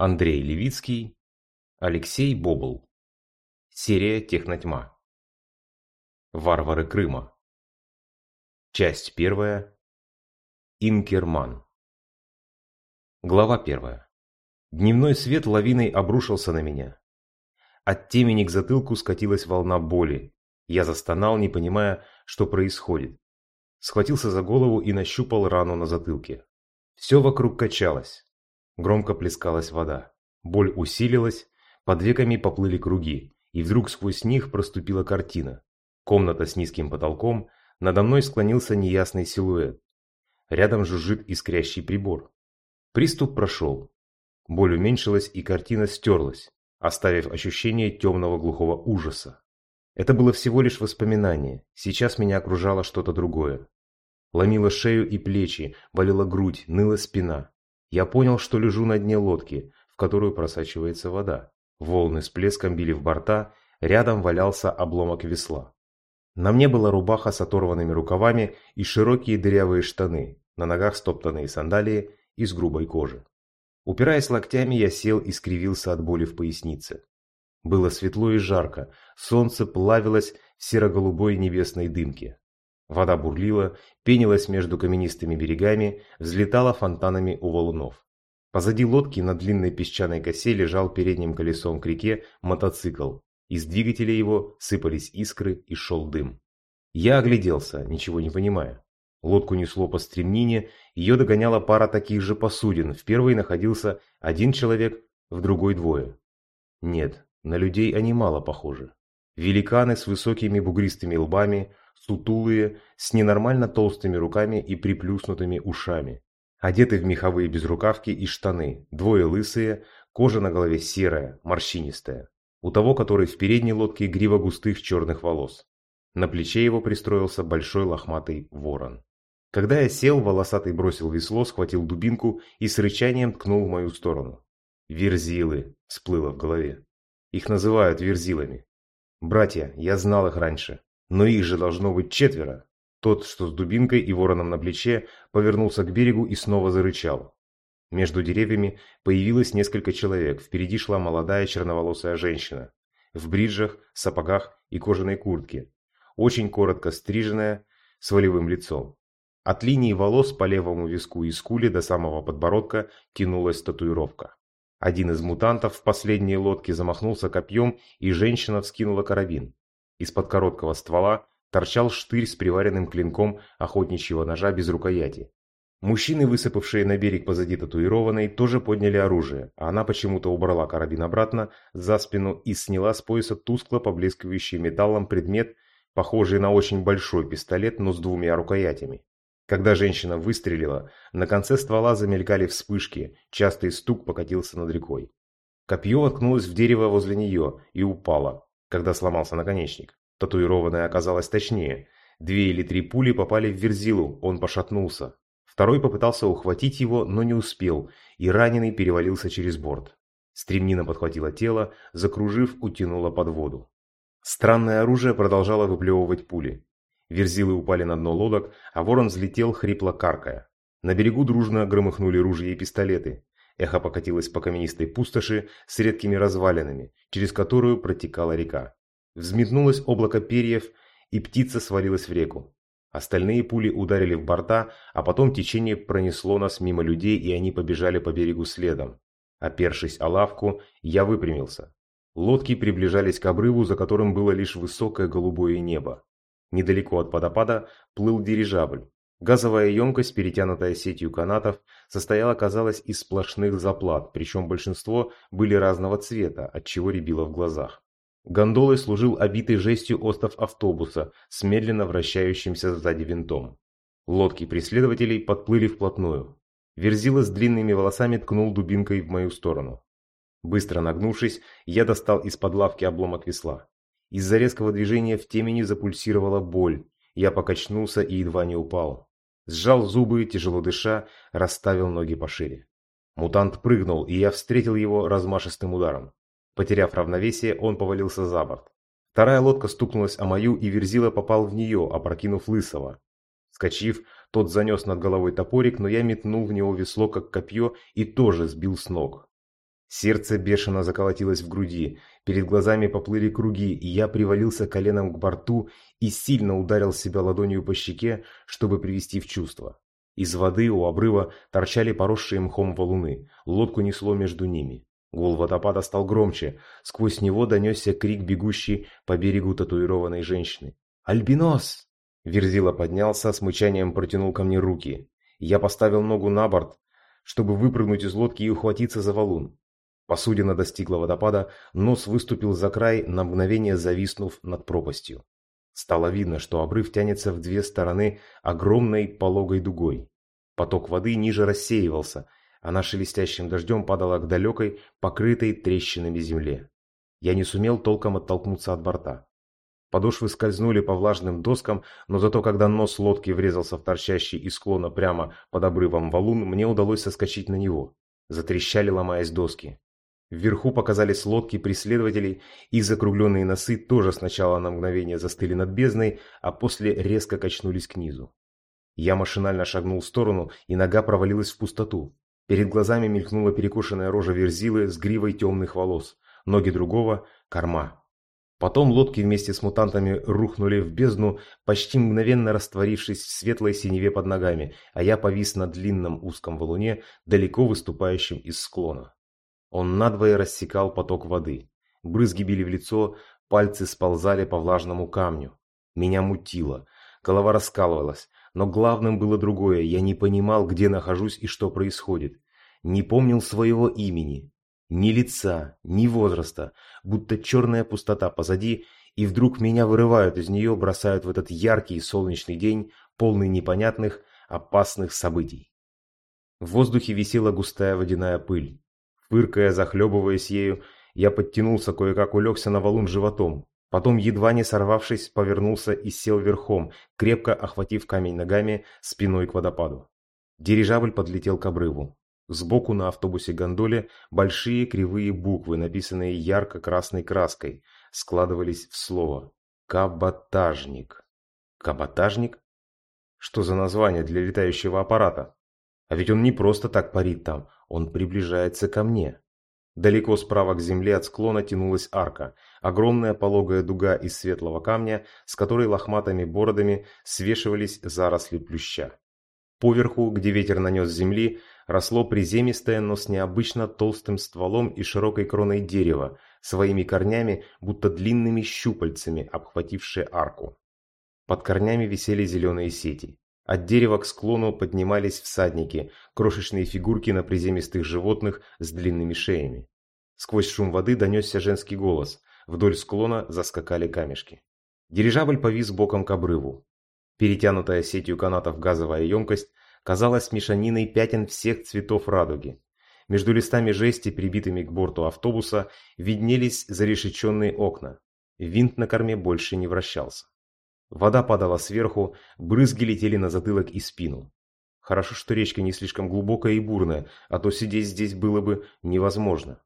Андрей Левицкий, Алексей Бобл. Серия Технотьма. Варвары Крыма. Часть первая. Инкерман. Глава первая. Дневной свет лавиной обрушился на меня. От темени к затылку скатилась волна боли. Я застонал, не понимая, что происходит. Схватился за голову и нащупал рану на затылке. Все вокруг качалось. Громко плескалась вода. Боль усилилась, под веками поплыли круги, и вдруг сквозь них проступила картина. Комната с низким потолком, надо мной склонился неясный силуэт. Рядом жужжит искрящий прибор. Приступ прошел. Боль уменьшилась и картина стерлась, оставив ощущение темного глухого ужаса. Это было всего лишь воспоминание, сейчас меня окружало что-то другое. Ломило шею и плечи, болела грудь, ныла спина. Я понял, что лежу на дне лодки, в которую просачивается вода. Волны с плеском били в борта, рядом валялся обломок весла. На мне была рубаха с оторванными рукавами и широкие дырявые штаны, на ногах стоптанные сандалии из грубой кожи. Упираясь локтями, я сел и скривился от боли в пояснице. Было светло и жарко, солнце плавилось в серо-голубой небесной дымке. Вода бурлила, пенилась между каменистыми берегами, взлетала фонтанами у валунов. Позади лодки на длинной песчаной косе лежал передним колесом к реке мотоцикл. Из двигателя его сыпались искры и шел дым. Я огляделся, ничего не понимая. Лодку несло по стремнине, ее догоняла пара таких же посудин. В первой находился один человек, в другой двое. Нет, на людей они мало похожи. Великаны с высокими бугристыми лбами, сутулые, с ненормально толстыми руками и приплюснутыми ушами. Одеты в меховые безрукавки и штаны, двое лысые, кожа на голове серая, морщинистая. У того, который в передней лодке, грива густых черных волос. На плече его пристроился большой лохматый ворон. Когда я сел, волосатый бросил весло, схватил дубинку и с рычанием ткнул в мою сторону. «Верзилы!» – всплыло в голове. Их называют верзилами. Братья, я знал их раньше. Но их же должно быть четверо. Тот, что с дубинкой и вороном на плече, повернулся к берегу и снова зарычал. Между деревьями появилось несколько человек, впереди шла молодая черноволосая женщина. В бриджах, сапогах и кожаной куртке. Очень коротко стриженная, с волевым лицом. От линии волос по левому виску и скуле до самого подбородка тянулась татуировка. Один из мутантов в последней лодке замахнулся копьем, и женщина вскинула карабин. Из-под короткого ствола торчал штырь с приваренным клинком охотничьего ножа без рукояти. Мужчины, высыпавшие на берег позади татуированной, тоже подняли оружие, а она почему-то убрала карабин обратно за спину и сняла с пояса тускло поблескивающий металлом предмет, похожий на очень большой пистолет, но с двумя рукоятями. Когда женщина выстрелила, на конце ствола замелькали вспышки, частый стук покатился над рекой. Копье воткнулось в дерево возле нее и упало, когда сломался наконечник. Татуированная оказалась точнее. Две или три пули попали в Верзилу, он пошатнулся. Второй попытался ухватить его, но не успел, и раненый перевалился через борт. Стремнина подхватила тело, закружив, утянула под воду. Странное оружие продолжало выплевывать пули. Верзилы упали на дно лодок, а ворон взлетел, хрипло каркая. На берегу дружно громыхнули ружья и пистолеты. Эхо покатилось по каменистой пустоши с редкими развалинами, через которую протекала река. Взметнулось облако перьев, и птица свалилась в реку. Остальные пули ударили в борта, а потом течение пронесло нас мимо людей, и они побежали по берегу следом. Опершись о лавку, я выпрямился. Лодки приближались к обрыву, за которым было лишь высокое голубое небо. Недалеко от водопада плыл дирижабль. Газовая емкость, перетянутая сетью канатов, состояла, казалось, из сплошных заплат, причем большинство были разного цвета, отчего рябило в глазах. Гондолой служил обитый жестью остов автобуса с медленно вращающимся сзади винтом. Лодки преследователей подплыли вплотную. Верзила с длинными волосами ткнул дубинкой в мою сторону. Быстро нагнувшись, я достал из-под лавки обломок весла. Из-за резкого движения в темени запульсировала боль. Я покачнулся и едва не упал. Сжал зубы, тяжело дыша, расставил ноги пошире. Мутант прыгнул, и я встретил его размашистым ударом. Потеряв равновесие, он повалился за борт. Вторая лодка стукнулась о мою, и Верзила попал в нее, опрокинув лысого. Скочив, тот занес над головой топорик, но я метнул в него весло, как копье, и тоже сбил с ног. Сердце бешено заколотилось в груди, перед глазами поплыли круги, и я привалился коленом к борту и сильно ударил себя ладонью по щеке, чтобы привести в чувство. Из воды у обрыва торчали поросшие мхом валуны, лодку несло между ними. Гул водопада стал громче, сквозь него донесся крик бегущей по берегу татуированной женщины. «Альбинос!» Верзила поднялся, с мычанием протянул ко мне руки. Я поставил ногу на борт, чтобы выпрыгнуть из лодки и ухватиться за валун. Посудина достигла водопада, нос выступил за край, на мгновение зависнув над пропастью. Стало видно, что обрыв тянется в две стороны огромной пологой дугой. Поток воды ниже рассеивался, она шелестящим дождем падала к далекой, покрытой трещинами земле. Я не сумел толком оттолкнуться от борта. Подошвы скользнули по влажным доскам, но зато когда нос лодки врезался в торчащий из склона прямо под обрывом валун, мне удалось соскочить на него. Затрещали, ломаясь доски. Вверху показались лодки преследователей, их закругленные носы тоже сначала на мгновение застыли над бездной, а после резко качнулись к низу. Я машинально шагнул в сторону, и нога провалилась в пустоту. Перед глазами мелькнула перекошенная рожа верзилы с гривой темных волос, ноги другого – корма. Потом лодки вместе с мутантами рухнули в бездну, почти мгновенно растворившись в светлой синеве под ногами, а я повис на длинном узком валуне, далеко выступающем из склона. Он надвое рассекал поток воды. Брызги били в лицо, пальцы сползали по влажному камню. Меня мутило, голова раскалывалась, но главным было другое, я не понимал, где нахожусь и что происходит. Не помнил своего имени, ни лица, ни возраста, будто черная пустота позади, и вдруг меня вырывают из нее, бросают в этот яркий солнечный день, полный непонятных, опасных событий. В воздухе висела густая водяная пыль. Фыркая, захлебываясь ею, я подтянулся, кое-как улегся на валун животом. Потом, едва не сорвавшись, повернулся и сел верхом, крепко охватив камень ногами спиной к водопаду. Дирижабль подлетел к обрыву. Сбоку на автобусе-гондоле большие кривые буквы, написанные ярко-красной краской, складывались в слово «Каботажник». Каботажник? Что за название для летающего аппарата? А ведь он не просто так парит там, он приближается ко мне. Далеко справа к земле от склона тянулась арка, огромная пологая дуга из светлого камня, с которой лохматыми бородами свешивались заросли плюща. Поверху, где ветер нанес земли, росло приземистое, но с необычно толстым стволом и широкой кроной дерева, своими корнями, будто длинными щупальцами, обхватившие арку. Под корнями висели зеленые сети. От дерева к склону поднимались всадники, крошечные фигурки на приземистых животных с длинными шеями. Сквозь шум воды донесся женский голос. Вдоль склона заскакали камешки. Дирижабль повис боком к обрыву. Перетянутая сетью канатов газовая емкость казалась мешаниной пятен всех цветов радуги. Между листами жести, прибитыми к борту автобуса, виднелись зарешеченные окна. Винт на корме больше не вращался. Вода падала сверху, брызги летели на затылок и спину. Хорошо, что речка не слишком глубокая и бурная, а то сидеть здесь было бы невозможно.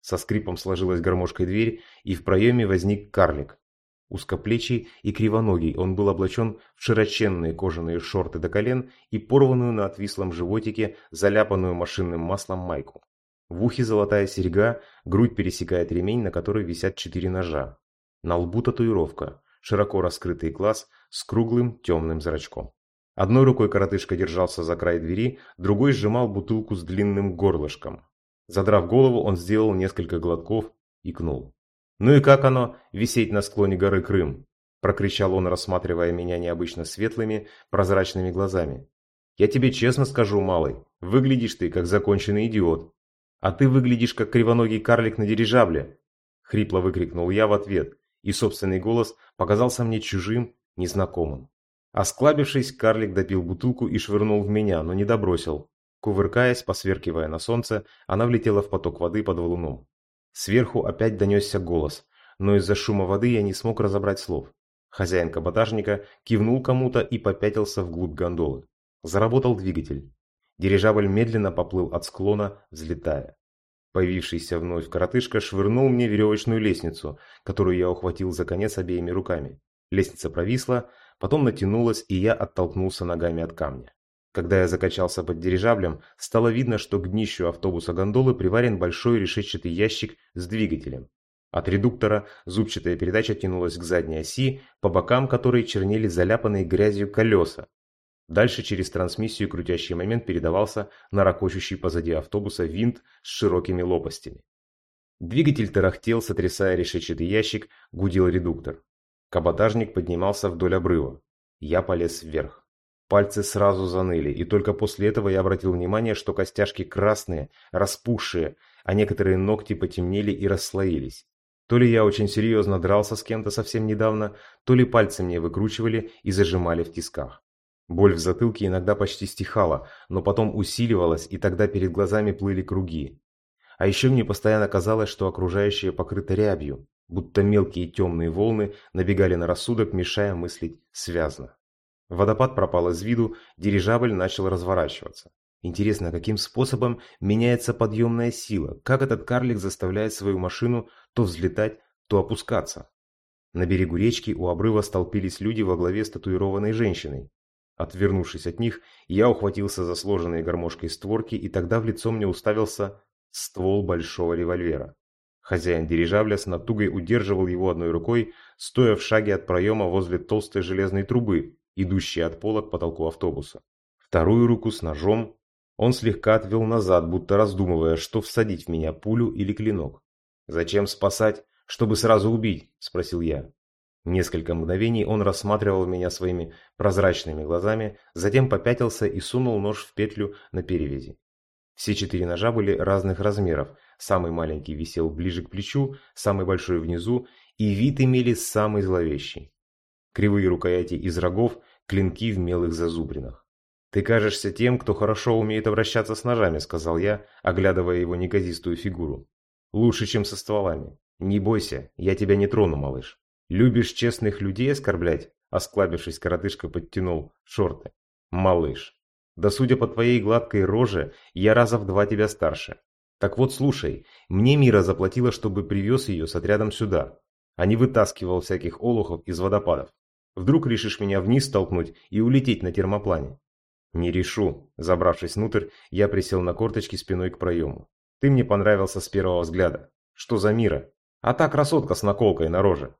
Со скрипом сложилась гармошкой дверь, и в проеме возник карлик. Узкоплечий и кривоногий, он был облачен в широченные кожаные шорты до колен и порванную на отвислом животике, заляпанную машинным маслом майку. В ухе золотая серьга, грудь пересекает ремень, на которой висят четыре ножа. На лбу татуировка, широко раскрытый глаз с круглым темным зрачком. Одной рукой коротышка держался за край двери, другой сжимал бутылку с длинным горлышком. Задрав голову, он сделал несколько глотков и кнул. «Ну и как оно, висеть на склоне горы Крым?» – прокричал он, рассматривая меня необычно светлыми, прозрачными глазами. «Я тебе честно скажу, малый, выглядишь ты как законченный идиот. А ты выглядишь как кривоногий карлик на дирижабле!» – хрипло выкрикнул я в ответ, и собственный голос показался мне чужим, незнакомым. Осклабившись, карлик допил бутылку и швырнул в меня, но не добросил. Кувыркаясь, посверкивая на солнце, она влетела в поток воды под валуном. Сверху опять донесся голос, но из-за шума воды я не смог разобрать слов. Хозяин каботажника кивнул кому-то и попятился вглубь гондолы. Заработал двигатель. Дирижабль медленно поплыл от склона, взлетая. Появившийся вновь коротышка швырнул мне веревочную лестницу, которую я ухватил за конец обеими руками. Лестница провисла, потом натянулась, и я оттолкнулся ногами от камня. Когда я закачался под дирижаблем, стало видно, что к днищу автобуса гондолы приварен большой решетчатый ящик с двигателем. От редуктора зубчатая передача тянулась к задней оси, по бокам которой чернели заляпанные грязью колеса. Дальше через трансмиссию крутящий момент передавался на ракочущий позади автобуса винт с широкими лопастями. Двигатель тарахтел, сотрясая решетчатый ящик, гудел редуктор. Каботажник поднимался вдоль обрыва. Я полез вверх. Пальцы сразу заныли, и только после этого я обратил внимание, что костяшки красные, распухшие, а некоторые ногти потемнели и расслоились. То ли я очень серьезно дрался с кем-то совсем недавно, то ли пальцы мне выкручивали и зажимали в тисках. Боль в затылке иногда почти стихала, но потом усиливалась, и тогда перед глазами плыли круги. А еще мне постоянно казалось, что окружающее покрыто рябью, будто мелкие темные волны набегали на рассудок, мешая мыслить связно. Водопад пропал из виду, дирижабль начал разворачиваться. Интересно, каким способом меняется подъемная сила? Как этот карлик заставляет свою машину то взлетать, то опускаться? На берегу речки у обрыва столпились люди во главе с татуированной женщиной. Отвернувшись от них, я ухватился за сложенные гармошкой створки, и тогда в лицо мне уставился ствол большого револьвера. Хозяин дирижабля с натугой удерживал его одной рукой, стоя в шаге от проема возле толстой железной трубы, идущей от пола к потолку автобуса. Вторую руку с ножом он слегка отвел назад, будто раздумывая, что всадить в меня пулю или клинок. «Зачем спасать, чтобы сразу убить?» – спросил я. Несколько мгновений он рассматривал меня своими прозрачными глазами, затем попятился и сунул нож в петлю на перевязи. Все четыре ножа были разных размеров, самый маленький висел ближе к плечу, самый большой внизу, и вид имели самый зловещий. Кривые рукояти из рогов, клинки в мелых зазубринах. «Ты кажешься тем, кто хорошо умеет обращаться с ножами», — сказал я, оглядывая его неказистую фигуру. «Лучше, чем со стволами. Не бойся, я тебя не трону, малыш. Любишь честных людей оскорблять?» Осклабившись, коротышка подтянул шорты. «Малыш. Да судя по твоей гладкой роже, я раза в два тебя старше. Так вот, слушай, мне Мира заплатила, чтобы привез ее с отрядом сюда, а не вытаскивал всяких олухов из водопадов. Вдруг решишь меня вниз толкнуть и улететь на термоплане. «Не решу». Забравшись внутрь, я присел на корточки спиной к проему. «Ты мне понравился с первого взгляда. Что за мира? А та красотка с наколкой на роже».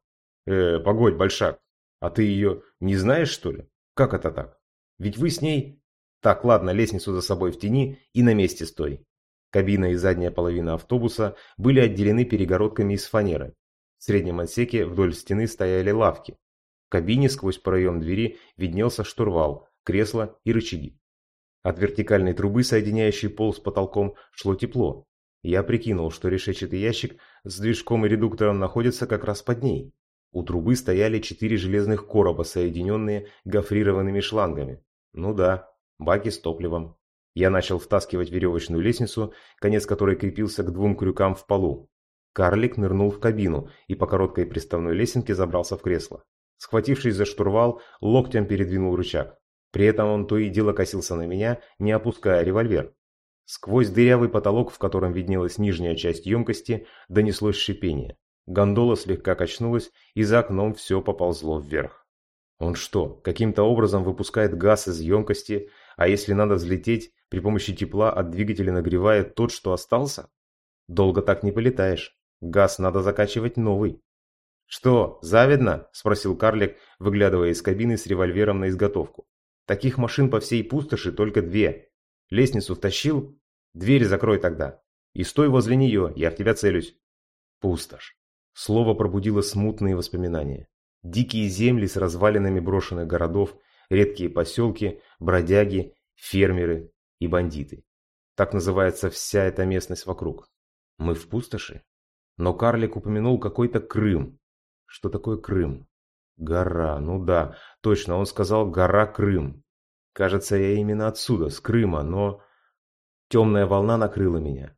«Э, погодь, Большак. А ты ее не знаешь, что ли? Как это так? Ведь вы с ней...» «Так, ладно, лестницу за собой в тени и на месте стой». Кабина и задняя половина автобуса были отделены перегородками из фанеры. В среднем отсеке вдоль стены стояли лавки. В кабине сквозь проем двери виднелся штурвал, кресла и рычаги. От вертикальной трубы, соединяющей пол с потолком, шло тепло. Я прикинул, что решетчатый ящик с движком и редуктором находится как раз под ней. У трубы стояли четыре железных короба, соединенные гофрированными шлангами. Ну да, баки с топливом. Я начал втаскивать веревочную лестницу, конец которой крепился к двум крюкам в полу. Карлик нырнул в кабину и по короткой приставной лесенке забрался в кресло. Схватившись за штурвал, локтем передвинул рычаг. При этом он то и дело косился на меня, не опуская револьвер. Сквозь дырявый потолок, в котором виднелась нижняя часть емкости, донеслось шипение. Гондола слегка качнулась, и за окном все поползло вверх. Он что, каким-то образом выпускает газ из емкости, а если надо взлететь, при помощи тепла от двигателя нагревает тот, что остался? Долго так не полетаешь. Газ надо закачивать новый. «Что, завидно?» – спросил карлик, выглядывая из кабины с револьвером на изготовку. Таких машин по всей пустоши только две. Лестницу втащил? Дверь закрой тогда. И стой возле нее, я в тебя целюсь. Пустошь. Слово пробудило смутные воспоминания. Дикие земли с развалинами брошенных городов, редкие поселки, бродяги, фермеры и бандиты. Так называется вся эта местность вокруг. Мы в пустоши? Но карлик упомянул какой-то Крым. Что такое Крым? Гора, ну да, точно, он сказал гора Крым. Кажется, я именно отсюда, с Крыма, но... Темная волна накрыла меня.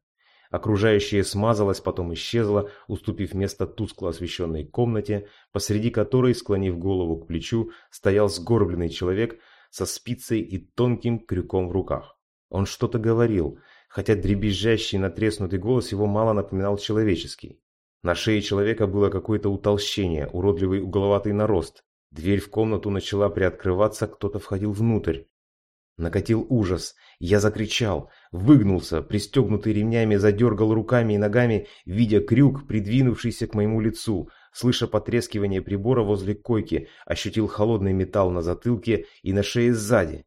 Окружающее смазалось, потом исчезло, уступив место тускло освещенной комнате, посреди которой, склонив голову к плечу, стоял сгорбленный человек со спицей и тонким крюком в руках. Он что-то говорил, хотя дребезжащий натреснутый голос его мало напоминал человеческий. На шее человека было какое-то утолщение, уродливый угловатый нарост. Дверь в комнату начала приоткрываться, кто-то входил внутрь. Накатил ужас. Я закричал, выгнулся, пристегнутый ремнями, задергал руками и ногами, видя крюк, придвинувшийся к моему лицу. Слыша потрескивание прибора возле койки, ощутил холодный металл на затылке и на шее сзади.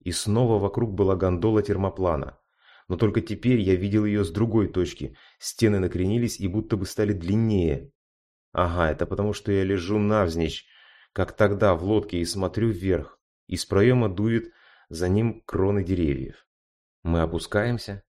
И снова вокруг была гондола термоплана. Но только теперь я видел ее с другой точки. Стены накренились и будто бы стали длиннее. Ага, это потому что я лежу навзничь, как тогда в лодке, и смотрю вверх. Из проема дует за ним кроны деревьев. Мы опускаемся?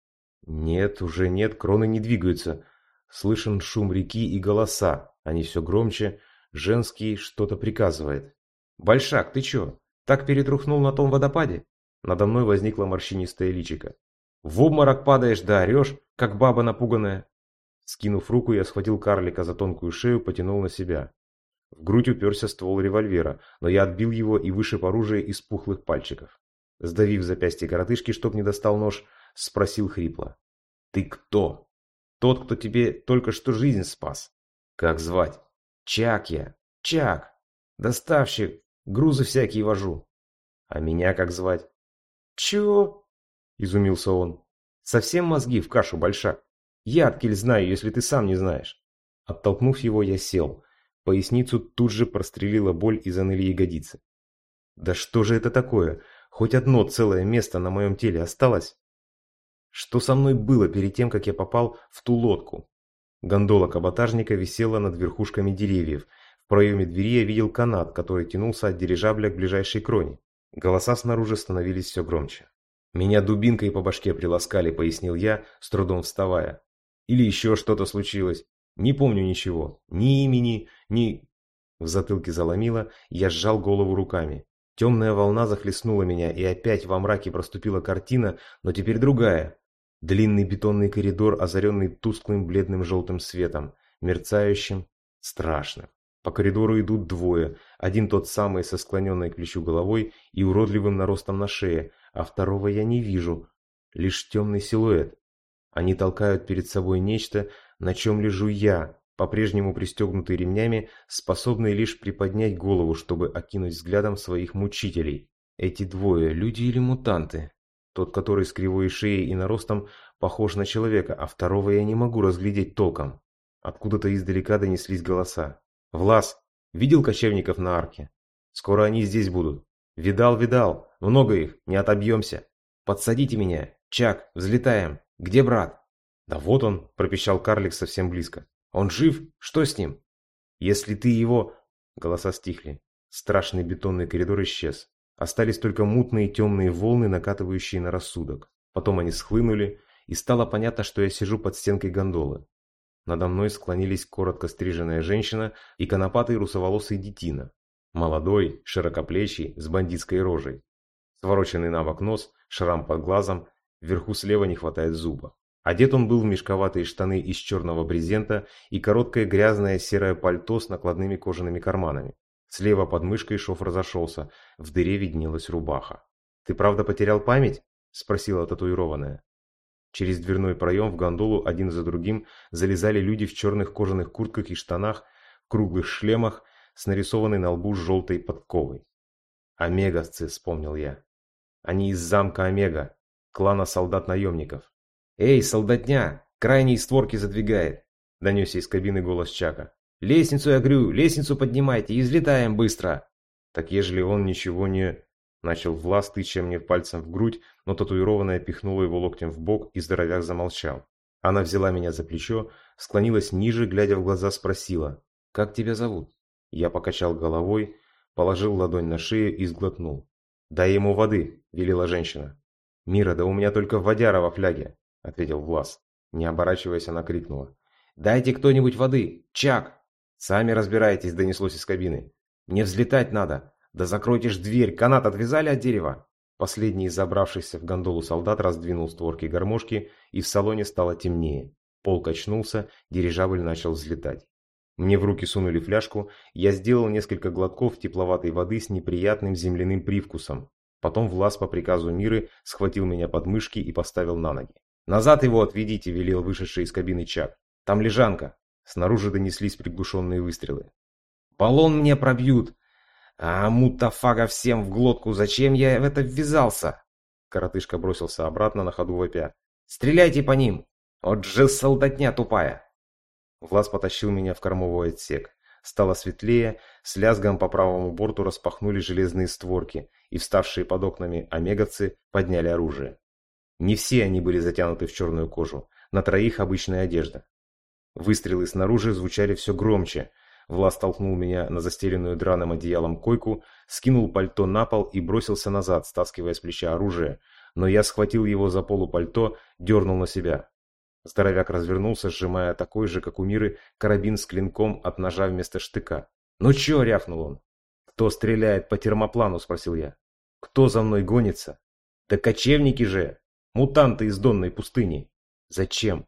Нет, уже нет, кроны не двигаются. Слышен шум реки и голоса. Они все громче. Женский что-то приказывает. «Большак, ты чё? Так перетрухнул на том водопаде?» Надо мной возникла морщинистая личика. «В обморок падаешь да орешь, как баба напуганная!» Скинув руку, я схватил карлика за тонкую шею, потянул на себя. В грудь уперся ствол револьвера, но я отбил его и вышиб оружие из пухлых пальчиков. Сдавив запястье коротышки, чтоб не достал нож, спросил хрипло. «Ты кто?» «Тот, кто тебе только что жизнь спас». «Как звать?» «Чак я. Чак. Доставщик. Грузы всякие вожу». «А меня как звать?» «Чё?» – изумился он. «Совсем мозги в кашу, большак? Я откель знаю, если ты сам не знаешь». Оттолкнув его, я сел. Поясницу тут же прострелила боль и заныли ягодицы. «Да что же это такое? Хоть одно целое место на моем теле осталось? Что со мной было перед тем, как я попал в ту лодку? Гондола каботажника висела над верхушками деревьев. В проеме двери я видел канат, который тянулся от дирижабля к ближайшей кроне. Голоса снаружи становились все громче. «Меня дубинкой по башке приласкали», — пояснил я, с трудом вставая. «Или еще что-то случилось. Не помню ничего. Ни имени, ни...» В затылке заломило, я сжал голову руками. Темная волна захлестнула меня, и опять во мраке проступила картина, но теперь другая. Длинный бетонный коридор, озаренный тусклым бледным желтым светом, мерцающим, страшным. По коридору идут двое, один тот самый со склоненной к плечу головой и уродливым наростом на шее, а второго я не вижу, лишь темный силуэт. Они толкают перед собой нечто, на чем лежу я, по-прежнему пристегнутый ремнями, способный лишь приподнять голову, чтобы окинуть взглядом своих мучителей. Эти двое – люди или мутанты? Тот, который с кривой шеей и наростом, похож на человека, а второго я не могу разглядеть толком. Откуда-то издалека донеслись голоса. «Влас, видел кочевников на арке? Скоро они здесь будут. Видал, видал, много их, не отобьемся. Подсадите меня, Чак, взлетаем. Где брат?» «Да вот он», – пропищал карлик совсем близко. Он жив? Что с ним? Если ты его...» Голоса стихли. Страшный бетонный коридор исчез. Остались только мутные темные волны, накатывающие на рассудок. Потом они схлынули, и стало понятно, что я сижу под стенкой гондолы. Надо мной склонились коротко стриженная женщина и конопатый русоволосый детина. Молодой, широкоплечий, с бандитской рожей. Свороченный на бок нос, шрам под глазом, вверху слева не хватает зуба. Одет он был в мешковатые штаны из черного брезента и короткое грязное серое пальто с накладными кожаными карманами. Слева под мышкой шов разошелся, в дыре виднелась рубаха. «Ты правда потерял память?» – спросила татуированная. Через дверной проем в гондолу один за другим залезали люди в черных кожаных куртках и штанах, круглых шлемах с нарисованной на лбу желтой подковой. «Омеговцы», – вспомнил я. «Они из замка Омега, клана солдат-наемников. «Эй, солдатня! Крайние створки задвигает!» – донесся из кабины голос Чака. «Лестницу, я говорю, лестницу поднимайте и взлетаем быстро!» Так ежели он ничего не... Начал Влас, тыча мне пальцем в грудь, но татуированная пихнула его локтем в бок, и здоровяк замолчал. Она взяла меня за плечо, склонилась ниже, глядя в глаза, спросила. «Как тебя зовут?» Я покачал головой, положил ладонь на шею и сглотнул. «Дай ему воды», – велела женщина. «Мира, да у меня только водяра во фляге ответил Влас. Не оборачиваясь, она крикнула. «Дайте кто-нибудь воды! Чак!» «Сами разбирайтесь», — донеслось из кабины. «Мне взлетать надо! Да закройте ж дверь! Канат отвязали от дерева!» Последний из в гондолу солдат раздвинул створки гармошки, и в салоне стало темнее. Пол качнулся, дирижабль начал взлетать. Мне в руки сунули фляжку, я сделал несколько глотков тепловатой воды с неприятным земляным привкусом. Потом Влас по приказу Миры схватил меня под мышки и поставил на ноги. «Назад его отведите», — велел вышедший из кабины Чак. «Там лежанка». Снаружи донеслись приглушенные выстрелы. «Баллон мне пробьют!» «А мутафага всем в глотку! Зачем я в это ввязался?» коротышка бросился обратно на ходу вопя. «Стреляйте по ним! Вот же солдатня тупая!» Влас потащил меня в кормовой отсек. Стало светлее, с лязгом по правому борту распахнули железные створки, и вставшие под окнами омеговцы подняли оружие. Не все они были затянуты в черную кожу, на троих обычная одежда. Выстрелы снаружи звучали все громче. Влас толкнул меня на застеленную драным одеялом койку, скинул пальто на пол и бросился назад, стаскивая с плеча оружие, но я схватил его за полу пальто, дернул на себя. Здоровяк развернулся, сжимая такой же, как у Миры, карабин с клинком от ножа вместо штыка. «Ну чё?» — рявкнул он. «Кто стреляет по термоплану?» — спросил я. «Кто за мной гонится?» «Да кочевники же! Мутанты из Донной пустыни!» «Зачем?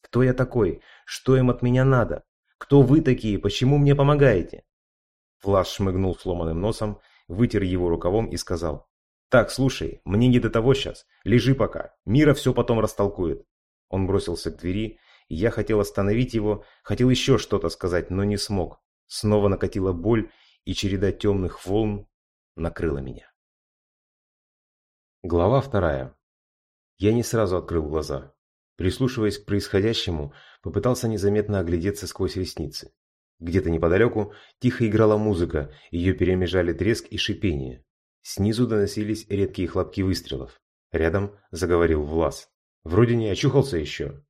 Кто я такой? Что им от меня надо? Кто вы такие? Почему мне помогаете?» Влас шмыгнул сломанным носом, вытер его рукавом и сказал. «Так, слушай, мне не до того сейчас. Лежи пока. Мира все потом растолкует. Он бросился к двери, и я хотел остановить его, хотел еще что-то сказать, но не смог. Снова накатила боль, и череда темных волн накрыла меня. Глава вторая. Я не сразу открыл глаза. Прислушиваясь к происходящему, попытался незаметно оглядеться сквозь ресницы. Где-то неподалеку тихо играла музыка, ее перемежали треск и шипение. Снизу доносились редкие хлопки выстрелов. Рядом заговорил Влас. Вроде не очухался еще.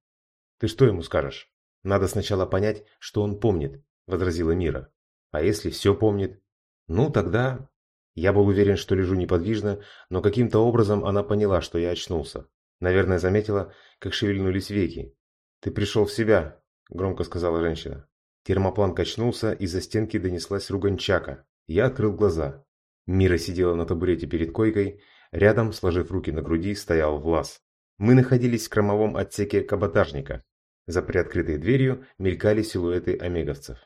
Ты что ему скажешь? Надо сначала понять, что он помнит, возразила Мира. А если все помнит? Ну, тогда... Я был уверен, что лежу неподвижно, но каким-то образом она поняла, что я очнулся. Наверное, заметила, как шевельнулись веки. «Ты пришел в себя», — громко сказала женщина. Термоплан качнулся, и за стенки донеслась ругань Чака. Я открыл глаза. Мира сидела на табурете перед койкой. Рядом, сложив руки на груди, стоял Влас. Мы находились в кромовом отсеке каботажника. За приоткрытой дверью мелькали силуэты омеговцев.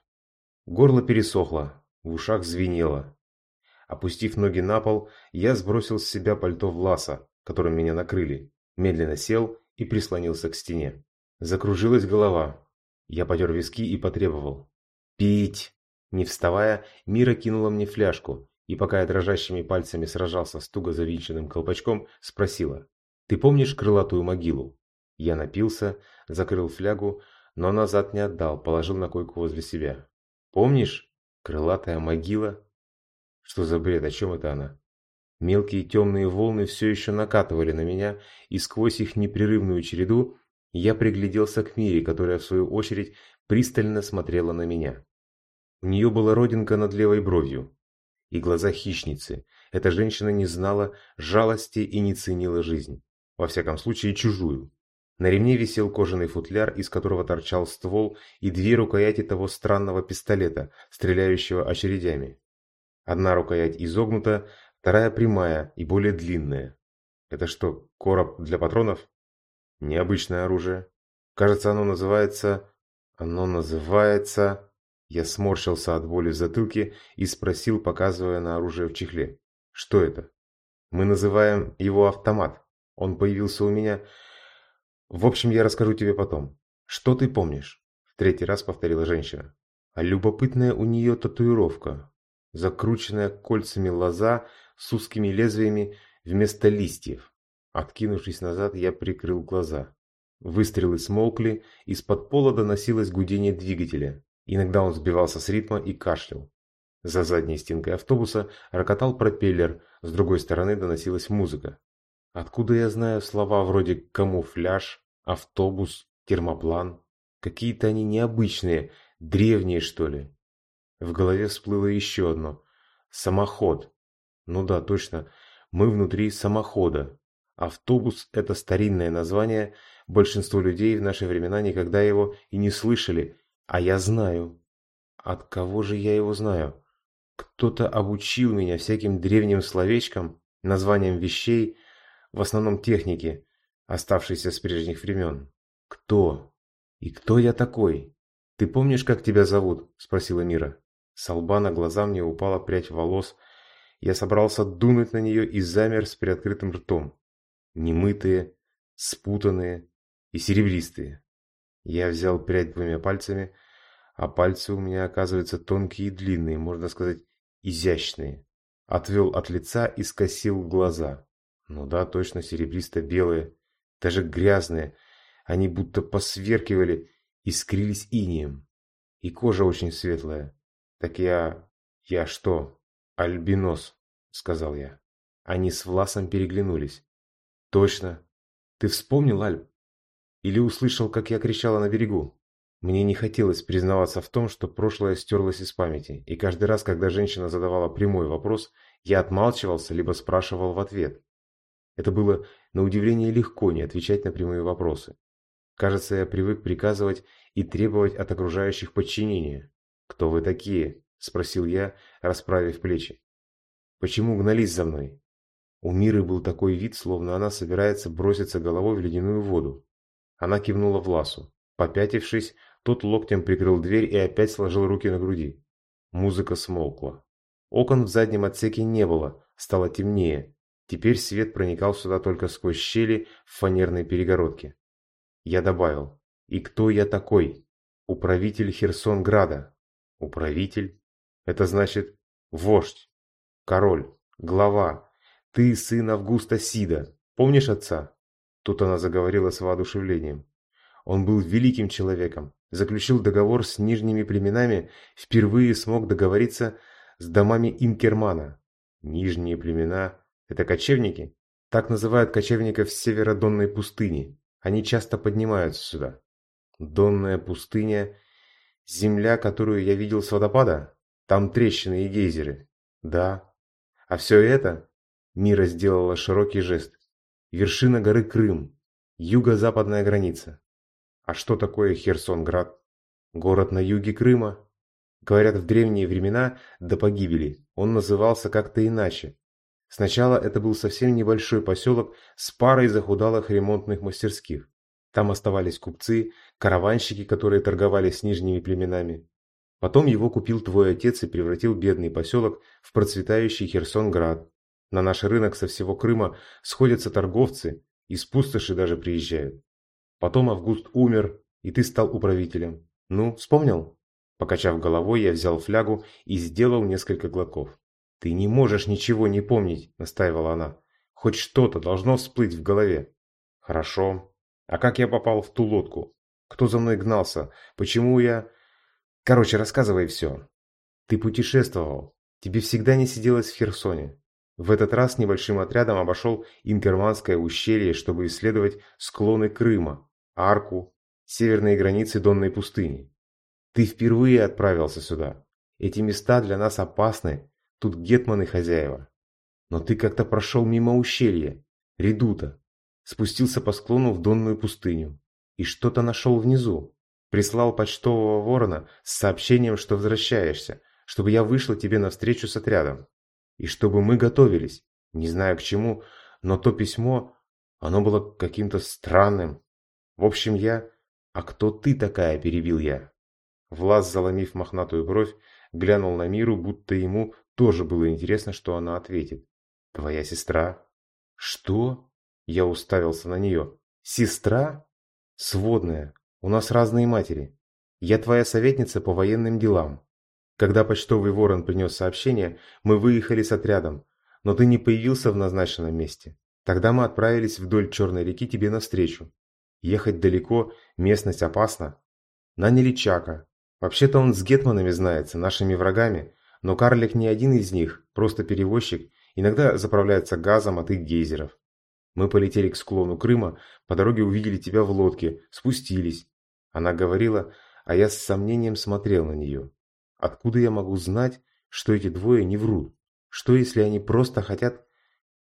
Горло пересохло, в ушах звенело. Опустив ноги на пол, я сбросил с себя пальто Власа, которым меня накрыли, медленно сел и прислонился к стене. Закружилась голова. Я потер виски и потребовал. «Пить!» Не вставая, Мира кинула мне фляжку, и пока я дрожащими пальцами сражался с туго завинченным колпачком, спросила. Ты помнишь крылатую могилу? Я напился, закрыл флягу, но назад не отдал, положил на койку возле себя. Помнишь? Крылатая могила? Что за бред, о чем это она? Мелкие темные волны все еще накатывали на меня, и сквозь их непрерывную череду я пригляделся к Мире, которая в свою очередь пристально смотрела на меня. У нее была родинка над левой бровью и глаза хищницы. Эта женщина не знала жалости и не ценила жизнь. Во всяком случае, чужую. На ремне висел кожаный футляр, из которого торчал ствол и две рукояти того странного пистолета, стреляющего очередями. Одна рукоять изогнута, вторая прямая и более длинная. Это что, короб для патронов? Необычное оружие. Кажется, оно называется... Оно называется... Я сморщился от боли в затылке и спросил, показывая на оружие в чехле. Что это? Мы называем его автомат. Он появился у меня... В общем, я расскажу тебе потом. Что ты помнишь? В третий раз повторила женщина. А любопытная у нее татуировка. Закрученная кольцами лоза с узкими лезвиями вместо листьев. Откинувшись назад, я прикрыл глаза. Выстрелы смолкли, из-под пола доносилось гудение двигателя. Иногда он сбивался с ритма и кашлял. За задней стенкой автобуса рокотал пропеллер, с другой стороны доносилась музыка. Откуда я знаю слова вроде «камуфляж», «автобус», «термоплан»? Какие-то они необычные, древние, что ли. В голове всплыло еще одно. Самоход. Ну да, точно. Мы внутри самохода. Автобус – это старинное название. Большинство людей в наши времена никогда его и не слышали. А я знаю. От кого же я его знаю? Кто-то обучил меня всяким древним словечкам, названиям вещей – в основном техники, оставшиеся с прежних времен. Кто? И кто я такой? Ты помнишь, как тебя зовут? Спросила Мира. С лба на глаза мне упала прядь волос. Я собрался дунуть на нее и замер с приоткрытым ртом. Немытые, спутанные и серебристые. Я взял прядь двумя пальцами, а пальцы у меня, оказываются, тонкие и длинные, можно сказать, изящные. Отвел от лица и скосил глаза. Ну да, точно серебристо-белые, даже грязные. Они будто посверкивали, искрились инием. И кожа очень светлая. Так я... я что? Альбинос, сказал я. Они с Власом переглянулись. Точно. Ты вспомнил, Альб? Или услышал, как я кричала на берегу? Мне не хотелось признаваться в том, что прошлое стерлось из памяти, и каждый раз, когда женщина задавала прямой вопрос, я отмалчивался, либо спрашивал в ответ. Это было, на удивление, легко не отвечать на прямые вопросы. Кажется, я привык приказывать и требовать от окружающих подчинения. «Кто вы такие?» – спросил я, расправив плечи. «Почему гнались за мной?» У Миры был такой вид, словно она собирается броситься головой в ледяную воду. Она кивнула Власу. Попятившись, тот локтем прикрыл дверь и опять сложил руки на груди. Музыка смолкла. Окон в заднем отсеке не было, стало темнее. Теперь свет проникал сюда только сквозь щели в фанерной перегородке. Я добавил. «И кто я такой? Управитель Херсонграда». «Управитель? Это значит вождь, король, глава. Ты сын Августа Сида. Помнишь отца?» Тут она заговорила с воодушевлением. Он был великим человеком, заключил договор с нижними племенами, впервые смог договориться с домами Инкермана. Нижние племена – это кочевники? Так называют кочевников с севера Донной пустыни. Они часто поднимаются сюда. Донная пустыня – земля, которую я видел с водопада? Там трещины и гейзеры. Да. А все это? Мира сделала широкий жест. Вершина горы Крым. Юго-западная граница. А что такое Херсонград? Город на юге Крыма? Говорят, в древние времена, до погибели, он назывался как-то иначе. Сначала это был совсем небольшой поселок с парой захудалых ремонтных мастерских. Там оставались купцы, караванщики, которые торговали с нижними племенами. Потом его купил твой отец и превратил бедный поселок в процветающий Херсонград. На наш рынок со всего Крыма сходятся торговцы, из пустоши даже приезжают. Потом Август умер, и ты стал управителем. Ну, вспомнил?» Покачав головой, я взял флягу и сделал несколько глотков. «Ты не можешь ничего не помнить», — настаивала она. «Хоть что-то должно всплыть в голове». «Хорошо. А как я попал в ту лодку? Кто за мной гнался? Почему я...» «Короче, рассказывай все». «Ты путешествовал. Тебе всегда не сиделось в Херсоне. В этот раз небольшим отрядом обошел Инкерманское ущелье, чтобы исследовать склоны Крыма, арку, северные границы Донной пустыни. Ты впервые отправился сюда. Эти места для нас опасны, тут гетманы хозяева. Но ты как-то прошел мимо ущелья, редута, спустился по склону в Донную пустыню и что-то нашел внизу. Прислал почтового ворона с сообщением, что возвращаешься, чтобы я вышла тебе навстречу с отрядом. И чтобы мы готовились. Не знаю к чему, но то письмо, оно было каким-то странным, в общем, я... А кто ты такая, перебил я. Влас, заломив мохнатую бровь, глянул на Миру, будто ему тоже было интересно, что она ответит. «Твоя сестра?» «Что?» Я уставился на нее. «Сестра?» «Сводная. У нас разные матери. Я твоя советница по военным делам. Когда почтовый ворон принес сообщение, мы выехали с отрядом, но ты не появился в назначенном месте. Тогда мы отправились вдоль Черной реки тебе навстречу. Ехать далеко, местность опасна. Наняли Чака. Вообще-то он с гетманами знается, нашими врагами, но карлик не один из них, просто перевозчик, иногда заправляется газом от их гейзеров. Мы полетели к склону Крыма, по дороге увидели тебя в лодке, спустились. Она говорила, а я с сомнением смотрел на нее. Откуда я могу знать, что эти двое не врут? Что если они просто хотят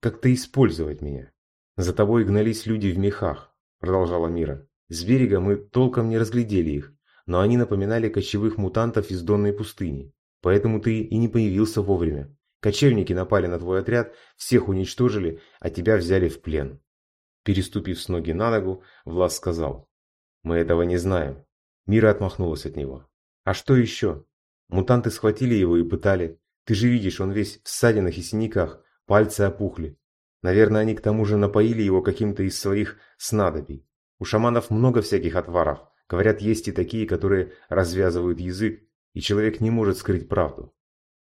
как-то использовать меня? За тобой гнались люди в мехах продолжала Мира. С берега мы толком не разглядели их, но они напоминали кочевых мутантов из Донной пустыни. Поэтому ты и не появился вовремя. Кочевники напали на твой отряд, всех уничтожили, а тебя взяли в плен. Переступив с ноги на ногу, Влас сказал. Мы этого не знаем. Мира отмахнулась от него. А что еще? Мутанты схватили его и пытали. Ты же видишь, он весь в ссадинах и синяках, пальцы опухли. Наверное, они к тому же напоили его каким-то из своих снадобий. У шаманов много всяких отваров. Говорят, есть и такие, которые развязывают язык, и человек не может скрыть правду.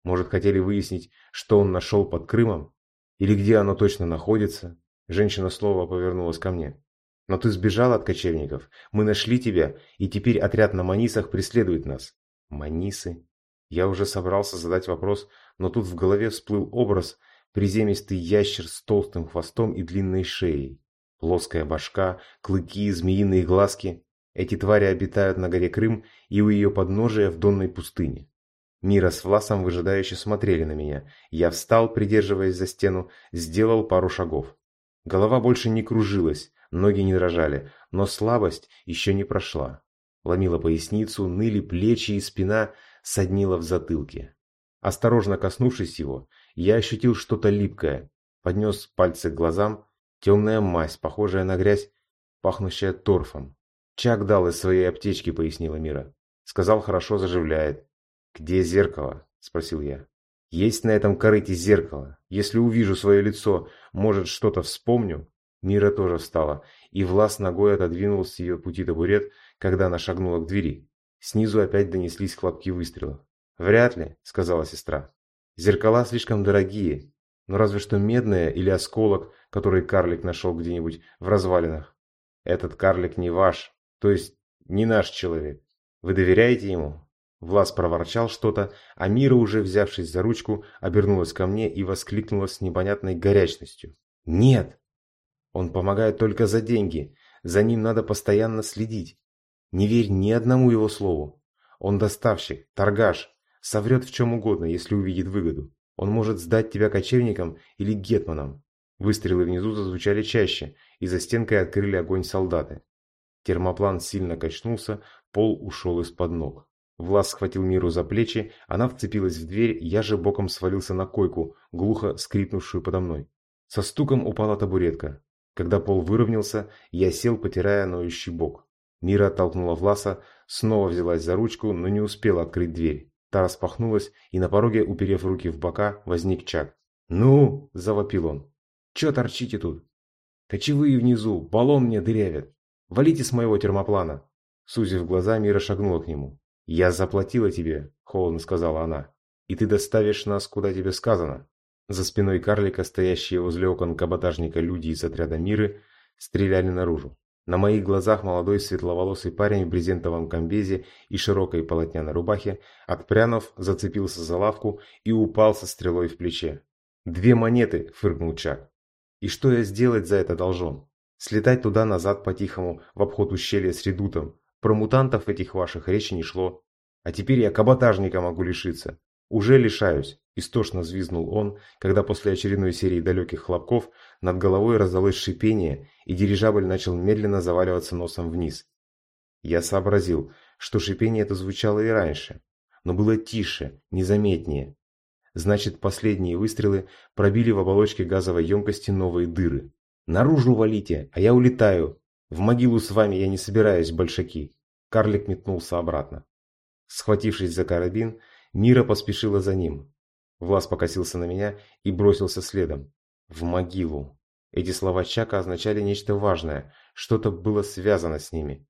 Может, хотели выяснить, что он нашел под Крымом? Или где оно точно находится? Женщина снова повернулась ко мне. «Но ты сбежал от кочевников. Мы нашли тебя, и теперь отряд на Манисах преследует нас». «Манисы?» Я уже собрался задать вопрос, но тут в голове всплыл образ приземистый ящер с толстым хвостом и длинной шеей. Плоская башка, клыки, змеиные глазки. Эти твари обитают на горе Крым и у ее подножия в Донной пустыне. Мира с Власом выжидающе смотрели на меня. Я встал, придерживаясь за стену, сделал пару шагов. Голова больше не кружилась, ноги не дрожали, но слабость еще не прошла. Ломила поясницу, ныли плечи и спина, соднила в затылке. Осторожно коснувшись его, я ощутил что-то липкое. Поднес пальцы к глазам, темная мазь, похожая на грязь, пахнущая торфом. Чак дал из своей аптечки, пояснила Мира. Сказал, хорошо заживляет. «Где зеркало?» – спросил я. «Есть на этом корыте зеркало. Если увижу свое лицо, может, что-то вспомню?» Мира тоже встала, и Влас ногой отодвинул с ее пути табурет, когда она шагнула к двери. Снизу опять донеслись хлопки выстрелов. «Вряд ли», – сказала сестра. «Зеркала слишком дорогие, но разве что медное или осколок, который карлик нашел где-нибудь в развалинах. Этот карлик не ваш, то есть не наш человек. Вы доверяете ему?» Влас проворчал что-то, а Мира, уже взявшись за ручку, обернулась ко мне и воскликнула с непонятной горячностью. «Нет! Он помогает только за деньги, за ним надо постоянно следить. Не верь ни одному его слову. Он доставщик, торгаш, соврет в чем угодно, если увидит выгоду. Он может сдать тебя кочевникам или гетманам». Выстрелы внизу зазвучали чаще, и за стенкой открыли огонь солдаты. Термоплан сильно качнулся, пол ушел из-под ног. Влас схватил Миру за плечи, она вцепилась в дверь, я же боком свалился на койку, глухо скрипнувшую подо мной. Со стуком упала табуретка. Когда пол выровнялся, я сел, потирая ноющий бок. Мира оттолкнула Власа, снова взялась за ручку, но не успела открыть дверь. Та распахнулась, и на пороге, уперев руки в бока, возник Чак. «Ну!» – завопил он. «Чё торчите тут? Кочевые внизу, баллон мне дырявят. Валите с моего термоплана!» Сузив глаза, Мира шагнула к нему. «Я заплатила тебе», – холодно сказала она, – «и ты доставишь нас, куда тебе сказано». За спиной карлика, стоящие возле окон каботажника люди из отряда Миры, стреляли наружу. На моих глазах молодой светловолосый парень в брезентовом комбезе и широкой полотняной рубахе, отпрянув, зацепился за лавку и упал со стрелой в плече. «Две монеты!» – фыркнул Чак. «И что я сделать за это должен? Слетать туда-назад по-тихому, в обход ущелья с редутом, про мутантов этих ваших речи не шло. А теперь я каботажника могу лишиться. Уже лишаюсь. Истошно взвизнул он, когда после очередной серии далеких хлопков над головой раздалось шипение, и дирижабль начал медленно заваливаться носом вниз. Я сообразил, что шипение это звучало и раньше, но было тише, незаметнее. Значит, последние выстрелы пробили в оболочке газовой емкости новые дыры. «Наружу валите, а я улетаю!» В могилу с вами я не собираюсь, большаки. Карлик метнулся обратно. Схватившись за карабин, Мира поспешила за ним. Влас покосился на меня и бросился следом. В могилу. Эти слова Чака означали нечто важное, что-то было связано с ними.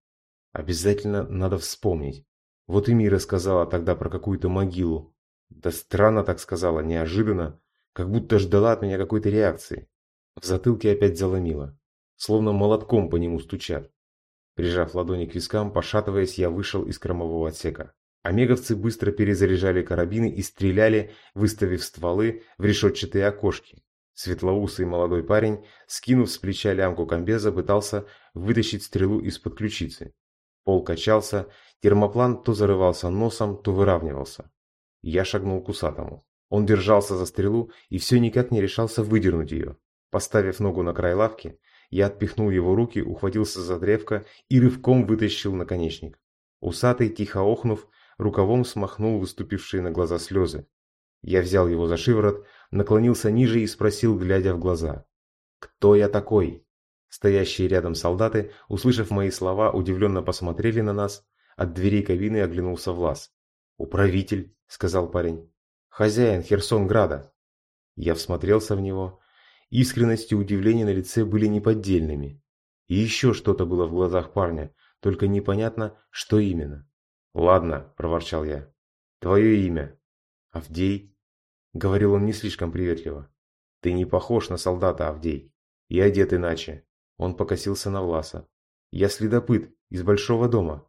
Обязательно надо вспомнить. Вот и Мира сказала тогда про какую-то могилу. Да странно так сказала, неожиданно, как будто ждала от меня какой-то реакции. В затылке опять заломило словно молотком по нему стучат. Прижав ладони к вискам, пошатываясь, я вышел из кромового отсека. Омеговцы быстро перезаряжали карабины и стреляли, выставив стволы в решетчатые окошки. Светлоусый молодой парень, скинув с плеча лямку комбеза, пытался вытащить стрелу из-под ключицы. Пол качался, термоплан то зарывался носом, то выравнивался. Я шагнул к усатому. Он держался за стрелу и все никак не решался выдернуть ее. Поставив ногу на край лавки, я отпихнул его руки, ухватился за древко и рывком вытащил наконечник. Усатый, тихо охнув, рукавом смахнул выступившие на глаза слезы. Я взял его за шиворот, наклонился ниже и спросил, глядя в глаза. «Кто я такой?» Стоящие рядом солдаты, услышав мои слова, удивленно посмотрели на нас. От дверей кабины оглянулся Влас. «Управитель», — сказал парень. «Хозяин Херсонграда». Я всмотрелся в него, Искренность и удивление на лице были неподдельными. И еще что-то было в глазах парня, только непонятно, что именно. «Ладно», – проворчал я. «Твое имя?» «Авдей?» – говорил он не слишком приветливо. «Ты не похож на солдата, Авдей. И одет иначе. Он покосился на Власа. Я следопыт, из большого дома.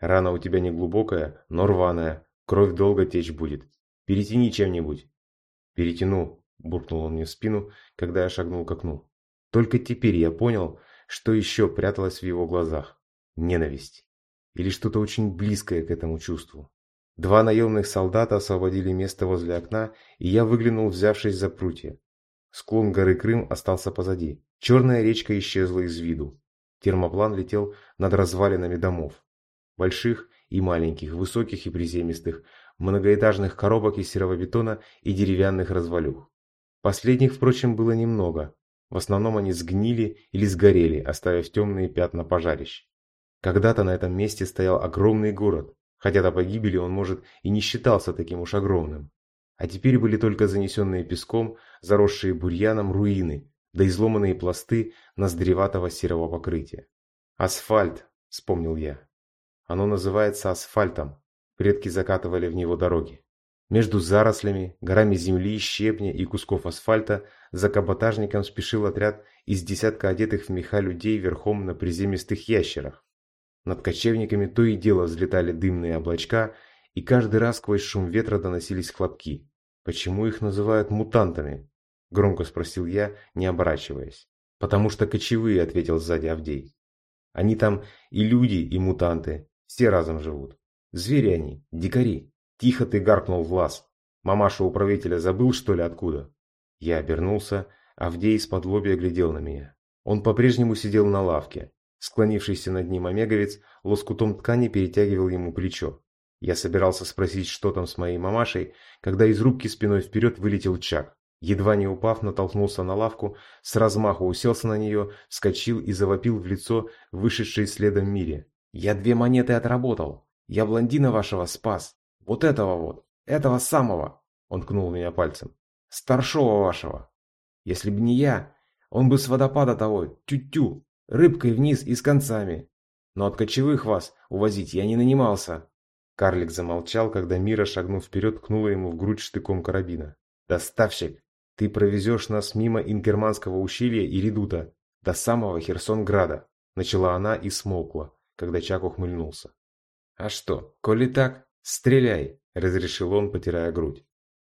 Рана у тебя не глубокая, но рваная. Кровь долго течь будет. Перетяни чем-нибудь. Перетяну, буркнул он мне в спину, когда я шагнул к окну. Только теперь я понял, что еще пряталось в его глазах. Ненависть. Или что-то очень близкое к этому чувству. Два наемных солдата освободили место возле окна, и я выглянул, взявшись за прутья. Склон горы Крым остался позади. Черная речка исчезла из виду. Термоплан летел над развалинами домов. Больших и маленьких, высоких и приземистых, многоэтажных коробок из серого бетона и деревянных развалюх. Последних, впрочем, было немного. В основном они сгнили или сгорели, оставив темные пятна пожарищ. Когда-то на этом месте стоял огромный город, хотя до погибели он, может, и не считался таким уж огромным. А теперь были только занесенные песком, заросшие бурьяном руины, да изломанные пласты ноздреватого серого покрытия. «Асфальт», — вспомнил я. «Оно называется асфальтом. Предки закатывали в него дороги. Между зарослями, горами земли, щебня и кусков асфальта за каботажником спешил отряд из десятка одетых в меха людей верхом на приземистых ящерах. Над кочевниками то и дело взлетали дымные облачка, и каждый раз сквозь шум ветра доносились хлопки. «Почему их называют мутантами?» – громко спросил я, не оборачиваясь. «Потому что кочевые», – ответил сзади Авдей. «Они там и люди, и мутанты, все разом живут. Звери они, дикари». «Тихо ты!» – гаркнул Влас. «Мамаша управителя забыл, что ли, откуда?» Я обернулся, Авдей из-под лобья глядел на меня. Он по-прежнему сидел на лавке. Склонившийся над ним омеговец лоскутом ткани перетягивал ему плечо. Я собирался спросить, что там с моей мамашей, когда из рубки спиной вперед вылетел Чак. Едва не упав, натолкнулся на лавку, с размаху уселся на нее, вскочил и завопил в лицо вышедшей следом Мире. «Я две монеты отработал! Я блондина вашего спас! Вот этого вот, этого самого, он ткнул меня пальцем. Старшего вашего. Если бы не я, он бы с водопада того, тю-тю, рыбкой вниз и с концами. Но от кочевых вас увозить я не нанимался. Карлик замолчал, когда Мира, шагнув вперед, ткнула ему в грудь штыком карабина. «Доставщик, ты провезешь нас мимо Ингерманского ущелья и редута, до самого Херсонграда», начала она и смолкла, когда Чак ухмыльнулся. «А что, коли так, «Стреляй!» – разрешил он, потирая грудь.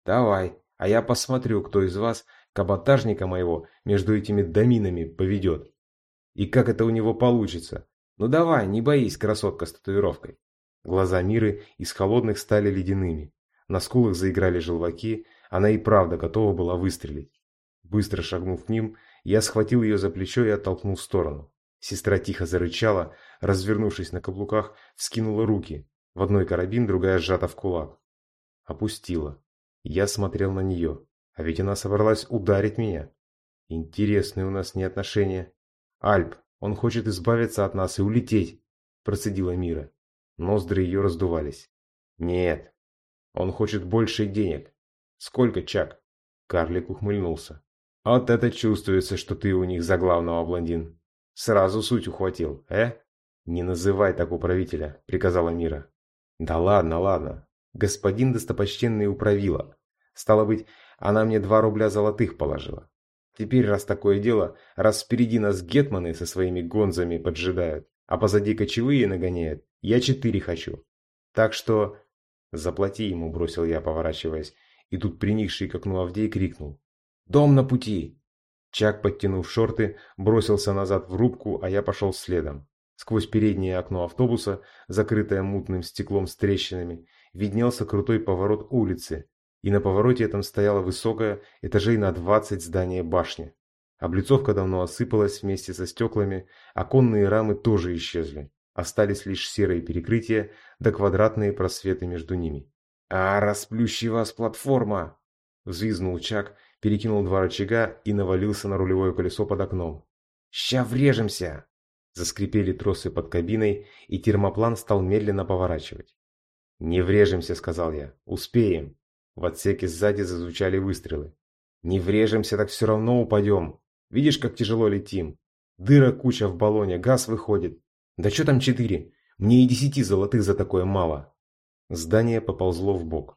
«Давай, а я посмотрю, кто из вас каботажника моего между этими доминами поведет. И как это у него получится. Ну давай, не боись, красотка с татуировкой». Глаза Миры из холодных стали ледяными. На скулах заиграли желваки, она и правда готова была выстрелить. Быстро шагнув к ним, я схватил ее за плечо и оттолкнул в сторону. Сестра тихо зарычала, развернувшись на каблуках, вскинула руки, в одной карабин, другая сжата в кулак. Опустила. Я смотрел на нее. А ведь она собралась ударить меня. Интересные у нас не отношения. Альп, он хочет избавиться от нас и улететь, процедила Мира. Ноздри ее раздувались. Нет. Он хочет больше денег. Сколько, Чак? Карлик ухмыльнулся. Вот это чувствуется, что ты у них за главного блондин. Сразу суть ухватил, э? Не называй так управителя, приказала Мира. Да ладно, ладно. Господин достопочтенный управила. Стало быть, она мне два рубля золотых положила. Теперь, раз такое дело, раз впереди нас гетманы со своими гонзами поджидают, а позади кочевые нагоняют, я четыре хочу. Так что... Заплати ему, бросил я, поворачиваясь, и тут приникший к окну Авдей крикнул. «Дом на пути!» Чак, подтянув шорты, бросился назад в рубку, а я пошел следом. Сквозь переднее окно автобуса, закрытое мутным стеклом с трещинами, виднелся крутой поворот улицы, и на повороте этом стояла высокая, этажей на 20 здание башни. Облицовка давно осыпалась вместе со стеклами, оконные рамы тоже исчезли. Остались лишь серые перекрытия да квадратные просветы между ними. «А, расплющи вас платформа!» Взвизнул Чак, перекинул два рычага и навалился на рулевое колесо под окном. «Ща врежемся!» Заскрипели тросы под кабиной, и термоплан стал медленно поворачивать. «Не врежемся», — сказал я. «Успеем». В отсеке сзади зазвучали выстрелы. «Не врежемся, так все равно упадем. Видишь, как тяжело летим? Дыра куча в баллоне, газ выходит. Да что там четыре? Мне и десяти золотых за такое мало». Здание поползло в бок.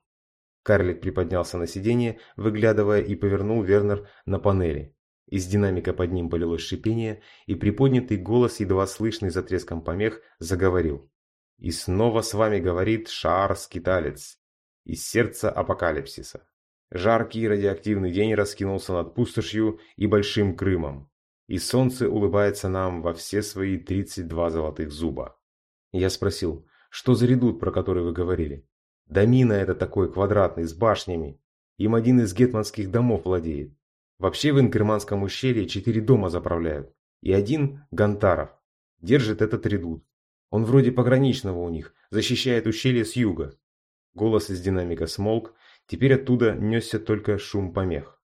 Карлик приподнялся на сиденье, выглядывая, и повернул Вернер на панели. Из динамика под ним полилось шипение, и приподнятый голос, едва слышный за треском помех, заговорил. «И снова с вами говорит Шаар-скиталец из сердца апокалипсиса. Жаркий радиоактивный день раскинулся над пустошью и Большим Крымом, и солнце улыбается нам во все свои 32 золотых зуба». Я спросил, что за редут, про который вы говорили? Да мина это такой квадратный, с башнями. Им один из гетманских домов владеет. Вообще в Инкерманском ущелье четыре дома заправляют. И один, Гантаров, держит этот редут. Он вроде пограничного у них, защищает ущелье с юга. Голос из динамика смолк, теперь оттуда несся только шум помех.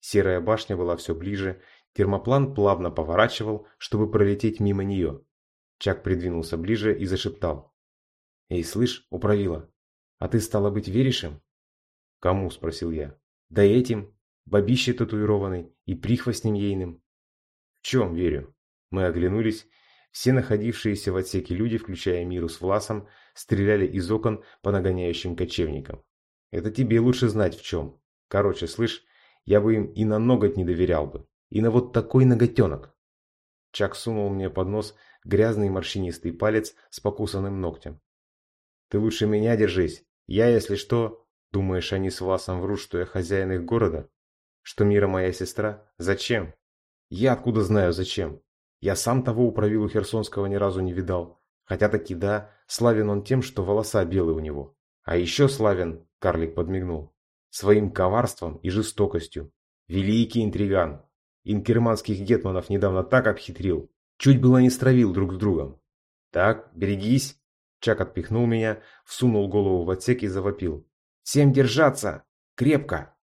Серая башня была все ближе, термоплан плавно поворачивал, чтобы пролететь мимо нее. Чак придвинулся ближе и зашептал. «Эй, слышь, управила, а ты, стало быть, веришь им?» «Кому?» – спросил я. «Да этим, бабище татуированной и прихвостнем ейным». «В чем верю?» Мы оглянулись. Все находившиеся в отсеке люди, включая Миру с Власом, стреляли из окон по нагоняющим кочевникам. «Это тебе лучше знать в чем. Короче, слышь, я бы им и на ноготь не доверял бы. И на вот такой ноготенок». Чак сунул мне под нос грязный морщинистый палец с покусанным ногтем. Ты лучше меня держись. Я, если что... Думаешь, они с Власом врут, что я хозяин их города? Что Мира моя сестра? Зачем? Я откуда знаю, зачем? Я сам того управилу Херсонского ни разу не видал. Хотя таки да, славен он тем, что волоса белые у него. А еще славен, карлик подмигнул, своим коварством и жестокостью. Великий интриган. Инкерманских гетманов недавно так обхитрил. Чуть было не стравил друг с другом. Так, берегись. Чак отпихнул меня, всунул голову в отсек и завопил. «Всем держаться! Крепко!»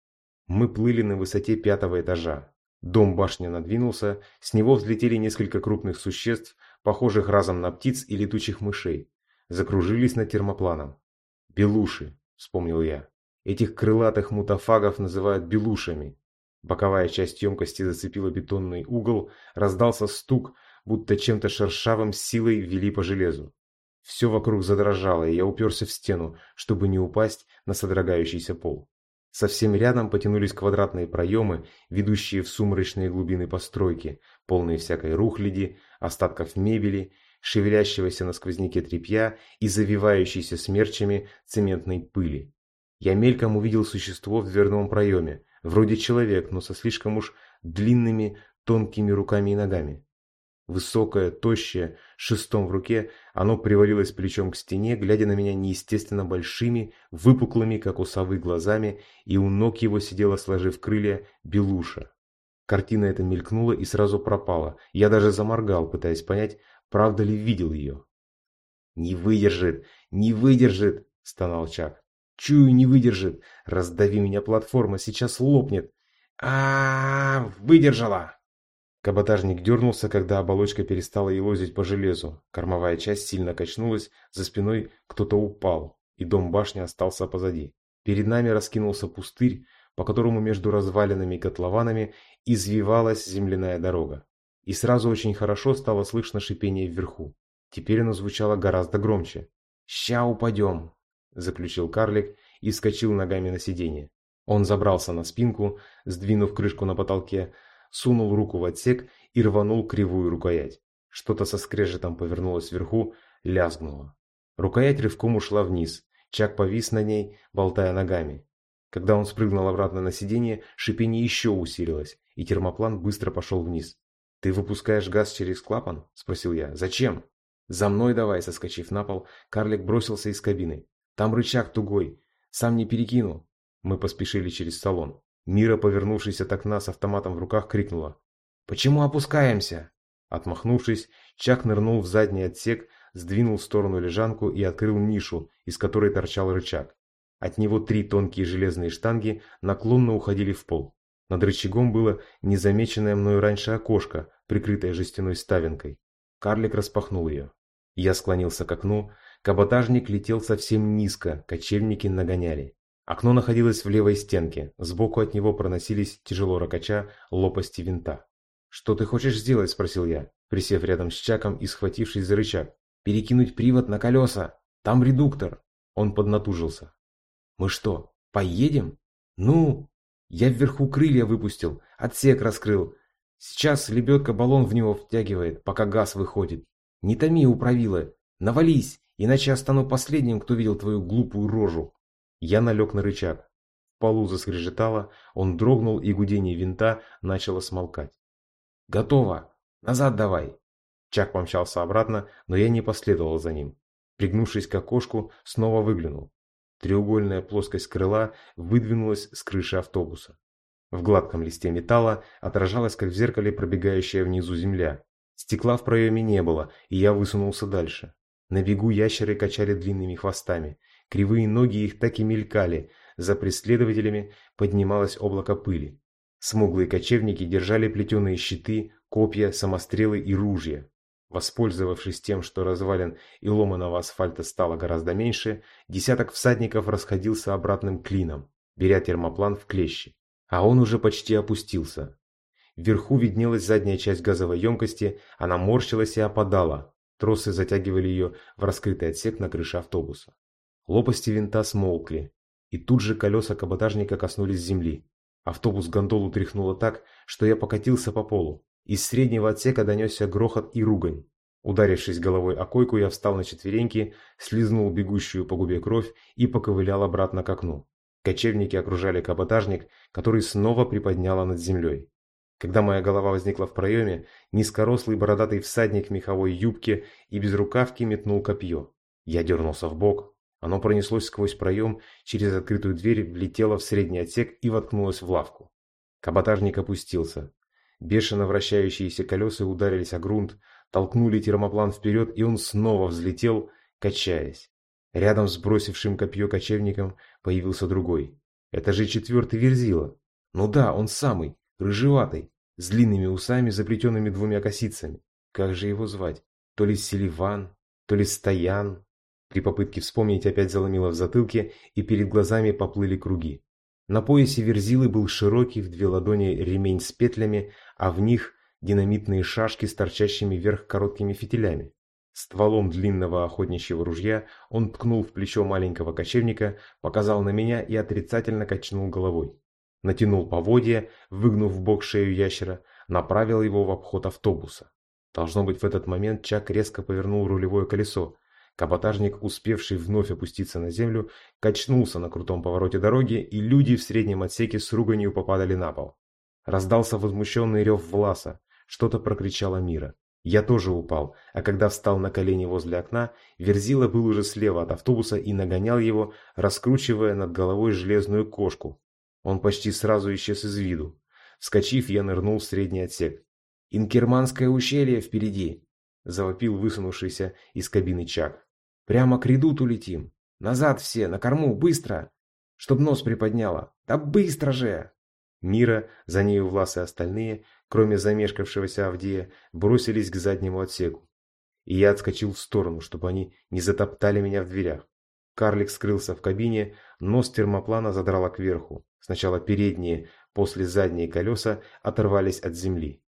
Мы плыли на высоте пятого этажа. Дом башни надвинулся, с него взлетели несколько крупных существ, похожих разом на птиц и летучих мышей. Закружились над термопланом. «Белуши», — вспомнил я. Этих крылатых мутафагов называют белушами. Боковая часть емкости зацепила бетонный угол, раздался стук, будто чем-то шершавым силой вели по железу. Все вокруг задрожало, и я уперся в стену, чтобы не упасть на содрогающийся пол. Совсем рядом потянулись квадратные проемы, ведущие в сумрачные глубины постройки, полные всякой рухляди, остатков мебели, шевелящегося на сквозняке тряпья и завивающейся смерчами цементной пыли. Я мельком увидел существо в дверном проеме, вроде человек, но со слишком уж длинными тонкими руками и ногами. Высокое, тощее, шестом в руке, оно привалилось плечом к стене, глядя на меня неестественно большими, выпуклыми, как у совы, глазами, и у ног его сидела, сложив крылья, белуша. Картина эта мелькнула и сразу пропала. Я даже заморгал, пытаясь понять, правда ли видел ее. «Не выдержит! Не выдержит!» – стонал Чак. «Чую, не выдержит! Раздави меня платформа, сейчас лопнет!» а, -а, -а Выдержала!» Каботажник дернулся, когда оболочка перестала елозить по железу. Кормовая часть сильно качнулась, за спиной кто-то упал, и дом башни остался позади. Перед нами раскинулся пустырь, по которому между развалинами и котлованами извивалась земляная дорога. И сразу очень хорошо стало слышно шипение вверху. Теперь оно звучало гораздо громче. «Ща упадем!» – заключил карлик и вскочил ногами на сиденье. Он забрался на спинку, сдвинув крышку на потолке, сунул руку в отсек и рванул кривую рукоять. Что-то со скрежетом повернулось вверху, лязгнуло. Рукоять рывком ушла вниз. Чак повис на ней, болтая ногами. Когда он спрыгнул обратно на сиденье, шипение еще усилилось, и термоплан быстро пошел вниз. «Ты выпускаешь газ через клапан?» – спросил я. «Зачем?» «За мной давай!» – соскочив на пол, карлик бросился из кабины. «Там рычаг тугой. Сам не перекину». Мы поспешили через салон. Мира, повернувшись от окна с автоматом в руках, крикнула. «Почему опускаемся?» Отмахнувшись, Чак нырнул в задний отсек, сдвинул в сторону лежанку и открыл нишу, из которой торчал рычаг. От него три тонкие железные штанги наклонно уходили в пол. Над рычагом было незамеченное мною раньше окошко, прикрытое жестяной ставинкой. Карлик распахнул ее. Я склонился к окну, каботажник летел совсем низко, кочевники нагоняли. Окно находилось в левой стенке, сбоку от него проносились, тяжело ракача, лопасти винта. «Что ты хочешь сделать?» – спросил я, присев рядом с Чаком и схватившись за рычаг. «Перекинуть привод на колеса! Там редуктор!» Он поднатужился. «Мы что, поедем?» «Ну?» «Я вверху крылья выпустил, отсек раскрыл. Сейчас лебедка баллон в него втягивает, пока газ выходит. Не томи, управила. Навались, иначе я стану последним, кто видел твою глупую рожу. Я налег на рычаг. В полу заскрежетало, он дрогнул, и гудение винта начало смолкать. «Готово! Назад давай!» Чак помчался обратно, но я не последовал за ним. Пригнувшись к окошку, снова выглянул. Треугольная плоскость крыла выдвинулась с крыши автобуса. В гладком листе металла отражалась, как в зеркале, пробегающая внизу земля. Стекла в проеме не было, и я высунулся дальше. На бегу ящеры качали длинными хвостами. Кривые ноги их так и мелькали. За преследователями поднималось облако пыли. Смуглые кочевники держали плетеные щиты, копья, самострелы и ружья. Воспользовавшись тем, что развалин и ломаного асфальта стало гораздо меньше, десяток всадников расходился обратным клином, беря термоплан в клещи. А он уже почти опустился. Вверху виднелась задняя часть газовой емкости, она морщилась и опадала. Тросы затягивали ее в раскрытый отсек на крыше автобуса. Лопасти винта смолкли, и тут же колеса каботажника коснулись земли. Автобус гондолу тряхнуло так, что я покатился по полу. Из среднего отсека донесся грохот и ругань. Ударившись головой о койку, я встал на четвереньки, слизнул бегущую по губе кровь и поковылял обратно к окну. Кочевники окружали каботажник, который снова приподняло над землей. Когда моя голова возникла в проеме, низкорослый бородатый всадник в меховой юбке и без рукавки метнул копье. Я дернулся в бок. Оно пронеслось сквозь проем, через открытую дверь влетело в средний отсек и воткнулось в лавку. Каботажник опустился. Бешено вращающиеся колеса ударились о грунт, толкнули термоплан вперед, и он снова взлетел, качаясь. Рядом с бросившим копье кочевником появился другой. Это же четвертый верзила. Ну да, он самый, рыжеватый, с длинными усами, заплетенными двумя косицами. Как же его звать? То ли Селиван, то ли Стоян. При попытке вспомнить опять заломило в затылке, и перед глазами поплыли круги. На поясе верзилы был широкий в две ладони ремень с петлями, а в них динамитные шашки с торчащими вверх короткими фитилями. Стволом длинного охотничьего ружья он ткнул в плечо маленького кочевника, показал на меня и отрицательно качнул головой. Натянул поводья, выгнув в бок шею ящера, направил его в обход автобуса. Должно быть, в этот момент Чак резко повернул рулевое колесо, Каботажник, успевший вновь опуститься на землю, качнулся на крутом повороте дороги, и люди в среднем отсеке с руганью попадали на пол. Раздался возмущенный рев Власа, что-то прокричала Мира. Я тоже упал, а когда встал на колени возле окна, Верзила был уже слева от автобуса и нагонял его, раскручивая над головой железную кошку. Он почти сразу исчез из виду. Вскочив, я нырнул в средний отсек. «Инкерманское ущелье впереди!» – завопил высунувшийся из кабины Чак. Прямо к редуту летим. Назад все, на корму, быстро! Чтоб нос приподняло. Да быстро же!» Мира, за нею Влас и остальные, кроме замешкавшегося Авдея, бросились к заднему отсеку. И я отскочил в сторону, чтобы они не затоптали меня в дверях. Карлик скрылся в кабине, нос термоплана задрало кверху. Сначала передние, после задние колеса оторвались от земли.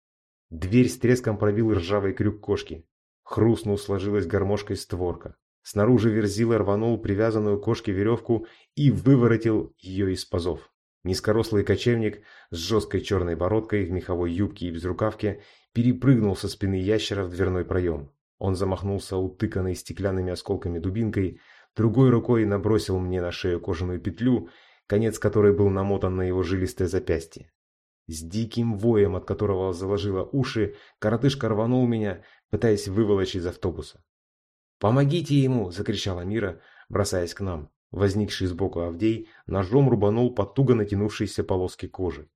Дверь с треском пробил ржавый крюк кошки. Хрустнул, сложилась гармошкой створка. Снаружи Верзила рванул привязанную кошке веревку и выворотил ее из пазов. Низкорослый кочевник с жесткой черной бородкой в меховой юбке и безрукавке перепрыгнул со спины ящера в дверной проем. Он замахнулся утыканной стеклянными осколками дубинкой, другой рукой набросил мне на шею кожаную петлю, конец которой был намотан на его жилистое запястье. С диким воем, от которого заложило уши, коротышка рванул меня, пытаясь выволочь из автобуса. «Помогите ему!» – закричала Мира, бросаясь к нам. Возникший сбоку Авдей ножом рубанул по туго натянувшейся полоске кожи.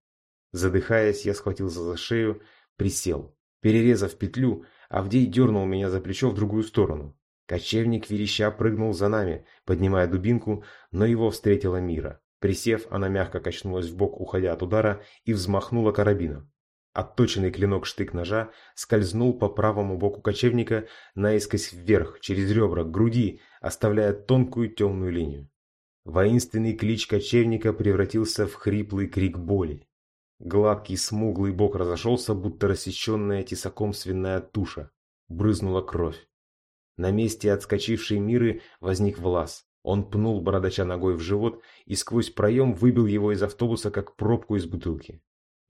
Задыхаясь, я схватился за шею, присел. Перерезав петлю, Авдей дернул меня за плечо в другую сторону. Кочевник вереща прыгнул за нами, поднимая дубинку, но его встретила Мира. Присев, она мягко качнулась в бок, уходя от удара, и взмахнула карабином. Отточенный клинок штык-ножа скользнул по правому боку кочевника наискось вверх, через ребра, к груди, оставляя тонкую темную линию. Воинственный клич кочевника превратился в хриплый крик боли. Гладкий смуглый бок разошелся, будто рассеченная тесаком свиная туша. Брызнула кровь. На месте отскочившей Миры возник Влас. Он пнул бородача ногой в живот и сквозь проем выбил его из автобуса, как пробку из бутылки.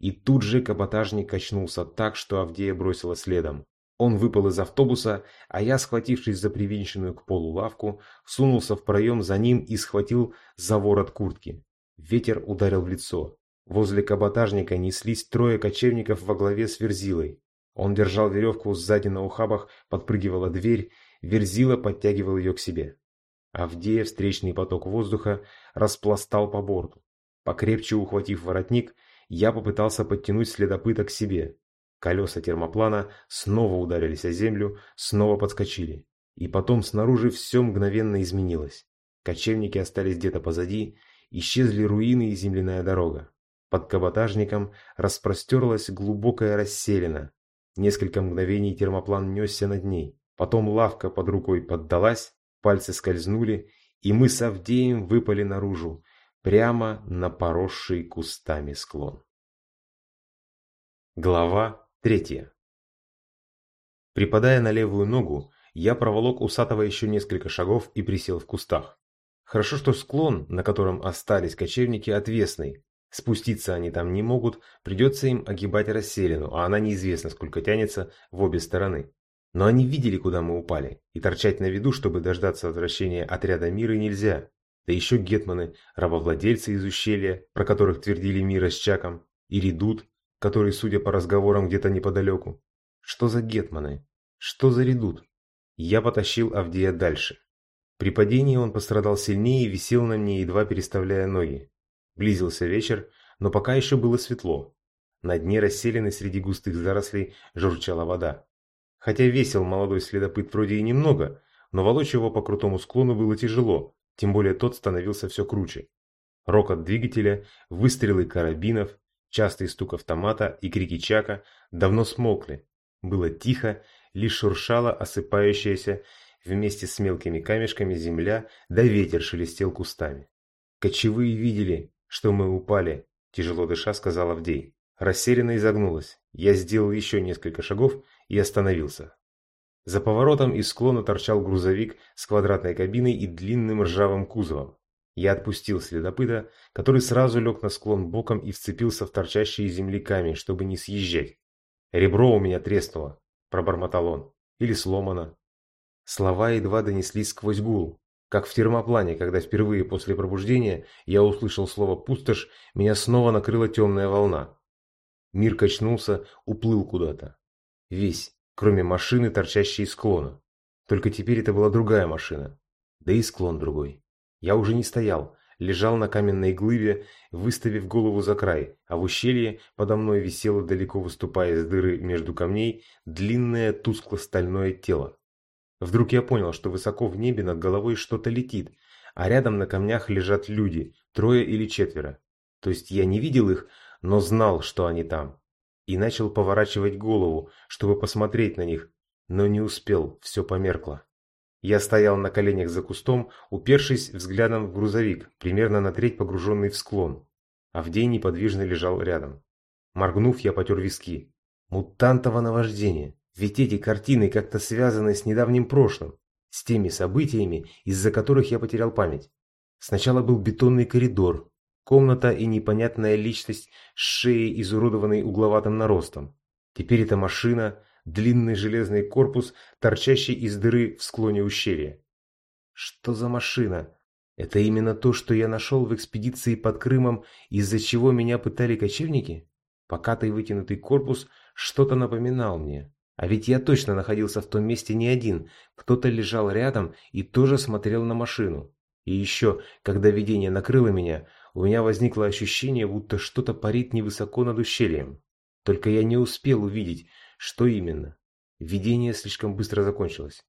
И тут же каботажник качнулся так, что Авдея бросила следом. Он выпал из автобуса, а я, схватившись за привинченную к полу лавку, сунулся в проем за ним и схватил за ворот куртки. Ветер ударил в лицо. Возле каботажника неслись трое кочевников во главе с Верзилой. Он держал веревку сзади на ухабах, подпрыгивала дверь, Верзила подтягивал ее к себе. Авдея встречный поток воздуха распластал по борту. Покрепче ухватив воротник, я попытался подтянуть следопыта к себе. Колеса термоплана снова ударились о землю, снова подскочили. И потом снаружи все мгновенно изменилось. Кочевники остались где-то позади, исчезли руины и земляная дорога. Под каботажником распростерлась глубокая расселена. Несколько мгновений термоплан несся над ней. Потом лавка под рукой поддалась, пальцы скользнули, и мы с Авдеем выпали наружу, прямо на поросший кустами склон. Глава третья Припадая на левую ногу, я проволок усатого еще несколько шагов и присел в кустах. Хорошо, что склон, на котором остались кочевники, отвесный, Спуститься они там не могут, придется им огибать расселину, а она неизвестно сколько тянется в обе стороны. Но они видели, куда мы упали, и торчать на виду, чтобы дождаться возвращения отряда мира нельзя. Да еще гетманы, рабовладельцы из ущелья, про которых твердили мира с Чаком, и редут, который, судя по разговорам, где-то неподалеку. Что за гетманы? Что за редут? Я потащил Авдея дальше. При падении он пострадал сильнее и висел на мне, едва переставляя ноги. Близился вечер, но пока еще было светло. На дне расселены среди густых зарослей журчала вода. Хотя весил молодой следопыт вроде и немного, но волочь его по крутому склону было тяжело, тем более тот становился все круче. Рокот двигателя, выстрелы карабинов, частый стук автомата и крики Чака давно смолкли. Было тихо, лишь шуршала осыпающаяся вместе с мелкими камешками земля, да ветер шелестел кустами. Кочевые видели, что мы упали, тяжело дыша сказал Авдей. Растерянно изогнулась. Я сделал еще несколько шагов и остановился. За поворотом из склона торчал грузовик с квадратной кабиной и длинным ржавым кузовом. Я отпустил следопыта, который сразу лег на склон боком и вцепился в торчащий из земли камень, чтобы не съезжать. «Ребро у меня треснуло», – пробормотал он. «Или сломано». Слова едва донеслись сквозь гул. Как в термоплане, когда впервые после пробуждения я услышал слово «пустошь», меня снова накрыла темная волна. Мир качнулся, уплыл куда-то. Весь, кроме машины, торчащей из склона. Только теперь это была другая машина. Да и склон другой. Я уже не стоял, лежал на каменной глыбе, выставив голову за край, а в ущелье подо мной висело, далеко выступая из дыры между камней, длинное тускло-стальное тело. Вдруг я понял, что высоко в небе над головой что-то летит, а рядом на камнях лежат люди, трое или четверо. То есть я не видел их, но знал, что они там. И начал поворачивать голову, чтобы посмотреть на них, но не успел, все померкло. Я стоял на коленях за кустом, упершись взглядом в грузовик, примерно на треть погруженный в склон. Авдей неподвижно лежал рядом. Моргнув, я потер виски. Мутантово наваждение. Ведь эти картины как-то связаны с недавним прошлым, с теми событиями, из-за которых я потерял память. Сначала был бетонный коридор, комната и непонятная личность с шеей, изуродованной угловатым наростом. Теперь это машина, длинный железный корпус, торчащий из дыры в склоне ущелья. Что за машина? Это именно то, что я нашел в экспедиции под Крымом, из-за чего меня пытали кочевники? Покатый вытянутый корпус что-то напоминал мне. А ведь я точно находился в том месте не один. Кто-то лежал рядом и тоже смотрел на машину. И еще, когда видение накрыло меня, у меня возникло ощущение, будто что-то парит невысоко над ущельем. Только я не успел увидеть, что именно. Видение слишком быстро закончилось.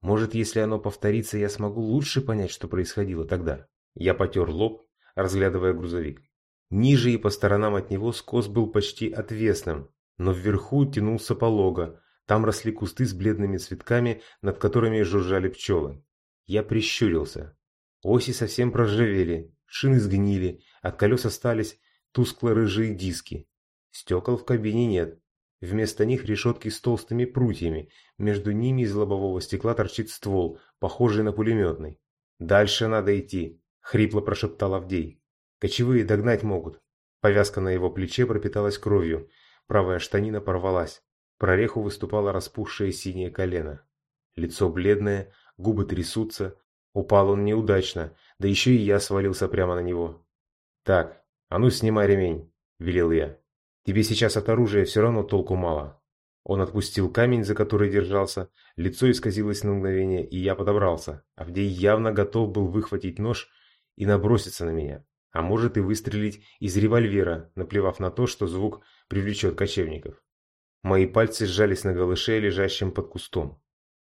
Может, если оно повторится, я смогу лучше понять, что происходило тогда. Я потер лоб, разглядывая грузовик. Ниже и по сторонам от него скос был почти отвесным, но вверху тянулся полого, там росли кусты с бледными цветками, над которыми жужжали пчелы. Я прищурился. Оси совсем проржавели, шины сгнили, от колес остались тускло-рыжие диски. Стекол в кабине нет. Вместо них решетки с толстыми прутьями, между ними из лобового стекла торчит ствол, похожий на пулеметный. «Дальше надо идти», — хрипло прошептал Авдей. «Кочевые догнать могут». Повязка на его плече пропиталась кровью, правая штанина порвалась. Прореху выступало распухшее синее колено. Лицо бледное, губы трясутся. Упал он неудачно, да еще и я свалился прямо на него. «Так, а ну снимай ремень», – велел я. «Тебе сейчас от оружия все равно толку мало». Он отпустил камень, за который держался, лицо исказилось на мгновение, и я подобрался. Авдей явно готов был выхватить нож и наброситься на меня, а может и выстрелить из револьвера, наплевав на то, что звук привлечет кочевников. Мои пальцы сжались на голыше, лежащем под кустом.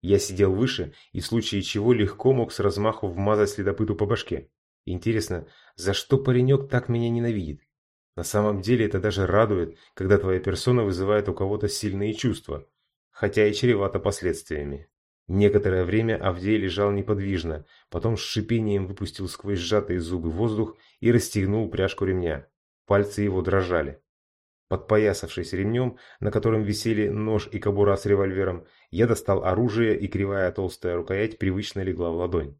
Я сидел выше и в случае чего легко мог с размаху вмазать следопыту по башке. Интересно, за что паренек так меня ненавидит? На самом деле это даже радует, когда твоя персона вызывает у кого-то сильные чувства, хотя и чревато последствиями. Некоторое время Авдей лежал неподвижно, потом с шипением выпустил сквозь сжатые зубы воздух и расстегнул пряжку ремня. Пальцы его дрожали. Подпоясавшись ремнем, на котором висели нож и кобура с револьвером, я достал оружие, и кривая толстая рукоять привычно легла в ладонь.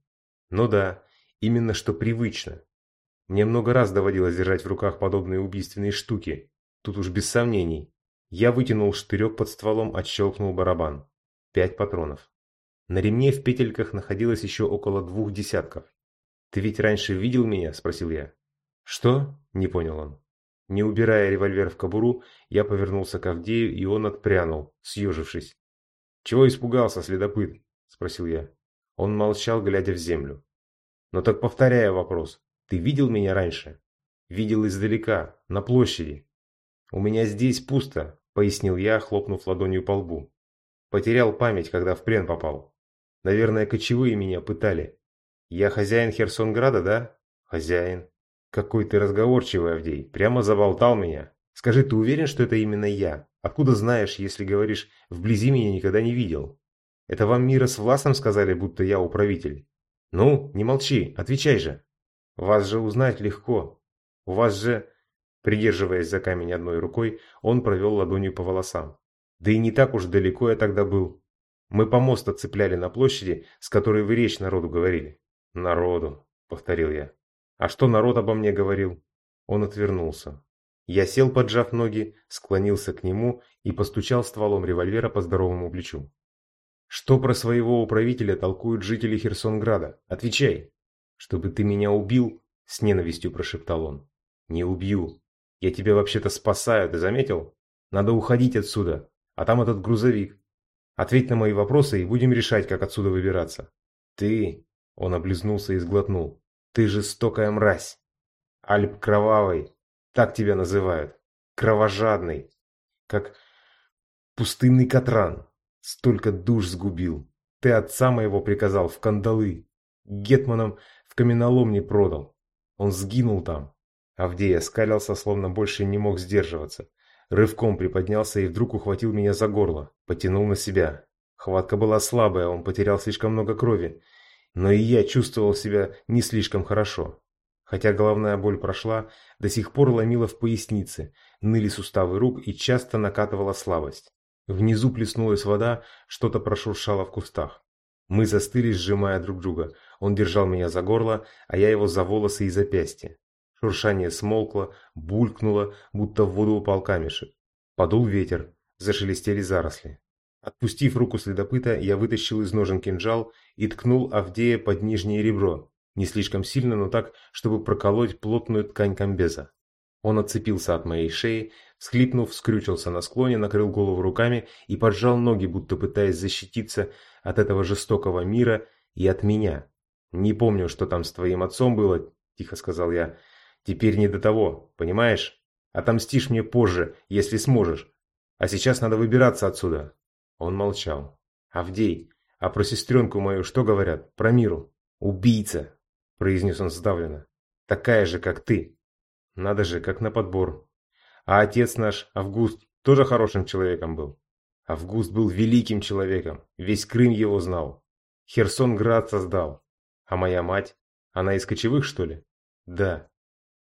Ну да, именно что привычно. Мне много раз доводилось держать в руках подобные убийственные штуки. Тут уж без сомнений. Я вытянул штырек под стволом, отщелкнул барабан. Пять патронов. На ремне в петельках находилось еще около двух десятков. «Ты ведь раньше видел меня?» – спросил я. «Что?» – не понял он. Не убирая револьвер в кобуру, я повернулся к Авдею, и он отпрянул, съежившись. «Чего испугался, следопыт?» – спросил я. Он молчал, глядя в землю. «Но так повторяю вопрос. Ты видел меня раньше?» «Видел издалека, на площади». «У меня здесь пусто», – пояснил я, хлопнув ладонью по лбу. «Потерял память, когда в плен попал. Наверное, кочевые меня пытали. Я хозяин Херсонграда, да?» «Хозяин», «Какой ты разговорчивый, Авдей, прямо заболтал меня. Скажи, ты уверен, что это именно я? Откуда знаешь, если говоришь, вблизи меня никогда не видел? Это вам Мира с Власом сказали, будто я управитель? Ну, не молчи, отвечай же. Вас же узнать легко. У вас же...» Придерживаясь за камень одной рукой, он провел ладонью по волосам. «Да и не так уж далеко я тогда был. Мы помост отцепляли на площади, с которой вы речь народу говорили». «Народу», — повторил я. А что народ обо мне говорил? Он отвернулся. Я сел, поджав ноги, склонился к нему и постучал стволом револьвера по здоровому плечу. Что про своего управителя толкуют жители Херсонграда? Отвечай. Чтобы ты меня убил? С ненавистью прошептал он. Не убью. Я тебя вообще-то спасаю, ты заметил? Надо уходить отсюда. А там этот грузовик. Ответь на мои вопросы и будем решать, как отсюда выбираться. Ты... Он облизнулся и сглотнул. Ты жестокая мразь. Альп Кровавый, так тебя называют. Кровожадный. Как пустынный Катран. Столько душ сгубил. Ты отца моего приказал в кандалы. Гетманом в каменолом не продал. Он сгинул там. Авдей оскалился, словно больше не мог сдерживаться. Рывком приподнялся и вдруг ухватил меня за горло. Потянул на себя. Хватка была слабая, он потерял слишком много крови. Но и я чувствовал себя не слишком хорошо. Хотя головная боль прошла, до сих пор ломила в пояснице, ныли суставы рук и часто накатывала слабость. Внизу плеснулась вода, что-то прошуршало в кустах. Мы застыли, сжимая друг друга. Он держал меня за горло, а я его за волосы и запястья. Шуршание смолкло, булькнуло, будто в воду упал камешек. Подул ветер, зашелестели заросли. Отпустив руку следопыта, я вытащил из ножен кинжал и ткнул Авдея под нижнее ребро, не слишком сильно, но так, чтобы проколоть плотную ткань комбеза. Он отцепился от моей шеи, всхлипнув, скрючился на склоне, накрыл голову руками и поджал ноги, будто пытаясь защититься от этого жестокого мира и от меня. «Не помню, что там с твоим отцом было», – тихо сказал я. «Теперь не до того, понимаешь? Отомстишь мне позже, если сможешь. А сейчас надо выбираться отсюда. Он молчал. «Авдей, а про сестренку мою что говорят? Про Миру?» «Убийца!» – произнес он сдавленно. «Такая же, как ты!» «Надо же, как на подбор!» «А отец наш, Август, тоже хорошим человеком был?» «Август был великим человеком, весь Крым его знал. Херсон град создал. А моя мать? Она из кочевых, что ли?» «Да».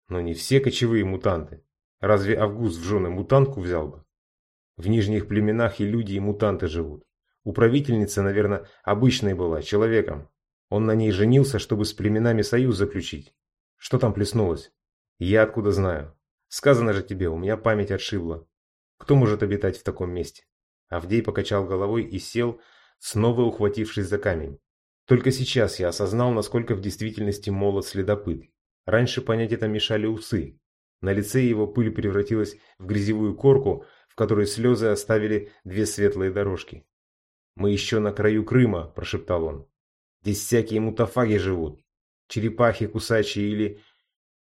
«Но не все кочевые мутанты. Разве Август в жены мутантку взял бы?» В нижних племенах и люди, и мутанты живут. Управительница, наверное, обычной была, человеком. Он на ней женился, чтобы с племенами союз заключить. Что там плеснулось? Я откуда знаю? Сказано же тебе, у меня память отшибла. Кто может обитать в таком месте? Авдей покачал головой и сел, снова ухватившись за камень. Только сейчас я осознал, насколько в действительности молод следопыт. Раньше понять это мешали усы. На лице его пыль превратилась в грязевую корку, в которой слезы оставили две светлые дорожки. «Мы еще на краю Крыма», – прошептал он. «Здесь всякие мутафаги живут. Черепахи кусачие или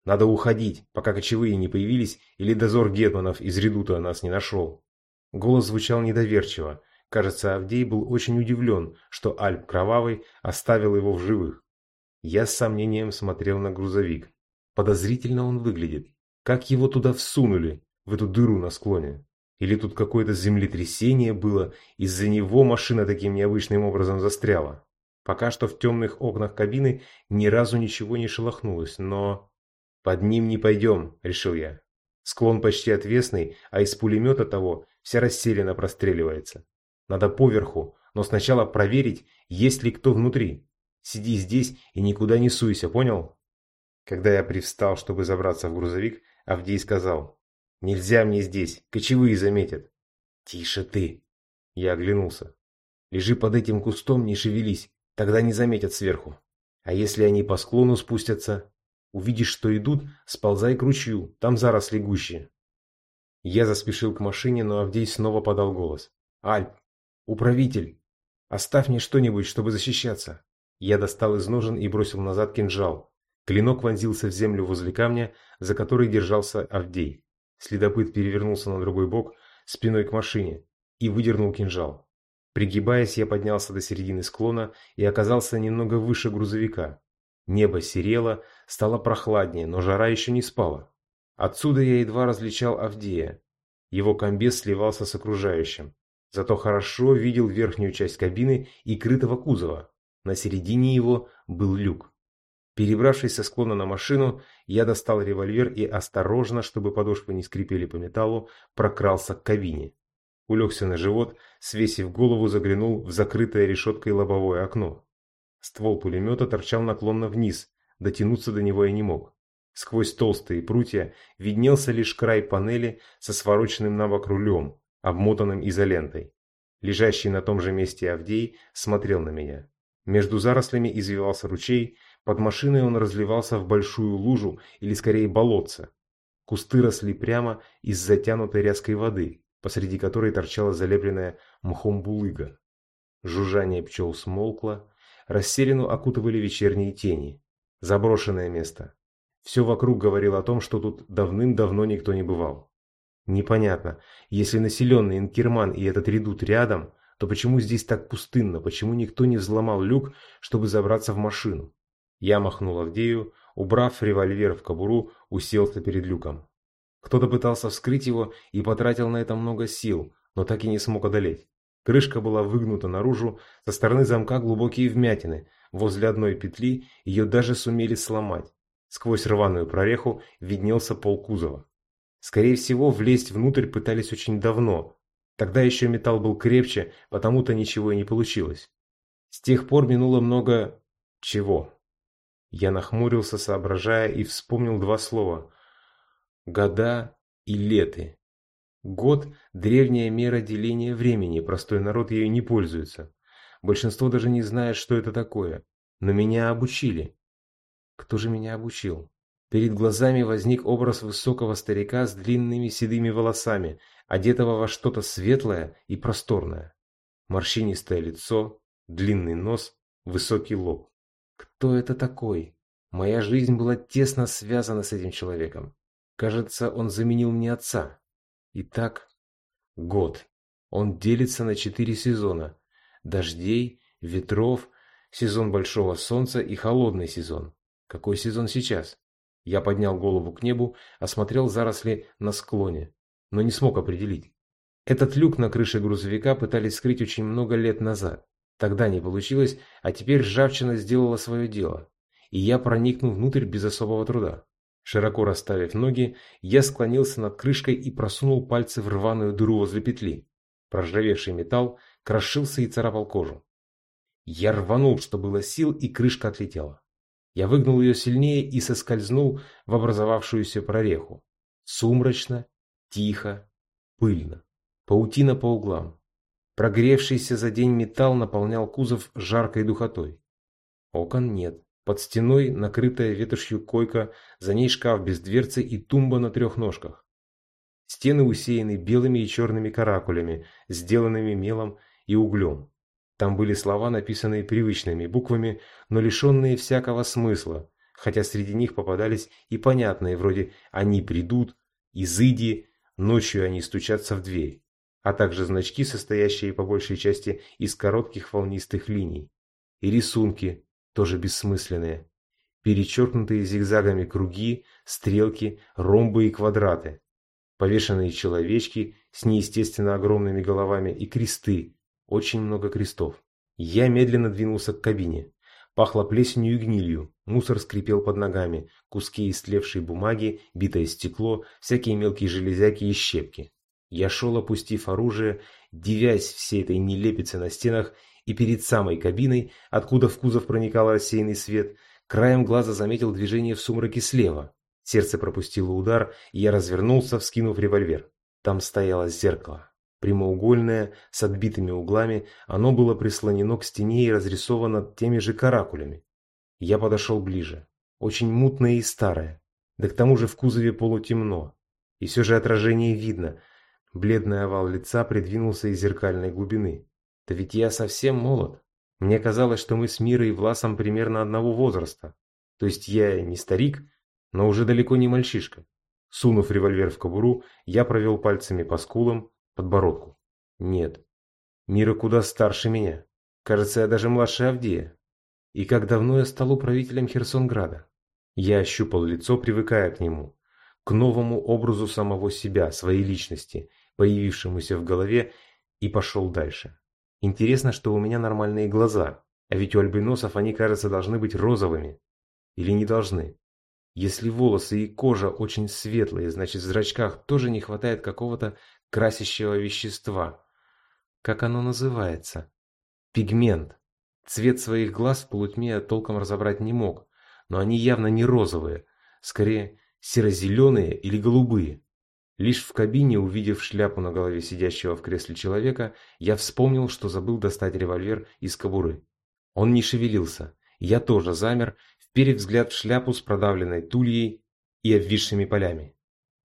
надо уходить, пока кочевые не появились или дозор гетманов из редута нас не нашел. Голос звучал недоверчиво. Кажется, Авдей был очень удивлен, что Альп Кровавый оставил его в живых. Я с сомнением смотрел на грузовик. Подозрительно он выглядит. Как его туда всунули, в эту дыру на склоне? Или тут какое-то землетрясение было, из-за него машина таким необычным образом застряла? Пока что в темных окнах кабины ни разу ничего не шелохнулось, но... «Под ним не пойдем», — решил я. Склон почти отвесный, а из пулемета того вся расселена простреливается. Надо поверху, но сначала проверить, есть ли кто внутри. Сиди здесь и никуда не суйся, понял? Когда я привстал, чтобы забраться в грузовик, Авдей сказал. «Нельзя мне здесь, кочевые заметят». «Тише ты!» Я оглянулся. «Лежи под этим кустом, не шевелись, тогда не заметят сверху. А если они по склону спустятся?» Увидишь, что идут, сползай к ручью, там заросли гуще. Я заспешил к машине, но Авдей снова подал голос. «Альп! Управитель! Оставь мне что-нибудь, чтобы защищаться!» Я достал из ножен и бросил назад кинжал. Клинок вонзился в землю возле камня, за который держался Авдей. Следопыт перевернулся на другой бок, спиной к машине, и выдернул кинжал. Пригибаясь, я поднялся до середины склона и оказался немного выше грузовика. Небо серело, стало прохладнее, но жара еще не спала. Отсюда я едва различал Авдея. Его комбез сливался с окружающим. Зато хорошо видел верхнюю часть кабины и крытого кузова. На середине его был люк. Перебравшись со склона на машину, я достал револьвер и осторожно, чтобы подошвы не скрипели по металлу, прокрался к кабине. Улегся на живот, свесив голову, заглянул в закрытое решеткой лобовое окно. Ствол пулемета торчал наклонно вниз, дотянуться до него я не мог. Сквозь толстые прутья виднелся лишь край панели со свороченным на бок рулем, обмотанным изолентой. Лежащий на том же месте Авдей смотрел на меня. Между зарослями извивался ручей, под машиной он разливался в большую лужу или скорее болотце. Кусты росли прямо из затянутой ряской воды, посреди которой торчала залепленная мхом булыга. Жужжание пчел смолкло, Расселину окутывали вечерние тени. Заброшенное место. Все вокруг говорило о том, что тут давным-давно никто не бывал. Непонятно, если населенный Инкерман и этот редут рядом, то почему здесь так пустынно, почему никто не взломал люк, чтобы забраться в машину? Я махнул Авдею, убрав револьвер в кобуру, уселся перед люком. Кто-то пытался вскрыть его и потратил на это много сил, но так и не смог одолеть. Крышка была выгнута наружу, со стороны замка глубокие вмятины, возле одной петли ее даже сумели сломать. Сквозь рваную прореху виднелся пол кузова. Скорее всего, влезть внутрь пытались очень давно. Тогда еще металл был крепче, потому-то ничего и не получилось. С тех пор минуло много... чего. Я нахмурился, соображая, и вспомнил два слова. Года и леты. Год – древняя мера деления времени, простой народ ею не пользуется. Большинство даже не знает, что это такое. Но меня обучили. Кто же меня обучил? Перед глазами возник образ высокого старика с длинными седыми волосами, одетого во что-то светлое и просторное. Морщинистое лицо, длинный нос, высокий лоб. Кто это такой? Моя жизнь была тесно связана с этим человеком. Кажется, он заменил мне отца. Итак, год. Он делится на четыре сезона. Дождей, ветров, сезон большого солнца и холодный сезон. Какой сезон сейчас? Я поднял голову к небу, осмотрел заросли на склоне, но не смог определить. Этот люк на крыше грузовика пытались скрыть очень много лет назад. Тогда не получилось, а теперь ржавчина сделала свое дело. И я проникнул внутрь без особого труда. Широко расставив ноги, я склонился над крышкой и просунул пальцы в рваную дыру возле петли. Проржавевший металл крошился и царапал кожу. Я рванул, что было сил, и крышка отлетела. Я выгнул ее сильнее и соскользнул в образовавшуюся прореху. Сумрачно, тихо, пыльно. Паутина по углам. Прогревшийся за день металл наполнял кузов жаркой духотой. Окон нет. Под стеной накрытая ветошью койка, за ней шкаф без дверцы и тумба на трех ножках. Стены усеяны белыми и черными каракулями, сделанными мелом и углем. Там были слова, написанные привычными буквами, но лишенные всякого смысла, хотя среди них попадались и понятные, вроде «они придут», «изыди», «ночью они стучатся в дверь», а также значки, состоящие по большей части из коротких волнистых линий. И рисунки, тоже бессмысленные. Перечеркнутые зигзагами круги, стрелки, ромбы и квадраты. Повешенные человечки с неестественно огромными головами и кресты, очень много крестов. Я медленно двинулся к кабине. Пахло плесенью и гнилью, мусор скрипел под ногами, куски истлевшей бумаги, битое стекло, всякие мелкие железяки и щепки. Я шел, опустив оружие, дивясь всей этой нелепице на стенах, и перед самой кабиной, откуда в кузов проникал рассеянный свет, краем глаза заметил движение в сумраке слева. Сердце пропустило удар, и я развернулся, вскинув револьвер. Там стояло зеркало. Прямоугольное, с отбитыми углами, оно было прислонено к стене и разрисовано теми же каракулями. Я подошел ближе. Очень мутное и старое. Да к тому же в кузове полутемно. И все же отражение видно. Бледный овал лица придвинулся из зеркальной глубины. Да ведь я совсем молод. Мне казалось, что мы с Мирой и Власом примерно одного возраста. То есть я не старик, но уже далеко не мальчишка. Сунув револьвер в кобуру, я провел пальцами по скулам, подбородку. Нет. Мира куда старше меня. Кажется, я даже младше Авдея. И как давно я стал управителем Херсонграда? Я ощупал лицо, привыкая к нему. К новому образу самого себя, своей личности, появившемуся в голове, и пошел дальше. Интересно, что у меня нормальные глаза, а ведь у альбиносов они, кажется, должны быть розовыми. Или не должны? Если волосы и кожа очень светлые, значит в зрачках тоже не хватает какого-то красящего вещества. Как оно называется? Пигмент. Цвет своих глаз в полутьме я толком разобрать не мог, но они явно не розовые, скорее серо-зеленые или голубые. Лишь в кабине, увидев шляпу на голове сидящего в кресле человека, я вспомнил, что забыл достать револьвер из кобуры. Он не шевелился. Я тоже замер, вперев взгляд в шляпу с продавленной тульей и обвисшими полями.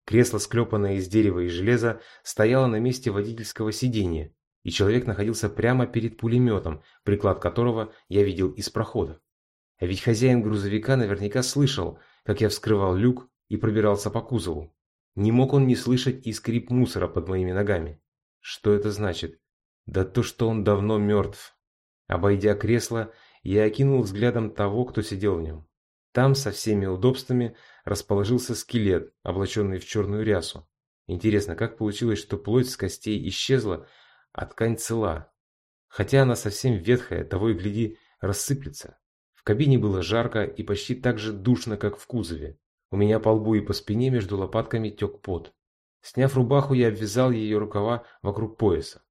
Кресло, склепанное из дерева и железа, стояло на месте водительского сидения, и человек находился прямо перед пулеметом, приклад которого я видел из прохода. А ведь хозяин грузовика наверняка слышал, как я вскрывал люк и пробирался по кузову. Не мог он не слышать и скрип мусора под моими ногами. Что это значит? Да то, что он давно мертв. Обойдя кресло, я окинул взглядом того, кто сидел в нем. Там со всеми удобствами расположился скелет, облаченный в черную рясу. Интересно, как получилось, что плоть с костей исчезла, а ткань цела? Хотя она совсем ветхая, того и гляди, рассыплется. В кабине было жарко и почти так же душно, как в кузове. У меня по лбу и по спине между лопатками тек пот. Сняв рубаху, я обвязал ее рукава вокруг пояса.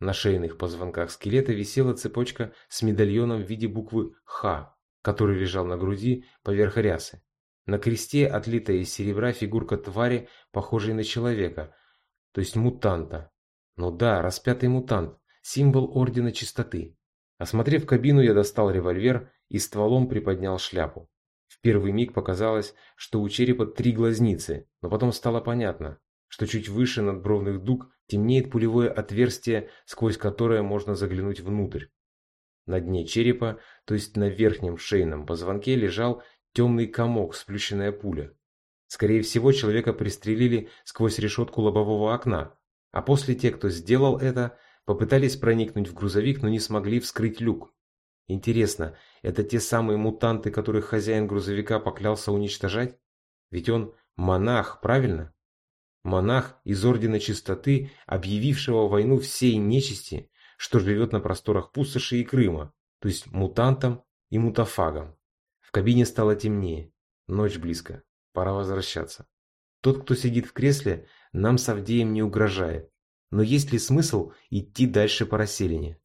На шейных позвонках скелета висела цепочка с медальоном в виде буквы «Х», который лежал на груди поверх рясы. На кресте отлитая из серебра фигурка твари, похожей на человека, то есть мутанта. Ну да, распятый мутант, символ Ордена Чистоты. Осмотрев кабину, я достал револьвер и стволом приподнял шляпу. Первый миг показалось, что у черепа три глазницы, но потом стало понятно, что чуть выше надбровных дуг темнеет пулевое отверстие, сквозь которое можно заглянуть внутрь. На дне черепа, то есть на верхнем шейном позвонке, лежал темный комок, сплющенная пуля. Скорее всего, человека пристрелили сквозь решетку лобового окна, а после те, кто сделал это, попытались проникнуть в грузовик, но не смогли вскрыть люк. Интересно, это те самые мутанты, которых хозяин грузовика поклялся уничтожать? Ведь он монах, правильно? Монах из Ордена Чистоты, объявившего войну всей нечисти, что живет на просторах пустоши и Крыма, то есть мутантам и мутафагам. В кабине стало темнее. Ночь близко. Пора возвращаться. Тот, кто сидит в кресле, нам с Авдеем не угрожает. Но есть ли смысл идти дальше по расселине?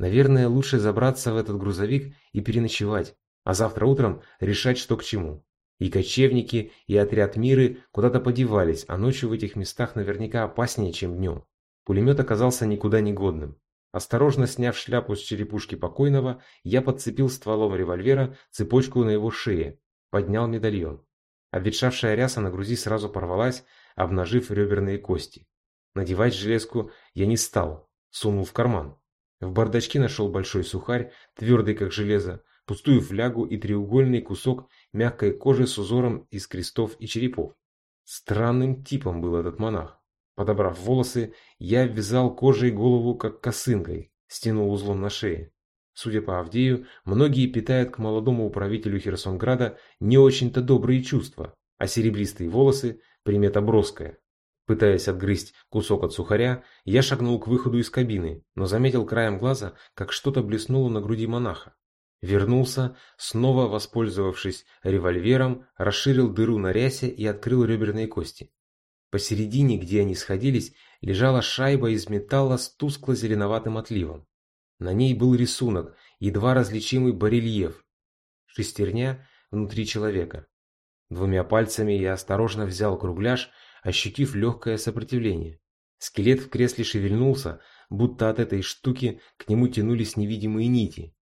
Наверное, лучше забраться в этот грузовик и переночевать, а завтра утром решать, что к чему. И кочевники, и отряд Миры куда-то подевались, а ночью в этих местах наверняка опаснее, чем днем. Пулемет оказался никуда не годным. Осторожно сняв шляпу с черепушки покойного, я подцепил стволом револьвера цепочку на его шее, поднял медальон. Обветшавшая ряса на груди сразу порвалась, обнажив реберные кости. Надевать железку я не стал, сунул в карман. В бардачке нашел большой сухарь, твердый как железо, пустую флягу и треугольный кусок мягкой кожи с узором из крестов и черепов. Странным типом был этот монах. Подобрав волосы, я ввязал кожей голову как косынкой, стянул узлом на шее. Судя по Авдею, многие питают к молодому управителю Херсонграда не очень-то добрые чувства, а серебристые волосы – примета броская. Пытаясь отгрызть кусок от сухаря, я шагнул к выходу из кабины, но заметил краем глаза, как что-то блеснуло на груди монаха. Вернулся, снова воспользовавшись револьвером, расширил дыру на рясе и открыл реберные кости. Посередине, где они сходились, лежала шайба из металла с тускло-зеленоватым отливом. На ней был рисунок, едва различимый барельеф. Шестерня внутри человека. Двумя пальцами я осторожно взял кругляш, ощутив легкое сопротивление. Скелет в кресле шевельнулся, будто от этой штуки к нему тянулись невидимые нити.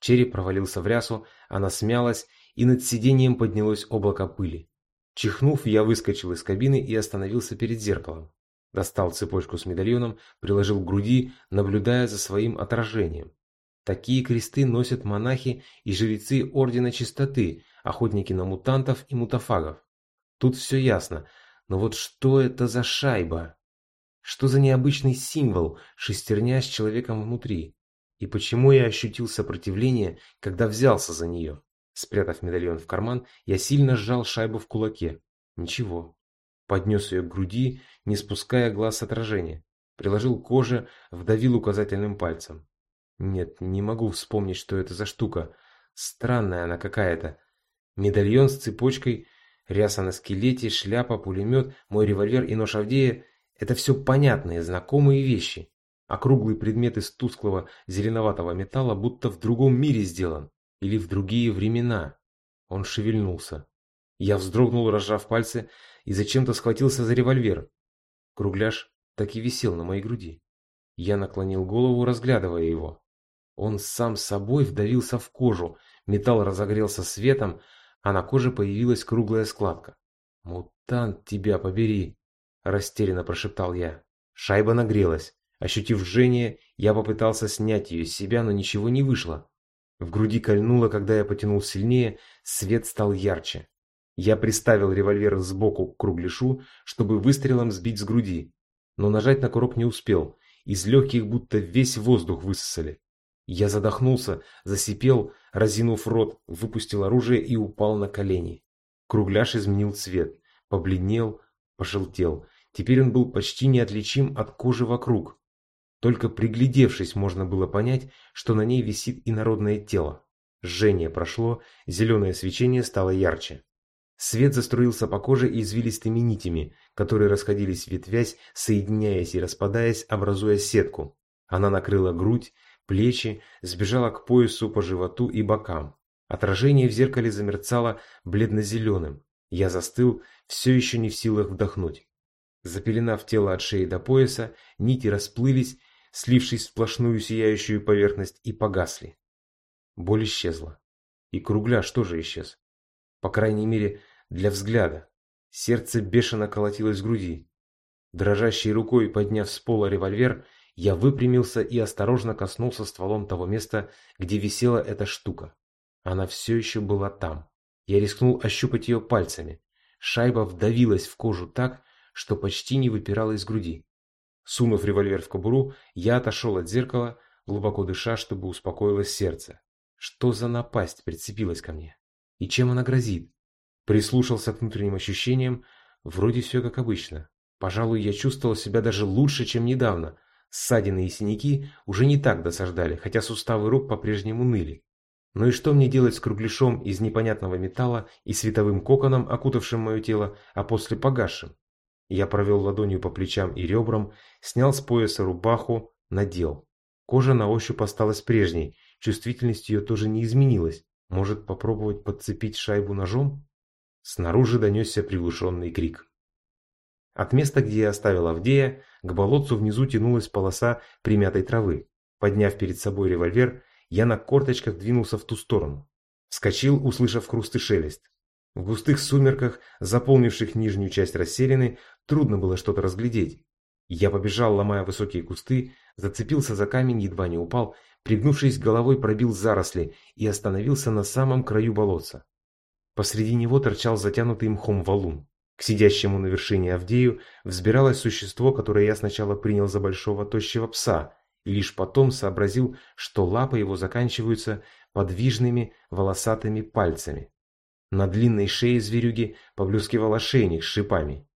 Череп провалился в рясу, она смялась, и над сиденьем поднялось облако пыли. Чихнув, я выскочил из кабины и остановился перед зеркалом. Достал цепочку с медальоном, приложил к груди, наблюдая за своим отражением. Такие кресты носят монахи и жрецы Ордена Чистоты, охотники на мутантов и мутафагов. Тут все ясно, но вот что это за шайба? Что за необычный символ, шестерня с человеком внутри? И почему я ощутил сопротивление, когда взялся за нее? Спрятав медальон в карман, я сильно сжал шайбу в кулаке. Ничего. Поднес ее к груди, не спуская глаз с отражения. Приложил к коже, вдавил указательным пальцем. Нет, не могу вспомнить, что это за штука. Странная она какая-то. Медальон с цепочкой, ряса на скелете, шляпа, пулемет, мой револьвер и нож Авдея — это все понятные, знакомые вещи. Округлый предмет из тусклого зеленоватого металла будто в другом мире сделан. Или в другие времена. Он шевельнулся. Я вздрогнул, разжав пальцы, и зачем-то схватился за револьвер. Кругляш так и висел на моей груди. Я наклонил голову, разглядывая его. Он сам собой вдавился в кожу, металл разогрелся светом, а на коже появилась круглая складка. «Мутант, тебя побери!» – растерянно прошептал я. Шайба нагрелась. Ощутив жжение, я попытался снять ее с себя, но ничего не вышло. В груди кольнуло, когда я потянул сильнее, свет стал ярче. Я приставил револьвер сбоку к кругляшу, чтобы выстрелом сбить с груди. Но нажать на курок не успел. Из легких будто весь воздух высосали. Я задохнулся, засипел, разинув рот, выпустил оружие и упал на колени. Кругляш изменил цвет, побледнел, пожелтел. Теперь он был почти неотличим от кожи вокруг. Только приглядевшись, можно было понять, что на ней висит инородное тело. Жжение прошло, зеленое свечение стало ярче. Свет заструился по коже извилистыми нитями, которые расходились ветвясь, соединяясь и распадаясь, образуя сетку. Она накрыла грудь, плечи, сбежала к поясу по животу и бокам. Отражение в зеркале замерцало бледно-зеленым. Я застыл, все еще не в силах вдохнуть. Запеленав тело от шеи до пояса, нити расплылись, слившись в сплошную сияющую поверхность, и погасли. Боль исчезла. И кругляш тоже исчез. По крайней мере, для взгляда. Сердце бешено колотилось в груди. Дрожащей рукой подняв с пола револьвер, я выпрямился и осторожно коснулся стволом того места, где висела эта штука. Она все еще была там. Я рискнул ощупать ее пальцами. Шайба вдавилась в кожу так, что почти не выпирала из груди. Сунув револьвер в кобуру, я отошел от зеркала, глубоко дыша, чтобы успокоилось сердце. Что за напасть прицепилась ко мне? И чем она грозит? Прислушался к внутренним ощущениям, вроде все как обычно. Пожалуй, я чувствовал себя даже лучше, чем недавно. Ссадины и синяки уже не так досаждали, хотя суставы рук по-прежнему ныли. Ну и что мне делать с кругляшом из непонятного металла и световым коконом, окутавшим мое тело, а после погасшим? Я провел ладонью по плечам и ребрам, снял с пояса рубаху, надел. Кожа на ощупь осталась прежней, чувствительность ее тоже не изменилась. Может попробовать подцепить шайбу ножом? Снаружи донесся приглушенный крик. От места, где я оставил Авдея, к болотцу внизу тянулась полоса примятой травы. Подняв перед собой револьвер, я на корточках двинулся в ту сторону. Вскочил, услышав хруст и шелест. В густых сумерках, заполнивших нижнюю часть расселены, трудно было что-то разглядеть. Я побежал, ломая высокие кусты, зацепился за камень, едва не упал, пригнувшись головой, пробил заросли и остановился на самом краю болотца. Посреди него торчал затянутый мхом валун. К сидящему на вершине Авдею взбиралось существо, которое я сначала принял за большого тощего пса, и лишь потом сообразил, что лапы его заканчиваются подвижными волосатыми пальцами. На длинной шее зверюги поблескивал ошейник с шипами.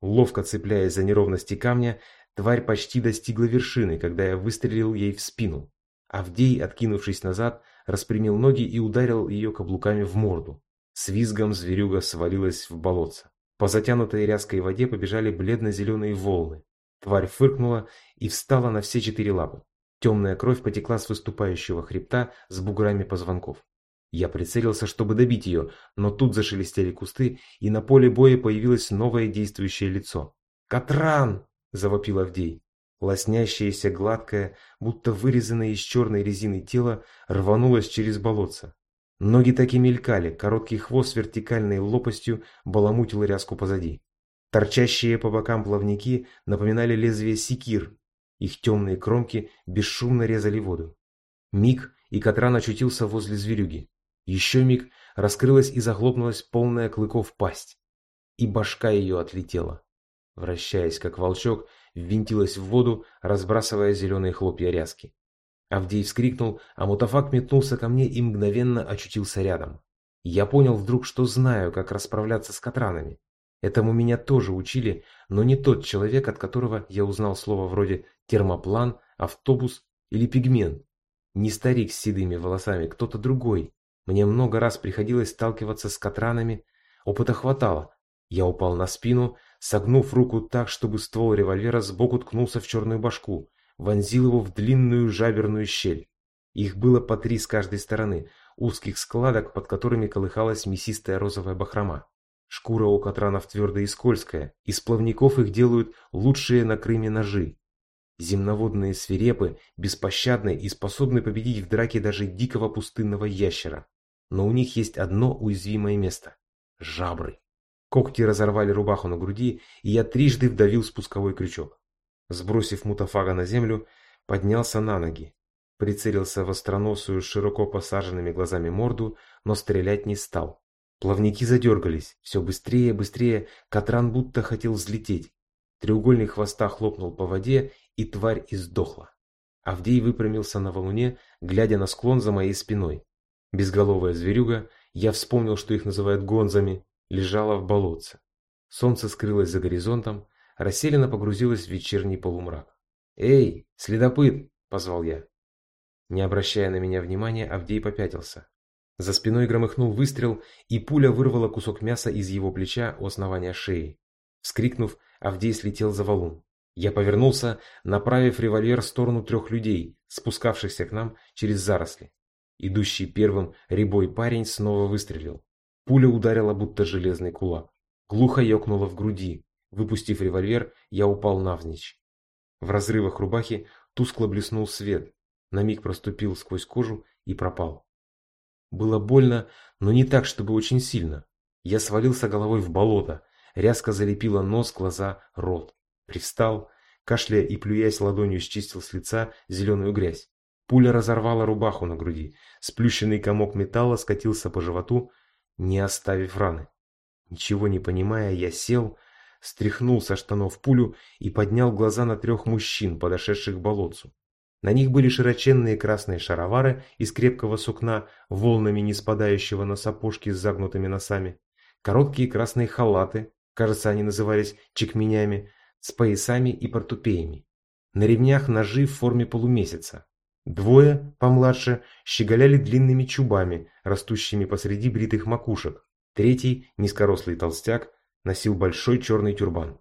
Ловко цепляясь за неровности камня, тварь почти достигла вершины, когда я выстрелил ей в спину. Авдей, откинувшись назад, распрямил ноги и ударил ее каблуками в морду. С визгом зверюга свалилась в болотце. По затянутой ряской воде побежали бледно-зеленые волны. Тварь фыркнула и встала на все четыре лапы. Темная кровь потекла с выступающего хребта с буграми позвонков. Я прицелился, чтобы добить ее, но тут зашелестели кусты, и на поле боя появилось новое действующее лицо. «Катран!» – завопил Авдей. Лоснящееся, гладкое, будто вырезанное из черной резины тело, рванулось через болотце. Ноги так и мелькали, короткий хвост с вертикальной лопастью баламутил ряску позади. Торчащие по бокам плавники напоминали лезвие секир. Их темные кромки бесшумно резали воду. Миг, и Катран очутился возле зверюги. Еще миг, раскрылась и захлопнулась полная клыков пасть. И башка ее отлетела. Вращаясь, как волчок, ввинтилась в воду, разбрасывая зеленые хлопья ряски. Авдей вскрикнул, а Мутафак метнулся ко мне и мгновенно очутился рядом. Я понял вдруг, что знаю, как расправляться с катранами. Этому меня тоже учили, но не тот человек, от которого я узнал слово вроде термоплан, автобус или пигмент. Не старик с седыми волосами, кто-то другой. Мне много раз приходилось сталкиваться с катранами, опыта хватало. Я упал на спину, согнув руку так, чтобы ствол револьвера сбоку ткнулся в черную башку, вонзил его в длинную жаберную щель. Их было по три с каждой стороны, узких складок, под которыми колыхалась мясистая розовая бахрома. Шкура у катранов твердая и скользкая, из плавников их делают лучшие на Крыме ножи. Земноводные свирепы, беспощадны и способны победить в драке даже дикого пустынного ящера. Но у них есть одно уязвимое место – жабры. Когти разорвали рубаху на груди, и я трижды вдавил спусковой крючок. Сбросив мутафага на землю, поднялся на ноги. Прицелился в остроносую, широко посаженными глазами морду, но стрелять не стал. Плавники задергались, все быстрее, быстрее, Катран будто хотел взлететь. Треугольный хвоста хлопнул по воде, и тварь издохла. Авдей выпрямился на валуне, глядя на склон за моей спиной. Безголовая зверюга, я вспомнил, что их называют гонзами, лежала в болотце. Солнце скрылось за горизонтом, расселенно погрузилось в вечерний полумрак. «Эй, следопыт!» – позвал я. Не обращая на меня внимания, Авдей попятился. За спиной громыхнул выстрел, и пуля вырвала кусок мяса из его плеча у основания шеи. Вскрикнув, Авдей слетел за валун. Я повернулся, направив револьвер в сторону трех людей, спускавшихся к нам через заросли. Идущий первым рябой парень снова выстрелил. Пуля ударила, будто железный кулак. Глухо ёкнула в груди. Выпустив револьвер, я упал навзничь. В разрывах рубахи тускло блеснул свет. На миг проступил сквозь кожу и пропал. Было больно, но не так, чтобы очень сильно. Я свалился головой в болото, рязко залепила нос, глаза, рот. Привстал, кашляя и плюясь ладонью счистил с лица зеленую грязь. Пуля разорвала рубаху на груди. Сплющенный комок металла скатился по животу, не оставив раны. Ничего не понимая, я сел, стряхнул со штанов пулю и поднял глаза на трех мужчин, подошедших к болотцу. На них были широченные красные шаровары из крепкого сукна, волнами не спадающего на сапожки с загнутыми носами, короткие красные халаты, кажется, они назывались чекменями, с поясами и портупеями. На ремнях ножи в форме полумесяца. Двое, помладше, щеголяли длинными чубами, растущими посреди бритых макушек. Третий, низкорослый толстяк, носил большой черный тюрбан.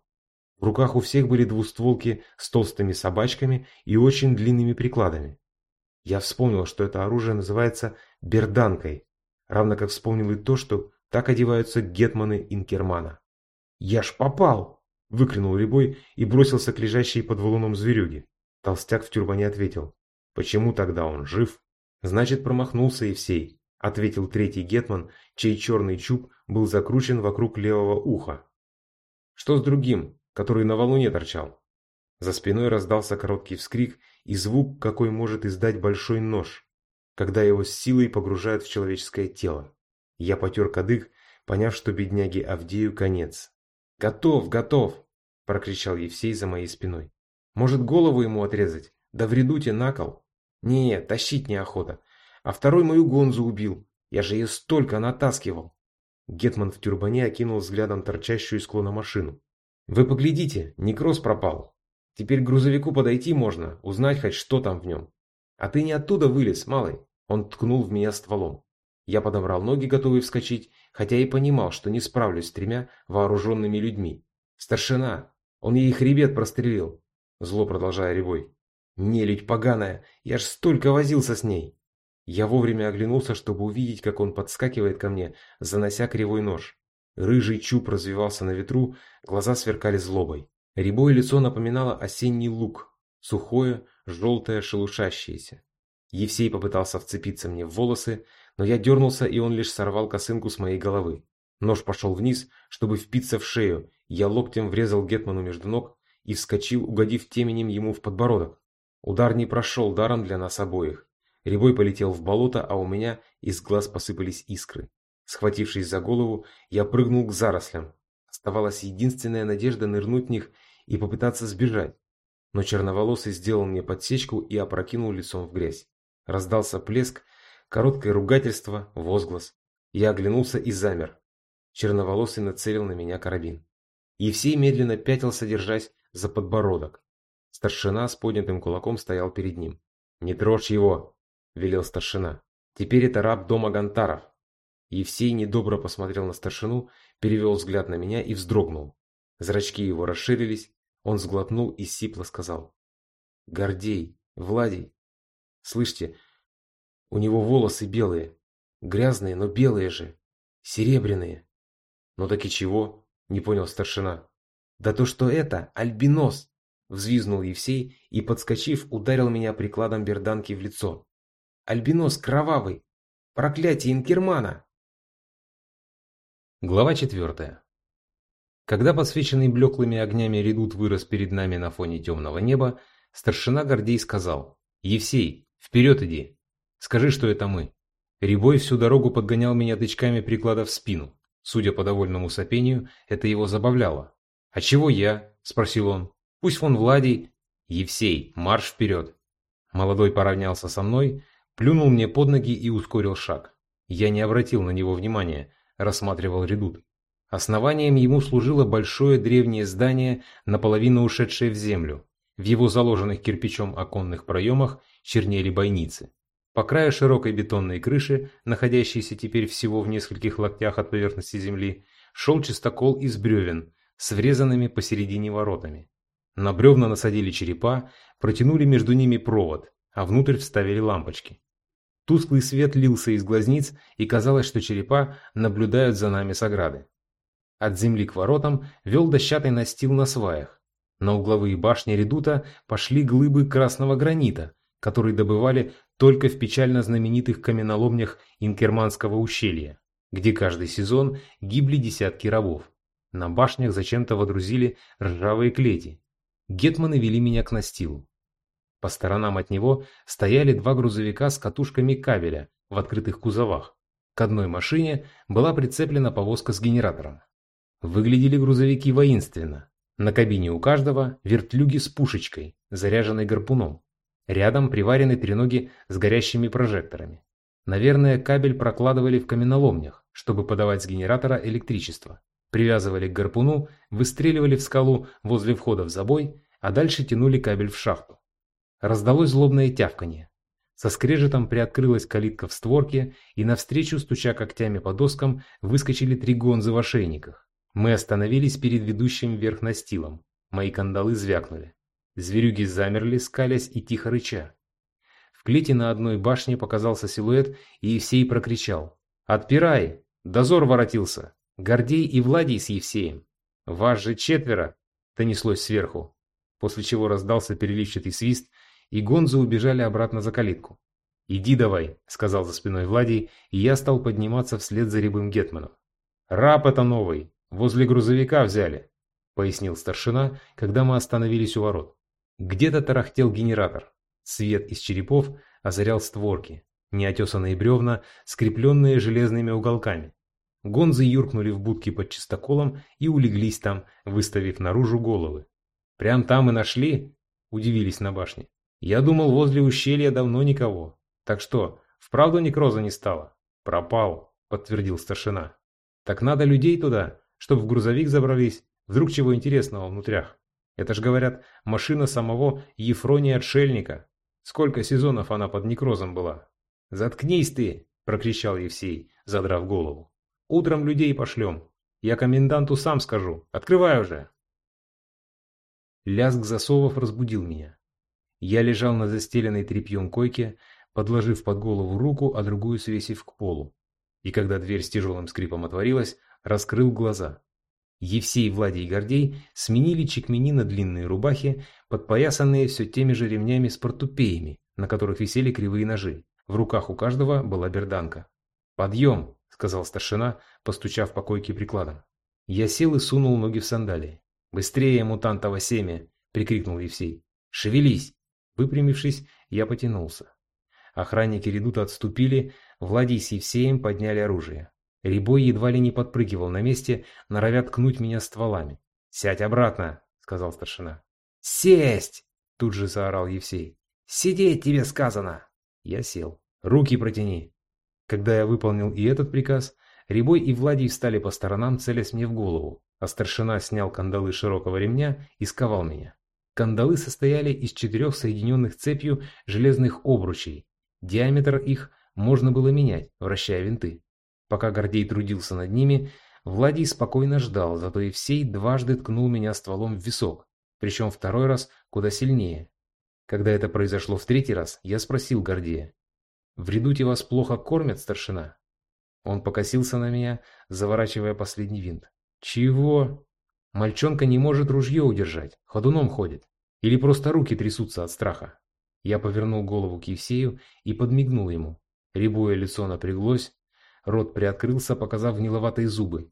В руках у всех были двустволки с толстыми собачками и очень длинными прикладами. Я вспомнил, что это оружие называется берданкой, равно как вспомнил и то, что Так одеваются гетманы Инкермана. «Я ж попал!» – выкрикнул Рябой и бросился к лежащей под валуном зверюге. Толстяк в тюрбане ответил. «Почему тогда он жив?» «Значит, промахнулся Евсей», – ответил третий гетман, чей черный чуб был закручен вокруг левого уха. «Что с другим, который на валуне торчал?» За спиной раздался короткий вскрик и звук, какой может издать большой нож, когда его с силой погружают в человеческое тело. Я потер кадык, поняв, что бедняге Авдею конец. «Готов, готов!» – прокричал Евсей за моей спиной. «Может, голову ему отрезать? Да в редуте на кол?» «Не, тащить неохота. А второй мою гонзу убил. Я же ее столько натаскивал!» Гетман в тюрбане окинул взглядом торчащую из склона машину. «Вы поглядите, некроз пропал. Теперь к грузовику подойти можно, узнать хоть что там в нем. А ты не оттуда вылез, малый?» Он ткнул в меня стволом. Я подобрал ноги, готовый вскочить, хотя и понимал, что не справлюсь с тремя вооруженными людьми. «Старшина! Он ей хребет прострелил!» Зло продолжая ревой. «Нелюдь поганая! Я ж столько возился с ней!» Я вовремя оглянулся, чтобы увидеть, как он подскакивает ко мне, занося кривой нож. Рыжий чуб развивался на ветру, глаза сверкали злобой. Рябое лицо напоминало осенний лук, сухое, желтое, шелушащееся. Евсей попытался вцепиться мне в волосы, но я дернулся, и он лишь сорвал косынку с моей головы. Нож пошел вниз, чтобы впиться в шею, я локтем врезал Гетману между ног и вскочил, угодив теменем ему в подбородок. Удар не прошел даром для нас обоих. Рябой полетел в болото, а у меня из глаз посыпались искры. Схватившись за голову, я прыгнул к зарослям. Оставалась единственная надежда нырнуть в них и попытаться сбежать. Но черноволосый сделал мне подсечку и опрокинул лицом в грязь. Раздался плеск, короткое ругательство, возглас. Я оглянулся и замер. Черноволосый нацелил на меня карабин. Евсей медленно пятился, держась за подбородок. Старшина с поднятым кулаком стоял перед ним. «Не трожь его!» – велел старшина. «Теперь это раб дома Гантаров». Евсей недобро посмотрел на старшину, перевел взгляд на меня и вздрогнул. Зрачки его расширились, он сглотнул и сипло сказал. «Гордей, Владий, Слышите, у него волосы белые. Грязные, но белые же. Серебряные. Ну так и чего? Не понял старшина. Да то, что это альбинос. Взвизнул Евсей и, подскочив, ударил меня прикладом берданки в лицо. Альбинос кровавый. Проклятие Инкермана. Глава четвертая. Когда подсвеченный блеклыми огнями редут вырос перед нами на фоне темного неба, старшина Гордей сказал, «Евсей, Вперед иди. Скажи, что это мы. Рябой всю дорогу подгонял меня тычками приклада в спину. Судя по довольному сопению, это его забавляло. «А чего я?» – спросил он. «Пусть фон Владий...» «Евсей, марш вперед!» Молодой поравнялся со мной, плюнул мне под ноги и ускорил шаг. Я не обратил на него внимания, рассматривал редут. Основанием ему служило большое древнее здание, наполовину ушедшее в землю. В его заложенных кирпичом оконных проемах чернели бойницы. По краю широкой бетонной крыши, находящейся теперь всего в нескольких локтях от поверхности земли, шел чистокол из бревен с врезанными посередине воротами. На бревна насадили черепа, протянули между ними провод, а внутрь вставили лампочки. Тусклый свет лился из глазниц, и казалось, что черепа наблюдают за нами с ограды. От земли к воротам вел дощатый настил на сваях, на угловые башни редута пошли глыбы красного гранита, который добывали только в печально знаменитых каменоломнях Инкерманского ущелья, где каждый сезон гибли десятки рабов. На башнях зачем-то водрузили ржавые клети. Гетманы вели меня к настилу. По сторонам от него стояли два грузовика с катушками кабеля в открытых кузовах. К одной машине была прицеплена повозка с генератором. Выглядели грузовики воинственно. На кабине у каждого вертлюги с пушечкой, заряженной гарпуном. Рядом приварены треноги с горящими прожекторами. Наверное, кабель прокладывали в каменоломнях, чтобы подавать с генератора электричество. Привязывали к гарпуну, выстреливали в скалу возле входа в забой, а дальше тянули кабель в шахту. Раздалось злобное тявканье. Со скрежетом приоткрылась калитка в створке, и навстречу, стуча когтями по доскам, выскочили три гонзы в ошейниках. Мы остановились перед ведущим вверх настилом. Мои кандалы звякнули. Зверюги замерли, скалясь и тихо рыча. В клете на одной башне показался силуэт, и Евсей прокричал. «Отпирай! Дозор воротился. Гордей и Владий с Евсеем. Вас же четверо, донеслось сверху, после чего раздался переливчатый свист, и гонзы убежали обратно за калитку. «Иди давай», — сказал за спиной Владий, и я стал подниматься вслед за рябым Гетманом. «Раб это новый, возле грузовика взяли», — пояснил старшина, когда мы остановились у ворот. Где-то тарахтел генератор. Свет из черепов озарял створки, неотесанные бревна, скрепленные железными уголками. Гонзы юркнули в будки под чистоколом и улеглись там, выставив наружу головы. «Прям там и нашли?» – удивились на башне. «Я думал, возле ущелья давно никого. Так что, вправду некроза не стало?» «Пропал», – подтвердил старшина. «Так надо людей туда, чтоб в грузовик забрались. Вдруг чего интересного внутрях. Это ж, говорят, машина самого Ефрония Отшельника. Сколько сезонов она под некрозом была?» «Заткнись ты!» – прокричал Евсей, задрав голову. Утром людей пошлем. Я коменданту сам скажу. Открывай уже!» Лязг засовов разбудил меня. Я лежал на застеленной тряпьем койке, подложив под голову руку, а другую свесив к полу. И когда дверь с тяжелым скрипом отворилась, раскрыл глаза. Евсей, Владий и Гордей сменили чекмени на длинные рубахи, подпоясанные все теми же ремнями с портупеями, на которых висели кривые ножи. В руках у каждого была берданка. «Подъем!» — сказал старшина, постучав по койке прикладом. Я сел и сунул ноги в сандалии. «Быстрее, мутантово семя!» — прикрикнул Евсей. «Шевелись!» Выпрямившись, я потянулся. Охранники редута отступили, Владий с Евсеем подняли оружие. Рябой едва ли не подпрыгивал на месте, норовя ткнуть меня стволами. «Сядь обратно!» — сказал старшина. «Сесть!» — тут же заорал Евсей. «Сидеть тебе сказано!» Я сел. «Руки протяни!» Когда я выполнил и этот приказ, Рябой и Владий встали по сторонам, целясь мне в голову, а старшина снял кандалы широкого ремня и сковал меня. Кандалы состояли из четырех соединенных цепью железных обручей. Диаметр их можно было менять, вращая винты. Пока Гордей трудился над ними, Владий спокойно ждал, зато Евсей дважды ткнул меня стволом в висок, причем второй раз куда сильнее. Когда это произошло в третий раз, я спросил Гордея, в редуте вас плохо кормят, старшина?» Он покосился на меня, заворачивая последний винт. «Чего?» Мальчонка не может ружье удержать, ходуном ходит. Или просто руки трясутся от страха. Я повернул голову к Евсею и подмигнул ему. Рябое лицо напряглось, рот приоткрылся, показав гниловатые зубы.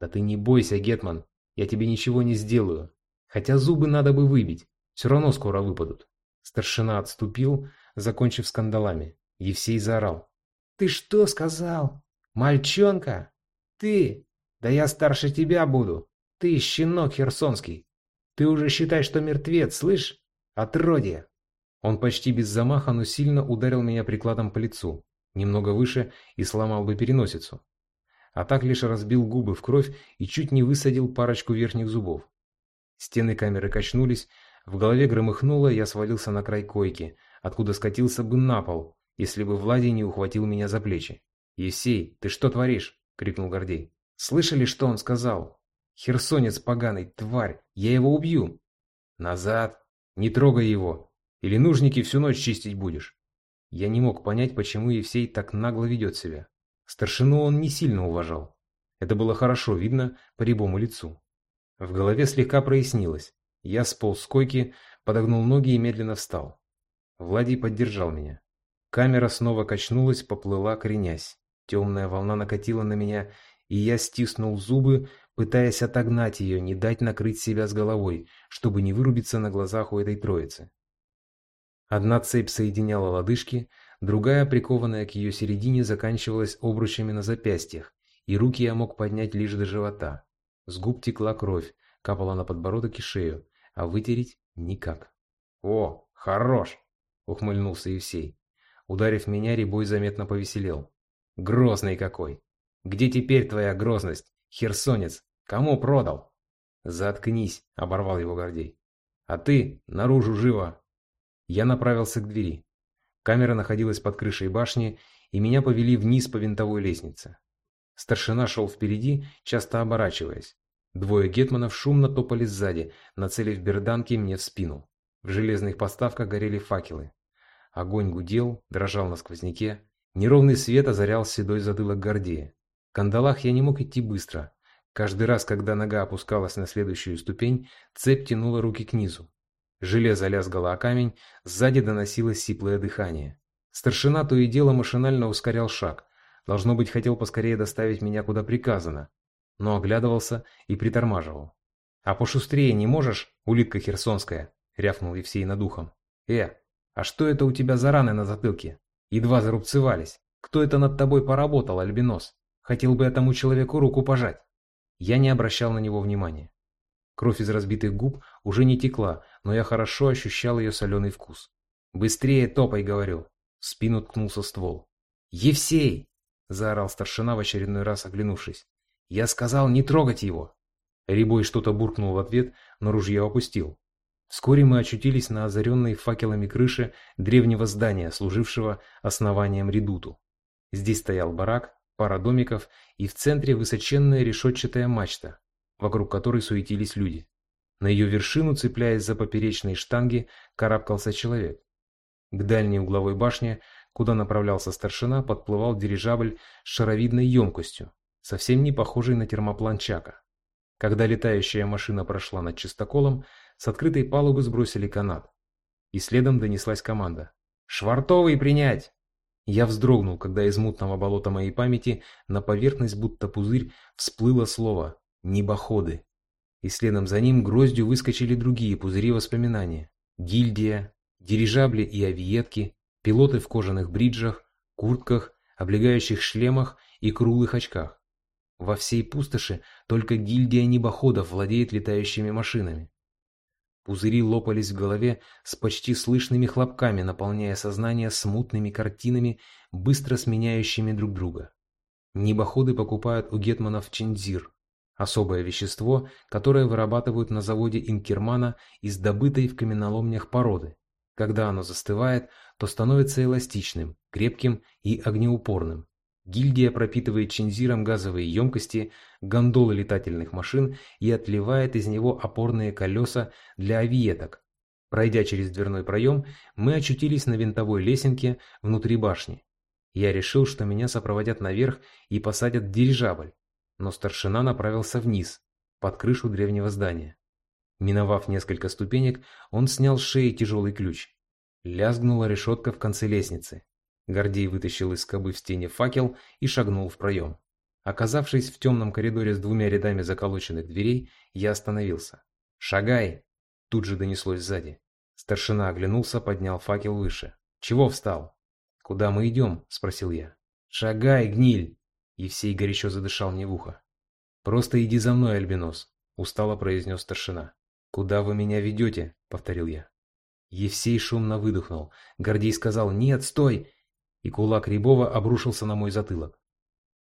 «Да ты не бойся, Гетман, я тебе ничего не сделаю. Хотя зубы надо бы выбить, все равно скоро выпадут». Старшина отступил, закончив скандалами. Евсей заорал. «Ты что сказал? Мальчонка? Ты? Да я старше тебя буду. Ты щенок херсонский. Ты уже считай, что мертвец, слышь? Отродье!» Он почти без замаха, но сильно ударил меня прикладом по лицу, немного выше и сломал бы переносицу. А так лишь разбил губы в кровь и чуть не высадил парочку верхних зубов. Стены камеры качнулись, в голове громыхнуло, я свалился на край койки, откуда скатился бы на пол, если бы Владий не ухватил меня за плечи. «Евсей, ты что творишь?» — крикнул Гордей. «Слышали, что он сказал? Херсонец поганый, тварь, я его убью!» «Назад! Не трогай его! Или нужники всю ночь чистить будешь!» Я не мог понять, почему Евсей так нагло ведет себя. Старшину он не сильно уважал. Это было хорошо видно по рябому лицу. В голове слегка прояснилось. Я сполз с койки, подогнул ноги и медленно встал. Владий поддержал меня. Камера снова качнулась, поплыла, кренясь. Темная волна накатила на меня, и я стиснул зубы, пытаясь отогнать ее, не дать накрыть себя с головой, чтобы не вырубиться на глазах у этой троицы. Одна цепь соединяла лодыжки, другая, прикованная к ее середине, заканчивалась обручами на запястьях, и руки я мог поднять лишь до живота. С губ текла кровь, капала на подбородок и шею, а вытереть никак. «О, хорош!» — ухмыльнулся Евсей. Ударив меня, Рябой заметно повеселел. «Грозный какой! Где теперь твоя грозность, херсонец? Кому продал?» «Заткнись!» — оборвал его Гордей. «А ты наружу живо!» Я направился к двери. Камера находилась под крышей башни, и меня повели вниз по винтовой лестнице. Старшина шел впереди, часто оборачиваясь. Двое гетманов шумно топали сзади, нацелив берданки мне в спину. В железных поставках горели факелы. Огонь гудел, дрожал на сквозняке. Неровный свет озарял седой затылок Гордея. Кандалах я не мог идти быстро. Каждый раз, когда нога опускалась на следующую ступень, цепь тянула руки к низу. Железо лязгало о камень, сзади доносилось сиплое дыхание. Старшина то и дело машинально ускорял шаг. Должно быть, хотел поскорее доставить меня куда приказано. Но оглядывался и притормаживал. «А пошустрее не можешь, улитка херсонская?» — рявкнул Евсей над ухом. «Э, а что это у тебя за раны на затылке? Едва зарубцевались. Кто это над тобой поработал, Альбинос? Хотел бы этому человеку руку пожать». Я не обращал на него внимания. Кровь из разбитых губ уже не текла, но я хорошо ощущал ее соленый вкус. «Быстрее топай!» — говорю. В спину ткнулся ствол. «Евсей!» — заорал старшина в очередной раз, оглянувшись. «Я сказал не трогать его!» Рябой что-то буркнул в ответ, но ружье опустил. Вскоре мы очутились на озаренной факелами крыше древнего здания, служившего основанием редуту. Здесь стоял барак, пара домиков и в центре высоченная решетчатая мачта, вокруг которой суетились люди. На ее вершину, цепляясь за поперечные штанги, карабкался человек. К дальней угловой башне, куда направлялся старшина, подплывал дирижабль с шаровидной емкостью, совсем не похожий на термоплан Чака. Когда летающая машина прошла над чистоколом, с открытой палубы сбросили канат. И следом донеслась команда. «Швартовый принять!» Я вздрогнул, когда из мутного болота моей памяти на поверхность, будто пузырь, всплыло слово «небоходы». И следом за ним гроздью выскочили другие пузыри воспоминания. Гильдия, Дирижабли и авиетки, пилоты в кожаных бриджах, куртках, облегающих шлемах и круглых очках. Во всей пустоши только гильдия небоходов владеет летающими машинами. Пузыри лопались в голове с почти слышными хлопками, наполняя сознание смутными картинами, быстро сменяющими друг друга. Небоходы покупают у гетманов чинзир, особое вещество, которое вырабатывают на заводе Инкермана из добытой в каменоломнях породы. Когда оно застывает, то становится эластичным, крепким и огнеупорным. Гильдия пропитывает чинзиром газовые емкости, гондолы летательных машин и отливает из него опорные колеса для авиеток. Пройдя через дверной проем, мы очутились на винтовой лесенке внутри башни. Я решил, что меня сопроводят наверх и посадят в дирижабль, но старшина направился вниз, под крышу древнего здания. Миновав несколько ступенек, он снял с шеи тяжелый ключ. Лязгнула решетка в конце лестницы. Гордей вытащил из скобы в стене факел и шагнул в проем. Оказавшись в темном коридоре с двумя рядами заколоченных дверей, я остановился. «Шагай!» Тут же донеслось сзади. Старшина оглянулся, поднял факел выше. «Чего встал?» «Куда мы идем?» – спросил я. «Шагай, гниль!» Евсей горячо задышал мне в ухо. «Просто иди за мной, Альбинос», – устало произнес старшина. «Куда вы меня ведете?» — повторил я. Евсей шумно выдохнул. Гордей сказал «Нет, стой!» И кулак Рябова обрушился на мой затылок.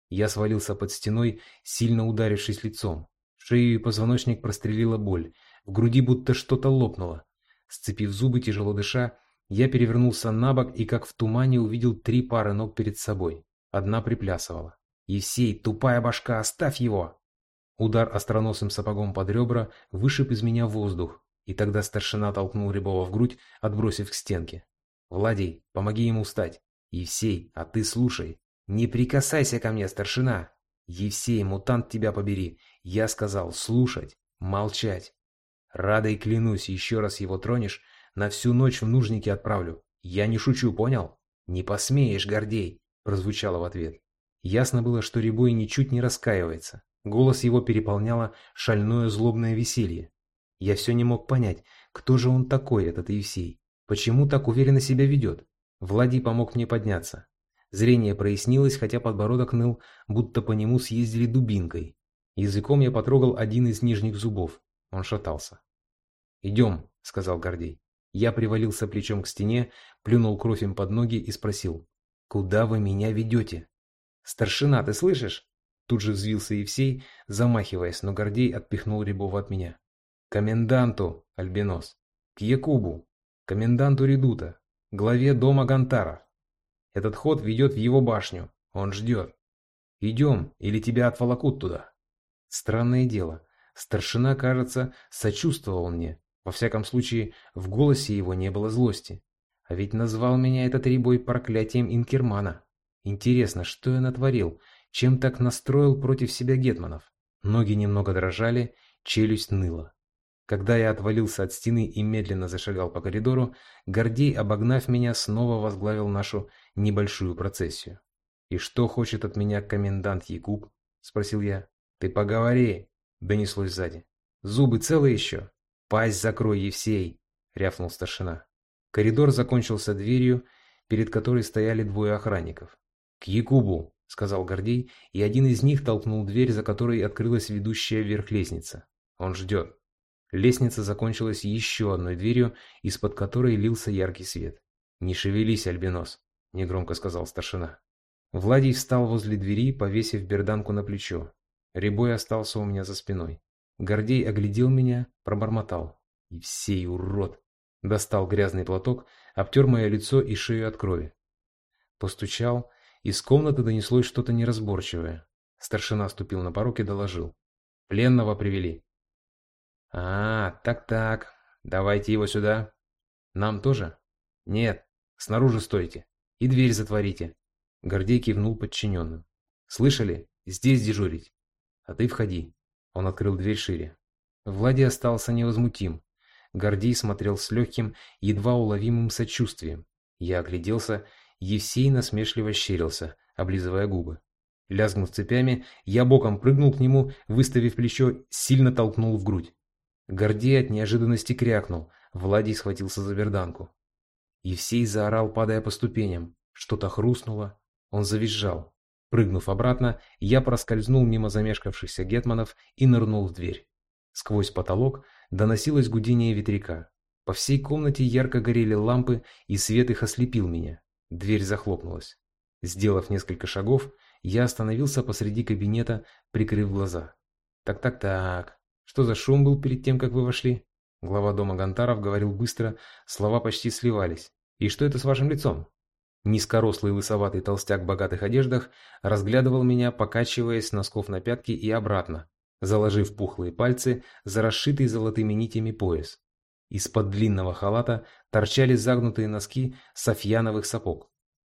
Я свалился под стеной, сильно ударившись лицом. Шею и позвоночник прострелила боль. В груди будто что-то лопнуло. Сцепив зубы, тяжело дыша, я перевернулся на бок и как в тумане увидел три пары ног перед собой. Одна приплясывала. «Евсей, тупая башка, оставь его!» Удар остроносым сапогом под ребра вышиб из меня воздух, и тогда старшина толкнул Рябова в грудь, отбросив к стенке. «Владей, помоги ему встать!» «Евсей, а ты слушай! Не прикасайся ко мне, старшина!» «Евсей, мутант тебя побери!» Я сказал слушать, молчать. Радой клянусь, еще раз его тронешь, на всю ночь в нужники отправлю. Я не шучу, понял? Не посмеешь, Гордей, прозвучало в ответ. Ясно было, что Рябой ничуть не раскаивается. Голос его переполняло шальное злобное веселье. Я все не мог понять, кто же он такой, этот Евсей? Почему так уверенно себя ведет? Влади помог мне подняться. Зрение прояснилось, хотя подбородок ныл, будто по нему съездили дубинкой. Языком я потрогал один из нижних зубов. Он шатался. «Идем», — сказал Гордей. Я привалился плечом к стене, плюнул кровь им под ноги и спросил. «Куда вы меня ведете?» «Старшина, ты слышишь?» Тут же взвился Евсей, замахиваясь, но Гордей отпихнул Рябова от меня. «Коменданту, Альбинос! К Якубу! Коменданту Редута! Главе дома Гантаров! Этот ход ведет в его башню. Он ждет. Идем, или тебя отволокут туда!» Странное дело. Старшина, кажется, сочувствовал мне. Во всяком случае, в голосе его не было злости. А ведь назвал меня этот ребой проклятием Инкермана. Интересно, что я натворил? чем так настроил против себя гетманов. Ноги немного дрожали, челюсть ныла. Когда я отвалился от стены и медленно зашагал по коридору, Гордей, обогнав меня, снова возглавил нашу небольшую процессию. «И что хочет от меня комендант Якуб?» – спросил я. «Ты поговори!» – донеслось сзади. «Зубы целы еще?» «Пасть закрой, Евсей!» – рявкнул старшина. Коридор закончился дверью, перед которой стояли двое охранников. «К Якубу!» — сказал Гордей, и один из них толкнул дверь, за которой открылась ведущая вверх лестница. Он ждет. Лестница закончилась еще одной дверью, из-под которой лился яркий свет. «Не шевелись, Альбинос», — негромко сказал старшина. Владий встал возле двери, повесив берданку на плечо. Рябой остался у меня за спиной. Гордей оглядел меня, пробормотал. «Евсей, урод!» Достал грязный платок, обтер мое лицо и шею от крови. Постучал, из комнаты донеслось что-то неразборчивое. Старшина ступил на порог и доложил. Пленного привели. А, так-так, давайте его сюда. Нам тоже? Нет, снаружи стойте. И дверь затворите. Гордей кивнул подчиненным. Слышали? Здесь дежурить. А ты входи. Он открыл дверь шире. Влади остался невозмутим. Гордей смотрел с легким, едва уловимым сочувствием. Я огляделся Евсей насмешливо щерился, облизывая губы. Лязгнув цепями, я боком прыгнул к нему, выставив плечо, сильно толкнул в грудь. Гордей от неожиданности крякнул, Владий схватился за берданку. Евсей заорал, падая по ступеням. Что-то хрустнуло, он завизжал. Прыгнув обратно, я проскользнул мимо замешкавшихся гетманов и нырнул в дверь. Сквозь потолок доносилось гудение ветряка. По всей комнате ярко горели лампы, и свет их ослепил меня. Дверь захлопнулась. Сделав несколько шагов, я остановился посреди кабинета, прикрыв глаза. Так-так-так. Что за шум был перед тем, как вы вошли? Глава дома Гонтаров говорил быстро, слова почти сливались. И что это с вашим лицом? Низкорослый лысоватый толстяк в богатых одеждах разглядывал меня, покачиваясь с носков на пятки и обратно, заложив пухлые пальцы за расшитый золотыми нитями пояс. Из-под длинного халата торчали загнутые носки софьяновых сапог.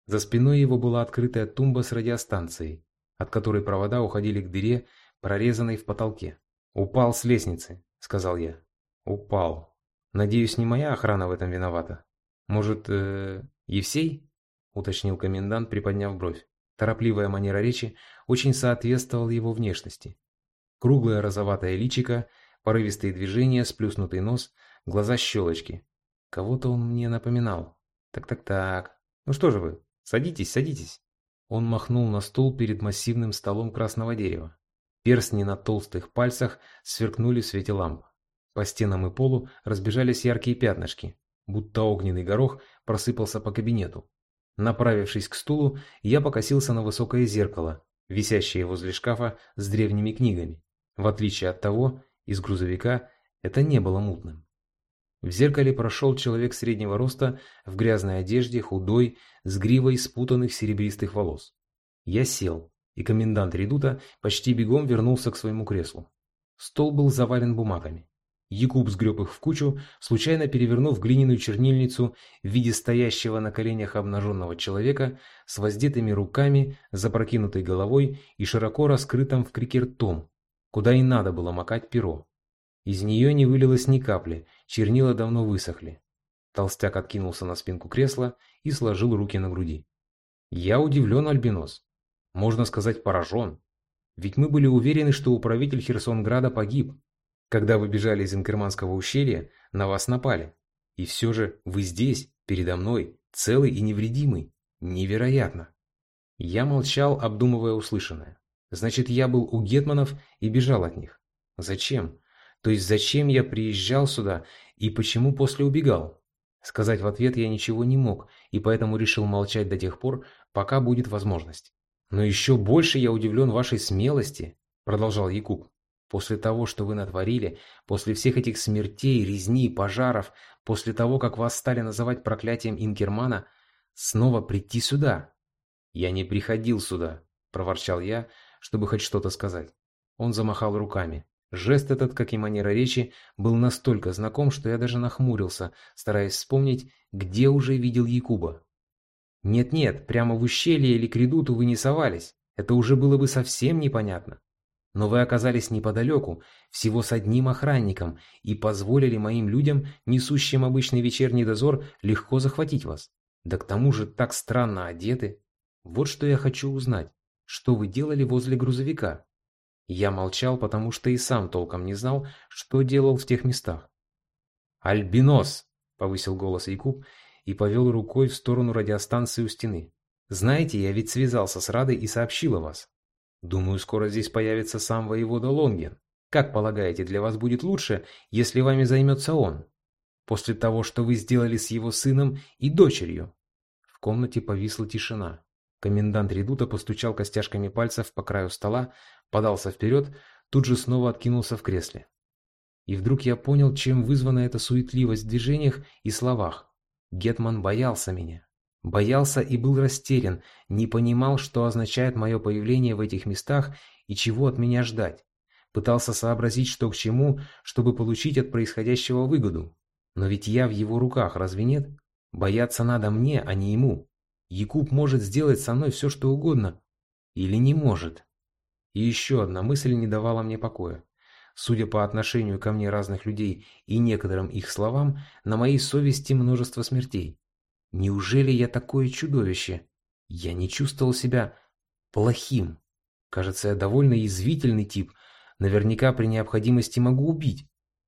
За спиной его была открытая тумба с радиостанцией, от которой провода уходили к дыре, прорезанной в потолке. «Упал с лестницы», — сказал я. «Упал. Надеюсь, не моя охрана в этом виновата. Может, э, Евсей?» — уточнил комендант, приподняв бровь. Торопливая манера речи очень соответствовала его внешности. Круглое розоватое личико, порывистые движения, сплюснутый нос, глаза щелочки. Кого-то он мне напоминал. Так-так-так. Ну что же вы, садитесь, садитесь. Он махнул на стул перед массивным столом красного дерева. Перстни на толстых пальцах сверкнули в свете ламп. По стенам и полу разбежались яркие пятнышки, будто огненный горох просыпался по кабинету. Направившись к стулу, я покосился на высокое зеркало, висящее возле шкафа с древними книгами. В отличие от того, из грузовика это не было мутным. В зеркале прошел человек среднего роста, в грязной одежде, худой, с гривой спутанных серебристых волос. Я сел, и комендант редута почти бегом вернулся к своему креслу. Стол был завален бумагами. Якуб сгреб их в кучу, случайно перевернув глиняную чернильницу в виде стоящего на коленях обнаженного человека с воздетыми руками, запрокинутой головой и широко раскрытым в крике ртом, куда и надо было макать перо. Из нее не вылилось ни капли, чернила давно высохли. Толстяк откинулся на спинку кресла и сложил руки на груди. Я удивлен, Альбинос. Можно сказать, поражен. Ведь мы были уверены, что управитель Херсонграда погиб. Когда вы бежали из Инкерманского ущелья, на вас напали. И все же вы здесь, передо мной, целый и невредимый. Невероятно. Я молчал, обдумывая услышанное. Значит, я был у Гетманов и бежал от них. Зачем? То есть зачем я приезжал сюда и почему после убегал? Сказать в ответ я ничего не мог, и поэтому решил молчать до тех пор, пока будет возможность. Но еще больше я удивлен вашей смелости, продолжал Якуб. После того, что вы натворили, после всех этих смертей, резни, пожаров, после того, как вас стали называть проклятием Инкермана, снова прийти сюда. Я не приходил сюда, проворчал я, чтобы хоть что-то сказать. Он замахал руками. Жест этот, как и манера речи, был настолько знаком, что я даже нахмурился, стараясь вспомнить, где уже видел Якуба. «Нет-нет, прямо в ущелье или к редуту вы не совались», это уже было бы совсем непонятно. Но вы оказались неподалеку, всего с одним охранником, и позволили моим людям, несущим обычный вечерний дозор, легко захватить вас. Да к тому же так странно одеты. Вот что я хочу узнать. Что вы делали возле грузовика? Я молчал, потому что и сам толком не знал, что делал в тех местах. «Альбинос!» — повысил голос Якуб и повел рукой в сторону радиостанции у стены. «Знаете, я ведь связался с Радой и сообщил о вас. Думаю, скоро здесь появится сам воевода Лонген. Как полагаете, для вас будет лучше, если вами займется он? После того, что вы сделали с его сыном и дочерью?» В комнате повисла тишина. Комендант редута постучал костяшками пальцев по краю стола, подался вперед, тут же снова откинулся в кресле. И вдруг я понял, чем вызвана эта суетливость в движениях и словах. Гетман боялся меня. Боялся и был растерян, не понимал, что означает мое появление в этих местах и чего от меня ждать. Пытался сообразить, что к чему, чтобы получить от происходящего выгоду. Но ведь я в его руках, разве нет? Бояться надо мне, а не ему. Якуб может сделать со мной все, что угодно. Или не может. И еще одна мысль не давала мне покоя. Судя по отношению ко мне разных людей и некоторым их словам, на моей совести множество смертей. Неужели я такое чудовище? Я не чувствовал себя плохим. Кажется, я довольно язвительный тип. Наверняка при необходимости могу убить.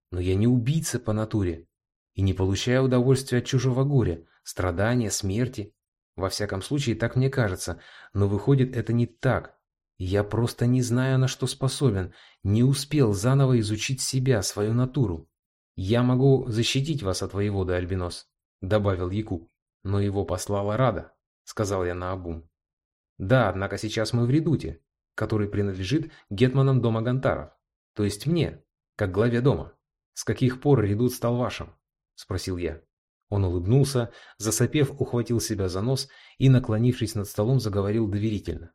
Но я не убийца по натуре. И не получаю удовольствия от чужого горя, страдания, смерти. Во всяком случае, так мне кажется, но выходит это не так. Я просто не знаю, на что способен, не успел заново изучить себя, свою натуру. «Я могу защитить вас от воевода, Альбинос», — добавил Якуб. «Но его послала Рада», — сказал я наобум. «Да, однако сейчас мы в редуте, который принадлежит гетманам дома Гантаров, то есть мне, как главе дома. С каких пор редут стал вашим?» — спросил я. Он улыбнулся, засопев, ухватил себя за нос и, наклонившись над столом, заговорил доверительно.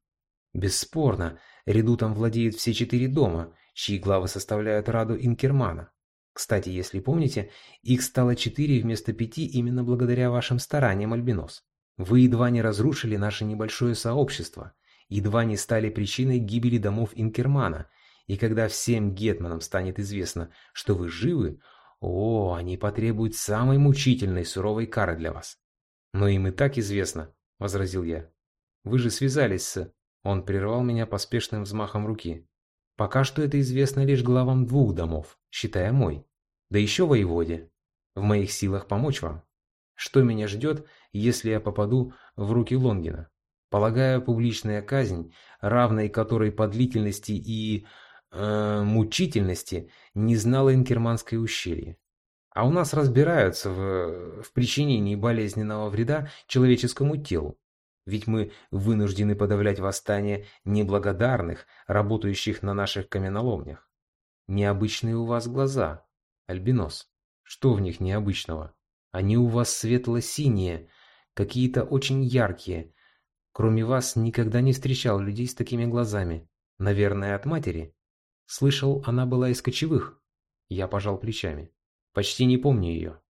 «Бесспорно, редутом владеют все четыре дома, чьи главы составляют Раду Инкермана. Кстати, если помните, их стало четыре вместо пяти именно благодаря вашим стараниям, Альбинос. Вы едва не разрушили наше небольшое сообщество, едва не стали причиной гибели домов Инкермана, и когда всем гетманам станет известно, что вы живы, о, они потребуют самой мучительной суровой кары для вас. Но им и так известно, возразил я. Вы же связались с... Он прервал меня поспешным взмахом руки. Пока что это известно лишь главам двух домов, считая мой. Да еще воеводе. В моих силах помочь вам. Что меня ждет, если я попаду в руки Лонгина? Полагаю, публичная казнь, равной которой по длительности и э, мучительности не знало инкерманское ущелье. А у нас разбираются в, в причинении болезненного вреда человеческому телу. Ведь мы вынуждены подавлять восстание неблагодарных, работающих на наших каменоломнях. Необычные у вас глаза, Альбинос. Что в них необычного? Они у вас светло-синие, какие-то очень яркие. Кроме вас никогда не встречал людей с такими глазами. Наверное, от матери. Слышал, она была из кочевых. Я пожал плечами. Почти не помню ее.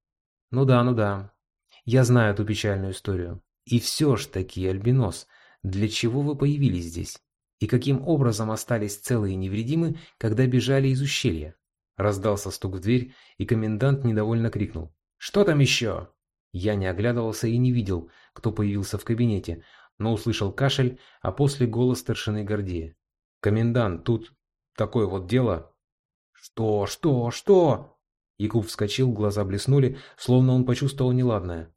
Ну да, ну да. Я знаю эту печальную историю. И все ж таки, Альбинос, для чего вы появились здесь? И каким образом остались целые и невредимы, когда бежали из ущелья? Раздался стук в дверь, и комендант недовольно крикнул. «Что там еще?» Я не оглядывался и не видел, кто появился в кабинете, но услышал кашель, а после голос старшины Гордея. «Комендант, тут Такое вот дело. Что, что, что? Якуб вскочил, глаза блеснули, словно он почувствовал неладное.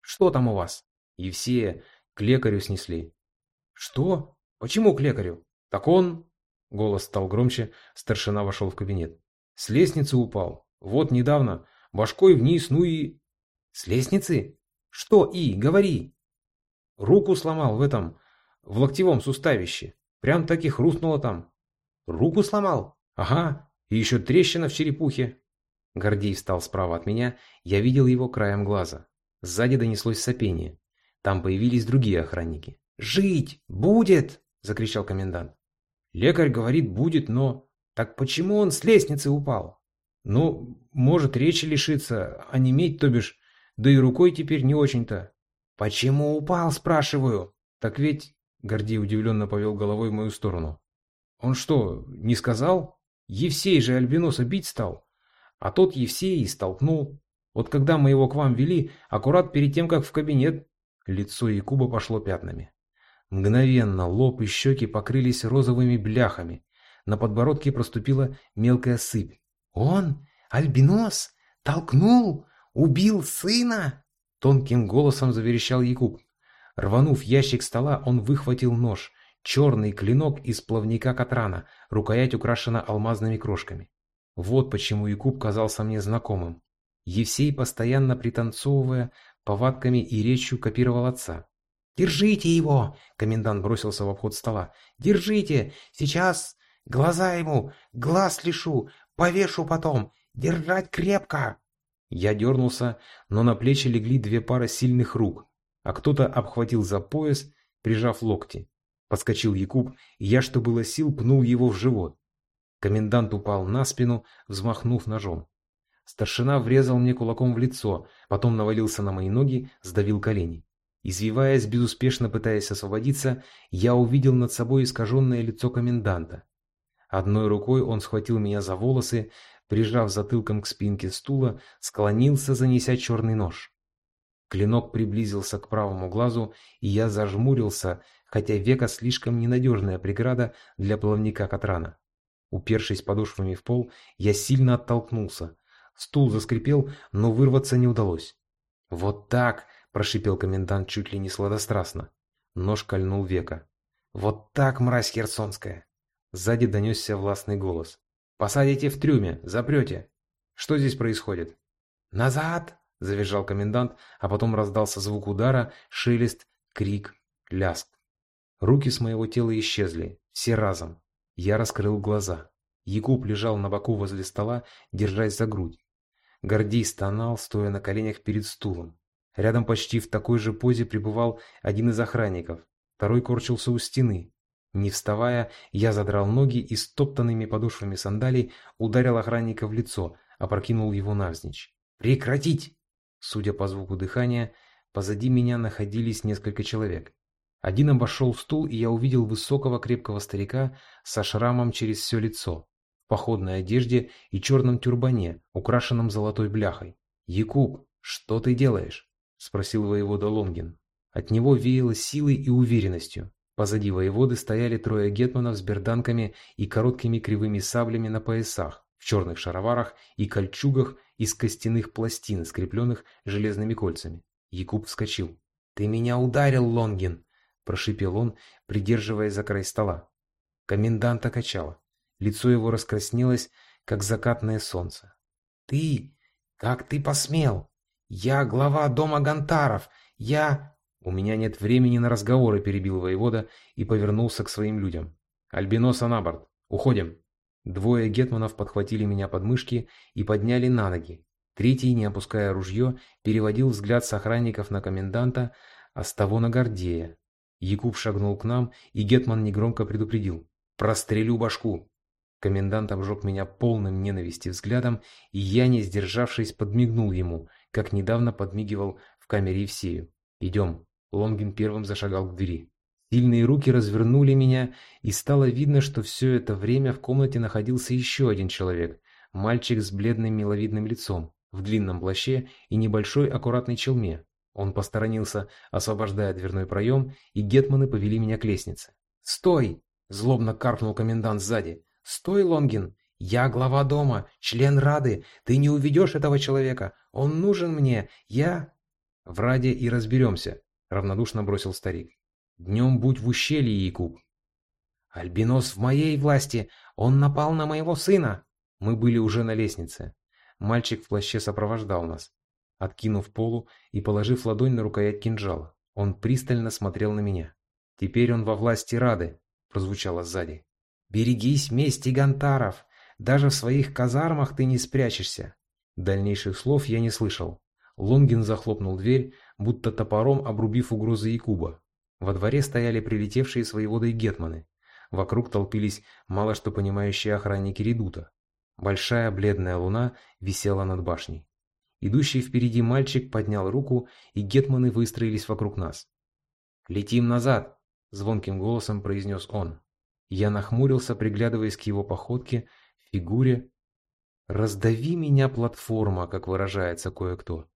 Что там у вас? И все к лекарю снесли. Что? Почему к лекарю? Так он... Голос стал громче, старшина вошел в кабинет. С лестницы упал. Вот недавно. Башкой вниз, ну и... С лестницы? Что и? Говори. Руку сломал в этом... В локтевом суставище. Прям так и хрустнуло там. Руку сломал? Ага, и еще трещина в черепухе. Гордей встал справа от меня, я видел его краем глаза. Сзади донеслось сопение. Там появились другие охранники. «Жить! Будет!» – закричал комендант. «Лекарь говорит, будет, но...» «Так почему он с лестницы упал?» «Ну, может, речи лишиться, а не медь, то бишь, да и рукой теперь не очень-то». «Почему упал, спрашиваю?» «Так ведь Гордей удивленно повел головой в мою сторону. «Он что, не сказал? Евсей же Альбиноса бить стал. А тот Евсей и столкнул. Вот когда мы его к вам вели, аккурат перед тем, как в кабинет...» Лицо Якуба пошло пятнами. Мгновенно лоб и щеки покрылись розовыми бляхами. На подбородке проступила мелкая сыпь. «Он? Альбинос? Толкнул? Убил сына?» Тонким голосом заверещал Якуб. Рванув ящик стола, он выхватил нож. Черный клинок из плавника Катрана, рукоять украшена алмазными крошками. Вот почему Якуб казался мне знакомым. Евсей, постоянно пританцовывая, повадками и речью копировал отца. «Держите его!» — комендант бросился в обход стола. «Держите! Сейчас глаза ему, глаз лишу, повешу потом! Держать крепко!» Я дернулся, но на плечи легли две пары сильных рук, а кто-то обхватил за пояс, прижав локти. Подскочил Якуб, и я, что было сил, пнул его в живот. Комендант упал на спину, взмахнув ножом. Старшина врезал мне кулаком в лицо, потом навалился на мои ноги, сдавил колени. Извиваясь, безуспешно пытаясь освободиться, я увидел над собой искаженное лицо коменданта. Одной рукой он схватил меня за волосы, прижав затылком к спинке стула, склонился, занеся черный нож. Клинок приблизился к правому глазу, и я зажмурился, хотя века слишком ненадежная преграда для плавника Катрана. Упершись подошвами в пол, я сильно оттолкнулся. Стул заскрипел, но вырваться не удалось. «Вот так!» – прошипел комендант чуть ли не сладострастно. Нож кольнул века. «Вот так, мразь херсонская!» Сзади донесся властный голос. «Посадите в трюме, запрете!» «Что здесь происходит?» «Назад!» – завизжал комендант, а потом раздался звук удара, шелест, крик, ляск. Руки с моего тела исчезли, все разом. Я раскрыл глаза. Якуб лежал на боку возле стола, держась за грудь. Гордей стонал, стоя на коленях перед стулом. Рядом почти в такой же позе пребывал один из охранников. Второй корчился у стены. Не вставая, я задрал ноги и стоптанными подошвами сандалий ударил охранника в лицо, опрокинул его навзничь. «Прекратить!» Судя по звуку дыхания, позади меня находились несколько человек. Один обошел стул, и я увидел высокого крепкого старика со шрамом через все лицо походной одежде и черном тюрбане, украшенном золотой бляхой. «Якуб, что ты делаешь?» – спросил воевода Лонгин. От него веяло силой и уверенностью. Позади воеводы стояли трое гетманов с берданками и короткими кривыми саблями на поясах, в черных шароварах и кольчугах из костяных пластин, скрепленных железными кольцами. Якуб вскочил. «Ты меня ударил, Лонгин!» – прошипел он, придерживая за край стола. Коменданта качало. Лицо его раскраснелось, как закатное солнце. «Ты? Как ты посмел? Я глава дома Гантаров. Я...» «У меня нет времени на разговоры», — перебил воевода и повернулся к своим людям. «Альбиноса на борт. Уходим». Двое гетманов подхватили меня под мышки и подняли на ноги. Третий, не опуская ружье, переводил взгляд с охранников на коменданта, а с того на Гордея. Якуб шагнул к нам, и гетман негромко предупредил. «Прострелю башку!» Комендант обжег меня полным ненависти взглядом, и я, не сдержавшись, подмигнул ему, как недавно подмигивал в камере Евсею. «Идем». Лонгин первым зашагал к двери. Сильные руки развернули меня, и стало видно, что все это время в комнате находился еще один человек. Мальчик с бледным миловидным лицом, в длинном плаще и небольшой аккуратной челме. Он посторонился, освобождая дверной проем, и гетманы повели меня к лестнице. «Стой!» – злобно каркнул комендант сзади. «Стой, Лонгин! Я глава дома, член Рады. Ты не уведешь этого человека. Он нужен мне. Я...» «В Раде и разберемся», — равнодушно бросил старик. «Днем будь в ущелье, Якуб». «Альбинос в моей власти. Он напал на моего сына». Мы были уже на лестнице. Мальчик в плаще сопровождал нас. Откинув полу и положив ладонь на рукоять кинжала, он пристально смотрел на меня. «Теперь он во власти Рады», — прозвучало сзади. Берегись мести гантаров. Даже в своих казармах ты не спрячешься. Дальнейших слов я не слышал. Лонгин захлопнул дверь, будто топором обрубив угрозы Якуба. Во дворе стояли прилетевшие с воеводой гетманы. Вокруг толпились мало что понимающие охранники редута. Большая бледная луна висела над башней. Идущий впереди мальчик поднял руку, и гетманы выстроились вокруг нас. «Летим назад!» — звонким голосом произнес он. Я нахмурился, приглядываясь к его походке, фигуре. «Раздави меня, платформа», как выражается кое-кто.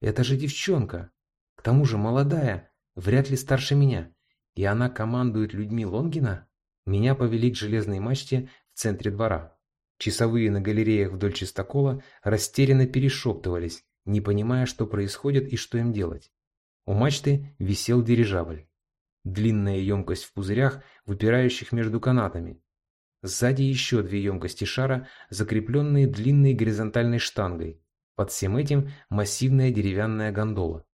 «Это же девчонка, к тому же молодая, вряд ли старше меня, и она командует людьми Лонгина?» Меня повели к железной мачте в центре двора. Часовые на галереях вдоль чистокола растерянно перешептывались, не понимая, что происходит и что им делать. У мачты висел дирижабль. Длинная емкость в пузырях, выпирающих между канатами. Сзади еще две емкости шара, закрепленные длинной горизонтальной штангой. Под всем этим массивная деревянная гондола.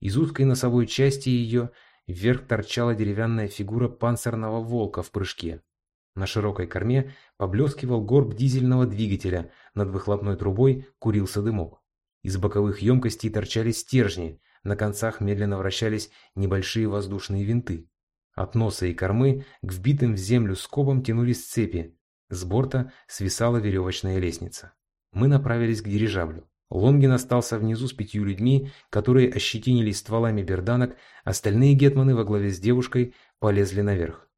Из узкой носовой части ее вверх торчала деревянная фигура панцирного волка в прыжке. На широкой корме поблескивал горб дизельного двигателя, над выхлопной трубой курился дымок. Из боковых емкостей торчали стержни, на концах медленно вращались небольшие воздушные винты. От носа и кормы к вбитым в землю скобам тянулись цепи. С борта свисала веревочная лестница. Мы направились к дирижаблю. Лонгин остался внизу с пятью людьми, которые ощетинились стволами берданок, остальные гетманы во главе с девушкой полезли наверх.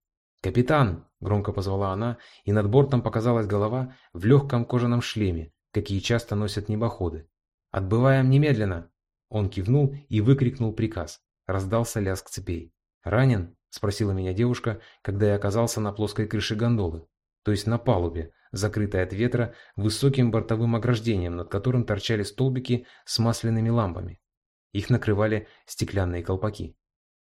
«Капитан!» – громко позвала она, и над бортом показалась голова в легком кожаном шлеме, какие часто носят небоходы. «Отбываем немедленно!» Он кивнул и выкрикнул приказ. Раздался лязг цепей. «Ранен?» – спросила меня девушка, когда я оказался на плоской крыше гондолы, то есть на палубе, закрытой от ветра высоким бортовым ограждением, над которым торчали столбики с масляными лампами. Их накрывали стеклянные колпаки.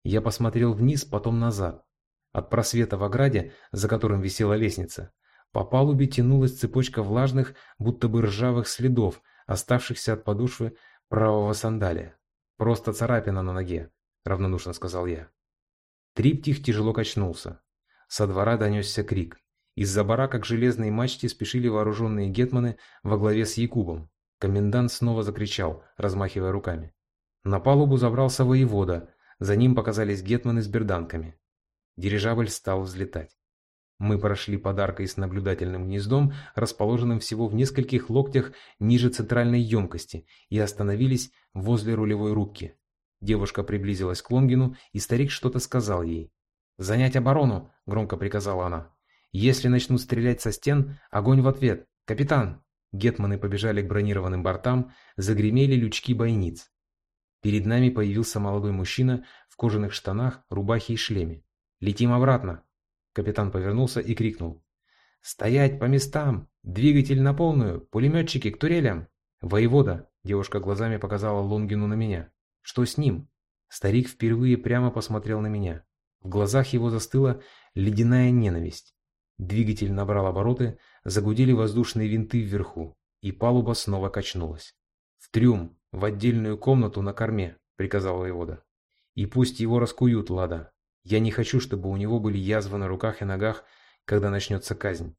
Я посмотрел вниз, потом назад. От просвета в ограде, за которым висела лестница, по палубе тянулась цепочка влажных, будто бы ржавых следов, оставшихся от подошвы правого сандалия. Просто царапина на ноге, равнодушно сказал я. Триптих тяжело качнулся. Со двора донесся крик. Из-за барака к железной мачте спешили вооруженные гетманы во главе с Якубом. Комендант снова закричал, размахивая руками. На палубу забрался воевода, за ним показались гетманы с берданками. Дирижабль стал взлетать. Мы прошли под аркой с наблюдательным гнездом, расположенным всего в нескольких локтях ниже центральной емкости, и остановились возле рулевой рубки. Девушка приблизилась к Лонгину, и старик что-то сказал ей. «Занять оборону!» – громко приказала она. «Если начнут стрелять со стен, огонь в ответ! Капитан!» Гетманы побежали к бронированным бортам, загремели лючки бойниц. Перед нами появился молодой мужчина в кожаных штанах, рубахе и шлеме. «Летим обратно!» Капитан повернулся и крикнул. «Стоять по местам! Двигатель на полную! Пулеметчики к турелям!» «Воевода!» – девушка глазами показала Лонгину на меня. «Что с ним?» Старик впервые прямо посмотрел на меня. В глазах его застыла ледяная ненависть. Двигатель набрал обороты, загудели воздушные винты вверху, и палуба снова качнулась. «В трюм, в отдельную комнату на корме», — приказал воевода. «И пусть его раскуют, Лада. Я не хочу, чтобы у него были язвы на руках и ногах, когда начнется казнь.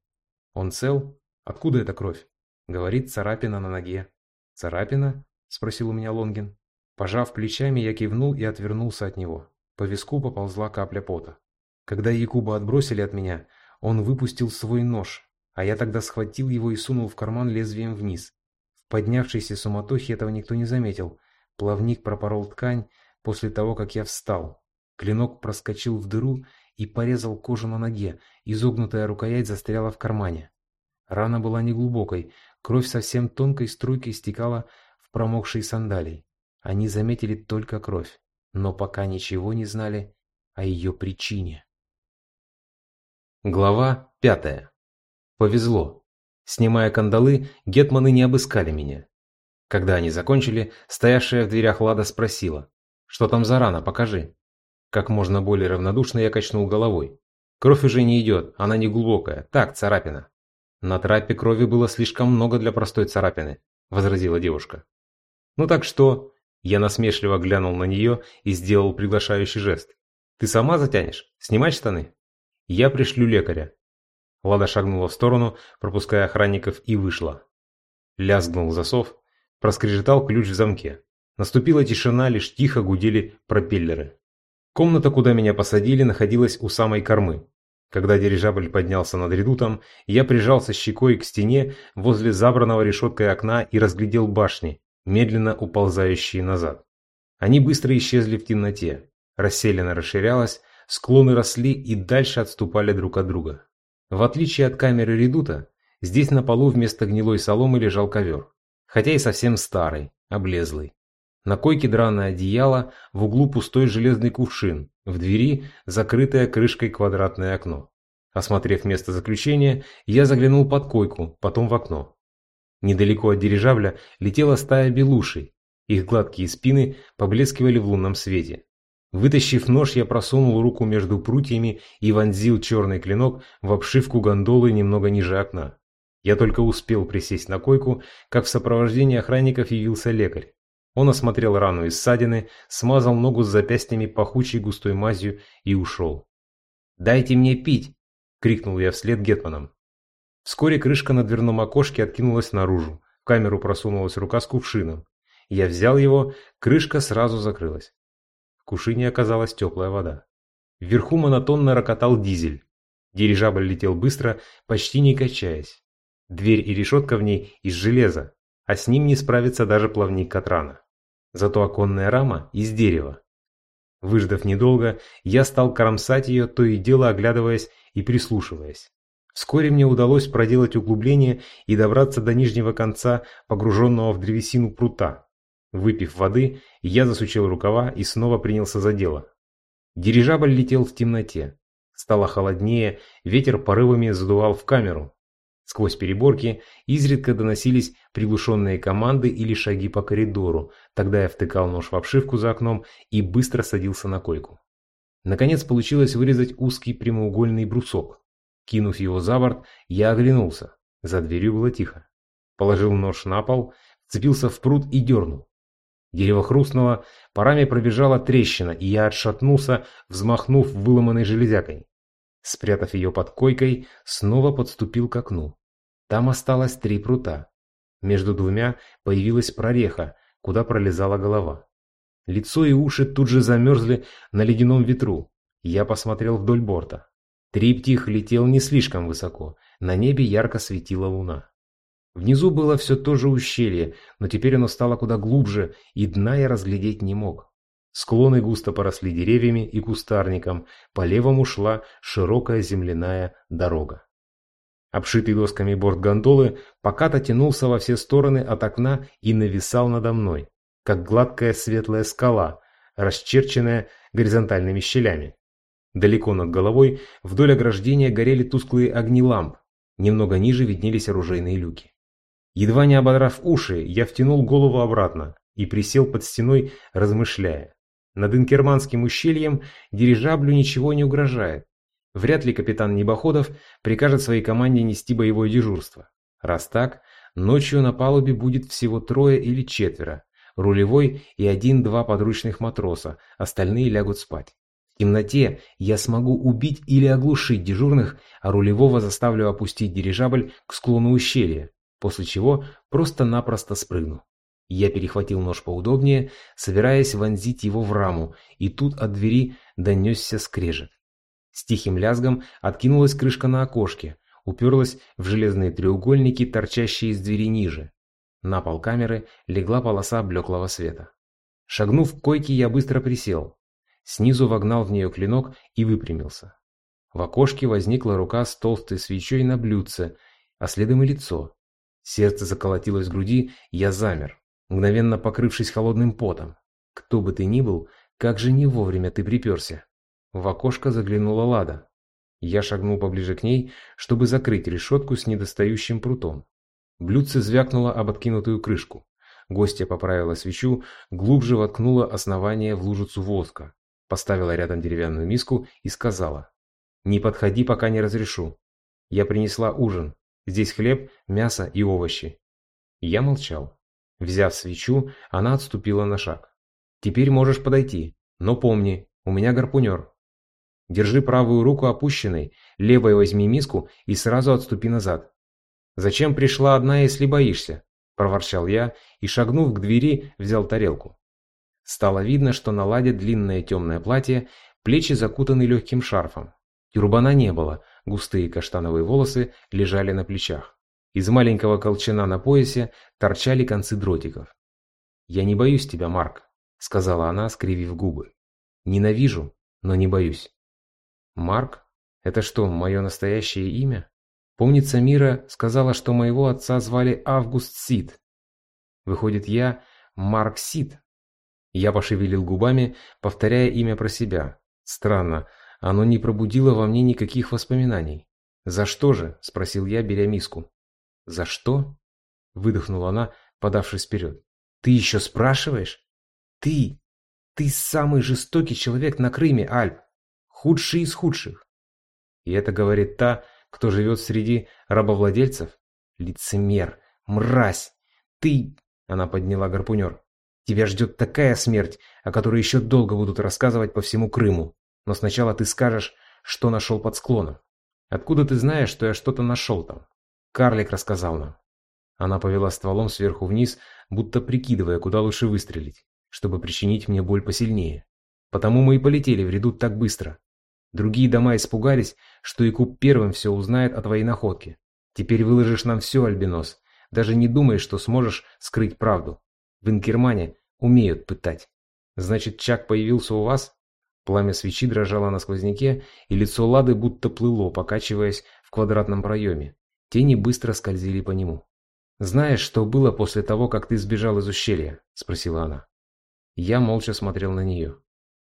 Он цел? Откуда эта кровь? Говорит, царапина на ноге. Царапина? Спросил у меня Лонгин. Пожав плечами, я кивнул и отвернулся от него. По виску поползла капля пота. Когда Якуба отбросили от меня, он выпустил свой нож, а я тогда схватил его и сунул в карман лезвием вниз. В поднявшейся суматохе этого никто не заметил. Плавник пропорол ткань после того, как я встал. Клинок проскочил в дыру и порезал кожу на ноге, изогнутая рукоять застряла в кармане. Рана была неглубокой, кровь совсем тонкой струйкой стекала в промокшие сандалии. Они заметили только кровь, но пока ничего не знали о ее причине. Глава пятая. Повезло. Снимая кандалы, гетманы не обыскали меня. Когда они закончили, стоявшая в дверях Лада спросила, «Что там за рана, покажи». Как можно более равнодушно я качнул головой. Кровь уже не идет, она не глубокая, так, царапина. На трапе крови было слишком много для простой царапины, возразила девушка. Ну так что? Я насмешливо глянул на нее и сделал приглашающий жест. Ты сама затянешь? Снимать штаны? Я пришлю лекаря. Лада шагнула в сторону, пропуская охранников, и вышла. Лязгнул засов, проскрежетал ключ в замке. Наступила тишина, лишь тихо гудели пропеллеры. Комната, куда меня посадили, находилась у самой кормы. Когда дирижабль поднялся над редутом, я прижался щекой к стене возле забранного решеткой окна и разглядел башни, медленно уползающие назад. Они быстро исчезли в темноте. Расселена расширялась, склоны росли и дальше отступали друг от друга. В отличие от камеры редута, здесь на полу вместо гнилой соломы лежал ковер, хотя и совсем старый, облезлый. На койке драное одеяло, в углу пустой железный кувшин, в двери закрытое крышкой квадратное окно. Осмотрев место заключения, я заглянул под койку, потом в окно. Недалеко от дирижабля летела стая белушей. Их гладкие спины поблескивали в лунном свете. Вытащив нож, я просунул руку между прутьями и вонзил черный клинок в обшивку гондолы немного ниже окна. Я только успел присесть на койку, как в сопровождении охранников явился лекарь. Он осмотрел рану из ссадины, смазал ногу с запястьями пахучей густой мазью и ушел. «Дайте мне пить!» — крикнул я вслед Гетманам. Вскоре крышка на дверном окошке откинулась наружу. В камеру просунулась рука с кувшином. Я взял его, крышка сразу закрылась. В кувшине оказалась теплая вода. Вверху монотонно рокотал дизель. Дирижабль летел быстро, почти не качаясь. Дверь и решетка в ней из железа, а с ним не справится даже плавник Катрана. Зато оконная рама из дерева. Выждав недолго, я стал кромсать ее, то и дело оглядываясь и прислушиваясь. Вскоре мне удалось проделать углубление и добраться до нижнего конца погруженного в древесину прута. Выпив воды, я засучил рукава и снова принялся за дело. Дирижабль летел в темноте. Стало холоднее, ветер порывами задувал в камеру. Сквозь переборки изредка доносились приглушенные команды или шаги по коридору. Тогда я втыкал нож в обшивку за окном и быстро садился на койку. Наконец получилось вырезать узкий прямоугольный брусок. Кинув его за борт, я оглянулся. За дверью было тихо. Положил нож на пол, вцепился в пруд и дернул. Дерево хрустнуло, по раме пробежала трещина, и я отшатнулся, взмахнув выломанной железякой. Спрятав ее под койкой, снова подступил к окну. Там осталось три прута. Между двумя появилась прореха, куда пролезала голова. Лицо и уши тут же замерзли на ледяном ветру. Я посмотрел вдоль борта. Триптих летел не слишком высоко, на небе ярко светила луна. Внизу было все то же ущелье, но теперь оно стало куда глубже, и дна я разглядеть не мог. Склоны густо поросли деревьями и кустарником, по левому шла широкая земляная дорога. Обшитый досками борт гондолы покато тянулся во все стороны от окна и нависал надо мной, как гладкая светлая скала, расчерченная горизонтальными щелями. Далеко над головой вдоль ограждения горели тусклые огни ламп. Немного ниже виднелись оружейные люки. Едва не ободрав уши, я втянул голову обратно и присел под стеной, размышляя. Над Инкерманским ущельем дирижаблю ничего не угрожает. Вряд ли капитан Небоходов прикажет своей команде нести боевое дежурство. Раз так, ночью на палубе будет всего трое или четверо. Рулевой и один-два подручных матроса, остальные лягут спать. В темноте я смогу убить или оглушить дежурных, а рулевого заставлю опустить дирижабль к склону ущелья, после чего просто-напросто спрыгну. Я перехватил нож поудобнее, собираясь вонзить его в раму, и тут от двери донесся скрежет. С тихим лязгом откинулась крышка на окошке, уперлась в железные треугольники, торчащие из двери ниже. На пол камеры легла полоса блеклого света. Шагнув к койке, я быстро присел. Снизу вогнал в нее клинок и выпрямился. В окошке возникла рука с толстой свечой на блюдце, а следом и лицо. Сердце заколотилось в груди, я замер, мгновенно покрывшись холодным потом. Кто бы ты ни был, как же не вовремя ты приперся. В окошко заглянула Лада. Я шагнул поближе к ней, чтобы закрыть решетку с недостающим прутом. Блюдце звякнуло об откинутую крышку. Гостья поправила свечу, глубже воткнула основание в лужицу воска поставила рядом деревянную миску и сказала. «Не подходи, пока не разрешу. Я принесла ужин. Здесь хлеб, мясо и овощи». Я молчал. Взяв свечу, она отступила на шаг. «Теперь можешь подойти, но помни, у меня гарпунер. Держи правую руку опущенной, левой возьми миску и сразу отступи назад. Зачем пришла одна, если боишься?» – проворчал я и, шагнув к двери, взял тарелку. Стало видно, что на ладе длинное темное платье, плечи закутаны легким шарфом. Тюрбана не было, густые каштановые волосы лежали на плечах. Из маленького колчана на поясе торчали концы дротиков. «Я не боюсь тебя, Марк», — сказала она, скривив губы. «Ненавижу, но не боюсь». Марк? Это что, мое настоящее имя? Помнится, Мира сказала, что моего отца звали Август Сид. Выходит, я Марк Сид. Я пошевелил губами, повторяя имя про себя. Странно, оно не пробудило во мне никаких воспоминаний. «За что же?» – спросил я, беря миску. «За что?» – выдохнула она, подавшись вперед. «Ты еще спрашиваешь? Ты! Ты самый жестокий человек на Крыме, Альп! Худший из худших!» И это говорит та, кто живет среди рабовладельцев? Лицемер! Мразь! Ты... Она подняла гарпунер. Тебя ждет такая смерть, о которой еще долго будут рассказывать по всему Крыму. Но сначала ты скажешь, что нашел под склоном. Откуда ты знаешь, что я что-то нашел там? Карлик рассказал нам. Она повела стволом сверху вниз, будто прикидывая, куда лучше выстрелить, чтобы причинить мне боль посильнее. Потому мы и полетели в ряду так быстро. Другие дома испугались, что Якуб первым все узнает о твоей находке. Теперь выложишь нам все, Альбинос. Даже не думай, что сможешь скрыть правду. В Инкермане умеют пытать. Значит, Чак появился у вас? Пламя свечи дрожало на сквозняке, и лицо Лады будто плыло, покачиваясь в квадратном проеме. Тени быстро скользили по нему. «Знаешь, что было после того, как ты сбежал из ущелья?» – спросила она. Я молча смотрел на нее.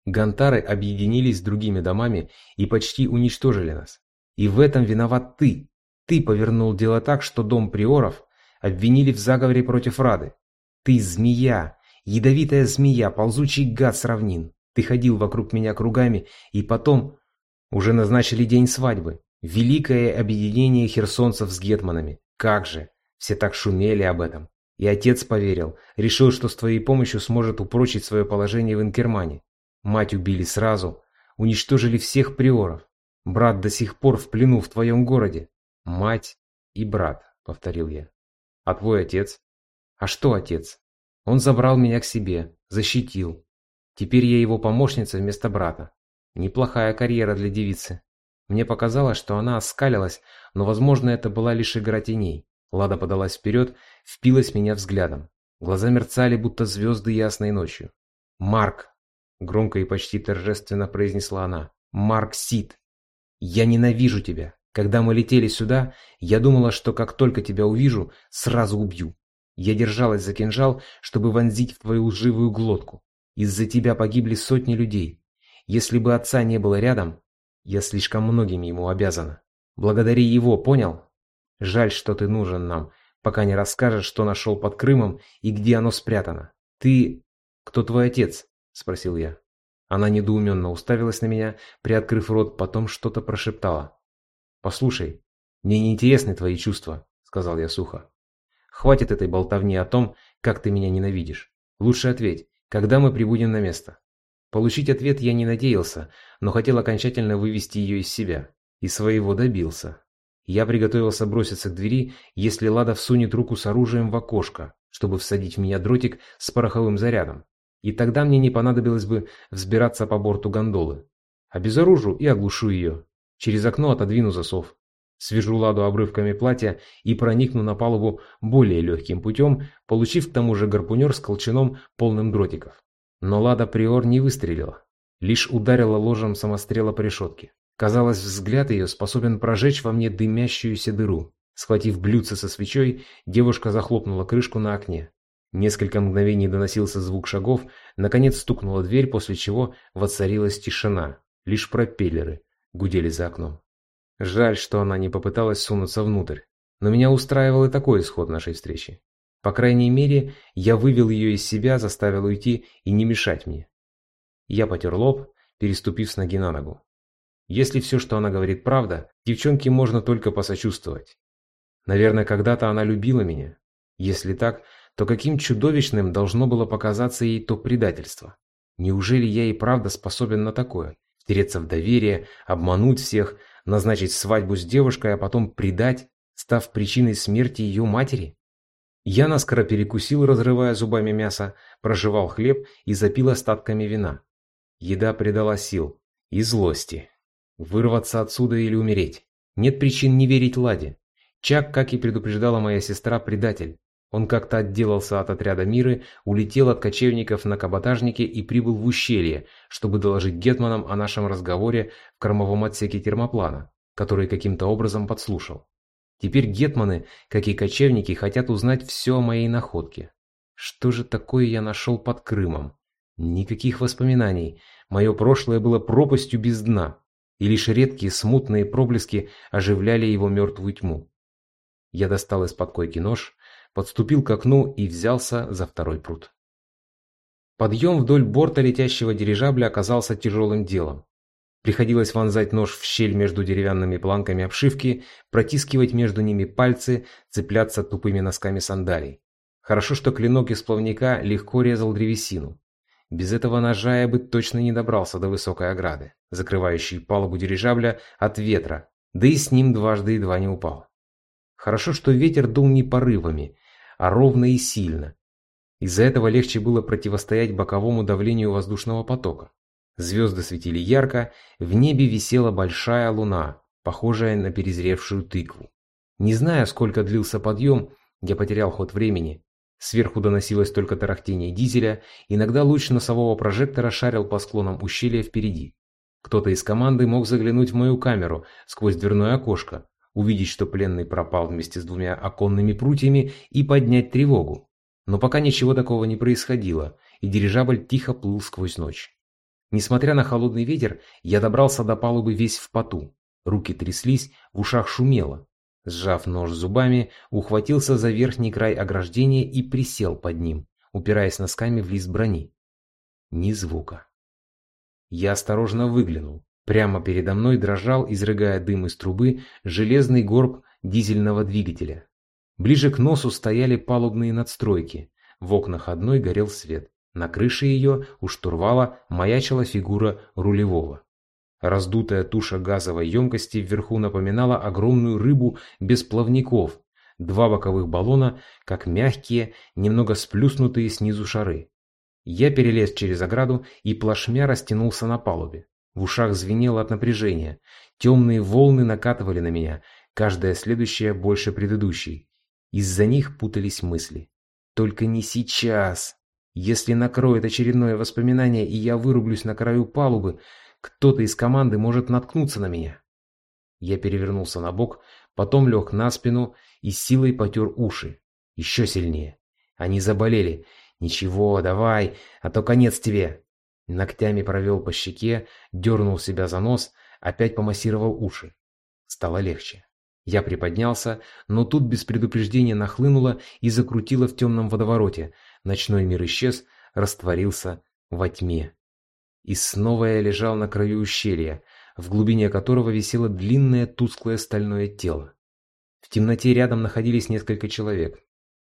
Гантары объединились с другими домами и почти уничтожили нас. И в этом виноват ты. Ты повернул дело так, что дом приоров обвинили в заговоре против Рады. Ты змея, ядовитая змея, ползучий гад с равнин. Ты ходил вокруг меня кругами, и потом... Уже назначили день свадьбы. Великое объединение херсонцев с гетманами. Как же! Все так шумели об этом. И отец поверил, решил, что с твоей помощью сможет упрочить свое положение в Инкермане. Мать убили сразу, уничтожили всех приоров. Брат до сих пор в плену в твоем городе. Мать и брат, повторил я. А твой отец? А что отец? Он забрал меня к себе, защитил, Теперь я его помощница вместо брата. Неплохая карьера для девицы. Мне показалось, что она оскалилась, но, возможно, это была лишь игра теней. Лада подалась вперед, впилась меня взглядом. Глаза мерцали, будто звезды ясной ночью. «Марк!» — громко и почти торжественно произнесла она. «Марк Сид! Я ненавижу тебя! Когда мы летели сюда, я думала, что как только тебя увижу, сразу убью. Я держалась за кинжал, чтобы вонзить в твою лживую глотку. Из-за тебя погибли сотни людей. Если бы отца не было рядом, я слишком многим ему обязана. Благодари его, понял? Жаль, что ты нужен нам, пока не расскажешь, что нашел под Крымом и где оно спрятано. Ты... Кто твой отец? Спросил я. Она недоуменно уставилась на меня, приоткрыв рот, потом что-то прошептала. «Послушай, мне не интересны твои чувства», — сказал я сухо. «Хватит этой болтовни о том, как ты меня ненавидишь. Лучше ответь, когда мы прибудем на место. Получить ответ я не надеялся, но хотел окончательно вывести ее из себя. И своего добился. Я приготовился броситься к двери, если Лада всунет руку с оружием в окошко, чтобы всадить в меня дротик с пороховым зарядом. И тогда мне не понадобилось бы взбираться по борту гондолы. Обезоружу и оглушу ее. Через окно отодвину засов. Свяжу Ладу обрывками платья и проникну на палубу более легким путем, получив к тому же гарпунер с колчаном полным дротиков. Но Лада Приор не выстрелила, лишь ударила ложем самострела по решетке. Казалось, взгляд ее способен прожечь во мне дымящуюся дыру. Схватив блюдце со свечой, девушка захлопнула крышку на окне. Несколько мгновений доносился звук шагов, наконец стукнула дверь, после чего воцарилась тишина. Лишь пропеллеры гудели за окном. Жаль, что она не попыталась сунуться внутрь. Но меня устраивал и такой исход нашей встречи. По крайней мере, я вывел ее из себя, заставил уйти и не мешать мне. Я потер лоб, переступив с ноги на ногу. Если все, что она говорит, правда, девчонке можно только посочувствовать. Наверное, когда-то она любила меня. Если так, то каким чудовищным должно было показаться ей то предательство? Неужели я и правда способен на такое? Втереться в доверие, обмануть всех, назначить свадьбу с девушкой, а потом предать, став причиной смерти ее матери? Я наскоро перекусил, разрывая зубами мясо, прожевал хлеб и запил остатками вина. Еда придала сил и злости. Вырваться отсюда или умереть. Нет причин не верить Ладе. Чак, как и предупреждала моя сестра, предатель. Он как-то отделался от отряда Миры, улетел от кочевников на каботажнике и прибыл в ущелье, чтобы доложить гетманам о нашем разговоре в кормовом отсеке термоплана, который каким-то образом подслушал. Теперь гетманы, как и кочевники, хотят узнать все о моей находке. Что же такое я нашел под Крымом? Никаких воспоминаний. Мое прошлое было пропастью без дна, и лишь редкие смутные проблески оживляли его мертвую тьму. Я достал из-под койки нож, подступил к окну и взялся за второй пруд. Подъем вдоль борта летящего дирижабля оказался тяжелым делом. Приходилось вонзать нож в щель между деревянными планками обшивки, протискивать между ними пальцы, цепляться тупыми носками сандалий. Хорошо, что клинок из плавника легко резал древесину. Без этого ножа я бы точно не добрался до высокой ограды, закрывающей палубу дирижабля от ветра, да и с ним дважды едва не упал. Хорошо, что ветер дул не порывами, а ровно и сильно. Из-за этого легче было противостоять боковому давлению воздушного потока. Звезды светили ярко, в небе висела большая луна, похожая на перезревшую тыкву. Не зная, сколько длился подъем, я потерял ход времени. Сверху доносилось только тарахтение дизеля, иногда луч носового прожектора шарил по склонам ущелья впереди. Кто-то из команды мог заглянуть в мою камеру сквозь дверное окошко, увидеть, что пленный пропал вместе с двумя оконными прутьями и поднять тревогу. Но пока ничего такого не происходило, и дирижабль тихо плыл сквозь ночь. Несмотря на холодный ветер, я добрался до палубы весь в поту. Руки тряслись, в ушах шумело. Сжав нож зубами, ухватился за верхний край ограждения и присел под ним, упираясь носками в лист брони. Ни звука. Я осторожно выглянул. Прямо передо мной дрожал, изрыгая дым из трубы, железный горб дизельного двигателя. Ближе к носу стояли палубные надстройки. В окнах одной горел свет. На крыше ее, у штурвала, маячила фигура рулевого. Раздутая туша газовой емкости вверху напоминала огромную рыбу без плавников. Два боковых баллона, как мягкие, немного сплюснутые снизу шары. Я перелез через ограду и плашмя растянулся на палубе. В ушах звенело от напряжения. Темные волны накатывали на меня, каждая следующая больше предыдущей. Из-за них путались мысли. Только не сейчас. Если накроет очередное воспоминание, и я вырублюсь на краю палубы, кто-то из команды может наткнуться на меня. Я перевернулся на бок, потом лег на спину и силой потер уши. Еще сильнее. Они заболели. «Ничего, давай, а то конец тебе!» Ногтями провел по щеке, дернул себя за нос, опять помассировал уши. Стало легче. Я приподнялся, но тут без предупреждения нахлынуло и закрутило в темном водовороте, Ночной мир исчез, растворился во тьме. И снова я лежал на краю ущелья, в глубине которого висело длинное тусклое стальное тело. В темноте рядом находились несколько человек.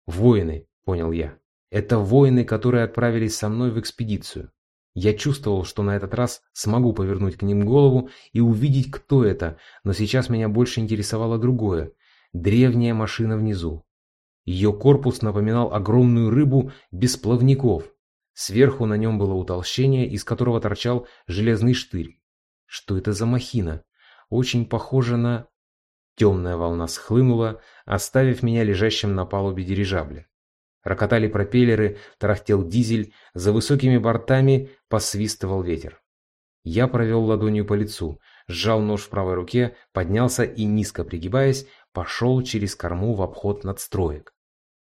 Воины, понял я. Это воины, которые отправились со мной в экспедицию. Я чувствовал, что на этот раз смогу повернуть к ним голову и увидеть, кто это, но сейчас меня больше интересовало другое. Древняя машина внизу. Ее корпус напоминал огромную рыбу без плавников. Сверху на нем было утолщение, из которого торчал железный штырь. Что это за махина? Очень похоже на... Темная волна схлынула, оставив меня лежащим на палубе дирижабля. Рокотали пропеллеры, тарахтел дизель, за высокими бортами посвистывал ветер. Я провел ладонью по лицу, сжал нож в правой руке, поднялся и, низко пригибаясь, пошел через корму в обход надстроек.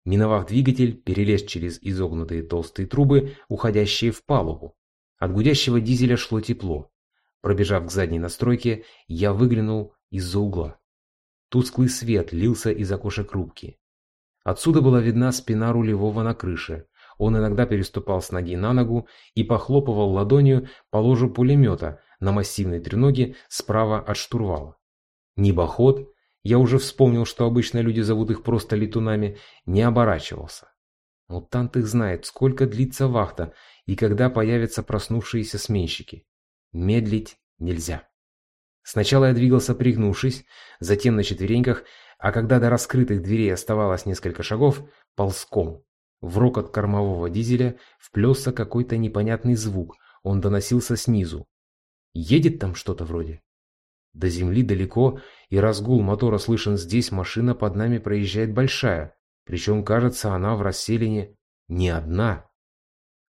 Миновав двигатель, перелез через изогнутые толстые трубы, уходящие в палубу. От гудящего дизеля шло тепло. Пробежав к задней настройке, я выглянул из-за угла. Тусклый свет лился из окошек рубки. Отсюда была видна спина рулевого на крыше. Он иногда переступал с ноги на ногу и похлопывал ладонью по ложу пулемета на массивной треноге справа от штурвала. Небоход я уже вспомнил, что обычно люди зовут их просто летунами, не оборачивался. Мутант их знает, сколько длится вахта и когда появятся проснувшиеся сменщики. Медлить нельзя. Сначала я двигался пригнувшись, затем на четвереньках, а когда до раскрытых дверей оставалось несколько шагов, ползком. В рокот кормового дизеля вплелся какой-то непонятный звук, он доносился снизу. Едет там что-то вроде. До земли далеко, и разгул мотора слышен здесь, машина под нами проезжает большая. Причем, кажется, она в расселине не одна.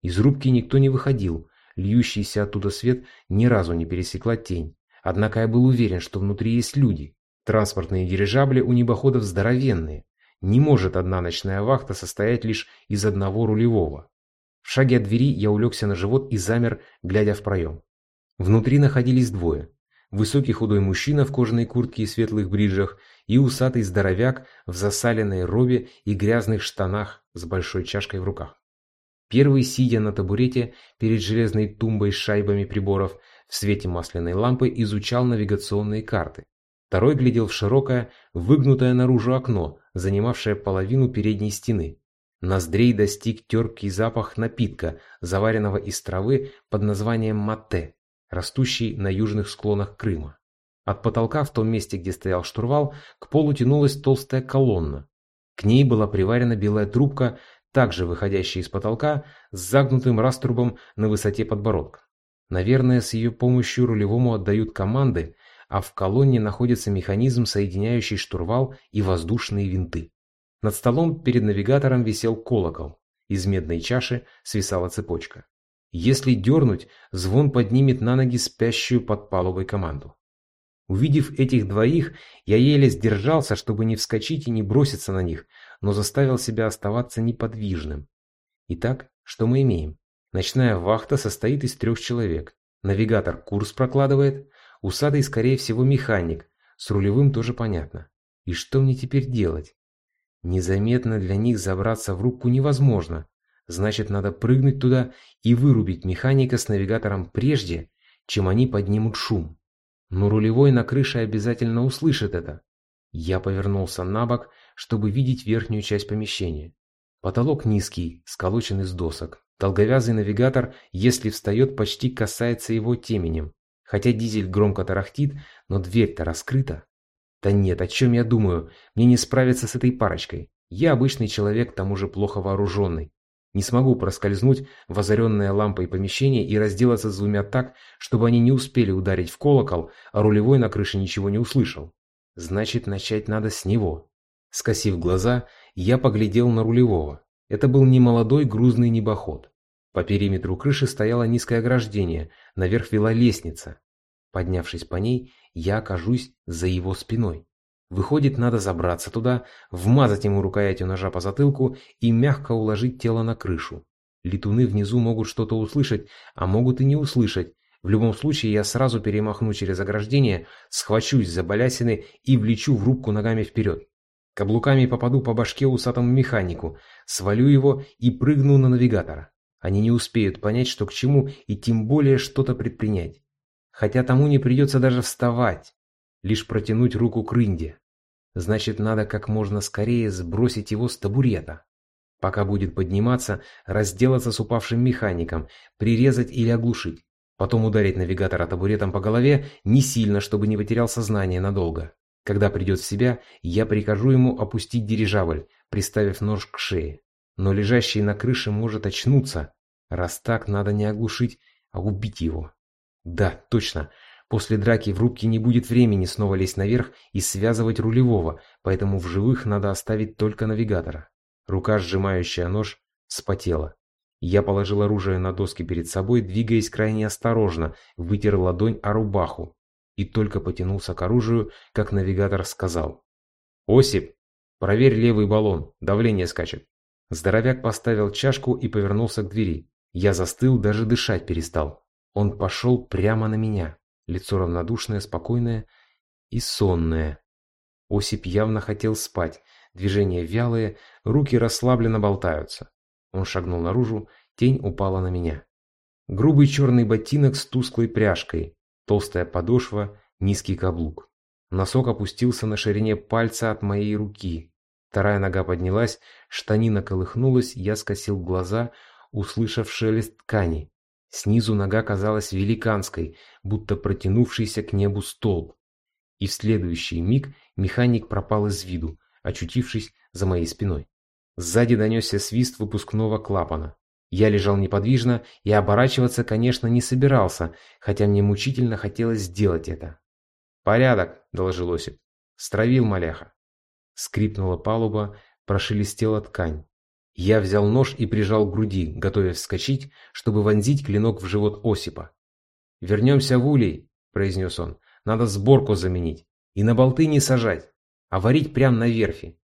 Из рубки никто не выходил, льющийся оттуда свет ни разу не пересекла тень. Однако я был уверен, что внутри есть люди. Транспортные дирижабли у небоходов здоровенные. Не может одна ночная вахта состоять лишь из одного рулевого. В шаге от двери я улегся на живот и замер, глядя в проем. Внутри находились двое. Высокий худой мужчина в кожаной куртке и светлых бриджах и усатый здоровяк в засаленной робе и грязных штанах с большой чашкой в руках. Первый, сидя на табурете перед железной тумбой с шайбами приборов, в свете масляной лампы изучал навигационные карты. Второй глядел в широкое, выгнутое наружу окно, занимавшее половину передней стены. Ноздрей достиг терпкий запах напитка, заваренного из травы под названием мате, растущий на южных склонах Крыма. От потолка в том месте, где стоял штурвал, к полу тянулась толстая колонна. К ней была приварена белая трубка, также выходящая из потолка, с загнутым раструбом на высоте подбородка. Наверное, с ее помощью рулевому отдают команды, а в колонне находится механизм, соединяющий штурвал и воздушные винты. Над столом перед навигатором висел колокол. Из медной чаши свисала цепочка. Если дернуть, звон поднимет на ноги спящую под палубой команду. Увидев этих двоих, я еле сдержался, чтобы не вскочить и не броситься на них, но заставил себя оставаться неподвижным. Итак, что мы имеем? Ночная вахта состоит из трех человек. Навигатор курс прокладывает, усатый, скорее всего, механик, с рулевым тоже понятно. И что мне теперь делать? Незаметно для них забраться в рубку невозможно. Значит, надо прыгнуть туда и вырубить механика с навигатором прежде, чем они поднимут шум. Но рулевой на крыше обязательно услышит это. Я повернулся на бок, чтобы видеть верхнюю часть помещения. Потолок низкий, сколочен из досок. Долговязый навигатор, если встает, почти касается его теменем. Хотя дизель громко тарахтит, но дверь-то раскрыта. Да нет, о чем я думаю? Мне не справиться с этой парочкой. Я обычный человек, к тому же плохо вооруженный. Не смогу проскользнуть в озаренное лампой помещение и разделаться с двумя так, чтобы они не успели ударить в колокол, а рулевой на крыше ничего не услышал. Значит, начать надо с него. Скосив глаза, я поглядел на рулевого. Это был немолодой грузный небоход. По периметру крыши стояло низкое ограждение, наверх вела лестница. Поднявшись по ней, я окажусь за его спиной. Выходит, надо забраться туда, вмазать ему рукоятью ножа по затылку и мягко уложить тело на крышу. Летуны внизу могут что-то услышать, а могут и не услышать. В любом случае, я сразу перемахну через ограждение, схвачусь за балясины и влечу в рубку ногами вперед. Каблуками попаду по башке усатому механику, свалю его и прыгну на навигатора. Они не успеют понять, что к чему, и тем более что-то предпринять. Хотя тому не придется даже вставать лишь протянуть руку к рынде. Значит, надо как можно скорее сбросить его с табурета. Пока будет подниматься, разделаться с упавшим механиком, прирезать или оглушить. Потом ударить навигатора табуретом по голове не сильно, чтобы не потерял сознание надолго. Когда придет в себя, я прикажу ему опустить дирижабль, приставив нож к шее. Но лежащий на крыше может очнуться. Раз так, надо не оглушить, а убить его. Да, точно. После драки в рубке не будет времени снова лезть наверх и связывать рулевого, поэтому в живых надо оставить только навигатора. Рука, сжимающая нож, спотела. Я положил оружие на доски перед собой, двигаясь крайне осторожно, вытер ладонь о рубаху. И только потянулся к оружию, как навигатор сказал. «Осип, проверь левый баллон, давление скачет». Здоровяк поставил чашку и повернулся к двери. Я застыл, даже дышать перестал. Он пошел прямо на меня. Лицо равнодушное, спокойное и сонное. Осип явно хотел спать. Движения вялые, руки расслабленно болтаются. Он шагнул наружу, тень упала на меня. Грубый черный ботинок с тусклой пряжкой, толстая подошва, низкий каблук. Носок опустился на ширине пальца от моей руки. Вторая нога поднялась, штанина колыхнулась, я скосил глаза, услышав шелест ткани. Снизу нога казалась великанской, будто протянувшийся к небу столб. И в следующий миг механик пропал из виду, очутившись за моей спиной. Сзади донесся свист выпускного клапана. Я лежал неподвижно и оборачиваться, конечно, не собирался, хотя мне мучительно хотелось сделать это. «Порядок», — доложил Осип. «Стравил маляха». Скрипнула палуба, прошелестела ткань. Я взял нож и прижал к груди, готовясь вскочить, чтобы вонзить клинок в живот Осипа. «Вернемся в улей», — произнес он. «Надо сборку заменить. И на болты не сажать, а варить прямо на верфи».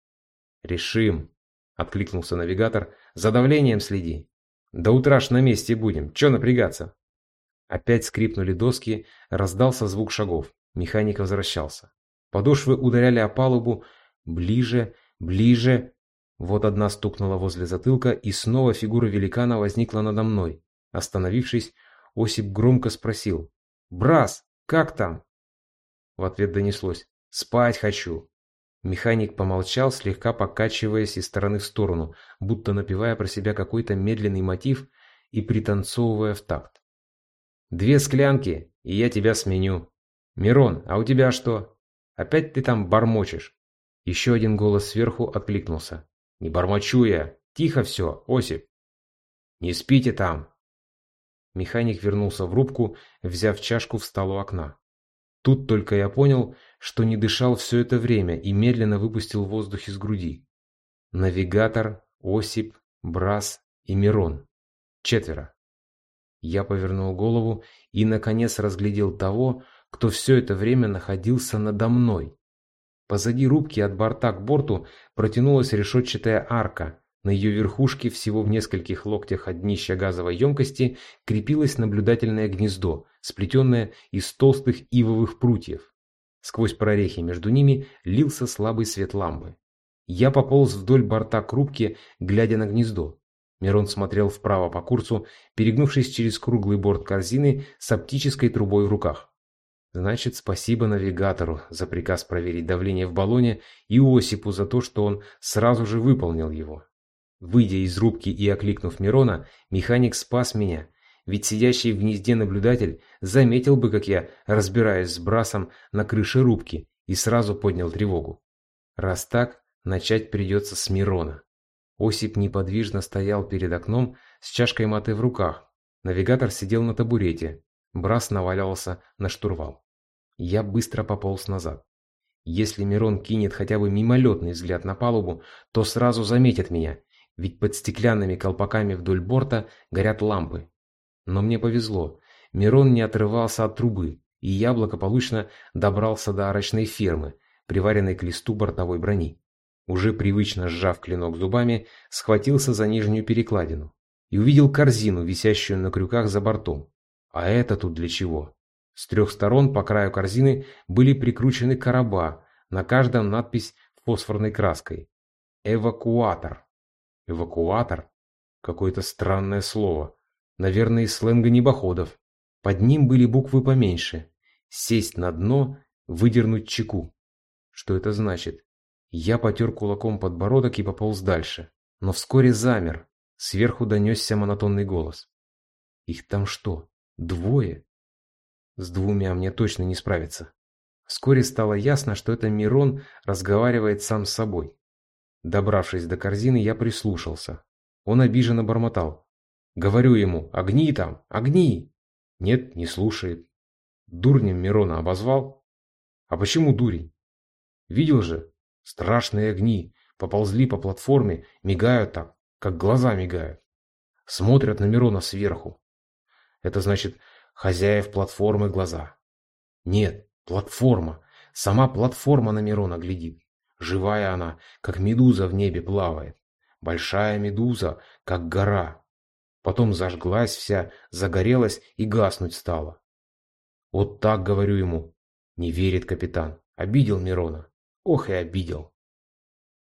«Решим», — откликнулся навигатор. «За давлением следи. До утра ж на месте будем. Че напрягаться?» Опять скрипнули доски, раздался звук шагов. Механик возвращался. Подошвы ударяли о палубу. Ближе, ближе. Вот одна стукнула возле затылка, и снова фигура великана возникла надо мной. Остановившись, Осип громко спросил. «Брас, как там?» В ответ донеслось. «Спать хочу». Механик помолчал, слегка покачиваясь из стороны в сторону, будто напевая про себя какой-то медленный мотив и пританцовывая в такт. «Две склянки, и я тебя сменю. Мирон, а у тебя что? Опять ты там бормочешь?» Еще один голос сверху откликнулся. «Не бормочу я. Тихо все, Осип». «Не спите там». Механик вернулся в рубку, взяв чашку, встал у окна. Тут только я понял, что не дышал все это время и медленно выпустил воздух из груди. Навигатор, Осип, Брас и Мирон. Четверо. Я повернул голову и, наконец, разглядел того, кто все это время находился надо мной. Позади рубки от борта к борту протянулась решетчатая арка. На ее верхушке, всего в нескольких локтях от днища газовой емкости, крепилось наблюдательное гнездо, сплетенное из толстых ивовых прутьев. Сквозь прорехи между ними лился слабый свет лампы. Я пополз вдоль борта к рубке, глядя на гнездо. Мирон смотрел вправо по курсу, перегнувшись через круглый борт корзины с оптической трубой в руках. Значит, спасибо навигатору за приказ проверить давление в баллоне и Осипу за то, что он сразу же выполнил его. Выйдя из рубки и окликнув Мирона, механик спас меня, ведь сидящий в гнезде наблюдатель заметил бы, как я разбираюсь с брасом на крыше рубки и сразу поднял тревогу. Раз так, начать придется с Мирона. Осип неподвижно стоял перед окном с чашкой маты в руках. Навигатор сидел на табурете. Брас наваливался на штурвал. Я быстро пополз назад. Если Мирон кинет хотя бы мимолетный взгляд на палубу, то сразу заметит меня, ведь под стеклянными колпаками вдоль борта горят лампы. Но мне повезло. Мирон не отрывался от трубы, и я благополучно добрался до арочной фермы, приваренной к листу бортовой брони. Уже привычно сжав клинок зубами, схватился за нижнюю перекладину и увидел корзину, висящую на крюках за бортом. А это тут для чего? С трех сторон по краю корзины были прикручены короба, на каждом надпись фосфорной краской. «Эвакуатор». «Эвакуатор»? Какое-то странное слово. Наверное, из сленга небоходов. Под ним были буквы поменьше. Сесть на дно, выдернуть чеку. Что это значит? Я потер кулаком подбородок и пополз дальше. Но вскоре замер. Сверху донесся монотонный голос. Их там что, двое? С двумя мне точно не справиться. Вскоре стало ясно, что это Мирон разговаривает сам с собой. Добравшись до корзины, я прислушался. Он обиженно бормотал. Говорю ему, огни там, огни. Нет, не слушает. Дурнем Мирона обозвал. А почему дурень? Видел же, страшные огни, поползли по платформе, мигают так, как глаза мигают. Смотрят на Мирона сверху. Это значит, хозяев платформы глаза. Нет, платформа. Сама платформа на Мирона глядит. Живая она, как медуза в небе плавает. Большая медуза, как гора, Потом зажглась вся, загорелась и гаснуть стала. Вот так говорю ему. Не верит капитан. Обидел Мирона. Ох и обидел.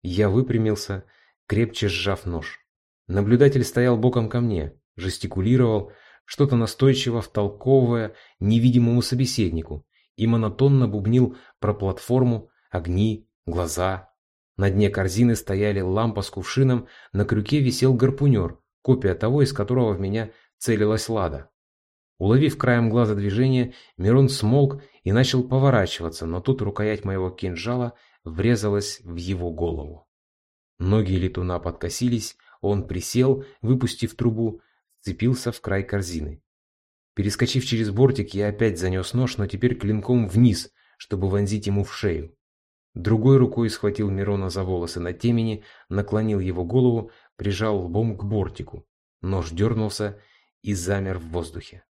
Я выпрямился, крепче сжав нож. Наблюдатель стоял боком ко мне, жестикулировал, что-то настойчиво втолковывая невидимому собеседнику и монотонно бубнил про платформу, огни, глаза. На дне корзины стояли лампа с кувшином, на крюке висел гарпунер, копия того, из которого в меня целилась Лада. Уловив краем глаза движение, Мирон смолк и начал поворачиваться, но тут рукоять моего кинжала врезалась в его голову. Ноги летуна подкосились, он присел, выпустив трубу, сцепился в край корзины. Перескочив через бортик, я опять занес нож, но теперь клинком вниз, чтобы вонзить ему в шею. Другой рукой схватил Мирона за волосы на темени, наклонил его голову, прижал лбом к бортику. Нож дернулся и замер в воздухе.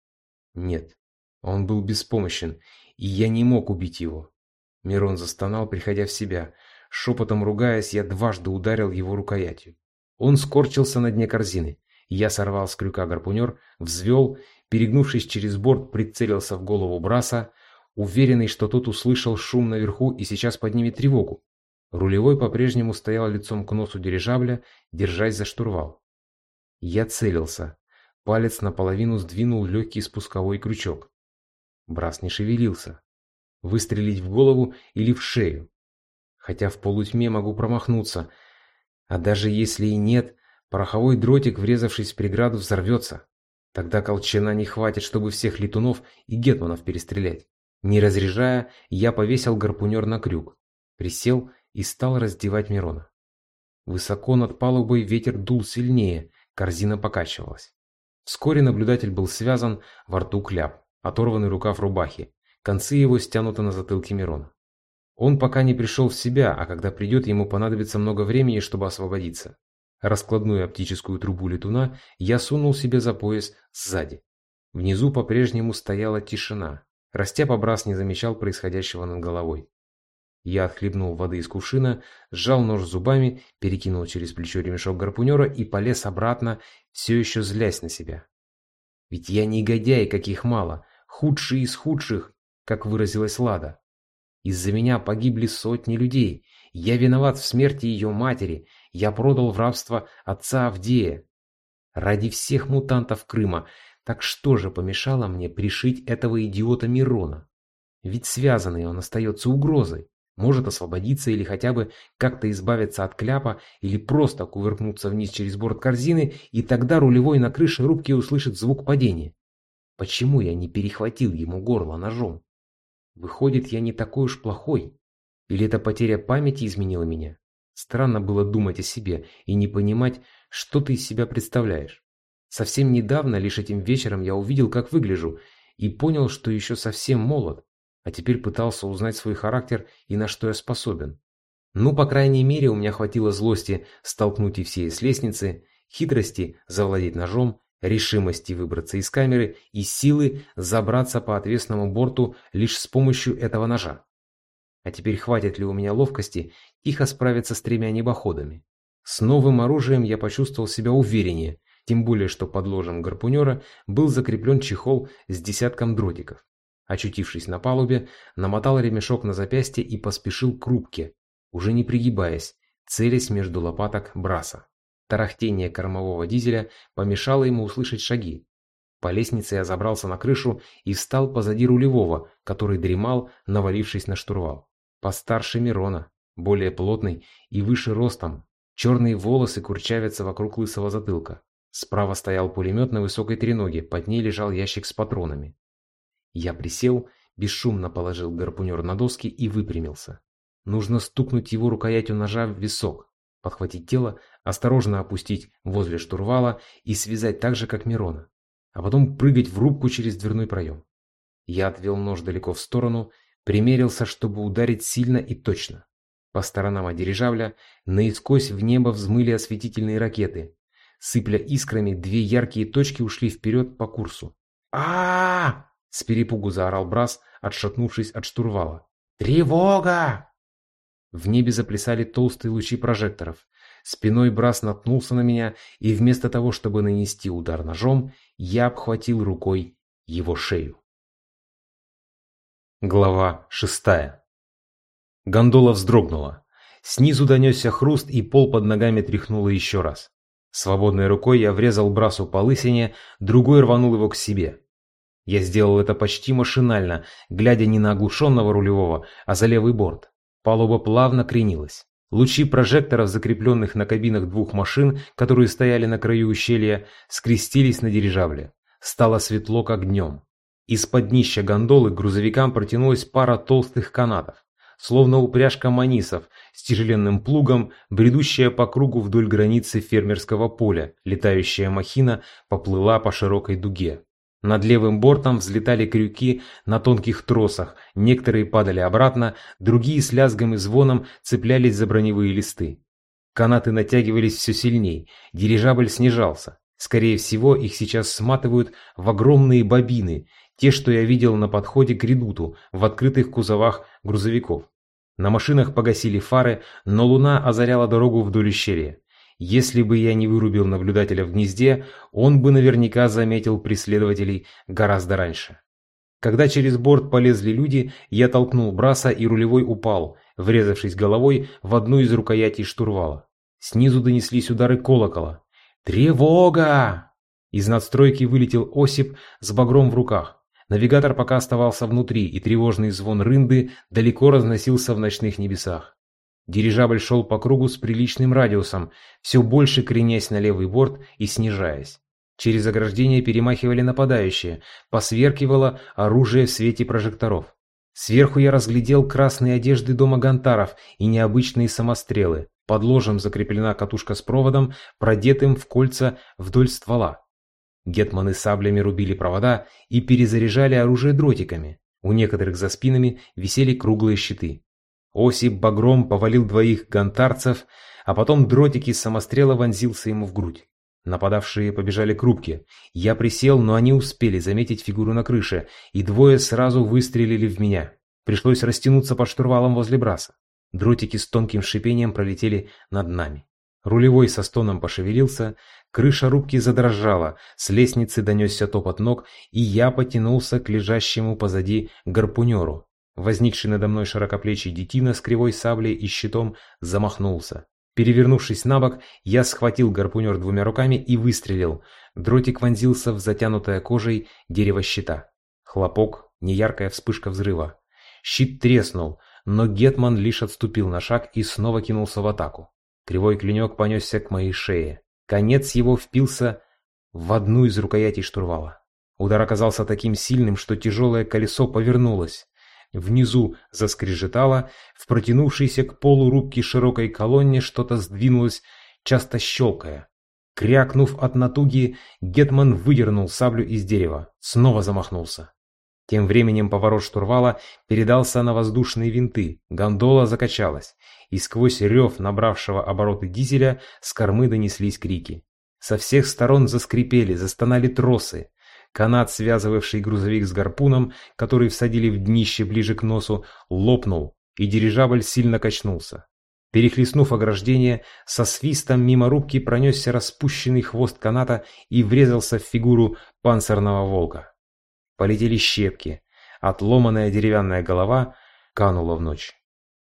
Нет, он был беспомощен, и я не мог убить его. Мирон застонал, приходя в себя. Шепотом ругаясь, я дважды ударил его рукоятью. Он скорчился на дне корзины. Я сорвал с крюка гарпунер, взвел, перегнувшись через борт, прицелился в голову Браса, уверенный, что тот услышал шум наверху и сейчас поднимет тревогу. Рулевой по-прежнему стоял лицом к носу дирижабля, держась за штурвал. Я целился. Палец наполовину сдвинул легкий спусковой крючок. Брас не шевелился. Выстрелить в голову или в шею. Хотя в полутьме могу промахнуться. А даже если и нет, пороховой дротик, врезавшись в преграду, взорвется. Тогда колчана не хватит, чтобы всех летунов и гетманов перестрелять. Не разряжая, я повесил гарпунер на крюк, присел и стал раздевать Мирона. Высоко над палубой ветер дул сильнее, корзина покачивалась. Вскоре наблюдатель был связан, во рту кляп, оторванный рукав рубахи, концы его стянуты на затылке Мирона. Он пока не пришел в себя, а когда придет, ему понадобится много времени, чтобы освободиться. Раскладную оптическую трубу летуна я сунул себе за пояс сзади. Внизу по-прежнему стояла тишина. Растяпа Брас не замечал происходящего над головой. Я отхлебнул воды из кувшина, сжал нож зубами, перекинул через плечо ремешок гарпунера и полез обратно, все еще злясь на себя. Ведь я негодяй, каких мало, худший из худших, как выразилась Лада. Из-за меня погибли сотни людей. Я виноват в смерти ее матери. Я продал в рабство отца Авдея. Ради всех мутантов Крыма так что же помешало мне пришить этого идиота Мирона? Ведь связанный он остается угрозой. Может освободиться или хотя бы как-то избавиться от кляпа, или просто кувыркнуться вниз через борт корзины, и тогда рулевой на крыше рубки услышит звук падения. Почему я не перехватил ему горло ножом? Выходит, я не такой уж плохой. Или эта потеря памяти изменила меня? Странно было думать о себе и не понимать, что ты из себя представляешь. Совсем недавно, лишь этим вечером, я увидел, как выгляжу, и понял, что еще совсем молод, а теперь пытался узнать свой характер и на что я способен. Ну, по крайней мере, у меня хватило злости столкнуть Евсея с лестницы, хитрости завладеть ножом, решимости выбраться из камеры и силы забраться по отвесному борту лишь с помощью этого ножа. А теперь хватит ли у меня ловкости тихо справиться с тремя небоходами? С новым оружием я почувствовал себя увереннее, тем более, что под ложем гарпунера был закреплен чехол с десятком дротиков. Очутившись на палубе, намотал ремешок на запястье и поспешил к рубке, уже не пригибаясь, целясь между лопаток браса. Тарахтение кормового дизеля помешало ему услышать шаги. По лестнице я забрался на крышу и встал позади рулевого, который дремал, навалившись на штурвал. Постарше Мирона, более плотный и выше ростом. Черные волосы курчавятся вокруг лысого затылка. Справа стоял пулемет на высокой треноге, под ней лежал ящик с патронами. Я присел, бесшумно положил гарпунер на доски и выпрямился. Нужно стукнуть его рукоятью ножа в висок, подхватить тело, осторожно опустить возле штурвала и связать так же, как Мирона, а потом прыгать в рубку через дверной проем. Я отвел нож далеко в сторону, примерился, чтобы ударить сильно и точно. По сторонам от дирижабля наискось в небо взмыли осветительные ракеты, Сыпля искрами, две яркие точки ушли вперед по курсу. а, С перепугу заорал Брас, отшатнувшись от штурвала. «Тревога!» В небе заплясали толстые лучи прожекторов. Спиной Брас наткнулся на меня, и вместо того, чтобы нанести удар ножом, я обхватил рукой его шею. Глава шестая Гондола вздрогнула. Снизу донесся хруст, и пол под ногами тряхнуло еще раз. Свободной рукой я врезал Брасу по лысине, другой рванул его к себе. Я сделал это почти машинально, глядя не на оглушенного рулевого, а за левый борт. Палуба плавно кренилась. Лучи прожекторов, закрепленных на кабинах двух машин, которые стояли на краю ущелья, скрестились на дирижабле. Стало светло, как днем. Из-под днища гондолы к грузовикам протянулась пара толстых канатов словно упряжка манисов с тяжеленным плугом, бредущая по кругу вдоль границы фермерского поля, летающая махина поплыла по широкой дуге. Над левым бортом взлетали крюки на тонких тросах, некоторые падали обратно, другие с лязгом и звоном цеплялись за броневые листы. Канаты натягивались все сильней, дирижабль снижался. Скорее всего, их сейчас сматывают в огромные бобины, те, что я видел на подходе к редуту, в открытых кузовах грузовиков. На машинах погасили фары, но луна озаряла дорогу вдоль ущелья. Если бы я не вырубил наблюдателя в гнезде, он бы наверняка заметил преследователей гораздо раньше. Когда через борт полезли люди, я толкнул браса, и рулевой упал, врезавшись головой в одну из рукоятей штурвала. Снизу донеслись удары колокола. «Тревога!» Из надстройки вылетел Осип с багром в руках. Навигатор пока оставался внутри, и тревожный звон рынды далеко разносился в ночных небесах. Дирижабль шел по кругу с приличным радиусом, все больше кренясь на левый борт и снижаясь. Через ограждение перемахивали нападающие, посверкивало оружие в свете прожекторов. Сверху я разглядел красные одежды дома Гантаров и необычные самострелы. Под ложем закреплена катушка с проводом, продетым в кольца вдоль ствола. Гетманы саблями рубили провода и перезаряжали оружие дротиками. У некоторых за спинами висели круглые щиты. Осип багром повалил двоих гантарцев, а потом дротики самострела вонзился ему в грудь. Нападавшие побежали к рубке. Я присел, но они успели заметить фигуру на крыше, и двое сразу выстрелили в меня. Пришлось растянуться под штурвалом возле браса. Дротики с тонким шипением пролетели над нами. Рулевой со стоном пошевелился, крыша рубки задрожала, с лестницы донесся топот ног, и я потянулся к лежащему позади гарпунеру. Возникший надо мной широкоплечий детина с кривой саблей и щитом замахнулся. Перевернувшись на бок, я схватил гарпунер двумя руками и выстрелил. Дротик вонзился в затянутое кожей дерево щита. Хлопок, неяркая вспышка взрыва. Щит треснул, но Гетман лишь отступил на шаг и снова кинулся в атаку. Кривой клинок понесся к моей шее. Конец его впился в одну из рукоятей штурвала. Удар оказался таким сильным, что тяжелое колесо повернулось. Внизу заскрежетало, в протянувшейся к полу рубки широкой колонне что-то сдвинулось, часто щелкая. Крякнув от натуги, Гетман выдернул саблю из дерева, снова замахнулся. Тем временем поворот штурвала передался на воздушные винты, гондола закачалась, и сквозь рев набравшего обороты дизеля с кормы донеслись крики. Со всех сторон заскрипели, застонали тросы. Канат, связывавший грузовик с гарпуном, который всадили в днище ближе к носу, лопнул, и дирижабль сильно качнулся. Перехлестнув ограждение, со свистом мимо рубки пронесся распущенный хвост каната и врезался в фигуру панцирного волка. Полетели щепки. Отломанная деревянная голова канула в ночь.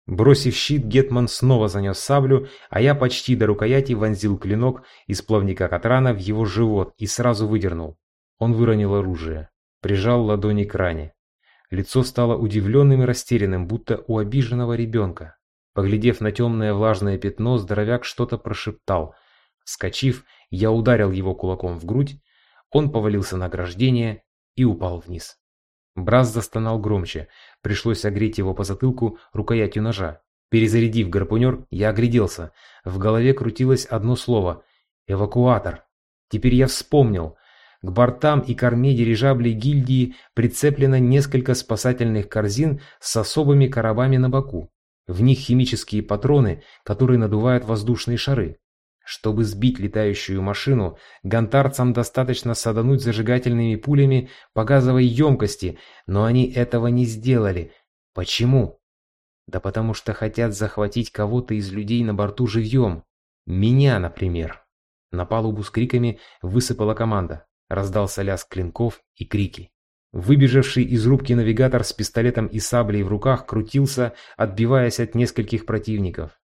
Бросив щит, Гетман снова занес саблю, а я почти до рукояти вонзил клинок из плавника Катрана в его живот и сразу выдернул. Он выронил оружие, прижал ладони к ране. Лицо стало удивленным и растерянным, будто у обиженного ребенка. Поглядев на темное влажное пятно, здоровяк что-то прошептал. Вскочив, я ударил его кулаком в грудь, он повалился на ограждение и упал вниз. Брас застонал громче, пришлось огреть его по затылку рукоятью ножа. Перезарядив гарпунер, я огляделся. В голове крутилось одно слово – эвакуатор. Теперь я вспомнил. К бортам и корме дирижаблей гильдии прицеплено несколько спасательных корзин с особыми коробами на боку. В них химические патроны, которые надувают воздушные шары. Чтобы сбить летающую машину, гонтарцам достаточно садануть зажигательными пулями по газовой емкости, но они этого не сделали. Почему? Да потому что хотят захватить кого-то из людей на борту живьем. Меня, например. На палубу с криками высыпала команда. Раздался лязг клинков и крики. Выбежавший из рубки навигатор с пистолетом и саблей в руках крутился, отбиваясь от нескольких противников.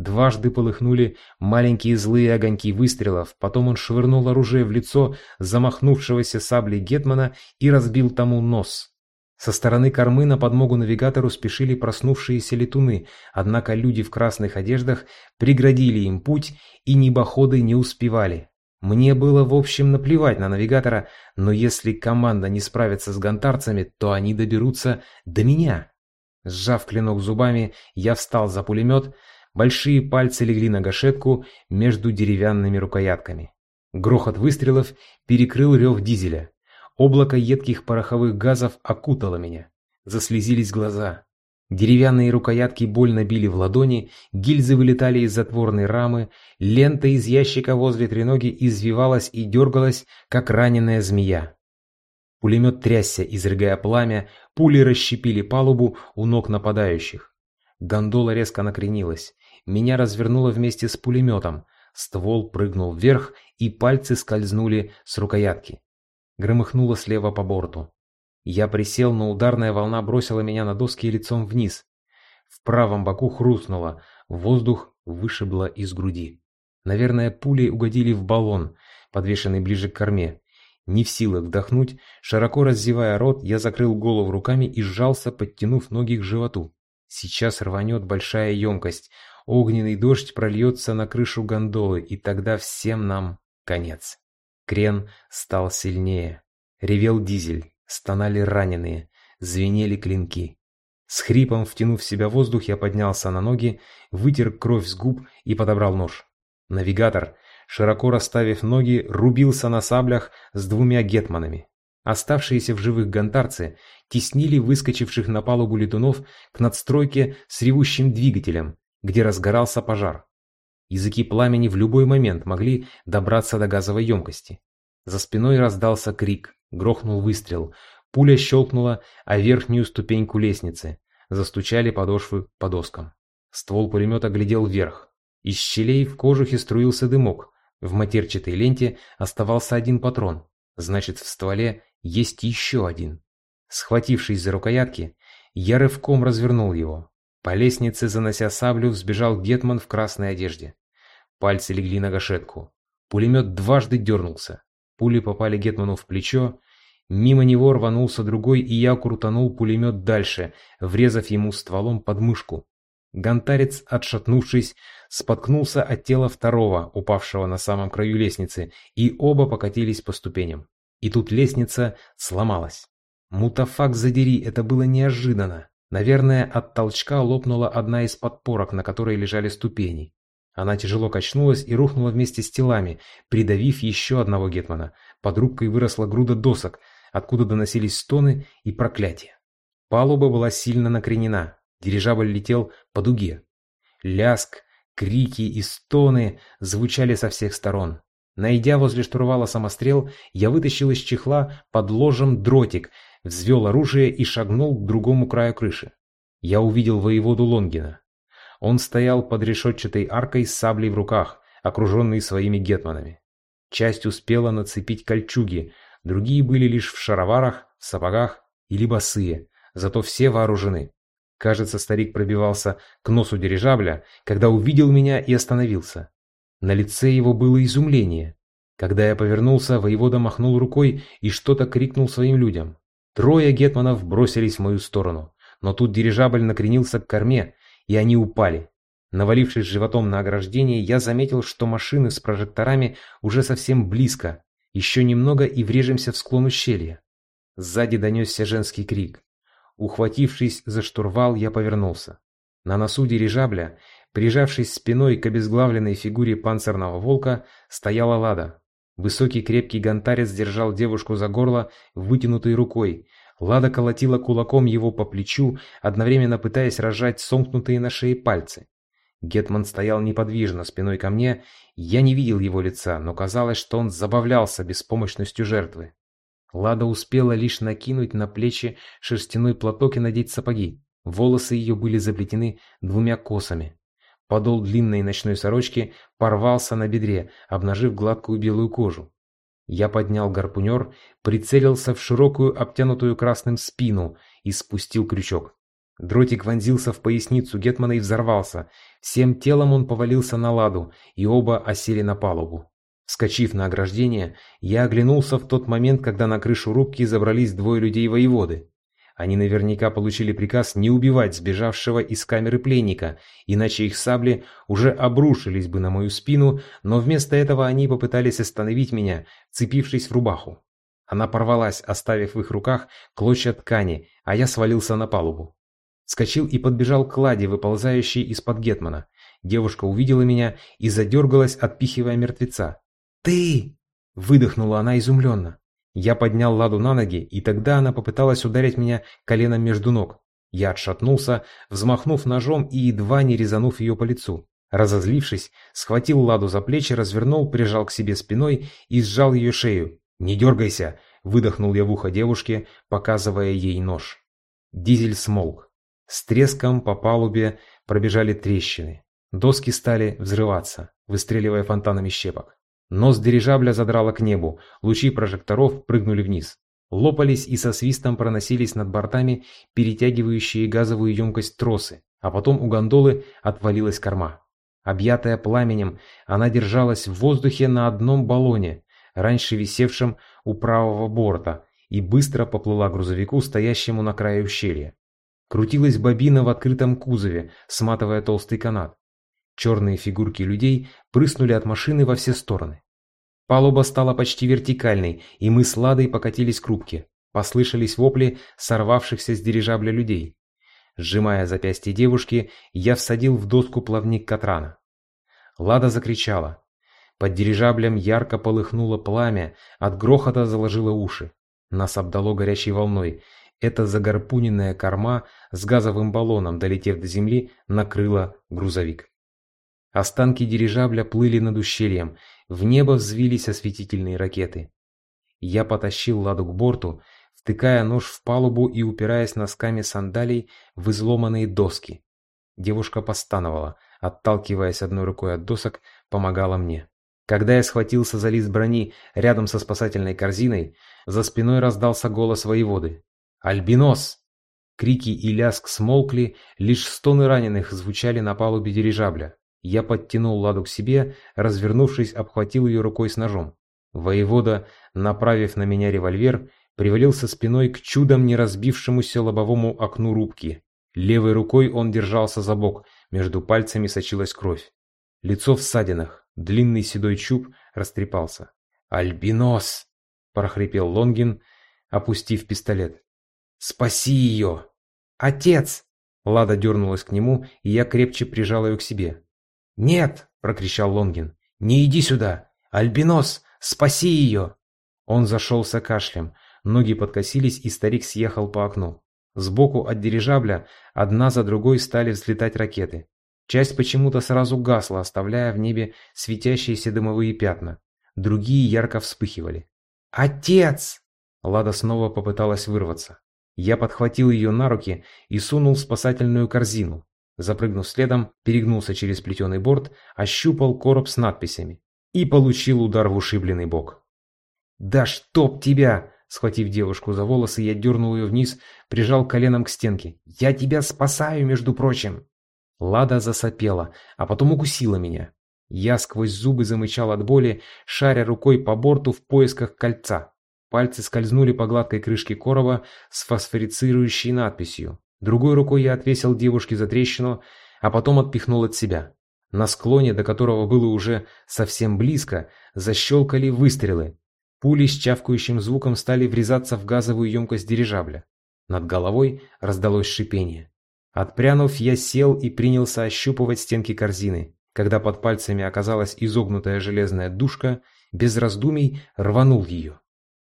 Дважды полыхнули маленькие злые огоньки выстрелов, потом он швырнул оружие в лицо замахнувшегося саблей Гетмана и разбил тому нос. Со стороны кормы на подмогу навигатору спешили проснувшиеся летуны, однако люди в красных одеждах преградили им путь, и небоходы не успевали. Мне было в общем наплевать на навигатора, но если команда не справится с гонтарцами, то они доберутся до меня. Сжав клинок зубами, я встал за пулемет, большие пальцы легли на гашетку между деревянными рукоятками. Грохот выстрелов перекрыл рев дизеля. Облако едких пороховых газов окутало меня. Заслезились глаза. Деревянные рукоятки больно били в ладони, гильзы вылетали из затворной рамы, лента из ящика возле треноги извивалась и дергалась, как раненая змея. Пулемет трясся, изрыгая пламя, пули расщепили палубу у ног нападающих. Гондола резко накренилась. Меня развернуло вместе с пулеметом. Ствол прыгнул вверх, и пальцы скользнули с рукоятки. Громыхнуло слева по борту. Я присел, но ударная волна бросила меня на доски лицом вниз. В правом боку хрустнуло, воздух вышибло из груди. Наверное, пули угодили в баллон, подвешенный ближе к корме. Не в силах вдохнуть, широко раздевая рот, я закрыл голову руками и сжался, подтянув ноги к животу. Сейчас рванет большая емкость, огненный дождь прольется на крышу гондолы, и тогда всем нам конец. Крен стал сильнее. Ревел дизель, стонали раненые, звенели клинки. С хрипом втянув в себя воздух, я поднялся на ноги, вытер кровь с губ и подобрал нож. Навигатор, широко расставив ноги, рубился на саблях с двумя гетманами. Оставшиеся в живых гонтарцы теснили выскочивших на палубу летунов к надстройке с ревущим двигателем, где разгорался пожар. Языки пламени в любой момент могли добраться до газовой емкости. За спиной раздался крик, грохнул выстрел, пуля щелкнула о верхнюю ступеньку лестницы, застучали подошвы по доскам. Ствол пулемета глядел вверх. Из щелей в кожухе струился дымок, в матерчатой ленте оставался один патрон, значит в стволе есть еще один. Схватившись за рукоятки, я рывком развернул его. По лестнице, занося саблю, взбежал Гетман в красной одежде. Пальцы легли на гашетку. Пулемет дважды дернулся. Пули попали Гетману в плечо. Мимо него рванулся другой, и я крутанул пулемет дальше, врезав ему стволом под мышку. Гонтарец, отшатнувшись, споткнулся от тела второго, упавшего на самом краю лестницы, и оба покатились по ступеням. И тут лестница сломалась. Мутафак задери, это было неожиданно. Наверное, от толчка лопнула одна из подпорок, на которой лежали ступени. Она тяжело качнулась и рухнула вместе с телами, придавив еще одного гетмана. Под рубкой выросла груда досок, откуда доносились стоны и проклятия. Палуба была сильно накренена, дирижабль летел по дуге. Ляск, крики и стоны звучали со всех сторон. Найдя возле штурвала самострел, я вытащил из чехла под ложем дротик, взвел оружие и шагнул к другому краю крыши. Я увидел воеводу Лонгина. Он стоял под решетчатой аркой с саблей в руках, окруженный своими гетманами. Часть успела нацепить кольчуги, другие были лишь в шароварах, сапогах или босые, зато все вооружены. Кажется, старик пробивался к носу дирижабля, когда увидел меня и остановился. На лице его было изумление. Когда я повернулся, воевода махнул рукой и что-то крикнул своим людям. Трое гетманов бросились в мою сторону, но тут дирижабль накренился к корме, и они упали. Навалившись животом на ограждение, я заметил, что машины с прожекторами уже совсем близко. Еще немного и врежемся в склон ущелья. Сзади донесся женский крик. Ухватившись за штурвал, я повернулся. На носу дирижабля, прижавшись спиной к обезглавленной фигуре панцирного волка, стояла Лада. Высокий крепкий гонтарец держал девушку за горло вытянутой рукой, Лада колотила кулаком его по плечу, одновременно пытаясь разжать сомкнутые на шее пальцы. Гетман стоял неподвижно, спиной ко мне. Я не видел его лица, но казалось, что он забавлялся беспомощностью жертвы. Лада успела лишь накинуть на плечи шерстяной платок и надеть сапоги. Волосы ее были заплетены двумя косами. Подол длинной ночной сорочки порвался на бедре, обнажив гладкую белую кожу. Я поднял гарпунер, прицелился в широкую, обтянутую красным спину и спустил крючок. Дротик вонзился в поясницу Гетмана и взорвался. Всем телом он повалился на ладу, и оба осели на палубу. Скочив на ограждение, я оглянулся в тот момент, когда на крышу рубки забрались двое людей воеводы. Они наверняка получили приказ не убивать сбежавшего из камеры пленника, иначе их сабли уже обрушились бы на мою спину, но вместо этого они попытались остановить меня, цепившись в рубаху. Она порвалась, оставив в их руках клочья ткани, а я свалился на палубу. Скочил и подбежал к ладе, выползающей из-под гетмана. Девушка увидела меня и задергалась, отпихивая мертвеца. «Ты!» – выдохнула она изумленно. Я поднял Ладу на ноги, и тогда она попыталась ударить меня коленом между ног. Я отшатнулся, взмахнув ножом и едва не резанув ее по лицу. Разозлившись, схватил Ладу за плечи, развернул, прижал к себе спиной и сжал ее шею. «Не дергайся!» – выдохнул я в ухо девушке, показывая ей нож. Дизель смолк. С треском по палубе пробежали трещины. Доски стали взрываться, выстреливая фонтанами щепок. Нос дирижабля задрало к небу, лучи прожекторов прыгнули вниз. Лопались и со свистом проносились над бортами перетягивающие газовую емкость тросы, а потом у гондолы отвалилась корма. Объятая пламенем, она держалась в воздухе на одном баллоне, раньше висевшем у правого борта, и быстро поплыла грузовику, стоящему на краю ущелья. Крутилась бобина в открытом кузове, сматывая толстый канат. Черные фигурки людей прыснули от машины во все стороны. Палуба стала почти вертикальной, и мы с Ладой покатились к рубке. Послышались вопли сорвавшихся с дирижабля людей. Сжимая запястье девушки, я всадил в доску плавник Катрана. Лада закричала. Под дирижаблем ярко полыхнуло пламя, от грохота заложило уши. Нас обдало горячей волной. Эта загорпуненная корма с газовым баллоном, долетев до земли, накрыла грузовик. Останки дирижабля плыли над ущельем, в небо взвились осветительные ракеты. Я потащил ладу к борту, втыкая нож в палубу и упираясь носками сандалий в изломанные доски. Девушка постановала, отталкиваясь одной рукой от досок, помогала мне. Когда я схватился за лист брони рядом со спасательной корзиной, за спиной раздался голос воеводы. «Альбинос!» Крики и ляск смолкли, лишь стоны раненых звучали на палубе дирижабля. Я подтянул Ладу к себе, развернувшись, обхватил ее рукой с ножом. Воевода, направив на меня револьвер, привалился спиной к чудом не разбившемуся лобовому окну рубки. Левой рукой он держался за бок, между пальцами сочилась кровь. Лицо в ссадинах, длинный седой чуб растрепался. «Альбинос!» – прохрипел Лонгин, опустив пистолет. «Спаси ее!» «Отец!» Лада дернулась к нему, и я крепче прижал ее к себе. «Нет!» – прокричал Лонгин. «Не иди сюда! Альбинос, спаси ее!» Он зашелся кашлем, ноги подкосились, и старик съехал по окну. Сбоку от дирижабля одна за другой стали взлетать ракеты. Часть почему-то сразу гасла, оставляя в небе светящиеся дымовые пятна. Другие ярко вспыхивали. «Отец!» Лада снова попыталась вырваться. Я подхватил ее на руки и сунул в спасательную корзину. Запрыгнув следом, перегнулся через плетеный борт, ощупал короб с надписями и получил удар в ушибленный бок. «Да чтоб тебя!» Схватив девушку за волосы, я дернул ее вниз, прижал коленом к стенке. «Я тебя спасаю, между прочим!» Лада засопела, а потом укусила меня. Я сквозь зубы замычал от боли, шаря рукой по борту в поисках кольца. Пальцы скользнули по гладкой крышке короба с фосфорицирующей надписью. Другой рукой я отвесил девушке за трещину, а потом отпихнул от себя. На склоне, до которого было уже совсем близко, защелкали выстрелы. Пули с чавкающим звуком стали врезаться в газовую емкость дирижабля. Над головой раздалось шипение. Отпрянув, я сел и принялся ощупывать стенки корзины. Когда под пальцами оказалась изогнутая железная дужка, без раздумий рванул ее.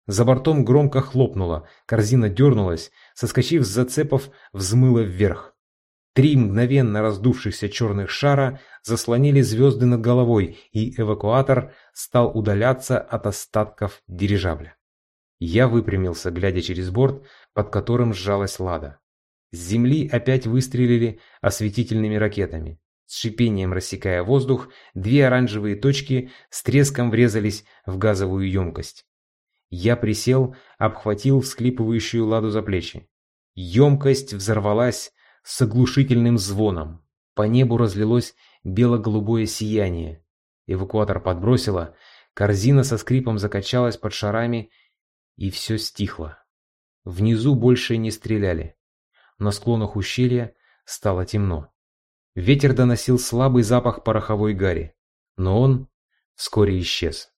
За бортом громко хлопнуло, корзина дернулась, соскочив с зацепов, взмыла вверх. Три мгновенно раздувшихся черных шара заслонили звезды над головой, и эвакуатор стал удаляться от остатков дирижабля. Я выпрямился, глядя через борт, под которым сжалась лада. С земли опять выстрелили осветительными ракетами. С шипением рассекая воздух, две оранжевые точки с треском врезались в газовую емкость. Я присел, обхватил всклипывающую ладу за плечи. Емкость взорвалась с оглушительным звоном. По небу разлилось бело-голубое сияние. Эвакуатор подбросило, корзина со скрипом закачалась под шарами, и все стихло. Внизу больше не стреляли. На склонах ущелья стало темно. Ветер доносил слабый запах пороховой гари, но он вскоре исчез.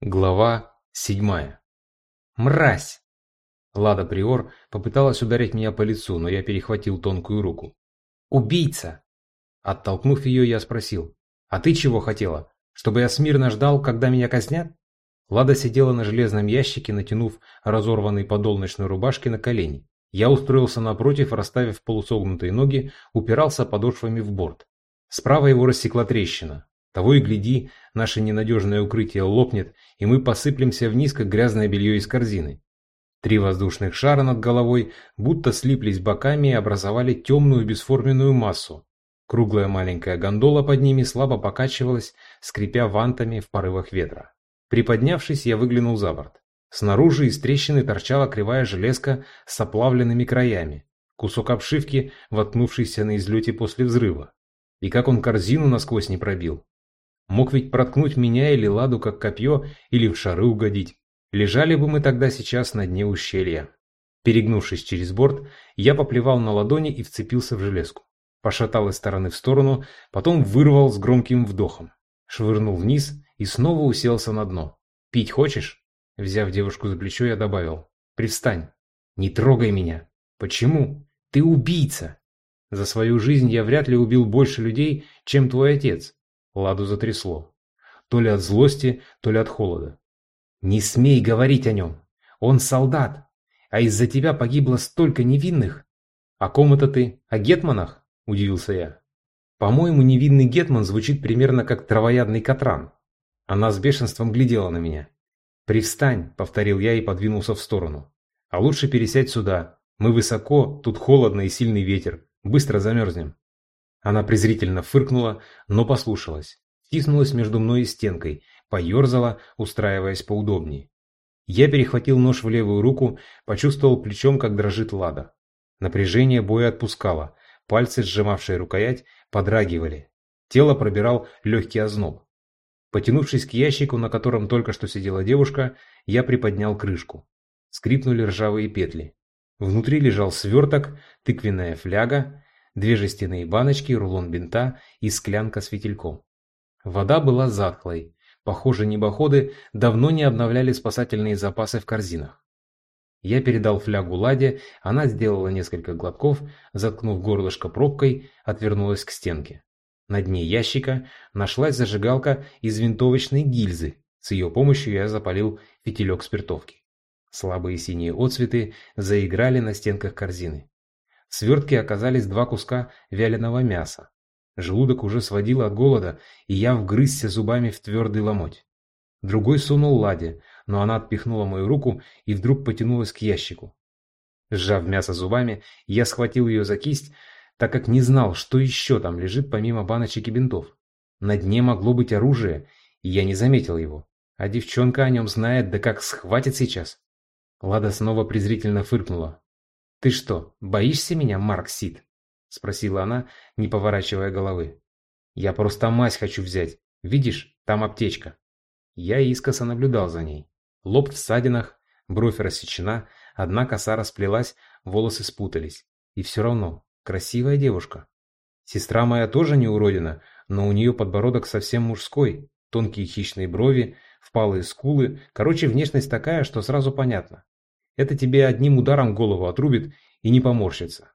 Глава седьмая. «Мразь!» Лада Приор попыталась ударить меня по лицу, но я перехватил тонкую руку. «Убийца!» Оттолкнув ее, я спросил. «А ты чего хотела? Чтобы я смирно ждал, когда меня казнят?» Лада сидела на железном ящике, натянув разорванный подол ночной рубашки на колени. Я устроился напротив, расставив полусогнутые ноги, упирался подошвами в борт. Справа его рассекла трещина. Того и гляди, наше ненадежное укрытие лопнет, и мы посыплемся вниз, как грязное белье из корзины. Три воздушных шара над головой будто слиплись боками и образовали темную бесформенную массу. Круглая маленькая гондола под ними слабо покачивалась, скрипя вантами в порывах ветра. Приподнявшись, я выглянул за борт. Снаружи из трещины торчала кривая железка с оплавленными краями, кусок обшивки, воткнувшийся на излете после взрыва. И как он корзину насквозь не пробил. Мог ведь проткнуть меня или ладу как копье, или в шары угодить. Лежали бы мы тогда сейчас на дне ущелья. Перегнувшись через борт, я поплевал на ладони и вцепился в железку. Пошатал из стороны в сторону, потом вырвал с громким вдохом. Швырнул вниз и снова уселся на дно. «Пить хочешь?» Взяв девушку за плечо, я добавил. «Привстань. Не трогай меня. Почему? Ты убийца. За свою жизнь я вряд ли убил больше людей, чем твой отец». Ладу затрясло. То ли от злости, то ли от холода. «Не смей говорить о нем. Он солдат. А из-за тебя погибло столько невинных. О ком это ты? О гетманах?» – удивился я. «По-моему, невинный гетман звучит примерно как травоядный катран». Она с бешенством глядела на меня. «Привстань», — повторил я и подвинулся в сторону. «А лучше пересядь сюда. Мы высоко, тут холодно и сильный ветер. Быстро замерзнем». Она презрительно фыркнула, но послушалась. Тиснулась между мной и стенкой, поерзала, устраиваясь поудобнее. Я перехватил нож в левую руку, почувствовал плечом, как дрожит Лада. Напряжение боя отпускало, пальцы, сжимавшие рукоять, подрагивали. Тело пробирал легкий озноб. Потянувшись к ящику, на котором только что сидела девушка, я приподнял крышку. Скрипнули ржавые петли. Внутри лежал сверток, тыквенная фляга, две жестяные баночки, рулон бинта и склянка с фитильком. Вода была затхлой. Похоже, небоходы давно не обновляли спасательные запасы в корзинах. Я передал флягу Ладе, она сделала несколько глотков, заткнув горлышко пробкой, отвернулась к стенке. На дне ящика нашлась зажигалка из винтовочной гильзы. С ее помощью я запалил фитилек спиртовки. Слабые синие отцветы заиграли на стенках корзины. В свертке оказались два куска вяленого мяса. Желудок уже сводил от голода, и я вгрызся зубами в твердый ломоть. Другой сунул Ладе, но она отпихнула мою руку и вдруг потянулась к ящику. Сжав мясо зубами, я схватил ее за кисть, так как не знал, что еще там лежит помимо баночек и бинтов. На дне могло быть оружие, и я не заметил его. А девчонка о нем знает, да как схватит сейчас. Лада снова презрительно фыркнула. «Ты что, боишься меня, Марк Сид?» Спросила она, не поворачивая головы. «Я просто мазь хочу взять. Видишь, там аптечка». Я искоса наблюдал за ней. Лоб в ссадинах, бровь рассечена, одна коса расплелась, волосы спутались. И все равно, Красивая девушка. Сестра моя тоже не уродина, но у нее подбородок совсем мужской, тонкие хищные брови, впалые скулы, короче, внешность такая, что сразу понятно. Это тебе одним ударом голову отрубит и не поморщится.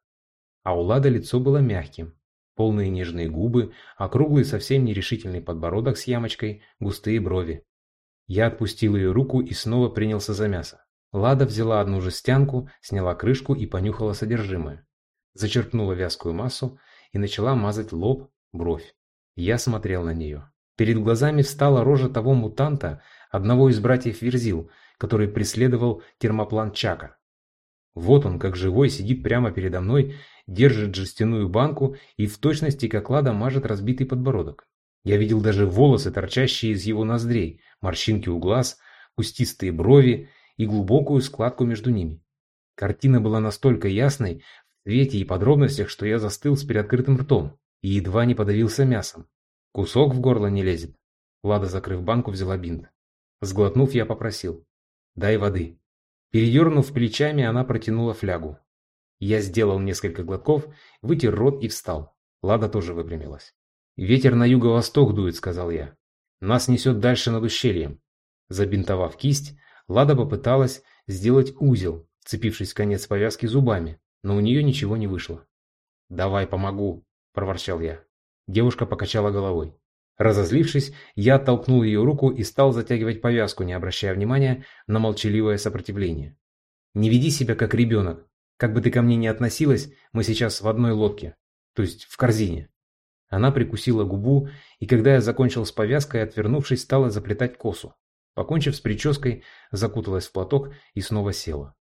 А у Лады лицо было мягким. Полные нежные губы, округлый совсем нерешительный подбородок с ямочкой, густые брови. Я отпустил ее руку и снова принялся за мясо. Лада взяла одну жестянку, сняла крышку и понюхала содержимое зачерпнула вязкую массу и начала мазать лоб, бровь. Я смотрел на нее. Перед глазами встала рожа того мутанта, одного из братьев Верзил, который преследовал термоплан Чака. Вот он, как живой, сидит прямо передо мной, держит жестяную банку и в точности, как лада, мажет разбитый подбородок. Я видел даже волосы, торчащие из его ноздрей, морщинки у глаз, кустистые брови и глубокую складку между ними. Картина была настолько ясной, свете и подробностях, что я застыл с приоткрытым ртом и едва не подавился мясом. Кусок в горло не лезет. Лада, закрыв банку, взяла бинт. Сглотнув, я попросил. «Дай воды». Передернув плечами, она протянула флягу. Я сделал несколько глотков, вытер рот и встал. Лада тоже выпрямилась. «Ветер на юго-восток дует», — сказал я. «Нас несет дальше над ущельем». Забинтовав кисть, Лада попыталась сделать узел, вцепившись в конец повязки зубами, но у нее ничего не вышло. «Давай помогу», – проворчал я. Девушка покачала головой. Разозлившись, я оттолкнул ее руку и стал затягивать повязку, не обращая внимания на молчаливое сопротивление. «Не веди себя как ребенок. Как бы ты ко мне ни относилась, мы сейчас в одной лодке. То есть в корзине». Она прикусила губу, и когда я закончил с повязкой, отвернувшись, стала заплетать косу. Покончив с прической, закуталась в платок и снова села.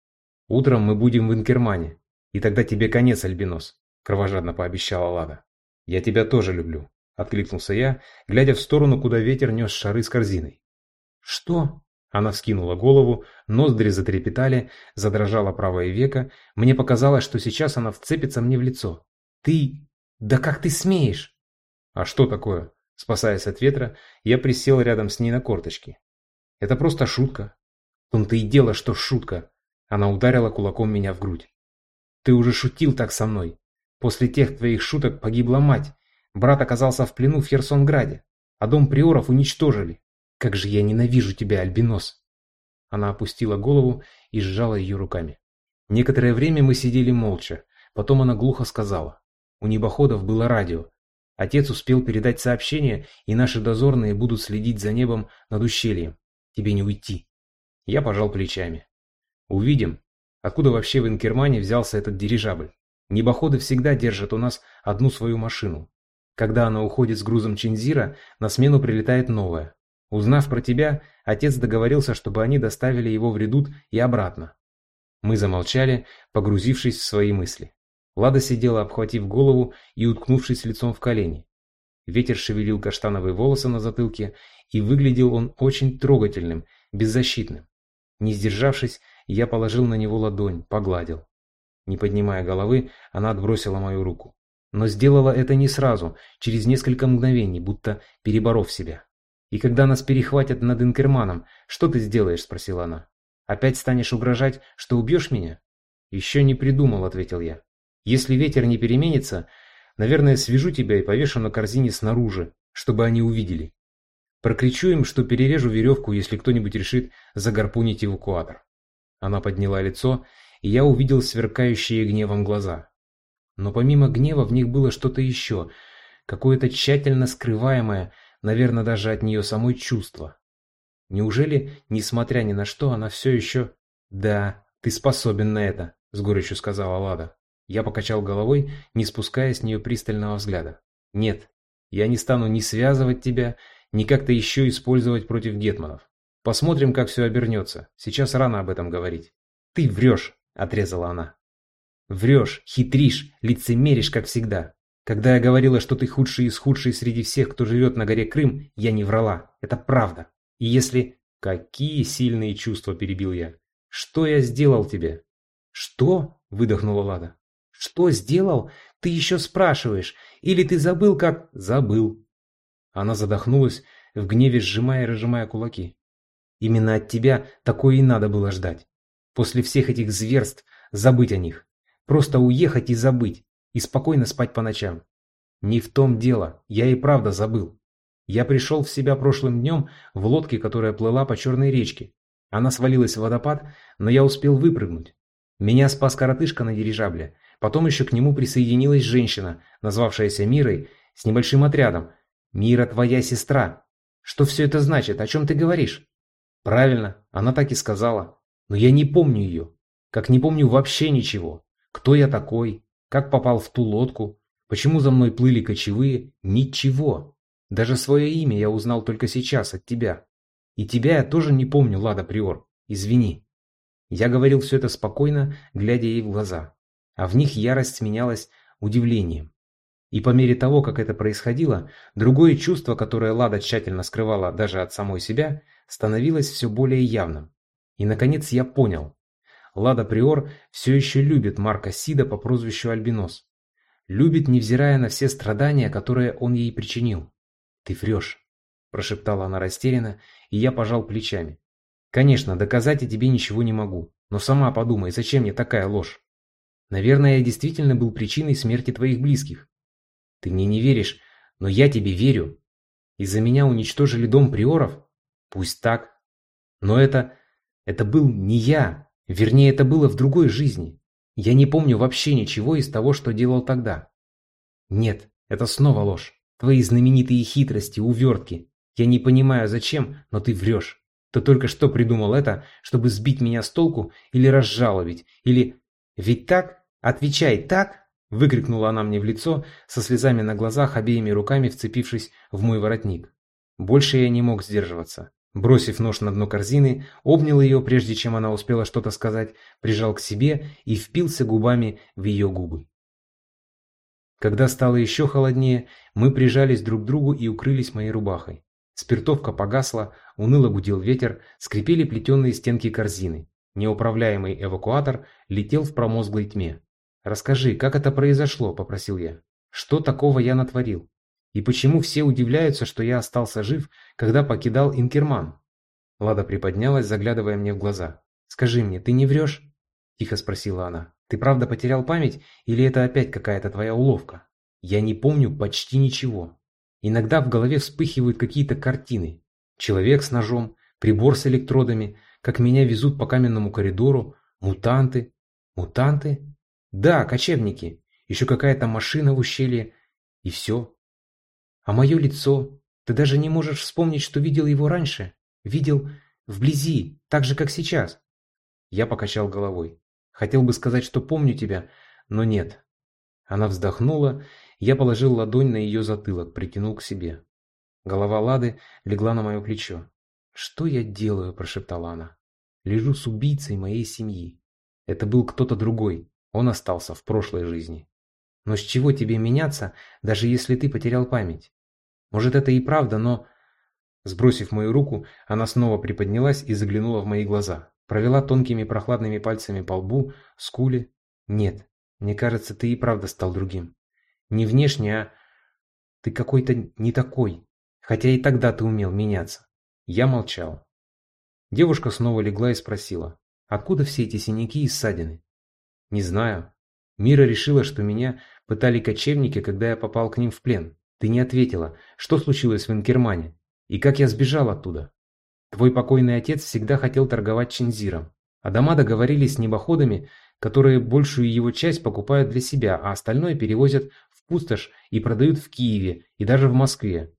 «Утром мы будем в Инкермане, и тогда тебе конец, Альбинос», – кровожадно пообещала Лада. «Я тебя тоже люблю», – откликнулся я, глядя в сторону, куда ветер нес шары с корзиной. «Что?» Она вскинула голову, ноздри затрепетали, задрожало правое веко. Мне показалось, что сейчас она вцепится мне в лицо. «Ты... Да как ты смеешь?» «А что такое?» Спасаясь от ветра, я присел рядом с ней на корточки. «Это просто шутка». «В том-то и дело, что шутка». Она ударила кулаком меня в грудь. «Ты уже шутил так со мной. После тех твоих шуток погибла мать. Брат оказался в плену в Херсонграде, а дом приоров уничтожили. Как же я ненавижу тебя, Альбинос!» Она опустила голову и сжала ее руками. Некоторое время мы сидели молча. Потом она глухо сказала. У небоходов было радио. Отец успел передать сообщение, и наши дозорные будут следить за небом над ущельем. Тебе не уйти. Я пожал плечами. Увидим, откуда вообще в Инкермане взялся этот дирижабль. Небоходы всегда держат у нас одну свою машину. Когда она уходит с грузом Чинзира, на смену прилетает новая. Узнав про тебя, отец договорился, чтобы они доставили его в редут и обратно. Мы замолчали, погрузившись в свои мысли. Лада сидела, обхватив голову и уткнувшись лицом в колени. Ветер шевелил каштановые волосы на затылке, и выглядел он очень трогательным, беззащитным. Не сдержавшись, я положил на него ладонь, погладил. Не поднимая головы, она отбросила мою руку. Но сделала это не сразу, через несколько мгновений, будто переборов себя. «И когда нас перехватят над Инкерманом, что ты сделаешь?» – спросила она. «Опять станешь угрожать, что убьешь меня?» «Еще не придумал», – ответил я. «Если ветер не переменится, наверное, свяжу тебя и повешу на корзине снаружи, чтобы они увидели. Прокричу им, что перережу веревку, если кто-нибудь решит загарпунить эвакуатор». Она подняла лицо, и я увидел сверкающие гневом глаза. Но помимо гнева в них было что-то еще, какое-то тщательно скрываемое, наверное, даже от нее самой чувство. Неужели, несмотря ни на что, она все еще... «Да, ты способен на это», — с горечью сказала Лада. Я покачал головой, не спуская с нее пристального взгляда. «Нет, я не стану ни связывать тебя, ни как-то еще использовать против гетманов. Посмотрим, как все обернется. Сейчас рано об этом говорить». «Ты врешь», — отрезала она. «Врешь, хитришь, лицемеришь, как всегда. Когда я говорила, что ты худший из худших среди всех, кто живет на горе Крым, я не врала. Это правда. И если... Какие сильные чувства, перебил я. Что я сделал тебе? Что? Выдохнула Лада. Что сделал? Ты еще спрашиваешь. Или ты забыл, как... Забыл. Она задохнулась, в гневе сжимая и разжимая кулаки. Именно от тебя такое и надо было ждать. После всех этих зверств забыть о них. Просто уехать и забыть и спокойно спать по ночам. Не в том дело, я и правда забыл. Я пришел в себя прошлым днем в лодке, которая плыла по черной речке. Она свалилась в водопад, но я успел выпрыгнуть. Меня спас коротышка на дирижабле. Потом еще к нему присоединилась женщина, назвавшаяся Мирой, с небольшим отрядом. «Мира твоя сестра». Что все это значит? О чем ты говоришь? Правильно, она так и сказала. Но я не помню ее. Как не помню вообще ничего. Кто я такой? Как попал в ту лодку? Почему за мной плыли кочевые? Ничего. Даже свое имя я узнал только сейчас от тебя. И тебя я тоже не помню, Лада Приор. Извини. Я говорил все это спокойно, глядя ей в глаза. А в них ярость сменялась удивлением. И по мере того, как это происходило, другое чувство, которое Лада тщательно скрывала даже от самой себя, становилось все более явным. И, наконец, я понял. Лада Приор все еще любит Марка Сида по прозвищу Альбинос. Любит, невзирая на все страдания, которые он ей причинил. «Ты врешь», – прошептала она растерянно, и я пожал плечами. «Конечно, доказать я тебе ничего не могу, но сама подумай, зачем мне такая ложь? Наверное, я действительно был причиной смерти твоих близких. Ты мне не веришь, но я тебе верю. Из-за меня уничтожили дом приоров? Пусть так. Но это... это был не я, Вернее, это было в другой жизни. Я не помню вообще ничего из того, что делал тогда. Нет, это снова ложь. Твои знаменитые хитрости, увертки. Я не понимаю, зачем, но ты врешь. Ты только что придумал это, чтобы сбить меня с толку или разжаловать, или... Ведь так? Отвечай, так? Выкрикнула она мне в лицо, со слезами на глазах, обеими руками вцепившись в мой воротник. Больше я не мог сдерживаться. Бросив нож на дно корзины, обнял ее, прежде чем она успела что-то сказать, прижал к себе и впился губами в ее губы. Когда стало еще холоднее, мы прижались друг к другу и укрылись моей рубахой. Спиртовка погасла, уныло гудел ветер, скрипели плетеные стенки корзины. Неуправляемый эвакуатор летел в промозглой тьме. «Расскажи, как это произошло?» – попросил я. «Что такого я натворил? И почему все удивляются, что я остался жив, когда покидал Инкерман?» Лада приподнялась, заглядывая мне в глаза. «Скажи мне, ты не врешь?» – тихо спросила она. «Ты правда потерял память, или это опять какая-то твоя уловка?» «Я не помню почти ничего. Иногда в голове вспыхивают какие-то картины. Человек с ножом, прибор с электродами, как меня везут по каменному коридору, мутанты. Мутанты? Да, кочевники. Еще какая-то машина в ущелье. И все. А мое лицо? Ты даже не можешь вспомнить, что видел его раньше. Видел вблизи, так же, как сейчас. Я покачал головой. Хотел бы сказать, что помню тебя, но нет. Она вздохнула, я положил ладонь на ее затылок, притянул к себе. Голова Лады легла на мое плечо. «Что я делаю?» – прошептала она. «Лежу с убийцей моей семьи. Это был кто-то другой. Он остался в прошлой жизни. Но с чего тебе меняться, даже если ты потерял память? Может, это и правда, но...» Сбросив мою руку, она снова приподнялась и заглянула в мои глаза. Провела тонкими прохладными пальцами по лбу, скуле. «Нет, мне кажется, ты и правда стал другим. Не внешне, а... Ты какой-то не такой. Хотя и тогда ты умел меняться». Я молчал. Девушка снова легла и спросила, откуда все эти синяки и ссадины? Не знаю. Мира решила, что меня пытали кочевники, когда я попал к ним в плен. Ты не ответила, что случилось в Инкермане и как я сбежал оттуда. Твой покойный отец всегда хотел торговать чинзиром. А дома договорились с небоходами, которые большую его часть покупают для себя, а остальное перевозят в пустошь и продают в Киеве и даже в Москве.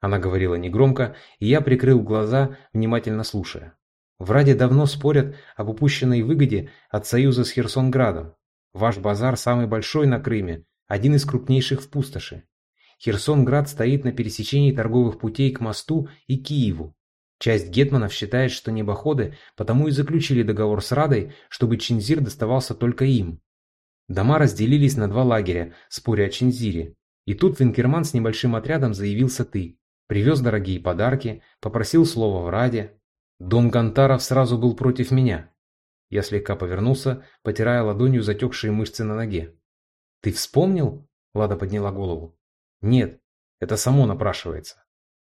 Она говорила негромко, и я прикрыл глаза, внимательно слушая. В Раде давно спорят об упущенной выгоде от союза с Херсонградом. Ваш базар самый большой на Крыме, один из крупнейших в пустоши. Херсонград стоит на пересечении торговых путей к мосту и Киеву. Часть гетманов считает, что небоходы потому и заключили договор с Радой, чтобы Чинзир доставался только им. Дома разделились на два лагеря, споря о Чинзире. И тут Винкерман с небольшим отрядом заявился ты. Привез дорогие подарки, попросил слова в Раде. Дом Гантаров сразу был против меня. Я слегка повернулся, потирая ладонью затекшие мышцы на ноге. «Ты вспомнил?» – Лада подняла голову. «Нет, это само напрашивается».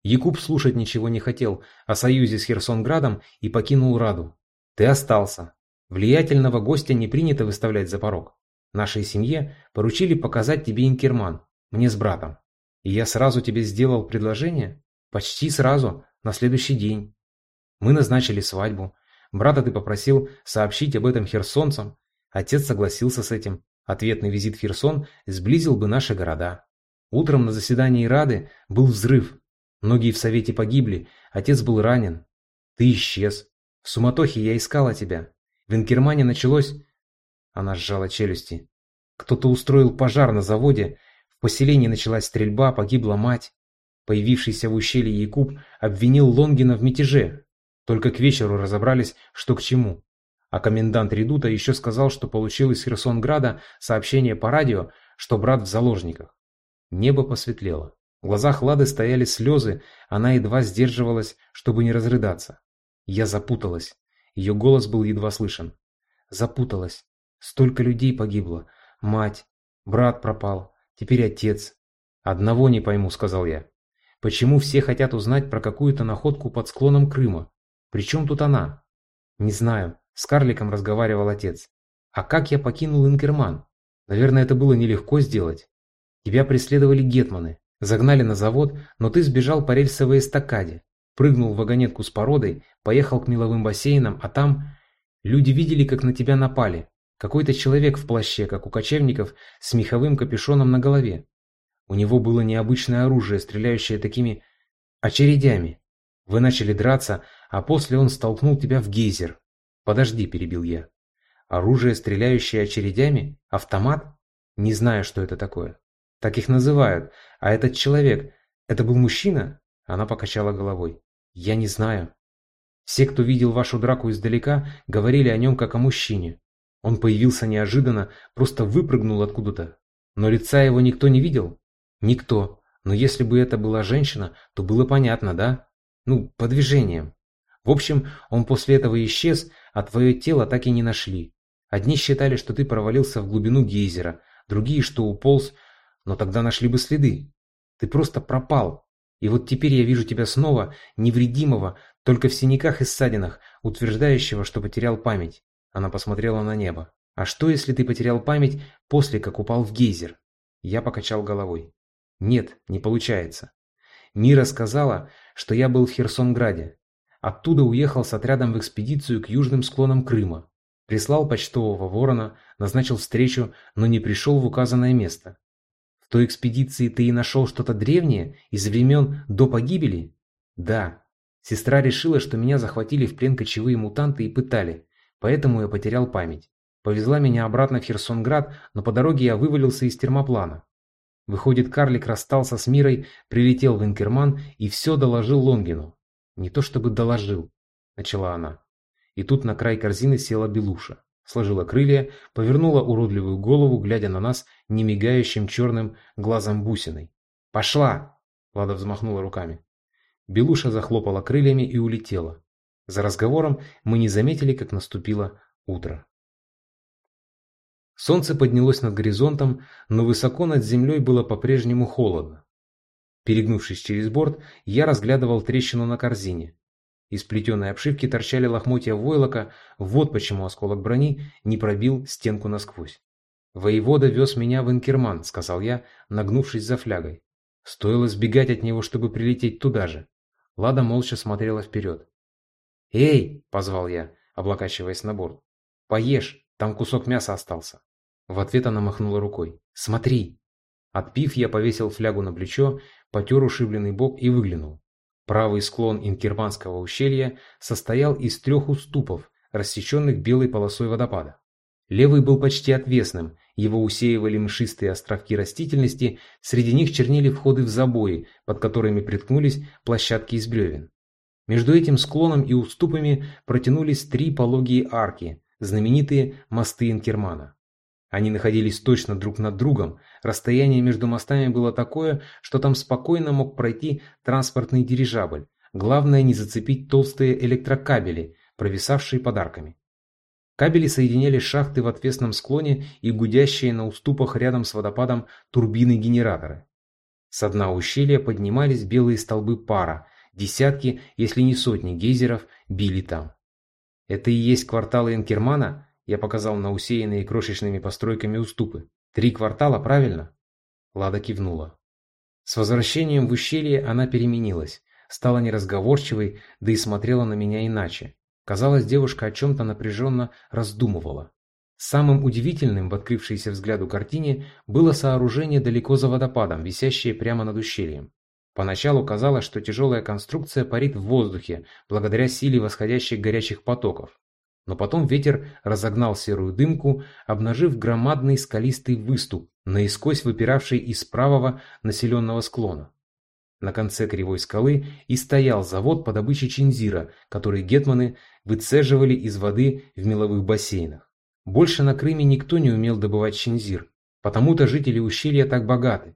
Якуб слушать ничего не хотел о союзе с Херсонградом и покинул Раду. «Ты остался. Влиятельного гостя не принято выставлять за порог. Нашей семье поручили показать тебе Инкерман, мне с братом. И я сразу тебе сделал предложение? Почти сразу, на следующий день. Мы назначили свадьбу. Брата ты попросил сообщить об этом херсонцам. Отец согласился с этим. Ответный визит в Херсон сблизил бы наши города. Утром на заседании Рады был взрыв. Многие в Совете погибли, отец был ранен. Ты исчез. В суматохе я искала тебя. В Инкермане началось... Она сжала челюсти. Кто-то устроил пожар на заводе, в поселении началась стрельба, погибла мать. Появившийся в ущелье Якуб обвинил Лонгина в мятеже. Только к вечеру разобрались, что к чему. А комендант Редута еще сказал, что получил из Херсонграда сообщение по радио, что брат в заложниках. Небо посветлело. В глазах Лады стояли слезы, она едва сдерживалась, чтобы не разрыдаться. Я запуталась. Ее голос был едва слышен. Запуталась. Столько людей погибло. Мать, брат пропал. Теперь отец. Одного не пойму, сказал я. Почему все хотят узнать про какую-то находку под склоном Крыма? Причем тут она? Не знаю. С карликом разговаривал отец. А как я покинул Инкерман? Наверное, это было нелегко сделать. Тебя преследовали гетманы. Загнали на завод, но ты сбежал по рельсовой эстакаде. Прыгнул в вагонетку с породой, поехал к меловым бассейнам, а там... Люди видели, как на тебя напали. Какой-то человек в плаще, как у кочевников, с меховым капюшоном на голове. У него было необычное оружие, стреляющее такими очередями. Вы начали драться, а после он столкнул тебя в гейзер. Подожди, перебил я. Оружие, стреляющее очередями? Автомат? Не знаю, что это такое. Так их называют. А этот человек, это был мужчина? Она покачала головой. Я не знаю. Все, кто видел вашу драку издалека, говорили о нем как о мужчине. Он появился неожиданно, просто выпрыгнул откуда-то. Но лица его никто не видел? Никто. Но если бы это была женщина, то было понятно, да? Ну, по движениям. В общем, он после этого исчез, а твое тело так и не нашли. Одни считали, что ты провалился в глубину гейзера, другие, что уполз, но тогда нашли бы следы. Ты просто пропал. И вот теперь я вижу тебя снова, невредимого, только в синяках и ссадинах, утверждающего, что потерял память. Она посмотрела на небо. А что, если ты потерял память после, как упал в гейзер? Я покачал головой. Нет, не получается. Мира сказала, что я был в Херсонграде. Оттуда уехал с отрядом в экспедицию к южным склонам Крыма. Прислал почтового ворона, назначил встречу, но не пришел в указанное место. Той экспедиции ты и нашел что-то древнее, из времен до погибели? Да. Сестра решила, что меня захватили в плен кочевые мутанты и пытали, поэтому я потерял память. Повезла меня обратно в Херсонград, но по дороге я вывалился из термоплана. Выходит, карлик расстался с Мирой, прилетел в Инкерман и все доложил Лонгину. Не то чтобы доложил, начала она. И тут на край корзины села Белуша, сложила крылья, повернула уродливую голову, глядя на нас немигающим черным глазом бусиной. «Пошла!» — Лада взмахнула руками. Белуша захлопала крыльями и улетела. За разговором мы не заметили, как наступило утро. Солнце поднялось над горизонтом, но высоко над землей было по-прежнему холодно. Перегнувшись через борт, я разглядывал трещину на корзине. Из плетеной обшивки торчали лохмотья войлока, вот почему осколок брони не пробил стенку насквозь. «Воевода вез меня в Инкерман», — сказал я, нагнувшись за флягой. Стоило сбегать от него, чтобы прилететь туда же. Лада молча смотрела вперед. «Эй!» — позвал я, облокачиваясь на борт. «Поешь, там кусок мяса остался». В ответ она махнула рукой. «Смотри!» Отпив, я повесил флягу на плечо, потер ушибленный бок и выглянул. Правый склон Инкерманского ущелья состоял из трех уступов, рассеченных белой полосой водопада. Левый был почти отвесным, его усеивали мшистые островки растительности, среди них чернели входы в забои, под которыми приткнулись площадки из бревен. Между этим склоном и уступами протянулись три пологие арки, знаменитые мосты Инкермана. Они находились точно друг над другом, расстояние между мостами было такое, что там спокойно мог пройти транспортный дирижабль. Главное не зацепить толстые электрокабели, провисавшие подарками. Кабели соединяли шахты в отвесном склоне и гудящие на уступах рядом с водопадом турбины-генераторы. С дна ущелья поднимались белые столбы пара, десятки, если не сотни гейзеров били там. Это и есть кварталы Энкермана? Я показал на усеянные крошечными постройками уступы. Три квартала, правильно? Лада кивнула. С возвращением в ущелье она переменилась, стала неразговорчивой, да и смотрела на меня иначе. Казалось, девушка о чем-то напряженно раздумывала. Самым удивительным в открывшейся взгляду картине было сооружение далеко за водопадом, висящее прямо над ущельем. Поначалу казалось, что тяжелая конструкция парит в воздухе, благодаря силе восходящих горячих потоков. Но потом ветер разогнал серую дымку, обнажив громадный скалистый выступ, наискось выпиравший из правого населенного склона. На конце кривой скалы и стоял завод по добыче чинзира, который гетманы выцеживали из воды в меловых бассейнах. Больше на Крыме никто не умел добывать чинзир, потому-то жители ущелья так богаты.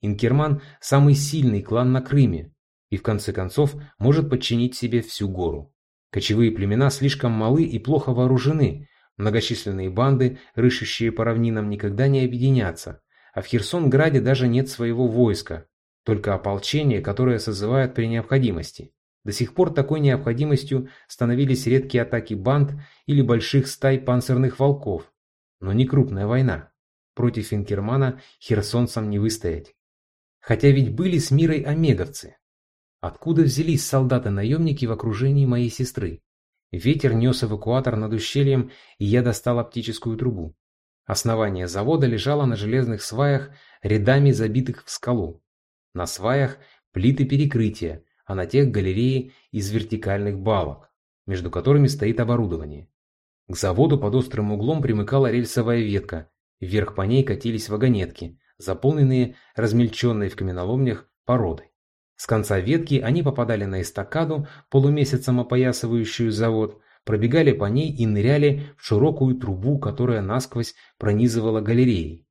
Инкерман – самый сильный клан на Крыме и в конце концов может подчинить себе всю гору. Кочевые племена слишком малы и плохо вооружены, многочисленные банды, рыщущие по равнинам, никогда не объединятся, а в Херсонграде даже нет своего войска, только ополчение, которое созывают при необходимости. До сих пор такой необходимостью становились редкие атаки банд или больших стай панцирных волков, но не крупная война. Против Инкермана херсонцам не выстоять. Хотя ведь были с мирой омеговцы, Откуда взялись солдаты-наемники в окружении моей сестры? Ветер нес эвакуатор над ущельем, и я достал оптическую трубу. Основание завода лежало на железных сваях рядами забитых в скалу. На сваях плиты перекрытия, а на тех галереи из вертикальных балок, между которыми стоит оборудование. К заводу под острым углом примыкала рельсовая ветка, вверх по ней катились вагонетки, заполненные размельченной в каменоломнях породой. С конца ветки они попадали на эстакаду, полумесяцем опоясывающую завод, пробегали по ней и ныряли в широкую трубу, которая насквозь пронизывала галереи.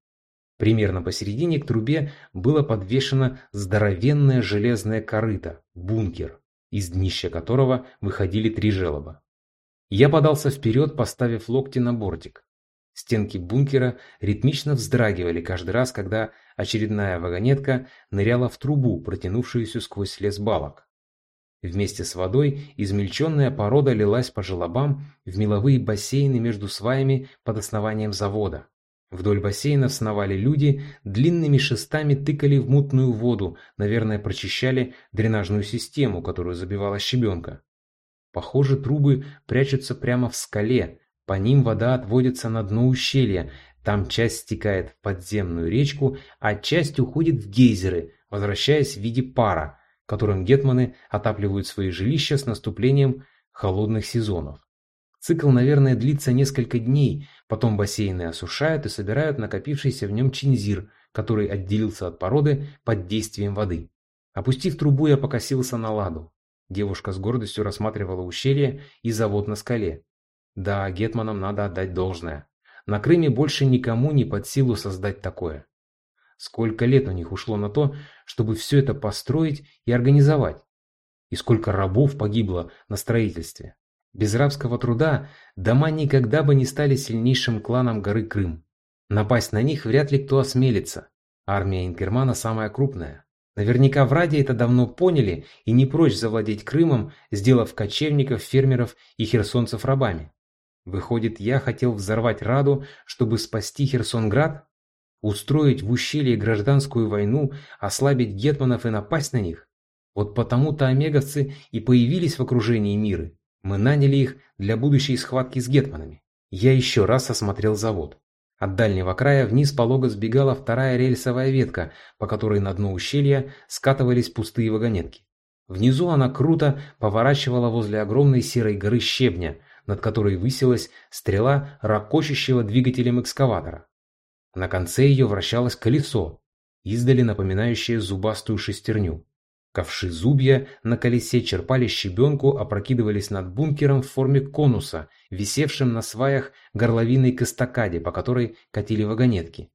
Примерно посередине к трубе было подвешено здоровенное железное корыто, бункер, из днища которого выходили три желоба. Я подался вперед, поставив локти на бортик. Стенки бункера ритмично вздрагивали каждый раз, когда очередная вагонетка ныряла в трубу, протянувшуюся сквозь лес балок. Вместе с водой измельченная порода лилась по желобам в меловые бассейны между сваями под основанием завода. Вдоль бассейнов сновали люди, длинными шестами тыкали в мутную воду, наверное, прочищали дренажную систему, которую забивала щебенка. Похоже, трубы прячутся прямо в скале, по ним вода отводится на дно ущелья, там часть стекает в подземную речку, а часть уходит в гейзеры, возвращаясь в виде пара, которым гетманы отапливают свои жилища с наступлением холодных сезонов. Цикл, наверное, длится несколько дней, потом бассейны осушают и собирают накопившийся в нем чинзир, который отделился от породы под действием воды. Опустив трубу, я покосился на ладу. Девушка с гордостью рассматривала ущелье и завод на скале. Да, гетманам надо отдать должное. На Крыме больше никому не под силу создать такое. Сколько лет у них ушло на то, чтобы все это построить и организовать? И сколько рабов погибло на строительстве? Без рабского труда дома никогда бы не стали сильнейшим кланом горы Крым. Напасть на них вряд ли кто осмелится. Армия Инкермана самая крупная. Наверняка в Раде это давно поняли и не прочь завладеть Крымом, сделав кочевников, фермеров и херсонцев рабами. Выходит, я хотел взорвать Раду, чтобы спасти Херсонград? Устроить в ущелье гражданскую войну, ослабить гетманов и напасть на них? Вот потому-то омеговцы и появились в окружении Миры. Мы наняли их для будущей схватки с гетманами. Я еще раз осмотрел завод. От дальнего края вниз полого сбегала вторая рельсовая ветка, по которой на дно ущелья скатывались пустые вагонетки. Внизу она круто поворачивала возле огромной серой горы щебня, над которой высилась стрела ракочущего двигателем экскаватора. На конце ее вращалось колесо, издали напоминающее зубастую шестерню. Ковши зубья на колесе черпали щебенку, опрокидывались над бункером в форме конуса, висевшим на сваях горловиной к эстакаде, по которой катили вагонетки.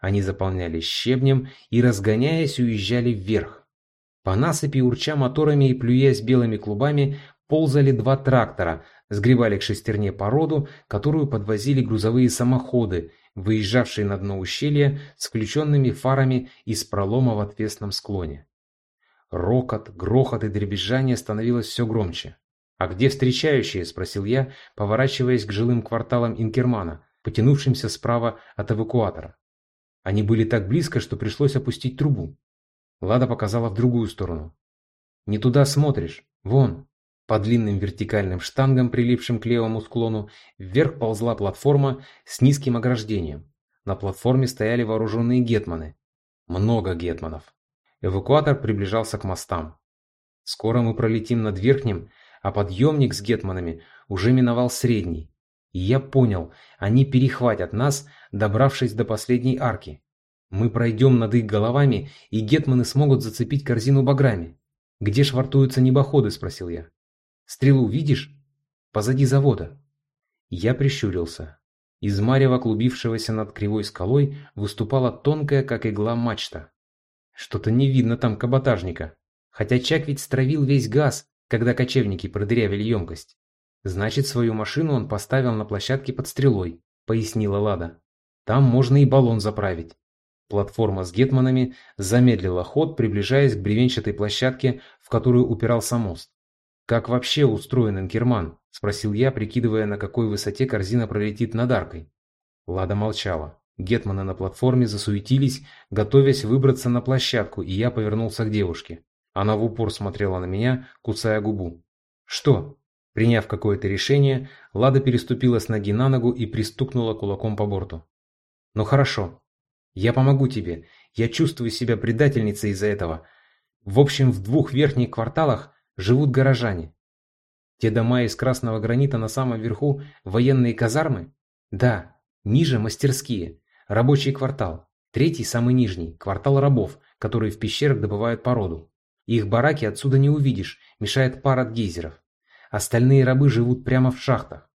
Они заполнялись щебнем и, разгоняясь, уезжали вверх. По насыпи, урча моторами и плюясь белыми клубами, ползали два трактора, сгребали к шестерне породу, которую подвозили грузовые самоходы, выезжавшие на дно ущелья с включенными фарами из пролома в отвесном склоне. Рокот, грохот и дребезжание становилось все громче. «А где встречающие?» – спросил я, поворачиваясь к жилым кварталам Инкермана, потянувшимся справа от эвакуатора. Они были так близко, что пришлось опустить трубу. Лада показала в другую сторону. «Не туда смотришь. Вон». По длинным вертикальным штангам, прилипшим к левому склону, вверх ползла платформа с низким ограждением. На платформе стояли вооруженные гетманы. Много гетманов. Эвакуатор приближался к мостам. Скоро мы пролетим над верхним, а подъемник с гетманами уже миновал средний. И я понял, они перехватят нас, добравшись до последней арки. Мы пройдем над их головами, и гетманы смогут зацепить корзину баграми. «Где швартуются небоходы?» – спросил я. «Стрелу видишь? Позади завода». Я прищурился. Из марева, клубившегося над кривой скалой, выступала тонкая, как игла, мачта. Что-то не видно там каботажника. Хотя Чак ведь стравил весь газ, когда кочевники продырявили емкость. Значит, свою машину он поставил на площадке под стрелой, пояснила Лада. Там можно и баллон заправить. Платформа с гетманами замедлила ход, приближаясь к бревенчатой площадке, в которую упирался мост. «Как вообще устроен Инкерман?» – спросил я, прикидывая, на какой высоте корзина пролетит над аркой. Лада молчала. Гетманы на платформе засуетились, готовясь выбраться на площадку, и я повернулся к девушке. Она в упор смотрела на меня, кусая губу. «Что?» Приняв какое-то решение, Лада переступила с ноги на ногу и пристукнула кулаком по борту. «Ну хорошо. Я помогу тебе. Я чувствую себя предательницей из-за этого. В общем, в двух верхних кварталах живут горожане. Те дома из красного гранита на самом верху – военные казармы? Да. Ниже – мастерские. Рабочий квартал. Третий, самый нижний – квартал рабов, которые в пещерах добывают породу. Их бараки отсюда не увидишь, мешает пар от гейзеров. Остальные рабы живут прямо в шахтах.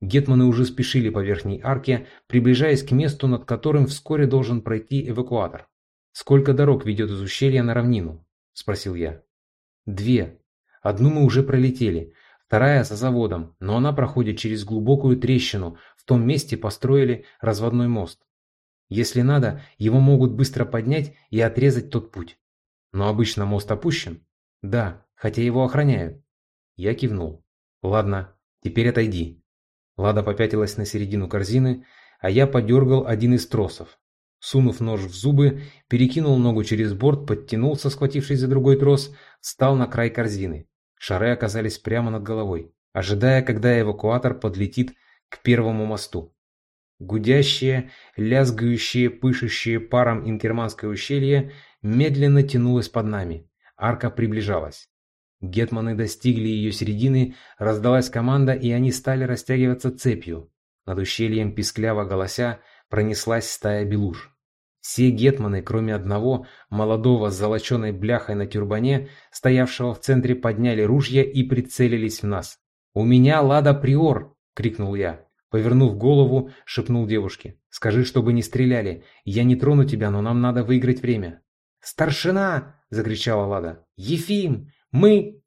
Гетманы уже спешили по верхней арке, приближаясь к месту, над которым вскоре должен пройти эвакуатор. «Сколько дорог ведет из ущелья на равнину?» – спросил я. «Две. Одну мы уже пролетели, вторая за заводом, но она проходит через глубокую трещину, в том месте построили разводной мост. Если надо, его могут быстро поднять и отрезать тот путь. Но обычно мост опущен? Да, хотя его охраняют. Я кивнул. Ладно, теперь отойди. Лада попятилась на середину корзины, а я подергал один из тросов. Сунув нож в зубы, перекинул ногу через борт, подтянулся, схватившись за другой трос, встал на край корзины. Шары оказались прямо над головой, ожидая, когда эвакуатор подлетит к первому мосту. Гудящее, лязгающее, пышущее паром инкерманское ущелье медленно тянулось под нами. Арка приближалась. Гетманы достигли ее середины, раздалась команда, и они стали растягиваться цепью. Над ущельем пискляво голося пронеслась стая белуш. Все гетманы, кроме одного, молодого с золоченой бляхой на тюрбане, стоявшего в центре, подняли ружья и прицелились в нас. «У меня Лада Приор!» — крикнул я. Повернув голову, шепнул девушке. «Скажи, чтобы не стреляли. Я не трону тебя, но нам надо выиграть время». «Старшина!» — закричала Лада. «Ефим! Мы...»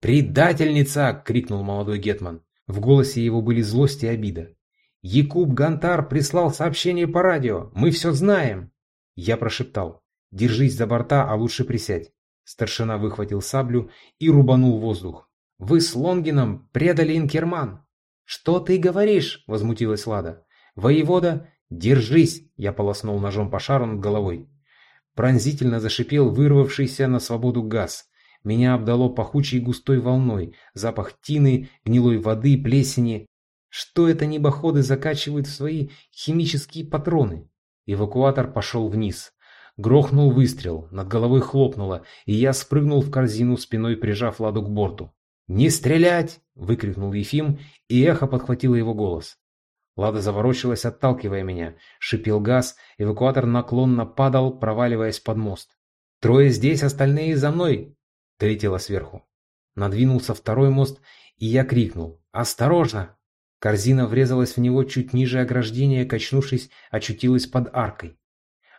«Предательница!» — крикнул молодой гетман. В голосе его были злость и обида. «Якуб Гантар прислал сообщение по радио. Мы все знаем!» Я прошептал. «Держись за борта, а лучше присядь». Старшина выхватил саблю и рубанул воздух. «Вы с Лонгином предали Инкерман!» «Что ты говоришь?» — возмутилась Лада. «Воевода, держись!» — я полоснул ножом по шару над головой. Пронзительно зашипел вырвавшийся на свободу газ. Меня обдало пахучей густой волной, запах тины, гнилой воды, плесени. Что это небоходы закачивают в свои химические патроны? Эвакуатор пошел вниз. Грохнул выстрел, над головой хлопнуло, и я спрыгнул в корзину, спиной прижав ладу к борту. «Не стрелять!» — выкрикнул Ефим, и эхо подхватило его голос. Лада заворочилась, отталкивая меня. Шипел газ, эвакуатор наклонно падал, проваливаясь под мост. «Трое здесь, остальные за мной!» долетело сверху. Надвинулся второй мост, и я крикнул «Осторожно!». Корзина врезалась в него чуть ниже ограждения, качнувшись, очутилась под аркой.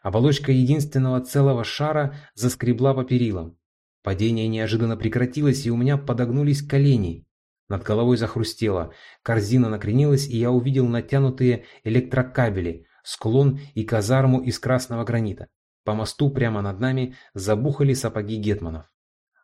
Оболочка единственного целого шара заскребла по перилам. Падение неожиданно прекратилось, и у меня подогнулись колени. Над головой захрустело, корзина накренилась, и я увидел натянутые электрокабели, склон и казарму из красного гранита. По мосту прямо над нами забухали сапоги гетманов.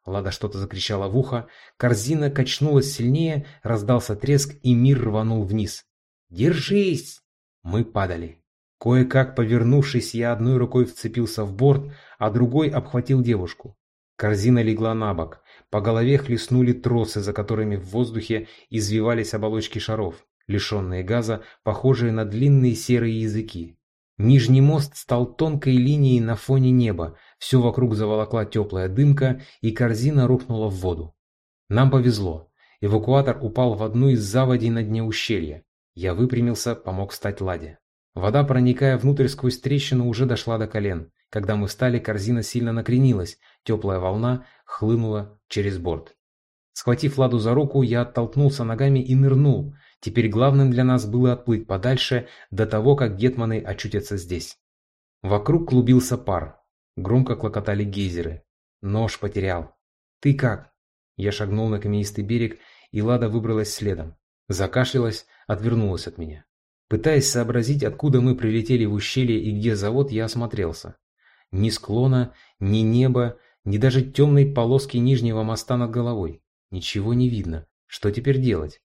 Лада что-то закричала в ухо, корзина качнулась сильнее, раздался треск, и мир рванул вниз. «Держись!» Мы падали. Кое-как повернувшись, я одной рукой вцепился в борт, а другой обхватил девушку. Корзина легла на бок. По голове хлестнули тросы, за которыми в воздухе извивались оболочки шаров, лишенные газа, похожие на длинные серые языки. Нижний мост стал тонкой линией на фоне неба, все вокруг заволокла теплая дымка, и корзина рухнула в воду. Нам повезло. Эвакуатор упал в одну из заводей на дне ущелья. Я выпрямился, помог встать Ладе. Вода, проникая внутрь сквозь трещину, уже дошла до колен. Когда мы встали, корзина сильно накренилась, теплая волна хлынула через борт. Схватив Ладу за руку, я оттолкнулся ногами и нырнул. Теперь главным для нас было отплыть подальше, до того, как гетманы очутятся здесь. Вокруг клубился пар. Громко клокотали гейзеры. Нож потерял. «Ты как?» Я шагнул на каменистый берег, и Лада выбралась следом. Закашлялась, отвернулась от меня. Пытаясь сообразить, откуда мы прилетели в ущелье и где завод, я осмотрелся. Ни склона, ни неба, ни даже темной полоски нижнего моста над головой. Ничего не видно. Что теперь делать?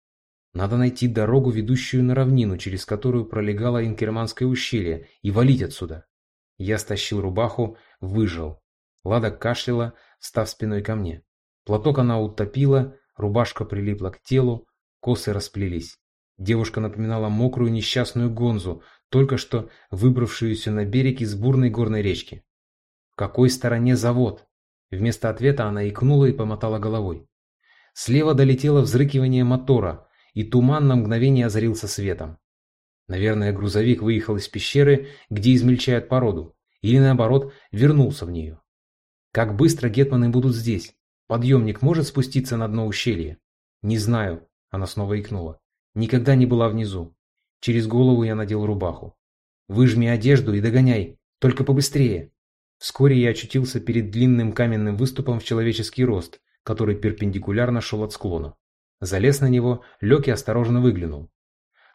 Надо найти дорогу, ведущую на равнину, через которую пролегало Инкерманское ущелье, и валить отсюда. Я стащил рубаху, выжил. Лада кашляла, став спиной ко мне. Платок она утопила, рубашка прилипла к телу, косы расплелись. Девушка напоминала мокрую несчастную гонзу, только что выбравшуюся на берег из бурной горной речки. «В какой стороне завод?» Вместо ответа она икнула и помотала головой. Слева долетело взрыкивание мотора, и туман на мгновение озарился светом. Наверное, грузовик выехал из пещеры, где измельчают породу, или наоборот, вернулся в нее. Как быстро гетманы будут здесь? Подъемник может спуститься на дно ущелья? Не знаю, она снова икнула. Никогда не была внизу. Через голову я надел рубаху. Выжми одежду и догоняй, только побыстрее. Вскоре я очутился перед длинным каменным выступом в человеческий рост, который перпендикулярно шел от склона. Залез на него, лег и осторожно выглянул.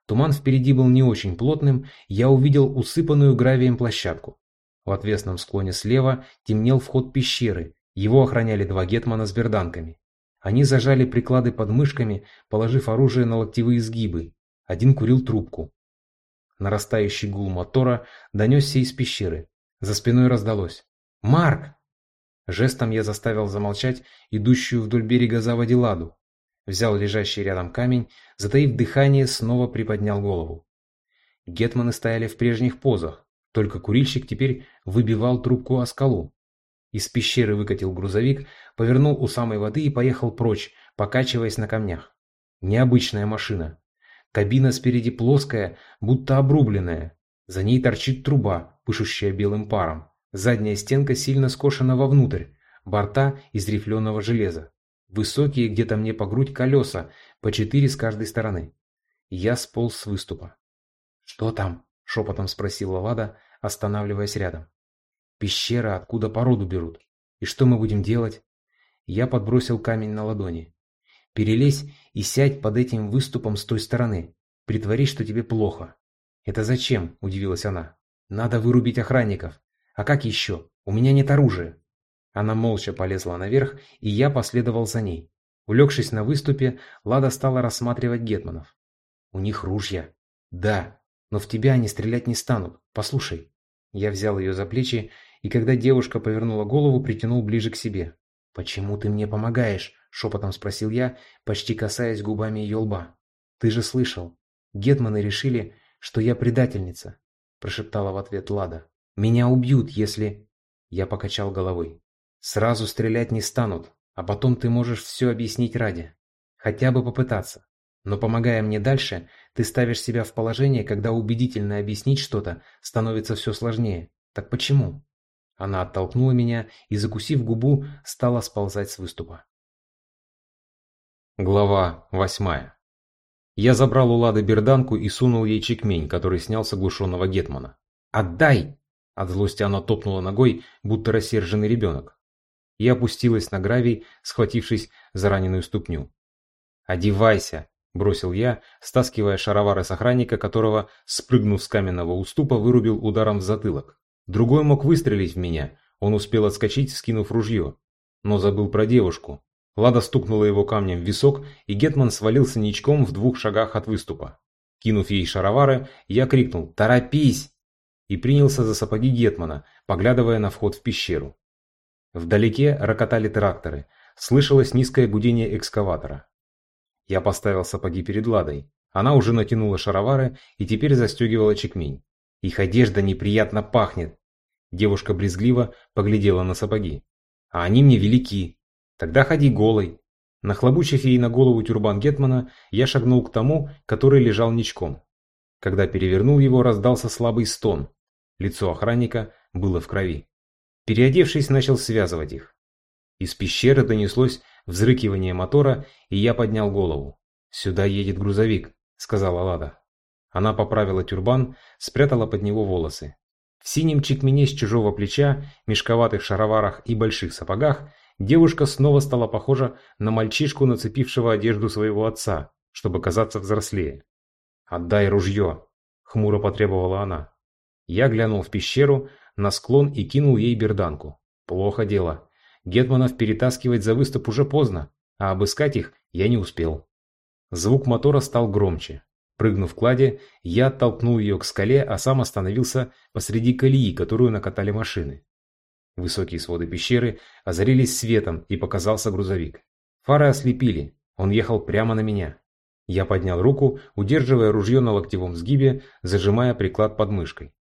Туман впереди был не очень плотным, я увидел усыпанную гравием площадку. В отвесном склоне слева темнел вход пещеры, его охраняли два гетмана с берданками. Они зажали приклады под мышками, положив оружие на локтевые сгибы. Один курил трубку. Нарастающий гул мотора донесся из пещеры. За спиной раздалось. «Марк!» Жестом я заставил замолчать идущую вдоль берега заводи ладу. Взял лежащий рядом камень, затаив дыхание, снова приподнял голову. Гетманы стояли в прежних позах, только курильщик теперь выбивал трубку о скалу. Из пещеры выкатил грузовик, повернул у самой воды и поехал прочь, покачиваясь на камнях. Необычная машина. Кабина спереди плоская, будто обрубленная. За ней торчит труба, пышущая белым паром. Задняя стенка сильно скошена вовнутрь, борта из рифленого железа. Высокие где-то мне по грудь колеса, по четыре с каждой стороны. Я сполз с выступа. «Что там?» – шепотом спросила Лада, останавливаясь рядом. «Пещера, откуда породу берут. И что мы будем делать?» Я подбросил камень на ладони. «Перелезь и сядь под этим выступом с той стороны. Притворись, что тебе плохо». «Это зачем?» – удивилась она. «Надо вырубить охранников. А как еще? У меня нет оружия». Она молча полезла наверх, и я последовал за ней. Улегшись на выступе, Лада стала рассматривать гетманов. «У них ружья». «Да, но в тебя они стрелять не станут. Послушай». Я взял ее за плечи, и когда девушка повернула голову, притянул ближе к себе. «Почему ты мне помогаешь?» – шепотом спросил я, почти касаясь губами ее лба. «Ты же слышал. Гетманы решили, что я предательница», – прошептала в ответ Лада. «Меня убьют, если...» Я покачал головой. Сразу стрелять не станут, а потом ты можешь все объяснить ради. Хотя бы попытаться. Но помогая мне дальше, ты ставишь себя в положение, когда убедительно объяснить что-то становится все сложнее. Так почему? Она оттолкнула меня и, закусив губу, стала сползать с выступа. Глава восьмая. Я забрал у Лады берданку и сунул ей чекмень, который снял с оглушенного Гетмана. «Отдай!» От злости она топнула ногой, будто рассерженный ребенок и опустилась на гравий, схватившись за раненую ступню. «Одевайся!» – бросил я, стаскивая шаровары с охранника, которого, спрыгнув с каменного уступа, вырубил ударом в затылок. Другой мог выстрелить в меня, он успел отскочить, скинув ружье. Но забыл про девушку. Лада стукнула его камнем в висок, и Гетман свалился ничком в двух шагах от выступа. Кинув ей шаровары, я крикнул «Торопись!» и принялся за сапоги Гетмана, поглядывая на вход в пещеру. Вдалеке рокотали тракторы, слышалось низкое гудение экскаватора. Я поставил сапоги перед Ладой. Она уже натянула шаровары и теперь застегивала чекмень. Их одежда неприятно пахнет. Девушка брезгливо поглядела на сапоги. А они мне велики. Тогда ходи голой. Нахлобучив ей на голову тюрбан Гетмана, я шагнул к тому, который лежал ничком. Когда перевернул его, раздался слабый стон. Лицо охранника было в крови. Переодевшись, начал связывать их. Из пещеры донеслось взрыкивание мотора, и я поднял голову. «Сюда едет грузовик», — сказала Лада. Она поправила тюрбан, спрятала под него волосы. В синем чекмене с чужого плеча, мешковатых шароварах и больших сапогах девушка снова стала похожа на мальчишку, нацепившего одежду своего отца, чтобы казаться взрослее. «Отдай ружье!» — хмуро потребовала она. Я глянул в пещеру, на склон и кинул ей берданку. Плохо дело. Гетманов перетаскивать за выступ уже поздно, а обыскать их я не успел. Звук мотора стал громче. Прыгнув к кладе, я оттолкнул ее к скале, а сам остановился посреди колеи, которую накатали машины. Высокие своды пещеры озарились светом, и показался грузовик. Фары ослепили, он ехал прямо на меня. Я поднял руку, удерживая ружье на локтевом сгибе, зажимая приклад под мышкой.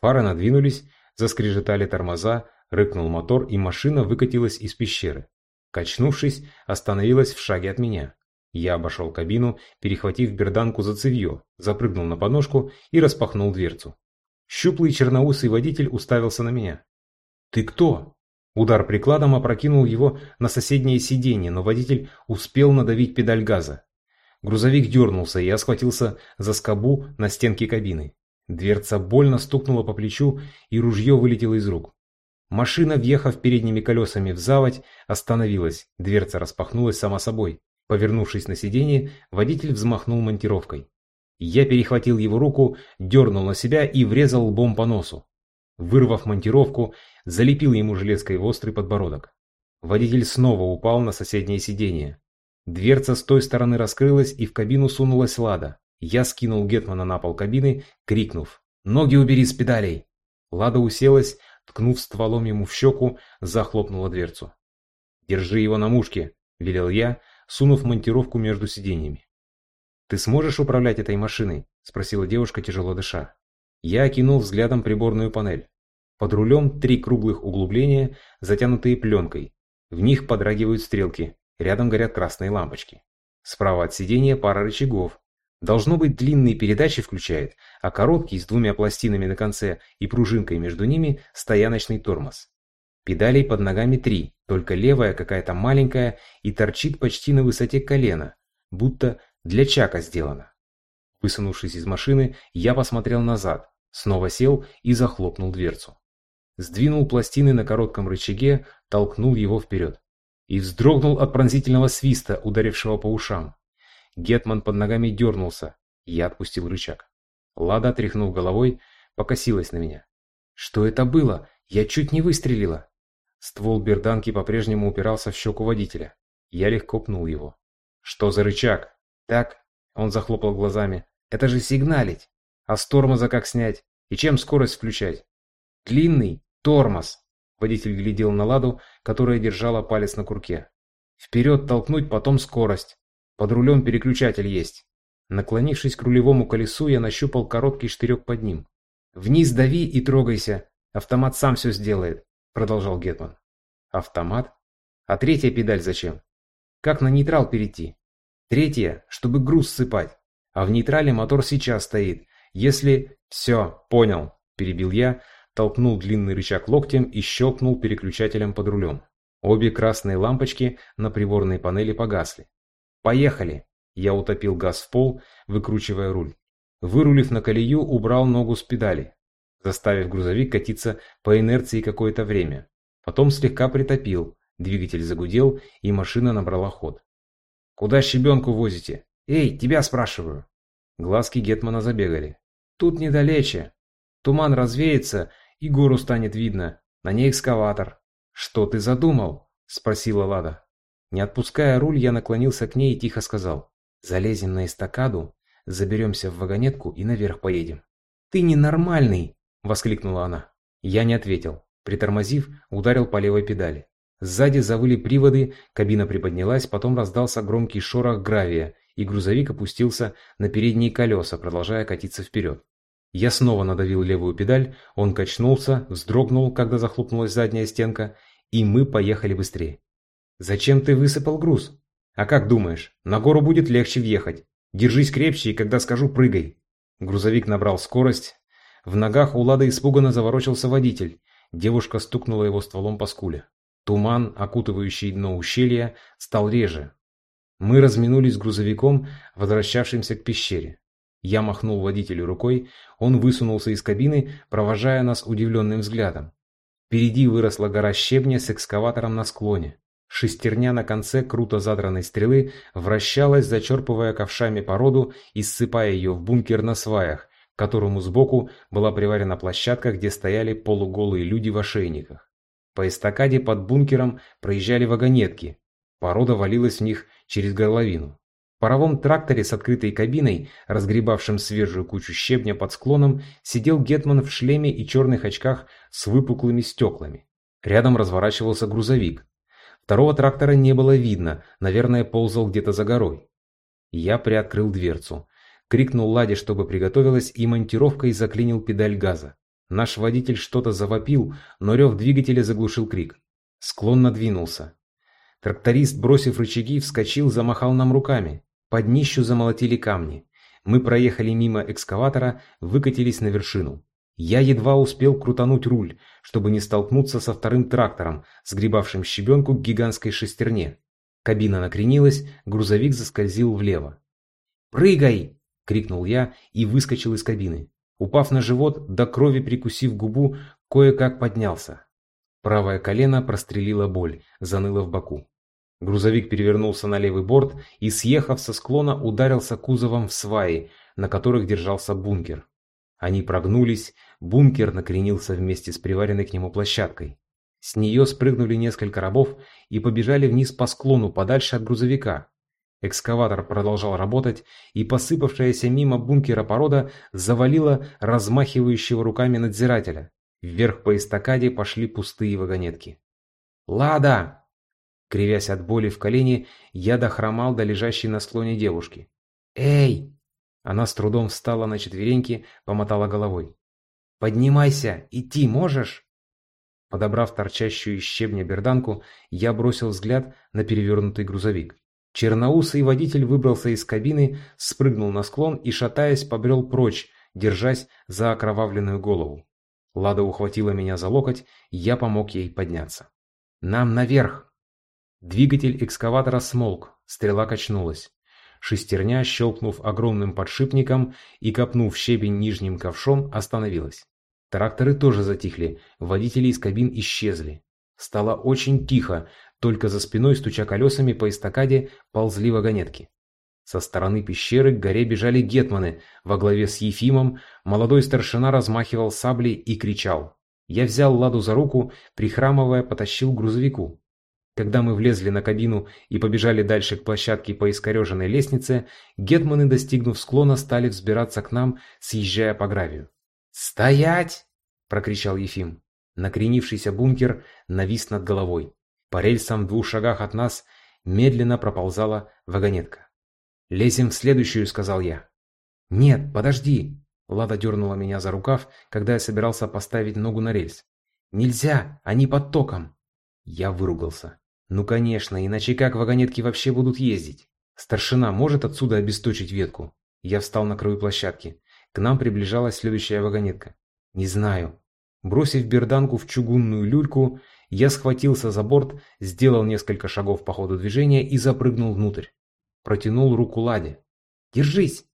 Фары надвинулись, заскрежетали тормоза, рыкнул мотор, и машина выкатилась из пещеры. Качнувшись, остановилась в шаге от меня. Я обошел кабину, перехватив берданку за цевье, запрыгнул на подножку и распахнул дверцу. Щуплый черноусый водитель уставился на меня. «Ты кто?» Удар прикладом опрокинул его на соседнее сиденье, но водитель успел надавить педаль газа. Грузовик дернулся, и я схватился за скобу на стенке кабины. Дверца больно стукнула по плечу, и ружье вылетело из рук. Машина, въехав передними колесами в заводь, остановилась, дверца распахнулась сама собой. Повернувшись на сиденье, водитель взмахнул монтировкой. Я перехватил его руку, дернул на себя и врезал лбом по носу. Вырвав монтировку, залепил ему железкой в острый подбородок. Водитель снова упал на соседнее сиденье. Дверца с той стороны раскрылась, и в кабину сунулась Лада. Я скинул Гетмана на пол кабины, крикнув «Ноги убери с педалей!». Лада уселась, ткнув стволом ему в щеку, захлопнула дверцу. «Держи его на мушке», — велел я, сунув монтировку между сиденьями. «Ты сможешь управлять этой машиной?» — спросила девушка, тяжело дыша. Я окинул взглядом приборную панель. Под рулем три круглых углубления, затянутые пленкой. В них подрагивают стрелки, рядом горят красные лампочки. Справа от сидения пара рычагов. Должно быть, длинные передачи включает, а короткий с двумя пластинами на конце и пружинкой между ними стояночный тормоз. Педалей под ногами три, только левая какая-то маленькая и торчит почти на высоте колена, будто для чака сделана. Высунувшись из машины, я посмотрел назад, снова сел и захлопнул дверцу. Сдвинул пластины на коротком рычаге, толкнул его вперед. И вздрогнул от пронзительного свиста, ударившего по ушам. Гетман под ногами дернулся, я отпустил рычаг. Лада, тряхнув головой, покосилась на меня. «Что это было? Я чуть не выстрелила!» Ствол берданки по-прежнему упирался в щеку водителя. Я легко пнул его. «Что за рычаг?» «Так», — он захлопал глазами, — «это же сигналить! А с тормоза как снять? И чем скорость включать?» «Длинный тормоз!» Водитель глядел на ладу, которая держала палец на курке. «Вперед толкнуть, потом скорость. Под рулем переключатель есть». Наклонившись к рулевому колесу, я нащупал короткий штырек под ним. «Вниз дави и трогайся. Автомат сам все сделает продолжал Гетман. Автомат? А третья педаль зачем? Как на нейтрал перейти? Третья, чтобы груз сыпать. А в нейтрале мотор сейчас стоит. Если... Все, понял, перебил я, толкнул длинный рычаг локтем и щелкнул переключателем под рулем. Обе красные лампочки на приборной панели погасли. «Поехали!» Я утопил газ в пол, выкручивая руль. Вырулив на колею, убрал ногу с педали заставив грузовик катиться по инерции какое-то время. Потом слегка притопил, двигатель загудел, и машина набрала ход. «Куда щебенку возите? Эй, тебя спрашиваю!» Глазки Гетмана забегали. «Тут недалече. Туман развеется, и гору станет видно. На ней экскаватор». «Что ты задумал?» – спросила Лада. Не отпуская руль, я наклонился к ней и тихо сказал. «Залезем на эстакаду, заберемся в вагонетку и наверх поедем». «Ты ненормальный!» – воскликнула она. Я не ответил. Притормозив, ударил по левой педали. Сзади завыли приводы, кабина приподнялась, потом раздался громкий шорох гравия, и грузовик опустился на передние колеса, продолжая катиться вперед. Я снова надавил левую педаль, он качнулся, вздрогнул, когда захлопнулась задняя стенка, и мы поехали быстрее. «Зачем ты высыпал груз?» «А как думаешь, на гору будет легче въехать. Держись крепче, и когда скажу, прыгай». Грузовик набрал скорость, в ногах у Лады испуганно заворочился водитель. Девушка стукнула его стволом по скуле. Туман, окутывающий дно ущелья, стал реже. Мы разминулись с грузовиком, возвращавшимся к пещере. Я махнул водителю рукой, он высунулся из кабины, провожая нас удивленным взглядом. Впереди выросла гора щебня с экскаватором на склоне. Шестерня на конце круто задранной стрелы вращалась, зачерпывая ковшами породу и ссыпая ее в бункер на сваях, к которому сбоку была приварена площадка, где стояли полуголые люди в ошейниках. По эстакаде под бункером проезжали вагонетки. Порода валилась в них через горловину. В паровом тракторе с открытой кабиной, разгребавшим свежую кучу щебня под склоном, сидел Гетман в шлеме и черных очках с выпуклыми стеклами. Рядом разворачивался грузовик. Второго трактора не было видно, наверное, ползал где-то за горой. Я приоткрыл дверцу. Крикнул Ладе, чтобы приготовилась, и монтировкой заклинил педаль газа. Наш водитель что-то завопил, но рев двигателя заглушил крик. Склон надвинулся. Тракторист, бросив рычаги, вскочил, замахал нам руками. Под днищу замолотили камни. Мы проехали мимо экскаватора, выкатились на вершину. Я едва успел крутануть руль, чтобы не столкнуться со вторым трактором, сгребавшим щебенку к гигантской шестерне. Кабина накренилась, грузовик заскользил влево. «Прыгай!» — крикнул я и выскочил из кабины. Упав на живот, до крови прикусив губу, кое-как поднялся. Правое колено прострелило боль, заныло в боку. Грузовик перевернулся на левый борт и, съехав со склона, ударился кузовом в сваи, на которых держался бункер. Они прогнулись, бункер накренился вместе с приваренной к нему площадкой. С нее спрыгнули несколько рабов и побежали вниз по склону подальше от грузовика, Экскаватор продолжал работать, и посыпавшаяся мимо бункера порода завалила размахивающего руками надзирателя. Вверх по эстакаде пошли пустые вагонетки. «Лада!» Кривясь от боли в колене, я дохромал до лежащей на склоне девушки. «Эй!» Она с трудом встала на четвереньки, помотала головой. «Поднимайся! Идти можешь?» Подобрав торчащую из щебня берданку, я бросил взгляд на перевернутый грузовик. Черноусый водитель выбрался из кабины, спрыгнул на склон и, шатаясь, побрел прочь, держась за окровавленную голову. Лада ухватила меня за локоть, я помог ей подняться. «Нам наверх!» Двигатель экскаватора смолк, стрела качнулась. Шестерня, щелкнув огромным подшипником и копнув щебень нижним ковшом, остановилась. Тракторы тоже затихли, водители из кабин исчезли. Стало очень тихо, только за спиной, стуча колесами по эстакаде, ползли вагонетки. Со стороны пещеры к горе бежали гетманы, во главе с Ефимом, молодой старшина размахивал саблей и кричал. Я взял Ладу за руку, прихрамывая, потащил к грузовику. Когда мы влезли на кабину и побежали дальше к площадке по искореженной лестнице, гетманы, достигнув склона, стали взбираться к нам, съезжая по гравию. «Стоять!» – прокричал Ефим. Накренившийся бункер навис над головой. По рельсам в двух шагах от нас медленно проползала вагонетка. «Лезем в следующую», — сказал я. «Нет, подожди!» Лада дернула меня за рукав, когда я собирался поставить ногу на рельс. «Нельзя! Они под током!» Я выругался. «Ну конечно, иначе как вагонетки вообще будут ездить? Старшина может отсюда обесточить ветку?» Я встал на краю площадки. К нам приближалась следующая вагонетка. «Не знаю». Бросив берданку в чугунную люльку, я схватился за борт, сделал несколько шагов по ходу движения и запрыгнул внутрь. Протянул руку Ладе. «Держись!»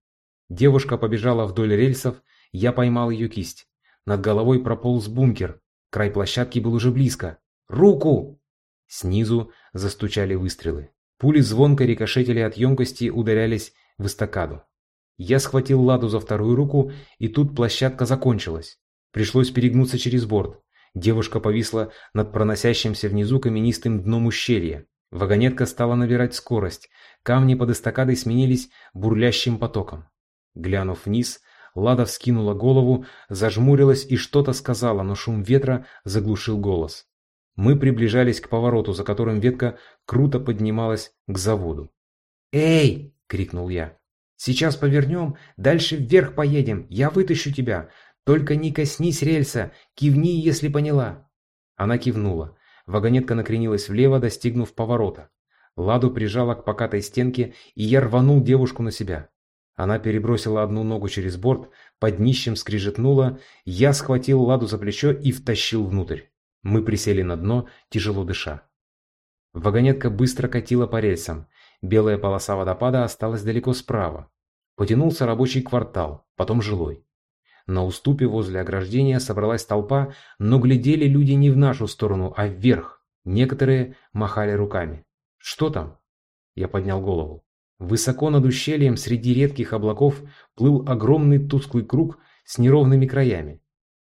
Девушка побежала вдоль рельсов, я поймал ее кисть. Над головой прополз бункер. Край площадки был уже близко. «Руку!» Снизу застучали выстрелы. Пули звонко рикошетили от емкости ударялись в эстакаду. Я схватил Ладу за вторую руку, и тут площадка закончилась. Пришлось перегнуться через борт. Девушка повисла над проносящимся внизу каменистым дном ущелья. Вагонетка стала набирать скорость. Камни под эстакадой сменились бурлящим потоком. Глянув вниз, Лада вскинула голову, зажмурилась и что-то сказала, но шум ветра заглушил голос. Мы приближались к повороту, за которым ветка круто поднималась к заводу. «Эй!» — крикнул я. «Сейчас повернем, дальше вверх поедем, я вытащу тебя. Только не коснись рельса, кивни, если поняла. Она кивнула. Вагонетка накренилась влево, достигнув поворота. Ладу прижала к покатой стенке, и я рванул девушку на себя. Она перебросила одну ногу через борт, под днищем скрижетнула, я схватил Ладу за плечо и втащил внутрь. Мы присели на дно, тяжело дыша. Вагонетка быстро катила по рельсам. Белая полоса водопада осталась далеко справа. Потянулся рабочий квартал, потом жилой. На уступе возле ограждения собралась толпа, но глядели люди не в нашу сторону, а вверх. Некоторые махали руками. «Что там?» Я поднял голову. Высоко над ущельем среди редких облаков плыл огромный тусклый круг с неровными краями.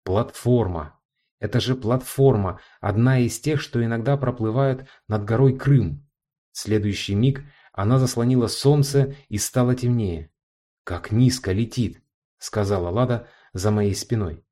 Платформа. Это же платформа, одна из тех, что иногда проплывают над горой Крым. В следующий миг она заслонила солнце и стало темнее. «Как низко летит!» — сказала Лада, за моей спиной.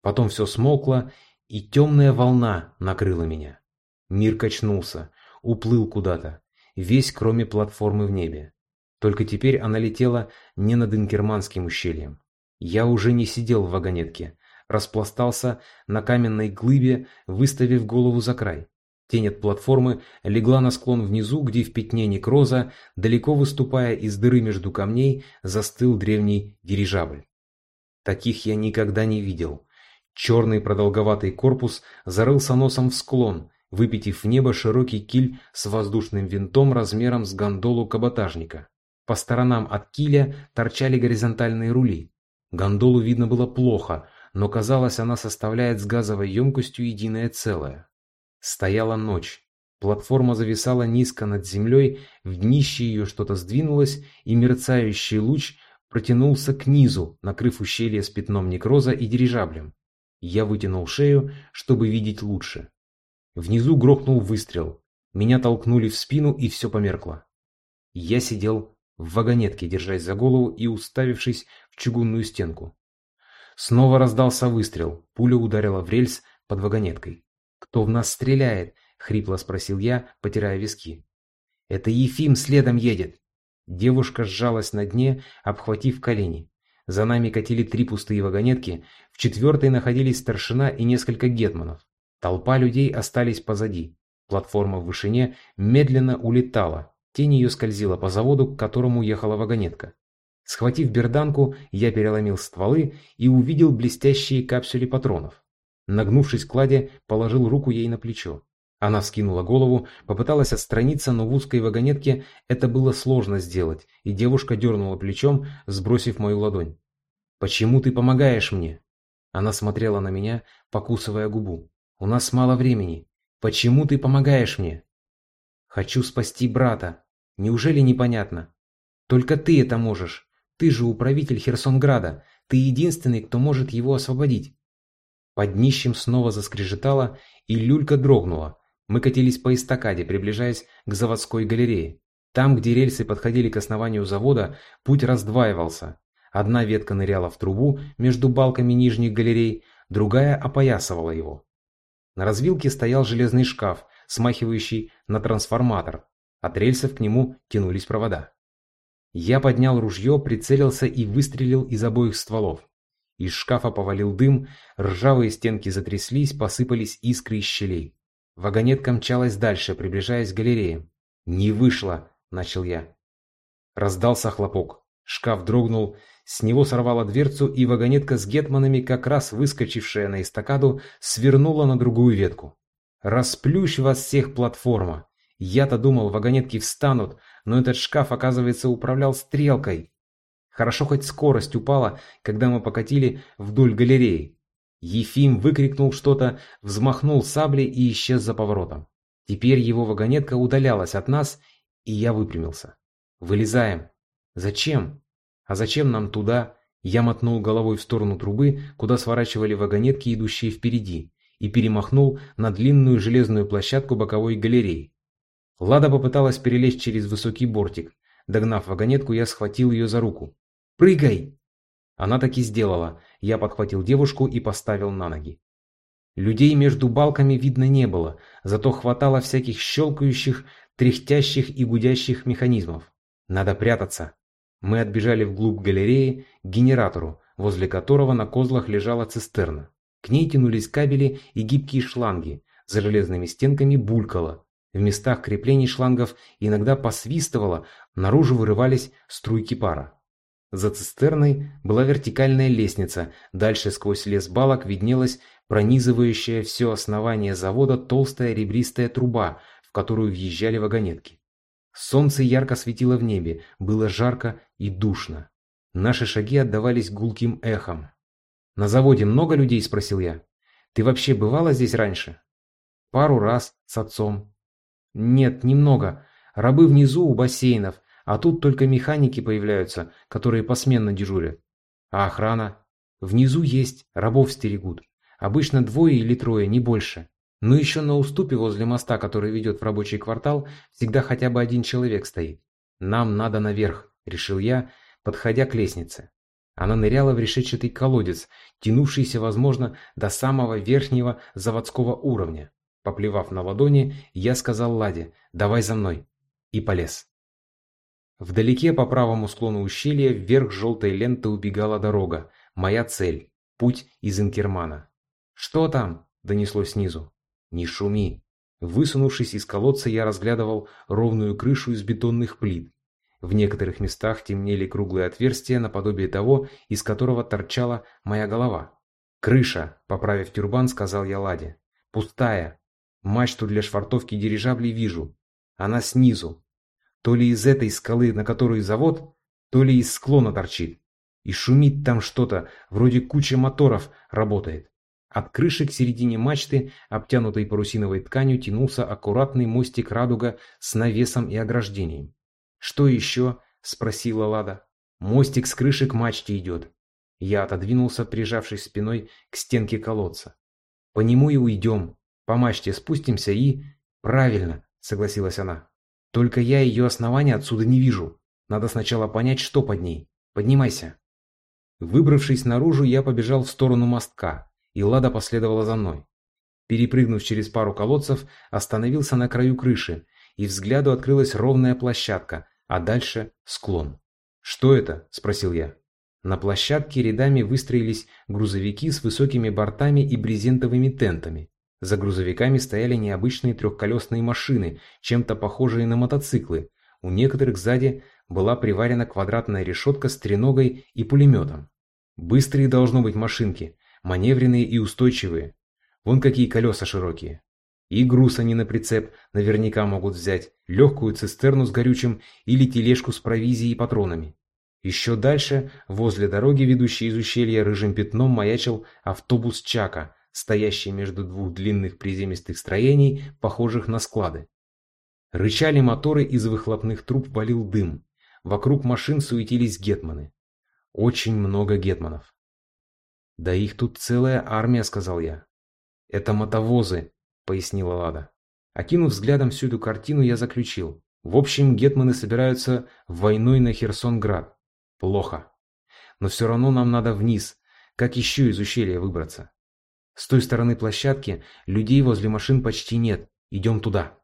Потом все смолкло, и темная волна накрыла меня. Мир качнулся, уплыл куда-то, весь кроме платформы в небе. Только теперь она летела не над Инкерманским ущельем. Я уже не сидел в вагонетке, распластался на каменной глыбе, выставив голову за край. Тень от платформы легла на склон внизу, где в пятне некроза, далеко выступая из дыры между камней, застыл древний дирижабль. Таких я никогда не видел. Черный продолговатый корпус зарылся носом в склон, выпитив в небо широкий киль с воздушным винтом размером с гондолу каботажника. По сторонам от киля торчали горизонтальные рули. Гондолу видно было плохо, но казалось, она составляет с газовой емкостью единое целое. Стояла ночь. Платформа зависала низко над землей, в днище ее что-то сдвинулось, и мерцающий луч протянулся к низу, накрыв ущелье с пятном некроза и дирижаблем. Я вытянул шею, чтобы видеть лучше. Внизу грохнул выстрел. Меня толкнули в спину, и все померкло. Я сидел в вагонетке, держась за голову и уставившись в чугунную стенку. Снова раздался выстрел. Пуля ударила в рельс под вагонеткой. «Кто в нас стреляет?» — хрипло спросил я, потирая виски. «Это Ефим следом едет!» Девушка сжалась на дне, обхватив колени. За нами катили три пустые вагонетки, в четвертой находились старшина и несколько гетманов. Толпа людей остались позади. Платформа в вышине медленно улетала, тень ее скользила по заводу, к которому ехала вагонетка. Схватив берданку, я переломил стволы и увидел блестящие капсули патронов. Нагнувшись к Ладе, положил руку ей на плечо. Она вскинула голову, попыталась отстраниться, но в узкой вагонетке это было сложно сделать, и девушка дернула плечом, сбросив мою ладонь. «Почему ты помогаешь мне?» Она смотрела на меня, покусывая губу. «У нас мало времени. Почему ты помогаешь мне?» «Хочу спасти брата. Неужели непонятно? Только ты это можешь. Ты же управитель Херсонграда. Ты единственный, кто может его освободить. Под днищем снова заскрежетало, и люлька дрогнула. Мы катились по эстакаде, приближаясь к заводской галерее. Там, где рельсы подходили к основанию завода, путь раздваивался. Одна ветка ныряла в трубу между балками нижних галерей, другая опоясывала его. На развилке стоял железный шкаф, смахивающий на трансформатор. От рельсов к нему тянулись провода. Я поднял ружье, прицелился и выстрелил из обоих стволов. Из шкафа повалил дым, ржавые стенки затряслись, посыпались искры из щелей. Вагонетка мчалась дальше, приближаясь к галерее. «Не вышло!» – начал я. Раздался хлопок. Шкаф дрогнул, с него сорвала дверцу, и вагонетка с гетманами, как раз выскочившая на эстакаду, свернула на другую ветку. «Расплющ вас всех платформа!» Я-то думал, вагонетки встанут, но этот шкаф, оказывается, управлял стрелкой. Хорошо хоть скорость упала, когда мы покатили вдоль галереи. Ефим выкрикнул что-то, взмахнул саблей и исчез за поворотом. Теперь его вагонетка удалялась от нас, и я выпрямился. «Вылезаем». «Зачем?» «А зачем нам туда?» Я мотнул головой в сторону трубы, куда сворачивали вагонетки, идущие впереди, и перемахнул на длинную железную площадку боковой галереи. Лада попыталась перелезть через высокий бортик. Догнав вагонетку, я схватил ее за руку. Прыгай!» Она так и сделала. Я подхватил девушку и поставил на ноги. Людей между балками видно не было, зато хватало всяких щелкающих, тряхтящих и гудящих механизмов. Надо прятаться. Мы отбежали вглубь галереи к генератору, возле которого на козлах лежала цистерна. К ней тянулись кабели и гибкие шланги, за железными стенками булькало. В местах креплений шлангов иногда посвистывало, наружу вырывались струйки пара. За цистерной была вертикальная лестница, дальше сквозь лес балок виднелась пронизывающая все основание завода толстая ребристая труба, в которую въезжали вагонетки. Солнце ярко светило в небе, было жарко и душно. Наши шаги отдавались гулким эхом. «На заводе много людей?» – спросил я. «Ты вообще бывала здесь раньше?» «Пару раз с отцом». «Нет, немного. Рабы внизу у бассейнов, а тут только механики появляются, которые посменно дежурят. А охрана? Внизу есть, рабов стерегут. Обычно двое или трое, не больше. Но еще на уступе возле моста, который ведет в рабочий квартал, всегда хотя бы один человек стоит. Нам надо наверх, решил я, подходя к лестнице. Она ныряла в решетчатый колодец, тянувшийся, возможно, до самого верхнего заводского уровня. Поплевав на ладони, я сказал Ладе «давай за мной» и полез. Вдалеке по правому склону ущелья вверх желтой ленты убегала дорога. Моя цель. Путь из Инкермана. «Что там?» – донеслось снизу. «Не шуми». Высунувшись из колодца, я разглядывал ровную крышу из бетонных плит. В некоторых местах темнели круглые отверстия, наподобие того, из которого торчала моя голова. «Крыша», — поправив тюрбан, сказал я Ладе. «Пустая. Мачту для швартовки дирижаблей вижу. Она снизу. То ли из этой скалы, на которую завод, то ли из склона торчит. И шумит там что-то, вроде куча моторов работает. От крыши к середине мачты, обтянутой парусиновой тканью, тянулся аккуратный мостик радуга с навесом и ограждением. «Что еще?» – спросила Лада. «Мостик с крыши к мачте идет». Я отодвинулся, прижавшись спиной к стенке колодца. «По нему и уйдем. По мачте спустимся и...» «Правильно», – согласилась она. «Только я ее основания отсюда не вижу. Надо сначала понять, что под ней. Поднимайся». Выбравшись наружу, я побежал в сторону мостка, и Лада последовала за мной. Перепрыгнув через пару колодцев, остановился на краю крыши, и взгляду открылась ровная площадка, а дальше склон. «Что это?» – спросил я. На площадке рядами выстроились грузовики с высокими бортами и брезентовыми тентами. За грузовиками стояли необычные трехколесные машины, чем-то похожие на мотоциклы. У некоторых сзади была приварена квадратная решетка с треногой и пулеметом. Быстрые должно быть машинки, маневренные и устойчивые. Вон какие колеса широкие. И груз они на прицеп наверняка могут взять, легкую цистерну с горючим или тележку с провизией и патронами. Еще дальше, возле дороги, ведущей из ущелья, рыжим пятном маячил автобус Чака, стоящий между двух длинных приземистых строений, похожих на склады. Рычали моторы, из выхлопных труб валил дым. Вокруг машин суетились гетманы. Очень много гетманов. «Да их тут целая армия», — сказал я. «Это мотовозы, — пояснила Лада. Окинув взглядом всю эту картину, я заключил. В общем, гетманы собираются войной на Херсонград. Плохо. Но все равно нам надо вниз. Как еще из ущелья выбраться? С той стороны площадки людей возле машин почти нет. Идем туда.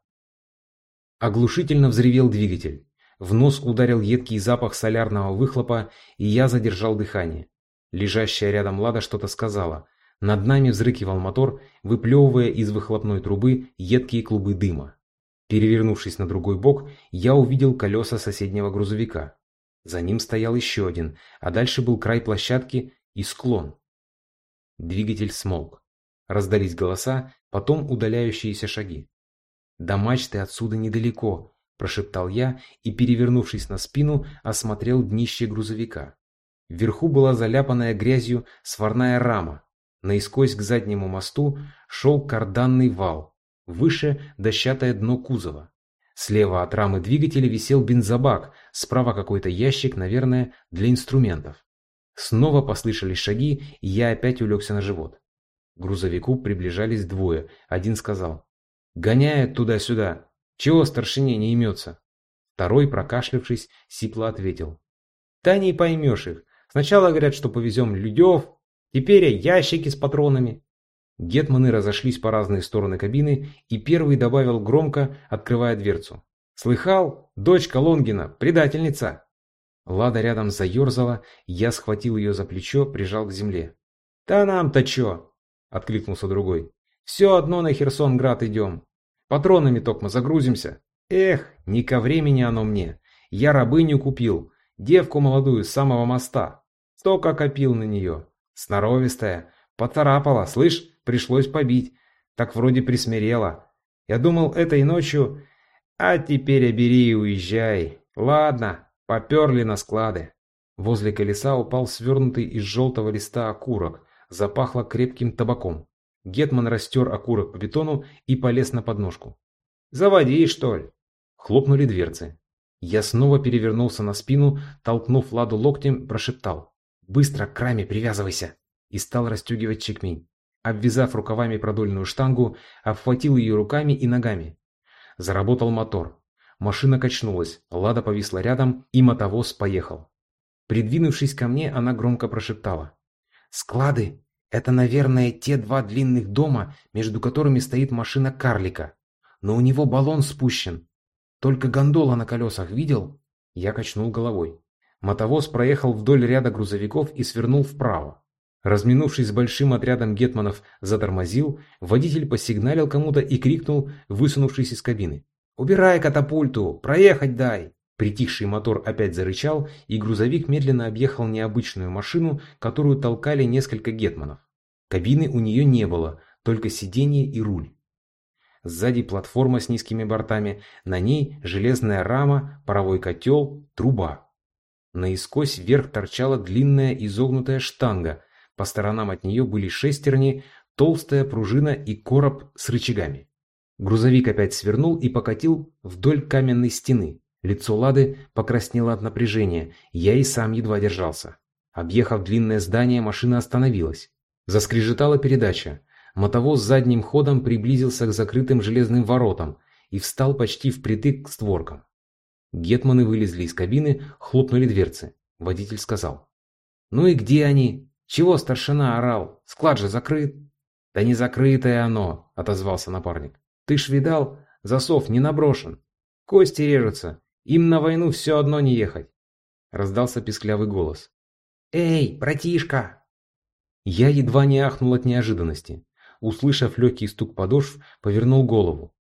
Оглушительно взревел двигатель. В нос ударил едкий запах солярного выхлопа, и я задержал дыхание. Лежащая рядом Лада что-то сказала, над нами взрыкивал мотор, выплевывая из выхлопной трубы едкие клубы дыма. Перевернувшись на другой бок, я увидел колеса соседнего грузовика. За ним стоял еще один, а дальше был край площадки и склон. Двигатель смолк. Раздались голоса, потом удаляющиеся шаги. «До мачты отсюда недалеко», – прошептал я и, перевернувшись на спину, осмотрел днище грузовика. Вверху была заляпанная грязью сварная рама, Наискось к заднему мосту шел карданный вал, выше дощатое дно кузова. Слева от рамы двигателя висел бензобак, справа какой-то ящик, наверное, для инструментов. Снова послышались шаги, и я опять улегся на живот. К грузовику приближались двое. Один сказал «Гоняет туда-сюда. Чего старшине не имется?» Второй, прокашлявшись, сипло ответил «Да не поймешь их. Сначала говорят, что повезем Людев, Теперь ящики с патронами. Гетманы разошлись по разные стороны кабины, и первый добавил громко, открывая дверцу. «Слыхал? Дочка Лонгина, предательница!» Лада рядом заерзала, я схватил ее за плечо, прижал к земле. «Да нам-то чё?» — откликнулся другой. «Все одно на Херсонград идем. Патронами токмо загрузимся. Эх, не ко времени оно мне. Я рабыню купил, девку молодую с самого моста. Столько копил на нее. Сноровистая. Поцарапала, слышь, пришлось побить. Так вроде присмирела. Я думал, этой ночью... А теперь обери и уезжай. Ладно, поперли на склады. Возле колеса упал свернутый из желтого листа окурок. Запахло крепким табаком. Гетман растер окурок по бетону и полез на подножку. «Заводи, что ли?» Хлопнули дверцы. Я снова перевернулся на спину, толкнув Ладу локтем, прошептал. «Быстро к раме привязывайся!» И стал расстегивать чекмень. Обвязав рукавами продольную штангу, обхватил ее руками и ногами. Заработал мотор. Машина качнулась, Лада повисла рядом, и мотовоз поехал. Придвинувшись ко мне, она громко прошептала. «Склады! Это, наверное, те два длинных дома, между которыми стоит машина карлика. Но у него баллон спущен. Только гондола на колесах видел? Я качнул головой. Мотовоз проехал вдоль ряда грузовиков и свернул вправо. Разминувшись с большим отрядом гетманов, затормозил, водитель посигналил кому-то и крикнул, высунувшись из кабины. «Убирай катапульту! Проехать дай!» Притихший мотор опять зарычал, и грузовик медленно объехал необычную машину, которую толкали несколько гетманов. Кабины у нее не было, только сиденье и руль. Сзади платформа с низкими бортами, на ней железная рама, паровой котел, труба. Наискось вверх торчала длинная изогнутая штанга, по сторонам от нее были шестерни, толстая пружина и короб с рычагами. Грузовик опять свернул и покатил вдоль каменной стены. Лицо Лады покраснело от напряжения, я и сам едва держался. Объехав длинное здание, машина остановилась. Заскрежетала передача. Мотовоз задним ходом приблизился к закрытым железным воротам и встал почти впритык к створкам. Гетманы вылезли из кабины, хлопнули дверцы. Водитель сказал. «Ну и где они? Чего старшина орал? Склад же закрыт». «Да не закрытое оно», — отозвался напарник. «Ты ж видал, засов не наброшен. Кости режутся, им на войну все одно не ехать». Раздался писклявый голос. «Эй, братишка!» Я едва не ахнул от неожиданности. Услышав легкий стук подошв, повернул голову.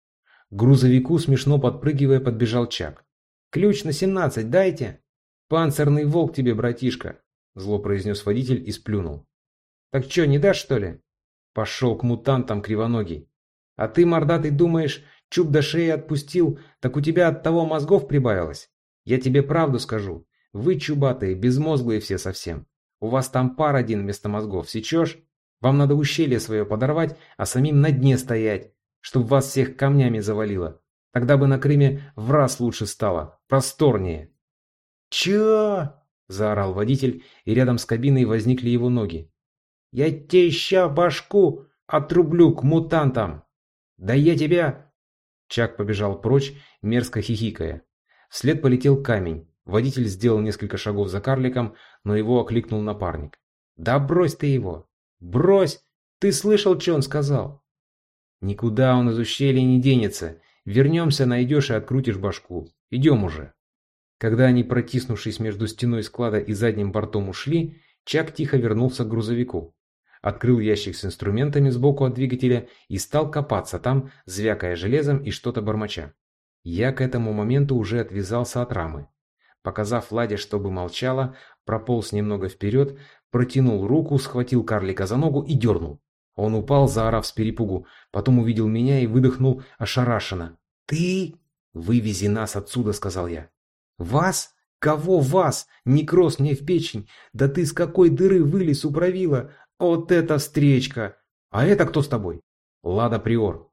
К грузовику, смешно подпрыгивая, подбежал Чак. «Ключ на семнадцать дайте!» «Панцирный волк тебе, братишка!» Зло произнес водитель и сплюнул. «Так что, не дашь, что ли?» Пошел к мутантам кривоногий. «А ты, мордатый, думаешь, чуб до шеи отпустил, так у тебя от того мозгов прибавилось? Я тебе правду скажу. Вы, чубатые, безмозглые все совсем. У вас там пар один вместо мозгов, сечешь? Вам надо ущелье свое подорвать, а самим на дне стоять, чтобы вас всех камнями завалило. Тогда бы на Крыме в раз лучше стало, просторнее. «Чё?» – заорал водитель, и рядом с кабиной возникли его ноги. «Я тебе ща башку отрублю к мутантам! Да я тебя...» Чак побежал прочь, мерзко хихикая. Вслед полетел камень. Водитель сделал несколько шагов за карликом, но его окликнул напарник. «Да брось ты его! «Брось! Ты слышал, что он сказал?» «Никуда он из ущелья не денется. Вернемся, найдешь и открутишь башку. Идем уже». Когда они, протиснувшись между стеной склада и задним бортом ушли, Чак тихо вернулся к грузовику. Открыл ящик с инструментами сбоку от двигателя и стал копаться там, звякая железом и что-то бормоча. Я к этому моменту уже отвязался от рамы. Показав Ладе, чтобы молчала, прополз немного вперед, протянул руку, схватил карлика за ногу и дернул. Он упал, заорав с перепугу, потом увидел меня и выдохнул ошарашенно. «Ты? Вывези нас отсюда», — сказал я. «Вас? Кого вас? Некроз мне в печень. Да ты с какой дыры вылез у правила? Вот это встречка! А это кто с тобой?» «Лада Приор».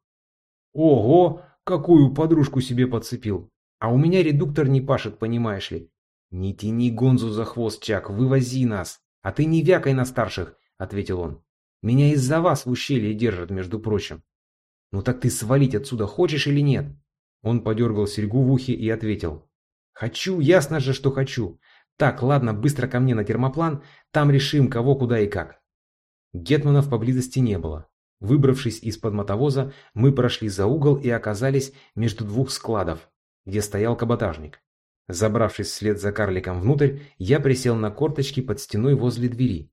«Ого! Какую подружку себе подцепил! А у меня редуктор не пашет, понимаешь ли. Не тяни гонзу за хвост, Чак, вывози нас!» «А ты не вякай на старших», — ответил он. «Меня из-за вас в ущелье держат, между прочим». «Ну так ты свалить отсюда хочешь или нет?» Он подергал серьгу в ухе и ответил. «Хочу, ясно же, что хочу. Так, ладно, быстро ко мне на термоплан, там решим, кого, куда и как». Гетманов поблизости не было. Выбравшись из-под мотовоза, мы прошли за угол и оказались между двух складов, где стоял каботажник. Забравшись вслед за карликом внутрь, я присел на корточки под стеной возле двери.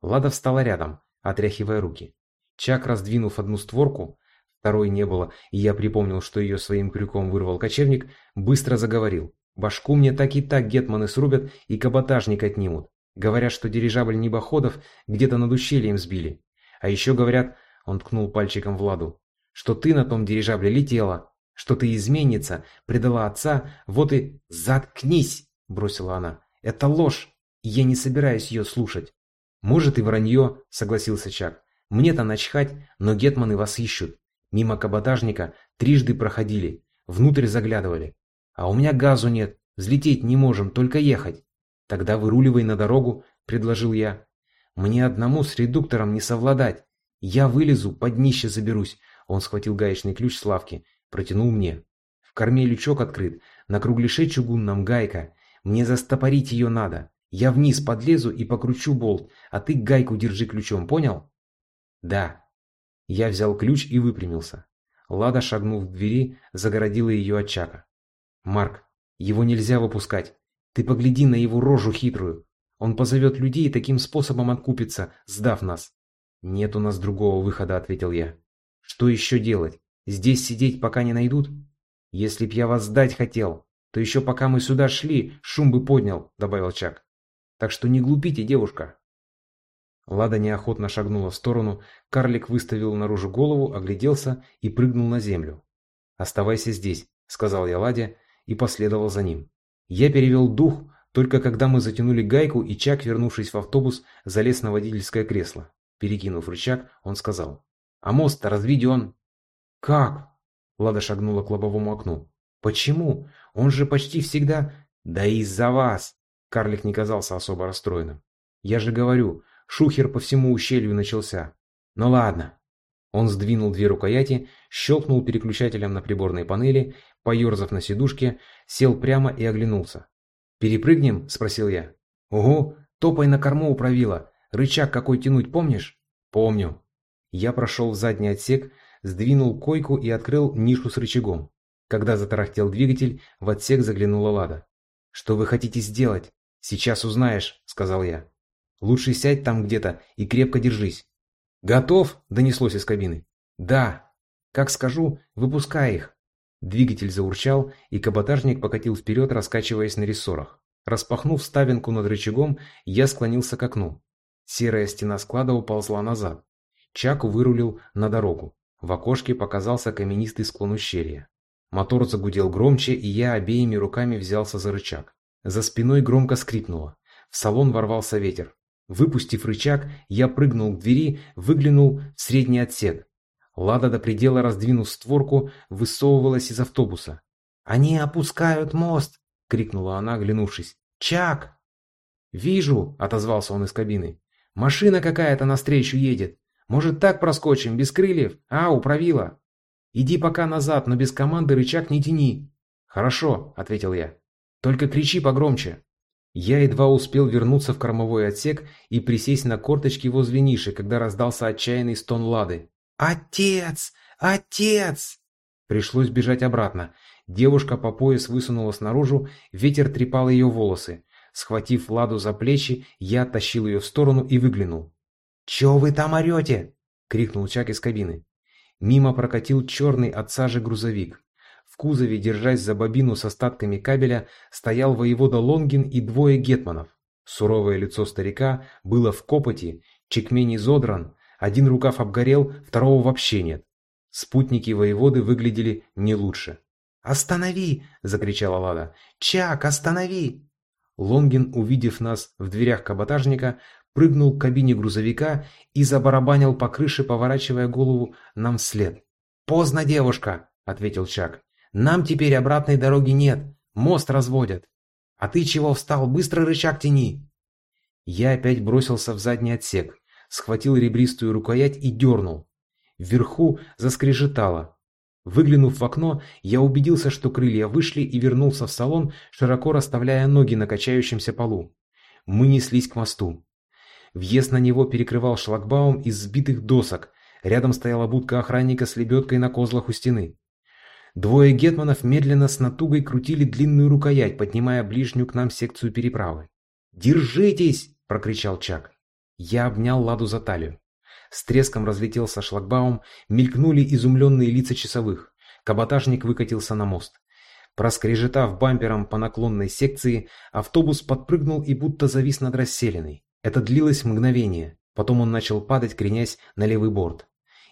Лада встала рядом, отряхивая руки. Чак, раздвинув одну створку, второй не было, и я припомнил, что ее своим крюком вырвал кочевник, быстро заговорил. «Башку мне так и так гетманы срубят и каботажник отнимут. Говорят, что дирижабль небоходов где-то над ущельем сбили. А еще говорят, он ткнул пальчиком в ладу, что ты на том дирижабле летела, что ты изменница, предала отца, вот и... Заткнись!» – бросила она. «Это ложь, и я не собираюсь ее слушать». «Может и вранье», – согласился Чак. «Мне-то начхать, но гетманы вас ищут. Мимо каботажника трижды проходили, внутрь заглядывали. А у меня газу нет, взлететь не можем, только ехать». «Тогда выруливай на дорогу», – предложил я. «Мне одному с редуктором не совладать. Я вылезу, под днище заберусь». Он схватил гаечный ключ с лавки Протянул мне. В корме лючок открыт, на кругляше чугунном гайка. Мне застопорить ее надо. Я вниз подлезу и покручу болт, а ты гайку держи ключом, понял? Да. Я взял ключ и выпрямился. Лада, шагнув к двери, загородила ее от Чака. «Марк, его нельзя выпускать. Ты погляди на его рожу хитрую. Он позовет людей и таким способом откупится, сдав нас. Нет у нас другого выхода, ответил я. Что еще делать? Здесь сидеть, пока не найдут? Если б я вас сдать хотел, то еще пока мы сюда шли, шум бы поднял, добавил Чак. Так что не глупите, девушка. Лада неохотно шагнула в сторону, карлик выставил наружу голову, огляделся и прыгнул на землю. «Оставайся здесь», — сказал я Ладе и последовал за ним. Я перевел дух, только когда мы затянули гайку, и Чак, вернувшись в автобус, залез на водительское кресло. Перекинув рычаг, он сказал. «А мост-то разведен». «Как?» Лада шагнула к лобовому окну. «Почему? Он же почти всегда...» «Да из-за вас!» Карлик не казался особо расстроенным. «Я же говорю, шухер по всему ущелью начался. Ну ладно». Он сдвинул две рукояти, щелкнул переключателем на приборной панели, поерзав на сидушке, сел прямо и оглянулся. «Перепрыгнем?» – спросил я. «Угу, топай на корму управила. Рычаг какой тянуть помнишь?» «Помню». Я прошел в задний отсек, сдвинул койку и открыл нишу с рычагом. Когда затарахтел двигатель, в отсек заглянула Лада. «Что вы хотите сделать? Сейчас узнаешь», — сказал я. «Лучше сядь там где-то и крепко держись». «Готов?» — донеслось из кабины. «Да». «Как скажу, выпускай их». Двигатель заурчал, и каботажник покатил вперед, раскачиваясь на рессорах. Распахнув ставинку над рычагом, я склонился к окну. Серая стена склада уползла назад. Чак вырулил на дорогу. В окошке показался каменистый склон ущелья. Мотор загудел громче, и я обеими руками взялся за рычаг. За спиной громко скрипнуло. В салон ворвался ветер. Выпустив рычаг, я прыгнул к двери, выглянул в средний отсек. Лада до предела раздвинув створку, высовывалась из автобуса. «Они опускают мост!» — крикнула она, оглянувшись. «Чак!» «Вижу!» — отозвался он из кабины. «Машина какая-то навстречу едет. Может, так проскочим, без крыльев? А, управила!» «Иди пока назад, но без команды рычаг не тяни!» «Хорошо!» — ответил я. «Только кричи погромче!» Я едва успел вернуться в кормовой отсек и присесть на корточки возле ниши, когда раздался отчаянный стон Лады. «Отец! Отец!» Пришлось бежать обратно. Девушка по пояс высунулась наружу, ветер трепал ее волосы. Схватив Ладу за плечи, я оттащил ее в сторону и выглянул. «Чего вы там орете?» — крикнул Чак из кабины. Мимо прокатил черный от сажи грузовик. В кузове, держась за бобину с остатками кабеля, стоял воевода Лонгин и двое гетманов. Суровое лицо старика было в копоти, чекмень изодран, один рукав обгорел, второго вообще нет. Спутники воеводы выглядели не лучше. «Останови!» – закричала Лада. «Чак, останови!» Лонгин, увидев нас в дверях каботажника, прыгнул к кабине грузовика и забарабанил по крыше, поворачивая голову нам вслед. «Поздно, девушка!» – ответил Чак. «Нам теперь обратной дороги нет, мост разводят. А ты чего встал? Быстро рычаг тяни!» Я опять бросился в задний отсек схватил ребристую рукоять и дернул. Вверху заскрежетало. Выглянув в окно, я убедился, что крылья вышли и вернулся в салон, широко расставляя ноги на качающемся полу. Мы неслись к мосту. Въезд на него перекрывал шлагбаум из сбитых досок. Рядом стояла будка охранника с лебедкой на козлах у стены. Двое гетманов медленно с натугой крутили длинную рукоять, поднимая ближнюю к нам секцию переправы. «Держитесь!» – прокричал Чак. Я обнял Ладу за талию. С треском разлетелся шлагбаум, мелькнули изумленные лица часовых. Каботажник выкатился на мост. Проскрежетав бампером по наклонной секции, автобус подпрыгнул и будто завис над расселенной. Это длилось мгновение. Потом он начал падать, кренясь на левый борт.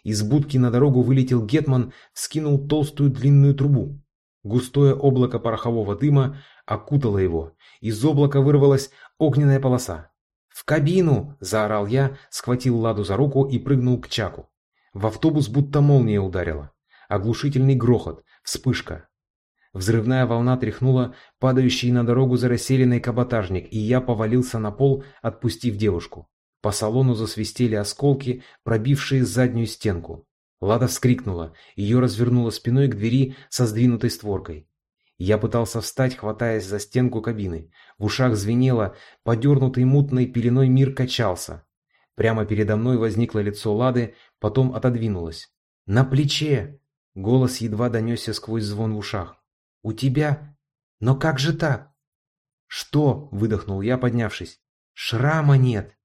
Из будки на дорогу вылетел Гетман, вскинул толстую длинную трубу. Густое облако порохового дыма окутало его. Из облака вырвалась огненная полоса. «В кабину!» – заорал я, схватил Ладу за руку и прыгнул к Чаку. В автобус будто молния ударила. Оглушительный грохот, вспышка. Взрывная волна тряхнула падающий на дорогу за расселенный каботажник, и я повалился на пол, отпустив девушку. По салону засвистели осколки, пробившие заднюю стенку. Лада вскрикнула, ее развернуло спиной к двери со сдвинутой створкой. Я пытался встать, хватаясь за стенку кабины. В ушах звенело, подернутый мутной пеленой мир качался. Прямо передо мной возникло лицо Лады, потом отодвинулось. «На плече!» Голос едва донесся сквозь звон в ушах. «У тебя? Но как же так?» «Что?» – выдохнул я, поднявшись. «Шрама нет!»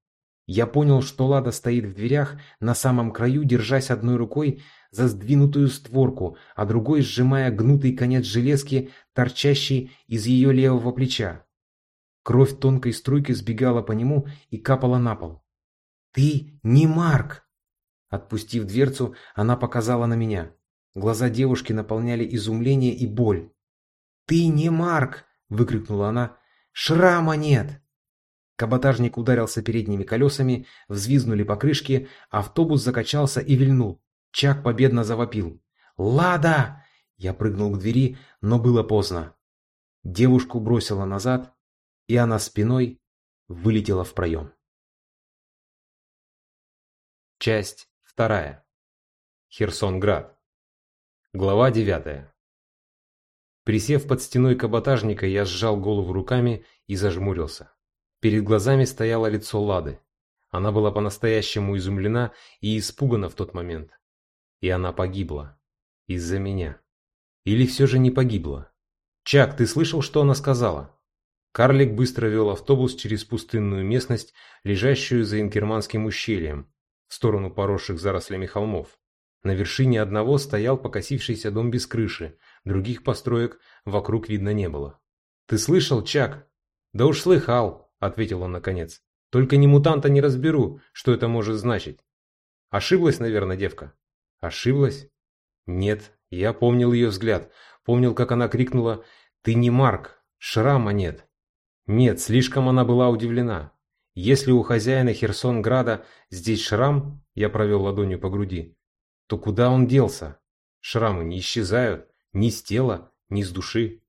Я понял, что Лада стоит в дверях, на самом краю, держась одной рукой за сдвинутую створку, а другой сжимая гнутый конец железки, торчащий из ее левого плеча. Кровь тонкой струйкой сбегала по нему и капала на пол. «Ты не Марк!» Отпустив дверцу, она показала на меня. Глаза девушки наполняли изумление и боль. «Ты не Марк!» – выкрикнула она. «Шрама нет!» Каботажник ударился передними колесами, взвизгнули покрышки, автобус закачался и вильнул. Чак победно завопил. «Лада!» Я прыгнул к двери, но было поздно. Девушку бросила назад, и она спиной вылетела в проем. Часть вторая. Херсонград. Глава девятая. Присев под стеной каботажника, я сжал голову руками и зажмурился. Перед глазами стояло лицо Лады. Она была по-настоящему изумлена и испугана в тот момент. И она погибла. Из-за меня. Или все же не погибла? Чак, ты слышал, что она сказала? Карлик быстро вел автобус через пустынную местность, лежащую за Инкерманским ущельем, в сторону поросших зарослями холмов. На вершине одного стоял покосившийся дом без крыши, других построек вокруг видно не было. «Ты слышал, Чак?» «Да уж слыхал», — ответил он наконец. «Только ни мутанта не разберу, что это может значить». «Ошиблась, наверное, девка?» «Ошиблась?» «Нет, я помнил ее взгляд, помнил, как она крикнула «Ты не Марк, шрама нет». Нет, слишком она была удивлена. Если у хозяина Херсонграда здесь шрам, я провел ладонью по груди, то куда он делся? Шрамы не исчезают, ни с тела, ни с души.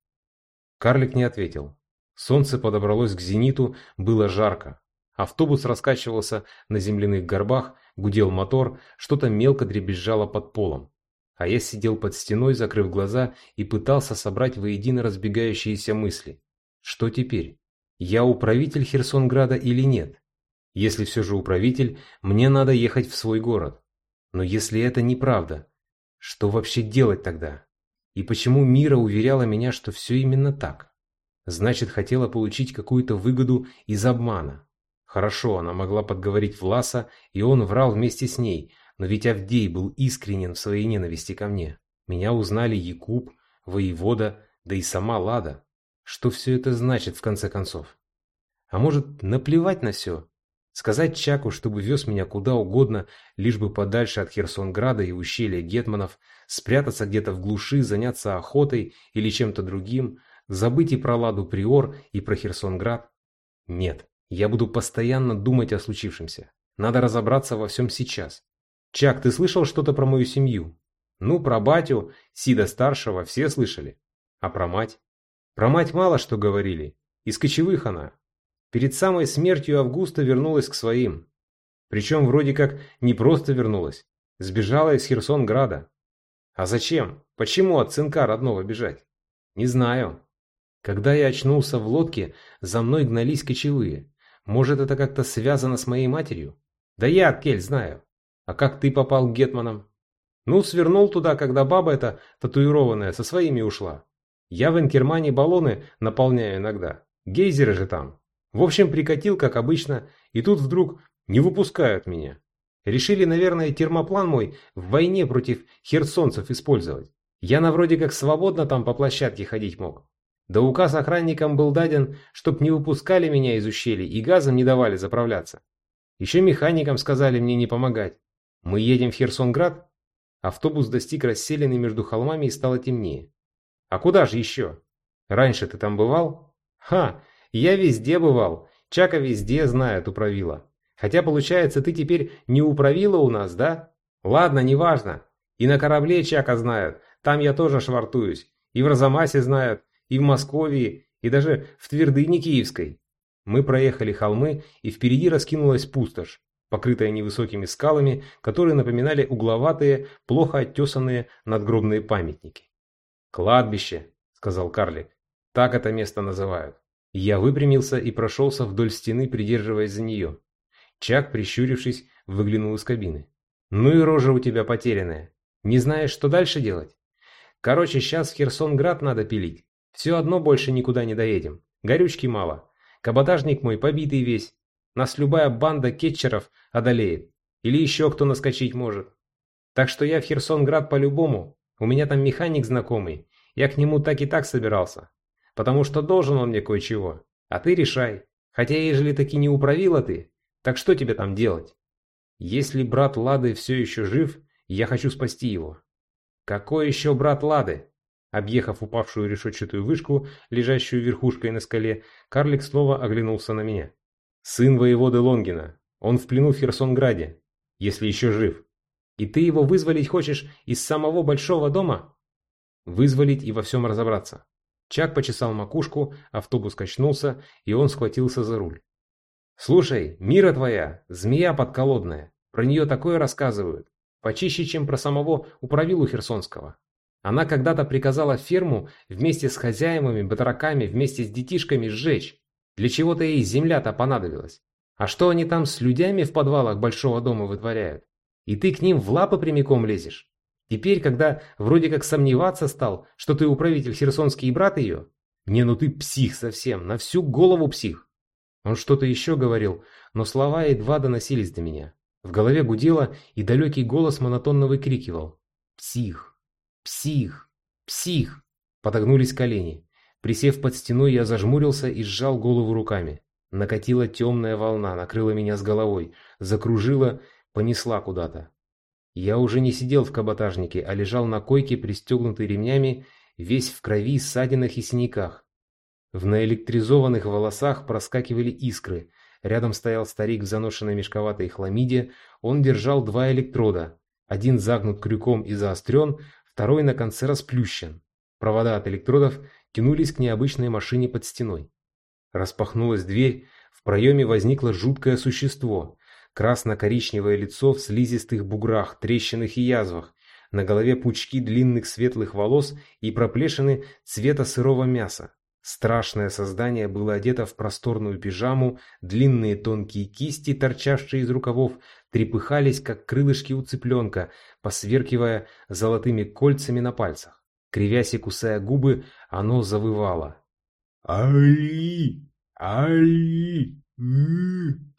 Карлик не ответил. Солнце подобралось к зениту, было жарко. Автобус раскачивался на земляных горбах, гудел мотор, что-то мелко дребезжало под полом. А я сидел под стеной, закрыв глаза, и пытался собрать воедино разбегающиеся мысли. Что теперь? Я управитель Херсонграда или нет? Если все же управитель, мне надо ехать в свой город. Но если это неправда, что вообще делать тогда? И почему Мира уверяла меня, что все именно так? Значит, хотела получить какую-то выгоду из обмана. Хорошо, она могла подговорить Власа, и он врал вместе с ней, но ведь Авдей был искренен в своей ненависти ко мне. Меня узнали Якуб, воевода, да и сама Лада. Что все это значит, в конце концов? А может, наплевать на все? Сказать Чаку, чтобы вез меня куда угодно, лишь бы подальше от Херсонграда и ущелья Гетманов, спрятаться где-то в глуши, заняться охотой или чем-то другим, забыть и про Ладу Приор, и про Херсонград? Нет, я буду постоянно думать о случившемся. Надо разобраться во всем сейчас. Чак, ты слышал что-то про мою семью? Ну, про батю, Сида-старшего все слышали. А про мать? Про мать мало что говорили. Из кочевых она. Перед самой смертью Августа вернулась к своим. Причем вроде как не просто вернулась. Сбежала из Херсонграда. А зачем? Почему от сынка родного бежать? Не знаю. Когда я очнулся в лодке, за мной гнались кочевые. Может, это как-то связано с моей матерью? Да я, Кель, знаю. А как ты попал к Гетманам? Ну, свернул туда, когда баба эта татуированная со своими ушла. Я в Инкермане баллоны наполняю иногда. Гейзеры же там. В общем, прикатил, как обычно, и тут вдруг не выпускают меня. Решили, наверное, термоплан мой в войне против херсонцев использовать. Я на вроде как свободно там по площадке ходить мог. Да указ охранникам был даден, чтоб не выпускали меня из ущелий и газом не давали заправляться. Еще механикам сказали мне не помогать. Мы едем в Херсонград? Автобус достиг расселены между холмами и стало темнее. А куда же еще? Раньше ты там бывал? Ха, я везде бывал. Чака везде знает управила. Хотя, получается, ты теперь не управила у нас, да? Ладно, неважно. И на корабле Чака знают. Там я тоже швартуюсь. И в Розамасе знают, и в Москве, и даже в Твердыне Киевской. Мы проехали холмы, и впереди раскинулась пустошь, покрытая невысокими скалами, которые напоминали угловатые, плохо оттесанные надгробные памятники. «Кладбище», — сказал карлик. «Так это место называют». Я выпрямился и прошелся вдоль стены, придерживаясь за нее. Чак, прищурившись, выглянул из кабины. «Ну и рожа у тебя потерянная. Не знаешь, что дальше делать? Короче, сейчас Херсонград надо пилить. Все одно больше никуда не доедем. Горючки мало. Каботажник мой побитый весь. Нас любая банда кетчеров одолеет. Или еще кто наскочить может. Так что я в Херсонград по-любому. У меня там механик знакомый. Я к нему так и так собирался. Потому что должен он мне кое-чего. А ты решай. Хотя ежели таки не управила ты, так что тебе там делать? Если брат Лады все еще жив, я хочу спасти его. Какой еще брат Лады? Объехав упавшую решетчатую вышку, лежащую верхушкой на скале, карлик снова оглянулся на меня. «Сын воеводы Лонгина. Он в плену в Херсонграде, если еще жив. И ты его вызволить хочешь из самого большого дома?» «Вызволить и во всем разобраться». Чак почесал макушку, автобус качнулся, и он схватился за руль. «Слушай, мира твоя, змея подколодная. Про нее такое рассказывают. Почище, чем про самого управилу Херсонского. Она когда-то приказала ферму вместе с хозяевами, батраками, вместе с детишками сжечь. Для чего-то ей земля-то понадобилась. А что они там с людьми в подвалах большого дома вытворяют? И ты к ним в лапы прямиком лезешь? Теперь, когда вроде как сомневаться стал, что ты управитель Херсонский и брат ее? Не, ну ты псих совсем, на всю голову псих. Он что-то еще говорил, но слова едва доносились до меня. В голове гудело, и далекий голос монотонно выкрикивал. «Псих! Псих! Псих!» Подогнулись колени. Присев под стеной, я зажмурился и сжал голову руками. Накатила темная волна, накрыла меня с головой, закружила, понесла куда-то. Я уже не сидел в каботажнике, а лежал на койке, пристегнутый ремнями, весь в крови, ссадинах и синяках. В наэлектризованных волосах проскакивали искры. Рядом стоял старик в заношенной мешковатой хламиде, он держал два электрода. Один загнут крюком и заострен, второй на конце расплющен. Провода от электродов тянулись к необычной машине под стеной. Распахнулась дверь, в проеме возникло жуткое существо. Красно-коричневое лицо в слизистых буграх, трещинах и язвах. На голове пучки длинных светлых волос и проплешины цвета сырого мяса. Страшное создание было одето в просторную пижаму, длинные тонкие кисти, торчавшие из рукавов, трепыхались, как крылышки у цыпленка, посверкивая золотыми кольцами на пальцах. Кривясь и кусая губы, оно завывало. «Али! Али!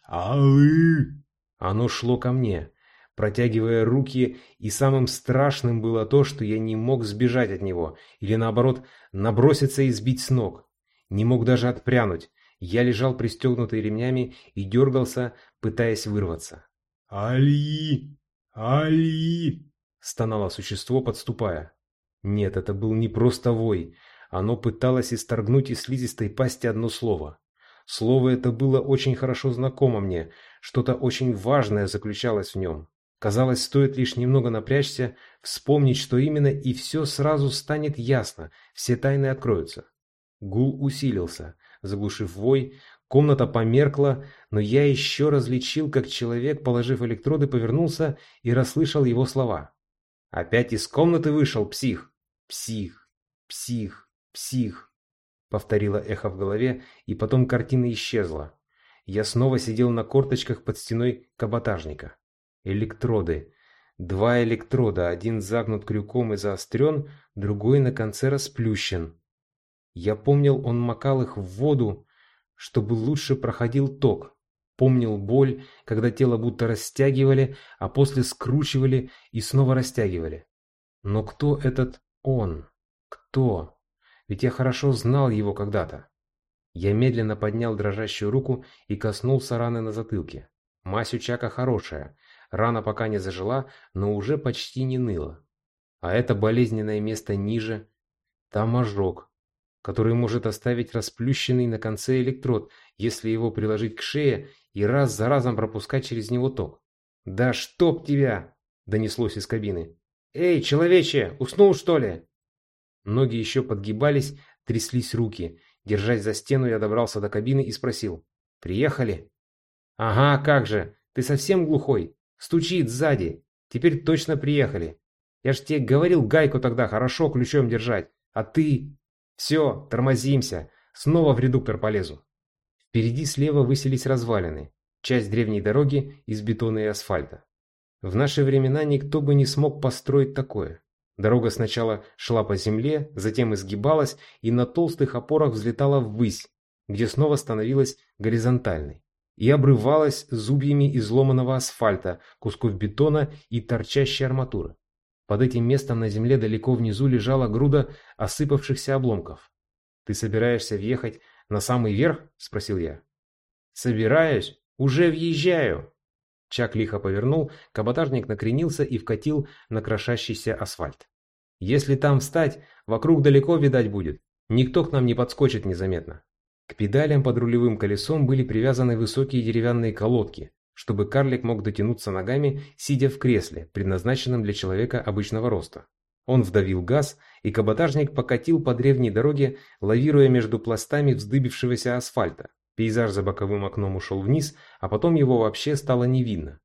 Али!» Оно шло ко мне, протягивая руки, и самым страшным было то, что я не мог сбежать от него, или наоборот, наброситься и сбить с ног. Не мог даже отпрянуть. Я лежал пристегнутый ремнями и дергался, пытаясь вырваться. «Али! Али!» — стонало существо, подступая. Нет, это был не просто вой. Оно пыталось исторгнуть из слизистой пасти одно слово. Слово это было очень хорошо знакомо мне, что-то очень важное заключалось в нем. Казалось, стоит лишь немного напрячься, вспомнить, что именно, и все сразу станет ясно, все тайны откроются. Гул усилился, заглушив вой, Комната померкла, но я еще различил, как человек, положив электроды, повернулся и расслышал его слова. «Опять из комнаты вышел псих! Псих! Псих! Псих!» Повторило эхо в голове, и потом картина исчезла. Я снова сидел на корточках под стеной каботажника. Электроды. Два электрода, один загнут крюком и заострен, другой на конце расплющен. Я помнил, он макал их в воду, чтобы лучше проходил ток. Помнил боль, когда тело будто растягивали, а после скручивали и снова растягивали. Но кто этот он? Кто? Ведь я хорошо знал его когда-то. Я медленно поднял дрожащую руку и коснулся раны на затылке. Мазь у Чака хорошая. Рана пока не зажила, но уже почти не ныла. А это болезненное место ниже. Там ожог, который может оставить расплющенный на конце электрод, если его приложить к шее и раз за разом пропускать через него ток. «Да чтоб тебя!» – донеслось из кабины. «Эй, человече, уснул что ли?» Ноги еще подгибались, тряслись руки. Держась за стену, я добрался до кабины и спросил. «Приехали?» «Ага, как же! Ты совсем глухой? Стучит сзади. Теперь точно приехали. Я ж тебе говорил гайку тогда хорошо ключом держать. А ты...» Все, тормозимся. Снова в редуктор полезу. Впереди слева высились развалины. Часть древней дороги из бетона и асфальта. В наши времена никто бы не смог построить такое. Дорога сначала шла по земле, затем изгибалась и на толстых опорах взлетала ввысь. где снова становилась горизонтальной и обрывалась зубьями изломанного асфальта, кусков бетона и торчащей арматуры. Под этим местом на земле далеко внизу лежала груда осыпавшихся обломков. «Ты собираешься въехать на самый верх?» – спросил я. «Собираюсь. Уже въезжаю!» Чак лихо повернул, каботажник накренился и вкатил на крошащийся асфальт. «Если там встать, вокруг далеко видать будет. Никто к нам не подскочит незаметно». К педалям под рулевым колесом были привязаны высокие деревянные колодки, чтобы карлик мог дотянуться ногами, сидя в кресле, предназначенном для человека обычного роста. Он вдавил газ, и каботажник покатил по древней дороге, лавируя между пластами вздыбившегося асфальта, Пейзаж за боковым окном ушел вниз, а потом его вообще стало не видно.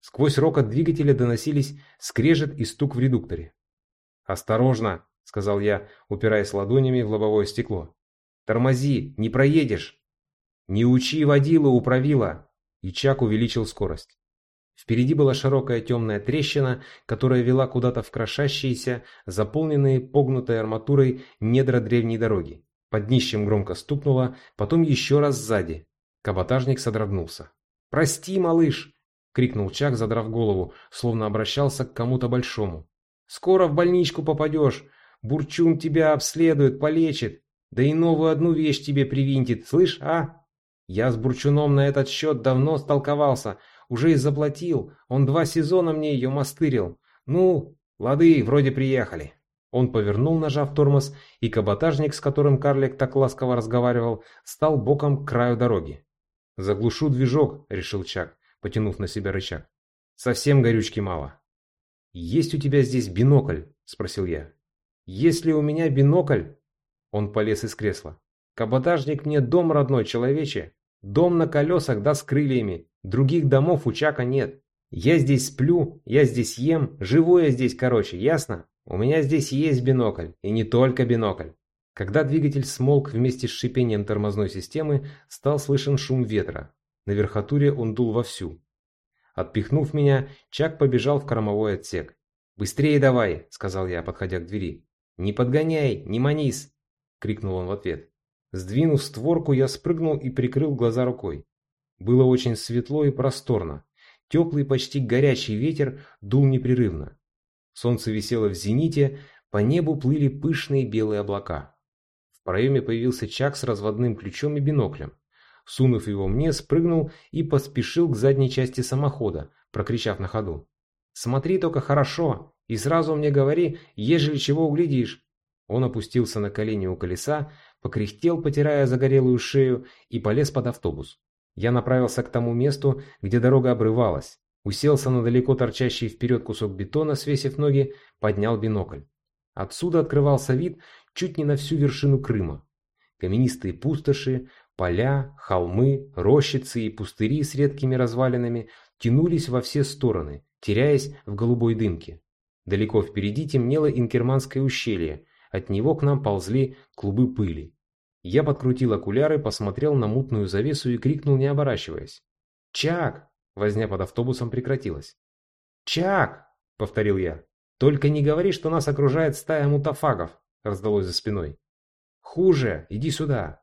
Сквозь рокот двигателя доносились скрежет и стук в редукторе. «Осторожно!» — сказал я, упираясь ладонями в лобовое стекло. «Тормози, не проедешь!» «Не учи водила у правила!» И Чак увеличил скорость. Впереди была широкая темная трещина, которая вела куда-то в крошащиеся, заполненные погнутой арматурой недра древней дороги. Под днищем громко стукнуло, потом еще раз сзади. Каботажник содрогнулся. «Прости, малыш!» — крикнул Чак, задрав голову, словно обращался к кому-то большому. «Скоро в больничку попадешь. Бурчун тебя обследует, полечит. Да и новую одну вещь тебе привинтит, слышь, а?» Я с Бурчуном на этот счет давно столковался, уже и заплатил. Он два сезона мне ее мастырил. Ну, лады, вроде приехали. Он повернул, нажав тормоз, и каботажник, с которым карлик так ласково разговаривал, стал боком к краю дороги. «Заглушу движок», — решил Чак, потянув на себя рычаг. «Совсем горючки мало». «Есть у тебя здесь бинокль?» — спросил я. «Есть ли у меня бинокль?» Он полез из кресла. «Каботажник мне дом родной, человече. Дом на колесах, да с крыльями. Других домов у Чака нет. Я здесь сплю, я здесь ем, живу я здесь, короче, ясно?» У меня здесь есть бинокль, и не только бинокль. Когда двигатель смолк вместе с шипением тормозной системы, стал слышен шум ветра. На верхотуре он дул вовсю. Отпихнув меня, Чак побежал в кормовой отсек. «Быстрее давай!» – сказал я, подходя к двери. «Не подгоняй, не манись!» – крикнул он в ответ. Сдвинув створку, я спрыгнул и прикрыл глаза рукой. Было очень светло и просторно. Теплый, почти горячий ветер дул непрерывно. Солнце висело в зените, по небу плыли пышные белые облака. В проеме появился Чак с разводным ключом и биноклем. Сунув его мне, спрыгнул и поспешил к задней части самохода, прокричав на ходу. «Смотри только хорошо, и сразу мне говори, ежели чего углядишь». Он опустился на колени у колеса, покряхтел, потирая загорелую шею, и полез под автобус. Я направился к тому месту, где дорога обрывалась, Уселся на далеко торчащий вперед кусок бетона, свесив ноги, поднял бинокль. Отсюда открывался вид чуть не на всю вершину Крыма. Каменистые пустоши, поля, холмы, рощицы и пустыри с редкими развалинами тянулись во все стороны, теряясь в голубой дымке. Далеко впереди темнело Инкерманское ущелье, от него к нам ползли клубы пыли. Я подкрутил окуляры, посмотрел на мутную завесу и крикнул, не оборачиваясь. «Чак!» Возня под автобусом прекратилась. «Чак!» — повторил я. «Только не говори, что нас окружает стая мутафагов!» — раздалось за спиной. «Хуже! Иди сюда!»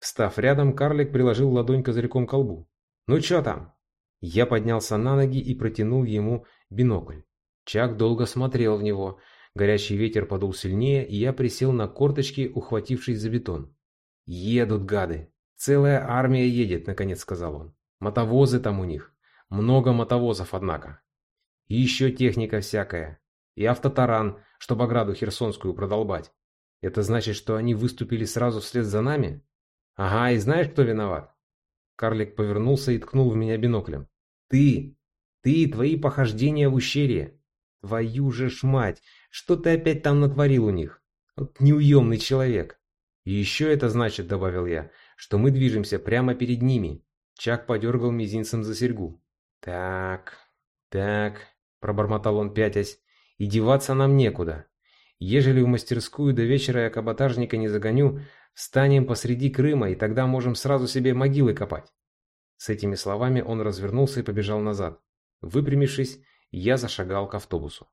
Встав рядом, карлик приложил ладонь козырьком к колбу. «Ну чё там?» Я поднялся на ноги и протянул ему бинокль. Чак долго смотрел в него. Горячий ветер подул сильнее, и я присел на корточки, ухватившись за бетон. «Едут гады! Целая армия едет!» — наконец сказал он. Мотовозы там у них. Много мотовозов, однако. И еще техника всякая. И автотаран, чтобы ограду Херсонскую продолбать. Это значит, что они выступили сразу вслед за нами? Ага, и знаешь, кто виноват? Карлик повернулся и ткнул в меня биноклем. Ты! Ты и твои похождения в ущелье. Твою же ж мать! Что ты опять там натворил у них? Вот неуемный человек. И еще это значит, добавил я, что мы движемся прямо перед ними. Чак подергал мизинцем за серьгу. «Так, так», — пробормотал он пятясь, — «и деваться нам некуда. Ежели в мастерскую до вечера я каботажника не загоню, встанем посреди Крыма, и тогда можем сразу себе могилы копать». С этими словами он развернулся и побежал назад. Выпрямившись, я зашагал к автобусу.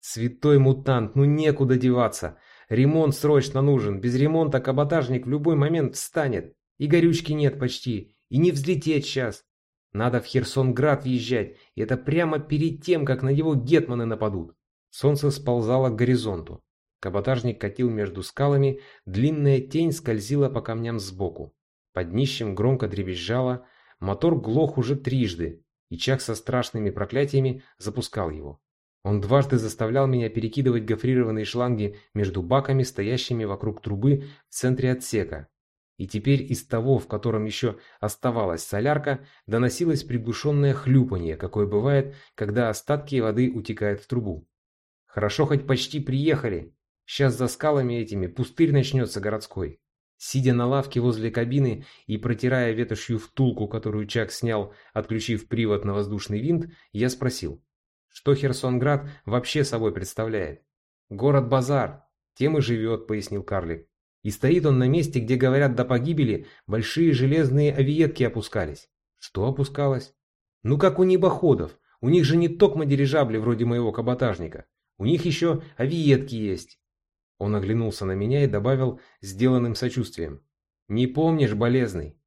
«Святой мутант, ну некуда деваться! Ремонт срочно нужен. Без ремонта каботажник в любой момент встанет. И горючки нет почти. И не взлететь сейчас. Надо в Херсонград въезжать. И это прямо перед тем, как на него гетманы нападут. Солнце сползало к горизонту. Каботажник катил между скалами, длинная тень скользила по камням сбоку. Под днищем громко дребезжало, мотор глох уже трижды, и Чак со страшными проклятиями запускал его. Он дважды заставлял меня перекидывать гофрированные шланги между баками, стоящими вокруг трубы в центре отсека. И теперь из того, в котором еще оставалась солярка, доносилось приглушенное хлюпанье, какое бывает, когда остатки воды утекают в трубу. Хорошо хоть почти приехали. Сейчас за скалами этими пустырь начнется городской. Сидя на лавке возле кабины и протирая ветошью втулку, которую Чак снял, отключив привод на воздушный винт, я спросил, что Херсонград вообще собой представляет? Город-базар, тем и живет, пояснил карлик. И стоит он на месте, где, говорят, до погибели большие железные авиетки опускались. Что опускалось? Ну как у небоходов, у них же не токмо дирижабли вроде моего каботажника. У них еще авиетки есть. Он оглянулся на меня и добавил сделанным сочувствием. «Не помнишь, болезный?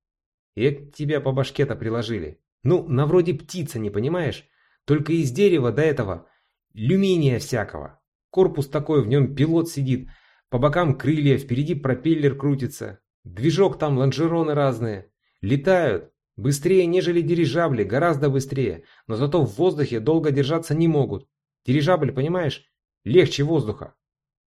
Эк, тебя по башке-то приложили. Ну, на вроде птица, не понимаешь? Только из дерева до этого люминия всякого. Корпус такой, в нем пилот сидит, по бокам крылья, впереди пропеллер крутится. Движок там, лонжероны разные. Летают. Быстрее, нежели дирижабли, гораздо быстрее. Но зато в воздухе долго держаться не могут. Дирижабль, понимаешь, легче воздуха.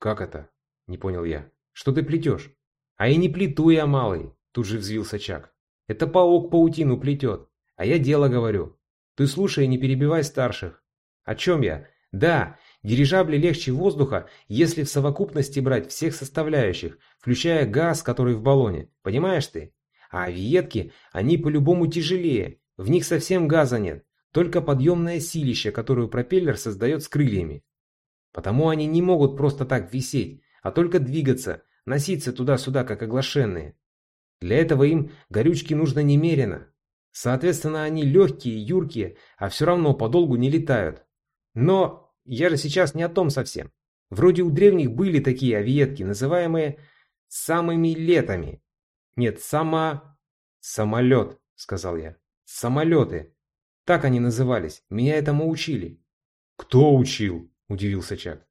«Как это?» – не понял я. «Что ты плетешь?» «А и не плету я, малый!» – тут же взвился Чак. «Это паук паутину плетет, а я дело говорю. Ты слушай и не перебивай старших. О чем я? Да, дирижабли легче воздуха, если в совокупности брать всех составляющих, включая газ, который в баллоне. Понимаешь ты? А авиетки, они по-любому тяжелее, в них совсем газа нет, только подъемное силище, которое пропеллер создает с крыльями. Потому они не могут просто так висеть, а только двигаться, носиться туда-сюда, как оглашенные. Для этого им горючки нужно немерено. Соответственно, они легкие, юркие, а все равно подолгу не летают. Но я же сейчас не о том совсем. Вроде у древних были такие авиетки, называемые самыми летами. Нет, сама... Самолет, сказал я. Самолеты. Так они назывались. Меня этому учили. Кто учил? Удивился Чак.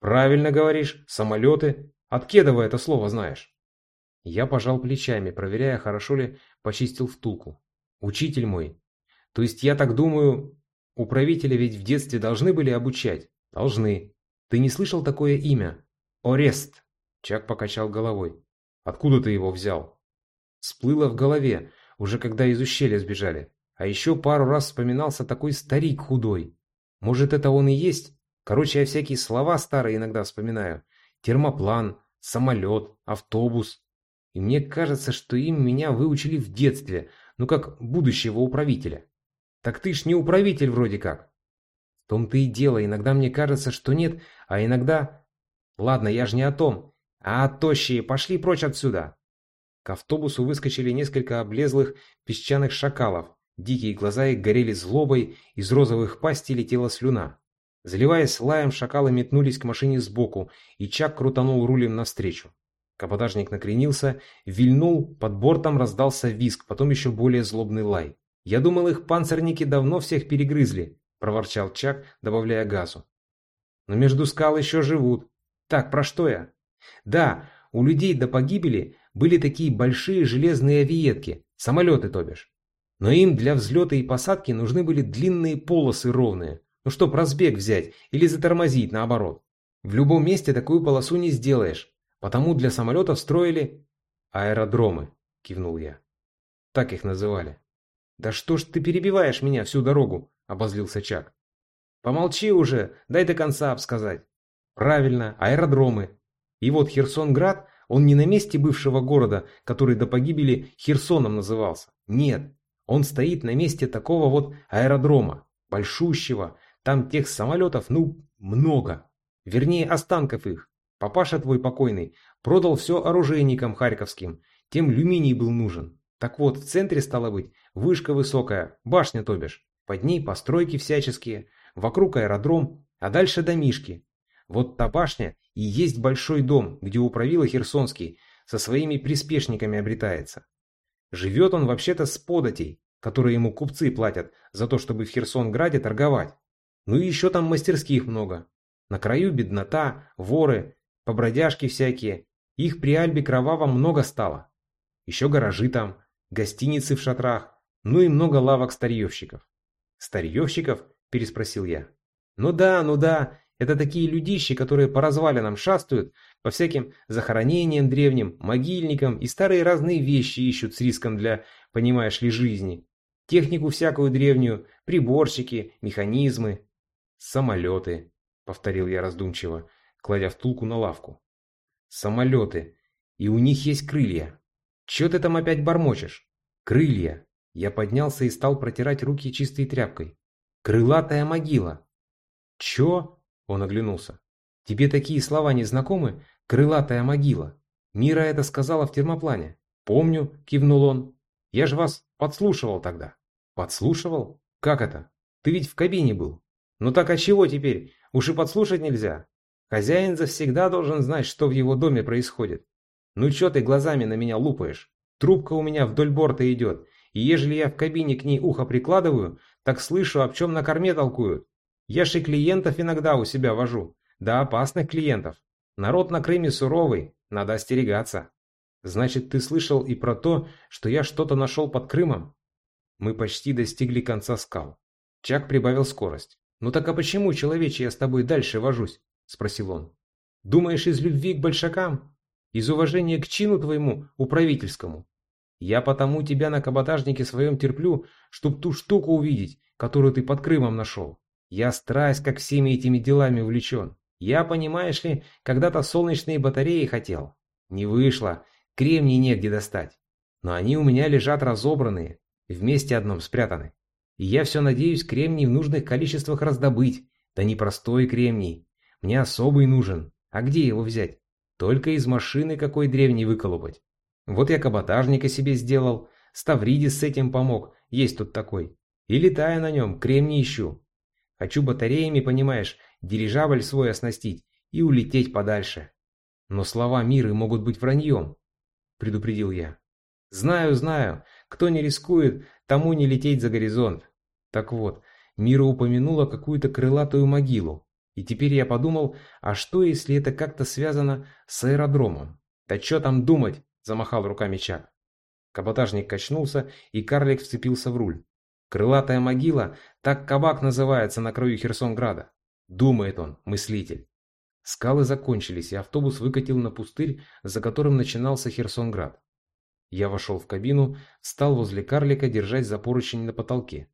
«Правильно говоришь, самолеты. От Кедова это слово знаешь». Я пожал плечами, проверяя, хорошо ли почистил втулку. «Учитель мой. То есть я так думаю, управителя ведь в детстве должны были обучать?» «Должны. Ты не слышал такое имя? Орест!» Чак покачал головой. «Откуда ты его взял?» Сплыло в голове, уже когда из ущелья сбежали. А еще пару раз вспоминался такой старик худой. Может, это он и есть? Короче, я всякие слова старые иногда вспоминаю. Термоплан, самолет, автобус. И мне кажется, что им меня выучили в детстве, ну как будущего управителя. Так ты ж не управитель вроде как. В том-то и дело, иногда мне кажется, что нет, а иногда... Ладно, я же не о том. А тощие, пошли прочь отсюда. К автобусу выскочили несколько облезлых песчаных шакалов. Дикие глаза их горели злобой, из розовых пастей летела слюна. Заливаясь лаем, шакалы метнулись к машине сбоку, и Чак крутанул рулем навстречу. Капотажник накренился, вильнул, под бортом раздался виск, потом еще более злобный лай. «Я думал, их панцирники давно всех перегрызли», – проворчал Чак, добавляя газу. «Но между скал еще живут. Так, про что я?» «Да, у людей до погибели были такие большие железные авиетки, самолеты, то бишь. Но им для взлета и посадки нужны были длинные полосы ровные, ну чтоб разбег взять или затормозить наоборот. В любом месте такую полосу не сделаешь. Потому для самолетов строили аэродромы, кивнул я. Так их называли. Да что ж ты перебиваешь меня всю дорогу, обозлился Чак. Помолчи уже, дай до конца обсказать. Правильно, аэродромы. И вот Херсонград, он не на месте бывшего города, который до погибели Херсоном назывался. Нет, он стоит на месте такого вот аэродрома, большущего, там тех самолетов, ну, много. Вернее, останков их. Папаша твой покойный продал все оружейникам харьковским. Тем люминий был нужен. Так вот, в центре стала быть вышка высокая, башня то бишь. Под ней постройки всяческие, вокруг аэродром, а дальше домишки. Вот та башня И есть большой дом, где у правила Херсонский со своими приспешниками обретается. Живет он вообще-то с податей, которые ему купцы платят за то, чтобы в Херсонграде торговать. Ну и еще там мастерских много. На краю беднота, воры, побродяжки всякие. Их при Альбе Кровавом много стало. Еще гаражи там, гостиницы в шатрах, ну и много лавок старьевщиков. «Старьевщиков?» – переспросил я. «Ну да, ну да, это такие людищи, которые по развалинам шастают, по всяким захоронениям древним, могильникам и старые разные вещи ищут с риском для, понимаешь ли, жизни. Технику всякую древнюю, приборщики, механизмы, самолеты», – повторил я раздумчиво, кладя втулку на лавку. «Самолеты. И у них есть крылья. Че ты там опять бормочешь? Крылья. Я поднялся и стал протирать руки чистой тряпкой. Крылатая могила. Чё? Он оглянулся. Тебе такие слова не знакомы? Крылатая могила. Мира это сказала в термоплане. Помню, кивнул он. Я же вас подслушивал тогда. Подслушивал? Как это? Ты ведь в кабине был. Ну так а чего теперь? Уж и подслушать нельзя. Хозяин завсегда должен знать, что в его доме происходит. Ну чё ты глазами на меня лупаешь? Трубка у меня вдоль борта идет, и ежели я в кабине к ней ухо прикладываю, так слышу, об чем на корме толкуют. Я же клиентов иногда у себя вожу. Да опасных клиентов. Народ на Крыме суровый, надо остерегаться. Значит, ты слышал и про то, что я что-то нашел под Крымом? Мы почти достигли конца скал. Чак прибавил скорость. «Ну так а почему, человече, я с тобой дальше вожусь?» – спросил он. «Думаешь, из любви к большакам? Из уважения к чину твоему, управительскому. Я потому тебя на каботажнике своем терплю, чтоб ту штуку увидеть, которую ты под Крымом нашел. Я страсть, как всеми этими делами увлечен. Я, понимаешь ли, когда-то солнечные батареи хотел. Не вышло, кремний негде достать. Но они у меня лежат разобранные, вместе одном спрятаны. И я все надеюсь кремний в нужных количествах раздобыть. Да не простой кремний. Мне особый нужен. А где его взять? Только из машины какой древний выколупать. Вот я каботажника себе сделал, Ставридис с этим помог, есть тут такой. И летая на нем, кремний ищу. Хочу батареями, понимаешь, дирижабль свой оснастить и улететь подальше. Но слова Миры могут быть враньем, предупредил я. Знаю, знаю, кто не рискует, тому не лететь за горизонт. Так вот, Мира упомянула какую-то крылатую могилу. И теперь я подумал, а что если это как-то связано с аэродромом? Да что там думать, замахал руками Чак. Каботажник качнулся, и карлик вцепился в руль. Крылатая могила, так кабак называется на краю Херсонграда. Думает он, мыслитель. Скалы закончились, и автобус выкатил на пустырь, за которым начинался Херсонград. Я вошел в кабину, встал возле карлика, держась за поручень на потолке.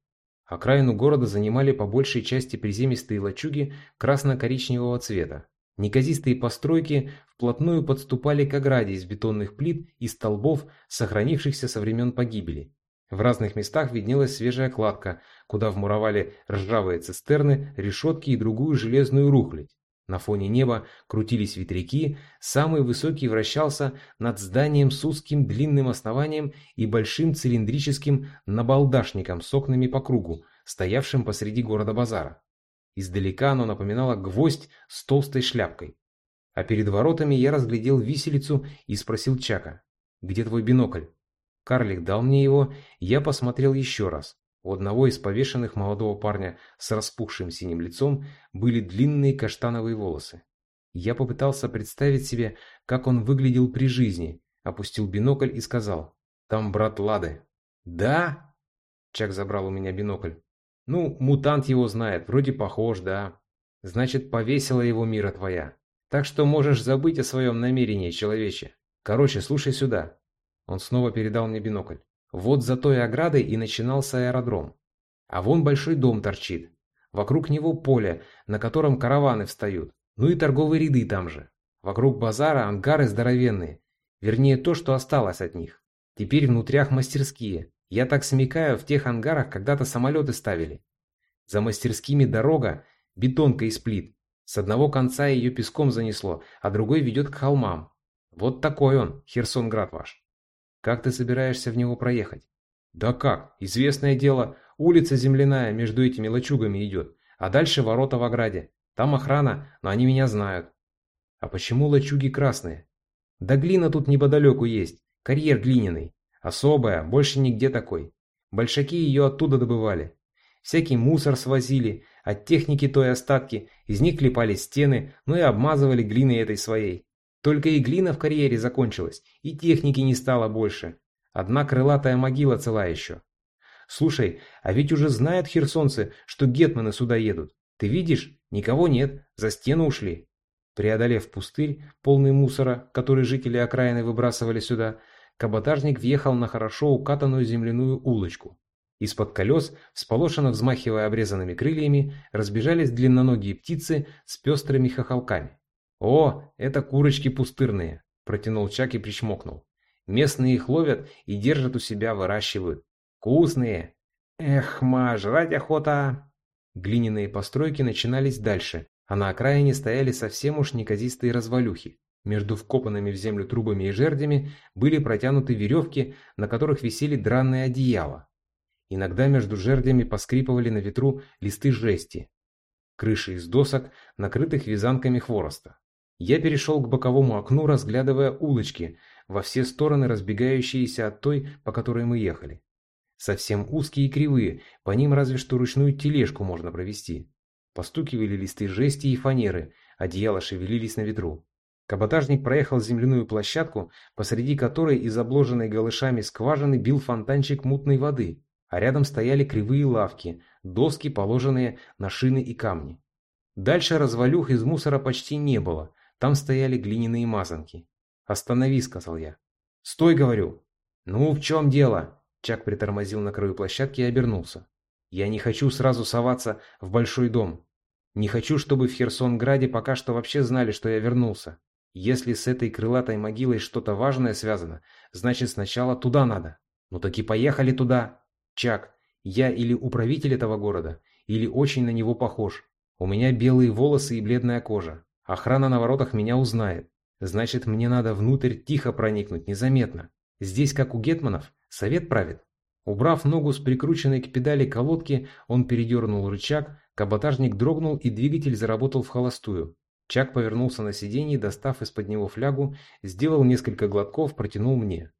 Окраину города занимали по большей части приземистые лачуги красно-коричневого цвета. Неказистые постройки вплотную подступали к ограде из бетонных плит и столбов, сохранившихся со времен погибели. В разных местах виднелась свежая кладка, куда вмуровали ржавые цистерны, решетки и другую железную рухлядь. На фоне неба крутились ветряки, самый высокий вращался над зданием с узким длинным основанием и большим цилиндрическим набалдашником с окнами по кругу, стоявшим посреди города-базара. Издалека оно напоминало гвоздь с толстой шляпкой. А перед воротами я разглядел виселицу и спросил Чака, «Где твой бинокль?» Карлик дал мне его, я посмотрел еще раз. У одного из повешенных молодого парня с распухшим синим лицом были длинные каштановые волосы. Я попытался представить себе, как он выглядел при жизни, опустил бинокль и сказал, «Там брат Лады». «Да?» Чак забрал у меня бинокль. «Ну, мутант его знает, вроде похож, да. Значит, повесила его мира твоя. Так что можешь забыть о своем намерении, человече. Короче, слушай сюда». Он снова передал мне бинокль. Вот за той оградой и начинался аэродром. А вон большой дом торчит. Вокруг него поле, на котором караваны встают. Ну и торговые ряды там же. Вокруг базара ангары здоровенные. Вернее, то, что осталось от них. Теперь внутрях мастерские. Я так смекаю, в тех ангарах когда-то самолеты ставили. За мастерскими дорога, бетонка из плит. С одного конца ее песком занесло, а другой ведет к холмам. Вот такой он, Херсонград ваш. Как ты собираешься в него проехать? Да как, известное дело, улица земляная между этими лачугами идет, а дальше ворота в ограде. Там охрана, но они меня знают. А почему лачуги красные? Да глина тут неподалеку есть, карьер глиняный. Особая, больше нигде такой. Большаки ее оттуда добывали. Всякий мусор свозили, от техники той остатки, из них клепали стены, ну и обмазывали глиной этой своей. Только и глина в карьере закончилась, и техники не стало больше. Одна крылатая могила цела еще. Слушай, а ведь уже знают херсонцы, что гетманы сюда едут. Ты видишь? Никого нет, за стену ушли. Преодолев пустырь, полный мусора, который жители окраины выбрасывали сюда, каботажник въехал на хорошо укатанную земляную улочку. Из-под колес, всполошенно взмахивая обрезанными крыльями, разбежались длинноногие птицы с пестрыми хохолками. «О, это курочки пустырные!» – протянул Чак и причмокнул. «Местные их ловят и держат у себя, выращивают. Вкусные! Эх, ма, жрать охота!» Глиняные постройки начинались дальше, а на окраине стояли совсем уж неказистые развалюхи. Между вкопанными в землю трубами и жердями были протянуты веревки, на которых висели дранные одеяла. Иногда между жердями поскрипывали на ветру листы жести. Крыши из досок, накрытых вязанками хвороста. Я перешел к боковому окну, разглядывая улочки, во все стороны разбегающиеся от той, по которой мы ехали. Совсем узкие и кривые, по ним разве что ручную тележку можно провести. Постукивали листы жести и фанеры, одеяла шевелились на ветру. Каботажник проехал земляную площадку, посреди которой из обложенной галышами скважины бил фонтанчик мутной воды, а рядом стояли кривые лавки, доски, положенные на шины и камни. Дальше развалюх из мусора почти не было, там стояли глиняные мазанки. «Останови», — сказал я. «Стой», — говорю. «Ну, в чем дело?» Чак притормозил на краю площадки и обернулся. «Я не хочу сразу соваться в большой дом. Не хочу, чтобы в Херсонграде пока что вообще знали, что я вернулся. Если с этой крылатой могилой что-то важное связано, значит сначала туда надо. Ну так и поехали туда. Чак, я или управитель этого города, или очень на него похож. У меня белые волосы и бледная кожа. Охрана на воротах меня узнает. Значит, мне надо внутрь тихо проникнуть, незаметно. Здесь, как у гетманов, совет правит. Убрав ногу с прикрученной к педали колодки, он передернул рычаг, каботажник дрогнул и двигатель заработал в холостую. Чак повернулся на сиденье, достав из-под него флягу, сделал несколько глотков, протянул мне.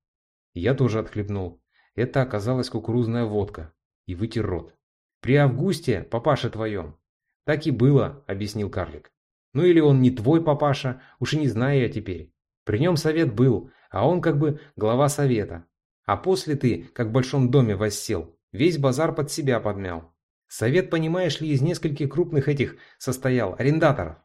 Я тоже отхлебнул. Это оказалась кукурузная водка. И вытер рот. «При Августе, папаше твоем». «Так и было», — объяснил карлик. «Ну или он не твой папаша, уж и не знаю я теперь. При нем совет был, а он как бы глава совета. А после ты, как в большом доме воссел, весь базар под себя подмял. Совет, понимаешь ли, из нескольких крупных этих состоял, арендаторов.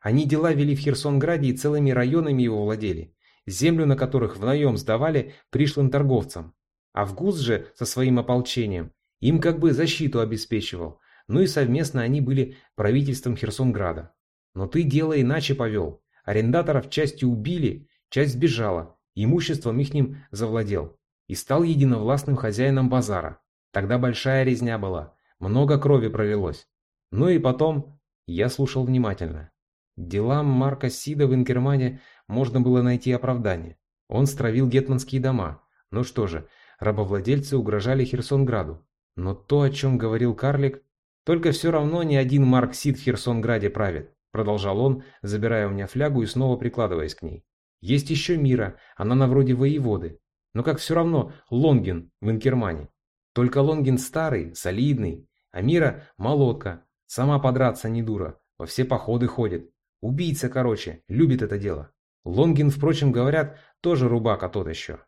Они дела вели в Херсонграде и целыми районами его владели, землю на которых в наем сдавали пришлым торговцам. А в ГУЗ же со своим ополчением им как бы защиту обеспечивал, ну и совместно они были правительством Херсонграда. Но ты дело иначе повел. Арендаторов частью убили, часть сбежала, имуществом их ним завладел. И стал единовластным хозяином базара. Тогда большая резня была, много крови пролилось. Ну и потом, я слушал внимательно. Делам Марка Сида в Инкермане можно было найти оправдание. Он стравил гетманские дома. Ну что же, рабовладельцы угрожали Херсонграду. Но то, о чем говорил карлик, только все равно ни один Марк Сид в Херсонграде правит, продолжал он, забирая у меня флягу и снова прикладываясь к ней. Есть еще Мира, она на вроде воеводы. Но как все равно Лонгин в Инкермане. Только Лонгин старый, солидный, а Мира молотка, сама подраться не дура, во все походы ходит. Убийца, короче, любит это дело. Лонгин, впрочем, говорят, тоже рубака тот еще.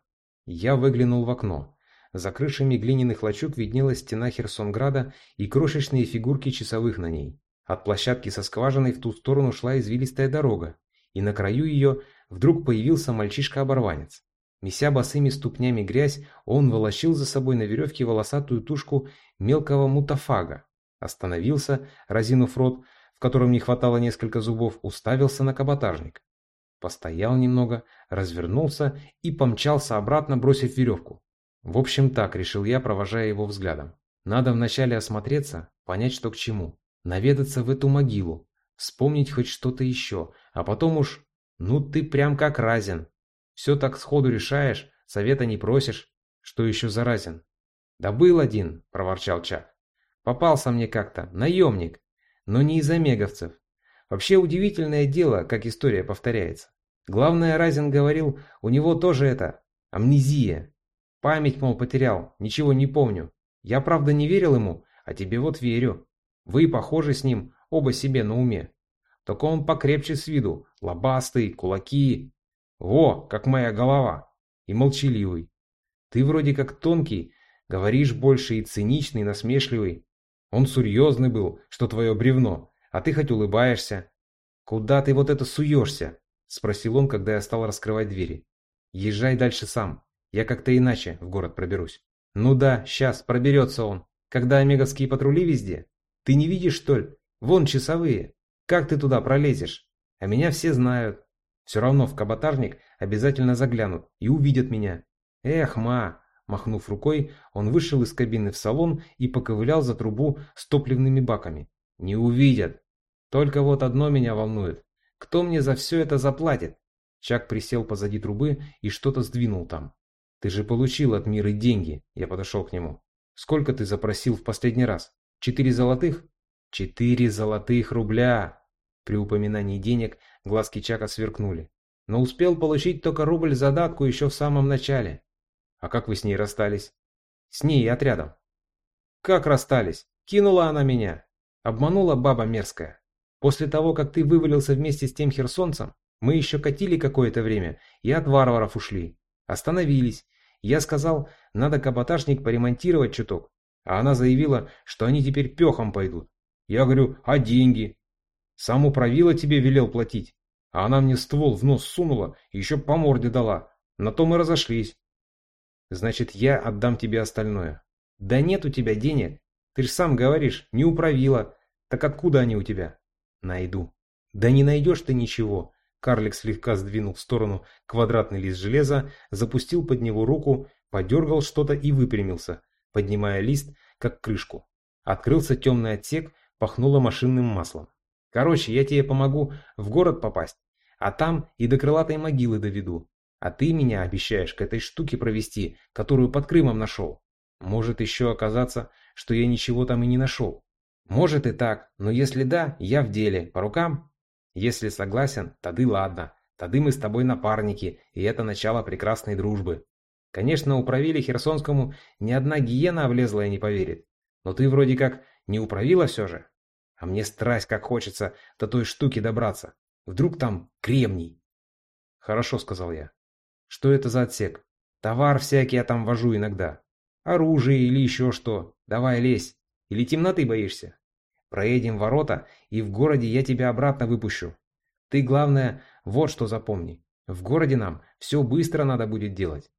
Я выглянул в окно. За крышами глиняных лачуг виднелась стена Херсонграда и крошечные фигурки часовых на ней. От площадки со скважиной в ту сторону шла извилистая дорога, и на краю ее вдруг появился мальчишка-оборванец. Меся босыми ступнями грязь, он волочил за собой на веревке волосатую тушку мелкого мутафага. Остановился, разинув рот, котором не хватало несколько зубов, уставился на каботажник. Постоял немного, развернулся и помчался обратно, бросив веревку. В общем так, решил я, провожая его взглядом. Надо вначале осмотреться, понять, что к чему. Наведаться в эту могилу, вспомнить хоть что-то еще, а потом уж... Ну ты прям как разен. Все так сходу решаешь, совета не просишь. Что еще за разен? Да был один, проворчал Чак. Попался мне как-то, наемник но не из омеговцев. Вообще удивительное дело, как история повторяется. Главное, Райзен говорил, у него тоже это, амнезия. Память, мол, потерял, ничего не помню. Я, правда, не верил ему, а тебе вот верю. Вы похожи с ним, оба себе на уме. Только он покрепче с виду, лобастый, кулаки. Во, как моя голова. И молчаливый. Ты вроде как тонкий, говоришь больше и циничный, насмешливый. Он серьезный был, что твое бревно, а ты хоть улыбаешься. Куда ты вот это суешься? Спросил он, когда я стал раскрывать двери. Езжай дальше сам. Я как-то иначе в город проберусь. Ну да, сейчас проберется он. Когда омеговские патрули везде. Ты не видишь, что ли? Вон часовые. Как ты туда пролезешь? А меня все знают. Все равно в каботажник обязательно заглянут и увидят меня. Эх, ма! Махнув рукой, он вышел из кабины в салон и поковылял за трубу с топливными баками. Не увидят. Только вот одно меня волнует. Кто мне за все это заплатит? Чак присел позади трубы и что-то сдвинул там. Ты же получил от Миры деньги. Я подошел к нему. Сколько ты запросил в последний раз? Четыре золотых? Четыре золотых рубля. При упоминании денег глазки Чака сверкнули. Но успел получить только рубль задатку еще в самом начале. А как вы с ней расстались? С ней и отрядом. Как расстались? Кинула она меня. Обманула баба мерзкая. После того, как ты вывалился вместе с тем херсонцем, мы еще катили какое-то время и от варваров ушли. Остановились. Я сказал, надо каботажник поремонтировать чуток. А она заявила, что они теперь пехом пойдут. Я говорю, а деньги? Сам управила тебе велел платить. А она мне ствол в нос сунула и еще по морде дала. На то мы разошлись. Значит, я отдам тебе остальное. Да нет у тебя денег. Ты же сам говоришь, не управила. Так откуда они у тебя? Найду. Да не найдешь ты ничего. Карлик слегка сдвинул в сторону квадратный лист железа, запустил под него руку, подергал что-то и выпрямился, поднимая лист, как крышку. Открылся темный отсек, пахнуло машинным маслом. Короче, я тебе помогу в город попасть, а там и до крылатой могилы доведу. А ты меня обещаешь к этой штуке провести, которую под Крымом нашел. Может еще оказаться, что я ничего там и не нашел. Может и так, но если да, я в деле. По рукам? Если согласен, тады ладно. Тады мы с тобой напарники, и это начало прекрасной дружбы. Конечно, управили Херсонскому ни одна гиена облезлая не поверит. Но ты вроде как не управила все же. А мне страсть как хочется до той штуки добраться. Вдруг там кремний. Хорошо, сказал я. Что это за отсек? Товар всякий я там вожу иногда. Оружие или еще что. Давай лезь. Или темноты боишься? Проедем ворота, и в городе я тебя обратно выпущу. Ты, главное, вот что запомни. В городе нам все быстро надо будет делать.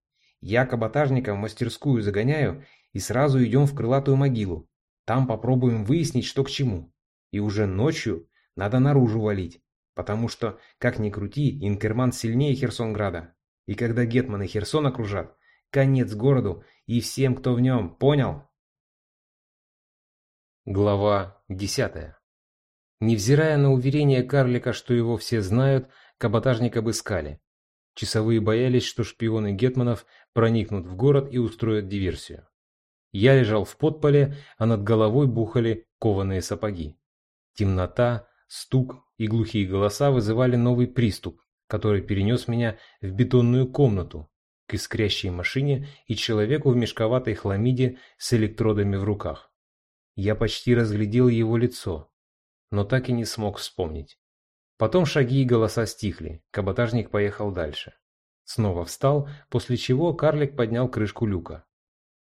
Я каботажника в мастерскую загоняю, и сразу идем в крылатую могилу. Там попробуем выяснить, что к чему. И уже ночью надо наружу валить. Потому что, как ни крути, Инкерман сильнее Херсонграда. И когда гетманы Херсон окружат, конец городу и всем, кто в нем, понял? Глава десятая. Невзирая на уверение карлика, что его все знают, каботажник обыскали. Часовые боялись, что шпионы гетманов проникнут в город и устроят диверсию. Я лежал в подполе, а над головой бухали кованые сапоги. Темнота, стук и глухие голоса вызывали новый приступ, который перенес меня в бетонную комнату, к искрящей машине и человеку в мешковатой хламиде с электродами в руках. Я почти разглядел его лицо, но так и не смог вспомнить. Потом шаги и голоса стихли, каботажник поехал дальше. Снова встал, после чего карлик поднял крышку люка.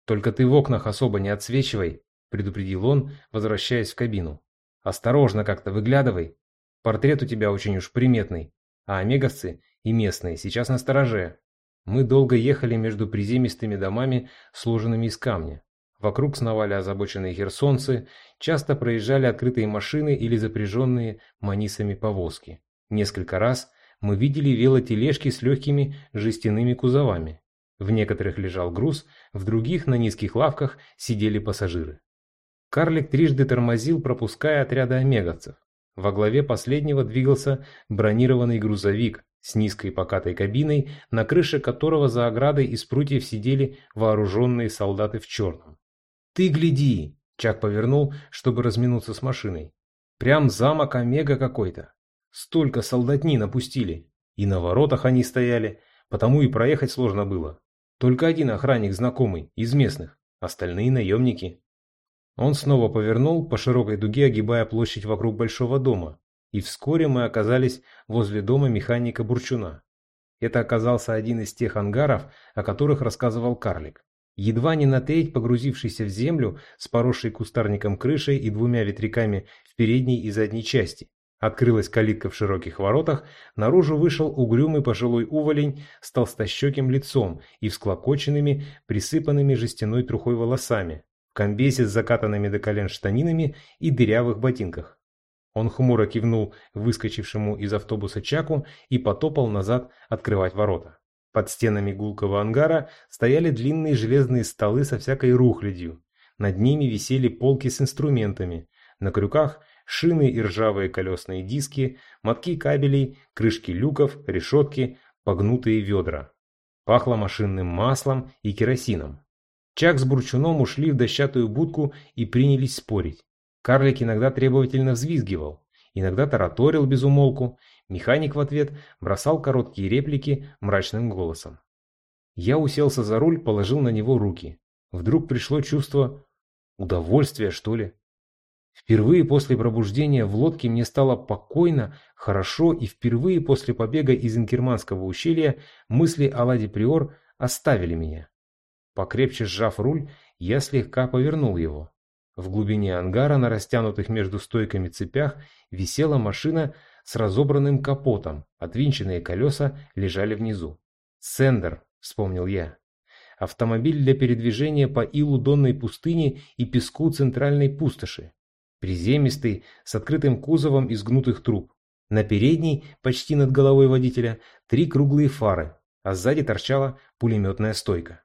«Только ты в окнах особо не отсвечивай», – предупредил он, возвращаясь в кабину. «Осторожно как-то выглядывай. Портрет у тебя очень уж приметный, а омеговцы и местные сейчас на стороже. Мы долго ехали между приземистыми домами, сложенными из камня. Вокруг сновали озабоченные херсонцы, часто проезжали открытые машины или запряженные манисами повозки. Несколько раз мы видели велотележки с легкими жестяными кузовами. В некоторых лежал груз, в других на низких лавках сидели пассажиры. Карлик трижды тормозил, пропуская отряды омеговцев. Во главе последнего двигался бронированный грузовик с низкой покатой кабиной, на крыше которого за оградой из прутьев сидели вооруженные солдаты в черном. «Ты гляди!» – Чак повернул, чтобы разминуться с машиной. Прям замок Омега какой-то. Столько солдатни напустили. И на воротах они стояли, потому и проехать сложно было. Только один охранник знакомый, из местных, остальные наемники. Он снова повернул по широкой дуге, огибая площадь вокруг большого дома, и вскоре мы оказались возле дома механика Бурчуна. Это оказался один из тех ангаров, о которых рассказывал карлик. Едва не на треть погрузившийся в землю с поросшей кустарником крышей и двумя ветряками в передней и задней части. Открылась калитка в широких воротах, наружу вышел угрюмый пожилой уволень с толстощеким лицом и всклокоченными, присыпанными жестяной трухой волосами, в комбезе с закатанными до колен штанинами и дырявых ботинках. Он хмуро кивнул выскочившему из автобуса Чаку и потопал назад открывать ворота. Под стенами гулкого ангара стояли длинные железные столы со всякой рухлядью. Над ними висели полки с инструментами. На крюках шины и ржавые колесные диски, мотки кабелей, крышки люков, решетки, погнутые ведра. Пахло машинным маслом и керосином. Чак с Бурчуном ушли в дощатую будку и принялись спорить. Карлик иногда требовательно взвизгивал, иногда тараторил без умолку, механик в ответ бросал короткие реплики мрачным голосом. Я уселся за руль, положил на него руки. Вдруг пришло чувство удовольствия, что ли. Впервые после пробуждения в лодке мне стало покойно, хорошо, и впервые после побега из Инкерманского ущелья мысли о Ладе Приор оставили меня. Покрепче сжав руль, я слегка повернул его. В глубине ангара на растянутых между стойками цепях висела машина с разобранным капотом, отвинченные колеса лежали внизу. «Сендер», — вспомнил я. Автомобиль для передвижения по илу Донной пустыни и песку центральной пустоши. Приземистый, с открытым кузовом из гнутых труб. На передней, почти над головой водителя, три круглые фары, а сзади торчала пулеметная стойка.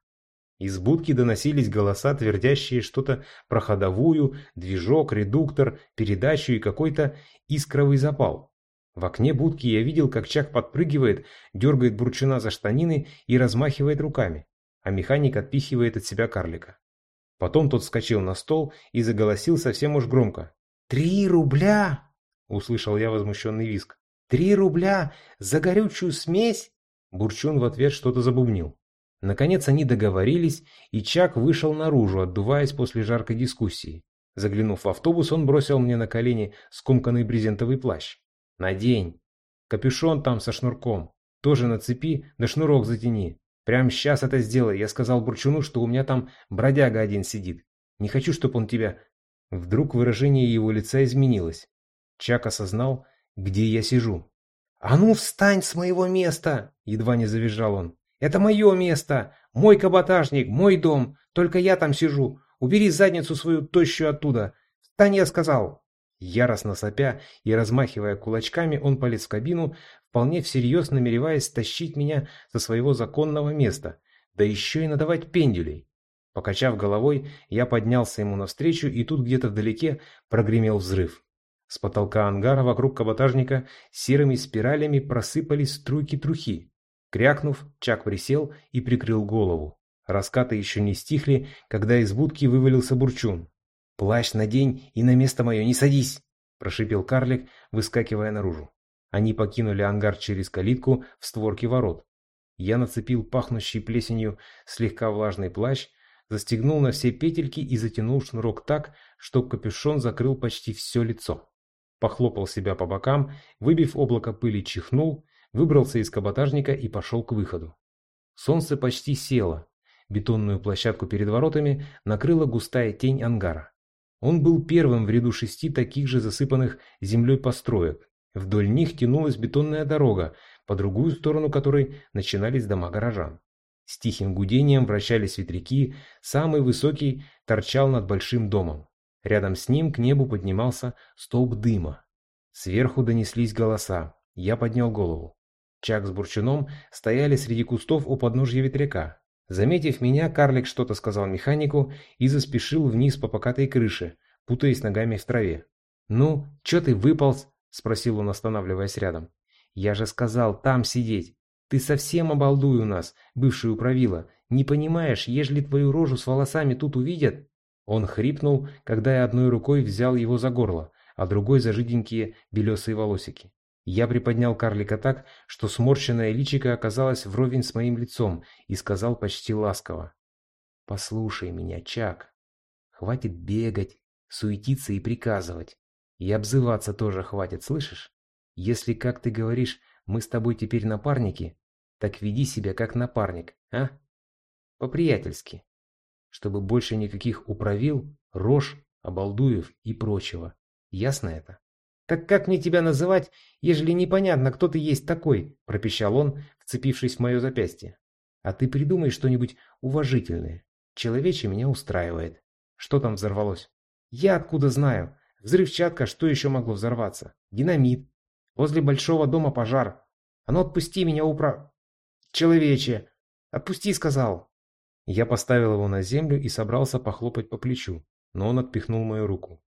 Из будки доносились голоса, твердящие что-то про ходовую, движок, редуктор, передачу и какой-то искровый запал. В окне будки я видел, как Чак подпрыгивает, дергает Бурчуна за штанины и размахивает руками, а механик отпихивает от себя карлика. Потом тот вскочил на стол и заголосил совсем уж громко. «Три рубля!» — услышал я возмущенный виск. «Три рубля за горючую смесь?» Бурчун в ответ что-то забубнил. Наконец они договорились, и Чак вышел наружу, отдуваясь после жаркой дискуссии. Заглянув в автобус, он бросил мне на колени скомканный брезентовый плащ. «Надень. Капюшон там со шнурком. Тоже нацепи, да шнурок затяни. Прямо сейчас это сделай. Я сказал Бурчуну, что у меня там бродяга один сидит. Не хочу, чтобы он тебя...» Вдруг выражение его лица изменилось. Чак осознал, где я сижу. «А ну встань с моего места!» Едва не завизжал он. «Это мое место! Мой каботажник, мой дом! Только я там сижу! Убери задницу свою тощую оттуда! Встань, я сказал!» Яростно сопя и размахивая кулачками, он полез в кабину, вполне всерьез намереваясь стащить меня со своего законного места, да еще и надавать пендюлей. Покачав головой, я поднялся ему навстречу, и тут где-то вдалеке прогремел взрыв. С потолка ангара вокруг каботажника серыми спиралями просыпались струйки трухи. Крякнув, Чак присел и прикрыл голову. Раскаты еще не стихли, когда из будки вывалился бурчун. «Плащ надень и на место мое не садись!» – прошипел карлик, выскакивая наружу. Они покинули ангар через калитку в створке ворот. Я нацепил пахнущий плесенью слегка влажный плащ, застегнул на все петельки и затянул шнурок так, чтоб капюшон закрыл почти все лицо. Похлопал себя по бокам, выбив облако пыли, чихнул, выбрался из каботажника и пошел к выходу. Солнце почти село. Бетонную площадку перед воротами накрыла густая тень ангара. Он был первым в ряду шести таких же засыпанных землей построек, Вдоль них тянулась бетонная дорога, по другую сторону которой начинались дома горожан. С тихим гудением вращались ветряки, самый высокий торчал над большим домом. Рядом с ним к небу поднимался столб дыма. Сверху донеслись голоса. Я поднял голову. Чак с Бурчуном стояли среди кустов у подножья ветряка. Заметив меня, карлик что-то сказал механику и заспешил вниз по покатой крыше, путаясь ногами в траве. «Ну, чё ты выполз?» — спросил он, останавливаясь рядом. «Я же сказал, там сидеть. Ты совсем обалдуй у нас, бывшую правила. Не понимаешь, ежели твою рожу с волосами тут увидят...» Он хрипнул, когда я одной рукой взял его за горло, а другой за жиденькие белесые волосики. Я приподнял карлика так, что сморщенное личико оказалось вровень с моим лицом и сказал почти ласково. «Послушай меня, Чак. Хватит бегать, суетиться и приказывать. И обзываться тоже хватит, слышишь? Если, как ты говоришь, мы с тобой теперь напарники, так веди себя как напарник, а? По-приятельски. Чтобы больше никаких управил, рож, обалдуев и прочего. Ясно это? «Так как мне тебя называть, ежели непонятно, кто ты есть такой?» – пропищал он, вцепившись в мое запястье. «А ты придумай что-нибудь уважительное. Человече меня устраивает. Что там взорвалось?» «Я откуда знаю? Взрывчатка, что еще могло взорваться? Динамит. Возле большого дома пожар. А ну отпусти меня, упра... Человече! Отпусти, сказал!» Я поставил его на землю и собрался похлопать по плечу, но он отпихнул мою руку.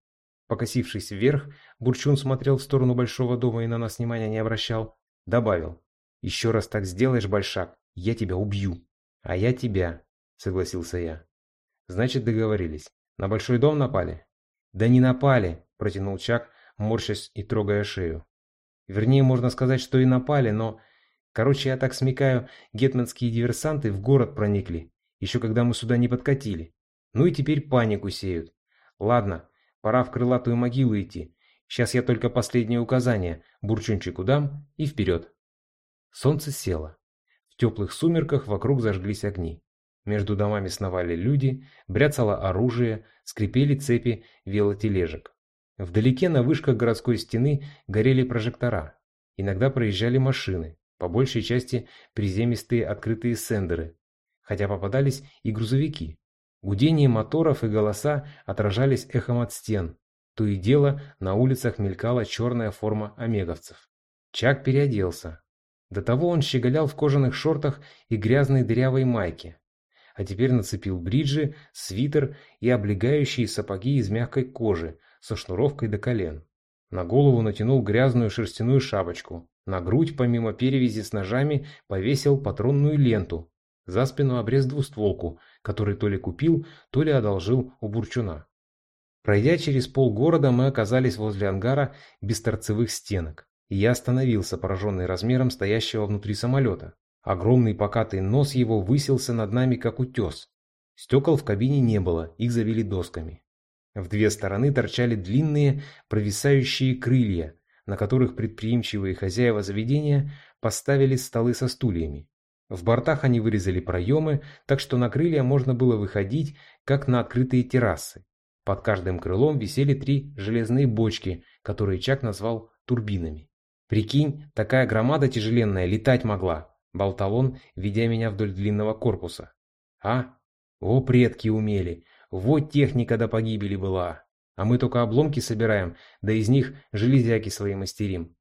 Покосившись вверх, Бурчун смотрел в сторону большого дома и на нас внимания не обращал. Добавил. «Еще раз так сделаешь, Большак, я тебя убью». «А я тебя», — согласился я. «Значит, договорились. На большой дом напали?» «Да не напали», — протянул Чак, морщась и трогая шею. «Вернее, можно сказать, что и напали, но...» Короче, я так смекаю, гетманские диверсанты в город проникли, еще когда мы сюда не подкатили. Ну и теперь панику сеют. Ладно, Пора в крылатую могилу идти. Сейчас я только последнее указание бурчунчику дам и вперед. Солнце село. В теплых сумерках вокруг зажглись огни. Между домами сновали люди, бряцало оружие, скрипели цепи велотележек. Вдалеке на вышках городской стены горели прожектора. Иногда проезжали машины, по большей части приземистые открытые сендеры, хотя попадались и грузовики. Гудение моторов и голоса отражались эхом от стен. То и дело на улицах мелькала черная форма омеговцев. Чак переоделся. До того он щеголял в кожаных шортах и грязной дырявой майке. А теперь нацепил бриджи, свитер и облегающие сапоги из мягкой кожи со шнуровкой до колен. На голову натянул грязную шерстяную шапочку. На грудь, помимо перевязи с ножами, повесил патронную ленту. За спину обрез двустволку, который то ли купил, то ли одолжил у Бурчуна. Пройдя через полгорода, мы оказались возле ангара без торцевых стенок, и я остановился, пораженный размером стоящего внутри самолета. Огромный покатый нос его высился над нами, как утес. Стекол в кабине не было, их завели досками. В две стороны торчали длинные провисающие крылья, на которых предприимчивые хозяева заведения поставили столы со стульями. В бортах они вырезали проемы, так что на крылья можно было выходить, как на открытые террасы. Под каждым крылом висели три железные бочки, которые Чак назвал турбинами. «Прикинь, такая громада тяжеленная летать могла», – болтал он, ведя меня вдоль длинного корпуса. «А? О, предки умели! Вот техника до погибели была! А мы только обломки собираем, да из них железяки свои мастерим.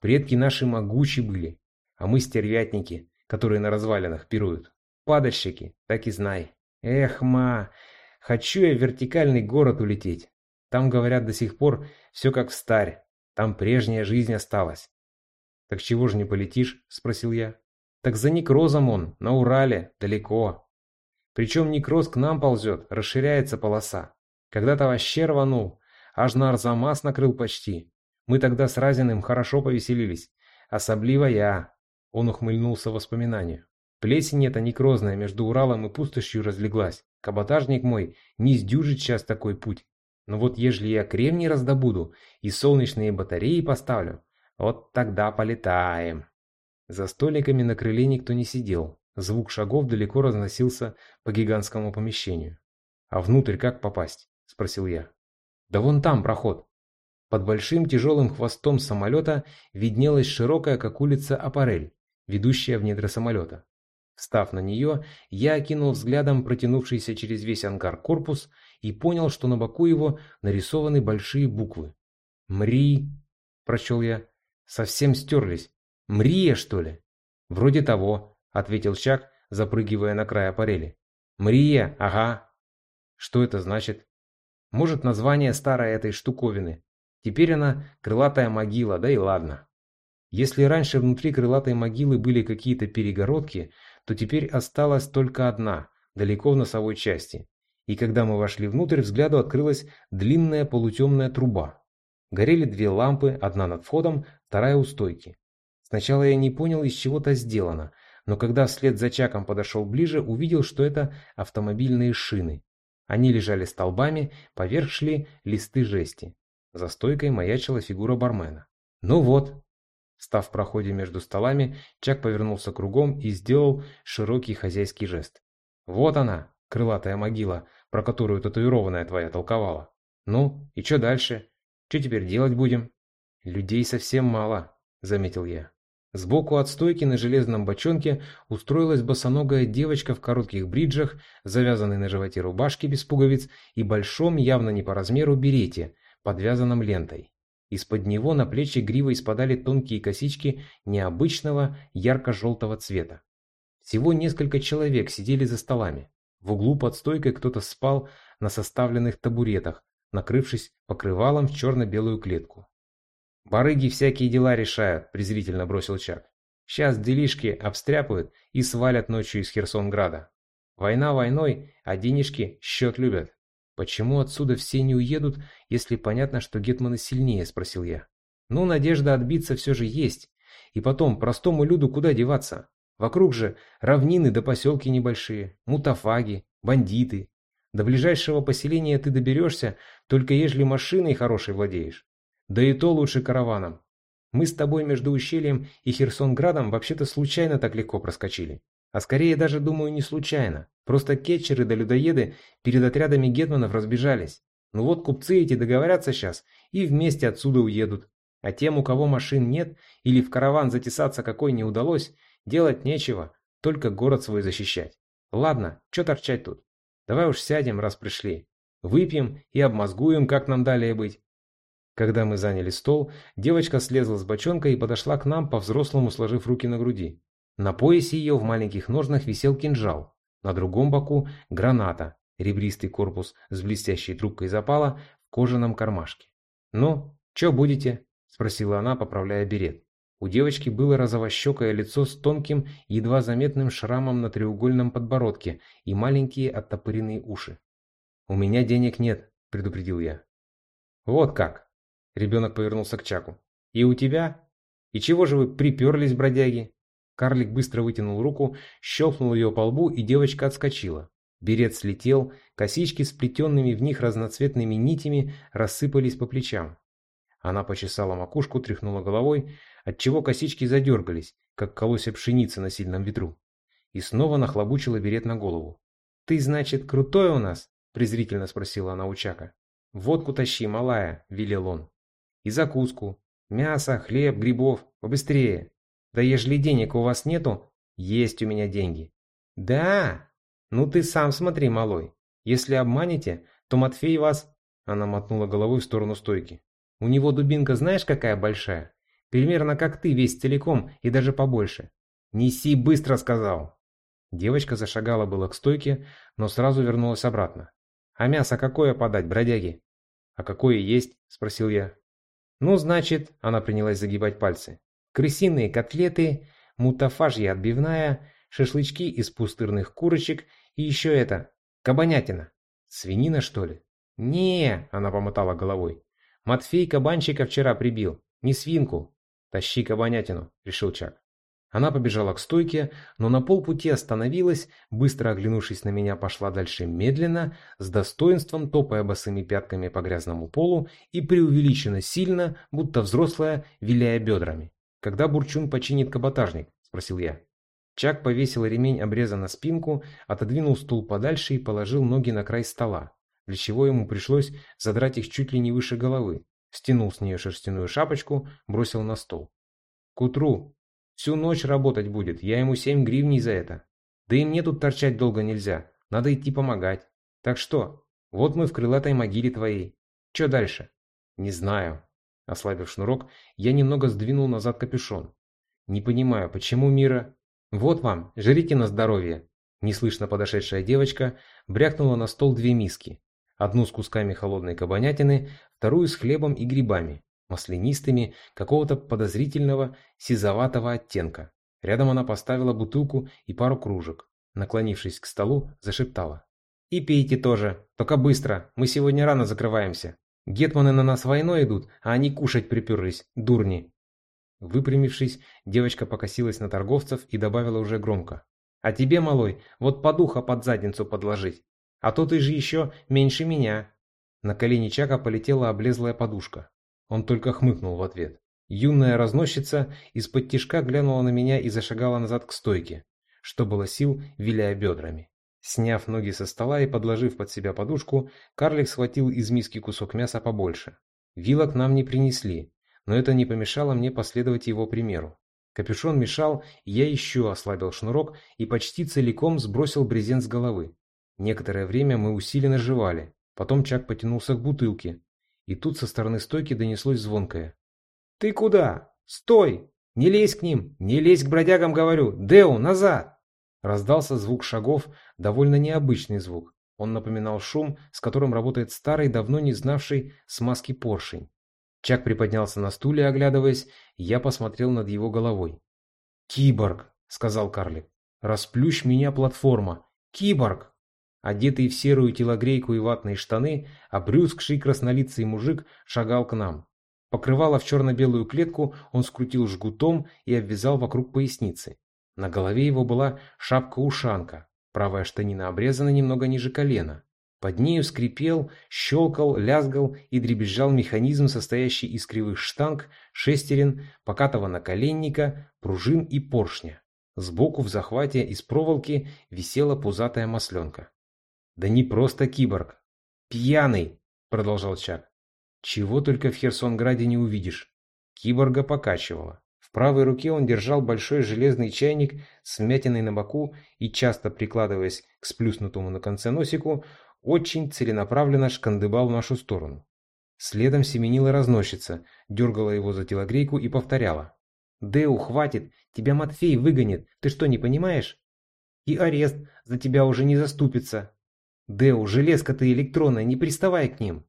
Предки наши могучи были, а мы стервятники, которые на развалинах пируют. Падальщики, так и знай. Эх, ма, хочу я в вертикальный город улететь. Там, говорят, до сих пор все как в старь. Там прежняя жизнь осталась. «Так чего же не полетишь?» – спросил я. «Так за некрозом он, на Урале, далеко. Причем некроз к нам ползет, расширяется полоса. Когда-то вообще рванул, аж на Арзамас накрыл почти. Мы тогда с Разиным хорошо повеселились. Особливо я, он ухмыльнулся воспоминанию. Плесень эта некрозная между Уралом и пустошью разлеглась. Каботажник мой не сдюжит сейчас такой путь. Но вот ежели я кремний раздобуду и солнечные батареи поставлю, вот тогда полетаем. За столиками на крыле никто не сидел. Звук шагов далеко разносился по гигантскому помещению. «А внутрь как попасть?» – спросил я. «Да вон там проход». Под большим тяжелым хвостом самолета виднелась широкая, как улица, аппарель ведущая в недра самолета. Встав на нее, я окинул взглядом протянувшийся через весь ангар корпус и понял, что на боку его нарисованы большие буквы. «Мри», – прочел я, – «совсем стерлись. Мрия, что ли?» «Вроде того», – ответил Чак, запрыгивая на край аппарели. «Мрия, ага». «Что это значит?» «Может, название старой этой штуковины. Теперь она крылатая могила, да и ладно». Если раньше внутри крылатой могилы были какие-то перегородки, то теперь осталась только одна, далеко в носовой части. И когда мы вошли внутрь, взгляду открылась длинная полутемная труба. Горели две лампы, одна над входом, вторая у стойки. Сначала я не понял, из чего-то сделано, но когда вслед за Чаком подошел ближе, увидел, что это автомобильные шины. Они лежали столбами, поверх шли листы жести. За стойкой маячила фигура бармена. «Ну вот!» Став в проходе между столами, Чак повернулся кругом и сделал широкий хозяйский жест. «Вот она, крылатая могила, про которую татуированная твоя толковала. Ну, и что дальше? Что теперь делать будем?» «Людей совсем мало», — заметил я. Сбоку от стойки на железном бочонке устроилась босоногая девочка в коротких бриджах, завязанной на животе рубашке без пуговиц и большом, явно не по размеру, берете, подвязанном лентой. Из-под него на плечи гривой спадали тонкие косички необычного ярко-желтого цвета. Всего несколько человек сидели за столами. В углу под стойкой кто-то спал на составленных табуретах, накрывшись покрывалом в черно-белую клетку. «Барыги всякие дела решают», – презрительно бросил Чак. «Сейчас делишки обстряпают и свалят ночью из Херсонграда. Война войной, а денежки счет любят». «Почему отсюда все не уедут, если понятно, что гетманы сильнее?» – спросил я. «Ну, надежда отбиться все же есть. И потом, простому люду куда деваться? Вокруг же равнины да поселки небольшие, мутафаги, бандиты. До ближайшего поселения ты доберешься, только ежели машиной хорошей владеешь. Да и то лучше караваном. Мы с тобой между ущельем и Херсонградом вообще-то случайно так легко проскочили. А скорее даже, думаю, не случайно. Просто кетчеры да людоеды перед отрядами гетманов разбежались. Ну вот купцы эти договорятся сейчас и вместе отсюда уедут. А тем, у кого машин нет или в караван затесаться какой не удалось, делать нечего, только город свой защищать. Ладно, что торчать тут? Давай уж сядем, раз пришли. Выпьем и обмозгуем, как нам далее быть. Когда мы заняли стол, девочка слезла с бочонка и подошла к нам, по-взрослому сложив руки на груди. На поясе ее в маленьких ножнах висел кинжал, на другом боку – граната, ребристый корпус с блестящей трубкой запала в кожаном кармашке. «Ну, что будете?» – спросила она, поправляя берет. У девочки было розовощекое лицо с тонким, едва заметным шрамом на треугольном подбородке и маленькие оттопыренные уши. «У меня денег нет», – предупредил я. «Вот как!» Ребенок повернулся к Чаку. «И у тебя? И чего же вы приперлись, бродяги?» Карлик быстро вытянул руку, щелкнул ее по лбу, и девочка отскочила. Берет слетел, косички с плетенными в них разноцветными нитями рассыпались по плечам. Она почесала макушку, тряхнула головой, отчего косички задергались, как колосья пшеницы на сильном ветру. И снова нахлобучила берет на голову. «Ты, значит, крутой у нас?» – презрительно спросила она у Чака. «Водку тащи, малая», – велел он. И закуску. Мясо, хлеб, грибов. Побыстрее. Да ежели денег у вас нету, есть у меня деньги. Да? Ну ты сам смотри, малой. Если обманете, то Матфей вас... Она мотнула головой в сторону стойки. У него дубинка знаешь какая большая? Примерно как ты, весь целиком и даже побольше. Неси быстро, сказал. Девочка зашагала было к стойке, но сразу вернулась обратно. «А мясо какое подать, бродяги?» «А какое есть?» – спросил я. Ну, значит, она принялась загибать пальцы. Крысиные котлеты, мутафажья отбивная, шашлычки из пустырных курочек и еще это, кабанятина. Свинина, что ли? не она помотала головой. Матфей кабанчика вчера прибил, не свинку. Тащи кабанятину, решил Чак. Она побежала к стойке, но на полпути остановилась, быстро оглянувшись на меня, пошла дальше медленно, с достоинством топая босыми пятками по грязному полу и преувеличенно сильно, будто взрослая, виляя бедрами. «Когда Бурчун починит каботажник?» – спросил я. Чак повесил ремень обреза на спинку, отодвинул стул подальше и положил ноги на край стола, для чего ему пришлось задрать их чуть ли не выше головы. Стянул с нее шерстяную шапочку, бросил на стол. «К утру Всю ночь работать будет, я ему семь гривней за это. Да и мне тут торчать долго нельзя, надо идти помогать. Так что, вот мы в крылатой могиле твоей. Че дальше? Не знаю. Ослабив шнурок, я немного сдвинул назад капюшон. Не понимаю, почему Мира... Вот вам, жрите на здоровье. Неслышно подошедшая девочка брякнула на стол две миски. Одну с кусками холодной кабанятины, вторую с хлебом и грибами маслянистыми, какого-то подозрительного сизоватого оттенка. Рядом она поставила бутылку и пару кружек. Наклонившись к столу, зашептала. «И пейте тоже, только быстро, мы сегодня рано закрываемся. Гетманы на нас войной идут, а они кушать приперлись, дурни. Выпрямившись, девочка покосилась на торговцев и добавила уже громко. «А тебе, малой, вот подуха под задницу подложить. А то ты же еще меньше меня». На колени Чака полетела облезлая подушка. Он только хмыкнул в ответ. Юная разносчица из-под тишка глянула на меня и зашагала назад к стойке, что было сил, виляя бедрами. Сняв ноги со стола и подложив под себя подушку, карлик схватил из миски кусок мяса побольше. Вилок нам не принесли, но это не помешало мне последовать его примеру. Капюшон мешал, я еще ослабил шнурок и почти целиком сбросил брезент с головы. Некоторое время мы усиленно жевали, потом Чак потянулся к бутылке, и тут со стороны стойки донеслось звонкое. «Ты куда? Стой! Не лезь к ним! Не лезь к бродягам, говорю! Деу, назад!» Раздался звук шагов, довольно необычный звук. Он напоминал шум, с которым работает старый, давно не знавший смазки поршень. Чак приподнялся на стуле, оглядываясь, я посмотрел над его головой. «Киборг!» — сказал карлик. «Расплющ меня, платформа! Киборг!» Одетый в серую телогрейку и ватные штаны, обрюзгший краснолицый мужик шагал к нам. Покрывало в черно-белую клетку он скрутил жгутом и обвязал вокруг поясницы. На голове его была шапка-ушанка, правая штанина обрезана немного ниже колена. Под нею скрипел, щелкал, лязгал и дребезжал механизм, состоящий из кривых штанг, шестерен, покатого наколенника, пружин и поршня. Сбоку в захвате из проволоки висела пузатая масленка. «Да не просто киборг. Пьяный!» — продолжал Чак. «Чего только в Херсонграде не увидишь». Киборга покачивало. В правой руке он держал большой железный чайник с мятиной на боку и, часто прикладываясь к сплюснутому на конце носику, очень целенаправленно шкандыбал в нашу сторону. Следом семенила разносчица, дергала его за телогрейку и повторяла. «Дэу, хватит! Тебя Матфей выгонит! Ты что, не понимаешь? И арест за тебя уже не заступится! Дэу, железка ты электронная, не приставай к ним!»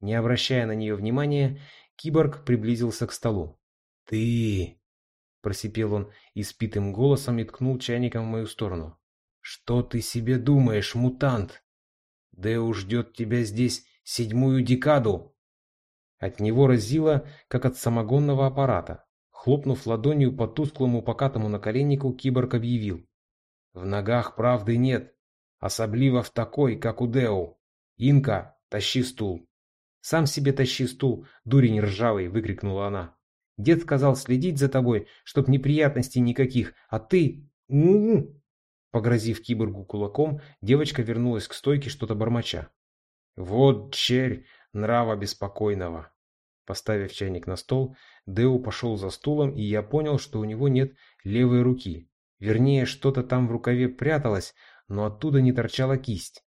Не обращая на нее внимания, киборг приблизился к столу. «Ты...» – просипел он испитым голосом и ткнул чайником в мою сторону. «Что ты себе думаешь, мутант?» Дэу ждет тебя здесь седьмую декаду!» От него разило, как от самогонного аппарата. Хлопнув ладонью по тусклому покатому наколеннику, киборг объявил. «В ногах правды нет, особливо в такой, как у Деу. Инка, тащи стул!» «Сам себе тащи стул, дурень ржавый!» — выкрикнула она. «Дед сказал следить за тобой, чтоб неприятностей никаких, а ты... У-у-у!» Погрозив киборгу кулаком, девочка вернулась к стойке что-то бормоча. «Вот черь нрава беспокойного!» Поставив чайник на стол, Деу пошел за стулом, и я понял, что у него нет левой руки. Вернее, что-то там в рукаве пряталось, но оттуда не торчала кисть.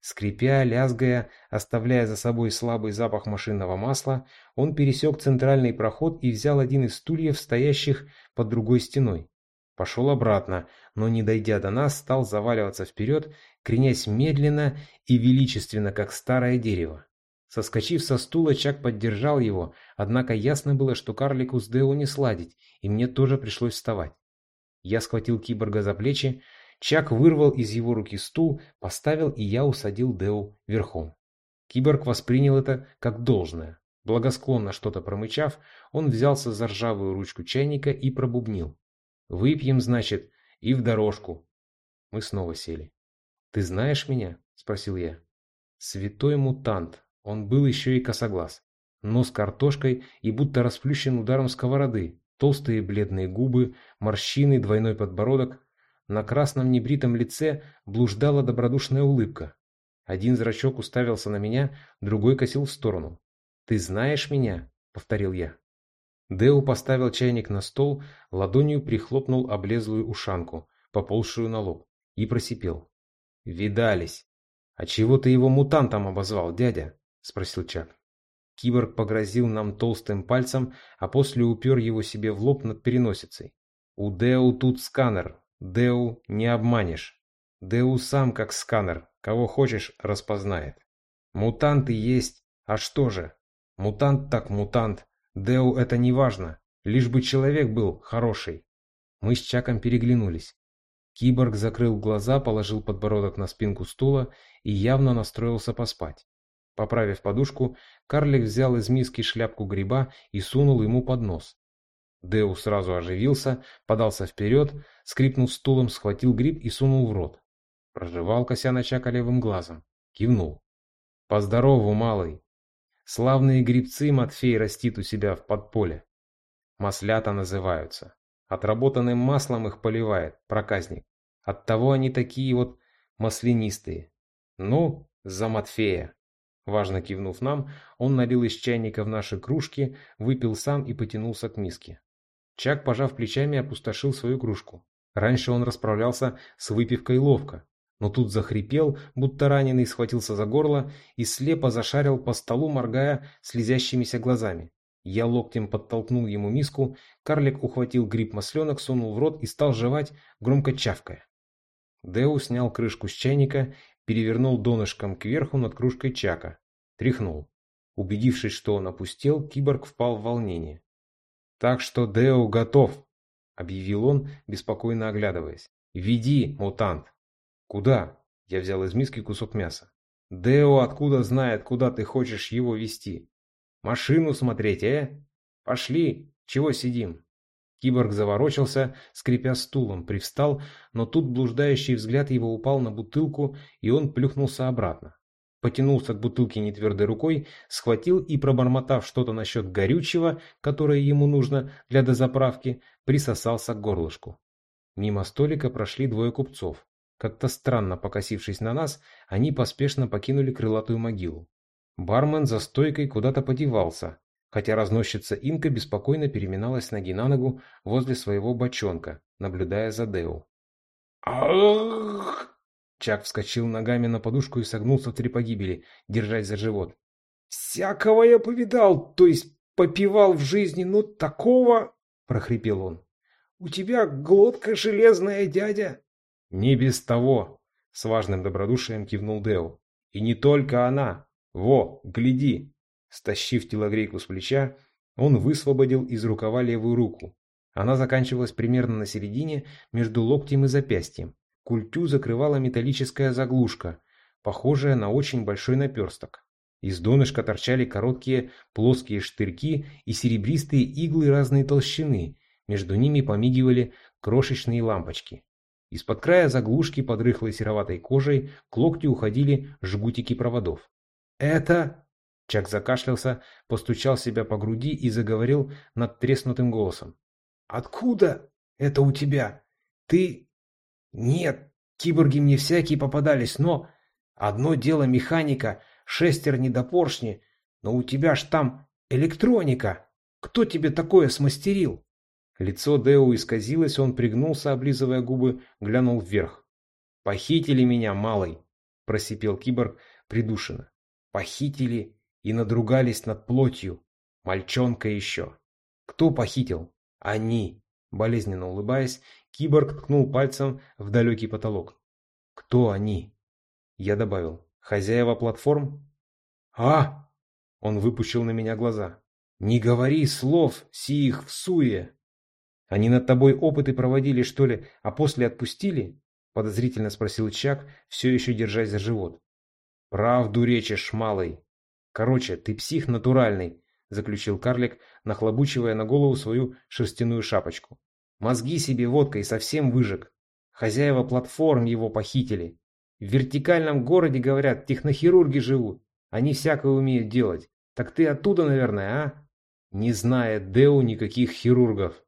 Скрипя, лязгая, оставляя за собой слабый запах машинного масла, он пересек центральный проход и взял один из стульев, стоящих под другой стеной. Пошел обратно, но не дойдя до нас, стал заваливаться вперед, кренясь медленно и величественно, как старое дерево. Соскочив со стула, Чак поддержал его, однако ясно было, что карлику с Део не сладить, и мне тоже пришлось вставать. Я схватил киборга за плечи, Чак вырвал из его руки стул, поставил, и я усадил Део верхом. Киборг воспринял это как должное. Благосклонно что-то промычав, он взялся за ржавую ручку чайника и пробубнил. Выпьем, значит, и в дорожку. Мы снова сели. «Ты знаешь меня?» – спросил я. Святой мутант. Он был еще и косоглаз. Нос картошкой и будто расплющен ударом сковороды. Толстые бледные губы, морщины, двойной подбородок. На красном небритом лице блуждала добродушная улыбка. Один зрачок уставился на меня, другой косил в сторону. «Ты знаешь меня?» – повторил я. Део поставил чайник на стол, ладонью прихлопнул облезлую ушанку, поползшую на лоб, и просипел. «Видались!» «А чего ты его мутантом обозвал, дядя?» – спросил Чак. Киборг погрозил нам толстым пальцем, а после упер его себе в лоб над переносицей. «У Деу тут сканер. Деу не обманешь. Деу сам как сканер, кого хочешь распознает. Мутанты есть, а что же? Мутант так мутант, Деу это не важно, лишь бы человек был хороший. Мы с Чаком переглянулись. Киборг закрыл глаза, положил подбородок на спинку стула и явно настроился поспать. Поправив подушку, карлик взял из миски шляпку гриба и сунул ему под нос. Деу сразу оживился, подался вперед, скрипнул стулом, схватил гриб и сунул в рот. Прожевал кося Чака левым глазом. Кивнул. «Поздорову, малый! Славные грибцы Матфей растит у себя в подполе. Маслята называются. Отработанным маслом их поливает, проказник. Оттого они такие вот маслянистые. Ну, за Матфея!» Важно кивнув нам, он налил из чайника в наши кружки, выпил сам и потянулся к миске. Чак, пожав плечами, опустошил свою кружку. Раньше он расправлялся с выпивкой ловко, но тут захрипел, будто раненый, схватился за горло и слепо зашарил по столу, моргая слезящимися глазами. Я локтем подтолкнул ему миску, карлик ухватил гриб масленок, сунул в рот и стал жевать, громко чавкая. Деу снял крышку с чайника, перевернул донышком кверху над кружкой чака, тряхнул. Убедившись, что он опустел, киборг впал в волнение. «Так что Део готов», — объявил он, беспокойно оглядываясь. «Веди, мутант!» «Куда?» — я взял из миски кусок мяса. «Део откуда знает, куда ты хочешь его вести? Машину смотреть, э? Пошли, чего сидим?» Киборг заворочился, скрипя стулом, привстал, но тут блуждающий взгляд его упал на бутылку, и он плюхнулся обратно потянулся к бутылке нетвердой рукой, схватил и, пробормотав что-то насчет горючего, которое ему нужно для дозаправки, присосался к горлышку. Мимо столика прошли двое купцов. Как-то странно покосившись на нас, они поспешно покинули крылатую могилу. Бармен за стойкой куда-то подевался, хотя разносчица Инка беспокойно переминалась ноги на ногу возле своего бочонка, наблюдая за Део. «Ах!» Чак вскочил ногами на подушку и согнулся в три погибели, держась за живот. «Всякого я повидал, то есть попивал в жизни, но такого...» — прохрипел он. «У тебя глотка железная, дядя!» «Не без того!» — с важным добродушием кивнул Део. «И не только она! Во, гляди!» Стащив телогрейку с плеча, он высвободил из рукава левую руку. Она заканчивалась примерно на середине между локтем и запястьем. Культю закрывала металлическая заглушка, похожая на очень большой наперсток. Из донышка торчали короткие плоские штырьки и серебристые иглы разной толщины, между ними помигивали крошечные лампочки. Из-под края заглушки под рыхлой сероватой кожей к локтю уходили жгутики проводов. «Это...» Чак закашлялся, постучал себя по груди и заговорил над треснутым голосом. «Откуда это у тебя? Ты нет, киборги мне всякие попадались, но... Одно дело механика, шестерни до поршни, но у тебя ж там электроника. Кто тебе такое смастерил? Лицо Део исказилось, он пригнулся, облизывая губы, глянул вверх. «Похитили меня, малый!» – просипел киборг придушенно. «Похитили и надругались над плотью. Мальчонка еще. Кто похитил? Они!» Болезненно улыбаясь, Киборг ткнул пальцем в далекий потолок. «Кто они?» Я добавил. «Хозяева платформ?» «А!» Он выпущил на меня глаза. «Не говори слов сих в суе!» «Они над тобой опыты проводили, что ли, а после отпустили?» Подозрительно спросил Чак, все еще держась за живот. «Правду речишь, малый. Короче, ты псих натуральный», заключил карлик, нахлобучивая на голову свою шерстяную шапочку. Мозги себе водкой совсем выжег. Хозяева платформ его похитили. В вертикальном городе, говорят, технохирурги живут. Они всякое умеют делать. Так ты оттуда, наверное, а? Не знает Деу никаких хирургов.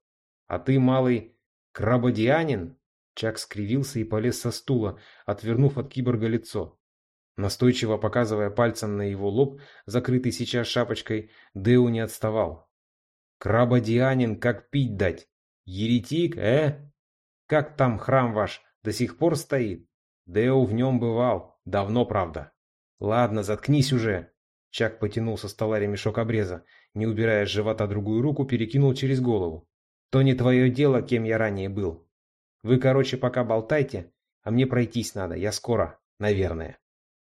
А ты, малый, крабодианин? Чак скривился и полез со стула, отвернув от киборга лицо. Настойчиво показывая пальцем на его лоб, закрытый сейчас шапочкой, Деу не отставал. Крабодианин как пить дать. Еретик, э? Как там храм ваш, до сих пор стоит? Део в нем бывал, давно, правда. Ладно, заткнись уже. Чак потянул со стола ремешок обреза, не убирая с живота другую руку, перекинул через голову. То не твое дело, кем я ранее был. Вы, короче, пока болтайте, а мне пройтись надо, я скоро, наверное.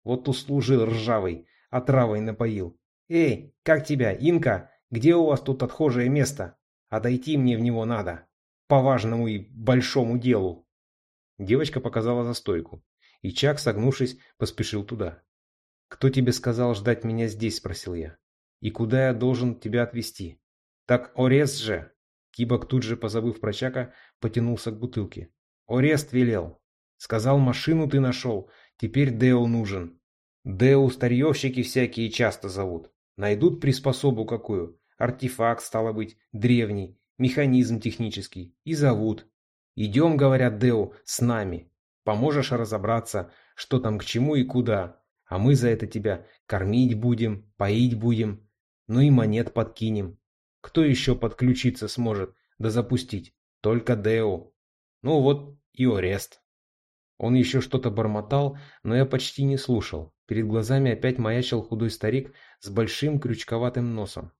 Вот услужил ржавый, отравой напоил. Эй, как тебя, Инка? Где у вас тут отхожее место? А дойти мне в него надо. По важному и большому делу. Девочка показала за стойку, и Чак, согнувшись, поспешил туда. «Кто тебе сказал ждать меня здесь?» – спросил я. «И куда я должен тебя отвезти?» «Так Орест же!» Кибок тут же, позабыв про Чака, потянулся к бутылке. «Орест велел. Сказал, машину ты нашел. Теперь Део нужен. Део старьевщики всякие часто зовут. Найдут приспособу какую. Артефакт, стало быть, древний. Механизм технический. И зовут. Идем, говорят Део, с нами. Поможешь разобраться, что там к чему и куда. А мы за это тебя кормить будем, поить будем. Ну и монет подкинем. Кто еще подключиться сможет, да запустить? Только Део. Ну вот и Орест. Он еще что-то бормотал, но я почти не слушал. Перед глазами опять маячил худой старик с большим крючковатым носом.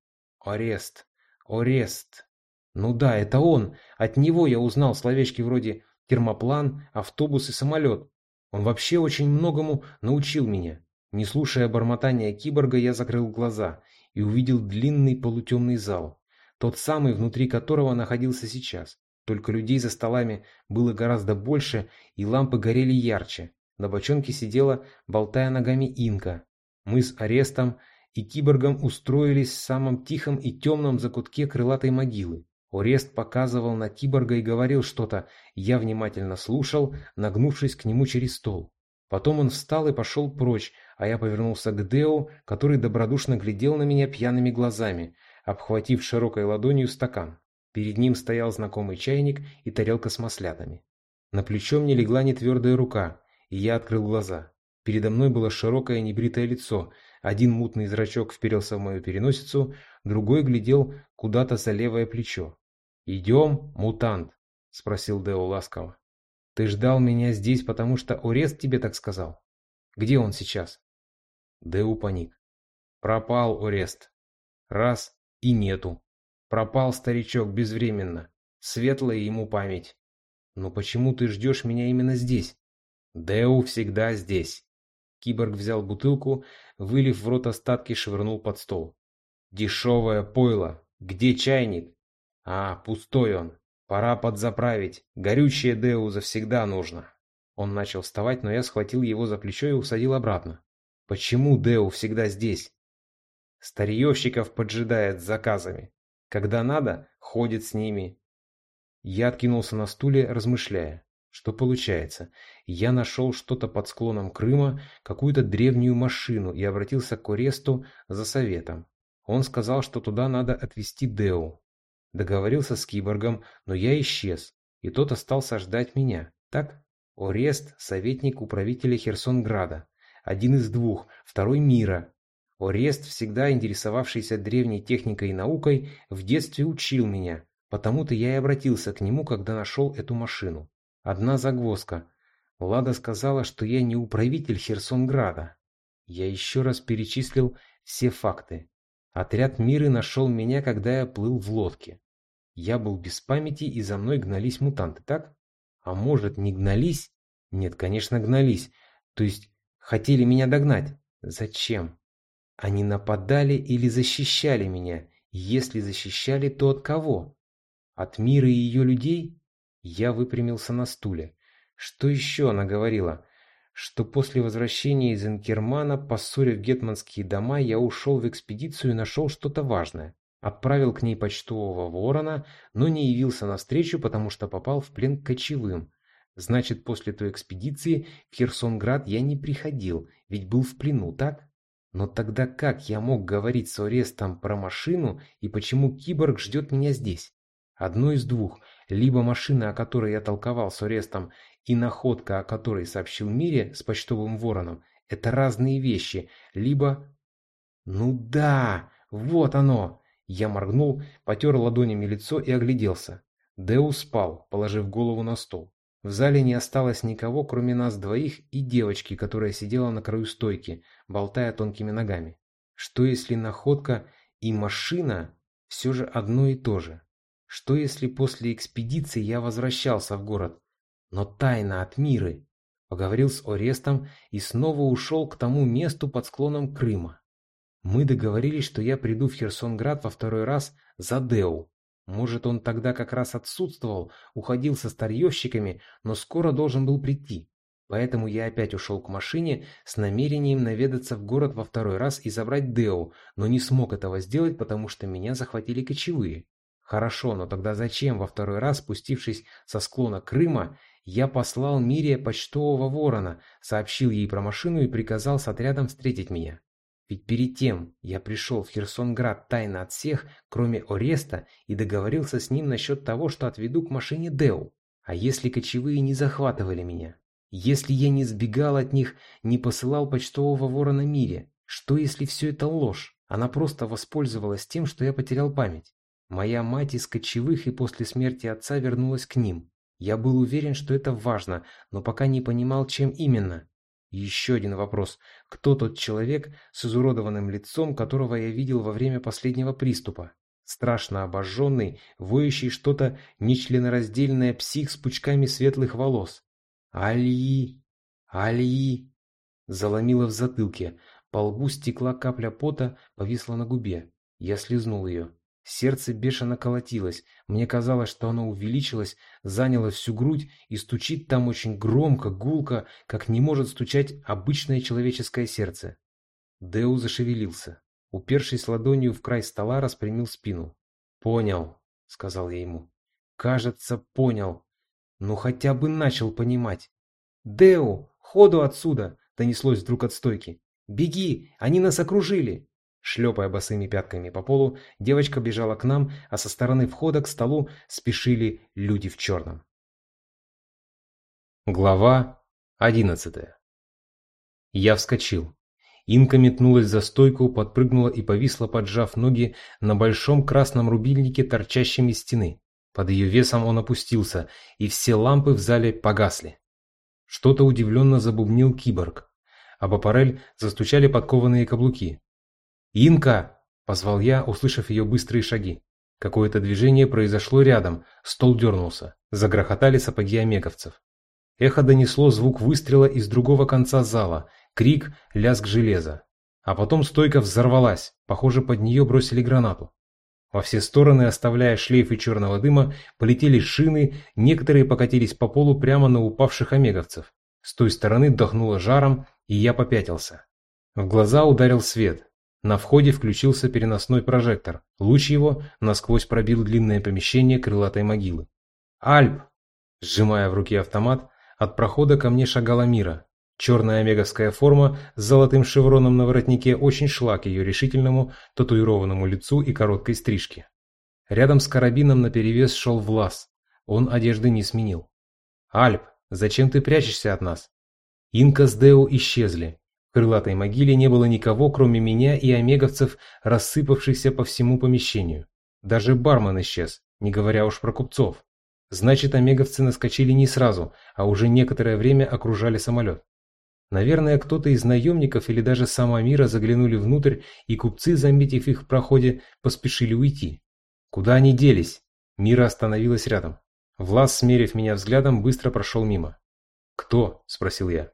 Орест. Орест. Ну да, это он. От него я узнал словечки вроде термоплан, автобус и самолет. Он вообще очень многому научил меня. Не слушая бормотания киборга, я закрыл глаза и увидел длинный полутемный зал. Тот самый, внутри которого находился сейчас. Только людей за столами было гораздо больше, и лампы горели ярче. На бочонке сидела, болтая ногами Инка. Мы с Арестом и киборгом устроились в самом тихом и темном закутке крылатой могилы. Орест показывал на киборга и говорил что-то. Я внимательно слушал, нагнувшись к нему через стол. Потом он встал и пошел прочь, а я повернулся к Део, который добродушно глядел на меня пьяными глазами, обхватив широкой ладонью стакан. Перед ним стоял знакомый чайник и тарелка с маслятами. На плечо мне легла нетвердая рука, и я открыл глаза. Передо мной было широкое небритое лицо. Один мутный зрачок вперился в мою переносицу, другой глядел куда-то за левое плечо. «Идем, мутант?» – спросил Део ласково. «Ты ждал меня здесь, потому что Орест тебе так сказал? Где он сейчас?» Део паник. «Пропал Орест. Раз и нету. Пропал старичок безвременно. Светлая ему память. Но почему ты ждешь меня именно здесь? Деу всегда здесь. Киборг взял бутылку, вылив в рот остатки, швырнул под стол. Дешевое пойло. Где чайник? А, пустой он. Пора подзаправить. Горючее Деу завсегда нужно. Он начал вставать, но я схватил его за плечо и усадил обратно. Почему Деу всегда здесь? Старьевщиков поджидает с заказами. Когда надо, ходит с ними. Я откинулся на стуле, размышляя. Что получается? Я нашел что-то под склоном Крыма, какую-то древнюю машину и обратился к Оресту за советом. Он сказал, что туда надо отвезти Део. Договорился с киборгом, но я исчез, и тот остался ждать меня. Так? Орест – советник управителя Херсонграда. Один из двух, второй мира, Орест, всегда интересовавшийся древней техникой и наукой, в детстве учил меня, потому-то я и обратился к нему, когда нашел эту машину. Одна загвоздка. Лада сказала, что я не управитель Херсонграда. Я еще раз перечислил все факты. Отряд Миры нашел меня, когда я плыл в лодке. Я был без памяти, и за мной гнались мутанты, так? А может, не гнались? Нет, конечно, гнались. То есть, хотели меня догнать. Зачем? Они нападали или защищали меня? Если защищали, то от кого? От мира и ее людей? Я выпрямился на стуле. Что еще она говорила? Что после возвращения из Инкермана, поссорив гетманские дома, я ушел в экспедицию и нашел что-то важное. Отправил к ней почтового ворона, но не явился навстречу, потому что попал в плен к кочевым. Значит, после той экспедиции в Херсонград я не приходил, ведь был в плену, так? Но тогда как я мог говорить с Орестом про машину и почему киборг ждет меня здесь? Одно из двух. Либо машина, о которой я толковал с Орестом, и находка, о которой сообщил Мире с почтовым вороном, это разные вещи. Либо... Ну да, вот оно! Я моргнул, потер ладонями лицо и огляделся. Деу спал, положив голову на стол. В зале не осталось никого, кроме нас двоих и девочки, которая сидела на краю стойки, болтая тонкими ногами. Что если находка и машина все же одно и то же? Что если после экспедиции я возвращался в город, но тайно от Миры? Поговорил с Орестом и снова ушел к тому месту под склоном Крыма. Мы договорились, что я приду в Херсонград во второй раз за Деу, может, он тогда как раз отсутствовал, уходил со старьевщиками, но скоро должен был прийти. Поэтому я опять ушел к машине с намерением наведаться в город во второй раз и забрать Део, но не смог этого сделать, потому что меня захватили кочевые. Хорошо, но тогда зачем во второй раз, спустившись со склона Крыма, я послал Мире почтового ворона, сообщил ей про машину и приказал с отрядом встретить меня? Ведь перед тем я пришел в Херсонград тайно от всех, кроме Ореста, и договорился с ним насчет того, что отведу к машине Деу. А если кочевые не захватывали меня? Если я не сбегал от них, не посылал почтового ворона Мире? Что если все это ложь? Она просто воспользовалась тем, что я потерял память. Моя мать из кочевых и после смерти отца вернулась к ним. Я был уверен, что это важно, но пока не понимал, чем именно. еще один вопрос. Кто тот человек с изуродованным лицом, которого я видел во время последнего приступа? Страшно обожженный, воющий что-то нечленораздельное псих с пучками светлых волос. Али, Али, Заломило в затылке. По лбу стекла капля пота, повисла на губе. Я слезнул ее. Сердце бешено колотилось. Мне казалось, что оно увеличилось, заняло всю грудь и стучит там очень громко, гулко, как не может стучать обычное человеческое сердце. Деу зашевелился. Упершись ладонью в край стола, распрямил спину. «Понял», — сказал я ему. «Кажется, понял. Ну хотя бы начал понимать». «Деу, ходу отсюда!» — донеслось вдруг от стойки. «Беги! Они нас окружили!» Шлепая босыми пятками по полу, девочка бежала к нам, а со стороны входа к столу спешили люди в черном. Глава одиннадцатая Я вскочил. Инка метнулась за стойку, подпрыгнула и повисла, поджав ноги на большом красном рубильнике, торчащем из стены. Под ее весом он опустился, и все лампы в зале погасли. Что-то удивленно забубнил киборг. Об аппарель застучали подкованные каблуки. «Инка!» – позвал я, услышав ее быстрые шаги. Какое-то движение произошло рядом, стол дернулся. Загрохотали сапоги омеговцев. Эхо донесло звук выстрела из другого конца зала, крик, лязг железа. А потом стойка взорвалась, похоже, под нее бросили гранату. Во все стороны, оставляя шлейфы черного дыма, полетели шины, некоторые покатились по полу прямо на упавших омеговцев. С той стороны дохнуло жаром, и я попятился. В глаза ударил свет. На входе включился переносной прожектор. Луч его насквозь пробил длинное помещение крылатой могилы. «Альп!» Сжимая в руке автомат, от прохода ко мне шагала Мира. Черная омеговская форма с золотым шевроном на воротнике очень шла к ее решительному, татуированному лицу и короткой стрижке. Рядом с карабином наперевес шел Влас. Он одежды не сменил. «Альп, зачем ты прячешься от нас?» Инка с Део исчезли. Крылатой могиле не было никого, кроме меня и омеговцев, рассыпавшихся по всему помещению. Даже бармен исчез, не говоря уж про купцов. Значит, омеговцы наскочили не сразу, а уже некоторое время окружали самолет. Наверное, кто-то из наемников или даже сама Мира заглянули внутрь, и купцы, заметив их в проходе, поспешили уйти. Куда они делись? Мира остановилась рядом. Влас, смерив меня взглядом, быстро прошел мимо. «Кто?» – спросил я.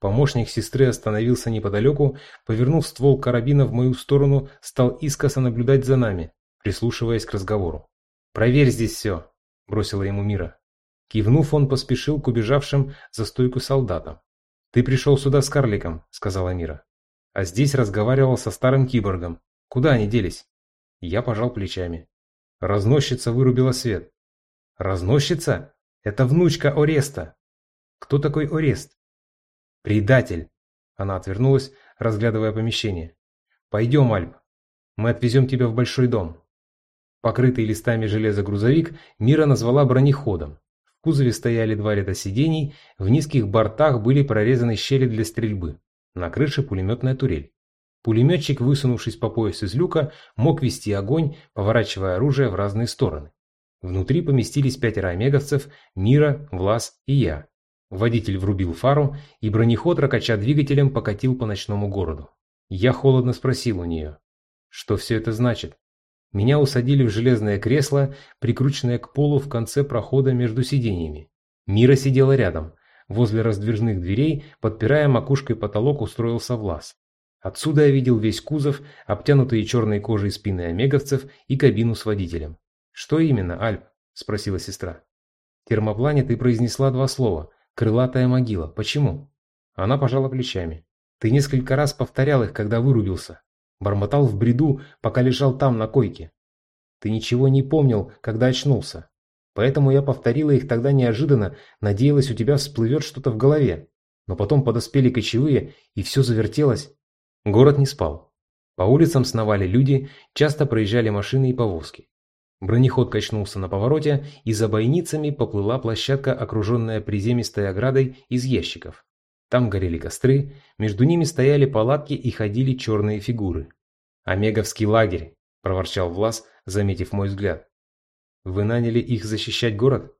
Помощник сестры остановился неподалеку, повернув ствол карабина в мою сторону, стал искоса наблюдать за нами, прислушиваясь к разговору. «Проверь здесь все», – бросила ему Мира. Кивнув, он поспешил к убежавшим за стойку солдатам. «Ты пришел сюда с карликом», — сказала Мира. «А здесь разговаривал со старым киборгом. Куда они делись?» Я пожал плечами. Разносчица вырубила свет. «Разносчица? Это внучка Ореста!» «Кто такой Орест?» «Предатель!» Она отвернулась, разглядывая помещение. «Пойдем, Альп. Мы отвезем тебя в большой дом». Покрытый листами железа грузовик Мира назвала бронеходом. В кузове стояли два ряда сидений, в низких бортах были прорезаны щели для стрельбы. На крыше пулеметная турель. Пулеметчик, высунувшись по пояс из люка, мог вести огонь, поворачивая оружие в разные стороны. Внутри поместились пятеро омеговцев, Мира, Влас и я. Водитель врубил фару, и бронеход, ракача двигателем, покатил по ночному городу. Я холодно спросил у нее, что все это значит. Меня усадили в железное кресло, прикрученное к полу в конце прохода между сиденьями. Мира сидела рядом. Возле раздвижных дверей, подпирая макушкой потолок, устроился Влас. Отсюда я видел весь кузов, обтянутые черной кожей спины омеговцев и кабину с водителем. «Что именно, Альп?» – спросила сестра. Термоплане ты произнесла два слова – Крылатая могила. Почему? Она пожала плечами. Ты несколько раз повторял их, когда вырубился. Бормотал в бреду, пока лежал там на койке. Ты ничего не помнил, когда очнулся. Поэтому я повторила их тогда неожиданно, надеялась, у тебя всплывет что-то в голове. Но потом подоспели кочевые, и все завертелось. Город не спал. По улицам сновали люди, часто проезжали машины и повозки. Бронеход качнулся на повороте, и за бойницами поплыла площадка, окруженная приземистой оградой из ящиков. Там горели костры, между ними стояли палатки и ходили черные фигуры. «Омеговский лагерь», – проворчал Влас, заметив мой взгляд. «Вы наняли их защищать город?»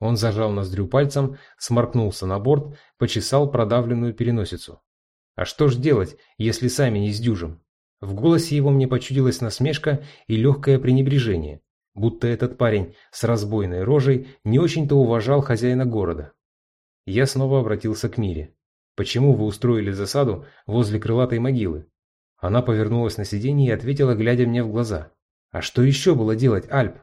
Он зажал ноздрю пальцем, сморкнулся на борт, почесал продавленную переносицу. «А что ж делать, если сами не сдюжим?» В голосе его мне почудилась насмешка и легкое пренебрежение, будто этот парень с разбойной рожей не очень-то уважал хозяина города. Я снова обратился к Мире. «Почему вы устроили засаду возле крылатой могилы?» Она повернулась на сиденье и ответила, глядя мне в глаза. «А что еще было делать, Альп?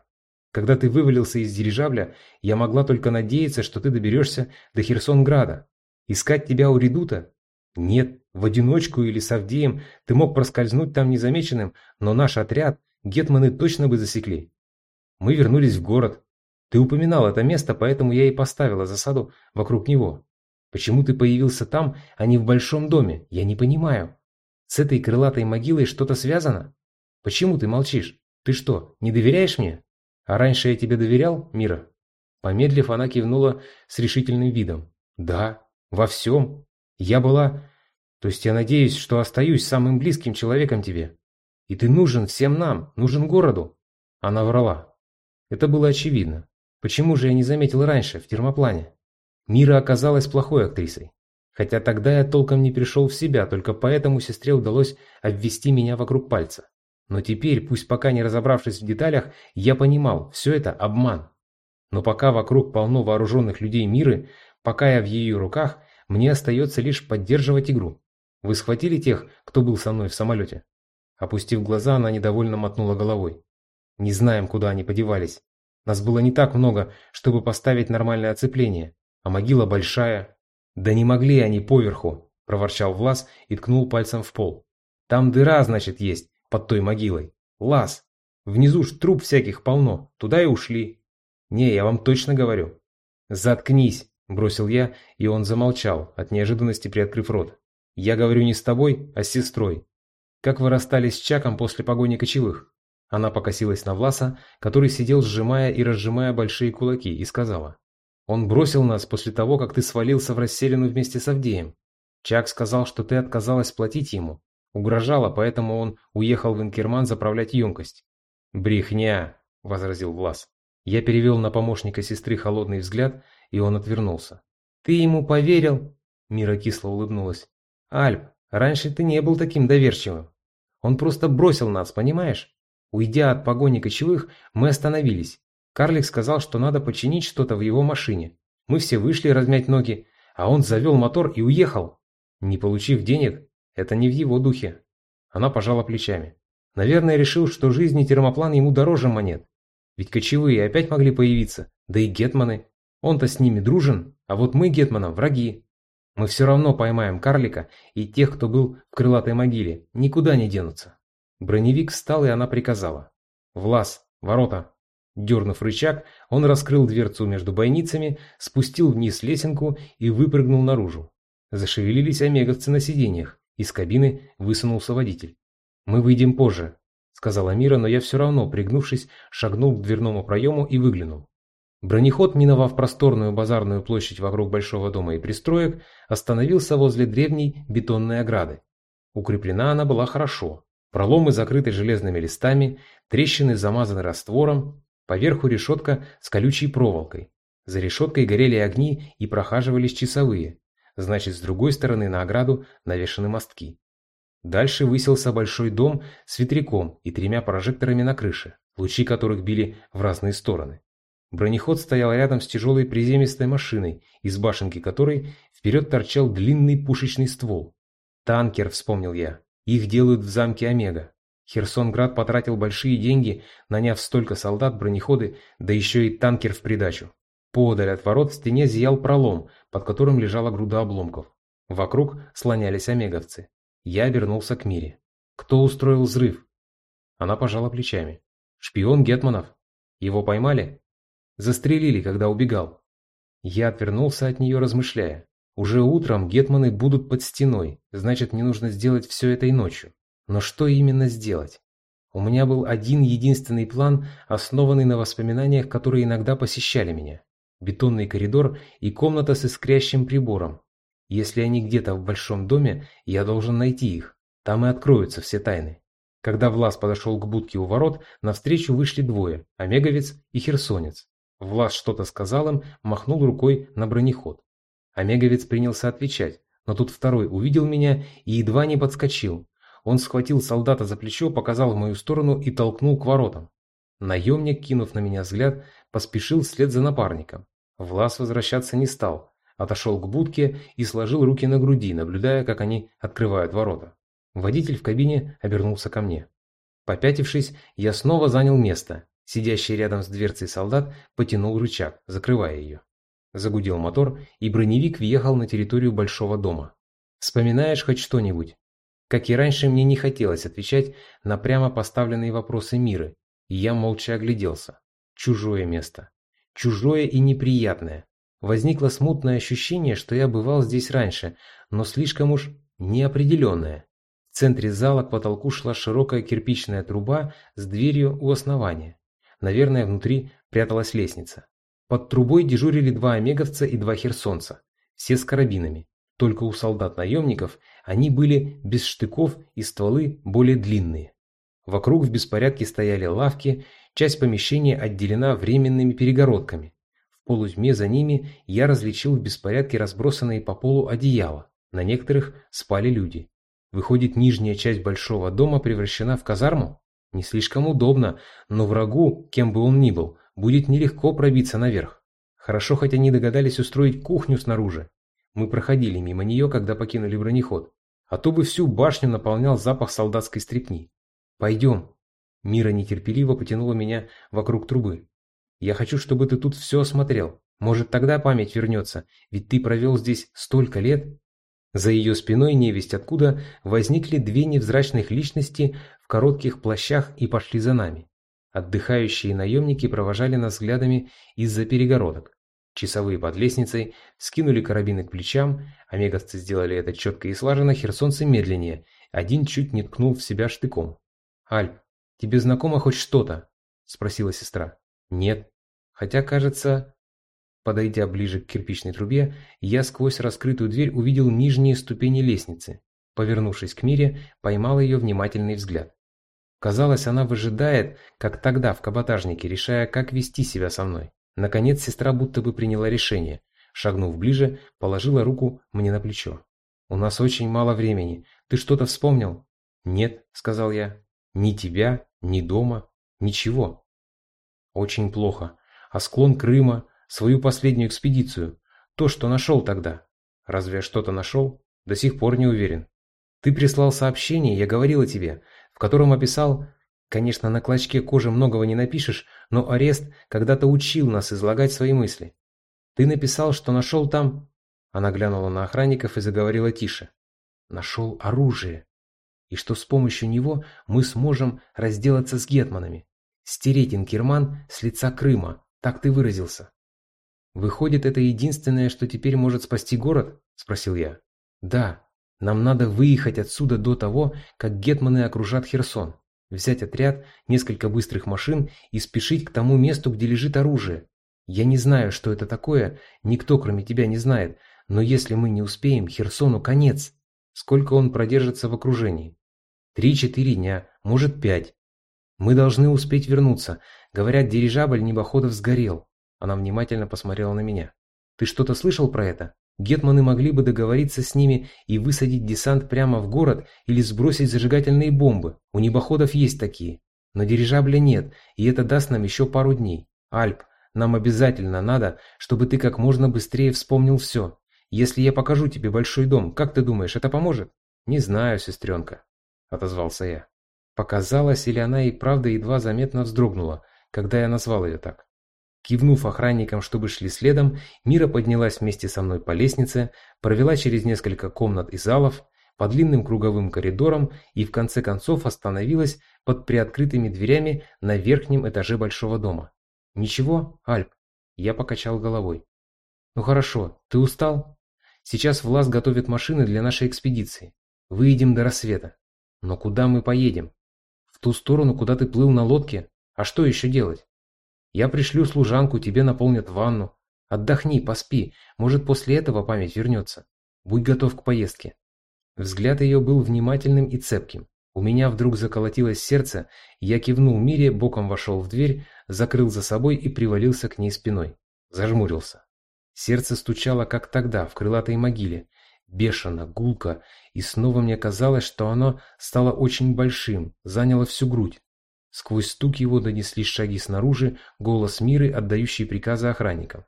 Когда ты вывалился из дирижабля, я могла только надеяться, что ты доберешься до Херсонграда. Искать тебя у редута? Нет, в одиночку или с Авдеем ты мог проскользнуть там незамеченным, но наш отряд гетманы точно бы засекли. Мы вернулись в город. Ты упоминал это место, поэтому я и поставила засаду вокруг него. Почему ты появился там, а не в большом доме, я не понимаю. С этой крылатой могилой что-то связано? Почему ты молчишь? Ты что, не доверяешь мне? А раньше я тебе доверял, Мира? Помедлив, она кивнула с решительным видом. Да, во всем. Я была... То есть я надеюсь, что остаюсь самым близким человеком тебе. И ты нужен всем нам, нужен городу. Она врала. Это было очевидно. Почему же я не заметил раньше, в термоплане? Мира оказалась плохой актрисой. Хотя тогда я толком не пришел в себя, только поэтому сестре удалось обвести меня вокруг пальца. Но теперь, пусть пока не разобравшись в деталях, я понимал, все это обман. Но пока вокруг полно вооруженных людей мира, пока я в ее руках, мне остается лишь поддерживать игру. Вы схватили тех, кто был со мной в самолете? Опустив глаза, она недовольно мотнула головой. Не знаем, куда они подевались. Нас было не так много, чтобы поставить нормальное оцепление, а могила большая, «Да не могли они поверху», – проворчал Влас и ткнул пальцем в пол. «Там дыра, значит, есть, под той могилой. Лаз. Внизу ж труп всяких полно, туда и ушли. Не, я вам точно говорю». «Заткнись», – бросил я, и он замолчал, от неожиданности приоткрыв рот. «Я говорю не с тобой, а с сестрой. Как вы расстались с Чаком после погони кочевых?» Она покосилась на Власа, который сидел сжимая и разжимая большие кулаки, и сказала. Он бросил нас после того, как ты свалился в расселенную вместе с Авдеем. Чак сказал, что ты отказалась платить ему. Угрожала, поэтому он уехал в Инкерман заправлять емкость. «Брехня!» – возразил Влас. Я перевел на помощника сестры холодный взгляд, и он отвернулся. «Ты ему поверил?» – Мира кисло улыбнулась. «Альп, раньше ты не был таким доверчивым. Он просто бросил нас, понимаешь? Уйдя от погони кочевых, мы остановились. Карлик сказал, что надо починить что-то в его машине. Мы все вышли размять ноги, а он завел мотор и уехал. Не получив денег, это не в его духе. Она пожала плечами. Наверное, решил, что жизнь и термоплан ему дороже монет. Ведь кочевые опять могли появиться, да и гетманы. Он-то с ними дружен, а вот мы гетманам враги. Мы все равно поймаем карлика, и тех, кто был в крылатой могиле, никуда не денутся. Броневик встал, и она приказала. «Влас, ворота!» Дернув рычаг, он раскрыл дверцу между бойницами, спустил вниз лесенку и выпрыгнул наружу. Зашевелились омеговцы на сиденьях. Из кабины высунулся водитель. «Мы выйдем позже», — сказала Мира, но я все равно, пригнувшись, шагнул к дверному проему и выглянул. Бронеход, миновав просторную базарную площадь вокруг большого дома и пристроек, остановился возле древней бетонной ограды. Укреплена она была хорошо. Проломы закрыты железными листами, трещины замазаны раствором, Поверху решетка с колючей проволокой. За решеткой горели огни и прохаживались часовые. Значит, с другой стороны на ограду навешаны мостки. Дальше высился большой дом с ветряком и тремя прожекторами на крыше, лучи которых били в разные стороны. Бронеход стоял рядом с тяжелой приземистой машиной, из башенки которой вперед торчал длинный пушечный ствол. «Танкер», — вспомнил я. «Их делают в замке Омега. Херсонград потратил большие деньги, наняв столько солдат, бронеходы, да еще и танкер в придачу. Подаль от ворот в стене зиял пролом, под которым лежала груда обломков. Вокруг слонялись омеговцы. Я обернулся к Мире. «Кто устроил взрыв?» Она пожала плечами. «Шпион Гетманов. Его поймали?» «Застрелили, когда убегал». Я отвернулся от нее, размышляя. Уже утром Гетманы будут под стеной, значит, мне нужно сделать все этой ночью. Но что именно сделать? У меня был один единственный план, основанный на воспоминаниях, которые иногда посещали меня. Бетонный коридор и комната с искрящим прибором. Если они где-то в большом доме, я должен найти их. Там и откроются все тайны. Когда Влас подошел к будке у ворот, навстречу вышли двое – Омеговец и Херсонец. Влас что-то сказал им, махнул рукой на бронеход. Омеговец принялся отвечать, но тут второй увидел меня и едва не подскочил. Он схватил солдата за плечо, показал в мою сторону и толкнул к воротам. Наемник, кинув на меня взгляд, поспешил вслед за напарником. Влас возвращаться не стал, отошел к будке и сложил руки на груди, наблюдая, как они открывают ворота. Водитель в кабине обернулся ко мне. Попятившись, я снова занял место. Сидящий рядом с дверцей солдат потянул рычаг, закрывая ее. Загудел мотор, и броневик въехал на территорию большого дома. «Вспоминаешь хоть что-нибудь?» Как и раньше, мне не хотелось отвечать на прямо поставленные вопросы Миры, и я молча огляделся. Чужое место. Чужое и неприятное. Возникло смутное ощущение, что я бывал здесь раньше, но слишком уж неопределенное. В центре зала к потолку шла широкая кирпичная труба с дверью у основания. Наверное, внутри пряталась лестница. Под трубой дежурили два омеговца и два херсонца, все с карабинами. Только у солдат-наемников они были без штыков и стволы более длинные. Вокруг в беспорядке стояли лавки, часть помещения отделена временными перегородками. В полутьме за ними я различил в беспорядке разбросанные по полу одеяла. На некоторых спали люди. Выходит, нижняя часть большого дома превращена в казарму? Не слишком удобно, но врагу, кем бы он ни был, будет нелегко пробиться наверх. Хорошо, хоть они догадались устроить кухню снаружи. Мы проходили мимо нее, когда покинули бронеход. А то бы всю башню наполнял запах солдатской стрепни. «Пойдем». Мира нетерпеливо потянула меня вокруг трубы. «Я хочу, чтобы ты тут все осмотрел. Может, тогда память вернется, ведь ты провел здесь столько лет». За ее спиной невесть откуда возникли две невзрачных личности в коротких плащах и пошли за нами. Отдыхающие наемники провожали нас взглядами из-за перегородок. Часовые под лестницей скинули карабины к плечам, омеговцы сделали это четко и слаженно, херсонцы медленнее, один чуть не ткнул в себя штыком. «Альп, тебе знакомо хоть что-то?» – спросила сестра. «Нет. Хотя, кажется, Подойдя ближе к кирпичной трубе, я сквозь раскрытую дверь увидел нижние ступени лестницы. Повернувшись к Мире, поймал ее внимательный взгляд. Казалось, она выжидает, как тогда в каботажнике, решая, как вести себя со мной. Наконец сестра будто бы приняла решение. Шагнув ближе, положила руку мне на плечо. «У нас очень мало времени. Ты что-то вспомнил?» «Нет», — сказал я. «Ни тебя, ни дома, ничего». «Очень плохо. А склон Крыма, свою последнюю экспедицию. То, что нашел тогда. Разве я что-то нашел? До сих пор не уверен. Ты прислал сообщение, я говорила тебе, в котором описал... Конечно, на клочке кожи многого не напишешь, но арест когда-то учил нас излагать свои мысли. Ты написал, что нашел там... Она глянула на охранников и заговорила тише. Нашел оружие. И что с помощью него мы сможем разделаться с гетманами. Стереть Инкерман с лица Крыма. Так ты выразился. «Выходит, это единственное, что теперь может спасти город?» – спросил я. «Да. Нам надо выехать отсюда до того, как гетманы окружат Херсон, взять отряд, несколько быстрых машин и спешить к тому месту, где лежит оружие. Я не знаю, что это такое, никто кроме тебя не знает, но если мы не успеем, Херсону конец. Сколько он продержится в окружении? Три-четыре дня, может пять. Мы должны успеть вернуться. Говорят, дирижабль небоходов сгорел. Она внимательно посмотрела на меня. «Ты что-то слышал про это? Гетманы могли бы договориться с ними и высадить десант прямо в город или сбросить зажигательные бомбы. У небоходов есть такие. Но дирижабля нет, и это даст нам еще пару дней. Альп, нам обязательно надо, чтобы ты как можно быстрее вспомнил все. Если я покажу тебе большой дом, как ты думаешь, это поможет?» «Не знаю, сестренка», — отозвался я. Показалось, или она и правда едва заметно вздрогнула, когда я назвал ее так. Кивнув охранникам, чтобы шли следом, Мира поднялась вместе со мной по лестнице, провела через несколько комнат и залов, по длинным круговым коридорам и в конце концов остановилась под приоткрытыми дверями на верхнем этаже большого дома. «Ничего, Альп?» Я покачал головой. «Ну хорошо, ты устал? Сейчас Влас готовит машины для нашей экспедиции. Выедем до рассвета. Но куда мы поедем? В ту сторону, куда ты плыл на лодке? А что еще делать? Я пришлю служанку, тебе наполнят ванну. Отдохни, поспи, может после этого память вернется. Будь готов к поездке. Взгляд ее был внимательным и цепким. У меня вдруг заколотилось сердце, я кивнул Мире, боком вошел в дверь, закрыл за собой и привалился к ней спиной. Зажмурился. Сердце стучало, как тогда, в крылатой могиле. Бешено, гулко, и снова мне казалось, что оно стало очень большим, заняло всю грудь. Сквозь стук его донеслись шаги снаружи, голос Миры, отдающий приказы охранникам.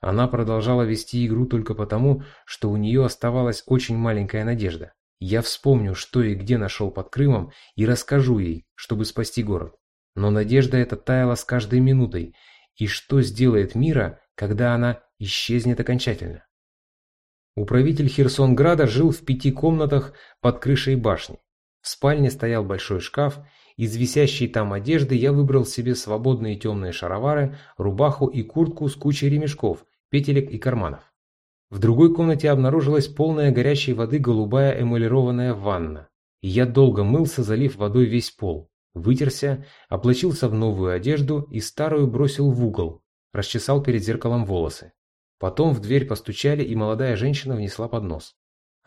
Она продолжала вести игру только потому, что у нее оставалась очень маленькая надежда. Я вспомню, что и где нашел под Крымом, и расскажу ей, чтобы спасти город. Но надежда эта таяла с каждой минутой, и что сделает Мира, когда она исчезнет окончательно? Управитель Херсонграда жил в пяти комнатах под крышей башни. В спальне стоял большой шкаф, из висящей там одежды я выбрал себе свободные темные шаровары, рубаху и куртку с кучей ремешков, петелек и карманов. В другой комнате обнаружилась полная горячей воды голубая эмалированная ванна. И я долго мылся, залив водой весь пол. Вытерся, облачился в новую одежду и старую бросил в угол. Расчесал перед зеркалом волосы. Потом в дверь постучали, и молодая женщина внесла поднос.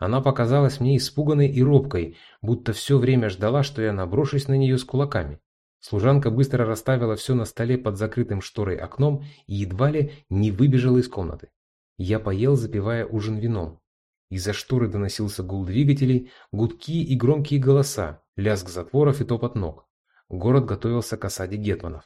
Она показалась мне испуганной и робкой, будто все время ждала, что я наброшусь на нее с кулаками. Служанка быстро расставила все на столе под закрытым шторой окном и едва ли не выбежала из комнаты. Я поел, запивая ужин вином. Из-за шторы доносился гул двигателей, гудки и громкие голоса, лязг затворов и топот ног. Город готовился к осаде гетманов.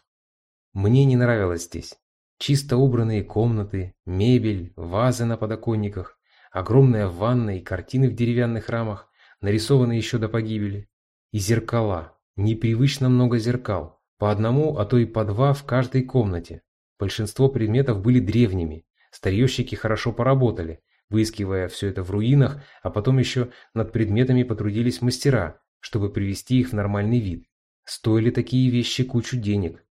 Мне не нравилось здесь. Чисто убранные комнаты, мебель, вазы на подоконниках, огромная ванна и картины в деревянных рамах, нарисованные еще до погибели, и зеркала, Непривычно много зеркал, по одному, а то и по два в каждой комнате. Большинство предметов были древними, старьевщики хорошо поработали, выискивая все это в руинах, а потом еще над предметами потрудились мастера, чтобы привести их в нормальный вид. Стоили такие вещи кучу денег.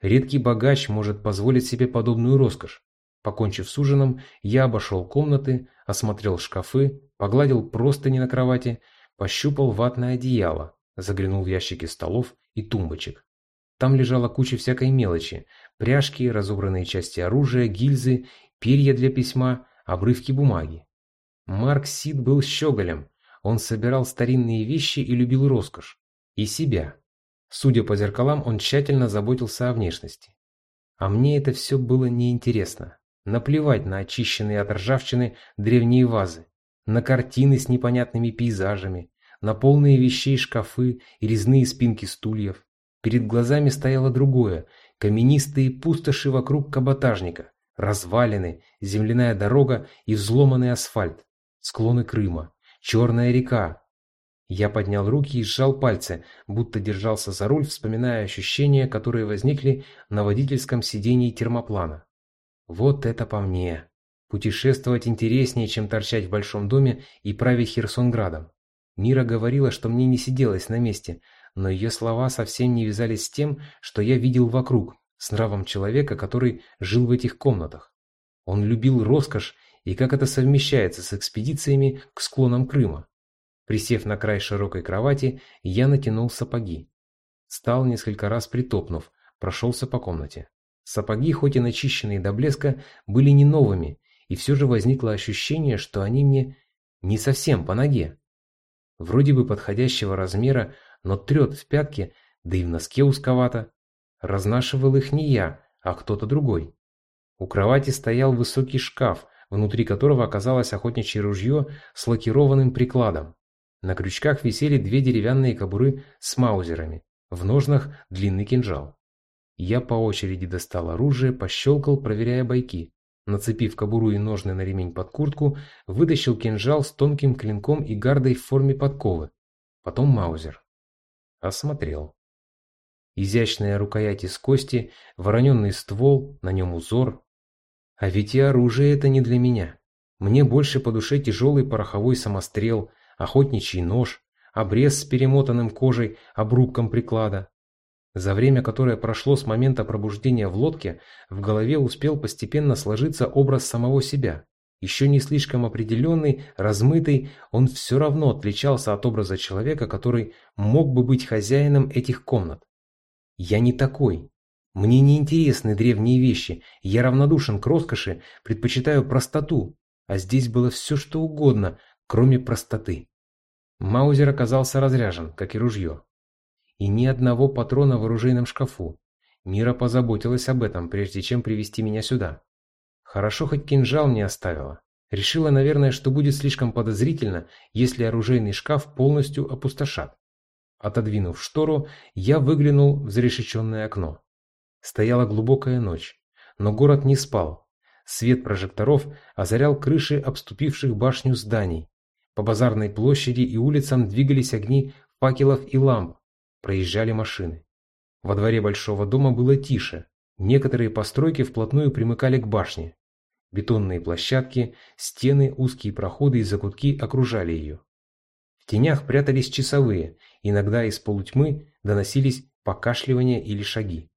Редкий богач может позволить себе подобную роскошь. Покончив с ужином, я обошел комнаты, осмотрел шкафы, погладил простыни на кровати, пощупал ватное одеяло, Заглянул в ящики столов и тумбочек. Там лежала куча всякой мелочи. Пряжки, разобранные части оружия, гильзы, перья для письма, обрывки бумаги. Марк Сид был щеголем. Он собирал старинные вещи и любил роскошь. И себя. Судя по зеркалам, он тщательно заботился о внешности. А мне это все было неинтересно. Наплевать на очищенные от ржавчины древние вазы, на картины с непонятными пейзажами, на полные вещей шкафы и резные спинки стульев. Перед глазами стояло другое, каменистые пустоши вокруг каботажника, развалины, земляная дорога и взломанный асфальт, склоны Крыма, черная река. Я поднял руки и сжал пальцы, будто держался за руль, вспоминая ощущения, которые возникли на водительском сидении термоплана. Вот это по мне. Путешествовать интереснее, чем торчать в большом доме и править Херсонградом. Мира говорила, что мне не сиделось на месте, но ее слова совсем не вязались с тем, что я видел вокруг, с нравом человека, который жил в этих комнатах. Он любил роскошь и как это совмещается с экспедициями к склонам Крыма. Присев на край широкой кровати, я натянул сапоги. Стал несколько раз притопнув, прошелся по комнате. Сапоги, хоть и начищенные до блеска, были не новыми, и все же возникло ощущение, что они мне не совсем по ноге вроде бы подходящего размера, но трет в пятки, да и в носке узковато. Разнашивал их не я, а кто-то другой. У кровати стоял высокий шкаф, внутри которого оказалось охотничье ружье с лакированным прикладом. На крючках висели две деревянные кобуры с маузерами, в ножнах длинный кинжал. Я по очереди достал оружие, пощелкал, проверяя бойки. Нацепив кобуру и ножны на ремень под куртку, вытащил кинжал с тонким клинком и гардой в форме подковы. Потом маузер. Осмотрел. Изящная рукоять из кости, вороненный ствол, на нем узор. А ведь и оружие это не для меня. Мне больше по душе тяжелый пороховой самострел, охотничий нож, обрез с перемотанным кожей обрубком приклада. За время, которое прошло с момента пробуждения в лодке, в голове успел постепенно сложиться образ самого себя. Еще не слишком определенный, размытый, он все равно отличался от образа человека, который мог бы быть хозяином этих комнат. Я не такой. Мне не интересны древние вещи, я равнодушен к роскоши, предпочитаю простоту, а здесь было все что угодно, кроме простоты. Маузер оказался разряжен, как и ружье. И ни одного патрона в оружейном шкафу. Мира позаботилась об этом, прежде чем привести меня сюда. Хорошо, хоть кинжал не оставила. Решила, наверное, что будет слишком подозрительно, если оружейный шкаф полностью опустошат. Отодвинув штору, я выглянул в зарешеченное окно. Стояла глубокая ночь, но город не спал. Свет прожекторов озарял крыши обступивших башню зданий. По базарной площади и улицам двигались огни факелов и ламп, проезжали машины. Во дворе большого дома было тише, некоторые постройки вплотную примыкали к башне. Бетонные площадки, стены, узкие проходы и закутки окружали ее тенях прятались часовые, иногда из полутьмы доносились покашливания или шаги.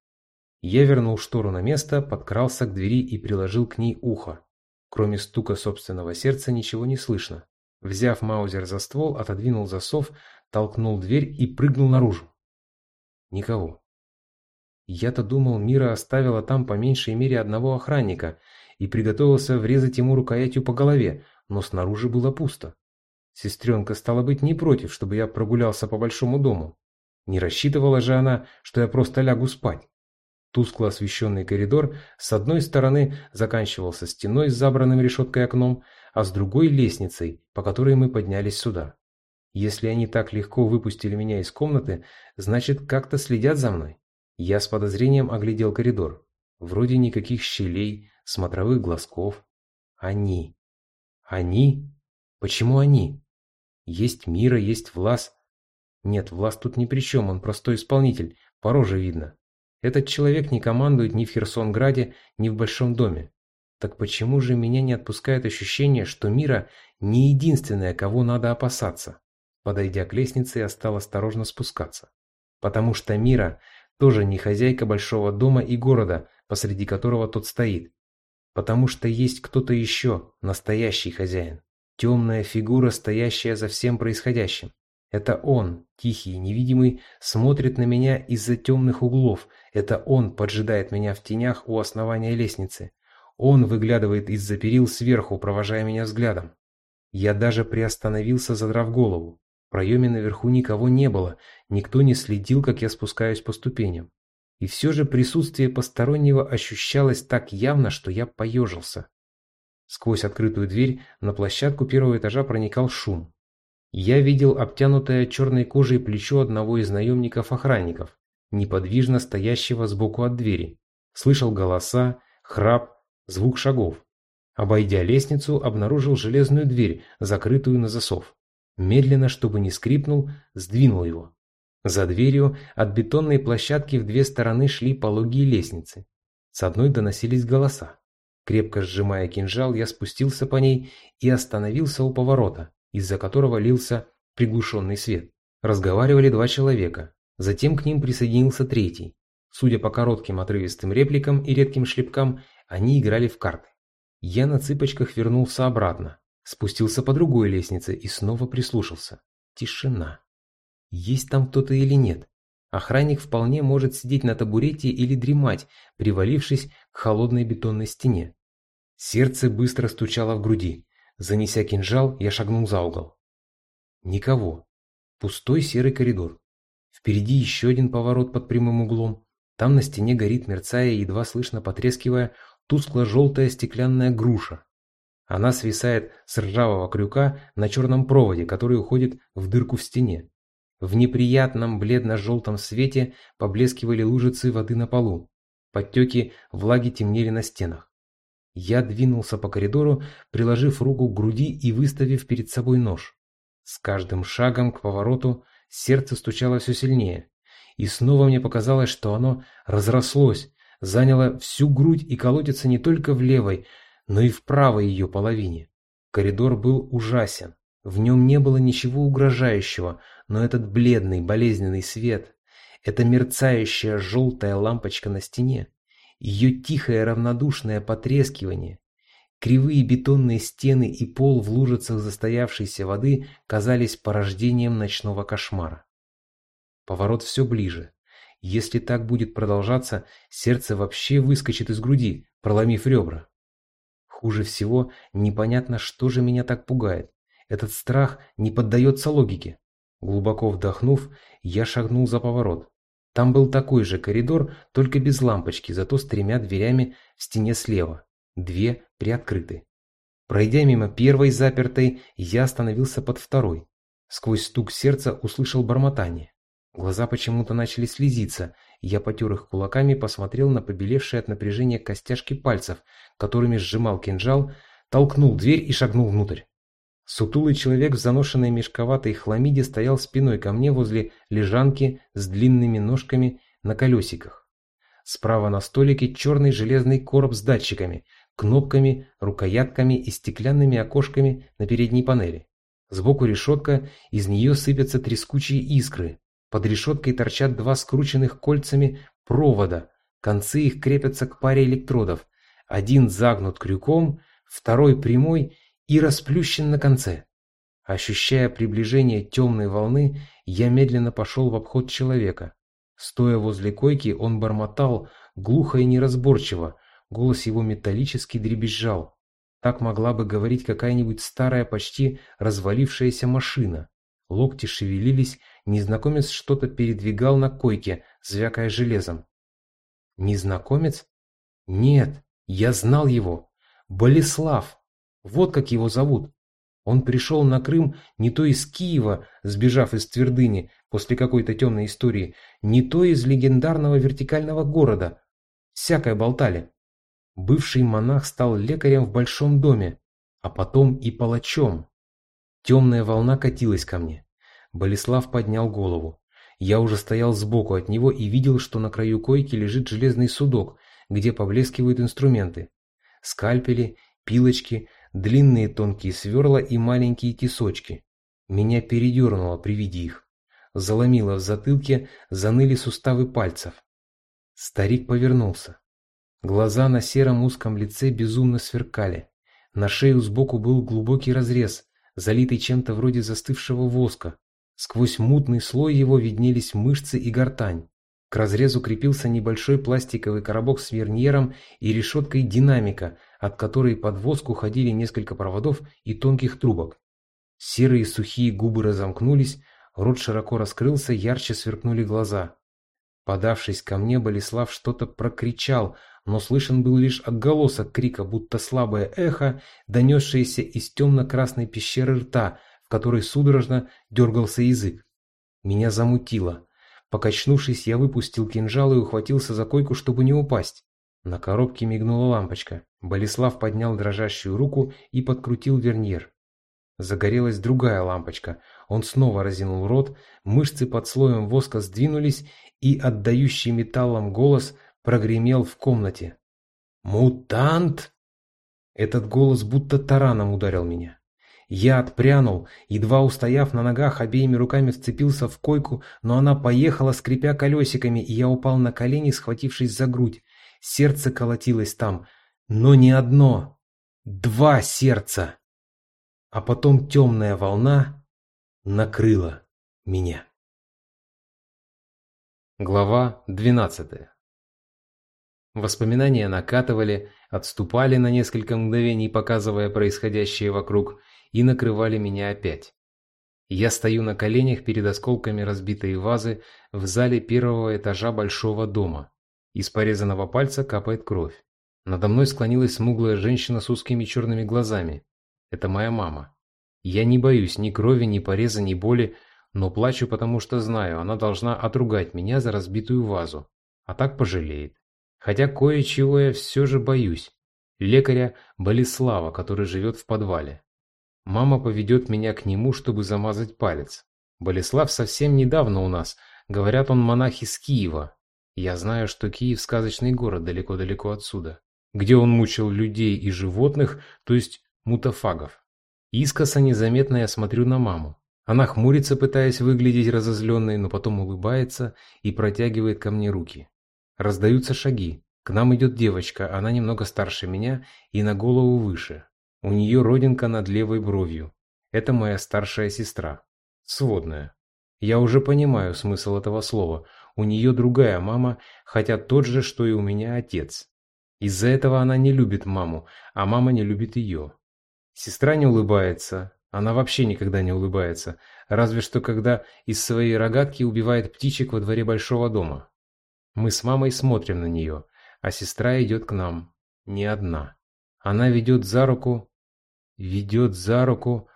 Я вернул штору на место, подкрался к двери и приложил к ней ухо. Кроме стука собственного сердца ничего не слышно. Взяв маузер за ствол, отодвинул засов, толкнул дверь и прыгнул наружу. Никого. Я-то думал, Мира оставила там по меньшей мере одного охранника и приготовился врезать ему рукоятью по голове, но снаружи было пусто. Сестренка стала быть не против, чтобы я прогулялся по большому дому. Не рассчитывала же она, что я просто лягу спать. Тускло освещенный коридор с одной стороны заканчивался стеной с забранным решеткой окном, а с другой – лестницей, по которой мы поднялись сюда. Если они так легко выпустили меня из комнаты, значит, как-то следят за мной. Я с подозрением оглядел коридор. Вроде никаких щелей, смотровых глазков. Они. Они? Почему они? Есть Мира, есть Влас. Нет, Влас тут ни при чем, он простой исполнитель, по роже видно. Этот человек не командует ни в Херсонграде, ни в Большом доме. Так почему же меня не отпускает ощущение, что Мира не единственная, кого надо опасаться? Подойдя к лестнице, я стал осторожно спускаться. Потому что Мира тоже не хозяйка большого дома и города, посреди которого тот стоит. Потому что есть кто-то еще, настоящий хозяин. Темная фигура, стоящая за всем происходящим. Это он, тихий, невидимый, смотрит на меня из-за темных углов. Это он поджидает меня в тенях у основания лестницы. Он выглядывает из-за перил сверху, провожая меня взглядом. Я даже приостановился, задрав голову. Проеме наверху никого не было, никто не следил, как я спускаюсь по ступеням. И все же присутствие постороннего ощущалось так явно, что я поежился. Сквозь открытую дверь на площадку первого этажа проникал шум. Я видел обтянутое черной кожей плечо одного из наемников-охранников, неподвижно стоящего сбоку от двери. Слышал голоса, храп, звук шагов. Обойдя лестницу, обнаружил железную дверь, закрытую на засов. Медленно, чтобы не скрипнул, сдвинул его. За дверью от бетонной площадки в две стороны шли пологие лестницы. С одной доносились голоса. Крепко сжимая кинжал, я спустился по ней и остановился у поворота, из-за которого лился приглушенный свет. Разговаривали два человека. Затем к ним присоединился третий. Судя по коротким отрывистым репликам и редким шлепкам, они играли в карты. Я на цыпочках вернулся обратно, спустился по другой лестнице и снова прислушался. Тишина. Есть там кто-то или нет? Охранник вполне может сидеть на табурете или дремать, привалившись к холодной бетонной стене. Сердце быстро стучало в груди. Занеся кинжал, я шагнул за угол. Никого. Пустой серый коридор. Впереди еще один поворот под прямым углом. Там на стене горит, мерцая едва слышно потрескивая, тускло-желтая стеклянная груша. Она свисает с ржавого крюка на черном проводе, который уходит в дырку в стене. В неприятном бледно-желтом свете поблескивали лужицы воды на полу. Подтеки влаги темнели на стенах. Я двинулся по коридору, приложив руку к груди и выставив перед собой нож. С каждым шагом к повороту сердце стучало все сильнее. и снова мне показалось, что оно разрослось, заняло всю грудь и колотится не только в левой, но и в правой ее половине. Коридор был ужасен. В нем не было ничего угрожающего, но этот бледный, болезненный свет, эта мерцающая желтая лампочка на стене, ее тихое равнодушное потрескивание, кривые бетонные стены и пол в лужицах застоявшейся воды казались порождением ночного кошмара. Поворот все ближе. Если так будет продолжаться, сердце вообще выскочит из груди, проломив ребра. Хуже всего, непонятно, что же меня так пугает. Этот страх не поддается логике. Глубоко вдохнув, я шагнул за поворот. Там был такой же коридор, только без лампочки, зато с тремя дверями в стене слева. Две приоткрыты. Пройдя мимо первой запертой, я остановился под второй. Сквозь стук сердца услышал бормотание. Глаза почему-то начали слезиться, я потер их кулаками, посмотрел на побелевшие от напряжения костяшки пальцев, которыми сжимал кинжал, толкнул дверь и шагнул внутрь. Сутулый человек в заношенной мешковатой хламиде стоял спиной ко мне возле лежанки с длинными ножками на колесиках. Справа на столике черный железный короб с датчиками, кнопками, рукоятками и стеклянными окошками на передней панели. Сбоку решетка, из нее сыпятся трескучие искры. Под решеткой торчат два скрученных кольцами провода, концы их крепятся к паре электродов. Один загнут крюком, второй прямой и расплющен на конце. Ощущая приближение темной волны, я медленно пошел в обход человека. Стоя возле койки, он бормотал, глухо и неразборчиво, голос его металлически дребезжал. Так могла бы говорить какая-нибудь старая, почти развалившаяся машина. Локти шевелились, незнакомец что-то передвигал на койке, звякая железом. Незнакомец? Нет, я знал его. Болеслав. Вот как его зовут. Он пришел на Крым не то из Киева, сбежав из Твердыни после какой-то темной истории, не то из легендарного вертикального города. Всякое болтали. Бывший монах стал лекарем в большом доме, а потом и палачом. Темная волна катилась ко мне. Болеслав поднял голову. Я уже стоял сбоку от него и видел, что на краю койки лежит железный судок, где поблескивают инструменты. Скальпели, пилочки, длинные тонкие сверла и маленькие тесочки. Меня передернуло при виде их. Заломило в затылке, заныли суставы пальцев. Старик повернулся. Глаза на сером узком лице безумно сверкали. На шею сбоку был глубокий разрез, залитый чем-то вроде застывшего воска. Сквозь мутный слой его виднелись мышцы и гортань. К разрезу крепился небольшой пластиковый коробок с верньером и решеткой динамика, от которой под воск уходили несколько проводов и тонких трубок. Серые сухие губы разомкнулись, рот широко раскрылся, ярче сверкнули глаза. Подавшись ко мне, Болеслав что-то прокричал, но слышен был лишь отголосок крика, будто слабое эхо, донесшееся из темно-красной пещеры рта, которой судорожно дергался язык. Меня замутило. Покачнувшись, я выпустил кинжал и ухватился за койку, чтобы не упасть. На коробке мигнула лампочка. Болеслав поднял дрожащую руку и подкрутил верньер. Загорелась другая лампочка. Он снова разинул рот, мышцы под слоем воска сдвинулись, и отдающий металлом голос прогремел в комнате. «Мутант!» Этот голос будто тараном ударил меня. Я отпрянул, едва устояв на ногах, обеими руками вцепился в койку, но она поехала, скрипя колесиками, и я упал на колени, схватившись за грудь. Сердце колотилось там, но не одно, два сердца. А потом темная волна накрыла меня. Глава двенадцатая Воспоминания накатывали, отступали на несколько мгновений, показывая происходящее вокруг, и накрывали меня опять. Я стою на коленях перед осколками разбитой вазы в зале первого этажа большого дома. Из порезанного пальца капает кровь. Надо мной склонилась смуглая женщина с узкими черными глазами. Это моя мама. Я не боюсь ни крови, ни пореза, ни боли, но плачу, потому что знаю, она должна отругать меня за разбитую вазу, а так пожалеет. Хотя кое-чего я все же боюсь. Лекаря Болеслава, который живет в подвале. Мама поведет меня к нему, чтобы замазать палец. Болеслав совсем недавно у нас, Говорят, он монах из Киева. Я знаю, что Киев – сказочный город далеко-далеко отсюда, где он мучил людей и животных, то есть мутафагов. Искоса незаметно я смотрю на маму. Она хмурится, пытаясь выглядеть разозленной, но потом улыбается и протягивает ко мне руки. Раздаются шаги. К нам идет девочка, она немного старше меня и на голову выше. У нее родинка над левой бровью. Это моя старшая сестра. Сводная. Я уже понимаю смысл этого слова. У нее другая мама, хотя тот же, что и у меня отец. Из-за этого она не любит маму, а мама не любит ее. Сестра не улыбается. Она вообще никогда не улыбается. Разве что когда из своей рогатки убивает птичек во дворе большого дома. Мы с мамой смотрим на нее, а сестра идет к нам. Не одна. Она ведет за руку... Ведет за руку...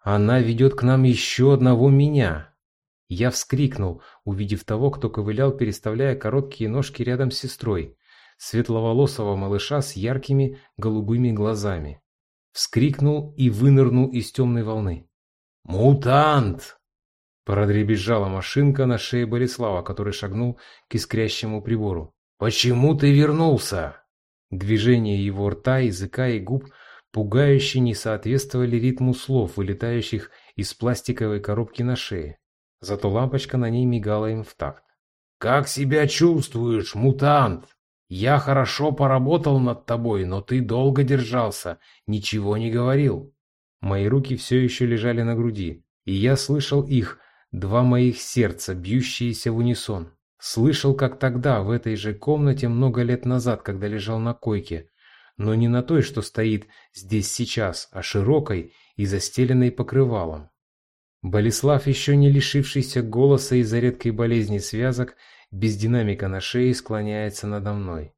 Она ведет к нам еще одного меня. Я вскрикнул, увидев того, кто ковылял, переставляя короткие ножки рядом с сестрой, светловолосого малыша с яркими голубыми глазами. Вскрикнул и вынырнул из темной волны. «Мутант!» Продребезжала машинка на шее Борислава, который шагнул к искрящему прибору. «Почему ты вернулся?» Движения его рта, языка и губ – пугающе не соответствовали ритму слов, вылетающих из пластиковой коробки на шее. Зато лампочка на ней мигала им в такт. «Как себя чувствуешь, мутант? Я хорошо поработал над тобой, но ты долго держался, ничего не говорил». Мои руки все еще лежали на груди, и я слышал их, два моих сердца, бьющиеся в унисон. Слышал, как тогда, в этой же комнате много лет назад, когда лежал на койке, но не на той, что стоит здесь сейчас, а широкой и застеленной покрывалом. Болеслав, еще не лишившийся голоса из-за редкой болезни связок, без динамика на шее склоняется надо мной.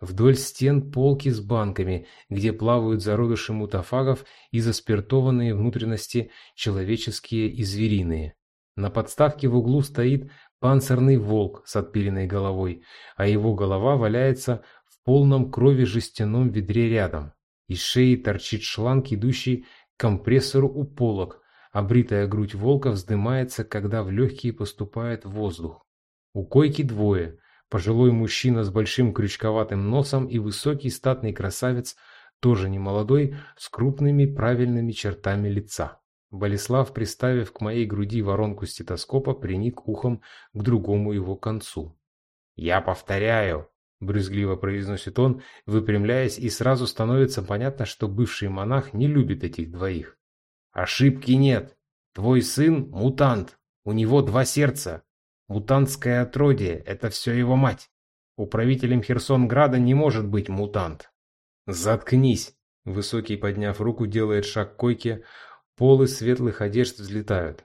Вдоль стен полки с банками, где плавают зародыши мутафагов и заспиртованные внутренности человеческие и звериные. На подставке в углу стоит панцирный волк с отпиленной головой, а его голова валяется полном крови жестяном ведре рядом. Из шеи торчит шланг, идущий к компрессору у полок, а бритая грудь волка вздымается, когда в легкие поступает воздух. У койки двое. Пожилой мужчина с большим крючковатым носом и высокий статный красавец, тоже не молодой, с крупными правильными чертами лица. Болеслав, приставив к моей груди воронку стетоскопа, приник ухом к другому его концу. «Я повторяю, Брюзгливо произносит он, выпрямляясь, и сразу становится понятно, что бывший монах не любит этих двоих. Ошибки нет. Твой сын – мутант. У него два сердца. Мутантское отродье – это все его мать. Управителем Херсонграда не может быть мутант. Заткнись. Высокий, подняв руку, делает шаг к койке. Полы светлых одежд взлетают.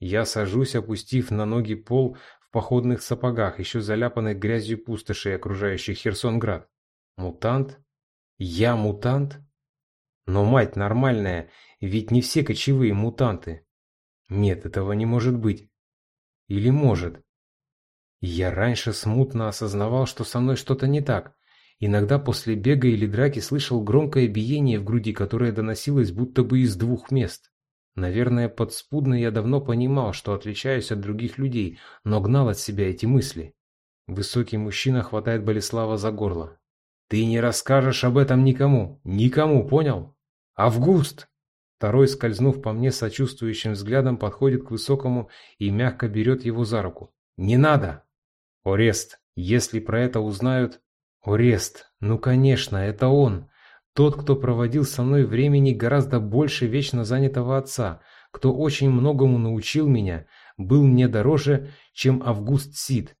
Я сажусь, опустив на ноги пол походных сапогах, еще заляпанных грязью пустоши, окружающих Херсонград. Мутант? Я мутант? Но мать нормальная, ведь не все кочевые мутанты. Нет, этого не может быть. Или может? Я раньше смутно осознавал, что со мной что-то не так. Иногда после бега или драки слышал громкое биение в груди, которое доносилось будто бы из двух мест. Наверное, подспудно я давно понимал, что отличаюсь от других людей, но гнал от себя эти мысли. Высокий мужчина хватает Болеслава за горло. «Ты не расскажешь об этом никому, никому, понял? Август!» Второй, скользнув по мне сочувствующим взглядом, подходит к Высокому и мягко берет его за руку. «Не надо!» «Орест, если про это узнают...» «Орест, ну конечно, это он!» Тот, кто проводил со мной времени гораздо больше вечно занятого отца, кто очень многому научил меня, был мне дороже, чем Август Сид.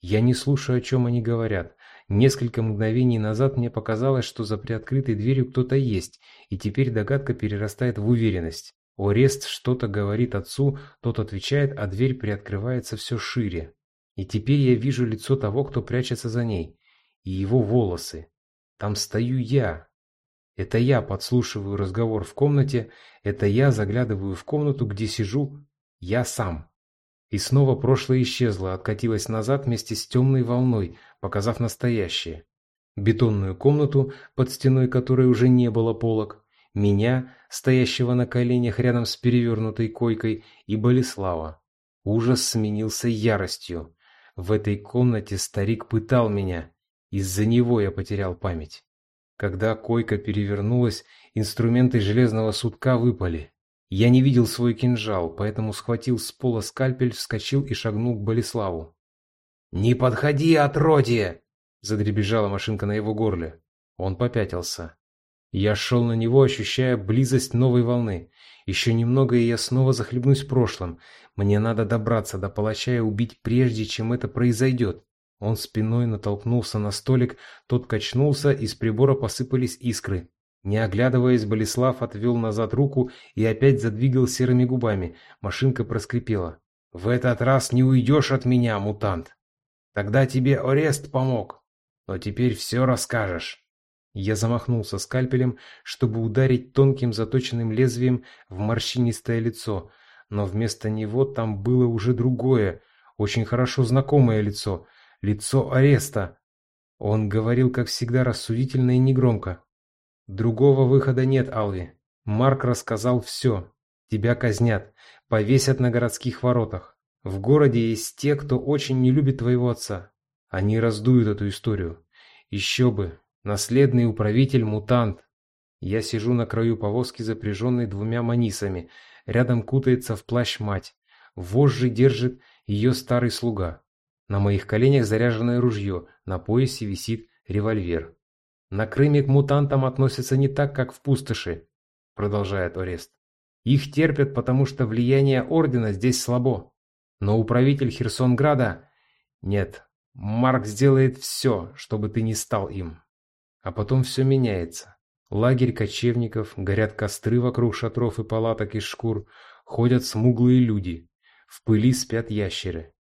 Я не слушаю, о чем они говорят. Несколько мгновений назад мне показалось, что за приоткрытой дверью кто-то есть, и теперь догадка перерастает в уверенность. Орест что-то говорит отцу, тот отвечает, а дверь приоткрывается все шире. И теперь я вижу лицо того, кто прячется за ней, и его волосы. Там стою я. Это я подслушиваю разговор в комнате, это я заглядываю в комнату, где сижу я сам. И снова прошлое исчезло, откатилось назад вместе с темной волной, показав настоящее. Бетонную комнату, под стеной которой уже не было полок, меня, стоящего на коленях рядом с перевернутой койкой, и Болеслава. Ужас сменился яростью. В этой комнате старик пытал меня. Из-за него я потерял память. Когда койка перевернулась, инструменты железного сутка выпали. Я не видел свой кинжал, поэтому схватил с пола скальпель, вскочил и шагнул к Болеславу. «Не подходи, отродье!» – задребежала машинка на его горле. Он попятился. Я шел на него, ощущая близость новой волны. Еще немного, и я снова захлебнусь прошлым. Мне надо добраться до палача и убить прежде, чем это произойдет. Он спиной натолкнулся на столик, тот качнулся, из прибора посыпались искры. Не оглядываясь, Болеслав отвел назад руку и опять задвигал серыми губами. Машинка проскрипела. «В этот раз не уйдешь от меня, мутант! Тогда тебе Орест помог, но теперь все расскажешь!» Я замахнулся скальпелем, чтобы ударить тонким заточенным лезвием в морщинистое лицо, но вместо него там было уже другое, очень хорошо знакомое лицо, лицо ареста. Он говорил, как всегда, рассудительно и негромко. «Другого выхода нет, Алви. Марк рассказал все. Тебя казнят, повесят на городских воротах. В городе есть те, кто очень не любит твоего отца. Они раздуют эту историю. Еще бы, Наследный управитель мутант. Я сижу на краю повозки, запряженной двумя манисами. Рядом кутается в плащ мать. Вожжи держит ее старый слуга. На моих коленях заряженное ружье, на поясе висит револьвер. На Крыме к мутантам относятся не так, как в пустоши, продолжает Орест. Их терпят, потому что влияние Ордена здесь слабо. Но управитель Херсонграда... Нет, Марк сделает все, чтобы ты не стал им. А потом все меняется. Лагерь кочевников, горят костры вокруг шатров и палаток из шкур, ходят смуглые люди. В пыли спят ящеры.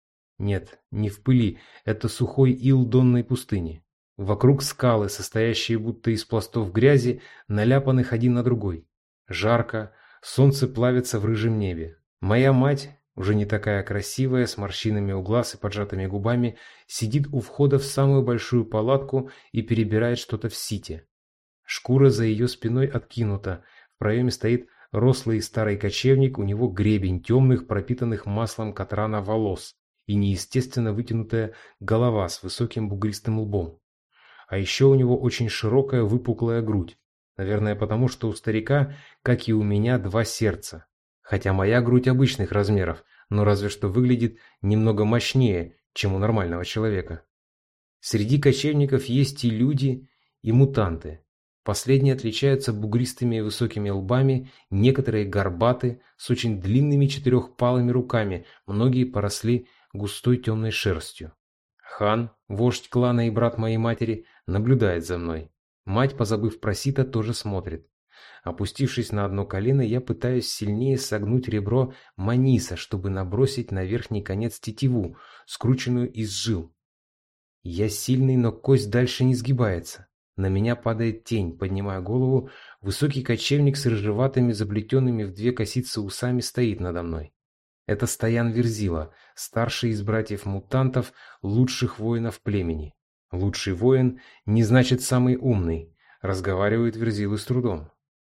Нет, не в пыли, это сухой ил донной пустыни. Вокруг скалы, состоящие будто из пластов грязи, наляпанных один на другой. Жарко, солнце плавится в рыжем небе. Моя мать, уже не такая красивая, с морщинами у глаз и поджатыми губами, сидит у входа в самую большую палатку и перебирает что-то в сите. Шкура за ее спиной откинута, в проеме стоит рослый старый кочевник, у него гребень темных, пропитанных маслом катрана волос и неестественно вытянутая голова с высоким бугристым лбом. А еще у него очень широкая выпуклая грудь, наверное потому, что у старика, как и у меня, два сердца, Хотя моя грудь обычных размеров, но разве что выглядит немного мощнее, чем у нормального человека. Среди кочевников есть и люди, и мутанты. Последние отличаются бугристыми высокими лбами, некоторые горбаты, с очень длинными четырехпалыми руками, многие поросли густой темной шерстью. Хан, вождь клана и брат моей матери, наблюдает за мной. Мать, позабыв про сито, тоже смотрит. Опустившись на одно колено, я пытаюсь сильнее согнуть ребро маниса, чтобы набросить на верхний конец тетиву, скрученную из жил. Я сильный, но кость дальше не сгибается. На меня падает тень, поднимая голову, высокий кочевник с рыжеватыми, заплетенными в две косицы усами стоит надо мной. Это Стоян Верзила, старший из братьев-мутантов, лучших воинов племени. Лучший воин не значит самый умный, разговаривает Верзилы с трудом.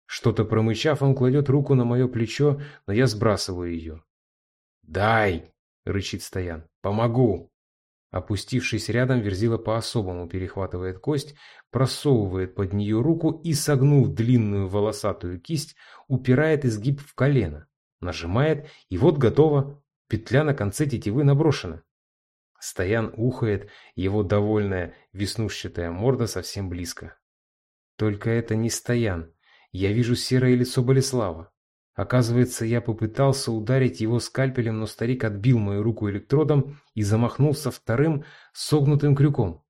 Что-то промычав, он кладет руку на мое плечо, но я сбрасываю ее. «Дай!» — рычит Стоян. «Помогу!» Опустившись рядом, Верзила по-особому перехватывает кость, просовывает под нее руку и, согнув длинную волосатую кисть, упирает изгиб в колено. Нажимает, и вот готово. Петля на конце тетивы наброшена. Стоян ухает, его довольная веснушчатая морда совсем близко. Только это не Стоян. Я вижу серое лицо Болеслава. Оказывается, я попытался ударить его скальпелем, но старик отбил мою руку электродом и замахнулся вторым согнутым крюком.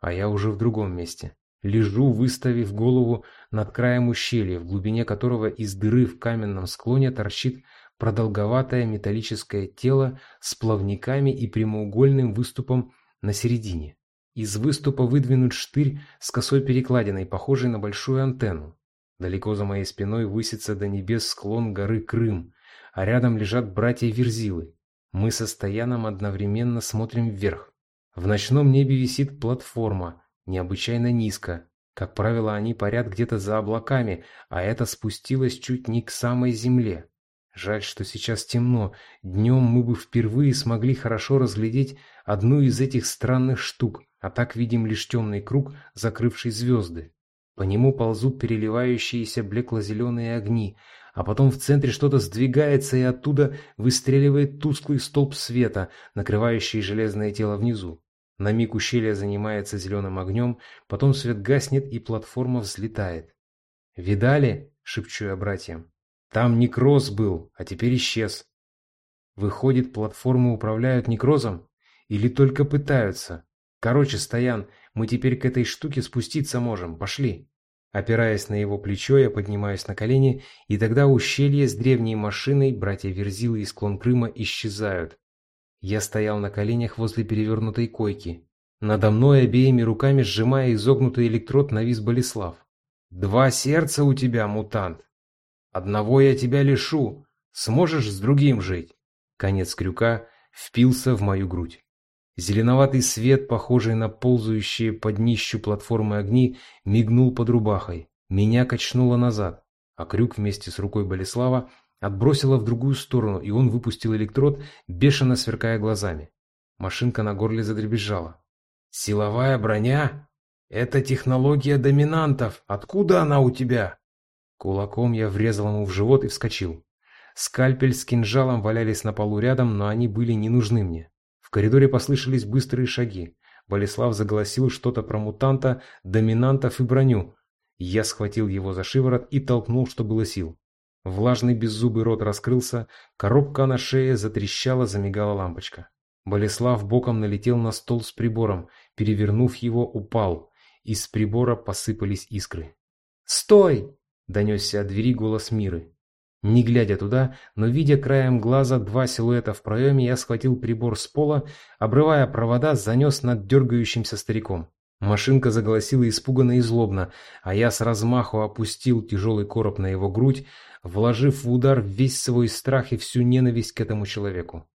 А я уже в другом месте. Лежу, выставив голову над краем ущелья, в глубине которого из дыры в каменном склоне торчит продолговатое металлическое тело с плавниками и прямоугольным выступом на середине. Из выступа выдвинут штырь с косой перекладиной, похожий на большую антенну. Далеко за моей спиной высится до небес склон горы Крым, а рядом лежат братья Верзилы. Мы со Стояном одновременно смотрим вверх. В ночном небе висит платформа, необычайно низко. Как правило, они парят где-то за облаками, а это спустилось чуть не к самой земле. Жаль, что сейчас темно. Днем мы бы впервые смогли хорошо разглядеть одну из этих странных штук, а так видим лишь темный круг, закрывший звезды. По нему ползут переливающиеся блекло-зеленые огни, а потом в центре что-то сдвигается и оттуда выстреливает тусклый столб света, накрывающий железное тело внизу. На миг ущелье занимается зеленым огнем, потом свет гаснет и платформа взлетает. «Видали?» — шепчу я братьям. «Там некроз был, а теперь исчез». Выходит, платформы управляют некрозом? Или только пытаются? Короче, Стоян, мы теперь к этой штуке спуститься можем, пошли. Опираясь на его плечо, я поднимаюсь на колени, и тогда ущелье с древней машиной, братья Верзилы и склон Крыма исчезают. Я стоял на коленях возле перевернутой койки. Надо мной обеими руками, сжимая изогнутый электрод, навис Болеслав. «Два сердца у тебя, мутант! Одного я тебя лишу, сможешь с другим жить!» Конец крюка впился в мою грудь. Зеленоватый свет, похожий на ползающие под днищу платформы огни, мигнул под рубахой. Меня качнуло назад, а крюк вместе с рукой Болеслава отбросило в другую сторону, и он выпустил электрод, бешено сверкая глазами. Машинка на горле задребезжала. «Силовая броня? Это технология доминантов. Откуда она у тебя?» Кулаком я врезал ему в живот и вскочил. Скальпель с кинжалом валялись на полу рядом, но они были не нужны мне. В коридоре послышались быстрые шаги. Болеслав заголосил что-то про мутанта, доминантов и броню. Я схватил его за шиворот и толкнул, что было сил. Влажный беззубый рот раскрылся, коробка на шее затрещала, замигала лампочка. Болеслав боком налетел на стол с прибором, перевернув его, упал. Из прибора посыпались искры. «Стой!» – донесся от двери голос Миры. Не глядя туда, но видя краем глаза два силуэта в проеме, я схватил прибор с пола, обрывая провода, занес над дергающимся стариком. Машинка заголосила испуганно и злобно, а я с размаху опустил тяжелый короб на его грудь, вложив в удар весь свой страх и всю ненависть к этому человеку.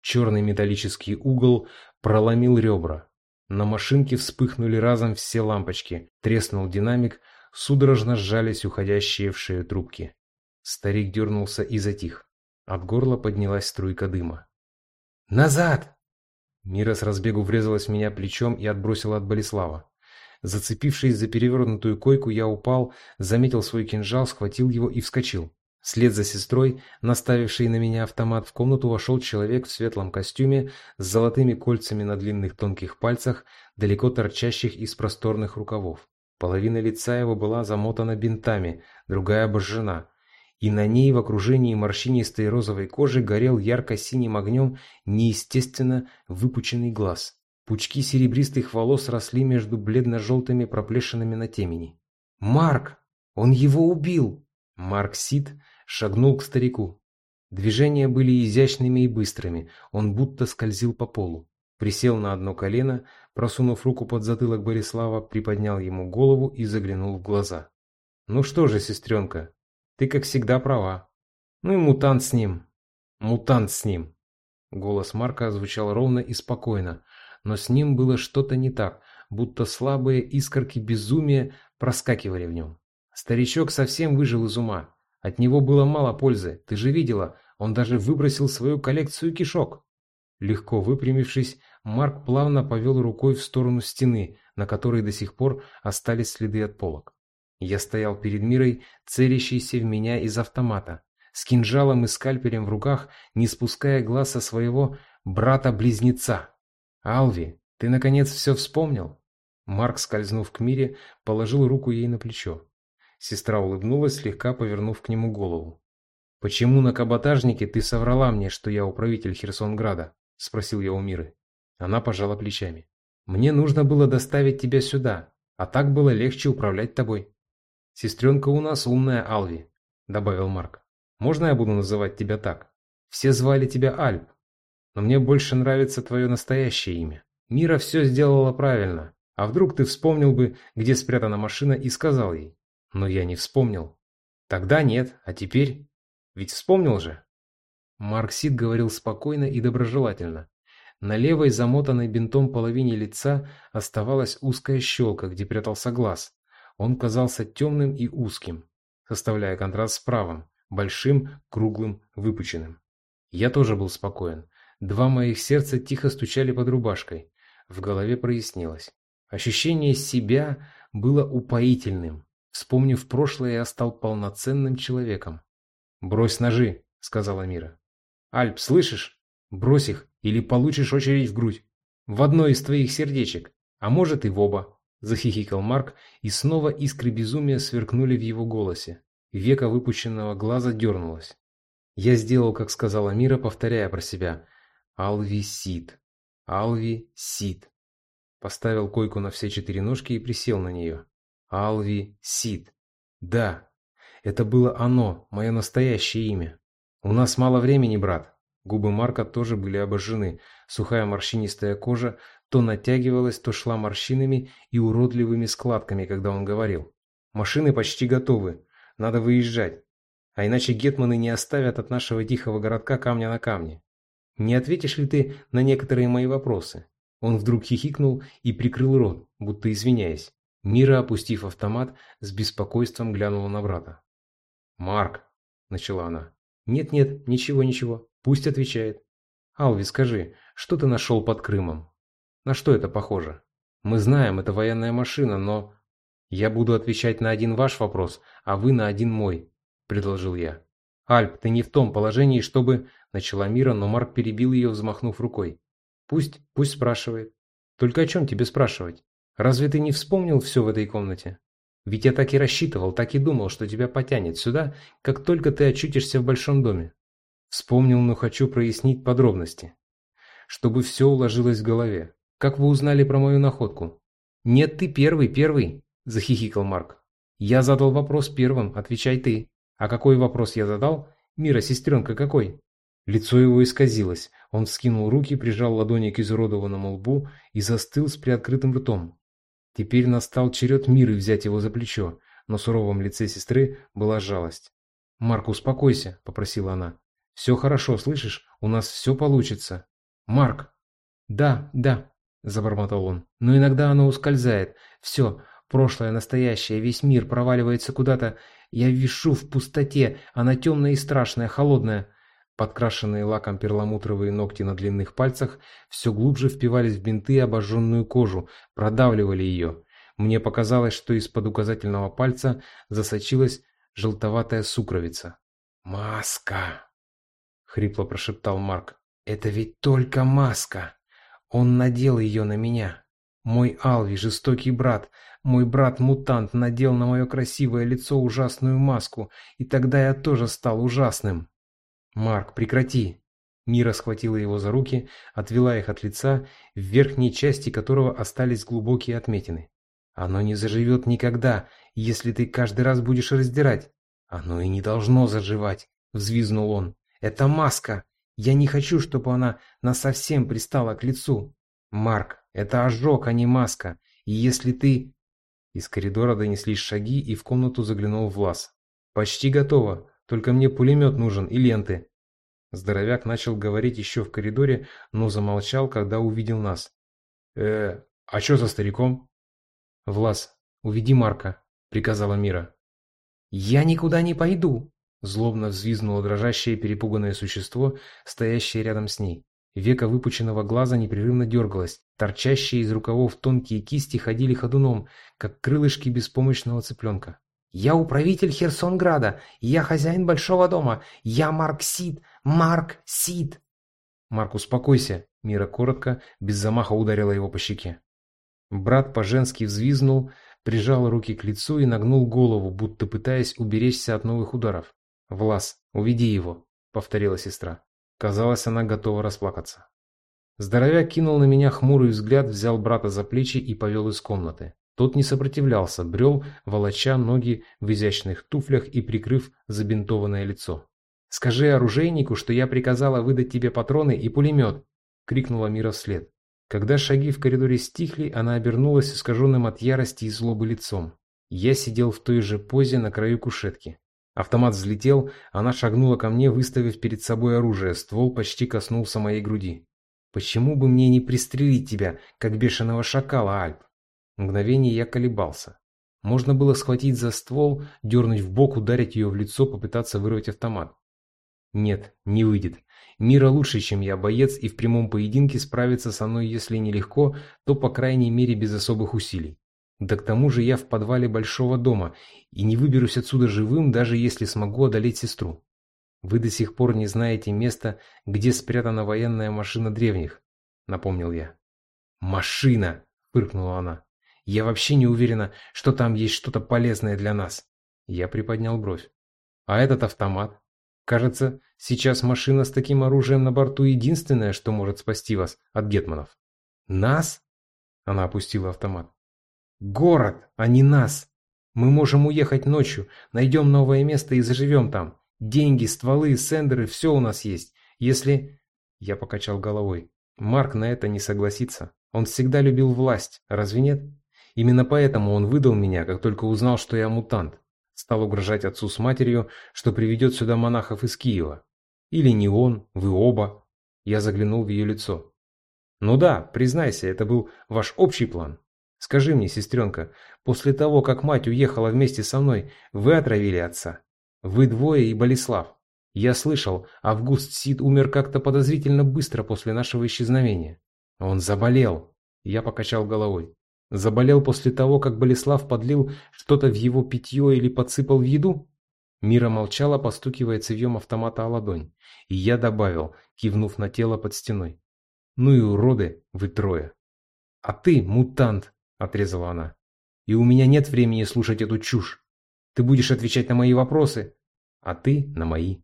Черный металлический угол проломил ребра. На машинке вспыхнули разом все лампочки, треснул динамик, судорожно сжались уходящие в шею трубки. Старик дернулся и затих. От горла поднялась струйка дыма. «Назад!» Мира с разбегу врезалась в меня плечом и отбросила от Болеслава. Зацепившись за перевернутую койку, я упал, заметил свой кинжал, схватил его и вскочил. Вслед за сестрой, наставившей на меня автомат, в комнату вошел человек в светлом костюме с золотыми кольцами на длинных тонких пальцах, далеко торчащих из просторных рукавов. Половина лица его была замотана бинтами, другая обожжена и на ней в окружении морщинистой розовой кожи горел ярко-синим огнем неестественно выпученный глаз. Пучки серебристых волос росли между бледно-желтыми проплешинами на темени. «Марк! Он его убил!» Марк Сид шагнул к старику. Движения были изящными и быстрыми, он будто скользил по полу. Присел на одно колено, просунув руку под затылок Борислава, приподнял ему голову и заглянул в глаза. «Ну что же, сестренка, ты, как всегда, права. Ну и мутант с ним. Мутант с ним. Голос Марка звучал ровно и спокойно, но с ним было что-то не так, будто слабые искорки безумия проскакивали в нем. Старичок совсем выжил из ума. От него было мало пользы, ты же видела, он даже выбросил свою коллекцию кишок. Легко выпрямившись, Марк плавно повел рукой в сторону стены, на которой до сих пор остались следы от полок. Я стоял перед Мирой, целящейся в меня из автомата, с кинжалом и скальпелем в руках, не спуская глаз со своего брата-близнеца. «Алви, ты наконец все вспомнил?» Марк, скользнув к Мире, положил руку ей на плечо. Сестра улыбнулась, слегка повернув к нему голову. «Почему на каботажнике ты соврала мне, что я управитель Херсонграда?» – спросил я у Миры. Она пожала плечами. «Мне нужно было доставить тебя сюда, а так было легче управлять тобой». «Сестренка у нас умная, Алви», — добавил Марк. «Можно я буду называть тебя так? Все звали тебя Альп, но мне больше нравится твое настоящее имя. Мира все сделала правильно, а вдруг ты вспомнил бы, где спрятана машина и сказал ей? Но я не вспомнил. Тогда нет, а теперь? Ведь вспомнил же?» Марк Сид говорил спокойно и доброжелательно. На левой замотанной бинтом половине лица оставалась узкая щелка, где прятался глаз. Он казался темным и узким, составляя контраст с правым, большим, круглым, выпученным. Я тоже был спокоен. Два моих сердца тихо стучали под рубашкой. В голове прояснилось. Ощущение себя было упоительным. Вспомнив прошлое, я стал полноценным человеком. «Брось ножи», — сказала Мира. «Альп, слышишь? Брось их, или получишь очередь в грудь. В одно из твоих сердечек, а может и в оба», — захихикал Марк, и снова искры безумия сверкнули в его голосе. Века выпущенного глаза дернулось. Я сделал, как сказала Мира, повторяя про себя. «Алви Сид! Алви Сид!» Поставил койку на все четыре ножки и присел на нее. Алви Сид. Да, это было оно, мое настоящее имя. У нас мало времени, брат. Губы Марка тоже были обожжены. Сухая морщинистая кожа то натягивалась, то шла морщинами и уродливыми складками, когда он говорил. Машины почти готовы. Надо выезжать. А иначе гетманы не оставят от нашего тихого городка камня на камне. Не ответишь ли ты на некоторые мои вопросы? Он вдруг хихикнул и прикрыл рот, будто извиняясь. Мира, опустив автомат, с беспокойством глянула на брата. «Марк», — начала она. «Нет-нет, ничего-ничего, пусть отвечает. Алви, скажи, что ты нашел под Крымом? На что это похоже? Мы знаем, это военная машина, но...» «Я буду отвечать на один ваш вопрос, а вы на один мой», — предложил я. «Альп, ты не в том положении, чтобы...» — начала Мира, но Марк перебил ее, взмахнув рукой. «Пусть, пусть спрашивает. Только о чем тебе спрашивать? Разве ты не вспомнил все в этой комнате? Ведь я так и рассчитывал, так и думал, что тебя потянет сюда, как только ты очутишься в большом доме. Вспомнил, но хочу прояснить подробности. Чтобы все уложилось в голове. Как вы узнали про мою находку? Нет, ты первый, первый, захихикал Марк. Я задал вопрос первым, отвечай ты. А какой вопрос я задал? Мира, сестренка, какой? Лицо его исказилось. Он вскинул руки, прижал ладони к изуродованному лбу и застыл с приоткрытым ртом. Теперь настал черед Миры взять его за плечо, но в суровом лице сестры была жалость. «Марк, успокойся», — попросила она. «Все хорошо, слышишь? У нас все получится». «Марк!» «Да, да», — забормотал он. «Но иногда оно ускользает. Все, прошлое, настоящее, весь мир проваливается куда-то. Я вишу в пустоте, она темная и страшная, холодная. Подкрашенные лаком перламутровые ногти на длинных пальцах все глубже впивались в бинты и обожженную кожу, продавливали ее. Мне показалось, что из-под указательного пальца засочилась желтоватая сукровица. «Маска!» — хрипло прошептал Марк. «Это ведь только маска! Он надел ее на меня. Мой Алви, жестокий брат, мой брат-мутант надел на мое красивое лицо ужасную маску, и тогда я тоже стал ужасным». «Марк, прекрати!» Мира схватила его за руки, отвела их от лица, в верхней части которого остались глубокие отметины. «Оно не заживет никогда, если ты каждый раз будешь раздирать». «Оно и не должно заживать», — взвизнул он. «Это маска. Я не хочу, чтобы она насовсем пристала к лицу. Марк, это ожог, а не маска. И если ты...» Из коридора донеслись шаги, и в комнату заглянул Влас. «Почти готово. Только мне пулемет нужен и ленты. Здоровяк начал говорить еще в коридоре, но замолчал, когда увидел нас. э а что за стариком?» «Влас, уведи Марка», — приказала Мира. «Я никуда не пойду», — злобно взвизгнуло дрожащее перепуганное существо, стоящее рядом с ней. Века выпученного глаза непрерывно дергалось, торчащие из рукавов тонкие кисти ходили ходуном, как крылышки беспомощного цыпленка. «Я управитель Херсонграда! Я хозяин Большого дома! Я Марк Сид! Марк Сид!» «Марк, успокойся!» Мира коротко, без замаха ударила его по щеке. Брат по-женски взвизнул, прижал руки к лицу и нагнул голову, будто пытаясь уберечься от новых ударов. «Влас, уведи его!» — повторила сестра. Казалось, она готова расплакаться. Здоровяк кинул на меня хмурый взгляд, взял брата за плечи и повел из комнаты. Тот не сопротивлялся, брел, волоча ноги в изящных туфлях и прикрыв забинтованное лицо. «Скажи оружейнику, что я приказала выдать тебе патроны и пулемет!» — крикнула Мира вслед. Когда шаги в коридоре стихли, она обернулась искаженным от ярости и злобы лицом. Я сидел в той же позе на краю кушетки. Автомат взлетел, она шагнула ко мне, выставив перед собой оружие, ствол почти коснулся моей груди. «Почему бы мне не пристрелить тебя, как бешеного шакала, Альп?» Мгновение я колебался. Можно было схватить за ствол, дернуть в бок, ударить ее в лицо, попытаться вырвать автомат. Нет, не выйдет. Мира лучше, чем я, боец, и в прямом поединке справится со мной, если не легко, то по крайней мере без особых усилий. Да к тому же я в подвале большого дома, и не выберусь отсюда живым, даже если смогу одолеть сестру. Вы до сих пор не знаете места, где спрятана военная машина древних, напомнил я. Машина, фыркнула она. Я вообще не уверена, что там есть что-то полезное для нас. Я приподнял бровь. А этот автомат? Кажется, сейчас машина с таким оружием на борту единственное, что может спасти вас от гетманов. Нас? Она опустила автомат. Город, а не нас. Мы можем уехать ночью, найдем новое место и заживем там. Деньги, стволы, сендеры, все у нас есть. Если... Я покачал головой. Марк на это не согласится. Он всегда любил власть, разве нет? Именно поэтому он выдал меня, как только узнал, что я мутант. Стал угрожать отцу с матерью, что приведет сюда монахов из Киева. Или не он, вы оба. Я заглянул в ее лицо. Ну да, признайся, это был ваш общий план. Скажи мне, сестренка, после того, как мать уехала вместе со мной, вы отравили отца? Вы двое и Болеслав. Я слышал, Август Сид умер как-то подозрительно быстро после нашего исчезновения. Он заболел. Я покачал головой. Заболел после того, как Болеслав подлил что-то в его питье или подсыпал в еду? Мира молчала, постукивая цевьем автомата о ладонь. И я добавил, кивнув на тело под стеной. «Ну и уроды, вы трое!» «А ты, мутант!» – отрезала она. «И у меня нет времени слушать эту чушь. Ты будешь отвечать на мои вопросы, а ты на мои».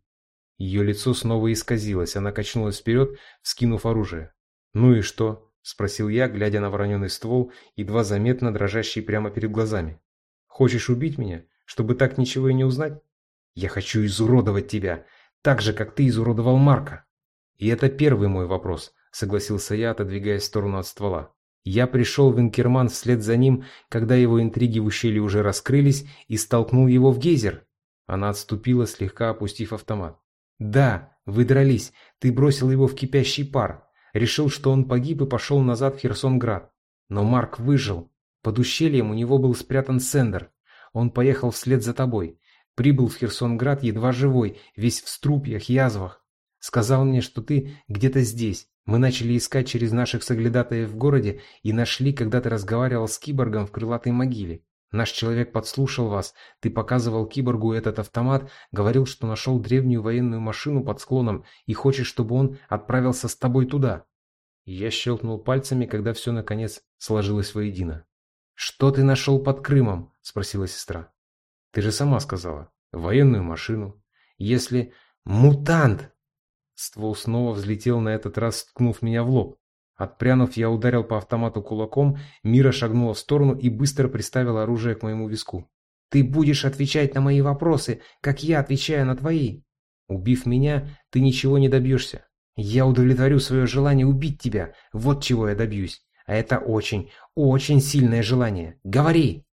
Ее лицо снова исказилось, она качнулась вперед, вскинув оружие. «Ну и что?» – спросил я, глядя на вороненый ствол, едва заметно дрожащий прямо перед глазами. «Хочешь убить меня, чтобы так ничего и не узнать? Я хочу изуродовать тебя, так же, как ты изуродовал Марка». «И это первый мой вопрос», – согласился я, отодвигаясь в сторону от ствола. Я пришел в Инкерман вслед за ним, когда его интриги в ущелье уже раскрылись, и столкнул его в гейзер. Она отступила, слегка опустив автомат. «Да, вы дрались, ты бросил его в кипящий пар. Решил, что он погиб и пошел назад в Херсонград. Но Марк выжил. Под ущельем у него был спрятан Сендер. Он поехал вслед за тобой. Прибыл в Херсонград едва живой, весь в струпьях, язвах. Сказал мне, что ты где-то здесь. Мы начали искать через наших соглядатаев в городе и нашли, когда ты разговаривал с киборгом в крылатой могиле. Наш человек подслушал вас. Ты показывал киборгу этот автомат, говорил, что нашел древнюю военную машину под склоном и хочешь, чтобы он отправился с тобой туда. Я щелкнул пальцами, когда все наконец сложилось воедино. «Что ты нашел под Крымом?» – спросила сестра. «Ты же сама сказала. Военную машину. Если... Мутант!» Ствол снова взлетел на этот раз, ткнув меня в лоб. Отпрянув, я ударил по автомату кулаком, Мира шагнула в сторону и быстро приставила оружие к моему виску. «Ты будешь отвечать на мои вопросы, как я отвечаю на твои. Убив меня, ты ничего не добьешься. Я удовлетворю свое желание убить тебя, вот чего я добьюсь. А это очень, очень сильное желание. Говори!»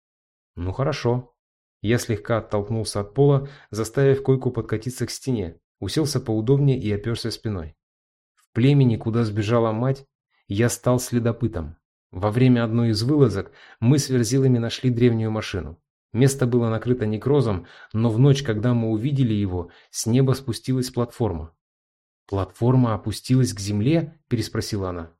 «Ну хорошо». Я слегка оттолкнулся от пола, заставив койку подкатиться к стене, уселся поудобнее и оперся спиной. В племени, куда сбежала мать, я стал следопытом. Во время одной из вылазок мы с верзилами нашли древнюю машину. Место было накрыто некрозом, но в ночь, когда мы увидели его, с неба спустилась платформа. «Платформа опустилась к земле?» – переспросила она.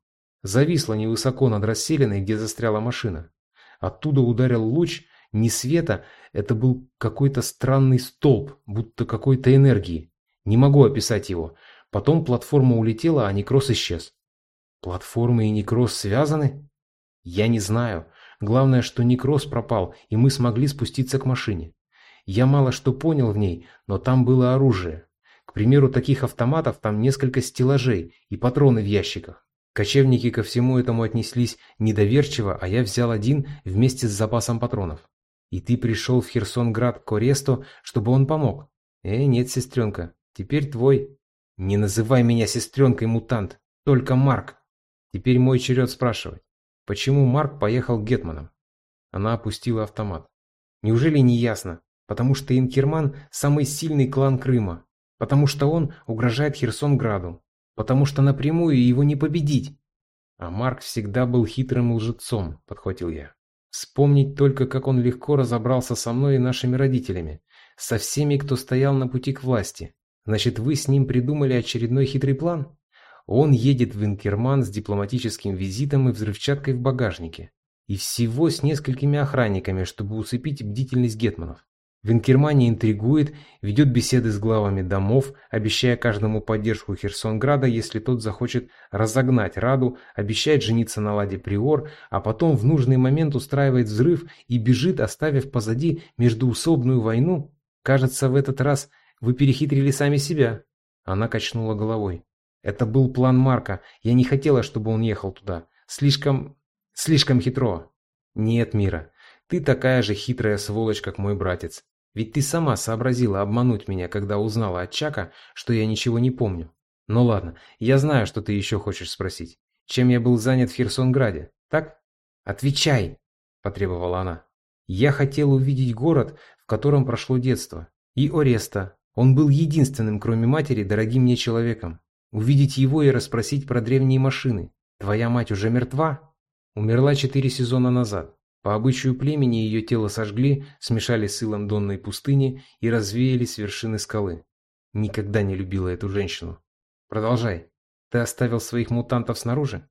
Зависла невысоко над расселенной, где застряла машина. Оттуда ударил луч, не света, это был какой-то странный столб, будто какой-то энергии. Не могу описать его. Потом платформа улетела, а некроз исчез. Платформы и Некроз связаны? Я не знаю. Главное, что Некроз пропал, и мы смогли спуститься к машине. Я мало что понял в ней, но там было оружие. К примеру, таких автоматов там несколько стеллажей и патроны в ящиках. Кочевники ко всему этому отнеслись недоверчиво, а я взял один вместе с запасом патронов. И ты пришел в Херсонград к Оресту, чтобы он помог? Э, нет, сестренка, теперь твой. Не называй меня сестренкой, мутант, только Марк. Теперь мой черед спрашивать, почему Марк поехал к Гетманам? Она опустила автомат. Неужели не ясно? Потому что Инкерман – самый сильный клан Крыма. Потому что он угрожает Херсонграду. Потому что напрямую его не победить. А Марк всегда был хитрым лжецом, подхватил я. Вспомнить только, как он легко разобрался со мной и нашими родителями, со всеми, кто стоял на пути к власти. Значит, вы с ним придумали очередной хитрый план? Он едет в Инкерман с дипломатическим визитом и взрывчаткой в багажнике. И всего с несколькими охранниками, чтобы усыпить бдительность гетманов. В Инкермане интригует, ведет беседы с главами домов, обещая каждому поддержку Херсонграда, если тот захочет разогнать Раду, обещает жениться на Ладе Приор, а потом в нужный момент устраивает взрыв и бежит, оставив позади междуусобную войну. Кажется, в этот раз вы перехитрили сами себя. Она качнула головой. Это был план Марка. Я не хотела, чтобы он ехал туда. Слишком... слишком хитро. Нет, Мира, ты такая же хитрая сволочь, как мой братец. Ведь ты сама сообразила обмануть меня, когда узнала от Чака, что я ничего не помню. Ну ладно, я знаю, что ты еще хочешь спросить. Чем я был занят в Херсонграде, так? Отвечай, потребовала она. Я хотел увидеть город, в котором прошло детство. И Ореста. Он был единственным, кроме матери, дорогим мне человеком. Увидеть его и расспросить про древние машины. Твоя мать уже мертва? Умерла четыре сезона назад. По обычаю племени ее тело сожгли, смешали с илом донной пустыни и развеяли с вершины скалы. Никогда не любила эту женщину. Продолжай. Ты оставил своих мутантов снаружи?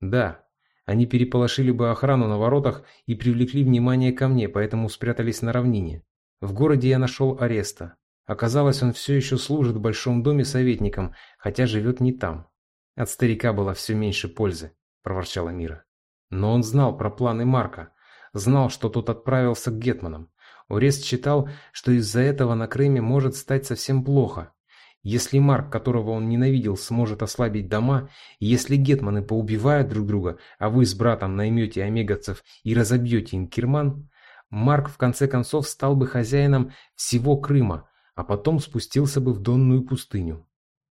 Да. Они переполошили бы охрану на воротах и привлекли внимание ко мне, поэтому спрятались на равнине. В городе я нашел ареста. Оказалось, он все еще служит в большом доме советником, хотя живет не там. От старика было все меньше пользы, проворчала Мира. Но он знал про планы Марка, знал, что тот отправился к гетманам. Орест считал, что из-за этого на Крыме может стать совсем плохо. Если Марк, которого он ненавидел, сможет ослабить дома, если гетманы поубивают друг друга, а вы с братом наймете омеговцев и разобьете Инкерман, Марк в конце концов стал бы хозяином всего Крыма, а потом спустился бы в Донную пустыню.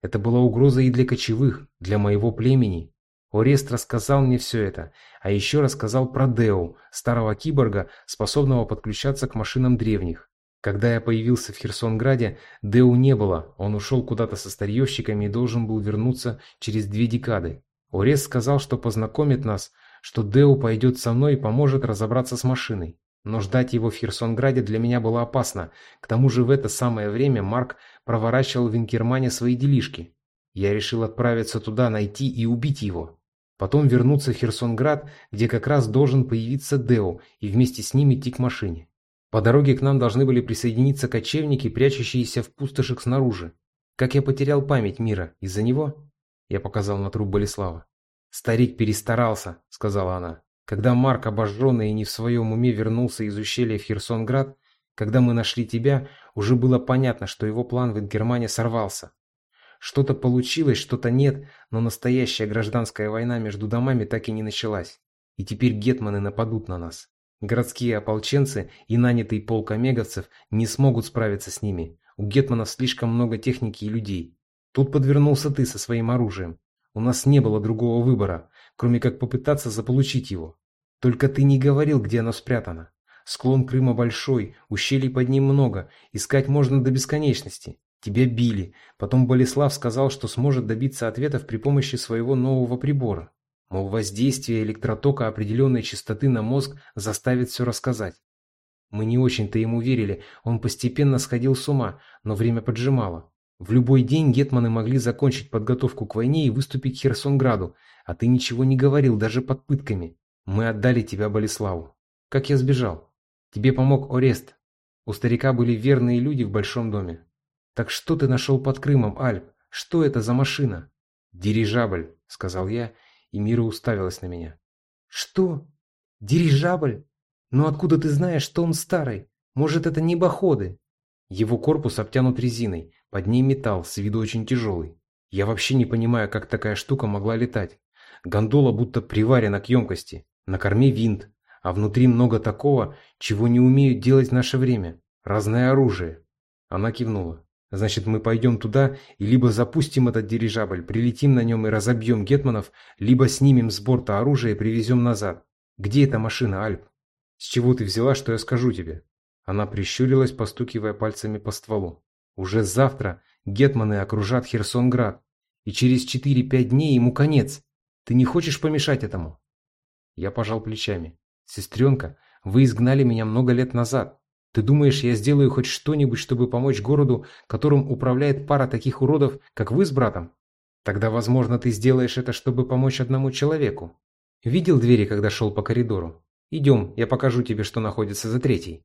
Это была угроза и для кочевых, для моего племени. Орест рассказал мне все это, а еще рассказал про Део, старого киборга, способного подключаться к машинам древних. Когда я появился в Херсонграде, Део не было, он ушел куда-то со старьевщиками и должен был вернуться через две декады. Орест сказал, что познакомит нас, что Део пойдет со мной и поможет разобраться с машиной. Но ждать его в Херсонграде для меня было опасно. К тому же в это самое время Марк проворачивал в Инкермане свои делишки. Я решил отправиться туда, найти и убить его. Потом вернуться в Херсонград, где как раз должен появиться Део, и вместе с ним идти к машине. По дороге к нам должны были присоединиться кочевники, прячущиеся в пустошах снаружи. Как я потерял память мира из-за него? Я показал на труп Болеслава. «Старик перестарался», — сказала она. «Когда Марк, обожженный и не в своем уме, вернулся из ущелья в Херсонград, когда мы нашли тебя, уже было понятно, что его план в Ингермане сорвался. Что-то получилось, что-то нет, но настоящая гражданская война между домами так и не началась. И теперь гетманы нападут на нас. Городские ополченцы и нанятый полк омеговцев не смогут справиться с ними. У гетманов слишком много техники и людей. Тут подвернулся ты со своим оружием. У нас не было другого выбора, кроме как попытаться заполучить его. Только ты не говорил, где оно спрятано. Склон Крыма большой, ущелий под ним много, искать можно до бесконечности. Тебя били. Потом Болеслав сказал, что сможет добиться ответов при помощи своего нового прибора. Мол, воздействие электротока определенной частоты на мозг заставит все рассказать. Мы не очень-то ему верили, он постепенно сходил с ума, но время поджимало. В любой день гетманы могли закончить подготовку к войне и выступить к Херсонграду, а ты ничего не говорил, даже под пытками. Мы отдали тебя Болеславу. Как я сбежал? Тебе помог Орест. У старика были верные люди в большом доме. «Так что ты нашел под Крымом, Альп? Что это за машина?» «Дирижабль», — сказал я, и Мира уставилась на меня. «Что? Дирижабль? Ну откуда ты знаешь, что он старый? Может, это небоходы?» Его корпус обтянут резиной, под ней металл, с виду очень тяжелый. Я вообще не понимаю, как такая штука могла летать. Гондола будто приварена к емкости, на корме винт, а внутри много такого, чего не умеют делать в наше время. Разное оружие. Она кивнула. Значит, мы пойдем туда и либо запустим этот дирижабль, прилетим на нем и разобьем гетманов, либо снимем с борта оружие и привезем назад. Где эта машина, Альп? С чего ты взяла, что я скажу тебе? Она прищурилась, постукивая пальцами по стволу. Уже завтра гетманы окружат Херсонград, и через 4-5 дней ему конец. Ты не хочешь помешать этому? Я пожал плечами. Сестренка, вы изгнали меня много лет назад. Ты думаешь, я сделаю хоть что-нибудь, чтобы помочь городу, которым управляет пара таких уродов, как вы с братом? Тогда, возможно, ты сделаешь это, чтобы помочь одному человеку. Видел двери, когда шел по коридору? Идем, я покажу тебе, что находится за третьей.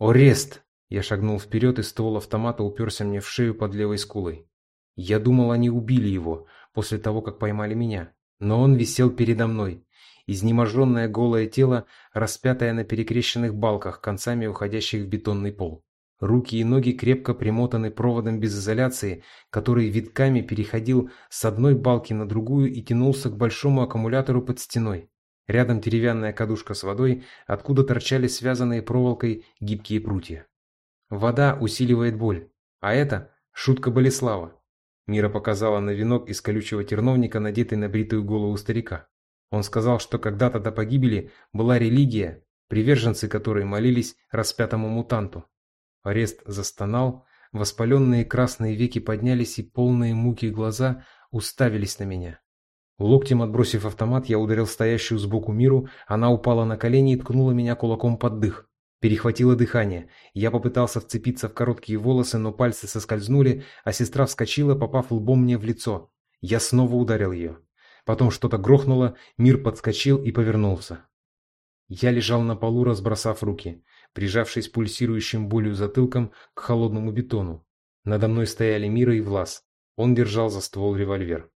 Орест! Я шагнул вперед, и ствол автомата уперся мне в шею под левой скулой. Я думал, они убили его после того, как поймали меня. Но он висел передо мной. Изнеможенное голое тело, распятое на перекрещенных балках, концами уходящих в бетонный пол. Руки и ноги крепко примотаны проводом без изоляции, который витками переходил с одной балки на другую и тянулся к большому аккумулятору под стеной. Рядом деревянная кадушка с водой, откуда торчали связанные проволокой гибкие прутья. Вода усиливает боль, а это шутка Болеслава. Мира показала на венок из колючего терновника, надетый на бритую голову старика. Он сказал, что когда-то до погибели была религия, приверженцы которой молились распятому мутанту. Арест застонал, воспаленные красные веки поднялись и полные муки глаза уставились на меня. Локтем отбросив автомат, я ударил стоящую сбоку Миру, она упала на колени и ткнула меня кулаком под дых. Перехватило дыхание. Я попытался вцепиться в короткие волосы, но пальцы соскользнули, а сестра вскочила, попав лбом мне в лицо. Я снова ударил ее. Потом что-то грохнуло, Мир подскочил и повернулся. Я лежал на полу, разбросав руки прижавшись пульсирующим болью затылком к холодному бетону. Надо мной стояли Мира и Влас. Он держал за ствол револьвер.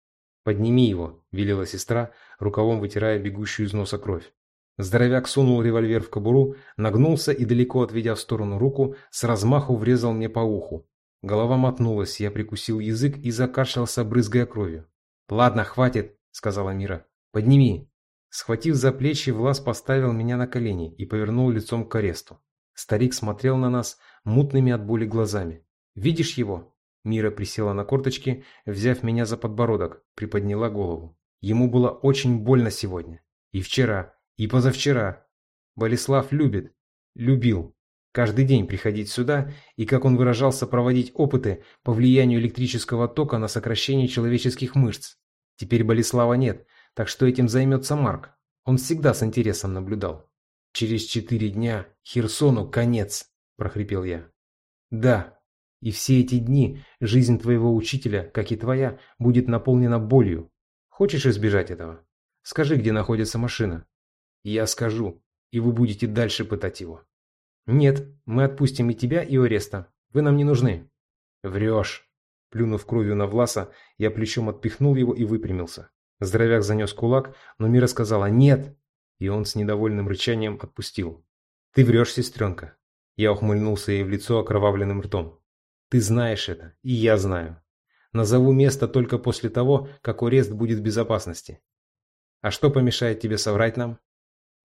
«Подними его», — велела сестра, рукавом вытирая бегущую из носа кровь. Здоровяк сунул револьвер в кобуру, нагнулся и, далеко отведя в сторону руку, с размаху врезал мне по уху. Голова мотнулась, я прикусил язык и закашлялся, брызгая кровью. «Ладно, хватит», — сказала Мира. «Подними». Схватив за плечи, Влас поставил меня на колени и повернул лицом к аресту. Старик смотрел на нас мутными от боли глазами. «Видишь его?» Мира присела на корточки, взяв меня за подбородок, приподняла голову. Ему было очень больно сегодня. И вчера, и позавчера. Болеслав любит, любил, каждый день приходить сюда и, как он выражался, проводить опыты по влиянию электрического тока на сокращение человеческих мышц. Теперь Болеслава нет, так что этим займется Марк. Он всегда с интересом наблюдал. «Через четыре дня Херсону конец», – прохрипел я. «Да, и все эти дни жизнь твоего учителя, как и твоя, будет наполнена болью. Хочешь избежать этого? Скажи, где находится машина. Я скажу, и вы будете дальше пытать его. Нет, мы отпустим и тебя, и Ореста. Вы нам не нужны. Врешь. Плюнув кровью на Власа, я плечом отпихнул его и выпрямился. Здоровяк занес кулак, но Мира сказала «нет», и он с недовольным рычанием отпустил. «Ты врешь, сестренка!» Я ухмыльнулся ей в лицо окровавленным ртом. «Ты знаешь это, и я знаю. Назову место только после того, как Орест будет в безопасности. А что помешает тебе соврать нам?»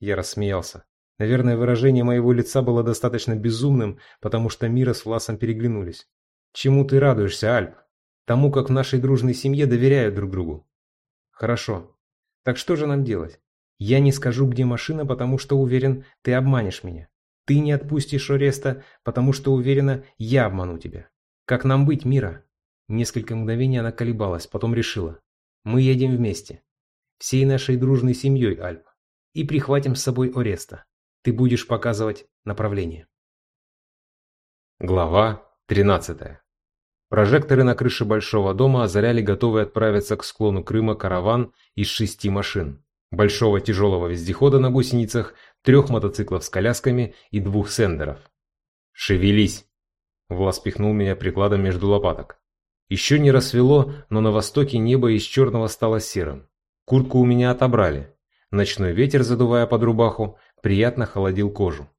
Я рассмеялся. Наверное, выражение моего лица было достаточно безумным, потому что Мира с Власом переглянулись. «Чему ты радуешься, Альп? Тому, как в нашей дружной семье доверяют друг другу?» «Хорошо. Так что же нам делать? Я не скажу, где машина, потому что уверен, ты обманешь меня. Ты не отпустишь Ореста, потому что уверена, я обману тебя. Как нам быть, Мира? Несколько мгновений она колебалась, потом решила. Мы едем вместе. Всей нашей дружной семьей, Альп. И прихватим с собой Ореста. Ты будешь показывать направление. Глава 13. Прожекторы на крыше большого дома озаряли готовый отправиться к склону Крыма караван из шести машин большого тяжелого вездехода на гусеницах, трех мотоциклов с колясками и двух сендеров. «Шевелись!» Влас пихнул меня прикладом между лопаток. Еще не рассвело, но на востоке небо из черного стало серым. Куртку у меня отобрали. Ночной ветер, задувая под рубаху, приятно холодил кожу.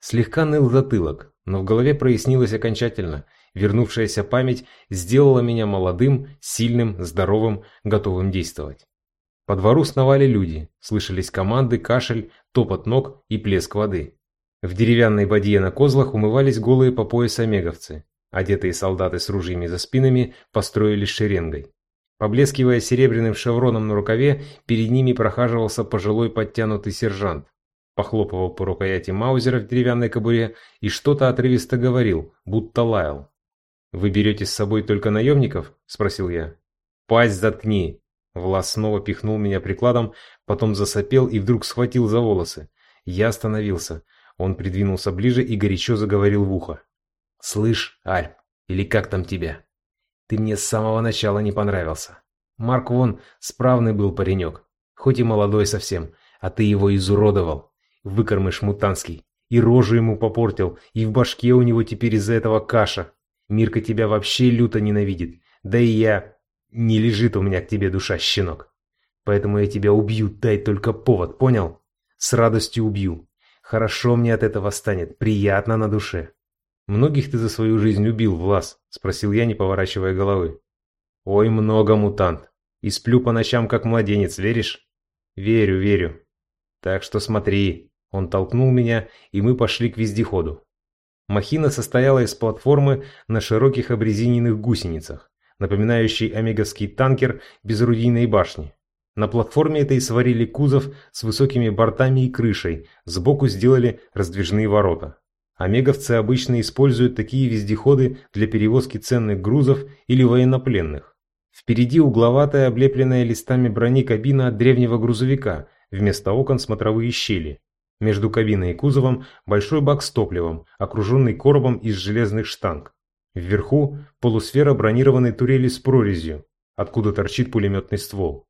Слегка ныл затылок, но в голове прояснилось окончательно. Вернувшаяся память сделала меня молодым, сильным, здоровым, готовым действовать. По двору сновали люди, слышались команды, кашель, топот ног и плеск воды. В деревянной бадье на козлах умывались голые по пояс омеговцы. Одетые солдаты с ружьями за спинами построились шеренгой. Поблескивая серебряным шевроном на рукаве, перед ними прохаживался пожилой подтянутый сержант. Похлопывал по рукояти маузера в деревянной кобуре и что-то отрывисто говорил, будто лаял. «Вы берете с собой только наемников?» – спросил я. «Пасть заткни!» Влас снова пихнул меня прикладом, потом засопел и вдруг схватил за волосы. Я остановился. Он придвинулся ближе и горячо заговорил в ухо. «Слышь, Альп, или как там тебя? Ты мне с самого начала не понравился. Марк вон справный был паренек, хоть и молодой совсем, а ты его изуродовал. Выкормыш мутанский. И рожу ему попортил, и в башке у него теперь из-за этого каша. Мирка тебя вообще люто ненавидит. Да и я... Не лежит у меня к тебе душа, щенок. Поэтому я тебя убью, дай только повод, понял? С радостью убью. Хорошо мне от этого станет, приятно на душе. Многих ты за свою жизнь убил, Влас? Спросил я, не поворачивая головы. Ой, много, мутант. И сплю по ночам, как младенец, веришь? Верю, верю. Так что смотри. Он толкнул меня, и мы пошли к вездеходу. Махина состояла из платформы на широких обрезиненных гусеницах, напоминающей омеговский танкер без орудийной башни. На платформе этой сварили кузов с высокими бортами и крышей, сбоку сделали раздвижные ворота. Омеговцы обычно используют такие вездеходы для перевозки ценных грузов или военнопленных. Впереди угловатая, облепленная листами брони кабина от древнего грузовика, вместо окон смотровые щели. Между кабиной и кузовом большой бак с топливом, окруженный коробом из железных штанг. Вверху полусфера бронированной турели с прорезью, откуда торчит пулеметный ствол.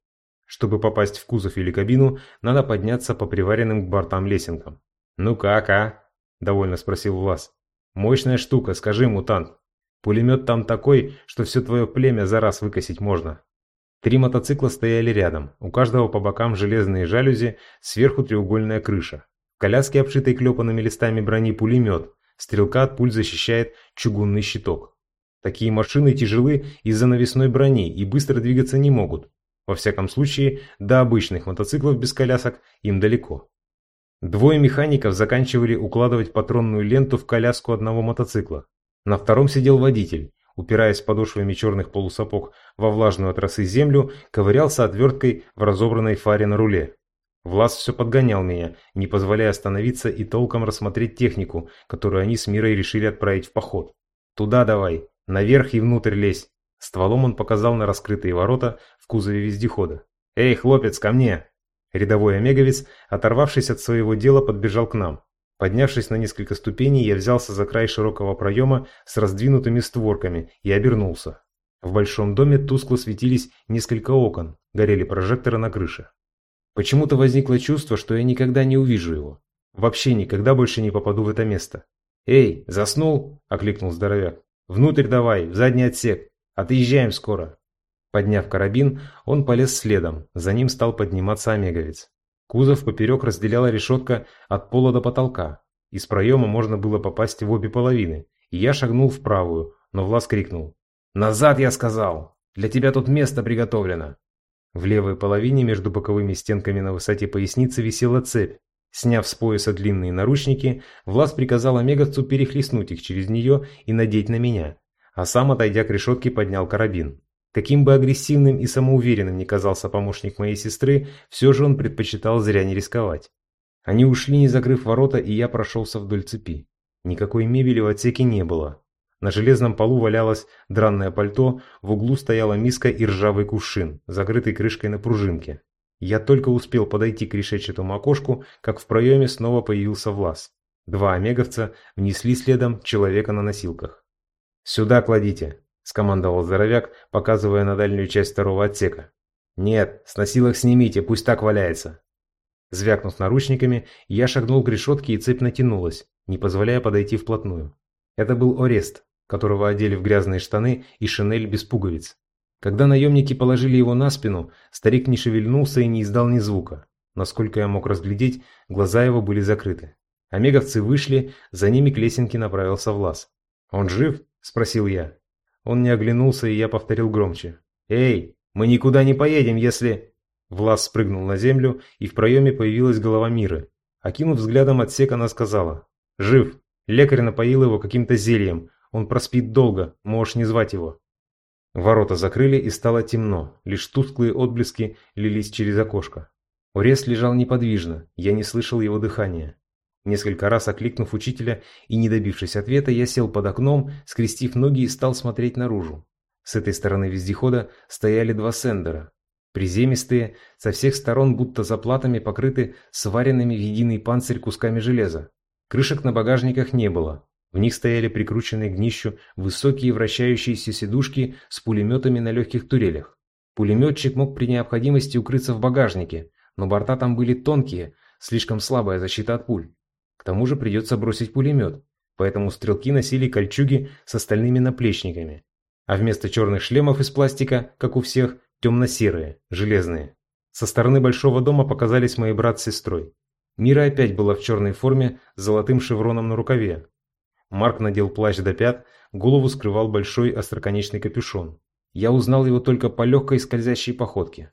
Чтобы попасть в кузов или кабину, надо подняться по приваренным к бортам лесенкам. «Ну как, а?» – довольно спросил Влас. «Мощная штука, скажи, мутант. Пулемет там такой, что все твое племя за раз выкосить можно». Три мотоцикла стояли рядом, у каждого по бокам железные жалюзи, сверху треугольная крыша. В коляске, обшитой клепанными листами брони, пулемет. Стрелка от пуль защищает чугунный щиток. Такие машины тяжелы из-за навесной брони и быстро двигаться не могут, во всяком случае, до обычных мотоциклов без колясок им далеко. Двое механиков заканчивали укладывать патронную ленту в коляску одного мотоцикла. На втором сидел водитель, упираясь подошвами черных полусапог во влажную от росы землю, ковырялся отверткой в разобранной фаре на руле. Влас все подгонял меня, не позволяя остановиться и толком рассмотреть технику, которую они с Мирой решили отправить в поход. «Туда давай, наверх и внутрь лезь!» Стволом он показал на раскрытые ворота в кузове вездехода. «Эй, хлопец, ко мне!» Рядовой омеговец, оторвавшись от своего дела, подбежал к нам. Поднявшись на несколько ступеней, я взялся за край широкого проема с раздвинутыми створками и обернулся. В большом доме тускло светились несколько окон, горели прожекторы на крыше. Почему-то возникло чувство, что я никогда не увижу его. Вообще никогда больше не попаду в это место. «Эй, заснул?» – окликнул здоровяк. «Внутрь давай, в задний отсек. Отъезжаем скоро. Подняв карабин, он полез следом, за ним стал подниматься омеговец. Кузов поперек разделяла решетка от пола до потолка. Из проема можно было попасть в обе половины, и я шагнул в правую, но Влас крикнул. «Назад, я сказал! Для тебя тут место приготовлено!» В левой половине между боковыми стенками на высоте поясницы висела цепь. Сняв с пояса длинные наручники, Влас приказал омеговцу перехлестнуть их через нее и надеть на меня а сам, отойдя к решетке, поднял карабин. Каким бы агрессивным и самоуверенным ни казался помощник моей сестры, все же он предпочитал зря не рисковать. Они ушли, не закрыв ворота, и я прошелся вдоль цепи. Никакой мебели в отсеке не было. На железном полу валялось дранное пальто, в углу стояла миска и ржавый кувшин, закрытый крышкой на пружинке. Я только успел подойти к решетчатому окошку, как в проеме снова появился Влас. Два омеговца внесли следом человека на носилках. «Сюда кладите», – скомандовал здоровяк, показывая на дальнюю часть второго отсека. «Нет, с носилок снимите, пусть так валяется». Звякнув наручниками, я шагнул к решетке и цепь натянулась, не позволяя подойти вплотную. Это был Орест, которого одели в грязные штаны и шинель без пуговиц. Когда наемники положили его на спину, старик не шевельнулся и не издал ни звука. Насколько я мог разглядеть, глаза его были закрыты. Омеговцы вышли, за ними к лесенке направился Влас. «Он жив?» Спросил я. Он не оглянулся, и я повторил громче. «Эй, мы никуда не поедем, если...» Влас спрыгнул на землю, и в проеме появилась голова Миры. Окинув взглядом отсек, она сказала. «Жив. Лекарь напоил его каким-то зельем. Он проспит долго, можешь не звать его». Ворота закрыли, и стало темно. Лишь тусклые отблески лились через окошко. Орес лежал неподвижно, я не слышал его дыхания. Несколько раз окликнув учителя и не добившись ответа, я сел под окном, скрестив ноги и стал смотреть наружу. С этой стороны вездехода стояли два сендера. Приземистые, со всех сторон будто заплатами покрыты сваренными в единый панцирь кусками железа. Крышек на багажниках не было. В них стояли прикрученные к днищу высокие вращающиеся сидушки с пулеметами на легких турелях. Пулеметчик мог при необходимости укрыться в багажнике, но борта там были тонкие, слишком слабая защита от пуль. Тому же придется бросить пулемет, поэтому стрелки носили кольчуги с остальными наплечниками. А вместо черных шлемов из пластика, как у всех, темно-серые, железные. Со стороны большого дома показались мои брат с сестрой. Мира опять была в черной форме с золотым шевроном на рукаве. Марк надел плащ до пят, голову скрывал большой остроконечный капюшон. Я узнал его только по легкой скользящей походке.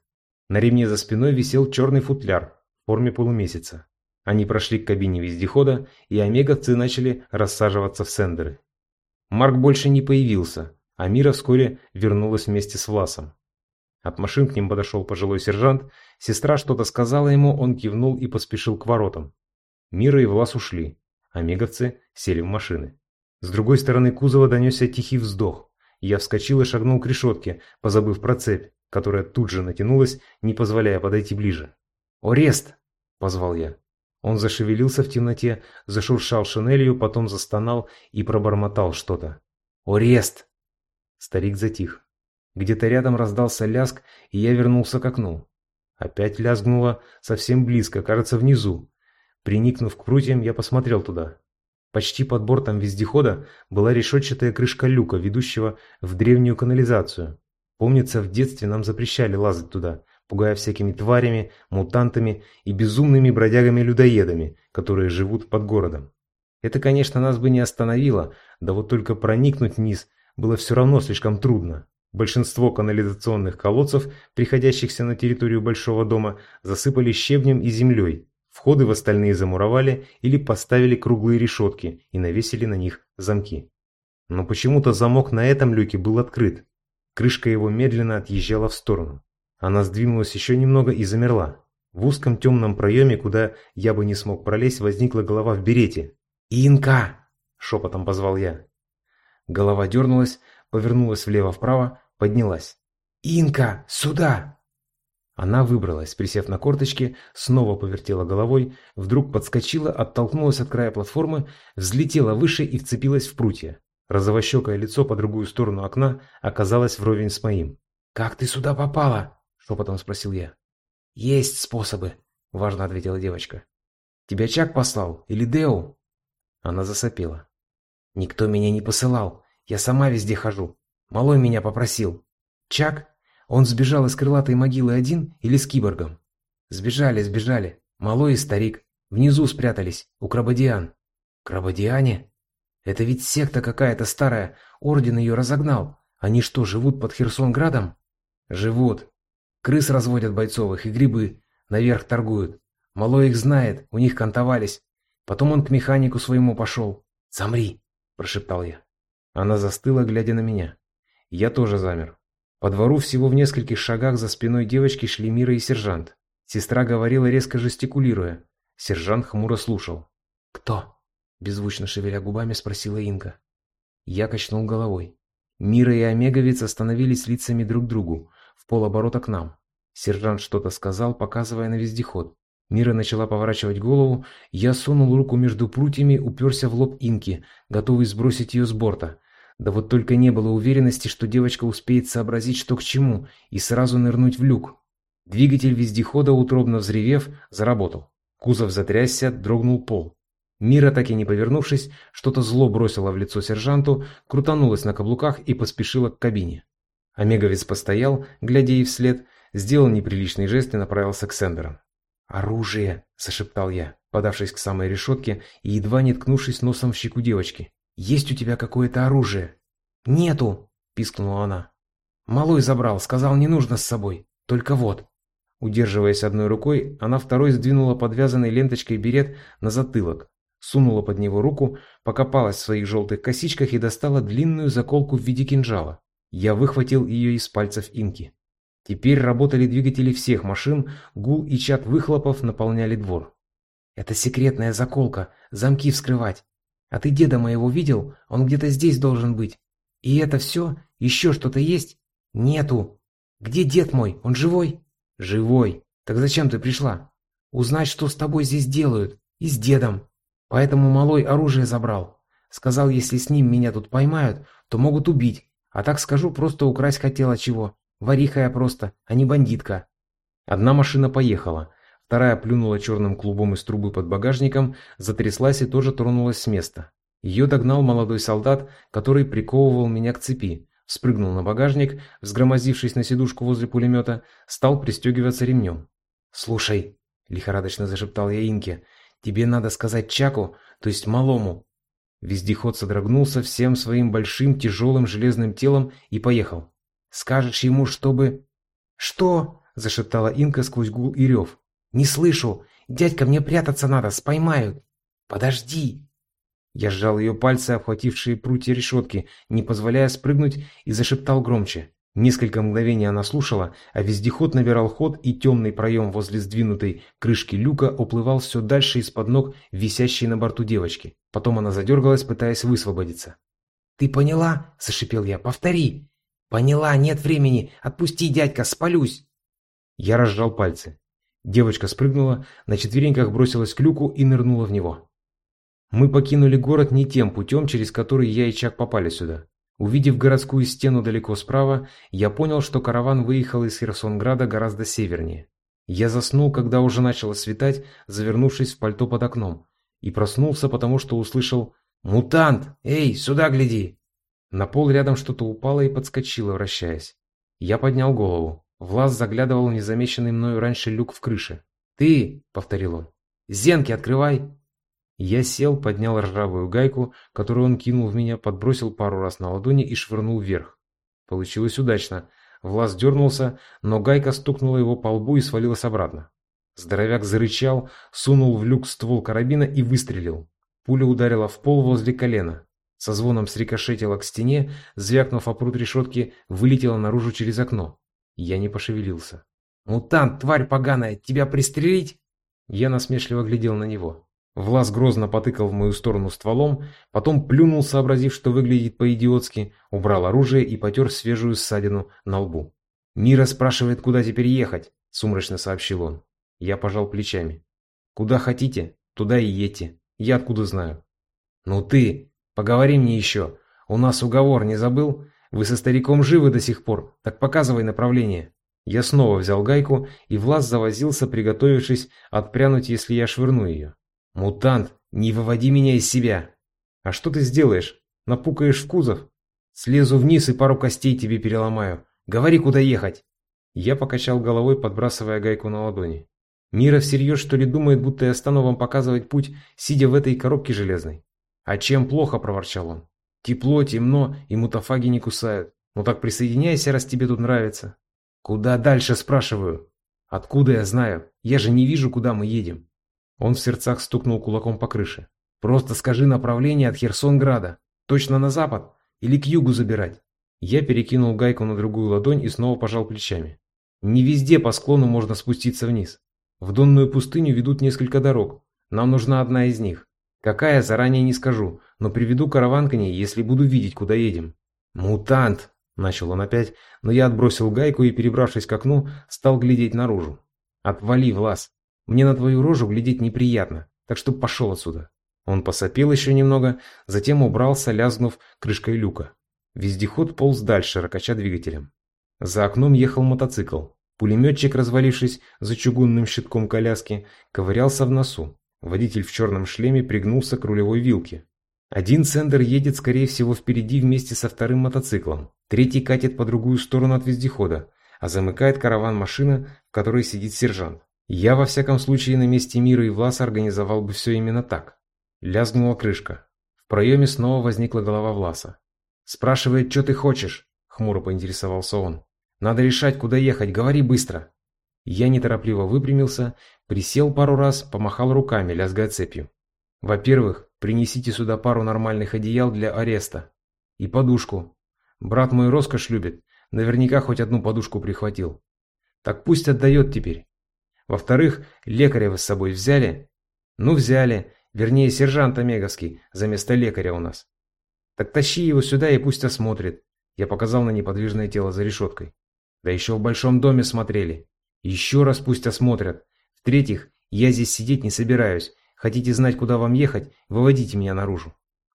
На ремне за спиной висел черный футляр в форме полумесяца. Они прошли к кабине вездехода, и омеговцы начали рассаживаться в сендеры. Марк больше не появился, а Мира вскоре вернулась вместе с Власом. От машин к ним подошел пожилой сержант, сестра что-то сказала ему, он кивнул и поспешил к воротам. Мира и Влас ушли, а меговцы сели в машины. С другой стороны кузова донесся тихий вздох. Я вскочил и шагнул к решетке, позабыв про цепь, которая тут же натянулась, не позволяя подойти ближе. «Орест!» – позвал я. Он зашевелился в темноте, зашуршал шинелью, потом застонал и пробормотал что-то. «Орест!» Старик затих. Где-то рядом раздался ляск, и я вернулся к окну. Опять лязгнуло совсем близко, кажется, внизу. Приникнув к прутьям, я посмотрел туда. Почти под бортом вездехода была решетчатая крышка люка, ведущего в древнюю канализацию. Помнится, в детстве нам запрещали лазать туда, пугая всякими тварями, мутантами и безумными бродягами-людоедами, которые живут под городом. Это, конечно, нас бы не остановило, да вот только проникнуть вниз было все равно слишком трудно. Большинство канализационных колодцев, приходящихся на территорию большого дома, засыпали щебнем и землей. Входы в остальные замуровали или поставили круглые решетки и навесили на них замки. Но почему-то замок на этом люке был открыт. Крышка его медленно отъезжала в сторону. Она сдвинулась еще немного и замерла. В узком темном проеме, куда я бы не смог пролезть, возникла голова в берете. «Инка!» – шепотом позвал я. Голова дернулась, повернулась влево-вправо, поднялась. «Инка, сюда!» Она выбралась, присев на корточки, снова повертела головой, вдруг подскочила, оттолкнулась от края платформы, взлетела выше и вцепилась в прутья. Розовощекое лицо по другую сторону окна оказалось вровень с моим. «Как ты сюда попала?» – шепотом спросил я. «Есть способы», – важно ответила девочка. «Тебя Чак послал? Или Део?» Она засопела. «Никто меня не посылал. Я сама везде хожу. Малой меня попросил. Чак? Он сбежал из крылатой могилы один или с киборгом? Сбежали, сбежали. Малой и старик. Внизу спрятались, у Крабадиан. Крабадиане? Это ведь секта какая-то старая. Орден ее разогнал. Они что, живут под Херсонградом? Живут. Крыс разводят бойцовых и грибы. Наверх торгуют. Малой их знает, у них кантовались. Потом он к механику своему пошел. «Замри!» – прошептал я. Она застыла, глядя на меня. Я тоже замер. По двору всего в нескольких шагах за спиной девочки шли Мира и сержант. Сестра говорила, резко жестикулируя. Сержант хмуро слушал. «Кто?» – беззвучно шевеля губами спросила Инга. Я качнул головой. Мира и Омеговец остановились лицами друг к другу, в полоборота к нам. Сержант что-то сказал, показывая на вездеход. Мира начала поворачивать голову, я сунул руку между прутьями, уперся в лоб Инки, готовый сбросить ее с борта. Да вот только не было уверенности, что девочка успеет сообразить, что к чему, и сразу нырнуть в люк. Двигатель вездехода, утробно взревев, заработал. Кузов затрясся, дрогнул пол. Мира, так и не повернувшись, что-то зло бросила в лицо сержанту, крутанулась на каблуках и поспешила к кабине. Омеговец постоял, глядя ей вслед, сделал неприличный жест и направился к Сендерам. «Оружие!» – зашептал я, подавшись к самой решетке и едва не ткнувшись носом в щеку девочки. Есть у тебя какое-то оружие?» «Нету!» – пискнула она. «Малой забрал, сказал, не нужно с собой. Только вот». Удерживаясь одной рукой, она второй сдвинула подвязанной ленточкой берет на затылок, сунула под него руку, покопалась в своих желтых косичках и достала длинную заколку в виде кинжала. Я выхватил ее из пальцев инки. Теперь работали двигатели всех машин, гул и чат выхлопов наполняли двор. «Это секретная заколка, замки вскрывать. А ты деда моего видел? Он где-то здесь должен быть. И это все? Еще что-то есть? Нету. Где дед мой? Он живой? «Живой. Так зачем ты пришла?» «Узнать, что с тобой здесь делают. И с дедом. Поэтому малой оружие забрал. Сказал, если с ним меня тут поймают, то могут убить. А так скажу, просто украсть хотела чего. Вариха я просто, а не бандитка». Одна машина поехала. Вторая плюнула черным клубом из трубы под багажником, затряслась и тоже тронулась с места. Ее догнал молодой солдат, который приковывал меня к цепи, спрыгнул на багажник, взгромоздившись на сидушку возле пулемета, стал пристегиваться ремнем. «Слушай», — лихорадочно зашептал я Инке, — «тебе надо сказать Чаку, то есть малому». Вездеход содрогнулся всем своим большим тяжелым железным телом и поехал. «Скажешь ему, чтобы...» «Что?» — зашептала Инка сквозь гул и рев. «Не слышу! Дядька, мне прятаться надо, споймают!» «Подожди!» Я сжал ее пальцы, обхватившие прутья решетки, не позволяя спрыгнуть, и зашептал громче. Несколько мгновений она слушала, а вездеход набирал ход, и темный проем возле сдвинутой крышки люка уплывал все дальше из-под ног висящей на борту девочки. Потом она задергалась, пытаясь высвободиться. «Ты поняла?» – зашипел я. «Повтори!» «Поняла, нет времени! Отпусти, дядька, спалюсь!» Я разжал пальцы. Девочка спрыгнула, на четвереньках бросилась к люку и нырнула в него. Мы покинули город не тем путем, через который я и Чак попали сюда. Увидев городскую стену далеко справа, я понял, что караван выехал из Херсонграда гораздо севернее. Я заснул, когда уже начало светать, завернувшись в пальто под окном, и проснулся, потому что услышал «Мутант! Эй, сюда гляди!» На пол рядом что-то упало и подскочило, вращаясь. Я поднял голову. Влас заглядывал в незамеченный мною раньше люк в крыше. «Ты!» — повторил он. «Зенки открывай!» Я сел, поднял ржавую гайку, которую он кинул в меня, подбросил пару раз на ладони и швырнул вверх. Получилось удачно. Влас дернулся, но гайка стукнула его по лбу и свалилась обратно. Здоровяк зарычал, сунул в люк ствол карабина и выстрелил. Пуля ударила в пол возле колена. Со звоном срикошетила к стене, звякнув о пруд решетки, вылетела наружу через окно. Я не пошевелился. «Мутант, тварь поганая, тебя пристрелить?» Я насмешливо глядел на него. Влас грозно потыкал в мою сторону стволом, потом плюнул, сообразив, что выглядит по-идиотски, убрал оружие и потер свежую ссадину на лбу. «Мира спрашивает, куда теперь ехать», — сумрачно сообщил он. Я пожал плечами. «Куда хотите, туда и едьте. Я откуда знаю». «Ну ты, поговори мне еще. У нас уговор, не забыл? Вы со стариком живы до сих пор, так показывай направление». Я снова взял гайку, и Влас завозился, приготовившись отпрянуть, если я швырну ее. «Мутант, не выводи меня из себя!» «А что ты сделаешь? Напукаешь в кузов?» «Слезу вниз и пару костей тебе переломаю. Говори, куда ехать!» Я покачал головой, подбрасывая гайку на ладони. «Мира всерьез, что ли, думает, будто я стану вам показывать путь, сидя в этой коробке железной?» «А чем плохо?» – проворчал он. «Тепло, темно, и мутафаги не кусают. Ну так присоединяйся, раз тебе тут нравится». «Куда дальше?» – спрашиваю. «Откуда я знаю? Я же не вижу, куда мы едем». Он в сердцах стукнул кулаком по крыше. «Просто скажи направление от Херсонграда. Точно на запад? Или к югу забирать?» Я перекинул гайку на другую ладонь и снова пожал плечами. «Не везде по склону можно спуститься вниз. В Донную пустыню ведут несколько дорог. Нам нужна одна из них. Какая, заранее не скажу, но приведу караван к ней, если буду видеть, куда едем». «Мутант!» – начал он опять, но я отбросил гайку и, перебравшись к окну, стал глядеть наружу. «Отвали, Влас! Мне на твою рожу глядеть неприятно, так что пошел отсюда». Он посопел еще немного, затем убрался, лязгнув крышкой люка. Вездеход полз дальше, ракача двигателем. За окном ехал мотоцикл. Пулеметчик, развалившись за чугунным щитком коляски, ковырялся в носу. Водитель в черном шлеме пригнулся к рулевой вилке. Один цендер едет, скорее всего, впереди вместе со вторым мотоциклом. Третий катит по другую сторону от вездехода, а замыкает караван машина, в которой сидит сержант. Я, во всяком случае, на месте Мира и Власа организовал бы все именно так. Лязгнула крышка. В проеме снова возникла голова Власа. «Спрашивает, что ты хочешь?» — хмуро поинтересовался он. «Надо решать, куда ехать, говори быстро!» Я неторопливо выпрямился, присел пару раз, помахал руками, лязгая цепью. «Во-первых, принесите сюда пару нормальных одеял для ареста. И подушку. Брат мой роскошь любит, наверняка хоть одну подушку прихватил. Так пусть отдает теперь. Во-вторых, лекаря вы с собой взяли? Ну, взяли. Вернее, сержант Омеговский, за место лекаря у нас. Так тащи его сюда и пусть осмотрит. Я показал на неподвижное тело за решеткой. Да еще в большом доме смотрели. Еще раз пусть осмотрят. В-третьих, я здесь сидеть не собираюсь. Хотите знать, куда вам ехать, выводите меня наружу.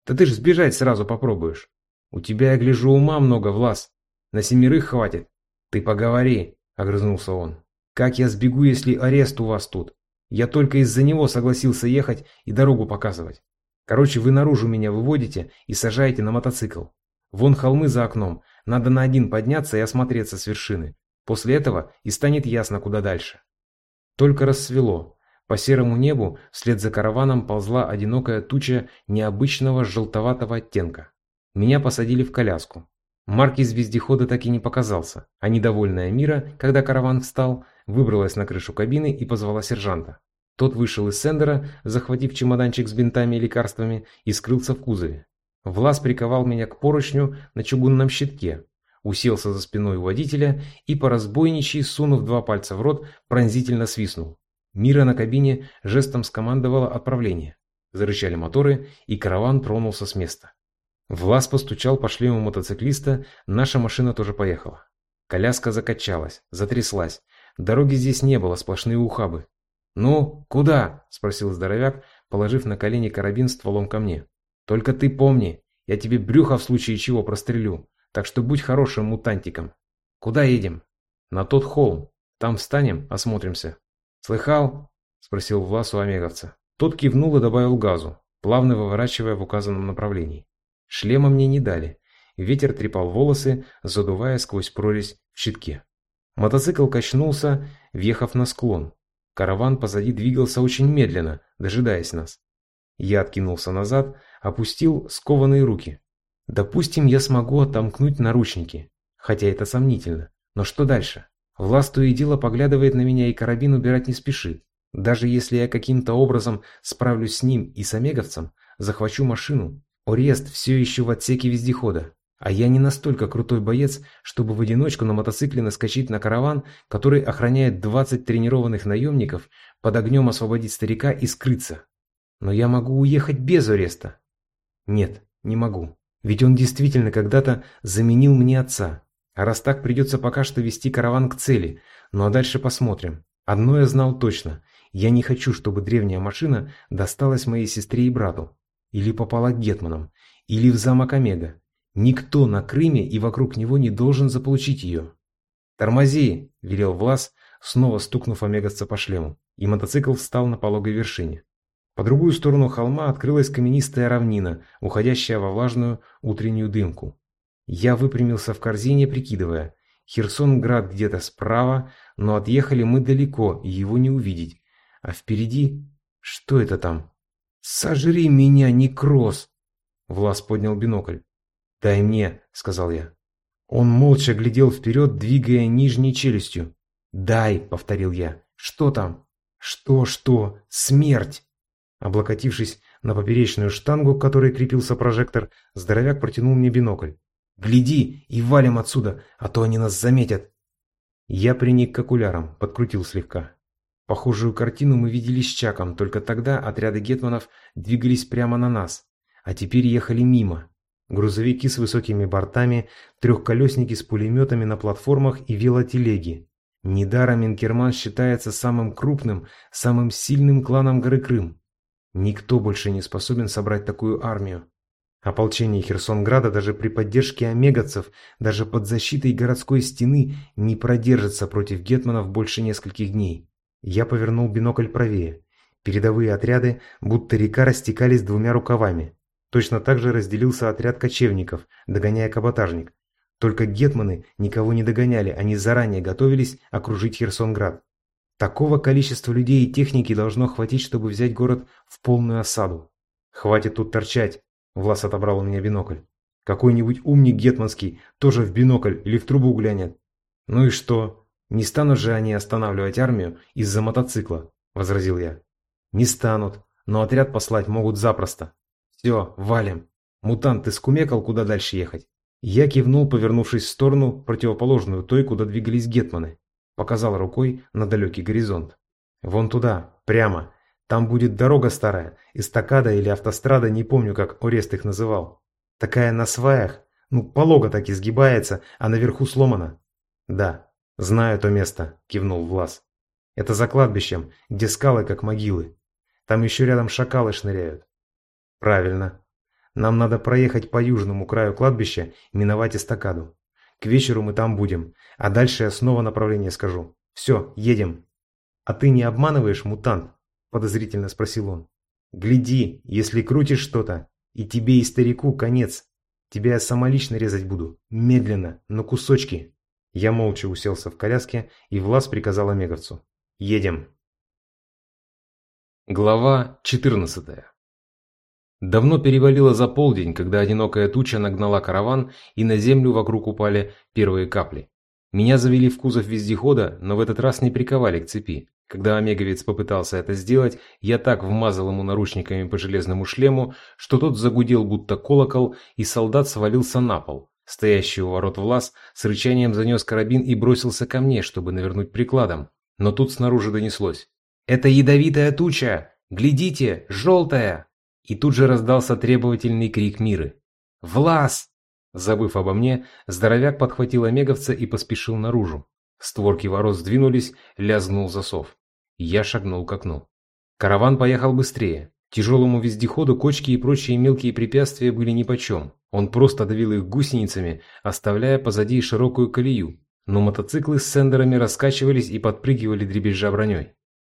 Да ты ж сбежать сразу попробуешь. У тебя, я гляжу, ума много, Влас. На семерых хватит. Ты поговори, огрызнулся он. Как я сбегу, если арест у вас тут? Я только из-за него согласился ехать и дорогу показывать. Короче, вы наружу меня выводите и сажаете на мотоцикл. Вон холмы за окном. Надо на один подняться и осмотреться с вершины. После этого и станет ясно, куда дальше. Только рассвело. По серому небу вслед за караваном ползла одинокая туча необычного желтоватого оттенка. Меня посадили в коляску. Марк из вездехода так и не показался, а недовольная Мира, когда караван встал, выбралась на крышу кабины и позвала сержанта. Тот вышел из сендера, захватив чемоданчик с бинтами и лекарствами, и скрылся в кузове. Влас приковал меня к поручню на чугунном щитке, уселся за спиной у водителя и, по разбойничьи, сунув два пальца в рот, пронзительно свистнул. Мира на кабине жестом скомандовала отправление. Зарычали моторы, и караван тронулся с места. Влас постучал по шлему мотоциклиста, наша машина тоже поехала. Коляска закачалась, затряслась. Дороги здесь не было, сплошные ухабы. «Ну, куда?» – спросил здоровяк, положив на колени карабин стволом ко мне. «Только ты помни, я тебе брюхо в случае чего прострелю, так что будь хорошим мутантиком. Куда едем?» «На тот холм. Там встанем, осмотримся». «Слыхал?» – спросил Влас у омеговца. Тот кивнул и добавил газу, плавно выворачивая в указанном направлении. Шлема мне не дали. Ветер трепал волосы, задувая сквозь прорезь в щитке. Мотоцикл качнулся, въехав на склон. Караван позади двигался очень медленно, дожидаясь нас. Я откинулся назад, опустил скованные руки. Допустим, я смогу отомкнуть наручники, хотя это сомнительно. Но что дальше? Влас то и дело поглядывает на меня и карабин убирать не спешит. Даже если я каким-то образом справлюсь с ним и с омеговцем, захвачу машину, Орест все еще в отсеке вездехода. А я не настолько крутой боец, чтобы в одиночку на мотоцикле наскочить на караван, который охраняет 20 тренированных наемников, под огнем освободить старика и скрыться. Но я могу уехать без ареста. Нет, не могу. Ведь он действительно когда-то заменил мне отца. А раз так, придется пока что вести караван к цели. Ну а дальше посмотрим. Одно я знал точно. Я не хочу, чтобы древняя машина досталась моей сестре и брату. Или попала к Гетманам. Или в замок Омега. Никто на Крыме и вокруг него не должен заполучить ее. «Тормози!» – велел Влас, снова стукнув омегасца по шлему, и мотоцикл встал на пологой вершине. По другую сторону холма открылась каменистая равнина, уходящая во влажную утреннюю дымку. Я выпрямился в корзине, прикидывая. Херсонград где-то справа, но отъехали мы далеко, и его не увидеть. А впереди... Что это там? «Сожри меня, некроз!» Влас поднял бинокль. «Дай мне», — сказал я. Он молча глядел вперед, двигая нижней челюстью. «Дай», — повторил я. «Что там?» «Что-что? Смерть!» Облокотившись на поперечную штангу, к которой крепился прожектор, здоровяк протянул мне бинокль. «Гляди и валим отсюда, а то они нас заметят!» Я приник к окулярам, подкрутил слегка. Похожую картину мы видели с Чаком, только тогда отряды гетманов двигались прямо на нас, а теперь ехали мимо. Грузовики с высокими бортами, трехколесники с пулеметами на платформах и велотелеги. Недаром Инкерман считается самым крупным, самым сильным кланом горы Крым. Никто больше не способен собрать такую армию. Ополчение Херсонграда даже при поддержке омегацев, даже под защитой городской стены не продержится против гетманов больше нескольких дней. Я повернул бинокль правее. Передовые отряды, будто река, растекались двумя рукавами. Точно так же разделился отряд кочевников, догоняя каботажник. Только гетманы никого не догоняли, они заранее готовились окружить Херсонград. Такого количества людей и техники должно хватить, чтобы взять город в полную осаду. «Хватит тут торчать!» – Влас отобрал у меня бинокль. «Какой-нибудь умник гетманский тоже в бинокль или в трубу глянет». «Ну и что? Не станут же они останавливать армию из-за мотоцикла», – возразил я. «Не станут, но отряд послать могут запросто. «Все, валим. Мутант, ты скумекал, куда дальше ехать?» Я кивнул, повернувшись в сторону, противоположную той, куда двигались гетманы. Показал рукой на далекий горизонт. «Вон туда, прямо. Там будет дорога старая, эстакада или автострада, не помню, как Орест их называл. Такая на сваях, ну, полога так изгибается, а наверху сломана. Да, «Знаю то место», – кивнул Влас. «Это за кладбищем, где скалы как могилы. Там еще рядом шакалы шныряют». «Правильно. Нам надо проехать по южному краю кладбища миновать эстакаду. К вечеру мы там будем, а дальше я снова направление скажу. Все, едем». «А ты не обманываешь, мутант?» – подозрительно спросил он. «Гляди, если крутишь что-то, и тебе и старику конец. Тебя я самолично резать буду, медленно, на кусочки». Я молча уселся в коляске, и Влас приказал Омеговцу. «Едем». Глава 14 Давно перевалило за полдень, когда одинокая туча нагнала караван, и на землю вокруг упали первые капли. Меня завели в кузов вездехода, но в этот раз не приковали к цепи. Когда Омеговец попытался это сделать, я так вмазал ему наручниками по железному шлему, что тот загудел будто колокол, и солдат свалился на пол. Стоящий у ворот Влас с рычанием занес карабин и бросился ко мне, чтобы навернуть прикладом. Но тут снаружи донеслось. «Это ядовитая туча! Глядите, желтая!» И тут же раздался требовательный крик Миры. «Влас!» Забыв обо мне, здоровяк подхватил омеговца и поспешил наружу. Створки ворот сдвинулись, лязгнул засов. Я шагнул к окну. Караван поехал быстрее. Тяжелому вездеходу кочки и прочие мелкие препятствия были нипочем. Он просто давил их гусеницами, оставляя позади широкую колею. Но мотоциклы с сендерами раскачивались и подпрыгивали дребезжа броней.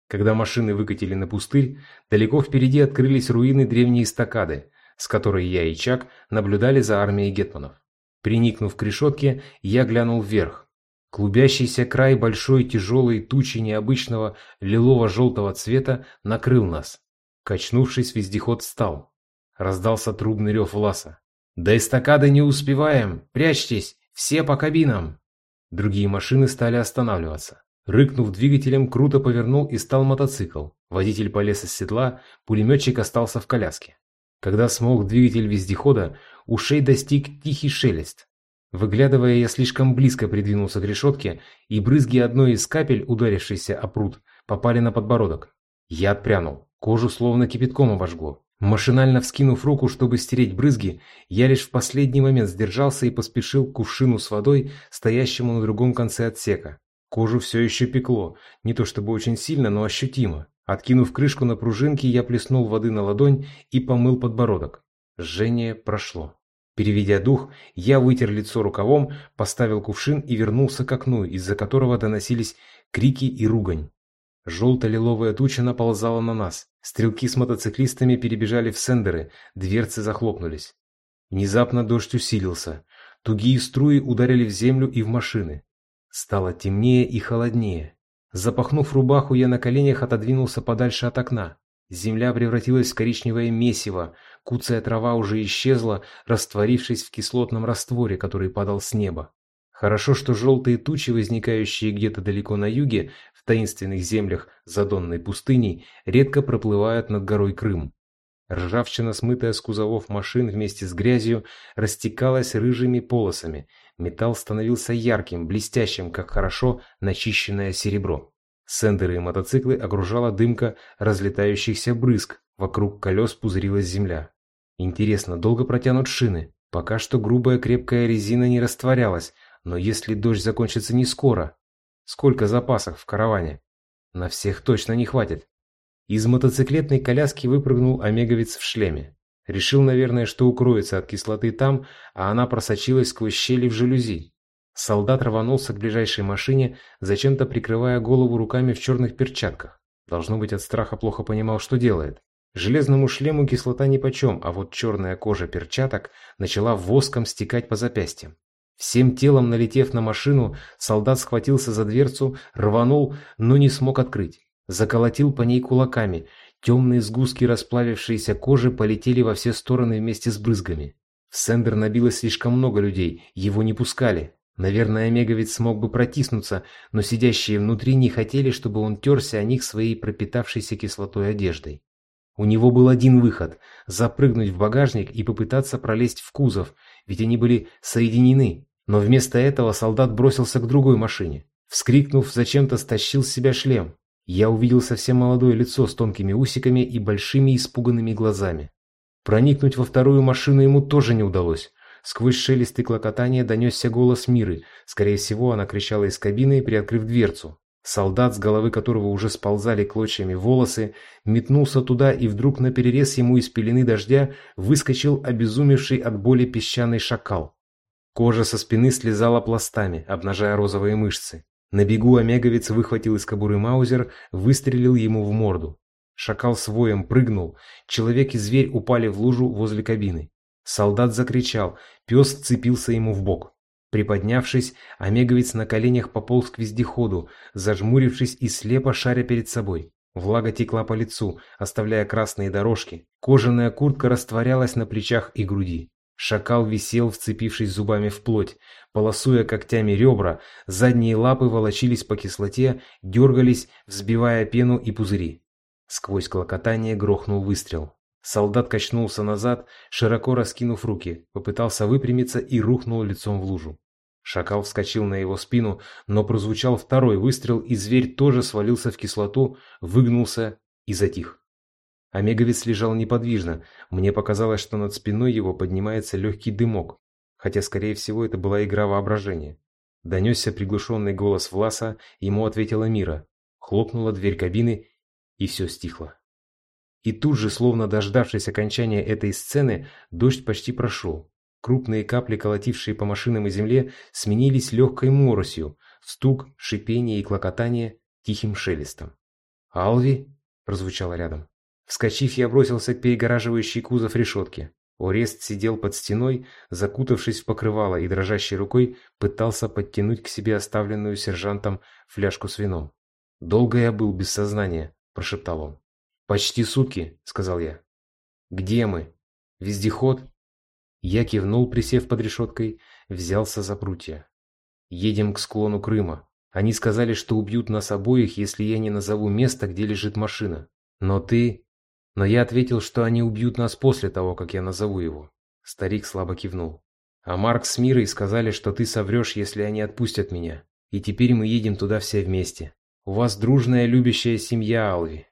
Когда машины выкатили на пустырь, далеко впереди открылись руины древней эстакады, с которой я и Чак наблюдали за армией гетманов. Приникнув к решетке, я глянул вверх. Клубящийся край большой тяжелой тучи необычного лилово-желтого цвета накрыл нас. Качнувшись, вездеход встал. Раздался трубный рев Власа. «До эстакады не успеваем! Прячьтесь! Все по кабинам!» Другие машины стали останавливаться. Рыкнув двигателем, круто повернул и стал мотоцикл. Водитель полез из седла, пулеметчик остался в коляске. Когда смог двигатель вездехода, ушей достиг тихий шелест. Выглядывая, я слишком близко придвинулся к решетке, и брызги одной из капель, ударившейся о пруд, попали на подбородок. Я отпрянул, кожу словно кипятком обожгло. Машинально вскинув руку, чтобы стереть брызги, я лишь в последний момент сдержался и поспешил к кувшину с водой, стоящему на другом конце отсека. Кожу все еще пекло, не то чтобы очень сильно, но ощутимо. Откинув крышку на пружинке, я плеснул воды на ладонь и помыл подбородок. Жжение прошло. Переведя дух, я вытер лицо рукавом, поставил кувшин и вернулся к окну, из-за которого доносились крики и ругань. Желто-лиловая туча наползала на нас. Стрелки с мотоциклистами перебежали в сендеры, дверцы захлопнулись. Внезапно дождь усилился. Тугие струи ударили в землю и в машины. Стало темнее и холоднее. Запахнув рубаху, я на коленях отодвинулся подальше от окна. Земля превратилась в коричневое месиво, куцая трава уже исчезла, растворившись в кислотном растворе, который падал с неба. Хорошо, что желтые тучи, возникающие где-то далеко на юге, таинственных землях задонной пустыней, редко проплывают над горой Крым. Ржавчина, смытая с кузовов машин вместе с грязью, растекалась рыжими полосами, Металл становился ярким, блестящим, как хорошо начищенное серебро. Сендеры и мотоциклы окружала дымка разлетающихся брызг, вокруг колес пузырилась земля. Интересно, долго протянут шины? Пока что грубая крепкая резина не растворялась, но если дождь закончится не скоро? Сколько запасов в караване? На всех точно не хватит. Из мотоциклетной коляски выпрыгнул омеговец в шлеме. Решил, наверное, что укроется от кислоты там, а она просочилась сквозь щели в жалюзи. Солдат рванулся к ближайшей машине, зачем-то прикрывая голову руками в черных перчатках. Должно быть, от страха плохо понимал, что делает. Железному шлему кислота нипочем, а вот черная кожа перчаток начала воском стекать по запястьям. Всем телом налетев на машину, солдат схватился за дверцу, рванул, но не смог открыть. Заколотил по ней кулаками, Темные сгустки расплавившейся кожи полетели во все стороны вместе с брызгами. В Сендер набилось слишком много людей, его не пускали. Наверное, Омеговец смог бы протиснуться, но сидящие внутри не хотели, чтобы он терся о них своей пропитавшейся кислотой одеждой. У него был один выход – запрыгнуть в багажник и попытаться пролезть в кузов, ведь они были соединены. Но вместо этого солдат бросился к другой машине. Вскрикнув, зачем-то стащил с себя шлем. Я увидел совсем молодое лицо с тонкими усиками и большими испуганными глазами. Проникнуть во вторую машину ему тоже не удалось. Сквозь шелест и клокотание донесся голос Миры. Скорее всего, она кричала из кабины, приоткрыв дверцу. Солдат, с головы которого уже сползали клочьями волосы, метнулся туда, и вдруг наперерез ему из пелены дождя выскочил обезумевший от боли песчаный шакал. Кожа со спины слезала пластами, обнажая розовые мышцы. На бегу омеговец выхватил из кобуры маузер, выстрелил ему в морду. Шакал с воем прыгнул, человек и зверь упали в лужу возле кабины. Солдат закричал, пес цепился ему в бок. Приподнявшись, Омеговец на коленях пополз к вездеходу, зажмурившись и слепо шаря перед собой. Влага текла по лицу, оставляя красные дорожки. Кожаная куртка растворялась на плечах и груди. Шакал висел, вцепившись зубами в плоть, полосуя когтями ребра, задние лапы волочились по кислоте, дергались, взбивая пену и пузыри. Сквозь клокотание грохнул выстрел. Солдат качнулся назад, широко раскинув руки, попытался выпрямиться и рухнул лицом в лужу. Шакал вскочил на его спину, но прозвучал второй выстрел, и зверь тоже свалился в кислоту, выгнулся и затих. Омеговец лежал неподвижно. Мне показалось, что над спиной его поднимается легкий дымок, хотя, скорее всего, это была игра воображения. Донесся приглушенный голос Власа, ему ответила Мира. Хлопнула дверь кабины, и все стихло. И тут же, словно дождавшись окончания этой сцены, дождь почти прошел. Крупные капли, колотившие по машинам и земле, сменились легкой моросью, стук, шипение и клокотание тихим шелестом. «Алви?» – прозвучало рядом. Вскочив, я бросился к перегораживающей кузов решетки. Орест сидел под стеной, закутавшись в покрывало и дрожащей рукой пытался подтянуть к себе оставленную сержантом фляжку с вином. «Долго я был без сознания», – прошептал он. «Почти сутки», – сказал я. «Где мы? Вездеход?» Я кивнул, присев под решеткой, взялся за прутья. «Едем к склону Крыма. Они сказали, что убьют нас обоих, если я не назову место, где лежит машина. Но ты...» Но я ответил, что они убьют нас после того, как я назову его. Старик слабо кивнул. «А Марк с Мирой сказали, что ты соврешь, если они отпустят меня. И теперь мы едем туда все вместе. У вас дружная любящая семья, Алви».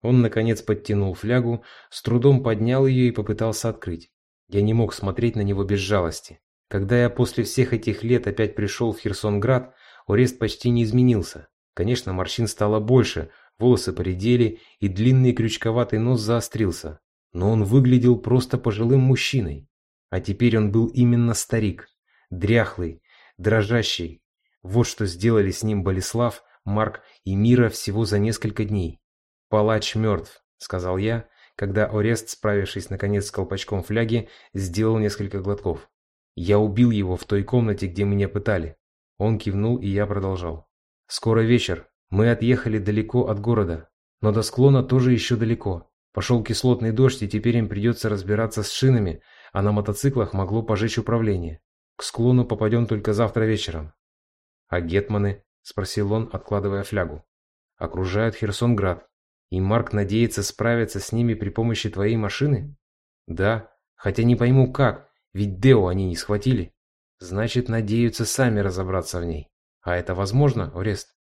Он, наконец, подтянул флягу, с трудом поднял ее и попытался открыть. Я не мог смотреть на него без жалости. Когда я после всех этих лет опять пришел в Херсонград, Орест почти не изменился. Конечно, морщин стало больше, волосы поредели и длинный крючковатый нос заострился. Но он выглядел просто пожилым мужчиной. А теперь он был именно старик. Дряхлый, дрожащий. Вот что сделали с ним Болеслав, Марк и Мира всего за несколько дней. «Палач мертв», — сказал я, когда Орест, справившись наконец с колпачком фляги, сделал несколько глотков. «Я убил его в той комнате, где меня пытали». Он кивнул, и я продолжал. «Скоро вечер. Мы отъехали далеко от города, но до склона тоже еще далеко. Пошел кислотный дождь, и теперь им придется разбираться с шинами, а на мотоциклах могло пожечь управление. К склону попадем только завтра вечером». «А гетманы?» – спросил он, откладывая флягу. «Окружают Херсонград. И Марк надеется справиться с ними при помощи твоей машины? Да, хотя не пойму как, ведь Део они не схватили. Значит, надеются сами разобраться в ней. А это возможно, Орест?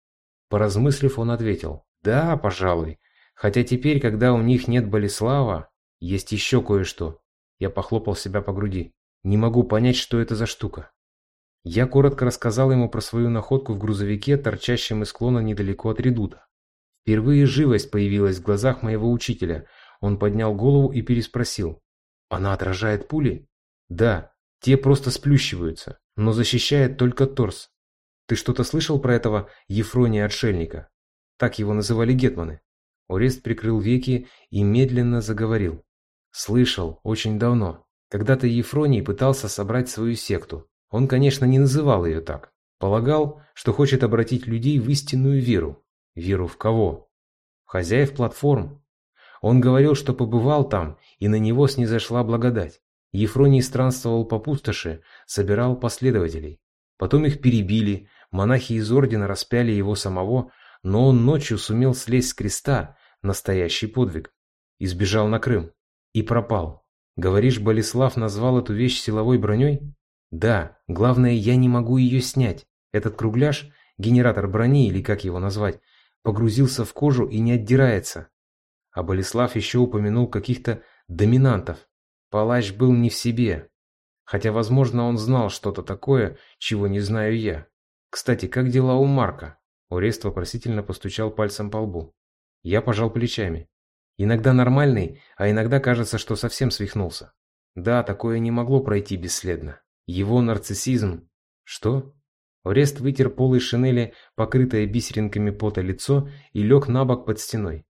Поразмыслив, он ответил. Да, пожалуй. Хотя теперь, когда у них нет Болеслава, есть еще кое-что. Я похлопал себя по груди. Не могу понять, что это за штука. Я коротко рассказал ему про свою находку в грузовике, торчащем из склона недалеко от редута. Впервые живость появилась в глазах моего учителя. Он поднял голову и переспросил. «Она отражает пули?» «Да, те просто сплющиваются, но защищает только торс. Ты что-то слышал про этого Ефрония-отшельника? Так его называли гетманы». Орест прикрыл веки и медленно заговорил. «Слышал, очень давно. Когда-то Ефроний пытался собрать свою секту. Он, конечно, не называл ее так. Полагал, что хочет обратить людей в истинную веру, Веру в кого? Хозяев платформ. Он говорил, что побывал там, и на него снизошла благодать. Ефроний странствовал по пустоши, собирал последователей. Потом их перебили, монахи из ордена распяли его самого, но он ночью сумел слезть с креста, настоящий подвиг. Избежал на Крым. И пропал. Говоришь, Болеслав назвал эту вещь силовой броней? Да, главное, я не могу ее снять. Этот кругляш, генератор брони или как его назвать, погрузился в кожу и не отдирается. А Болеслав еще упомянул каких-то доминантов. Палач был не в себе. Хотя, возможно, он знал что-то такое, чего не знаю я. Кстати, как дела у Марка? Орест вопросительно постучал пальцем по лбу. Я пожал плечами. Иногда нормальный, а иногда кажется, что совсем свихнулся. Да, такое не могло пройти бесследно. Его нарциссизм... Что? Орест вытер полой шинели, покрытое бисеринками пота лицо, и лег на бок под стеной.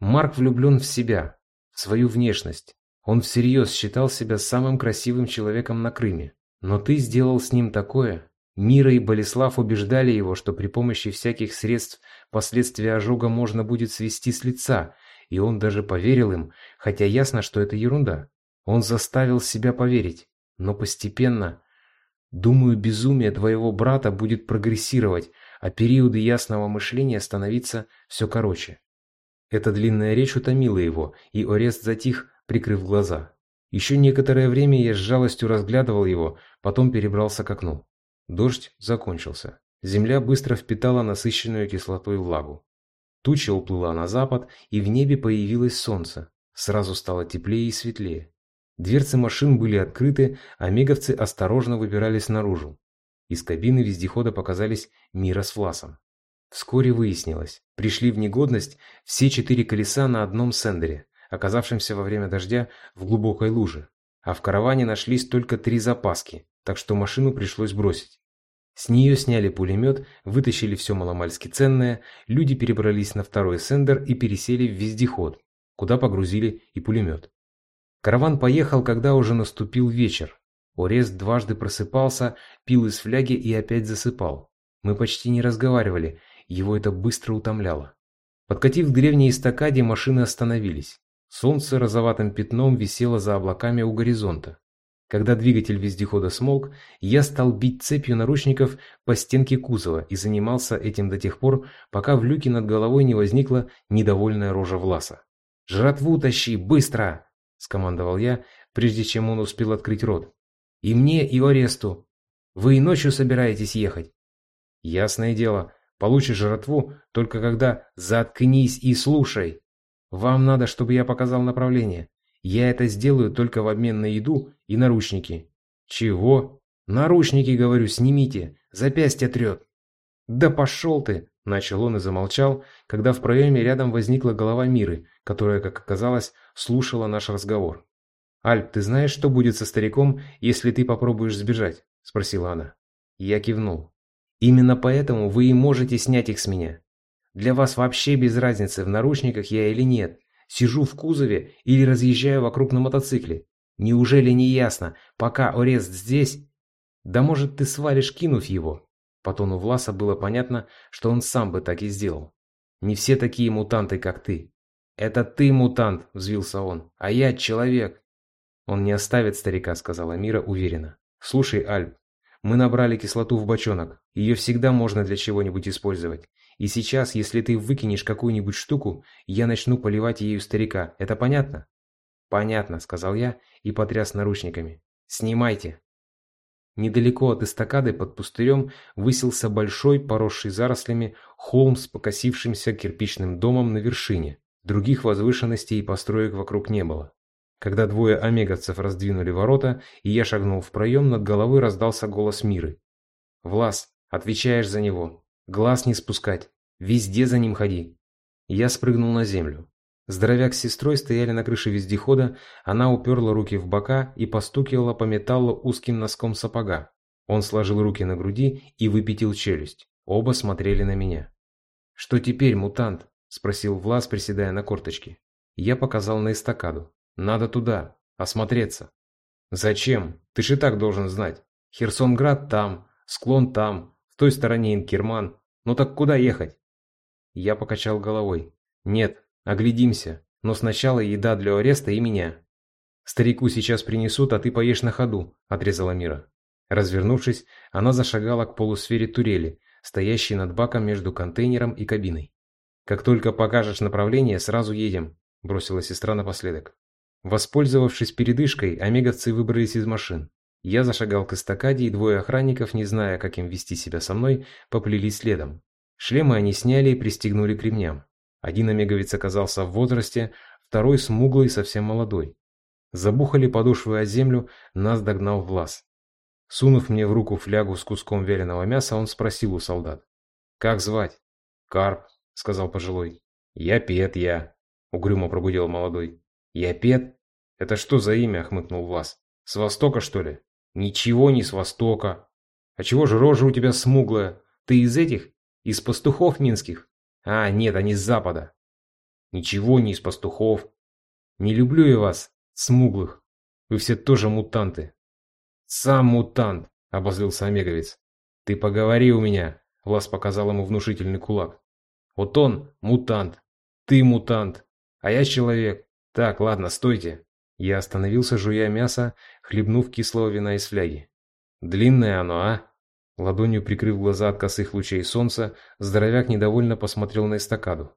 Марк влюблен в себя, в свою внешность. Он всерьез считал себя самым красивым человеком на Крыме. Но ты сделал с ним такое. Мира и Болеслав убеждали его, что при помощи всяких средств последствия ожога можно будет свести с лица, и он даже поверил им, хотя ясно, что это ерунда. Он заставил себя поверить, но постепенно Думаю, безумие твоего брата будет прогрессировать, а периоды ясного мышления становиться все короче. Эта длинная речь утомила его, и Орест затих, прикрыв глаза. Еще некоторое время я с жалостью разглядывал его, потом перебрался к окну. Дождь закончился. Земля быстро впитала насыщенную кислотой влагу. Туча уплыла на запад, и в небе появилось солнце. Сразу стало теплее и светлее. Дверцы машин были открыты, а меговцы осторожно выбирались наружу. Из кабины вездехода показались Мира с Власом. Вскоре выяснилось, пришли в негодность все четыре колеса на одном сендере, оказавшемся во время дождя в глубокой луже. А в караване нашлись только три запаски, так что машину пришлось бросить. С нее сняли пулемет, вытащили все маломальски ценное, люди перебрались на второй сендер и пересели в вездеход, куда погрузили и пулемет. Караван поехал, когда уже наступил вечер. Орест дважды просыпался, пил из фляги и опять засыпал. Мы почти не разговаривали, его это быстро утомляло. Подкатив к древней эстакаде, машины остановились. Солнце розоватым пятном висело за облаками у горизонта. Когда двигатель вездехода смолк, я стал бить цепью наручников по стенке кузова и занимался этим до тех пор, пока в люке над головой не возникла недовольная рожа Власа. «Жратву тащи, быстро!» — скомандовал я, прежде чем он успел открыть рот. «И мне, и Оресту. Вы и ночью собираетесь ехать?» «Ясное дело, получишь жратву только когда заткнись и слушай. Вам надо, чтобы я показал направление. Я это сделаю только в обмен на еду и наручники». «Чего?» «Наручники, говорю, снимите. Запястье трет». «Да пошел ты!» – начал он и замолчал, когда в проеме рядом возникла голова Миры, которая, как оказалось, слушала наш разговор. «Альп, ты знаешь, что будет со стариком, если ты попробуешь сбежать?» – спросила она. Я кивнул. «Именно поэтому вы и можете снять их с меня. Для вас вообще без разницы, в наручниках я или нет, сижу в кузове или разъезжаю вокруг на мотоцикле. Неужели не ясно, пока Орест здесь? Да может ты свалишь, кинув его?» По тону Власа было понятно, что он сам бы так и сделал. «Не все такие мутанты, как ты. «Это ты мутант», – взвился он, – «а я человек». «Он не оставит старика», – сказала Мира уверенно. «Слушай, Альп, мы набрали кислоту в бочонок. Ее всегда можно для чего-нибудь использовать. И сейчас, если ты выкинешь какую-нибудь штуку, я начну поливать ею старика. Это понятно?» «Понятно», – сказал я и потряс наручниками. «Снимайте». Недалеко от эстакады под пустырем высился большой, поросший зарослями, холм с покосившимся кирпичным домом на вершине. Других возвышенностей и построек вокруг не было. Когда двое омеговцев раздвинули ворота, и я шагнул в проем, над головой раздался голос Миры. «Влас, отвечаешь за него. Глаз не спускать. Везде за ним ходи». Я спрыгнул на землю. Здоровяк с сестрой стояли на крыше вездехода, она уперла руки в бока и постукивала по металлу узким носком сапога. Он сложил руки на груди и выпятил челюсть. Оба смотрели на меня. «Что теперь, мутант?» – спросил Влас, приседая на корточки. Я показал на эстакаду. «Надо туда, осмотреться». «Зачем? Ты же так должен знать. Херсонград там, склон там, в той стороне Инкерман. Ну так куда ехать?» Я покачал головой. «Нет, оглядимся, но сначала еда для ареста и меня». «Старику сейчас принесут, а ты поешь на ходу», – отрезала Мира. Развернувшись, она зашагала к полусфере турели, стоящей над баком между контейнером и кабиной. «Как только покажешь направление, сразу едем», – бросила сестра напоследок. Воспользовавшись передышкой, омеговцы выбрались из машин. Я зашагал к эстакаде, и двое охранников, не зная, как им вести себя со мной, поплелись следом. Шлемы они сняли и пристегнули к ремням. Один омеговец оказался в возрасте, второй смуглый, совсем молодой. Забухали подошвы о землю, нас догнал Влас. Сунув мне в руку флягу с куском вяленого мяса, он спросил у солдат. «Как звать?» «Карп», — сказал пожилой. «Я Пет, я», — угрюмо прогудел молодой. «Я Пет? Это что за имя?» — хмыкнул Влас. «С востока, что ли?» «Ничего не с востока. А чего же рожа у тебя смуглая? Ты из этих? Из пастухов минских? А, нет, они с запада». «Ничего не из пастухов. Не люблю я вас, смуглых. Вы все тоже мутанты. Сам мутант, обозлился Омеговец. Ты поговори у меня, Влас показал ему внушительный кулак. Вот он мутант, ты мутант, а я человек. Так, ладно, стойте. Я остановился, жуя мясо, хлебнув кислого вина из фляги. Длинное оно, а? Ладонью прикрыв глаза от косых лучей солнца, здоровяк недовольно посмотрел на эстакаду.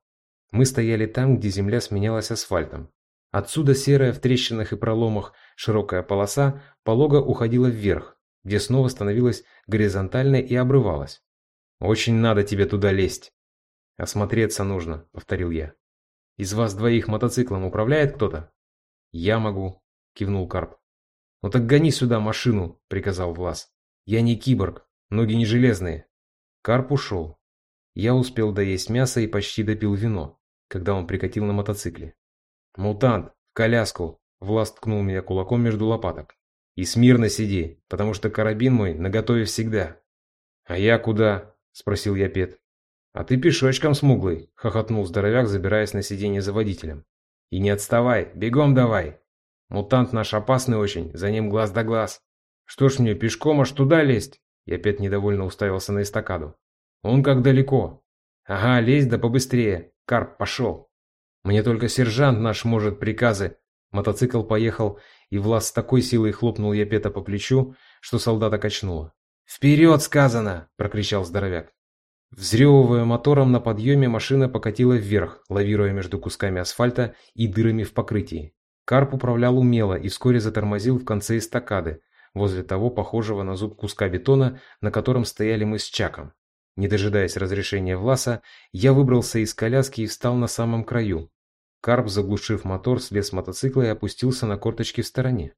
Мы стояли там, где земля сменялась асфальтом. Отсюда серая в трещинах и проломах широкая полоса полого уходила вверх, где снова становилась горизонтальной и обрывалась. «Очень надо тебе туда лезть». «Осмотреться нужно», — повторил я. «Из вас двоих мотоциклом управляет кто-то?» «Я могу», — кивнул Карп. «Ну так гони сюда машину», — приказал Влас. «Я не киборг, ноги не железные». Карп ушел. Я успел доесть мясо и почти допил вино, когда он прикатил на мотоцикле. «Мутант, в коляску!» Влас ткнул меня кулаком между лопаток. «И смирно сиди, потому что карабин мой наготове всегда». «А я куда?» – спросил я Пет. «А ты пешочком смуглый», – хохотнул здоровяк, забираясь на сиденье за водителем. «И не отставай, бегом давай! Мутант наш опасный очень, за ним глаз да глаз. Что ж мне, пешком аж туда лезть?» Я опять недовольно уставился на эстакаду. «Он как далеко?» «Ага, лезь да побыстрее. Карп, пошел!» Мне только сержант наш может приказы. Мотоцикл поехал, и Влас с такой силой хлопнул Япета по плечу, что солдата качнуло. «Вперед, сказано!» – прокричал здоровяк. Взрёвывая мотором на подъеме, машина покатила вверх, лавируя между кусками асфальта и дырами в покрытии. Карп управлял умело и вскоре затормозил в конце эстакады, возле того похожего на зуб куска бетона, на котором стояли мы с Чаком. Не дожидаясь разрешения Власа, я выбрался из коляски и встал на самом краю. Карп, заглушив мотор, слез с мотоцикла и опустился на корточки в стороне.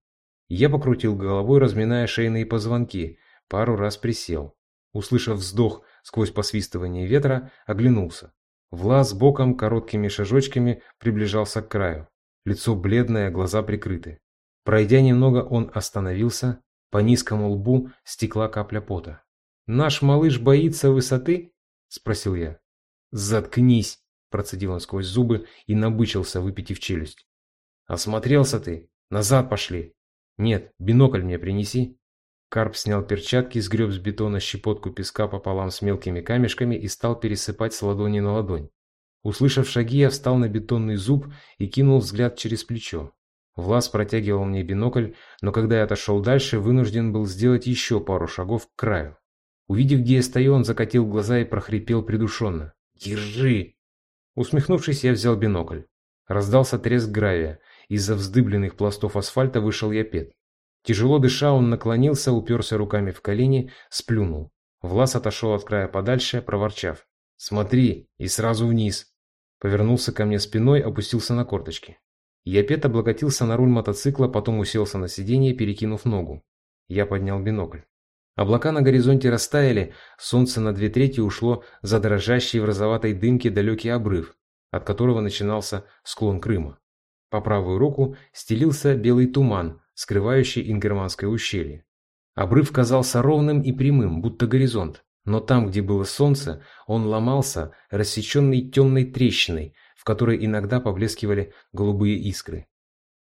Я покрутил головой, разминая шейные позвонки, пару раз присел. Услышав вздох сквозь посвистывание ветра, оглянулся. Влас боком короткими шажочками приближался к краю. Лицо бледное, глаза прикрыты. Пройдя немного, он остановился, по низкому лбу стекла капля пота. «Наш малыш боится высоты?» – спросил я. «Заткнись!» – процедил он сквозь зубы и набычился, выпитив челюсть. «Осмотрелся ты? Назад пошли!» «Нет, бинокль мне принеси!» Карп снял перчатки, сгреб с бетона щепотку песка пополам с мелкими камешками и стал пересыпать с ладони на ладонь. Услышав шаги, я встал на бетонный зуб и кинул взгляд через плечо. Влас протягивал мне бинокль, но когда я отошел дальше, вынужден был сделать еще пару шагов к краю. Увидев, где я стою, он закатил глаза и прохрипел придушенно. «Держи!» Усмехнувшись, я взял бинокль. Раздался треск гравия. Из-за вздыбленных пластов асфальта вышел Япет. Тяжело дыша, он наклонился, уперся руками в колени, сплюнул. Влас отошел от края подальше, проворчав. «Смотри, и сразу вниз!» Повернулся ко мне спиной, опустился на корточки. Япет облокотился на руль мотоцикла, потом уселся на сиденье, перекинув ногу. Я поднял бинокль. Облака на горизонте растаяли, солнце на две трети ушло за дрожащий в розоватой дымке далекий обрыв, от которого начинался склон Крыма. По правую руку стелился белый туман, скрывающий Ингерманское ущелье. Обрыв казался ровным и прямым, будто горизонт, но там, где было солнце, он ломался, рассеченный темной трещиной, в которой иногда поблескивали голубые искры.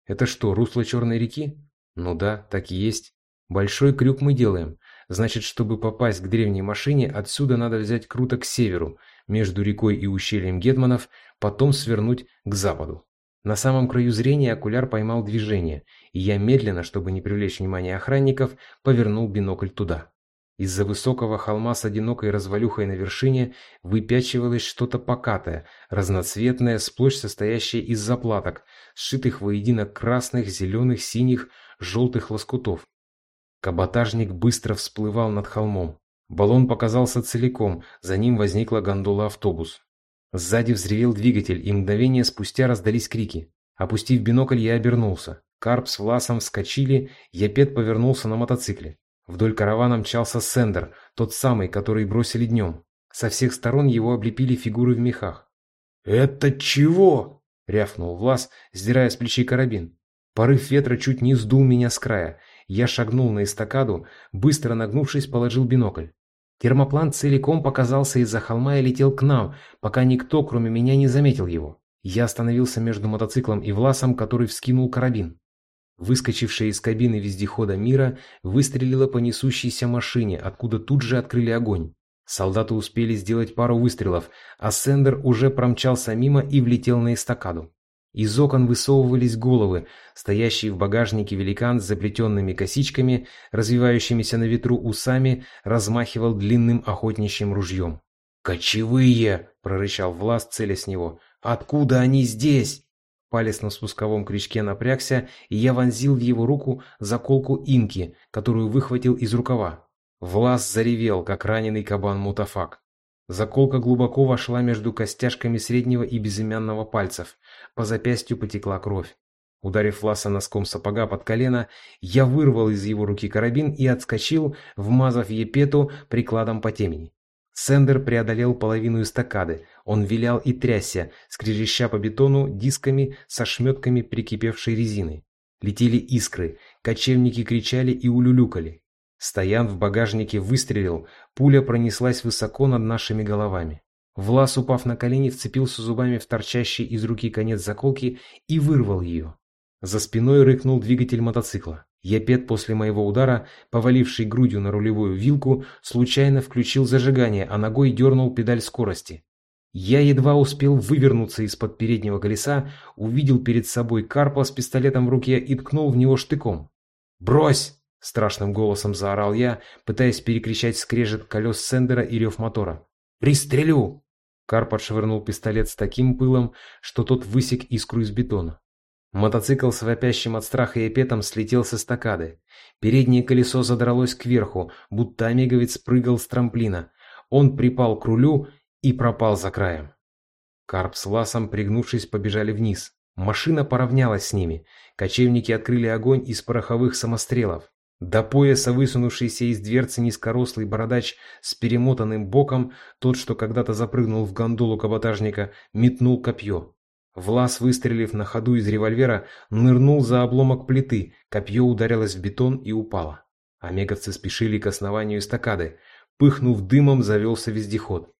Это что, русло Черной реки? Ну да, так и есть. Большой крюк мы делаем, Значит, чтобы попасть к древней машине, отсюда надо взять круто к северу, между рекой и ущельем Гетманов, потом свернуть к западу. На самом краю зрения окуляр поймал движение, и я медленно, чтобы не привлечь внимание охранников, повернул бинокль туда. Из-за высокого холма с одинокой развалюхой на вершине выпячивалось что-то покатое, разноцветное, сплошь состоящее из заплаток, сшитых воедино красных, зеленых, синих, желтых лоскутов. Каботажник быстро всплывал над холмом. Баллон показался целиком, за ним возникла гондола-автобус. Сзади взревел двигатель, и мгновение спустя раздались крики. Опустив бинокль, я обернулся. Карп с Власом вскочили, Япет повернулся на мотоцикле. Вдоль каравана мчался Сендер, тот самый, который бросили днем. Со всех сторон его облепили фигуры в мехах. «Это чего?» — рявкнул Влас, сдирая с плечей карабин. Порыв ветра чуть не сдул меня с края. Я шагнул на эстакаду, быстро нагнувшись, положил бинокль. Термоплан целиком показался из-за холма и летел к нам, пока никто, кроме меня, не заметил его. Я остановился между мотоциклом и Власом, который вскинул карабин. Выскочившая из кабины вездехода «Мира» выстрелила по несущейся машине, откуда тут же открыли огонь. Солдаты успели сделать пару выстрелов, а Сендер уже промчался мимо и влетел на эстакаду. Из окон высовывались головы, стоящий в багажнике великан с заплетенными косичками, развивающимися на ветру усами, размахивал длинным охотничьим ружьем. «Кочевые!» — прорычал Влас, целя с него. «Откуда они здесь?» Палец на спусковом крючке напрягся, и я вонзил в его руку заколку инки, которую выхватил из рукава. Влас заревел, как раненый кабан мутафак. Заколка глубоко вошла между костяшками среднего и безымянного пальцев. По запястью потекла кровь. Ударив Ласа носком сапога под колено, я вырвал из его руки карабин и отскочил, вмазав Епету прикладом по темени. Сендер преодолел половину эстакады. Он вилял и трясся, скрежеща по бетону дисками со шметками прикипевшей резины. Летели искры, кочевники кричали и улюлюкали. Стоян в багажнике выстрелил, пуля пронеслась высоко над нашими головами. Влас, упав на колени, вцепился зубами в торчащий из руки конец заколки и вырвал ее. За спиной рыкнул двигатель мотоцикла. Япет после моего удара, поваливший грудью на рулевую вилку, случайно включил зажигание, а ногой дернул педаль скорости. Я едва успел вывернуться из-под переднего колеса, увидел перед собой Карпа с пистолетом в руке и ткнул в него штыком. «Брось!» Страшным голосом заорал я, пытаясь перекричать скрежет колес Сендера и рев мотора. «Пристрелю!» Карп отшвырнул пистолет с таким пылом, что тот высек искру из бетона. Мотоцикл с вопящим от страха и петом слетел с эстакады. Переднее колесо задралось кверху, будто омеговец прыгал с трамплина. Он припал к рулю и пропал за краем. Карп с Ласом, пригнувшись, побежали вниз. Машина поравнялась с ними. Кочевники открыли огонь из пороховых самострелов. До пояса высунувшийся из дверцы низкорослый бородач с перемотанным боком, тот, что когда-то запрыгнул в гондолу каботажника, метнул копье. Влас, выстрелив на ходу из револьвера, нырнул за обломок плиты, копье ударилось в бетон и упало. Омеговцы спешили к основанию эстакады. Пыхнув дымом, завелся вездеход.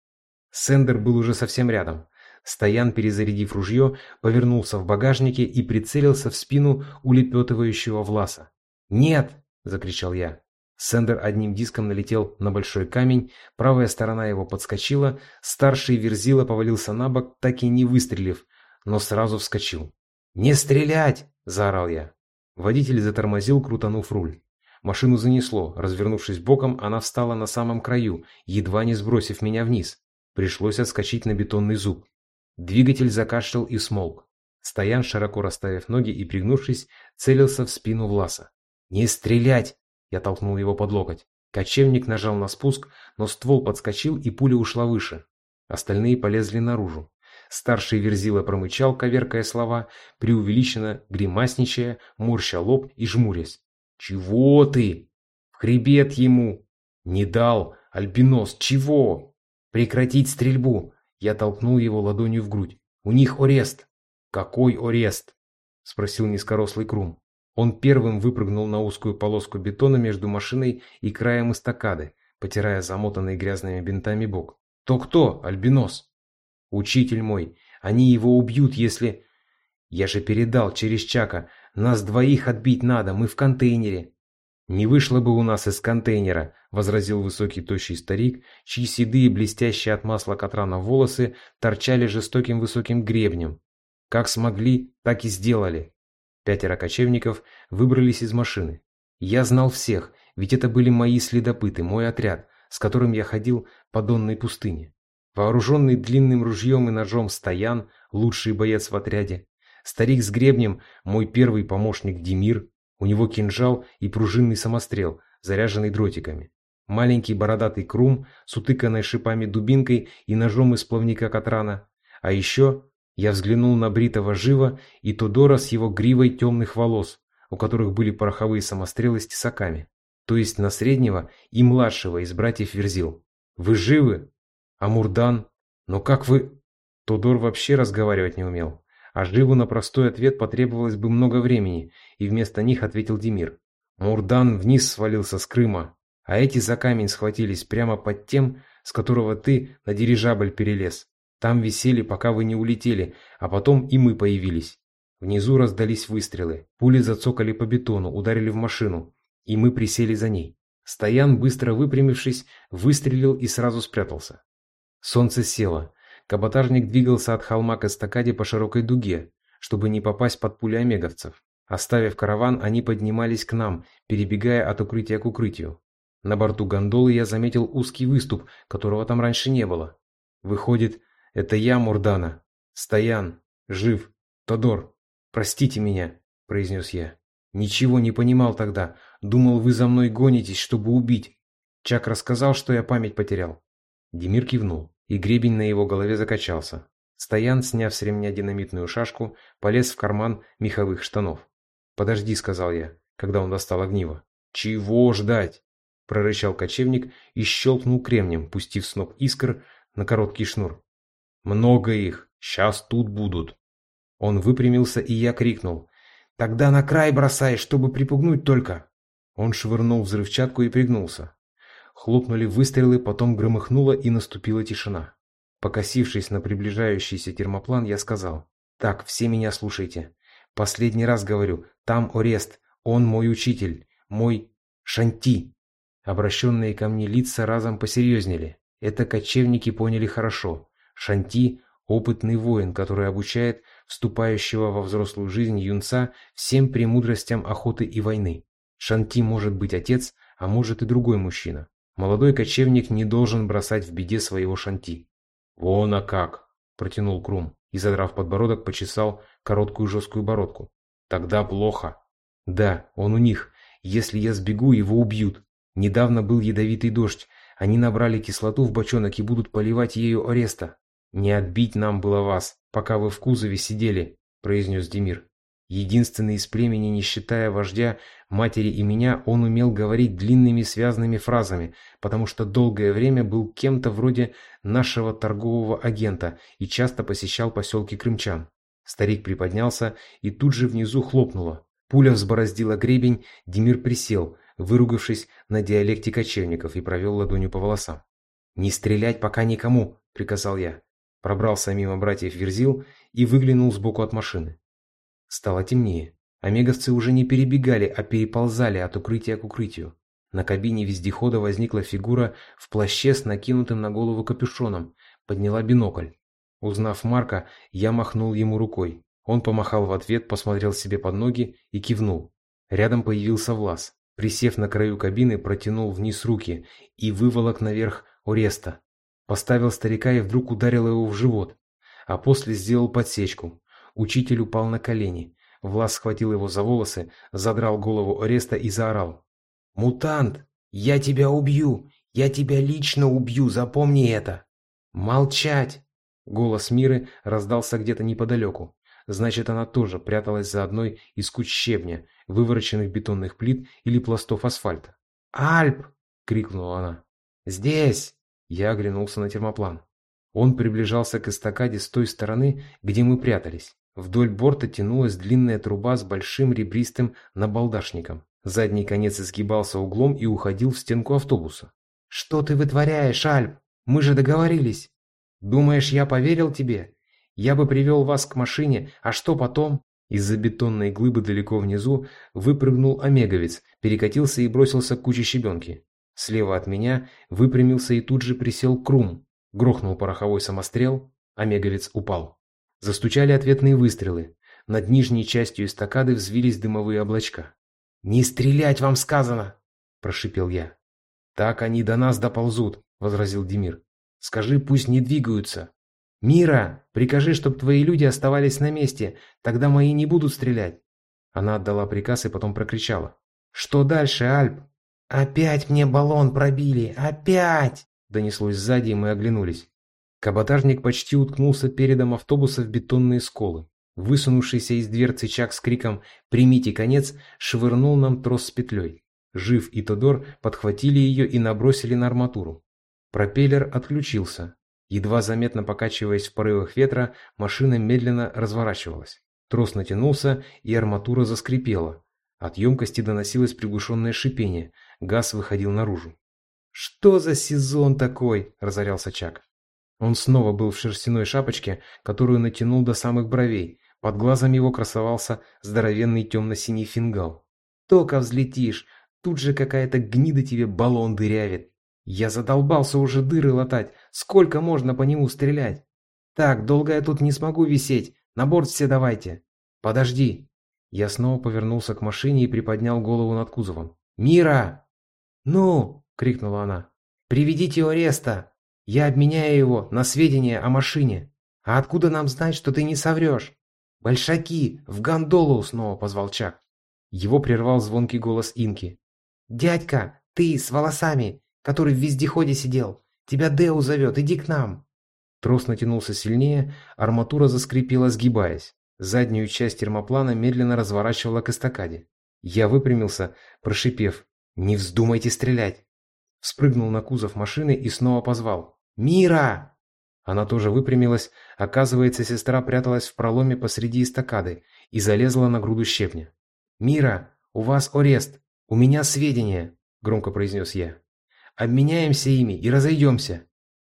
Сендер был уже совсем рядом. Стоян, перезарядив ружье, повернулся в багажнике и прицелился в спину улепетывающего Власа. «Нет!» — закричал я. Сендер одним диском налетел на большой камень, правая сторона его подскочила, старший Верзила повалился на бок, так и не выстрелив, но сразу вскочил. «Не стрелять!» – заорал я. Водитель затормозил, крутанув руль. Машину занесло, развернувшись боком, она встала на самом краю, едва не сбросив меня вниз. Пришлось отскочить на бетонный зуб. Двигатель закашлял и смолк. Стоян, широко расставив ноги и пригнувшись, целился в спину Власа. «Не стрелять!» Я толкнул его под локоть. Кочевник нажал на спуск, но ствол подскочил, и пуля ушла выше. Остальные полезли наружу. Старший Верзила промычал, коверкая слова, преувеличенно, гримасничая, морща лоб и жмурясь. «Чего ты?» «В хребет ему!» «Не дал! Альбинос, чего?» «Прекратить стрельбу!» Я толкнул его ладонью в грудь. «У них Орест!» «Какой Орест?» Спросил низкорослый Крум. Он первым выпрыгнул на узкую полоску бетона между машиной и краем эстакады, потирая замотанный грязными бинтами бок. «То кто, Альбинос?» «Учитель мой, они его убьют, если...» «Я же передал через Чака. Нас двоих отбить надо, мы в контейнере». «Не вышло бы у нас из контейнера», — возразил высокий тощий старик, чьи седые, блестящие от масла Катрана волосы торчали жестоким высоким гребнем. «Как смогли, так и сделали. Пятеро кочевников выбрались из машины. Я знал всех, ведь это были мои следопыты, мой отряд, с которым я ходил по Донной пустыне. Вооруженный длинным ружьем и ножом Стоян, лучший боец в отряде. Старик с гребнем, мой первый помощник Демир. У него кинжал и пружинный самострел, заряженный дротиками. Маленький бородатый Крум с утыканной шипами дубинкой и ножом из плавника Катрана. А еще я взглянул на бритого жива и Тодора с его гривой темных волос, у которых были пороховые самострелы с тесаками. То есть на среднего и младшего из братьев Верзил. «Вы живы? А Мурдан? Но как вы...» Тодор вообще разговаривать не умел. А Живу на простой ответ потребовалось бы много времени, и вместо них ответил Демир. Мурдан вниз свалился с Крыма, а эти за камень схватились прямо под тем, с которого ты на дирижабль перелез. Там висели, пока вы не улетели, а потом и мы появились. Внизу раздались выстрелы. Пули зацокали по бетону, ударили в машину, и мы присели за ней. Стоян, быстро выпрямившись, выстрелил и сразу спрятался. Солнце село. Каботажник двигался от холма к эстакаде по широкой дуге, чтобы не попасть под пули омеговцев. Оставив караван, они поднимались к нам, перебегая от укрытия к укрытию. На борту гондолы я заметил узкий выступ, которого там раньше не было. Выходит, это я, Мурдана. Стоян. Жив. Тодор. Простите меня, произнес я. Ничего не понимал тогда. Думал, вы за мной гонитесь, чтобы убить. Чак рассказал, что я память потерял. Демир кивнул, и гребень на его голове закачался. Стоян, сняв с ремня динамитную шашку, полез в карман меховых штанов. «Подожди», — сказал я, когда он достал огниво. «Чего ждать?» — прорычал кочевник и щелкнул кремнем, пустив сноп искр на короткий шнур. «Много их. Сейчас тут будут». Он выпрямился, и я крикнул. «Тогда на край бросай, чтобы припугнуть только!» Он швырнул взрывчатку и пригнулся. Хлопнули выстрелы, потом громыхнуло, и наступила тишина. Покосившись на приближающийся термоплан, я сказал. «Так, все меня слушайте. Последний раз говорю, там Орест, он мой учитель, мой Шанти. Обращенные ко мне лица разом посерьезнели. Это кочевники поняли хорошо. Шанти – опытный воин, который обучает вступающего во взрослую жизнь юнца всем премудростям охоты и войны. Шанти может быть отец, а может и другой мужчина. Молодой кочевник не должен бросать в беде своего Шанти. «Вон а как!» – протянул Крум и, задрав подбородок, почесал короткую жесткую бородку. «Тогда плохо». «Да, он у них. Если я сбегу, его убьют. Недавно был ядовитый дождь. Они набрали кислоту в бочонок и будут поливать ею Ореста. Не отбить нам было вас, пока вы в кузове сидели», – произнес Демир. Единственный из племени, не считая вождя, матери и меня, он умел говорить длинными связанными фразами, потому что долгое время был кем-то вроде нашего торгового агента и часто посещал поселки крымчан. Старик приподнялся, и тут же внизу хлопнуло. Пуля взбороздила гребень, Демир присел, выругавшись на диалекте кочевников, и провел ладонью по волосам. «Не стрелять пока никому!» — приказал я. Пробрался мимо братьев Верзил и выглянул сбоку от машины. Стало темнее. Омеговцы уже не перебегали, а переползали от укрытия к укрытию. На кабине вездехода возникла фигура в плаще с накинутым на голову капюшоном, подняла бинокль. Узнав Марка, я махнул ему рукой. Он помахал в ответ, посмотрел себе под ноги и кивнул. Рядом появился Влас. Присев на краю кабины, протянул вниз руки и выволок наверх Ореста. Поставил старика и вдруг ударил его в живот. А после сделал подсечку. Учитель упал на колени. Влас схватил его за волосы, задрал голову Ореста и заорал. «Мутант! Я тебя убью! Я тебя лично убью, запомни это!» «Молчать!» Голос Миры раздался где-то неподалеку. Значит, она тоже пряталась за одной из куч щебня, вывороченных бетонных плит или пластов асфальта. «Альп!» — крикнула она. «Здесь!» Я оглянулся на термоплан. Он приближался к эстакаде с той стороны, где мы прятались. Вдоль борта тянулась длинная труба с большим ребристым набалдашником. Задний конец изгибался углом и уходил в стенку автобуса. «Что ты вытворяешь, Альп? Мы же договорились!» «Думаешь, я поверил тебе? Я бы привел вас к машине, а что потом?» Из-за бетонной глыбы далеко внизу выпрыгнул омеговец, перекатился и бросился к куче щебенки. Слева от меня выпрямился и тут же присел Крум. Грохнул пороховой самострел, омеговец упал. Застучали ответные выстрелы. Над нижней частью эстакады взвились дымовые облачка. «Не стрелять, вам сказано!» – прошипел я. «Так они до нас доползут», – возразил Демир. «Скажи, пусть не двигаются». «Мира, прикажи, чтоб твои люди оставались на месте, тогда мои не будут стрелять». Она отдала приказ и потом прокричала. «Что дальше, Альп?» «Опять мне баллон пробили! Опять!» Донеслось сзади, и мы оглянулись. Каботажник почти уткнулся передом автобуса в бетонные сколы. Высунувшийся из дверцы Чак с криком «Примите конец!» швырнул нам трос с петлей. Жив и Тодор подхватили ее и набросили на арматуру. Пропеллер отключился. Едва заметно покачиваясь в порывах ветра, машина медленно разворачивалась. Трос натянулся, и арматура заскрипела. От емкости доносилось приглушенное шипение. Газ выходил наружу. «Что за сезон такой?» – разорялся Чак. Он снова был в шерстяной шапочке, которую натянул до самых бровей. Под глазом его красовался здоровенный темно-синий фингал. «Только взлетишь, тут же какая-то гнида тебе баллон дырявит. Я задолбался уже дыры латать, сколько можно по нему стрелять? Так, долго я тут не смогу висеть, на борт все давайте. Подожди». Я снова повернулся к машине и приподнял голову над кузовом. «Мира!» «Ну!» — крикнула она. «Приведите Ореста! Я обменяю его на сведения о машине. А откуда нам знать, что ты не соврешь?» «Большаки! В гондолу!» — снова позвал Чак. Его прервал звонкий голос Инки. «Дядька, ты с волосами, который в вездеходе сидел. Тебя Деу зовет, иди к нам!» Трос натянулся сильнее, арматура заскрипела, сгибаясь. Заднюю часть термоплана медленно разворачивала к эстакаде. Я выпрямился, прошипев «Не вздумайте стрелять!» Спрыгнул на кузов машины и снова позвал «Мира!» Она тоже выпрямилась. Оказывается, сестра пряталась в проломе посреди эстакады и залезла на груду щепня. «Мира, у вас Орест. У меня сведения», — громко произнес я. «Обменяемся ими и разойдемся».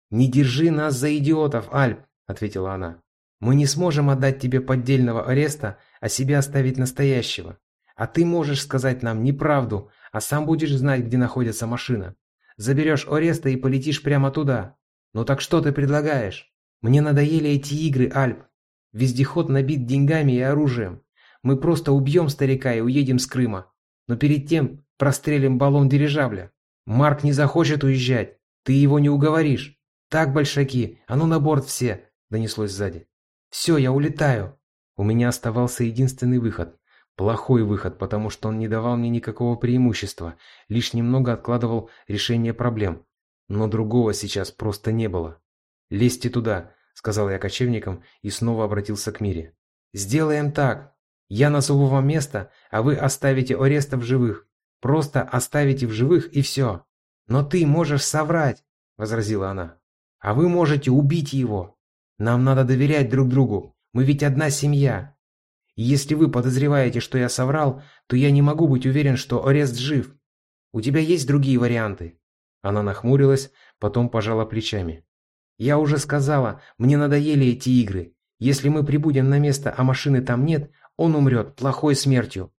«Не держи нас за идиотов, Альп», — ответила она. «Мы не сможем отдать тебе поддельного ареста, а себя оставить настоящего. А ты можешь сказать нам неправду, а сам будешь знать, где находится машина. Заберешь Ореста и полетишь прямо туда. «Ну так что ты предлагаешь? Мне надоели эти игры, Альп. Вездеход набит деньгами и оружием. Мы просто убьем старика и уедем с Крыма. Но перед тем прострелим баллон дирижабля. Марк не захочет уезжать. Ты его не уговоришь. Так, большаки, а ну на борт все!» Донеслось сзади. «Все, я улетаю!» У меня оставался единственный выход. Плохой выход, потому что он не давал мне никакого преимущества, лишь немного откладывал решение проблем. Но другого сейчас просто не было. «Лезьте туда», — сказал я кочевникам и снова обратился к Мире. «Сделаем так. Я назову вам место, а вы оставите Ореста в живых. Просто оставите в живых и все. Но ты можешь соврать», — возразила она. «А вы можете убить его. Нам надо доверять друг другу. Мы ведь одна семья. Если вы подозреваете, что я соврал, то я не могу быть уверен, что Орест жив. У тебя есть другие варианты?» Она нахмурилась, потом пожала плечами. «Я уже сказала, мне надоели эти игры. Если мы прибудем на место, а машины там нет, он умрет плохой смертью.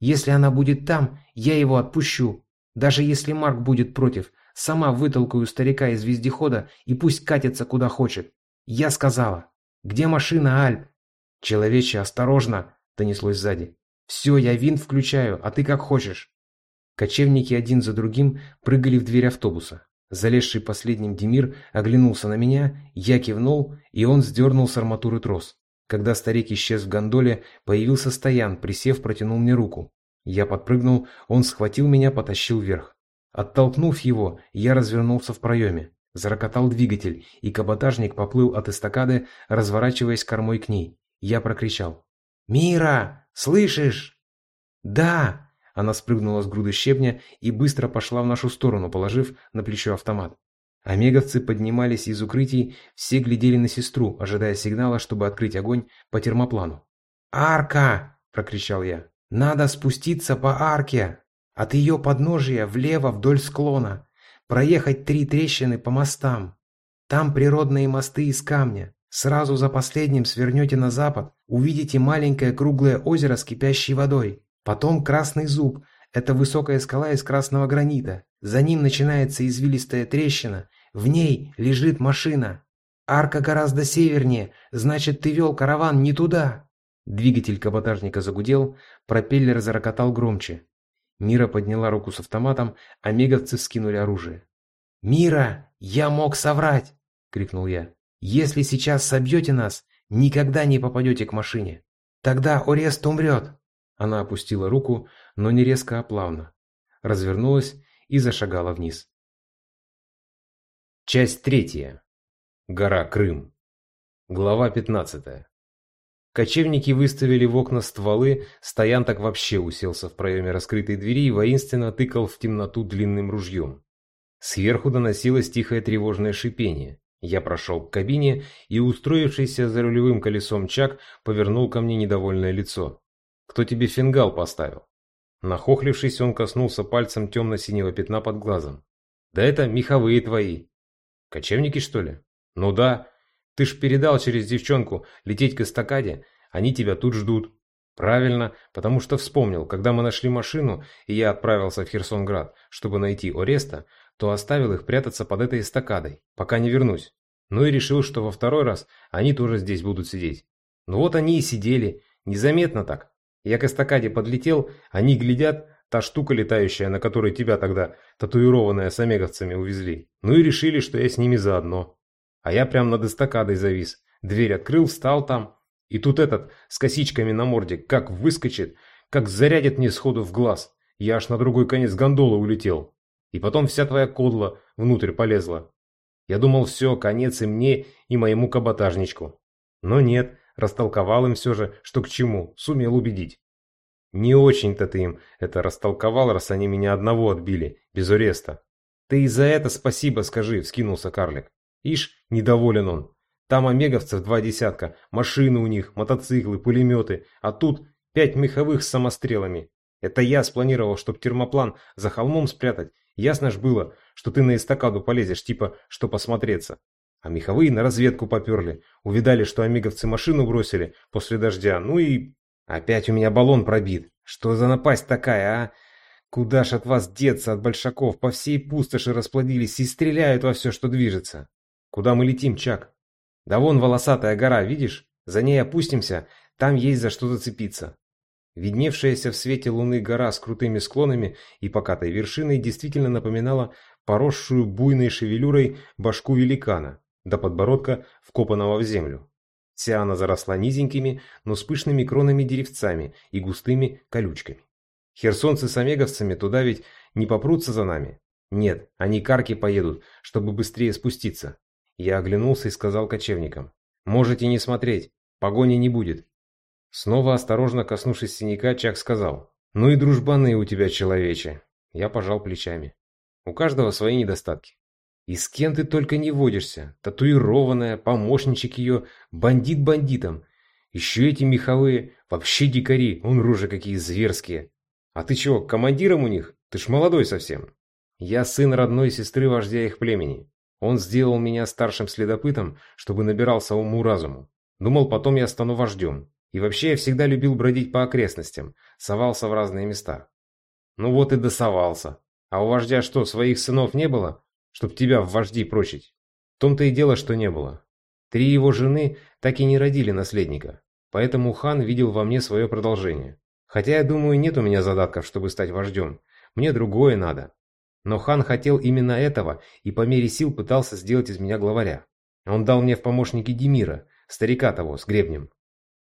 Если она будет там, я его отпущу. Даже если Марк будет против, сама вытолкаю старика из вездехода и пусть катится куда хочет. Я сказала. Где машина, Альп? Человече, осторожно, донеслось сзади. Все, я винт включаю, а ты как хочешь. Кочевники один за другим прыгали в дверь автобуса. Залезший последним Демир оглянулся на меня, я кивнул, и он сдернул с арматуры трос. Когда старик исчез в гондоле, появился Стоян, присев, протянул мне руку. Я подпрыгнул, он схватил меня, потащил вверх. Оттолкнув его, я развернулся в проеме. Зарокотал двигатель, и каботажник поплыл от эстакады, разворачиваясь кормой к ней. Я прокричал. «Мира! Слышишь?» «Да!» Она спрыгнула с груды щебня и быстро пошла в нашу сторону, положив на плечо автомат. Омеговцы поднимались из укрытий, все глядели на сестру, ожидая сигнала, чтобы открыть огонь по термоплану. «Арка!» – прокричал я. «Надо спуститься по арке! От ее подножия влево вдоль склона, проехать три трещины по мостам. Там природные мосты из камня. Сразу за последним свернете на запад, увидите маленькое круглое озеро с кипящей водой. Потом красный зуб. Это высокая скала из красного гранита. За ним начинается извилистая трещина. В ней лежит машина. Арка гораздо севернее, значит, ты вел караван не туда. Двигатель каботажника загудел, пропеллер зарокотал громче. Мира подняла руку с автоматом, а меговцы вскинули оружие. «Мира, я мог соврать!» — крикнул я. «Если сейчас собьете нас, никогда не попадете к машине. Тогда Орест умрет!» Она опустила руку, но не резко, а плавно. Развернулась и зашагала вниз. Часть третья. Гора Крым. Глава пятнадцатая. Кочевники выставили в окна стволы, Стоян так вообще уселся в проеме раскрытой двери и воинственно тыкал в темноту длинным ружьем. Сверху доносилось тихое тревожное шипение. Я прошел к кабине, и устроившийся за рулевым колесом Чак повернул ко мне недовольное лицо. «Кто тебе фингал поставил?» Нахохлившись, он коснулся пальцем темно-синего пятна под глазом. «Да это меховые твои». «Кочевники, что ли?» «Ну да. Ты ж передал через девчонку лететь к эстакаде, они тебя тут ждут». «Правильно, потому что вспомнил, когда мы нашли машину, и я отправился в Херсонград, чтобы найти Ореста, то оставил их прятаться под этой эстакадой, пока не вернусь. Ну и решил, что во второй раз они тоже здесь будут сидеть. Ну вот они и сидели, незаметно так. Я к эстакаде подлетел, они глядят, та штука летающая, на которой тебя тогда, татуированная с омеговцами, увезли. Ну и решили, что я с ними заодно. А я прям над эстакадой завис. Дверь открыл, встал там. И тут этот, с косичками на морде, как выскочит, как зарядит мне сходу в глаз. Я аж на другой конец гондолы улетел. И потом вся твоя кодла внутрь полезла. Я думал, все, конец и мне, и моему каботажничку. Но нет, растолковал им все же, что к чему, сумел убедить. Не очень-то ты им это растолковал, раз они меня одного отбили, без ареста. Ты и за это спасибо скажи, вскинулся карлик. Ишь, недоволен он. Там омеговцев два десятка, машины у них, мотоциклы, пулеметы, а тут пять меховых с самострелами. Это я спланировал, чтоб термоплан за холмом спрятать Ясно ж было, что ты на эстакаду полезешь, типа, что посмотреться. А меховые на разведку поперли. Увидали, что амиговцы машину бросили после дождя. Ну и... Опять у меня баллон пробит. Что за напасть такая, а? Куда ж от вас деться, от большаков? По всей пустоши расплодились и стреляют во все, что движется. Куда мы летим, Чак? Да вон волосатая гора, видишь? За ней опустимся, там есть за что зацепиться. Видневшаяся в свете луны гора с крутыми склонами и покатой вершиной действительно напоминала поросшую буйной шевелюрой башку великана, до подбородка, вкопанного в землю. Вся она заросла низенькими, но с пышными кронами деревцами и густыми колючками. Херсонцы с омеговцами туда ведь не попрутся за нами. Нет, они карки поедут, чтобы быстрее спуститься. Я оглянулся и сказал кочевникам. Можете не смотреть, погони не будет. Снова осторожно коснувшись синяка, Чак сказал. «Ну и дружбаны у тебя, человече!» Я пожал плечами. У каждого свои недостатки. И с кем ты только не водишься. Татуированная, помощничек ее, бандит бандитом. Еще эти меховые, вообще дикари, он рожи какие зверские. А ты чего, командиром у них? Ты ж молодой совсем. Я сын родной сестры вождя их племени. Он сделал меня старшим следопытом, чтобы набирался уму-разуму. Думал, потом я стану вождем. И вообще я всегда любил бродить по окрестностям, совался в разные места. Ну вот и досовался. А у вождя что, своих сынов не было, чтоб тебя в вожди прочить? В том-то и дело, что не было. Три его жены так и не родили наследника, поэтому хан видел во мне свое продолжение. Хотя, я думаю, нет у меня задатков, чтобы стать вождем. Мне другое надо. Но хан хотел именно этого и по мере сил пытался сделать из меня главаря. Он дал мне в помощники Демира, старика того, с гребнем.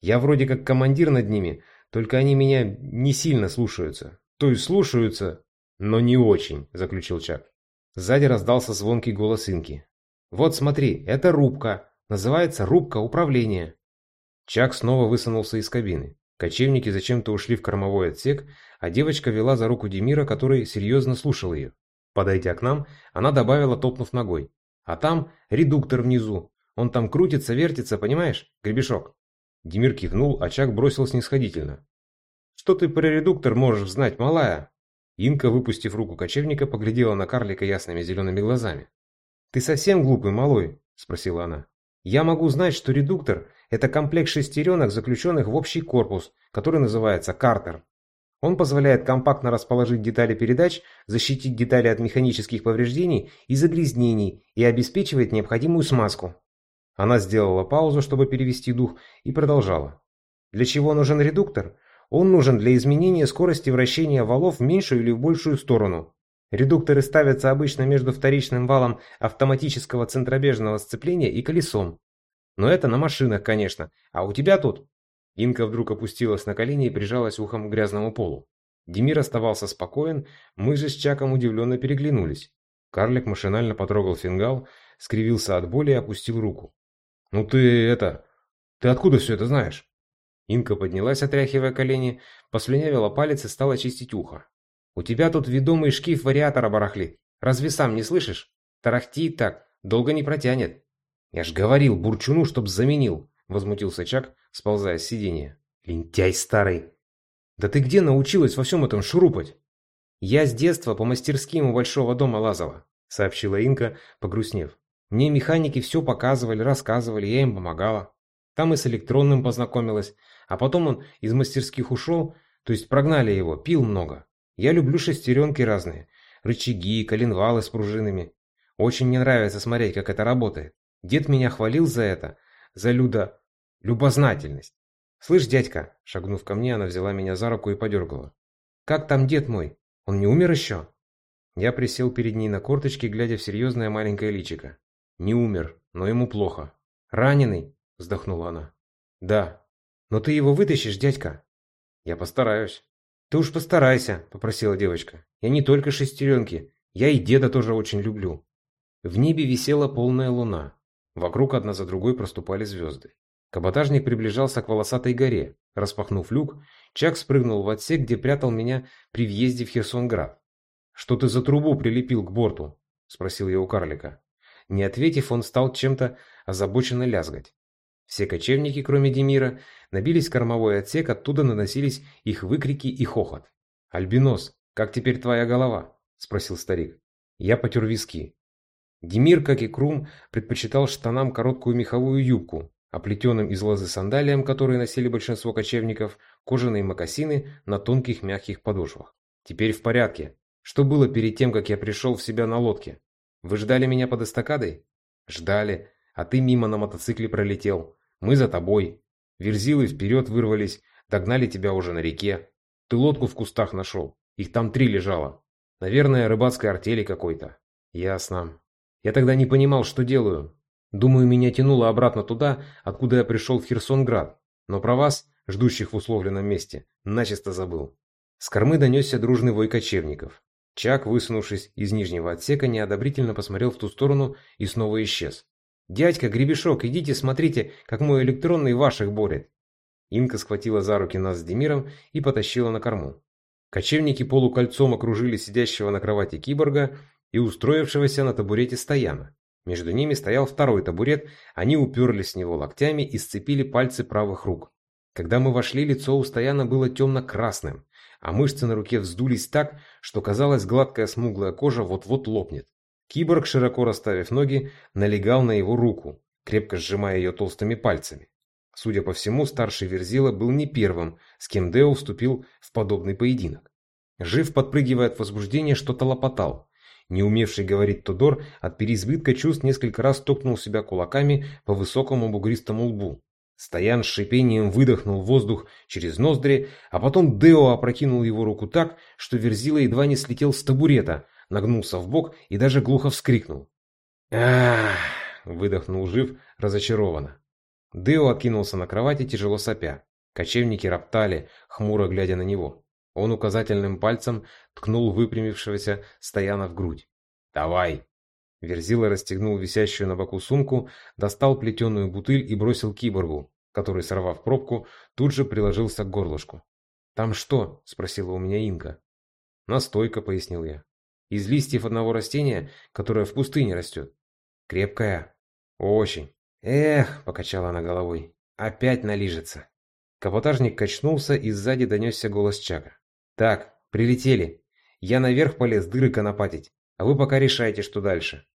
Я вроде как командир над ними, только они меня не сильно слушаются. То есть слушаются, но не очень, заключил Чак. Сзади раздался звонкий голос Инки. Вот смотри, это рубка. Называется рубка управления. Чак снова высунулся из кабины. Кочевники зачем-то ушли в кормовой отсек, а девочка вела за руку Демира, который серьезно слушал ее. Подойдя к нам, она добавила, топнув ногой. А там редуктор внизу. Он там крутится, вертится, понимаешь, гребешок. Демир кивнул, а Чак бросил снисходительно. «Что ты про редуктор можешь знать, малая?» Инка, выпустив руку кочевника, поглядела на карлика ясными зелеными глазами. «Ты совсем глупый, малой?» – спросила она. «Я могу знать, что редуктор – это комплект шестеренок, заключенных в общий корпус, который называется картер. Он позволяет компактно расположить детали передач, защитить детали от механических повреждений и загрязнений и обеспечивает необходимую смазку. Она сделала паузу, чтобы перевести дух, и продолжала. Для чего нужен редуктор? Он нужен для изменения скорости вращения валов в меньшую или в большую сторону. Редукторы ставятся обычно между вторичным валом автоматического центробежного сцепления и колесом. Но это на машинах, конечно. А у тебя тут... Инка вдруг опустилась на колени и прижалась ухом к грязному полу. Демир оставался спокоен, мы же с Чаком удивленно переглянулись. Карлик машинально потрогал фингал, скривился от боли и опустил руку. «Ну ты это... Ты откуда все это знаешь?» Инка поднялась, отряхивая колени, послюнявила палец и стала чистить ухо. «У тебя тут ведомый шкив вариатора барахлит. Разве сам не слышишь? Тарахтит так, долго не протянет». «Я ж говорил Бурчуну, чтоб заменил», — возмутился Чак, сползая с сиденья. «Лентяй старый!» «Да ты где научилась во всем этом шурупать?» «Я с детства по мастерским у большого дома лазала», — сообщила Инка, погрустнев. «Мне механики все показывали, рассказывали, я им помогала. Там и с электронным познакомилась, а потом он из мастерских ушел, то есть прогнали его, пил много. Я люблю шестеренки разные, рычаги, коленвалы с пружинами. Очень мне нравится смотреть, как это работает. Дед меня хвалил за это, за люда... любознательность. «Слышь, дядька!» Шагнув ко мне, она взяла меня за руку и подергала. «Как там дед мой? Он не умер еще?» Я присел перед ней на корточки, глядя в серьезное маленькое личико. «Не умер, но ему плохо. Раненый?» Вздохнула она. «Да, но ты его вытащишь, дядька?» «Я постараюсь». «Ты уж постарайся», — попросила девочка. «Я не только шестеренки, я и деда тоже очень люблю». В небе висела полная луна. Вокруг одна за другой проступали звезды. Каботажник приближался к волосатой горе. Распахнув люк, Чак спрыгнул в отсек, где прятал меня при въезде в Херсонград. «Что ты за трубу прилепил к борту?» – спросил я у карлика. Не ответив, он стал чем-то озабоченно лязгать. Все кочевники, кроме Демира, набились в кормовой отсек, оттуда наносились их выкрики и хохот. «Альбинос, как теперь твоя голова?» – спросил старик. Я потер виски. Демир, как и Крум, предпочитал штанам короткую меховую юбку, оплетенным из лозы сандалиям, которые носили большинство кочевников, кожаные мокасины на тонких мягких подошвах. «Теперь в порядке. Что было перед тем, как я пришел в себя на лодке? Вы ждали меня под эстакадой?» «Ждали. А ты мимо на мотоцикле пролетел. Мы за тобой. Верзилы вперед вырвались, догнали тебя уже на реке. Ты лодку в кустах нашел. Их там три лежало. Наверное, рыбацкой артели какой-то. Ясно. Я тогда не понимал, что делаю. Думаю, меня тянуло обратно туда, откуда я пришел в Херсонград. Но про вас, ждущих в условленном месте, начисто забыл. С кормы донесся дружный вой кочевников. Чак, высунувшись из нижнего отсека, неодобрительно посмотрел в ту сторону и снова исчез. «Дядька, гребешок, идите смотрите, как мой электронный ваших борет!» Инка схватила за руки нас с Демиром и потащила на корму. Кочевники полукольцом окружили сидящего на кровати киборга и устроившегося на табурете стояна. Между ними стоял второй табурет, они уперлись с него локтями и сцепили пальцы правых рук. Когда мы вошли, лицо у стояна было темно-красным, а мышцы на руке вздулись так, что казалось, гладкая смуглая кожа вот-вот лопнет. Киборг, широко расставив ноги, налегал на его руку, крепко сжимая ее толстыми пальцами. Судя по всему, старший Верзила был не первым, с кем Део вступил в подобный поединок. Жив, подпрыгивая от возбуждения, что-то лопотал. Не умевший говорить Тодор от переизбытка чувств несколько раз стукнул себя кулаками по высокому бугристому лбу. Стоян с шипением выдохнул воздух через ноздри, а потом Део опрокинул его руку так, что Верзила едва не слетел с табурета, нагнулся в бок и даже глухо вскрикнул. «Ах!» — выдохнул жив разочарованно. Део откинулся на кровати, тяжело сопя. Кочевники роптали, хмуро глядя на него. Он указательным пальцем ткнул выпрямившегося Стояна в грудь. «Давай!» Верзила расстегнул висящую на боку сумку, достал плетеную бутыль и бросил киборгу, который, сорвав пробку, тут же приложился к горлышку. «Там что?» – спросила у меня Инка. «Настойка», – пояснил я. Из листьев одного растения, которое в пустыне растет. Крепкая. Очень. Эх, покачала она головой. Опять налижется. Капотажник качнулся, и сзади донесся голос Чака. Так, прилетели. Я наверх полез дыры конопатить, а вы пока решайте, что дальше.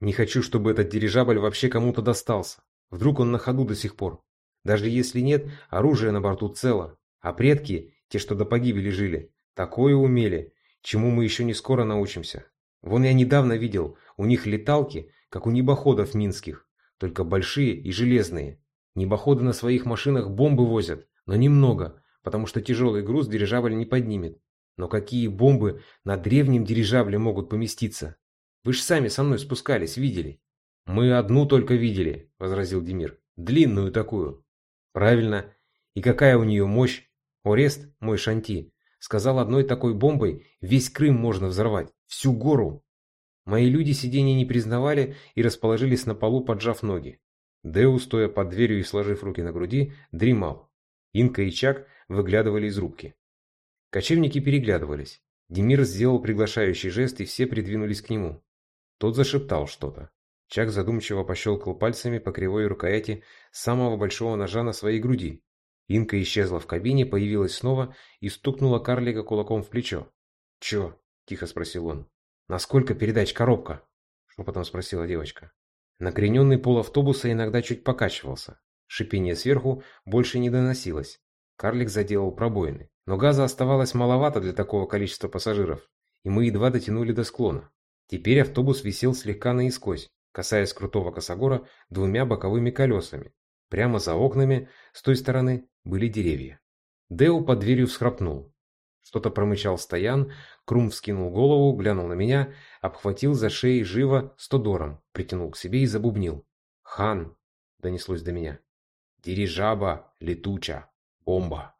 Не хочу, чтобы этот дирижабль вообще кому-то достался. Вдруг он на ходу до сих пор. Даже если нет, оружие на борту цело. А предки, те, что до погибели жили, такое умели, чему мы еще не скоро научимся. Вон я недавно видел, у них леталки, как у небоходов минских, только большие и железные. Небоходы на своих машинах бомбы возят, но немного, потому что тяжелый груз дирижабль не поднимет. Но какие бомбы на древнем дирижабле могут поместиться? Вы же сами со мной спускались, видели. Мы одну только видели, возразил Демир. Длинную такую. Правильно. И какая у нее мощь? Орест, мой шанти, Сказал, одной такой бомбой весь Крым можно взорвать, всю гору. Мои люди сиденье не признавали и расположились на полу, поджав ноги. Деу, стоя под дверью и сложив руки на груди, дремал. Инка и Чак выглядывали из рубки. Кочевники переглядывались. Демир сделал приглашающий жест, и все придвинулись к нему. Тот зашептал что-то. Чак задумчиво пощелкал пальцами по кривой рукояти самого большого ножа на своей груди. Инка исчезла в кабине, появилась снова и стукнула карлика кулаком в плечо. «Чё?» – тихо спросил он. «Насколько передач коробка?» – шепотом спросила девочка. Накрененный пол автобуса иногда чуть покачивался. Шипение сверху больше не доносилось. Карлик заделал пробоины. Но газа оставалось маловато для такого количества пассажиров, и мы едва дотянули до склона. Теперь автобус висел слегка наискось, касаясь крутого косогора двумя боковыми колесами. Прямо за окнами, с той стороны, были деревья. Део под дверью всхрапнул. Что-то промычал Стоян, Крум вскинул голову, глянул на меня, обхватил за шеей живо стодором, притянул к себе и забубнил. «Хан!» — донеслось до меня. «Дирижаба, летуча, бомба!»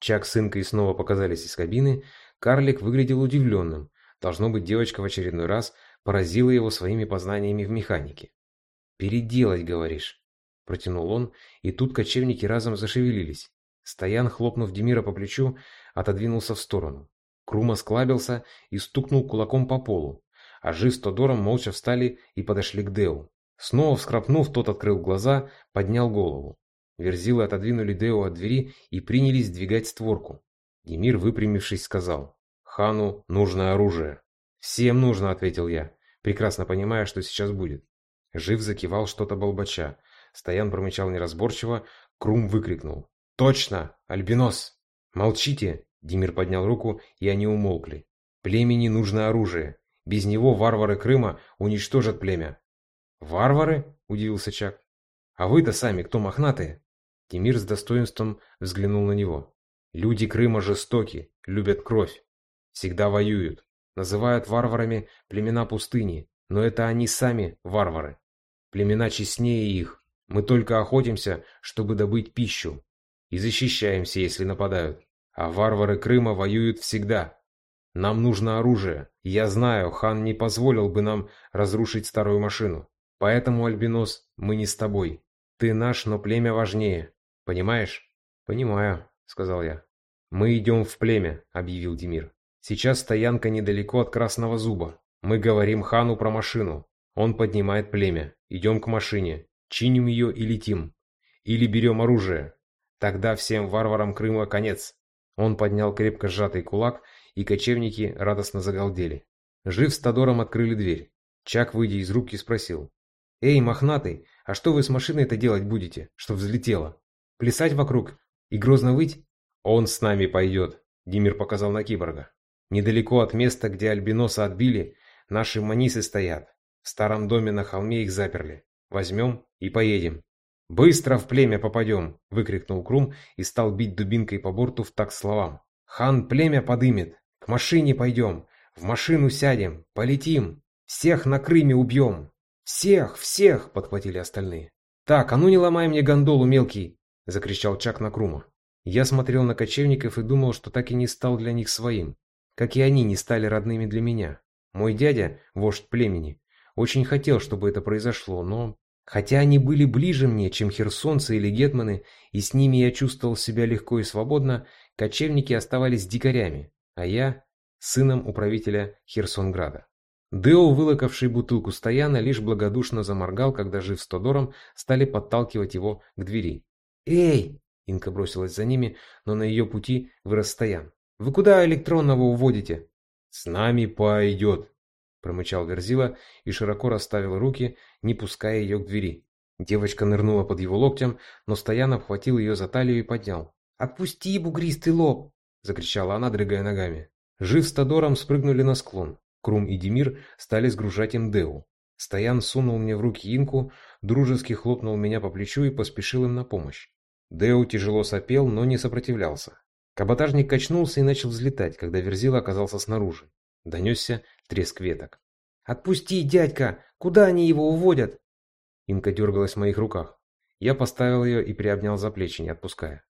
Чак с Инкой снова показались из кабины. Карлик выглядел удивленным. Должно быть, девочка в очередной раз поразила его своими познаниями в механике. «Переделать, говоришь?» – протянул он, и тут кочевники разом зашевелились. Стоян, хлопнув Демира по плечу, отодвинулся в сторону. Крума склабился и стукнул кулаком по полу, а Жив с Тодором молча встали и подошли к Деу. Снова вскрапнув, тот открыл глаза, поднял голову. Верзилы отодвинули Део от двери и принялись двигать створку. Демир, выпрямившись, сказал, «Хану нужно оружие». «Всем нужно», — ответил я, прекрасно понимая, что сейчас будет. Жив закивал что-то болбача. Стоян промычал неразборчиво, Крум выкрикнул. «Точно! Альбинос!» «Молчите!» — Демир поднял руку, и они умолкли. «Племени нужно оружие. Без него варвары Крыма уничтожат племя». «Варвары?» — удивился Чак. «А вы-то сами кто мохнатые?» Демир с достоинством взглянул на него. «Люди Крыма жестоки, любят кровь. Всегда воюют. Называют варварами племена пустыни, но это они сами варвары. Племена честнее их. Мы только охотимся, чтобы добыть пищу. И защищаемся, если нападают. А варвары Крыма воюют всегда. Нам нужно оружие. Я знаю, хан не позволил бы нам разрушить старую машину. Поэтому, Альбинос, мы не с тобой. Ты наш, но племя важнее. Понимаешь? Понимаю, сказал я. Мы идем в племя, объявил Демир. Сейчас стоянка недалеко от Красного Зуба. Мы говорим хану про машину. Он поднимает племя. Идем к машине. Чиним ее и летим. Или берем оружие. Тогда всем варварам Крыма конец. Он поднял крепко сжатый кулак, и кочевники радостно загалдели. Жив с Тодором открыли дверь. Чак, выйдя из рубки, спросил. «Эй, мохнатый, а что вы с машиной-то делать будете, что взлетело? Плясать вокруг и грозно выть?» «Он с нами пойдет», — Димир показал на киборга. Недалеко от места, где альбиноса отбили, наши манисы стоят. В старом доме на холме их заперли. Возьмем и поедем. «Быстро в племя попадем!» – выкрикнул Крум и стал бить дубинкой по борту в так словам. «Хан племя подымет! К машине пойдем! В машину сядем! Полетим! Всех на Крыме убьем!» «Всех! Всех!» – подхватили остальные. «Так, а ну не ломай мне гондолу, мелкий!» – закричал Чак на Крума. Я смотрел на кочевников и думал, что так и не стал для них своим как и они не стали родными для меня. Мой дядя, вождь племени, очень хотел, чтобы это произошло, но... Хотя они были ближе мне, чем херсонцы или гетманы, и с ними я чувствовал себя легко и свободно, кочевники оставались дикарями, а я – сыном управителя Херсонграда. Део, вылокавший бутылку стояна, лишь благодушно заморгал, когда жив с Тодором стали подталкивать его к двери. «Эй!» – Инка бросилась за ними, но на ее пути вырос стоян. Вы куда электронного уводите?» «С нами пойдет», — промычал Верзила и широко расставил руки, не пуская ее к двери. Девочка нырнула под его локтем, но Стоян обхватил ее за талию и поднял. «Отпусти, бугристый лоб!» — закричала она, дрыгая ногами. Жив с Тодором спрыгнули на склон. Крум и Демир стали сгружать им Деу. Стоян сунул мне в руки инку, дружески хлопнул меня по плечу и поспешил им на помощь. Деу тяжело сопел, но не сопротивлялся. Каботажник качнулся и начал взлетать, когда Верзила оказался снаружи. Донесся треск веток. «Отпусти, дядька! Куда они его уводят?» Инка дергалась в моих руках. Я поставил ее и приобнял за плечи, не отпуская.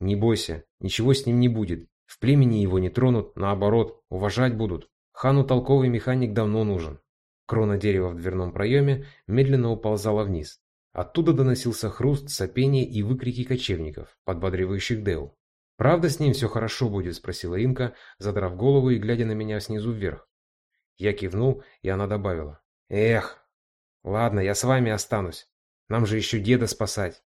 «Не бойся, ничего с ним не будет. В племени его не тронут, наоборот, уважать будут. Хану толковый механик давно нужен». Крона дерева в дверном проеме медленно уползала вниз. Оттуда доносился хруст, сопение и выкрики кочевников, подбодривающих Деу. «Правда с ним все хорошо будет?» – спросила Инка, задрав голову и глядя на меня снизу вверх. Я кивнул, и она добавила. «Эх, ладно, я с вами останусь. Нам же еще деда спасать».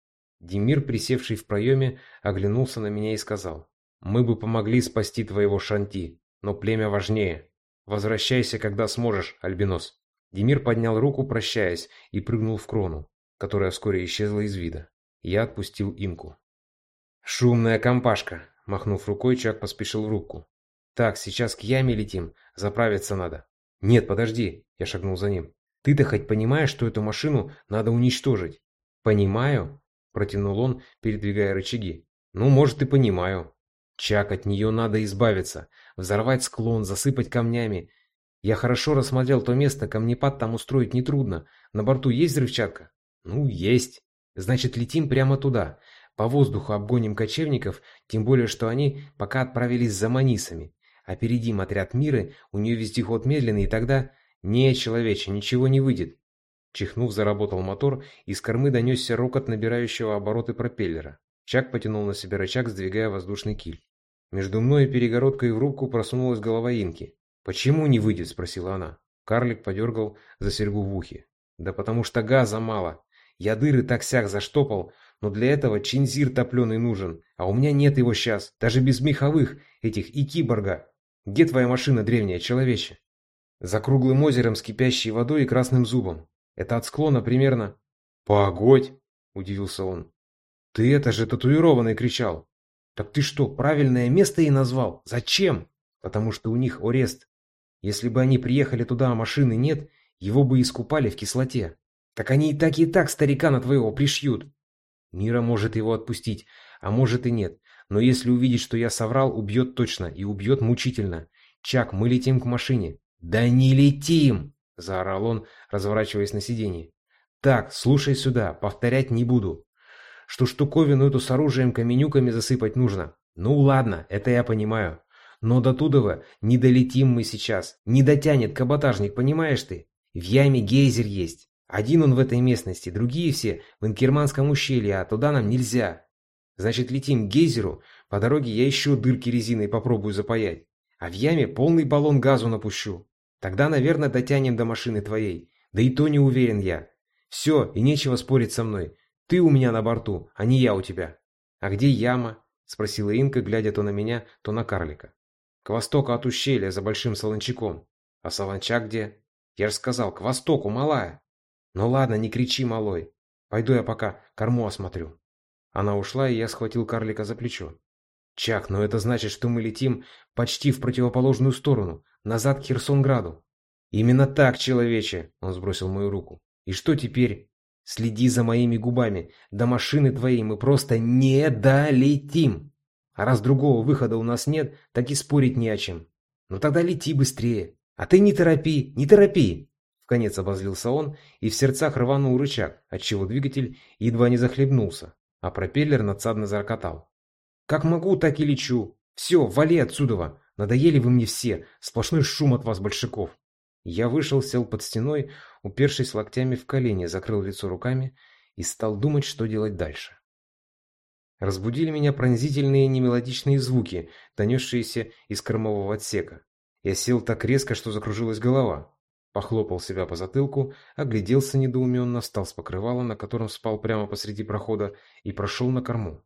Демир, присевший в проеме, оглянулся на меня и сказал. «Мы бы помогли спасти твоего Шанти, но племя важнее. Возвращайся, когда сможешь, Альбинос». Демир поднял руку, прощаясь, и прыгнул в крону, которая вскоре исчезла из вида. Я отпустил Инку. «Шумная компашка!» Махнув рукой, Чак поспешил в рубку. «Так, сейчас к яме летим, заправиться надо». «Нет, подожди!» Я шагнул за ним. «Ты-то хоть понимаешь, что эту машину надо уничтожить?» «Понимаю?» Протянул он, передвигая рычаги. «Ну, может, и понимаю. Чак, от нее надо избавиться. Взорвать склон, засыпать камнями. Я хорошо рассмотрел то место, камнепад там устроить нетрудно. На борту есть взрывчатка?» «Ну, есть. Значит, летим прямо туда. По воздуху обгоним кочевников, тем более, что они пока отправились за манисами. Опередим отряд Миры, у нее вездеход медленный, и тогда... Не, человече, ничего не выйдет. Чихнув, заработал мотор, и с кормы донесся рокот набирающего обороты пропеллера. Чак потянул на себя рычаг, сдвигая воздушный киль. Между мной и перегородкой в рубку просунулась голова Инки. «Почему не выйдет?» – спросила она. Карлик подергал за серьгу в ухе. «Да потому что газа мало. Я дыры так-сяк заштопал, но для этого чинзир топленый нужен, а у меня нет его сейчас, даже без меховых, этих и киборга. Где твоя машина древняя, человече?» «За круглым озером с кипящей водой и красным зубом. Это от склона примерно...» «Погодь!» – удивился он. «Ты это же татуированный кричал!» «Так ты что, правильное место и назвал? Зачем?» «Потому что у них Орест. Если бы они приехали туда, а машины нет, его бы искупали в кислоте. Так они и так и так старикана твоего пришьют. Мира может его отпустить, а может и нет. Но если увидит, что я соврал, убьет точно и убьет мучительно. Чак, мы летим к машине. Да не летим! Заорал он, разворачиваясь на сиденье. Так, слушай сюда, повторять не буду. Что штуковину эту с оружием каменюками засыпать нужно. Ну ладно, это я понимаю. Но до Тудова не долетим мы сейчас. Не дотянет каботажник, понимаешь ты? В яме гейзер есть. Один он в этой местности, другие все в Инкерманском ущелье, а туда нам нельзя. Значит, летим к гейзеру, по дороге я еще дырки резиной попробую запаять. А в яме полный баллон газу напущу. Тогда, наверное, дотянем до машины твоей. Да и то не уверен я. Все, и нечего спорить со мной. Ты у меня на борту, а не я у тебя. А где яма? Спросила Инка, глядя то на меня, то на карлика. К востоку от ущелья, за большим солончаком. А солончак где? Я же сказал, к востоку, малая. «Ну ладно, не кричи, малой. Пойду я пока корму осмотрю». Она ушла, и я схватил карлика за плечо. «Чак, но это значит, что мы летим почти в противоположную сторону, назад к Херсонграду». «Именно так, человече!» — он сбросил мою руку. «И что теперь?» «Следи за моими губами. До машины твоей мы просто не долетим. А раз другого выхода у нас нет, так и спорить не о чем. Ну тогда лети быстрее. А ты не торопи, не торопи!» Конец обозлился он и в сердцах рванул рычаг, отчего двигатель едва не захлебнулся, а пропеллер надсадно зарокотал. «Как могу, так и лечу. Все, вали отсюда. Надоели вы мне все. Сплошной шум от вас, большаков». Я вышел, сел под стеной, упершись локтями в колени, закрыл лицо руками и стал думать, что делать дальше. Разбудили меня пронзительные немелодичные звуки, донесшиеся из кормового отсека. Я сел так резко, что закружилась голова. Похлопал себя по затылку, огляделся недоуменно, встал с покрывала, на котором спал прямо посреди прохода, и прошел на корму.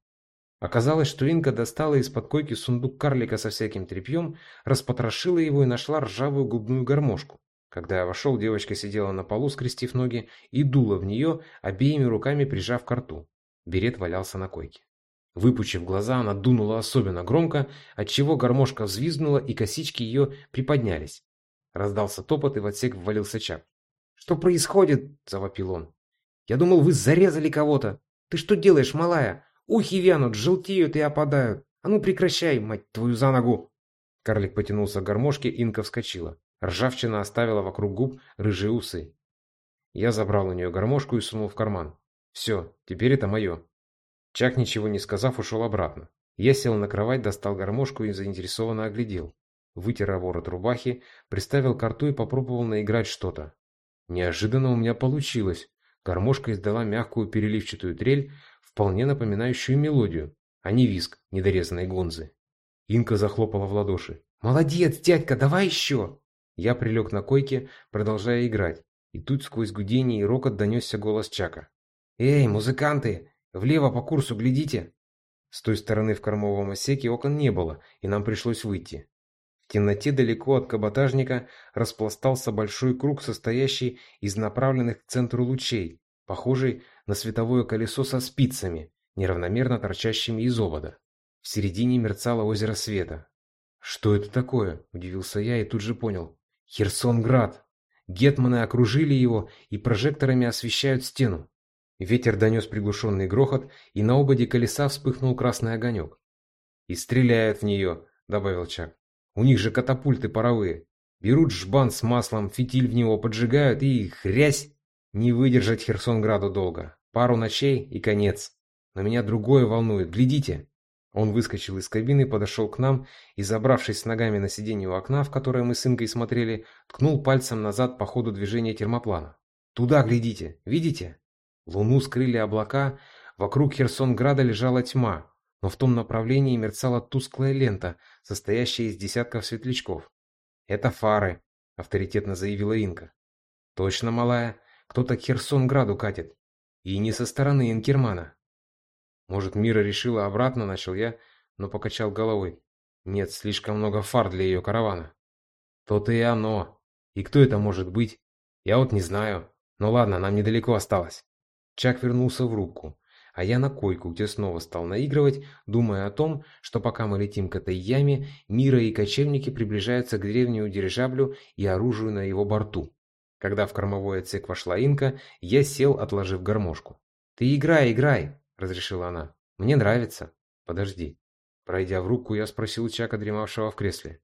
Оказалось, что Инка достала из-под койки сундук карлика со всяким тряпьем, распотрошила его и нашла ржавую губную гармошку. Когда я вошел, девочка сидела на полу, скрестив ноги, и дула в нее, обеими руками прижав к рту. Берет валялся на койке. Выпучив глаза, она дунула особенно громко, отчего гармошка взвизгнула и косички ее приподнялись. Раздался топот, и в отсек ввалился Чак. «Что происходит?» – завопил он. «Я думал, вы зарезали кого-то. Ты что делаешь, малая? Ухи вянут, желтеют и опадают. А ну прекращай, мать твою, за ногу!» Карлик потянулся к гармошке, Инка вскочила. Ржавчина оставила вокруг губ рыжие усы. Я забрал у нее гармошку и сунул в карман. «Все, теперь это мое». Чак, ничего не сказав, ушел обратно. Я сел на кровать, достал гармошку и заинтересованно оглядел. Вытер ворот рубахи, приставил к рту и попробовал наиграть что-то. Неожиданно у меня получилось. Гармошка издала мягкую переливчатую трель, вполне напоминающую мелодию, а не виск недорезанной гонзы. Инка захлопала в ладоши. «Молодец, дядька, давай еще!» Я прилег на койке, продолжая играть, и тут сквозь гудение и рокот донесся голос Чака. «Эй, музыканты, влево по курсу глядите!» С той стороны в кормовом отсеке окон не было, и нам пришлось выйти. Темноте далеко от каботажника распластался большой круг, состоящий из направленных к центру лучей, похожий на световое колесо со спицами, неравномерно торчащими из овода. В середине мерцало озеро света. «Что это такое?» – удивился я и тут же понял. «Херсонград!» Гетманы окружили его и прожекторами освещают стену. Ветер донес приглушенный грохот, и на ободе колеса вспыхнул красный огонек. «И стреляют в нее», — добавил Чак. «У них же катапульты паровые. Берут жбан с маслом, фитиль в него поджигают и хрясь! Не выдержать Херсонграду долго. Пару ночей и конец. Но меня другое волнует. Глядите!» Он выскочил из кабины, подошел к нам и, забравшись с ногами на сиденье у окна, в которое мы с Инкой смотрели, ткнул пальцем назад по ходу движения термоплана. «Туда глядите! Видите?» Луну скрыли облака, вокруг Херсонграда лежала тьма, но в том направлении мерцала тусклая лента, состоящая из десятков светлячков. «Это фары», — авторитетно заявила Инка. «Точно, малая, кто-то к Херсонграду катит. И не со стороны Инкермана». «Может, Мира решила обратно?» — начал я, но покачал головой. «Нет, слишком много фар для ее каравана». «То-то и оно. И кто это может быть? Я вот не знаю. Ну ладно, нам недалеко осталось». Чак вернулся в рубку, а я на койку, где снова стал наигрывать, думая о том, что пока мы летим к этой яме, Мира и кочевники приближаются к древнему дирижаблю и оружию на его борту. Когда в кормовой отсек вошла Инка, я сел, отложив гармошку. «Ты играй, играй!» – разрешила она. «Мне нравится. Подожди». Пройдя в руку, я спросил Чака, дремавшего в кресле.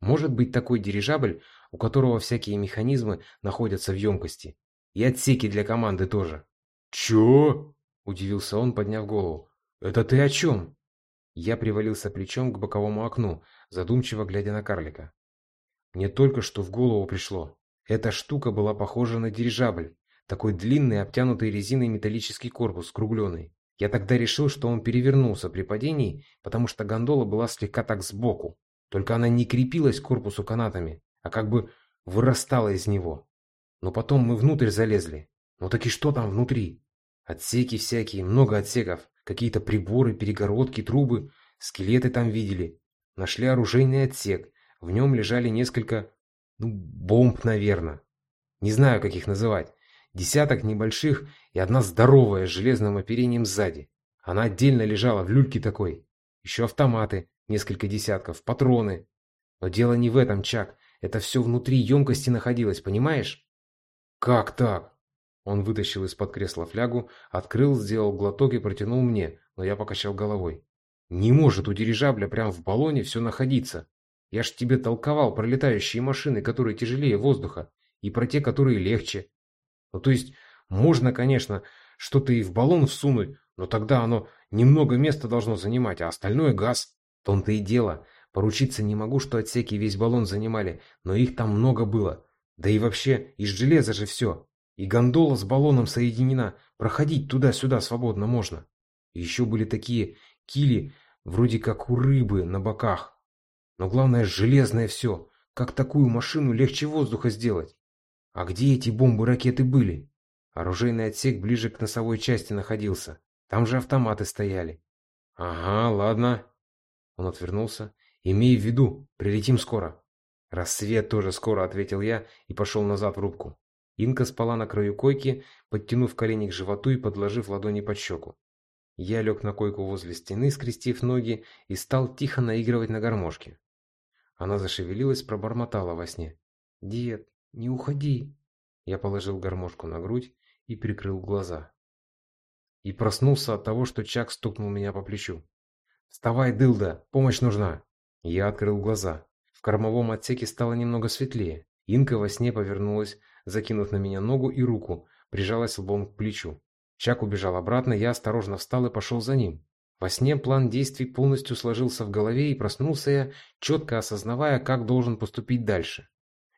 «Может быть такой дирижабль, у которого всякие механизмы находятся в емкости? И отсеки для команды тоже?» «Чё?» – удивился он, подняв голову. «Это ты о чем?» Я привалился плечом к боковому окну, задумчиво глядя на карлика. Мне только что в голову пришло. Эта штука была похожа на дирижабль. Такой длинный, обтянутый резиной металлический корпус, скругленный. Я тогда решил, что он перевернулся при падении, потому что гондола была слегка так сбоку. Только она не крепилась к корпусу канатами, а как бы вырастала из него. Но потом мы внутрь залезли. Ну так и что там внутри? Отсеки всякие, много отсеков. Какие-то приборы, перегородки, трубы. Скелеты там видели. Нашли оружейный отсек. В нем лежали несколько... Ну, бомб, наверное. Не знаю, как их называть. Десяток небольших и одна здоровая с железным оперением сзади. Она отдельно лежала в люльке такой. Еще автоматы, несколько десятков, патроны. Но дело не в этом, Чак. Это все внутри емкости находилось, понимаешь? Как так? Он вытащил из-под кресла флягу, открыл, сделал глоток и протянул мне, но я покачал головой. «Не может у дирижабля прямо в баллоне все находиться. Я ж тебе толковал про летающие машины, которые тяжелее воздуха, и про те, которые легче. Ну то есть, можно, конечно, что-то и в баллон всунуть, но тогда оно немного места должно занимать, а остальное газ. В том-то и дело. Поручиться не могу, что отсеки весь баллон занимали, но их там много было. Да и вообще, из железа же все. И гондола с баллоном соединена, проходить туда-сюда свободно можно. И еще были такие кили, вроде как у рыбы на боках. Но главное, железное все. Как такую машину легче воздуха сделать? А где эти бомбы-ракеты были? Оружейный отсек ближе к носовой части находился. Там же автоматы стояли. Ага, ладно. Он отвернулся. Имей в виду, прилетим скоро. Рассвет тоже скоро, ответил я и пошел назад в рубку. Инка спала на краю койки, подтянув колени к животу и подложив ладони под щеку. Я лег на койку возле стены, скрестив ноги, и стал тихо наигрывать на гармошке. Она зашевелилась, пробормотала во сне. «Дед, не уходи!» Я положил гармошку на грудь и прикрыл глаза. И проснулся от того, что Чак стукнул меня по плечу. «Вставай, дылда! Помощь нужна!» Я открыл глаза. В кормовом отсеке стало немного светлее. Инка во сне повернулась закинув на меня ногу и руку, прижалась лбом к плечу. Чак убежал обратно, я осторожно встал и пошел за ним. Во сне план действий полностью сложился в голове и проснулся я, четко осознавая, как должен поступить дальше.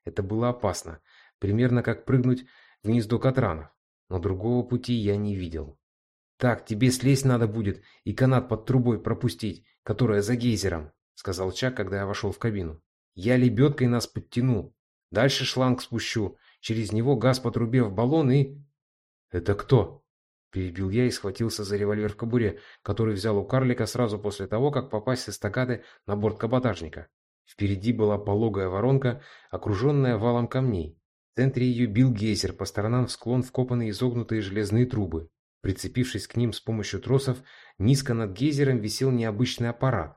Это было опасно, примерно как прыгнуть в гнездо катранов. но другого пути я не видел. «Так, тебе слезть надо будет и канат под трубой пропустить, которая за гейзером», — сказал Чак, когда я вошел в кабину. «Я лебедкой нас подтяну. Дальше шланг спущу, через него газ по трубе в баллон и...» «Это кто?» Перебил я и схватился за револьвер в кобуре, который взял у карлика сразу после того, как попасть с эстакады на борт каботажника. Впереди была пологая воронка, окруженная валом камней. В центре ее бил гейзер, по сторонам в склон вкопаны изогнутые железные трубы. Прицепившись к ним с помощью тросов, низко над гейзером висел необычный аппарат.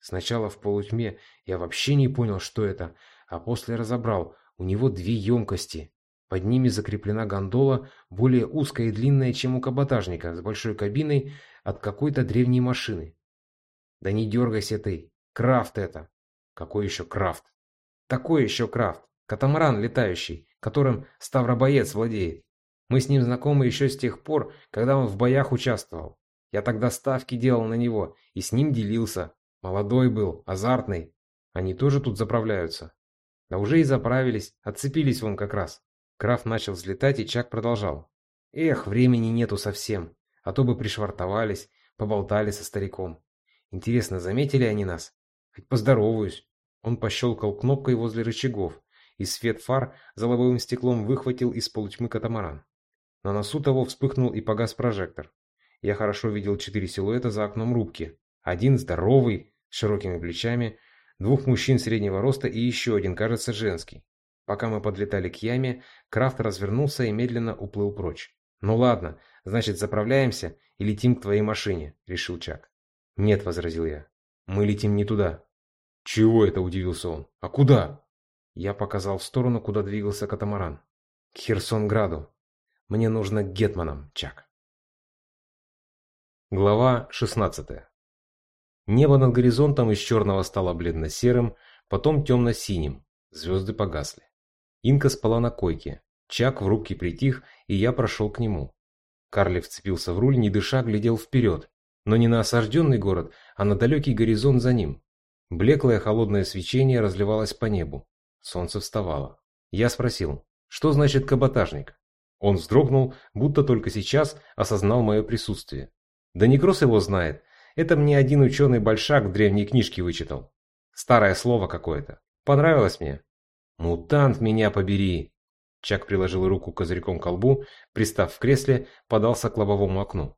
Сначала в полутьме я вообще не понял, что это, а после разобрал, у него две емкости. Под ними закреплена гондола, более узкая и длинная, чем у каботажника, с большой кабиной от какой-то древней машины. Да не дергайся ты, крафт это. Какой еще крафт? Такой еще крафт. Катамаран летающий, которым Ставробоец владеет. Мы с ним знакомы еще с тех пор, когда он в боях участвовал. Я тогда ставки делал на него и с ним делился. Молодой был, азартный. Они тоже тут заправляются. Да уже и заправились, отцепились вон как раз. Крафт начал взлетать, и Чак продолжал. Эх, времени нету совсем, а то бы пришвартовались, поболтали со стариком. Интересно, заметили они нас? Хоть поздороваюсь. Он пощелкал кнопкой возле рычагов, и свет фар за лобовым стеклом выхватил из полутьмы катамаран. На носу того вспыхнул и погас прожектор. Я хорошо видел четыре силуэта за окном рубки. Один здоровый, с широкими плечами, двух мужчин среднего роста и еще один, кажется, женский. Пока мы подлетали к яме, Крафт развернулся и медленно уплыл прочь. «Ну ладно, значит, заправляемся и летим к твоей машине», — решил Чак. «Нет», — возразил я. «Мы летим не туда». «Чего это?» – удивился он. «А куда?» Я показал в сторону, куда двигался катамаран. «К Херсонграду. Мне нужно к Гетманам, Чак». Глава 16 Небо над горизонтом из черного стало бледно-серым, потом темно-синим. Звезды погасли. Инка спала на койке. Чак в рубке притих, и я прошел к нему. Карли вцепился в руль, не дыша, глядел вперед. Но не на осажденный город, а на далекий горизонт за ним. Блеклое холодное свечение разливалось по небу. Солнце вставало. Я спросил, что значит каботажник? Он вздрогнул, будто только сейчас осознал мое присутствие. Да Некрос его знает. Это мне один ученый-большак в древней книжке вычитал. Старое слово какое-то. Понравилось мне. Мутант меня побери. Чак приложил руку козырьком к колбу, пристав в кресле, подался к лобовому окну.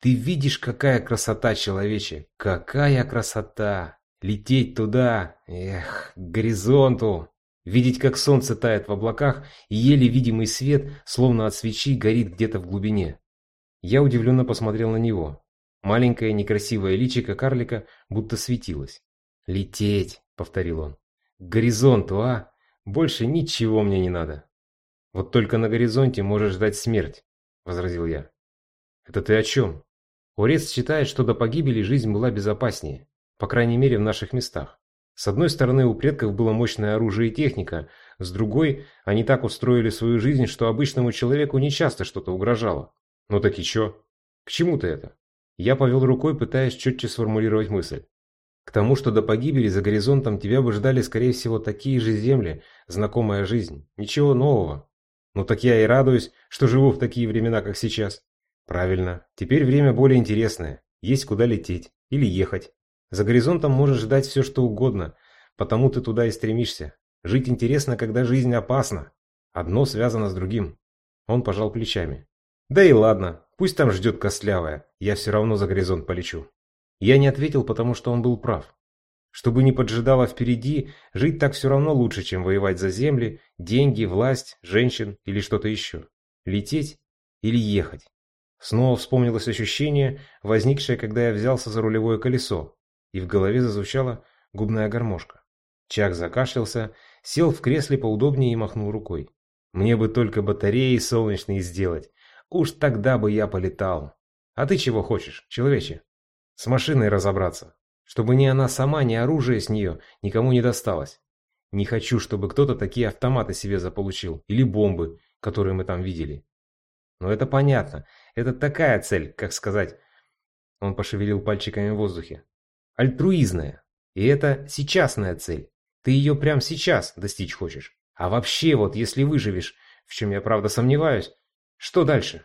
Ты видишь, какая красота, человече? Какая красота! Лететь туда, эх, к горизонту. Видеть, как солнце тает в облаках, и еле видимый свет, словно от свечи, горит где-то в глубине. Я удивленно посмотрел на него. Маленькое некрасивое личико карлика будто светилось. «Лететь», — повторил он. «К горизонту, а? Больше ничего мне не надо». «Вот только на горизонте можешь ждать смерть», — возразил я. «Это ты о чем?» Орец считает, что до погибели жизнь была безопаснее. По крайней мере, в наших местах. С одной стороны, у предков было мощное оружие и техника, с другой, они так устроили свою жизнь, что обычному человеку нечасто что-то угрожало. Ну так и чё? К чему-то это? Я повел рукой, пытаясь четче сформулировать мысль. К тому, что до погибели за горизонтом тебя бы ждали, скорее всего, такие же земли, знакомая жизнь. Ничего нового. Ну так я и радуюсь, что живу в такие времена, как сейчас. Правильно. Теперь время более интересное. Есть куда лететь. Или ехать. За горизонтом можешь ждать все, что угодно, потому ты туда и стремишься. Жить интересно, когда жизнь опасна. Одно связано с другим. Он пожал плечами. Да и ладно, пусть там ждет костлявая, я все равно за горизонт полечу. Я не ответил, потому что он был прав. Чтобы не поджидало впереди, жить так все равно лучше, чем воевать за земли, деньги, власть, женщин или что-то еще. Лететь или ехать. Снова вспомнилось ощущение, возникшее, когда я взялся за рулевое колесо, и в голове зазвучала губная гармошка. Чак закашлялся, сел в кресле поудобнее и махнул рукой. «Мне бы только батареи солнечные сделать. Уж тогда бы я полетал. А ты чего хочешь, человече? С машиной разобраться. Чтобы ни она сама, ни оружие с нее никому не досталось. Не хочу, чтобы кто-то такие автоматы себе заполучил. Или бомбы, которые мы там видели. Но это понятно. Это такая цель, как сказать...» Он пошевелил пальчиками в воздухе альтруизная. И это сейчасная цель. Ты ее прямо сейчас достичь хочешь. А вообще вот, если выживешь, в чем я правда сомневаюсь, Что дальше?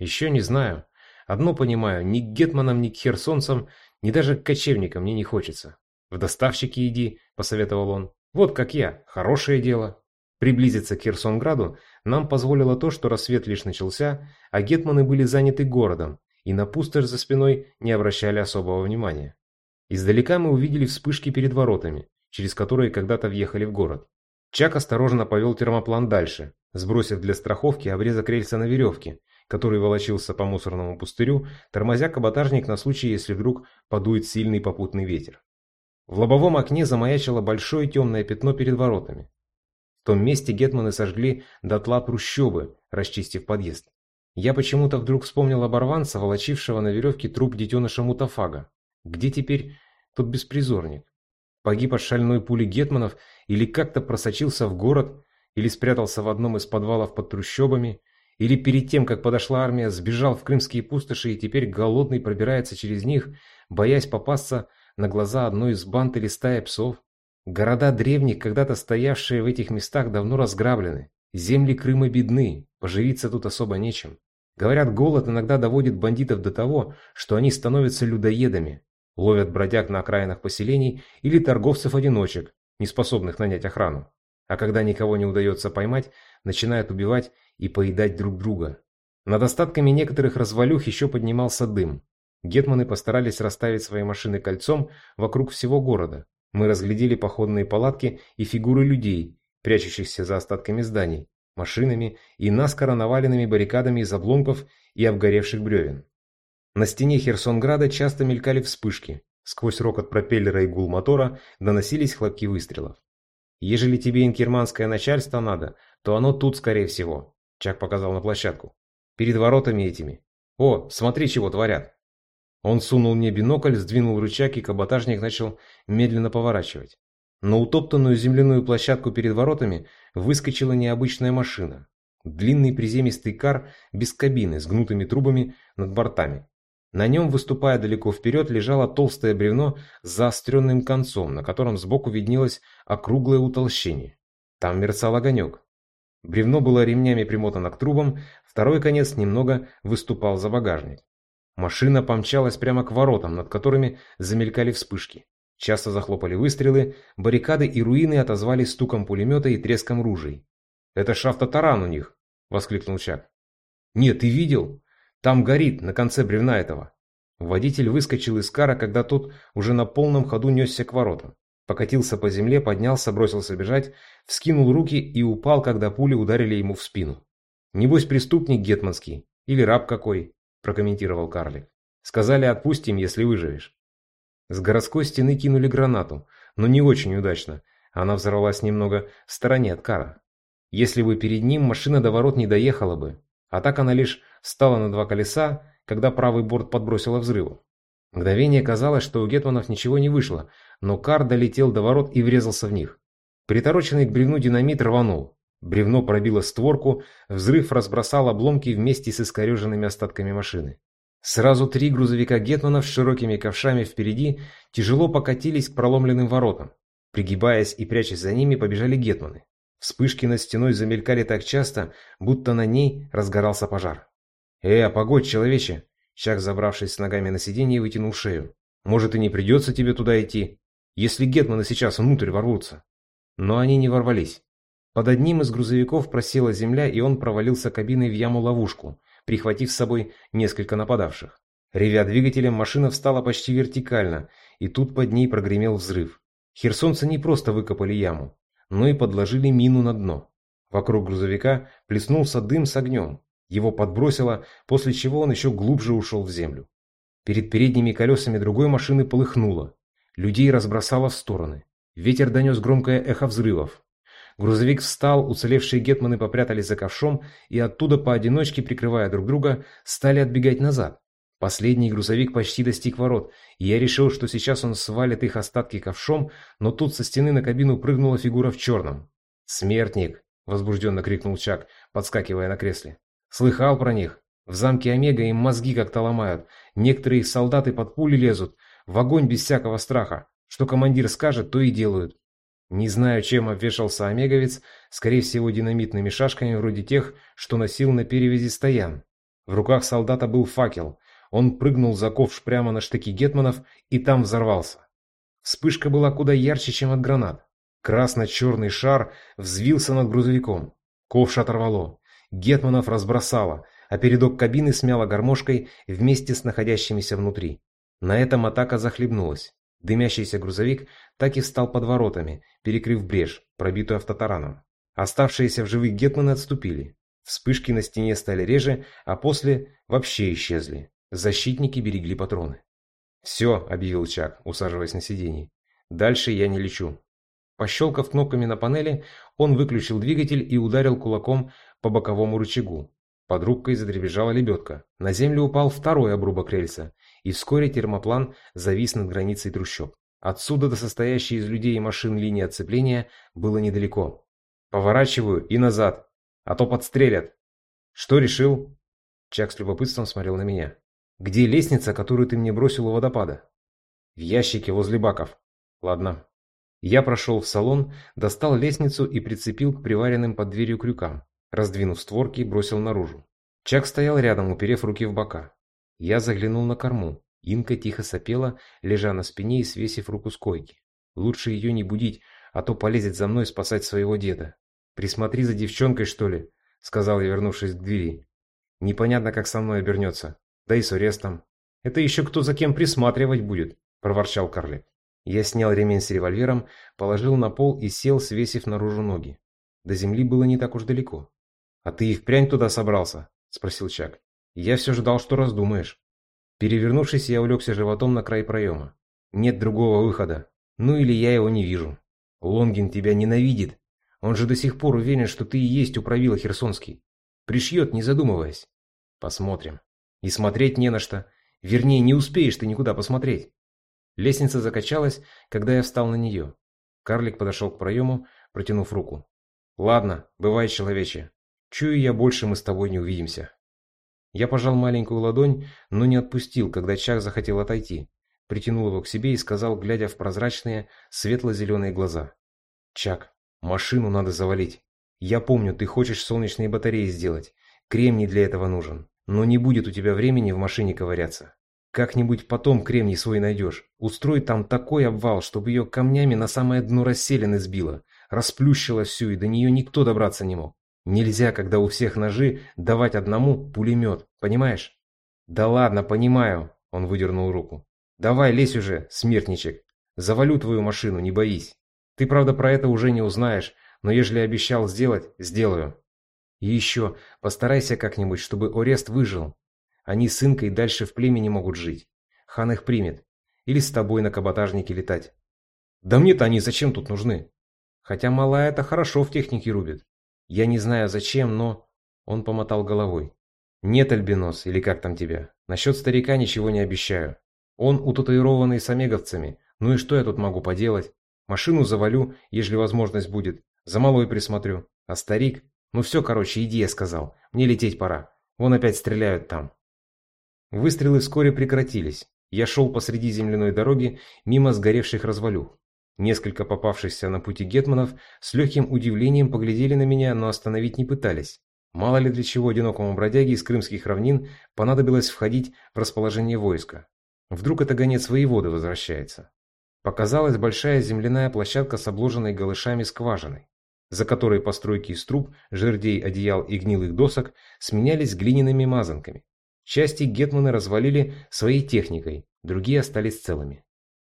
Еще не знаю. Одно понимаю, ни к гетманам, ни к херсонцам, ни даже к кочевникам мне не хочется. В доставщики иди, посоветовал он. Вот как я, хорошее дело. Приблизиться к Херсонграду нам позволило то, что рассвет лишь начался, а гетманы были заняты городом, и на пустошь за спиной не обращали особого внимания. Издалека мы увидели вспышки перед воротами, через которые когда-то въехали в город. Чак осторожно повел термоплан дальше, сбросив для страховки обрезок рельса на веревке, который волочился по мусорному пустырю, тормозя каботажник на случай, если вдруг подует сильный попутный ветер. В лобовом окне замаячило большое темное пятно перед воротами. В том месте гетманы сожгли дотла трущобы, расчистив подъезд. Я почему-то вдруг вспомнил оборванца, волочившего на веревке труп детеныша Мутафага. Где теперь тот беспризорник? Погиб от шальной пули гетманов или как-то просочился в город, или спрятался в одном из подвалов под трущобами, или перед тем, как подошла армия, сбежал в крымские пустоши и теперь голодный пробирается через них, боясь попасться на глаза одной из банд или стаи псов. Города древних, когда-то стоявшие в этих местах, давно разграблены. Земли Крыма бедны, поживиться тут особо нечем. Говорят, голод иногда доводит бандитов до того, что они становятся людоедами, ловят бродяг на окраинах поселений или торговцев-одиночек, не способных нанять охрану. А когда никого не удается поймать, начинают убивать и поедать друг друга. Над остатками некоторых развалюх еще поднимался дым. Гетманы постарались расставить свои машины кольцом вокруг всего города. Мы разглядели походные палатки и фигуры людей, прячущихся за остатками зданий, машинами и наскоро наваленными баррикадами из обломков и обгоревших бревен. На стене Херсонграда часто мелькали вспышки. Сквозь рокот пропеллера и гул мотора доносились хлопки выстрелов. «Ежели тебе инкерманское начальство надо, то оно тут, скорее всего», — Чак показал на площадку. «Перед воротами этими. О, смотри, чего творят!» Он сунул мне бинокль, сдвинул рычаг, и каботажник начал медленно поворачивать. На утоптанную земляную площадку перед воротами выскочила необычная машина. Длинный приземистый кар без кабины с гнутыми трубами над бортами. На нем, выступая далеко вперед, лежало толстое бревно с заостренным концом, на котором сбоку виднелось округлое утолщение. Там мерцал огонек. Бревно было ремнями примотано к трубам, второй конец немного выступал за багажник. Машина помчалась прямо к воротам, над которыми замелькали вспышки. Часто захлопали выстрелы, баррикады и руины отозвались стуком пулемета и треском ружей. «Это ж автотаран у них!» — воскликнул Чак. «Нет, ты видел? Там горит, на конце бревна этого!» Водитель выскочил из кара, когда тот уже на полном ходу несся к воротам. Покатился по земле, поднялся, бросился бежать, вскинул руки и упал, когда пули ударили ему в спину. «Небось преступник гетманский, или раб какой», – прокомментировал карлик. «Сказали, отпустим, если выживешь». С городской стены кинули гранату, но не очень удачно. Она взорвалась немного в стороне от кара. Если бы перед ним машина до ворот не доехала бы, а так она лишь встала на два колеса, когда правый борт подбросила взрыву. Мгновение казалось, что у Гетманов ничего не вышло, но кар долетел до ворот и врезался в них. Притороченный к бревну динамит рванул. Бревно пробило створку, взрыв разбросал обломки вместе с искореженными остатками машины. Сразу три грузовика Гетманов с широкими ковшами впереди тяжело покатились к проломленным воротам. Пригибаясь и прячась за ними, побежали Гетманы. Вспышки над стеной замелькали так часто, будто на ней разгорался пожар. «Э, погодь, человече!» Чак, забравшись с ногами на сиденье, вытянул шею. «Может, и не придется тебе туда идти, если Гетманы сейчас внутрь ворвутся». Но они не ворвались. Под одним из грузовиков просела земля, и он провалился кабиной в яму-ловушку, прихватив с собой несколько нападавших. Ревя двигателем, машина встала почти вертикально, и тут под ней прогремел взрыв. Херсонцы не просто выкопали яму, но и подложили мину на дно. Вокруг грузовика плеснулся дым с огнем. Его подбросило, после чего он еще глубже ушел в землю. Перед передними колесами другой машины полыхнуло. Людей разбросало в стороны. Ветер донес громкое эхо взрывов. Грузовик встал, уцелевшие гетманы попрятались за ковшом и оттуда поодиночке, прикрывая друг друга, стали отбегать назад. Последний грузовик почти достиг ворот, и я решил, что сейчас он свалит их остатки ковшом, но тут со стены на кабину прыгнула фигура в черном. «Смертник!» – возбужденно крикнул Чак, подскакивая на кресле. «Слыхал про них? В замке Омега им мозги как-то ломают. Некоторые солдаты под пули лезут, в огонь без всякого страха. Что командир скажет, то и делают. Не знаю, чем обвешался омеговец, скорее всего динамитными шашками вроде тех, что носил на перевязи стоян. В руках солдата был факел. Он прыгнул за ковш прямо на штыки гетманов и там взорвался. Вспышка была куда ярче, чем от гранат. Красно-черный шар взвился над грузовиком. Ковш оторвало. Гетманов разбросало, а передок кабины смяло гармошкой вместе с находящимися внутри. На этом атака захлебнулась. Дымящийся грузовик так и встал под воротами, перекрыв брешь, пробитую автотараном. Оставшиеся в живых гетманы отступили. Вспышки на стене стали реже, а после вообще исчезли. Защитники берегли патроны. «Все», — объявил Чак, усаживаясь на сиденье. «Дальше я не лечу». Пощелкав кнопками на панели, он выключил двигатель и ударил кулаком по боковому рычагу. Под рубкой задребежала лебедка. На землю упал второй обрубок рельса, и вскоре термоплан завис над границей трущоб. Отсюда до состоящей из людей и машин линии отцепления было недалеко. «Поворачиваю и назад, а то подстрелят». «Что решил?» Чак с любопытством смотрел на меня. «Где лестница, которую ты мне бросил у водопада?» «В ящике возле баков». «Ладно». Я прошел в салон, достал лестницу и прицепил к приваренным под дверью крюкам. Раздвинув створки, бросил наружу. Чак стоял рядом, уперев руки в бока. Я заглянул на корму. Инка тихо сопела, лежа на спине и свесив руку с койки. Лучше ее не будить, а то полезет за мной спасать своего деда. «Присмотри за девчонкой, что ли?» — сказал я, вернувшись к двери. «Непонятно, как со мной обернется. Да и с Орестом». «Это еще кто за кем присматривать будет?» — проворчал карлик. Я снял ремень с револьвером, положил на пол и сел, свесив наружу ноги. До земли было не так уж далеко. «А ты и впрямь туда собрался?» — спросил Чак. «Я все ждал, что раздумаешь». Перевернувшись, я улегся животом на край проема. Нет другого выхода. Ну или я его не вижу. Лонгин тебя ненавидит. Он же до сих пор уверен, что ты и есть управила Херсонский. Пришьет, не задумываясь. Посмотрим. И смотреть не на что. Вернее, не успеешь ты никуда посмотреть. Лестница закачалась, когда я встал на нее. Карлик подошел к проему, протянув руку. «Ладно, бывай, человече. Чую я, больше мы с тобой не увидимся». Я пожал маленькую ладонь, но не отпустил, когда Чак захотел отойти. Притянул его к себе и сказал, глядя в прозрачные, светло-зеленые глаза. «Чак, машину надо завалить. Я помню, ты хочешь солнечные батареи сделать. Кремний для этого нужен. Но не будет у тебя времени в машине ковыряться. Как-нибудь потом кремний свой найдешь. Устрой там такой обвал, чтобы ее камнями на самое дно расселены сбило. Расплющило всю, и до нее никто добраться не мог. Нельзя, когда у всех ножи, давать одному пулемет, понимаешь? Да ладно, понимаю, он выдернул руку. Давай, лезь уже, смертничек. Завалю твою машину, не боись. Ты, правда, про это уже не узнаешь, но ежели обещал сделать, сделаю. И еще, постарайся как-нибудь, чтобы Орест выжил. Они с Инкой дальше в племени могут жить. Хан их примет. Или с тобой на каботажнике летать. Да мне-то они зачем тут нужны? Хотя малая это хорошо в технике рубит. Я не знаю зачем, но...» Он помотал головой. «Нет, Альбинос, или как там тебя? Насчет старика ничего не обещаю. Он утатуированный с омеговцами. Ну и что я тут могу поделать? Машину завалю, ежели возможность будет. За малой присмотрю. А старик? Ну все, короче, иди, я сказал. Мне лететь пора. Вон опять стреляют там». Выстрелы вскоре прекратились. Я шел посреди земляной дороги, мимо сгоревших развалюх. Несколько попавшихся на пути гетманов с легким удивлением поглядели на меня, но остановить не пытались. Мало ли для чего одинокому бродяге из крымских равнин понадобилось входить в расположение войска. Вдруг это гонец воеводы возвращается. Показалась большая земляная площадка с обложенной голышами скважиной, за которой постройки из труб, жердей, одеял и гнилых досок сменялись глиняными мазанками. Части гетманы развалили своей техникой, другие остались целыми.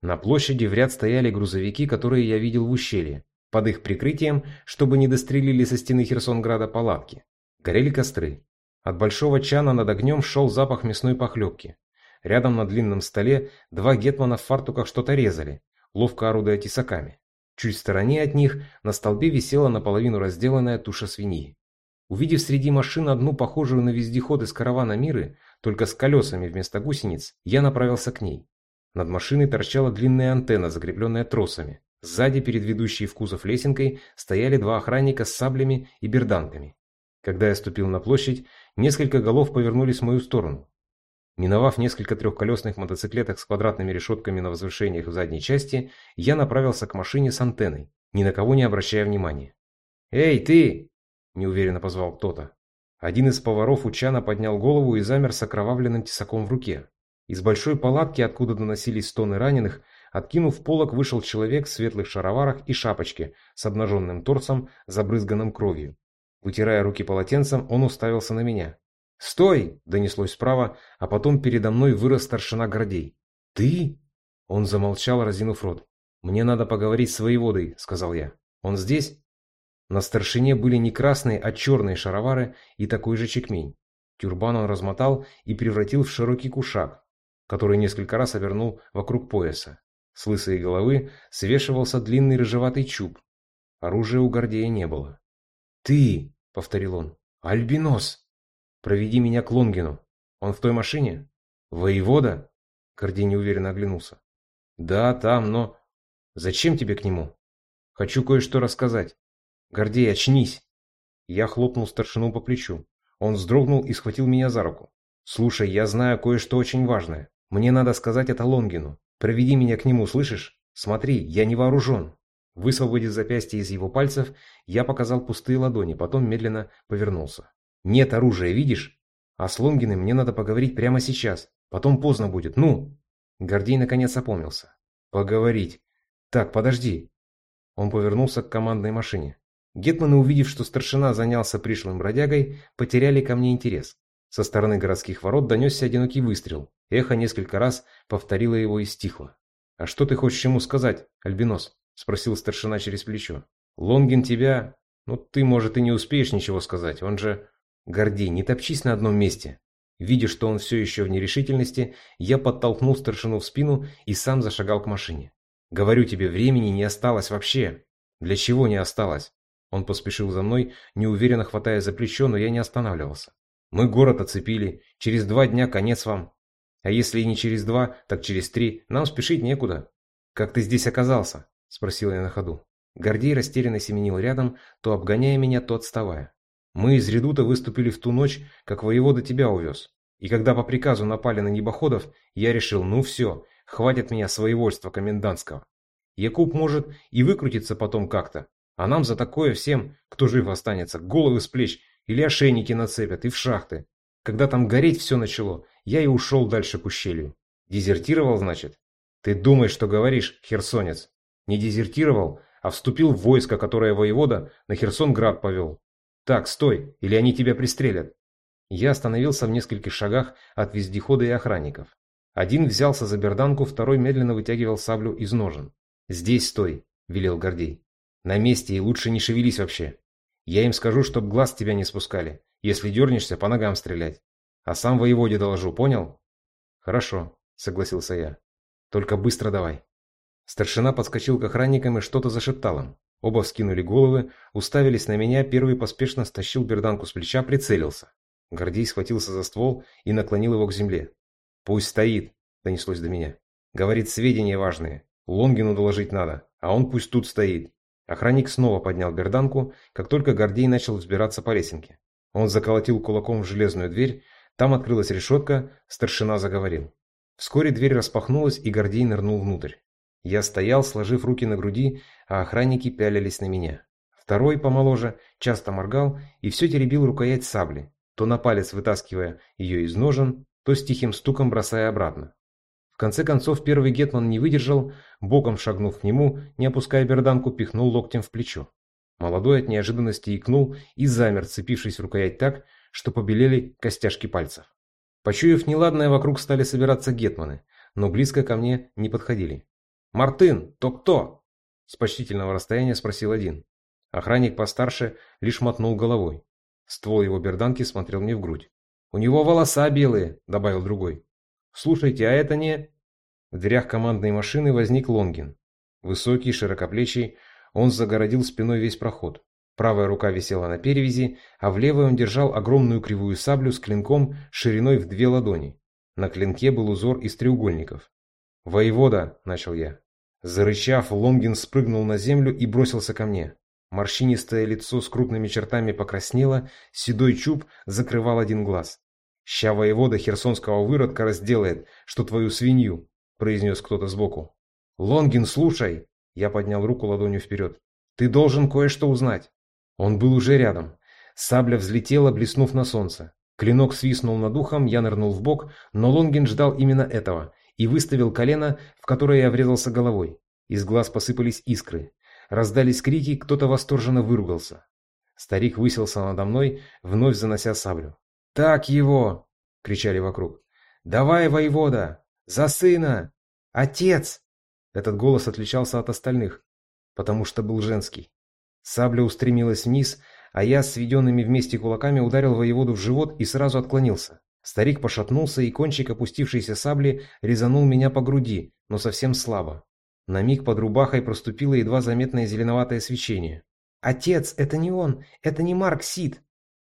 На площади в ряд стояли грузовики, которые я видел в ущелье. Под их прикрытием, чтобы не дострелили со стены Херсонграда палатки. Горели костры. От большого чана над огнем шел запах мясной похлебки. Рядом на длинном столе два гетмана в фартуках что-то резали, ловко орудуя тесаками. Чуть в стороне от них на столбе висела наполовину разделанная туша свиньи. Увидев среди машин одну похожую на вездеход из каравана Миры, только с колесами вместо гусениц, я направился к ней. Над машиной торчала длинная антенна, закрепленная тросами. Сзади, перед ведущей в кузов лесенкой, стояли два охранника с саблями и берданками. Когда я ступил на площадь, несколько голов повернулись в мою сторону. Миновав несколько трехколесных мотоциклеток с квадратными решетками на возвышениях в задней части, я направился к машине с антенной. ни на кого не обращая внимания. «Эй, ты!» – неуверенно позвал кто-то. Один из поваров Учана поднял голову и замер с окровавленным тесаком в руке. Из большой палатки, откуда доносились стоны раненых, откинув полок, вышел человек в светлых шароварах и шапочке с обнаженным торсом, забрызганным кровью. Вытирая руки полотенцем, он уставился на меня. «Стой!» – донеслось справа, а потом передо мной вырос старшина Гордей. «Ты?» Он замолчал, разинув рот. «Мне надо поговорить с воеводой», – сказал я. «Он здесь?» На старшине были не красные, а черные шаровары и такой же чекмень. Тюрбан он размотал и превратил в широкий кушак, который несколько раз обернул вокруг пояса. С лысой головы свешивался длинный рыжеватый чуб. Оружия у Гордея не было. «Ты!» — повторил он. «Альбинос! Проведи меня к Лонгину. Он в той машине?» «Воевода?» Гордей неуверенно оглянулся. «Да, там, но...» «Зачем тебе к нему?» «Хочу кое-что рассказать». «Гордей, очнись!» Я хлопнул старшину по плечу. Он вздрогнул и схватил меня за руку. «Слушай, я знаю кое-что очень важное. Мне надо сказать это Лонгину. Проведи меня к нему, слышишь? Смотри, я не вооружен». Высвободив запястье из его пальцев, я показал пустые ладони, потом медленно повернулся. «Нет оружия, видишь? А с Лонгиным мне надо поговорить прямо сейчас. Потом поздно будет. Ну!» Гордей наконец опомнился. «Поговорить. Так, подожди». Он повернулся к командной машине. Гетманы, увидев, что старшина занялся пришлым бродягой, потеряли ко мне интерес. Со стороны городских ворот донесся одинокий выстрел. Эхо несколько раз повторило его и стихло. «А что ты хочешь ему сказать, Альбинос?» – спросил старшина через плечо. «Лонгин тебя... Ну, ты, может, и не успеешь ничего сказать, он же...» «Гордей, не топчись на одном месте!» Видя, что он все еще в нерешительности, я подтолкнул старшину в спину и сам зашагал к машине. «Говорю тебе, времени не осталось вообще!» «Для чего не осталось?» Он поспешил за мной, неуверенно хватая за плечо, но я не останавливался. «Мы город оцепили. Через два дня конец вам. А если и не через два, так через три. Нам спешить некуда». «Как ты здесь оказался?» – спросил я на ходу. Гордей растерянно семенил рядом, то обгоняя меня, то отставая. «Мы из редута выступили в ту ночь, как воевода тебя увез. И когда по приказу напали на небоходов, я решил, ну все, хватит меня своевольства комендантского. Якуб может и выкрутиться потом как-то, а нам за такое всем, кто жив останется, головы с плеч или ошейники нацепят и в шахты. Когда там гореть все начало, я и ушел дальше к ущелью. Дезертировал, значит? Ты думаешь, что говоришь, херсонец? Не дезертировал, а вступил в войско, которое воевода на Херсонград повел. Так, стой, или они тебя пристрелят. Я остановился в нескольких шагах от вездехода и охранников. Один взялся за берданку, второй медленно вытягивал саблю из ножен. «Здесь стой», — велел Гордей. «На месте и лучше не шевелись вообще. Я им скажу, чтоб глаз тебя не спускали. Если дернешься, по ногам стрелять. А сам воеводе доложу, понял?» «Хорошо», — согласился я. «Только быстро давай». Старшина подскочил к охранникам и что-то зашептал им. Оба вскинули головы, уставились на меня, первый поспешно стащил берданку с плеча, прицелился. Гордей схватился за ствол и наклонил его к земле. «Пусть стоит», — донеслось до меня. «Говорит, сведения важные. Лонгину доложить надо, а он пусть тут стоит». Охранник снова поднял берданку, как только Гордей начал взбираться по лесенке. Он заколотил кулаком в железную дверь, там открылась решетка, старшина заговорил. Вскоре дверь распахнулась, и Гордей нырнул внутрь. Я стоял, сложив руки на груди, а охранники пялились на меня. Второй, помоложе, часто моргал и все теребил рукоять сабли, то на палец вытаскивая ее из ножен, то с тихим стуком бросая обратно. В конце концов первый гетман не выдержал, боком шагнув к нему, не опуская берданку, пихнул локтем в плечо. Молодой от неожиданности икнул и замер, цепившись рукоять так, что побелели костяшки пальцев. Почуяв неладное, вокруг стали собираться гетманы, но близко ко мне не подходили. «Мартын, то кто?» С почтительного расстояния спросил один. Охранник постарше лишь мотнул головой. Ствол его берданки смотрел мне в грудь. «У него волоса белые», — добавил другой. «Слушайте, а это не...» В дверях командной машины возник Лонгин. Высокий, широкоплечий, он загородил спиной весь проход. Правая рука висела на перевязи, а в левой он держал огромную кривую саблю с клинком шириной в две ладони. На клинке был узор из треугольников. «Воевода!» – начал я. Зарычав, Лонгин спрыгнул на землю и бросился ко мне. Морщинистое лицо с крупными чертами покраснело, седой чуб закрывал один глаз. «Ща воевода херсонского выродка разделает, что твою свинью!» – произнес кто-то сбоку. «Лонгин, слушай!» Я поднял руку ладонью вперед. Ты должен кое-что узнать». Он был уже рядом. Сабля взлетела, блеснув на солнце. Клинок свистнул над ухом, я нырнул в бок, но Лонгин ждал именно этого и выставил колено, в которое я врезался головой. Из глаз посыпались искры. Раздались крики, кто-то восторженно выругался. Старик высился надо мной, вновь занося саблю. «Так его!» — кричали вокруг. «Давай, воевода! За сына! Отец!» Этот голос отличался от остальных, потому что был женский. Сабля устремилась вниз, а я с сведенными вместе кулаками ударил воеводу в живот и сразу отклонился. Старик пошатнулся, и кончик опустившейся сабли резанул меня по груди, но совсем слабо. На миг под рубахой проступило едва заметное зеленоватое свечение. «Отец, это не он! Это не Марк Сид!»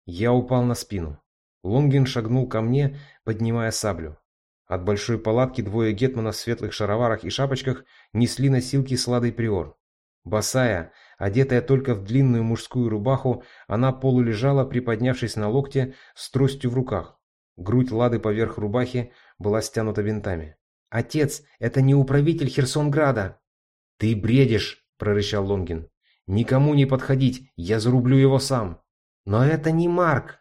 Я упал на спину. Лонгин шагнул ко мне, поднимая саблю. От большой палатки двое гетманов в светлых шароварах и шапочках несли носилки с ладой приор. Босая, одетая только в длинную мужскую рубаху, она полулежала, приподнявшись на локте, с тростью в руках. Грудь лады поверх рубахи была стянута винтами. «Отец, это не управитель Херсонграда!» «Ты бредишь!» – прорычал Лонгин. «Никому не подходить, я зарублю его сам!» «Но это не Марк!»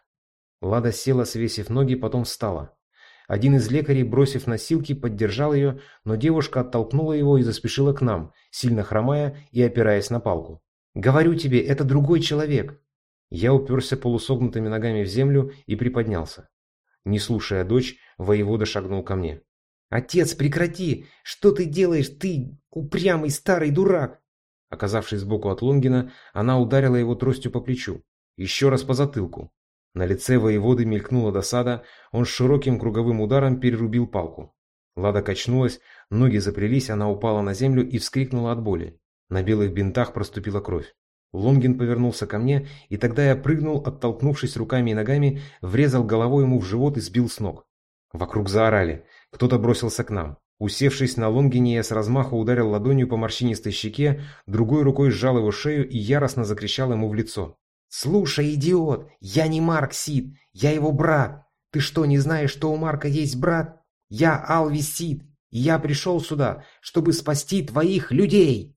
Лада села, свесив ноги, потом встала. Один из лекарей, бросив носилки, поддержал ее, но девушка оттолкнула его и заспешила к нам, сильно хромая и опираясь на палку. «Говорю тебе, это другой человек!» Я уперся полусогнутыми ногами в землю и приподнялся. Не слушая дочь, воевода шагнул ко мне. «Отец, прекрати! Что ты делаешь, ты упрямый старый дурак!» Оказавшись сбоку от Лонгина, она ударила его тростью по плечу. Еще раз по затылку. На лице воеводы мелькнула досада, он широким круговым ударом перерубил палку. Лада качнулась, ноги запрялись, она упала на землю и вскрикнула от боли. На белых бинтах проступила кровь. Лонгин повернулся ко мне, и тогда я прыгнул, оттолкнувшись руками и ногами, врезал головой ему в живот и сбил с ног. Вокруг заорали. Кто-то бросился к нам. Усевшись на Лонгине, я с размаху ударил ладонью по морщинистой щеке, другой рукой сжал его шею и яростно закричал ему в лицо. «Слушай, идиот, я не Марк Сид, я его брат. Ты что, не знаешь, что у Марка есть брат? Я Алви Сид, я пришел сюда, чтобы спасти твоих людей!»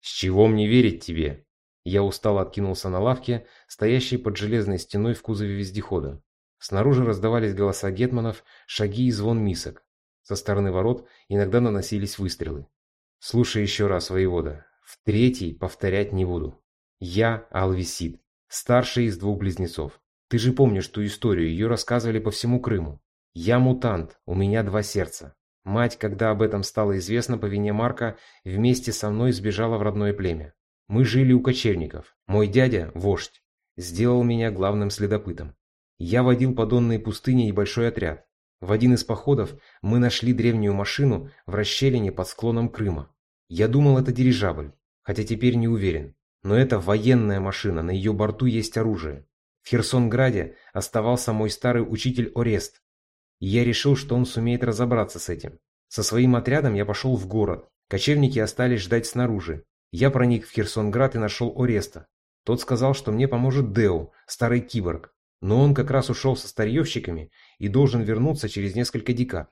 «С чего мне верить тебе?» Я устало откинулся на лавке, стоящей под железной стеной в кузове вездехода. Снаружи раздавались голоса гетманов, шаги и звон мисок. Со стороны ворот иногда наносились выстрелы. «Слушай еще раз, воевода. В третий повторять не буду. Я Алвисид, старший из двух близнецов. Ты же помнишь ту историю, ее рассказывали по всему Крыму. Я мутант, у меня два сердца. Мать, когда об этом стало известно по вине Марка, вместе со мной сбежала в родное племя. Мы жили у кочевников. Мой дядя, вождь, сделал меня главным следопытом. Я водил по донной пустыне небольшой отряд. В один из походов мы нашли древнюю машину в расщелине под склоном Крыма. Я думал, это дирижабль, хотя теперь не уверен. Но это военная машина, на ее борту есть оружие. В Херсонграде оставался мой старый учитель Орест. Я решил, что он сумеет разобраться с этим. Со своим отрядом я пошел в город. Кочевники остались ждать снаружи. Я проник в Херсонград и нашел Ореста. Тот сказал, что мне поможет Део, старый киборг. Но он как раз ушел со старьевщиками и должен вернуться через несколько декад.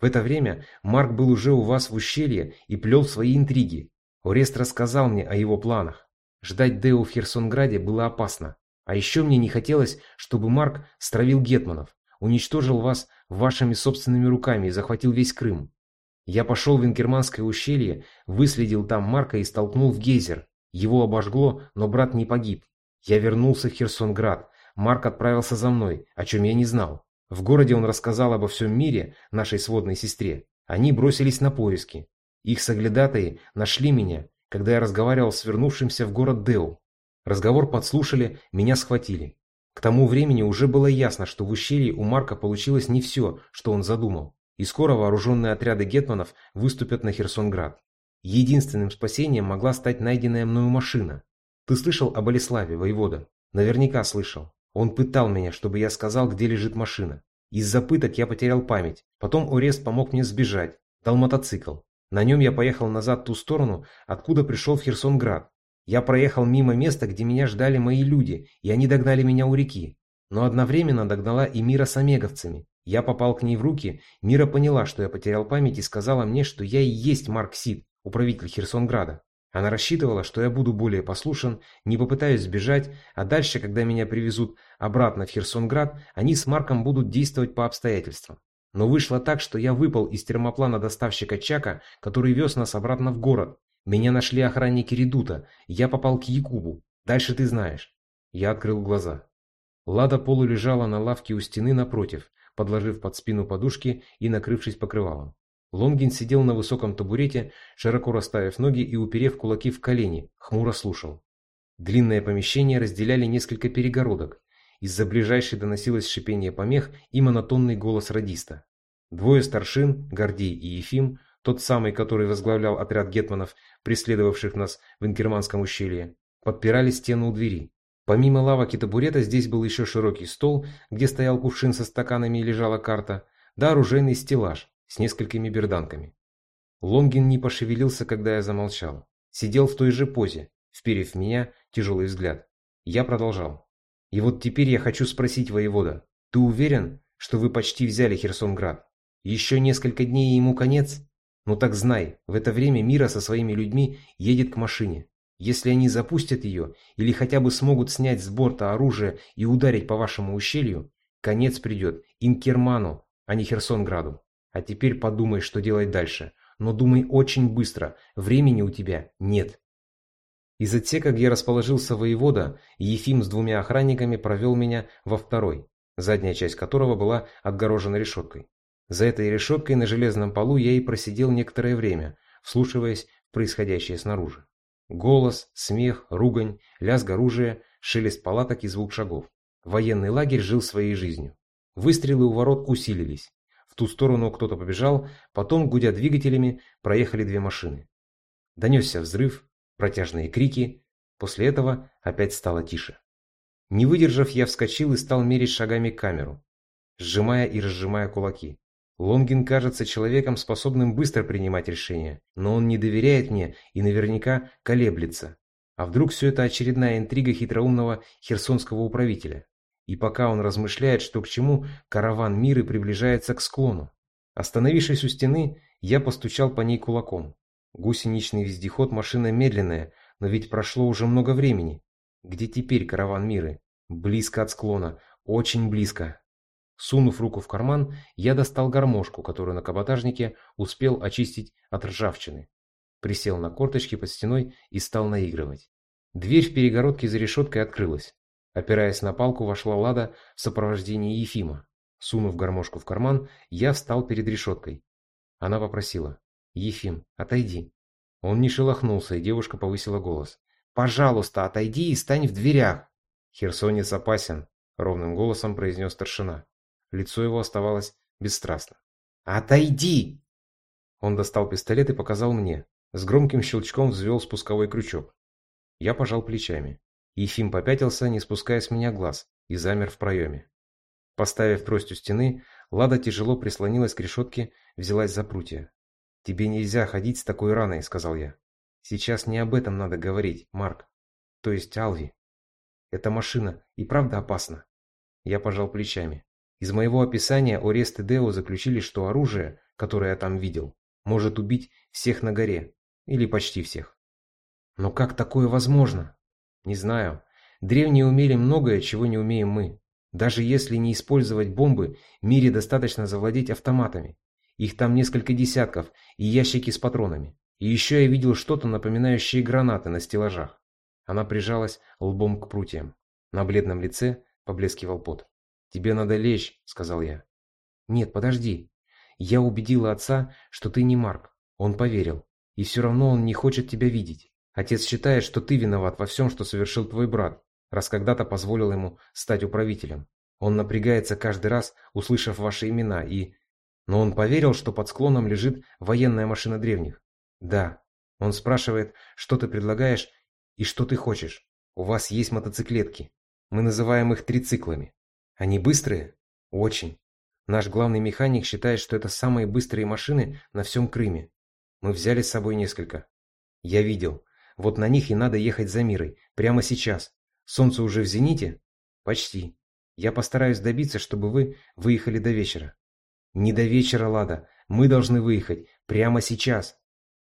В это время Марк был уже у вас в ущелье и плел свои интриги. Орест рассказал мне о его планах. Ждать Део в Херсонграде было опасно. А еще мне не хотелось, чтобы Марк стравил гетманов, уничтожил вас вашими собственными руками и захватил весь Крым. Я пошел в Инкерманское ущелье, выследил там Марка и столкнул в гейзер. Его обожгло, но брат не погиб. Я вернулся в Херсонград. Марк отправился за мной, о чем я не знал. В городе он рассказал обо всем мире нашей сводной сестре. Они бросились на поиски. Их соглядатые нашли меня когда я разговаривал с вернувшимся в город Деу. Разговор подслушали, меня схватили. К тому времени уже было ясно, что в ущелье у Марка получилось не все, что он задумал, и скоро вооруженные отряды гетманов выступят на Херсонград. Единственным спасением могла стать найденная мною машина. Ты слышал об Алиславе, воевода? Наверняка слышал. Он пытал меня, чтобы я сказал, где лежит машина. Из-за пыток я потерял память. Потом Орест помог мне сбежать. Дал мотоцикл. На нем я поехал назад ту сторону, откуда пришел в Херсонград. Я проехал мимо места, где меня ждали мои люди, и они догнали меня у реки. Но одновременно догнала и Мира с омеговцами. Я попал к ней в руки, Мира поняла, что я потерял память и сказала мне, что я и есть Марк Сид, управитель Херсонграда. Она рассчитывала, что я буду более послушен, не попытаюсь сбежать, а дальше, когда меня привезут обратно в Херсонград, они с Марком будут действовать по обстоятельствам. Но вышло так, что я выпал из термоплана доставщика Чака, который вез нас обратно в город. Меня нашли охранники Редута, я попал к Якубу. Дальше ты знаешь. Я открыл глаза. Лада полулежала на лавке у стены напротив, подложив под спину подушки и накрывшись покрывалом. Лонгин сидел на высоком табурете, широко расставив ноги и уперев кулаки в колени, хмуро слушал. Длинное помещение разделяли несколько перегородок. Из-за ближайшей доносилось шипение помех и монотонный голос радиста. Двое старшин, Гордей и Ефим, тот самый, который возглавлял отряд гетманов, преследовавших нас в Инкерманском ущелье, подпирали стену у двери. Помимо лавок и табурета здесь был еще широкий стол, где стоял кувшин со стаканами и лежала карта, да оружейный стеллаж, с несколькими берданками. Лонгин не пошевелился, когда я замолчал. Сидел в той же позе, вперев меня тяжелый взгляд. Я продолжал. И вот теперь я хочу спросить воевода, ты уверен, что вы почти взяли Херсонград? Еще несколько дней и ему конец? Ну так знай, в это время Мира со своими людьми едет к машине. Если они запустят ее, или хотя бы смогут снять с борта оружие и ударить по вашему ущелью, конец придет Инкерману, а не Херсонграду. А теперь подумай, что делать дальше. Но думай очень быстро, времени у тебя нет. Из отсека, где расположился воевода, Ефим с двумя охранниками провел меня во второй, задняя часть которого была отгорожена решеткой. За этой решеткой на железном полу я и просидел некоторое время, вслушиваясь в происходящее снаружи. Голос, смех, ругань, лязг оружия, шелест палаток и звук шагов. Военный лагерь жил своей жизнью. Выстрелы у ворот усилились ту сторону кто-то побежал, потом, гудя двигателями, проехали две машины. Донесся взрыв, протяжные крики, после этого опять стало тише. Не выдержав, я вскочил и стал мерить шагами камеру, сжимая и разжимая кулаки. Лонгин кажется человеком, способным быстро принимать решения, но он не доверяет мне и наверняка колеблется. А вдруг все это очередная интрига хитроумного херсонского управителя? И пока он размышляет, что к чему, караван Миры приближается к склону. Остановившись у стены, я постучал по ней кулаком. Гусеничный вездеход машина медленная, но ведь прошло уже много времени. Где теперь караван Миры? Близко от склона, очень близко. Сунув руку в карман, я достал гармошку, которую на каботажнике успел очистить от ржавчины. Присел на корточки под стеной и стал наигрывать. Дверь в перегородке за решеткой открылась. Опираясь на палку, вошла Лада в сопровождении Ефима. Сунув гармошку в карман, я встал перед решеткой. Она попросила. «Ефим, отойди». Он не шелохнулся, и девушка повысила голос. «Пожалуйста, отойди и стань в дверях!» «Херсонец опасен», — ровным голосом произнес старшина. Лицо его оставалось бесстрастно. «Отойди!» Он достал пистолет и показал мне. С громким щелчком взвел спусковой крючок. Я пожал плечами. Ефим попятился, не спуская с меня глаз, и замер в проеме. Поставив трость у стены, Лада тяжело прислонилась к решетке, взялась за прутья. «Тебе нельзя ходить с такой раной», — сказал я. «Сейчас не об этом надо говорить, Марк. То есть Алви. Эта машина и правда опасна». Я пожал плечами. Из моего описания Орест и Део заключили, что оружие, которое я там видел, может убить всех на горе. Или почти всех. «Но как такое возможно?» Не знаю. Древние умели многое, чего не умеем мы. Даже если не использовать бомбы, мире достаточно завладеть автоматами. Их там несколько десятков, и ящики с патронами. И еще я видел что-то напоминающее гранаты на стеллажах. Она прижалась лбом к прутьям. На бледном лице поблескивал пот. «Тебе надо лечь», — сказал я. «Нет, подожди. Я убедила отца, что ты не Марк. Он поверил. И все равно он не хочет тебя видеть. Отец считает, что ты виноват во всем, что совершил твой брат, раз когда-то позволил ему стать управителем. Он напрягается каждый раз, услышав ваши имена, и... Но он поверил, что под склоном лежит военная машина древних. Да. Он спрашивает, что ты предлагаешь и что ты хочешь. У вас есть мотоциклетки. Мы называем их трициклами. Они быстрые? Очень. Наш главный механик считает, что это самые быстрые машины на всем Крыме. Мы взяли с собой несколько. Я видел. Вот на них и надо ехать за мирой. Прямо сейчас. Солнце уже в зените? Почти. Я постараюсь добиться, чтобы вы выехали до вечера. Не до вечера, Лада. Мы должны выехать. Прямо сейчас.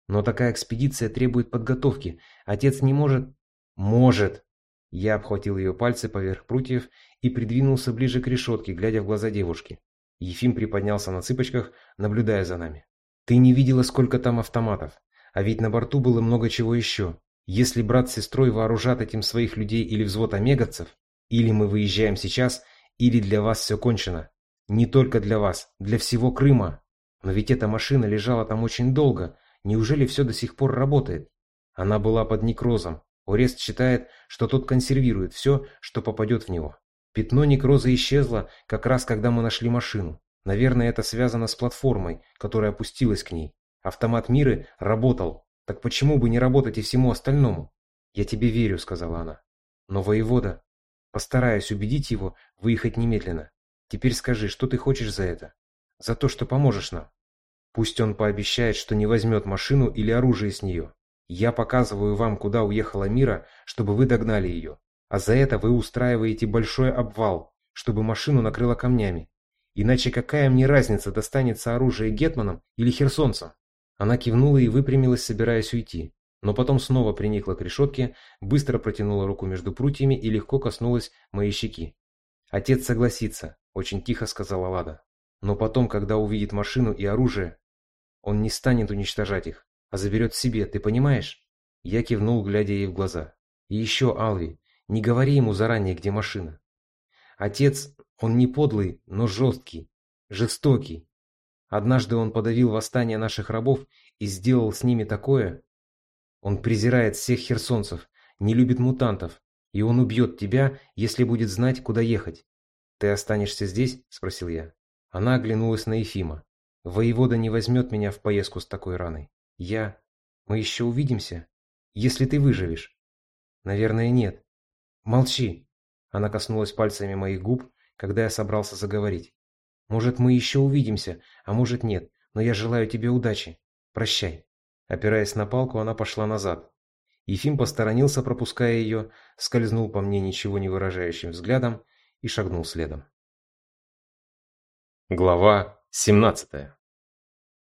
Но такая экспедиция требует подготовки. Отец не может... Может. Я обхватил ее пальцы поверх прутьев и придвинулся ближе к решетке, глядя в глаза девушки. Ефим приподнялся на цыпочках, наблюдая за нами. «Ты не видела, сколько там автоматов. А ведь на борту было много чего еще. Если брат с сестрой вооружат этим своих людей или взвод омеговцев, или мы выезжаем сейчас, или для вас все кончено. Не только для вас, для всего Крыма. Но ведь эта машина лежала там очень долго. Неужели все до сих пор работает? Она была под некрозом, Орест считает, что тот консервирует все, что попадет в него. Пятно некроза исчезло, как раз когда мы нашли машину. Наверное, это связано с платформой, которая опустилась к ней. Автомат Миры работал. Так почему бы не работать и всему остальному? Я тебе верю, сказала она. Но воевода... Постараюсь убедить его выехать немедленно. Теперь скажи, что ты хочешь за это? За то, что поможешь нам. Пусть он пообещает, что не возьмет машину или оружие с нее. Я показываю вам, куда уехала Мира, чтобы вы догнали ее. А за это вы устраиваете большой обвал, чтобы машину накрыло камнями. Иначе какая мне разница, достанется оружие Гетманам или Херсонцам? Она кивнула и выпрямилась, собираясь уйти. Но потом снова приникла к решетке, быстро протянула руку между прутьями и легко коснулась моей щеки. «Отец согласится», — очень тихо сказала Лада. «Но потом, когда увидит машину и оружие, он не станет уничтожать их а заберет себе, ты понимаешь?» Я кивнул, глядя ей в глаза. «И еще, Алви, не говори ему заранее, где машина. Отец, он не подлый, но жесткий, жестокий. Однажды он подавил восстание наших рабов и сделал с ними такое. Он презирает всех херсонцев, не любит мутантов, и он убьет тебя, если будет знать, куда ехать. Ты останешься здесь?» – спросил я. Она оглянулась на Ефима. «Воевода не возьмет меня в поездку с такой раной. Я... Мы еще увидимся, если ты выживешь. Наверное, нет. Молчи. Она коснулась пальцами моих губ, когда я собрался заговорить. Может, мы еще увидимся, а может нет, но я желаю тебе удачи. Прощай. Опираясь на палку, она пошла назад. Ефим посторонился, пропуская ее, скользнул по мне ничего не выражающим взглядом и шагнул следом. Глава семнадцатая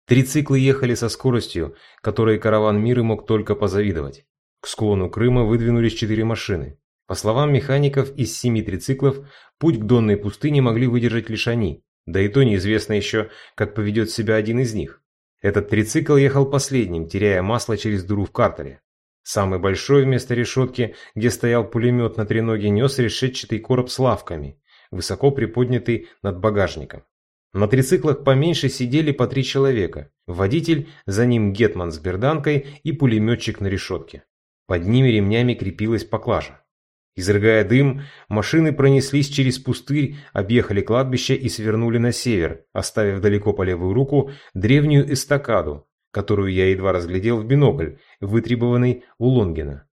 Трициклы ехали со скоростью, которой караван Миры мог только позавидовать. К склону Крыма выдвинулись четыре машины. По словам механиков, из семи трициклов путь к Донной пустыне могли выдержать лишь они, да и то неизвестно еще, как поведет себя один из них. Этот трицикл ехал последним, теряя масло через дыру в картере. Самый большой вместо решетки, где стоял пулемет на треноге, нес решетчатый короб с лавками, высоко приподнятый над багажником. На трициклах поменьше сидели по три человека. Водитель, за ним гетман с берданкой и пулеметчик на решетке. Под ними ремнями крепилась поклажа. Изрыгая дым, машины пронеслись через пустырь, объехали кладбище и свернули на север, оставив далеко по левую руку древнюю эстакаду, которую я едва разглядел в бинокль, вытребованный у Лонгина.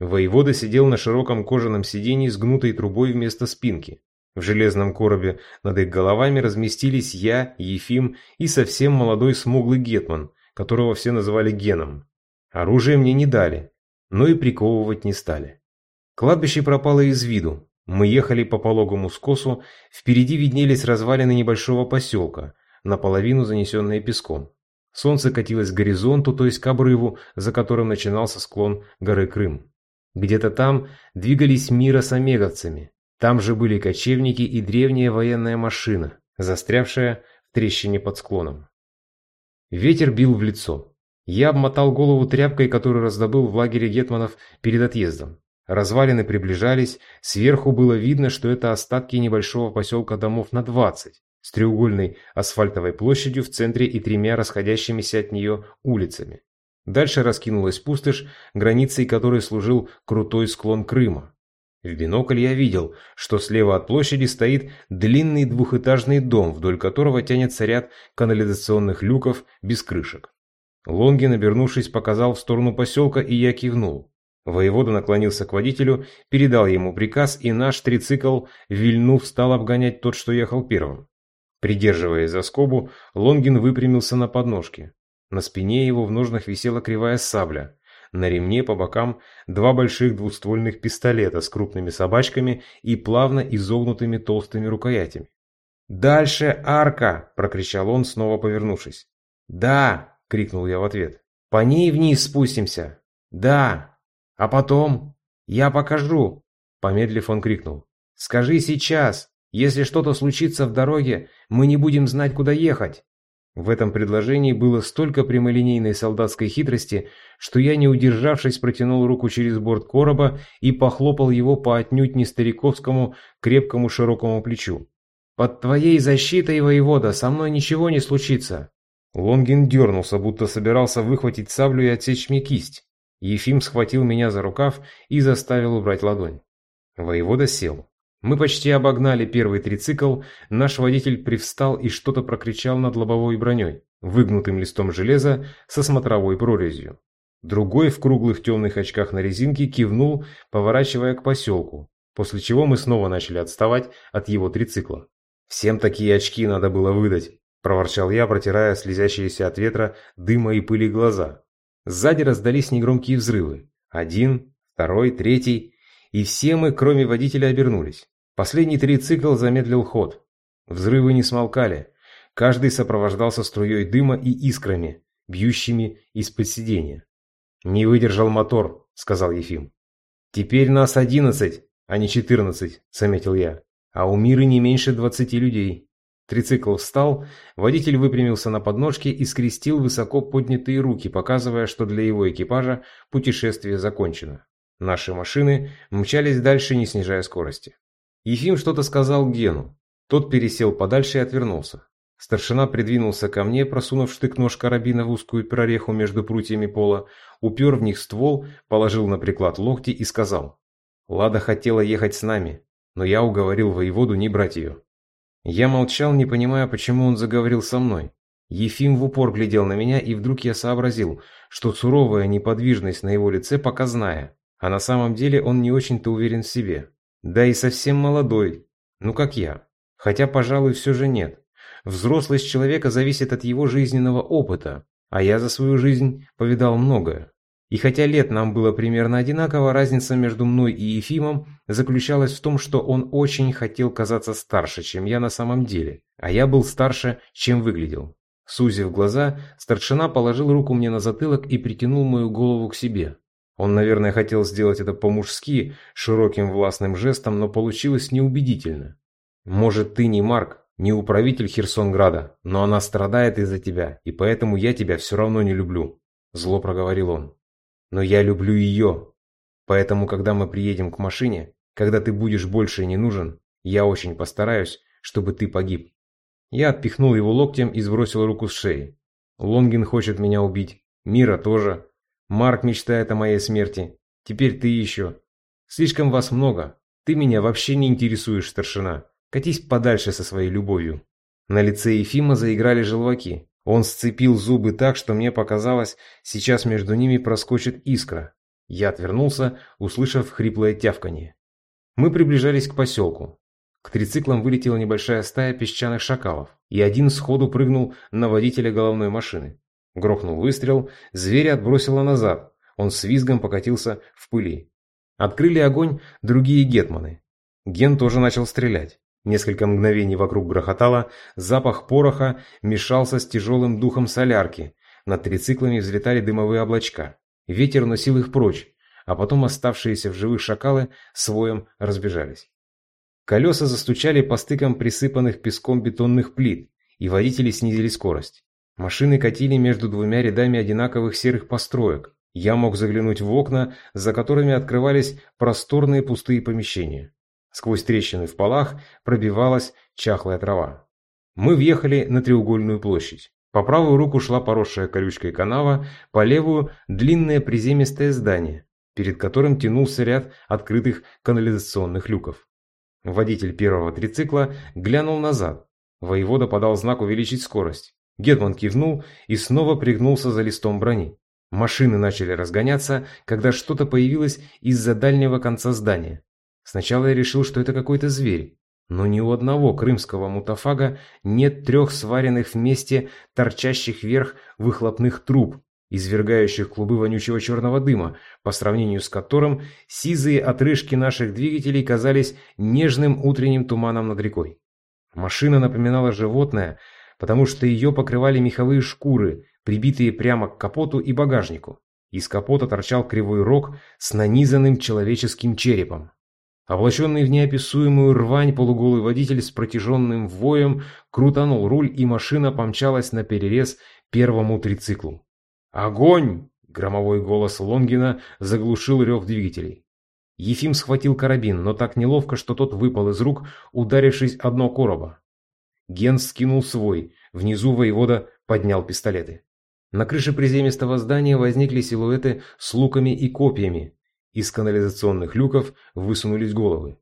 Воевода сидел на широком кожаном сиденье с гнутой трубой вместо спинки. В железном коробе над их головами разместились я, Ефим и совсем молодой смуглый гетман, которого все называли Геном. Оружие мне не дали, но и приковывать не стали. Кладбище пропало из виду. Мы ехали по пологому скосу, впереди виднелись развалины небольшого поселка, наполовину занесенные песком. Солнце катилось к горизонту, то есть к обрыву, за которым начинался склон горы Крым. Где-то там двигались мира с омеговцами, там же были кочевники и древняя военная машина, застрявшая в трещине под склоном. Ветер бил в лицо. Я обмотал голову тряпкой, которую раздобыл в лагере гетманов перед отъездом. Развалины приближались, сверху было видно, что это остатки небольшого поселка домов на 20, с треугольной асфальтовой площадью в центре и тремя расходящимися от нее улицами. Дальше раскинулась пустошь, границей которой служил крутой склон Крыма. В бинокль я видел, что слева от площади стоит длинный двухэтажный дом, вдоль которого тянется ряд канализационных люков без крышек. Лонгин, обернувшись, показал в сторону поселка, и я кивнул. Воевода наклонился к водителю, передал ему приказ, и наш трицикл, вильнув, стал обгонять тот, что ехал первым. Придерживаясь за скобу, Лонгин выпрямился на подножке. На спине его в ножнах висела кривая сабля. На ремне по бокам два больших двуствольных пистолета с крупными собачками и плавно изогнутыми толстыми рукоятями. «Дальше арка!» – прокричал он, снова повернувшись. «Да!» – крикнул я в ответ. По ней вниз спустимся. Да. А потом? Я покажу. Помедлив, он крикнул. Скажи сейчас. Если что-то случится в дороге, мы не будем знать, куда ехать. В этом предложении было столько прямолинейной солдатской хитрости, что я, не удержавшись, протянул руку через борт короба и похлопал его по отнюдь не стариковскому, крепкому широкому плечу. «Под твоей защитой, воевода, со мной ничего не случится!» Лонгин дернулся, будто собирался выхватить саблю и отсечь мне кисть. Ефим схватил меня за рукав и заставил убрать ладонь. Воевода сел. Мы почти обогнали первый трицикл, наш водитель привстал и что-то прокричал над лобовой броней, выгнутым листом железа со смотровой прорезью. Другой в круглых темных очках на резинке кивнул, поворачивая к поселку, после чего мы снова начали отставать от его трицикла. «Всем такие очки надо было выдать», – проворчал я, протирая слезящиеся от ветра, дыма и пыли глаза. Сзади раздались негромкие взрывы. Один, второй, третий, и все мы, кроме водителя, обернулись. Последний трицикл замедлил ход. Взрывы не смолкали. Каждый сопровождался струей дыма и искрами, бьющими из-под сиденья. «Не выдержал мотор», — сказал Ефим. «Теперь нас одиннадцать, а не четырнадцать», — заметил я. «А у Миры не меньше двадцати людей». Трицикл встал, водитель выпрямился на подножке и скрестил высоко поднятые руки, показывая, что для его экипажа путешествие закончено. Наши машины мчались дальше, не снижая скорости. Ефим что-то сказал Гену. Тот пересел подальше и отвернулся. Старшина придвинулся ко мне, просунув штык-нож карабина в узкую прореху между прутьями пола, упер в них ствол, положил на приклад локти и сказал. «Лада хотела ехать с нами, но я уговорил воеводу не брать ее». Я молчал, не понимая, почему он заговорил со мной. Ефим в упор глядел на меня, и вдруг я сообразил, что суровая неподвижность на его лице показная, а на самом деле он не очень-то уверен в себе. Да и совсем молодой. Ну как я. Хотя, пожалуй, все же нет. Взрослость человека зависит от его жизненного опыта, а я за свою жизнь повидал многое. И хотя лет нам было примерно одинаково, разница между мной и Ефимом заключалась в том, что он очень хотел казаться старше, чем я на самом деле, а я был старше, чем выглядел. Сузив глаза, старшина положил руку мне на затылок и притянул мою голову к себе. Он, наверное, хотел сделать это по-мужски, широким властным жестом, но получилось неубедительно. «Может, ты не Марк, не управитель Херсонграда, но она страдает из-за тебя, и поэтому я тебя все равно не люблю», – зло проговорил он. «Но я люблю ее. Поэтому, когда мы приедем к машине, когда ты будешь больше не нужен, я очень постараюсь, чтобы ты погиб». Я отпихнул его локтем и сбросил руку с шеи. «Лонгин хочет меня убить. Мира тоже. Марк мечтает о моей смерти. Теперь ты еще. Слишком вас много. Ты меня вообще не интересуешь, старшина. Катись подальше со своей любовью». На лице Ефима заиграли желваки. Он сцепил зубы так, что мне показалось, сейчас между ними проскочит искра. Я отвернулся, услышав хриплое тявканье. Мы приближались к поселку. К трициклам вылетела небольшая стая песчаных шакалов, и один сходу прыгнул на водителя головной машины. Грохнул выстрел, зверя отбросило назад. Он с визгом покатился в пыли. Открыли огонь другие гетманы. Ген тоже начал стрелять. Несколько мгновений вокруг грохотало, запах пороха мешался с тяжелым духом солярки. Над трициклами взлетали дымовые облачка. Ветер носил их прочь, а потом оставшиеся в живых шакалы своем разбежались. Колеса застучали по стыкам присыпанных песком бетонных плит, и водители снизили скорость. Машины катили между двумя рядами одинаковых серых построек. Я мог заглянуть в окна, за которыми открывались просторные пустые помещения. Сквозь трещины в полах пробивалась чахлая трава. Мы въехали на треугольную площадь. По правую руку шла поросшая колючкой канава, по левую – длинное приземистое здание, перед которым тянулся ряд открытых канализационных люков. Водитель первого трицикла глянул назад. Воевода подал знак увеличить скорость. Гетман кивнул и снова пригнулся за листом брони. Машины начали разгоняться, когда что-то появилось из-за дальнего конца здания. Сначала я решил, что это какой-то зверь. Но ни у одного крымского мутафага нет трех сваренных вместе торчащих вверх выхлопных труб, извергающих клубы вонючего черного дыма, по сравнению с которым сизые отрыжки наших двигателей казались нежным утренним туманом над рекой. Машина напоминала животное, потому что ее покрывали меховые шкуры, прибитые прямо к капоту и багажнику. Из капота торчал кривой рог с нанизанным человеческим черепом. Облаченный в неописуемую рвань полуголый водитель с протяженным воем крутанул руль, и машина помчалась на перерез первому трициклу. «Огонь!» — громовой голос Лонгина заглушил рев двигателей. Ефим схватил карабин, но так неловко, что тот выпал из рук, ударившись одно короба. Генс скинул свой, внизу воевода поднял пистолеты. На крыше приземистого здания возникли силуэты с луками и копьями. Из канализационных люков высунулись головы.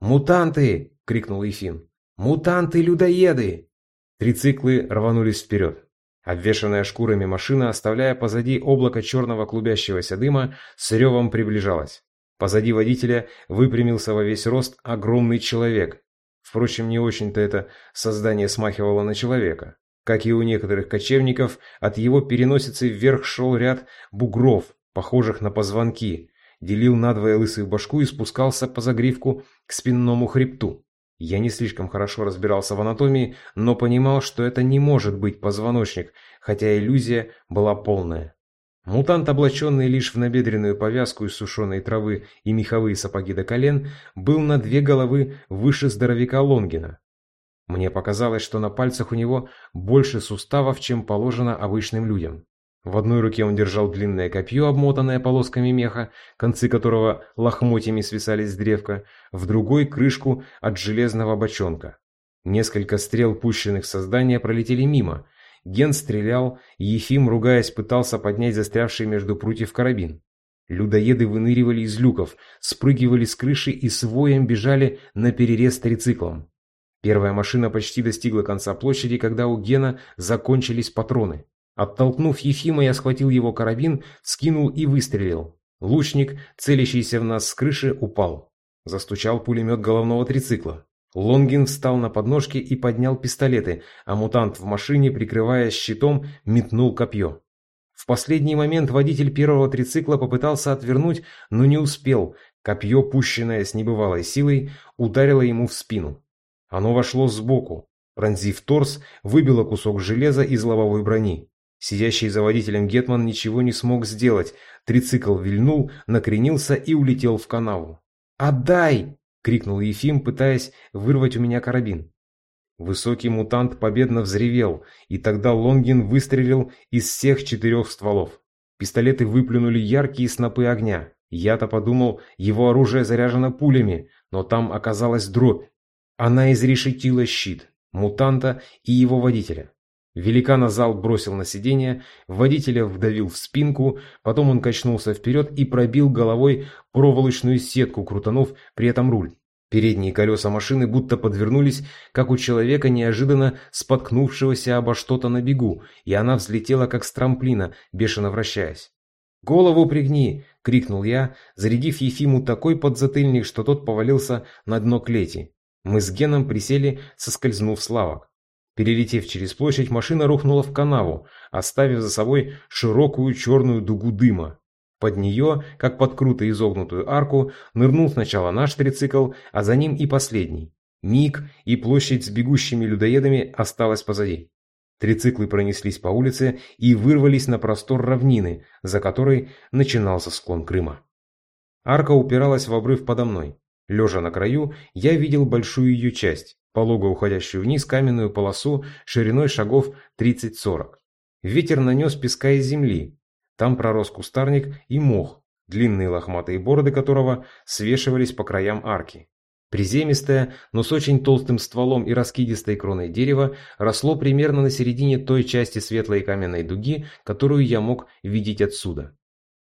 «Мутанты!» — крикнул Ефим. «Мутанты-людоеды!» Трициклы рванулись вперед. Обвешанная шкурами машина, оставляя позади облако черного клубящегося дыма, с ревом приближалась. Позади водителя выпрямился во весь рост огромный человек. Впрочем, не очень-то это создание смахивало на человека. Как и у некоторых кочевников, от его переносицы вверх шел ряд бугров, похожих на позвонки, делил надвое лысую башку и спускался по загривку к спинному хребту. Я не слишком хорошо разбирался в анатомии, но понимал, что это не может быть позвоночник, хотя иллюзия была полная. Мутант, облаченный лишь в набедренную повязку из сушеной травы и меховые сапоги до колен, был на две головы выше здоровяка Лонгина. Мне показалось, что на пальцах у него больше суставов, чем положено обычным людям. В одной руке он держал длинное копье, обмотанное полосками меха, концы которого лохмотьями свисали с древка, в другой – крышку от железного бочонка. Несколько стрел, пущенных в создание, пролетели мимо. Ген стрелял, Ефим, ругаясь, пытался поднять застрявший между прутьев карабин. Людоеды выныривали из люков, спрыгивали с крыши и с воем бежали на перерез трициклом. Первая машина почти достигла конца площади, когда у Гена закончились патроны. Оттолкнув Ефима, я схватил его карабин, скинул и выстрелил. Лучник, целящийся в нас с крыши, упал. Застучал пулемет головного трицикла. Лонгин встал на подножки и поднял пистолеты, а мутант в машине, прикрываясь щитом, метнул копье. В последний момент водитель первого трицикла попытался отвернуть, но не успел. Копье, пущенное с небывалой силой, ударило ему в спину. Оно вошло сбоку, пронзив торс, выбило кусок железа из лобовой брони. Сидящий за водителем Гетман ничего не смог сделать. Трицикл вильнул, накренился и улетел в канаву. «Отдай!» — крикнул Ефим, пытаясь вырвать у меня карабин. Высокий мутант победно взревел, и тогда Лонгин выстрелил из всех четырех стволов. Пистолеты выплюнули яркие снопы огня. Я-то подумал, его оружие заряжено пулями, но там оказалась дробь. Она изрешетила щит, мутанта и его водителя. Великана зал бросил на сиденье, водителя вдавил в спинку, потом он качнулся вперед и пробил головой проволочную сетку, крутанув при этом руль. Передние колеса машины будто подвернулись, как у человека, неожиданно споткнувшегося обо что-то на бегу, и она взлетела, как с трамплина, бешено вращаясь. «Голову пригни!» — крикнул я, зарядив Ефиму такой подзатыльник, что тот повалился на дно клети. Мы с Геном присели, соскользнув с лавок. Перелетев через площадь, машина рухнула в канаву, оставив за собой широкую черную дугу дыма. Под нее, как под круто изогнутую арку, нырнул сначала наш трицикл, а за ним и последний. Миг, и площадь с бегущими людоедами осталась позади. Трициклы пронеслись по улице и вырвались на простор равнины, за которой начинался склон Крыма. Арка упиралась в обрыв подо мной. Лежа на краю, я видел большую ее часть, полого уходящую вниз каменную полосу шириной шагов 30-40. Ветер нанес песка из земли. Там пророс кустарник и мох, длинные лохматые бороды которого свешивались по краям арки. Приземистое, но с очень толстым стволом и раскидистой кроной дерева росло примерно на середине той части светлой каменной дуги, которую я мог видеть отсюда.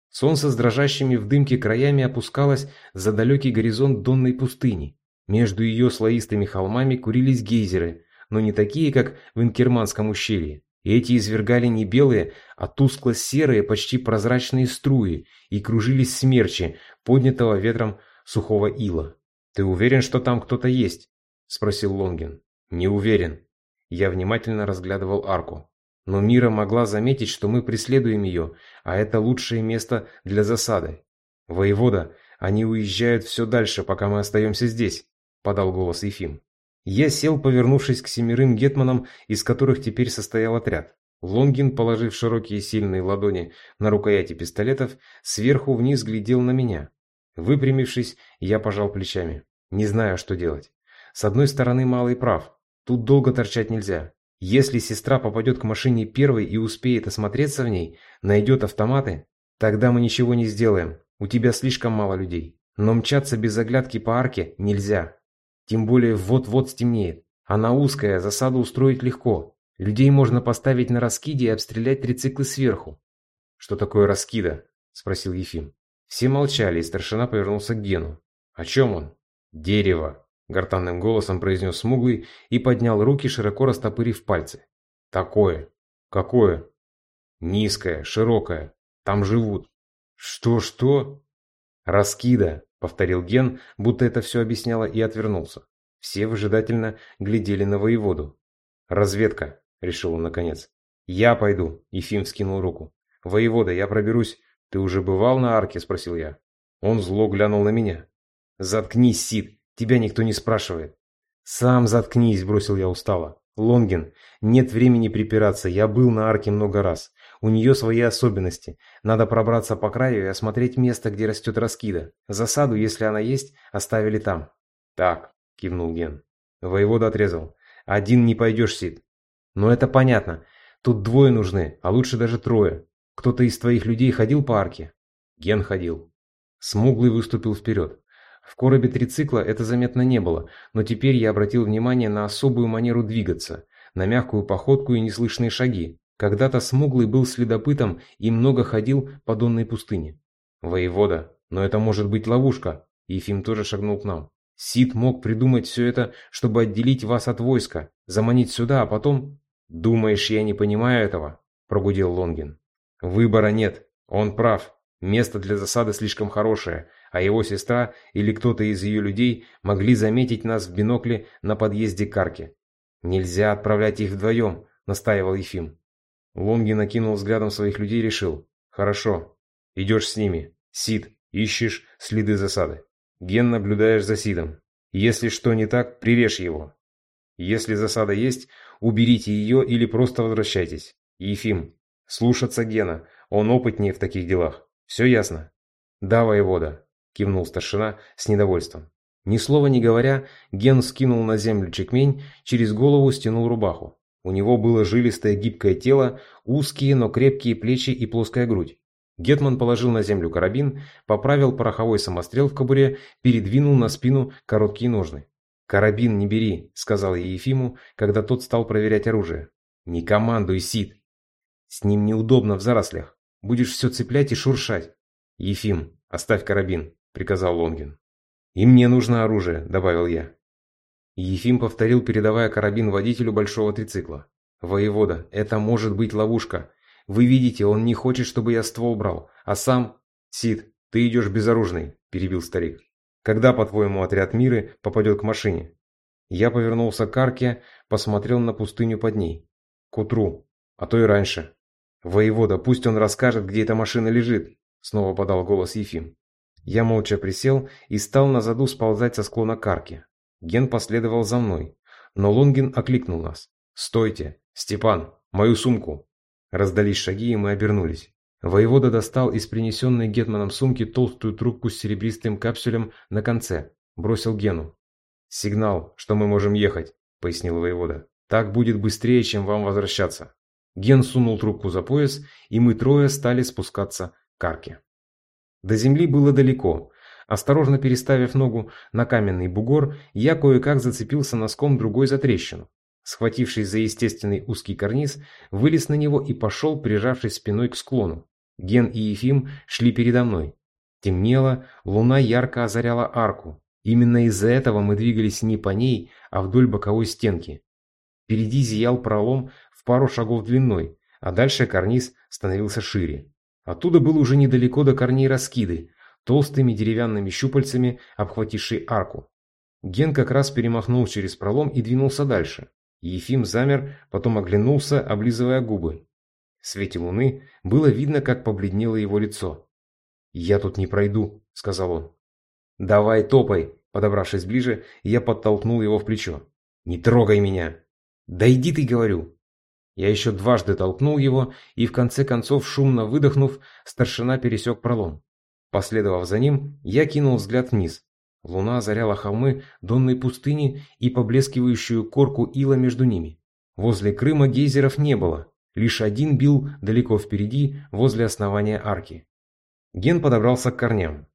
Солнце с дрожащими в дымке краями опускалось за далекий горизонт донной пустыни. Между ее слоистыми холмами курились гейзеры, но не такие, как в Инкерманском ущелье. эти извергали не белые, а тускло-серые, почти прозрачные струи, и кружились смерчи, поднятого ветром сухого ила. «Ты уверен, что там кто-то есть?» – спросил Лонгин. «Не уверен». Я внимательно разглядывал арку. Но Мира могла заметить, что мы преследуем ее, а это лучшее место для засады. «Воевода, они уезжают все дальше, пока мы остаемся здесь», — подал голос Ефим. Я сел, повернувшись к семерым гетманам, из которых теперь состоял отряд. Лонгин, положив широкие сильные ладони на рукояти пистолетов, сверху вниз глядел на меня. Выпрямившись, я пожал плечами. Не знаю, что делать. С одной стороны, малый прав. Тут долго торчать нельзя. Если сестра попадет к машине первой и успеет осмотреться в ней, найдет автоматы, тогда мы ничего не сделаем. У тебя слишком мало людей. Но мчаться без оглядки по арке нельзя. Тем более вот-вот стемнеет. Она узкая, засаду устроить легко. Людей можно поставить на раскиде и обстрелять трициклы сверху. «Что такое раскида?» – спросил Ефим. Все молчали, и старшина повернулся к Гену. «О чем он?» «Дерево», – гортанным голосом произнес Смуглый и поднял руки, широко растопырив пальцы. «Такое». «Какое?» «Низкое, широкое. Там живут». «Что-что?» «Раскида», — повторил Ген, будто это все объясняло, и отвернулся. Все выжидательно глядели на воеводу. «Разведка», — решил он наконец. «Я пойду», — Ефим скинул руку. «Воевода, я проберусь». «Ты уже бывал на арке?» — спросил я. Он зло глянул на меня. «Заткнись, Сид, тебя никто не спрашивает». «Сам заткнись», — бросил я устало. «Лонгин, нет времени припираться, я был на арке много раз. У нее свои особенности. Надо пробраться по краю и осмотреть место, где растет раскида. Засаду, если она есть, оставили там. Так, кивнул Ген. Воевода отрезал. Один не пойдешь, Сид. Но это понятно. Тут двое нужны, а лучше даже трое. Кто-то из твоих людей ходил по арке? Ген ходил. Смуглый выступил вперед. В коробе трицикла это заметно не было, но теперь я обратил внимание на особую манеру двигаться, на мягкую походку и неслышные шаги, когда-то Смуглый был следопытом и много ходил по Донной пустыне. «Воевода, но это может быть ловушка!» Ефим тоже шагнул к нам. «Сид мог придумать все это, чтобы отделить вас от войска, заманить сюда, а потом...» «Думаешь, я не понимаю этого?» – прогудел Лонгин. «Выбора нет. Он прав. Место для засады слишком хорошее, а его сестра или кто-то из ее людей могли заметить нас в бинокле на подъезде к арке. Нельзя отправлять их вдвоем», – настаивал Ефим. Лонги накинул взглядом своих людей и решил. «Хорошо. Идешь с ними. Сид, ищешь следы засады. Ген наблюдаешь за Сидом. Если что не так, прирежь его. Если засада есть, уберите ее или просто возвращайтесь. Ефим, слушаться Гена, он опытнее в таких делах. Все ясно?» «Да, воевода», – кивнул старшина с недовольством. Ни слова не говоря, Ген скинул на землю чекмень, через голову стянул рубаху. У него было жилистое гибкое тело, узкие, но крепкие плечи и плоская грудь. Гетман положил на землю карабин, поправил пороховой самострел в кобуре, передвинул на спину короткие ножны. «Карабин не бери», — сказал я Ефиму, когда тот стал проверять оружие. «Не командуй, Сид. С ним неудобно в зарослях. Будешь все цеплять и шуршать». «Ефим, оставь карабин», — приказал Лонгин. «И мне нужно оружие», — добавил я. Ефим повторил, передавая карабин водителю большого трицикла. «Воевода, это может быть ловушка. Вы видите, он не хочет, чтобы я ствол брал, а сам...» «Сид, ты идешь безоружный», – перебил старик. «Когда, по-твоему, отряд Миры попадет к машине?» Я повернулся к арке, посмотрел на пустыню под ней. К утру, а то и раньше. «Воевода, пусть он расскажет, где эта машина лежит», – снова подал голос Ефим. Я молча присел и стал на заду сползать со склона к арке. Ген последовал за мной, но Лунгин окликнул нас. «Стойте! Степан, мою сумку!» Раздались шаги, и мы обернулись. Воевода достал из принесенной Гетманом сумки толстую трубку с серебристым капсулем на конце. Бросил Гену. «Сигнал, что мы можем ехать», — пояснил воевода. «Так будет быстрее, чем вам возвращаться». Ген сунул трубку за пояс, и мы трое стали спускаться к арке. До земли было далеко, Осторожно переставив ногу на каменный бугор, я кое-как зацепился носком другой за трещину. Схватившись за естественный узкий карниз, вылез на него и пошел, прижавшись спиной к склону. Ген и Ефим шли передо мной. Темнело, луна ярко озаряла арку. Именно из-за этого мы двигались не по ней, а вдоль боковой стенки. Впереди зиял пролом в пару шагов длиной, а дальше карниз становился шире. Оттуда было уже недалеко до корней раскиды, толстыми деревянными щупальцами, обхватившей арку. Ген как раз перемахнул через пролом и двинулся дальше. Ефим замер, потом оглянулся, облизывая губы. В свете луны было видно, как побледнело его лицо. «Я тут не пройду», — сказал он. «Давай топай», — подобравшись ближе, я подтолкнул его в плечо. «Не трогай меня!» «Да иди ты, говорю!» Я еще дважды толкнул его, и в конце концов, шумно выдохнув, старшина пересек пролом. Последовав за ним, я кинул взгляд вниз. Луна озаряла холмы донной пустыни и поблескивающую корку ила между ними. Возле Крыма гейзеров не было, лишь один бил далеко впереди, возле основания арки. Ген подобрался к корням.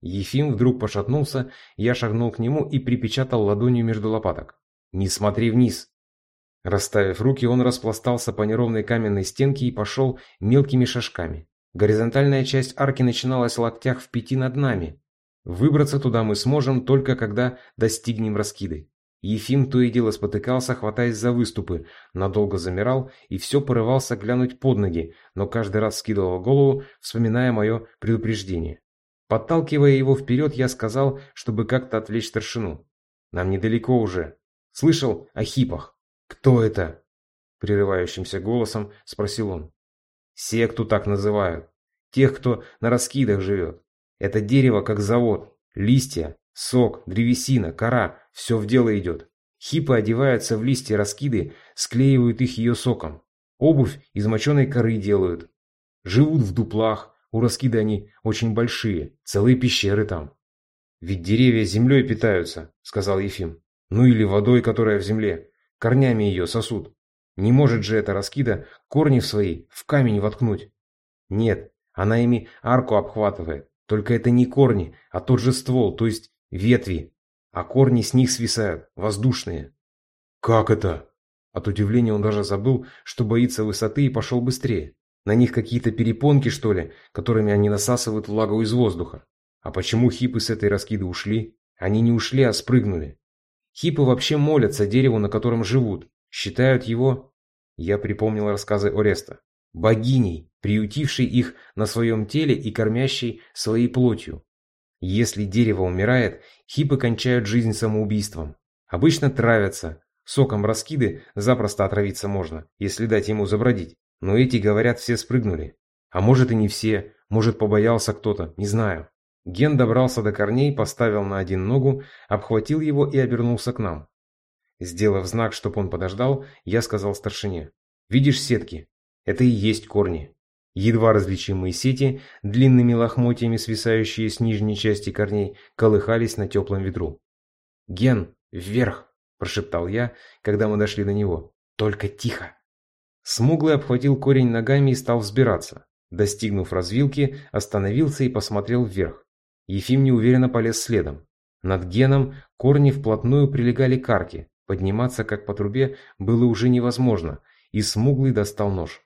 Ефим вдруг пошатнулся, я шагнул к нему и припечатал ладонью между лопаток. «Не смотри вниз!» Расставив руки, он распластался по неровной каменной стенке и пошел мелкими шажками. Горизонтальная часть арки начиналась в локтях в пяти над нами. Выбраться туда мы сможем только когда достигнем раскиды. Ефим то и дело спотыкался, хватаясь за выступы, надолго замирал и все порывался глянуть под ноги, но каждый раз скидывал голову, вспоминая мое предупреждение. Подталкивая его вперед, я сказал, чтобы как-то отвлечь старшину. «Нам недалеко уже. Слышал о хипах?» «Кто это?» Прерывающимся голосом спросил он. «Секту так называют. Тех, кто на раскидах живет. Это дерево как завод. Листья, сок, древесина, кора – все в дело идет. Хипы одеваются в листья раскиды, склеивают их ее соком. Обувь из моченой коры делают. Живут в дуплах, у раскиды они очень большие, целые пещеры там. «Ведь деревья землей питаются», – сказал Ефим. «Ну или водой, которая в земле корнями ее сосут. Не может же эта раскида корни в свои в камень воткнуть. Нет, она ими арку обхватывает. Только это не корни, а тот же ствол, то есть ветви. А корни с них свисают, воздушные. Как это? От удивления он даже забыл, что боится высоты и пошел быстрее. На них какие-то перепонки, что ли, которыми они насасывают влагу из воздуха. А почему хипы с этой раскиды ушли? Они не ушли, а спрыгнули. Хипы вообще молятся дереву, на котором живут. Считают его... Я припомнил рассказы Ореста. Богиней, приютившей их на своем теле и кормящей своей плотью. Если дерево умирает, хипы кончают жизнь самоубийством. Обычно травятся. Соком раскиды запросто отравиться можно, если дать ему забродить. Но эти, говорят, все спрыгнули. А может и не все, может побоялся кто-то, не знаю. Ген добрался до корней, поставил на один ногу, обхватил его и обернулся к нам. Сделав знак, чтоб он подождал, я сказал старшине. «Видишь сетки? Это и есть корни. Едва различимые сети, длинными лохмотьями свисающие с нижней части корней, колыхались на теплом ветру. «Ген, вверх!» – прошептал я, когда мы дошли до него. «Только тихо!» Смуглый обхватил корень ногами и стал взбираться. Достигнув развилки, остановился и посмотрел вверх. Ефим неуверенно полез следом. Над геном корни вплотную прилегали к арке. Подниматься, как по трубе, было уже невозможно, и смуглый достал нож.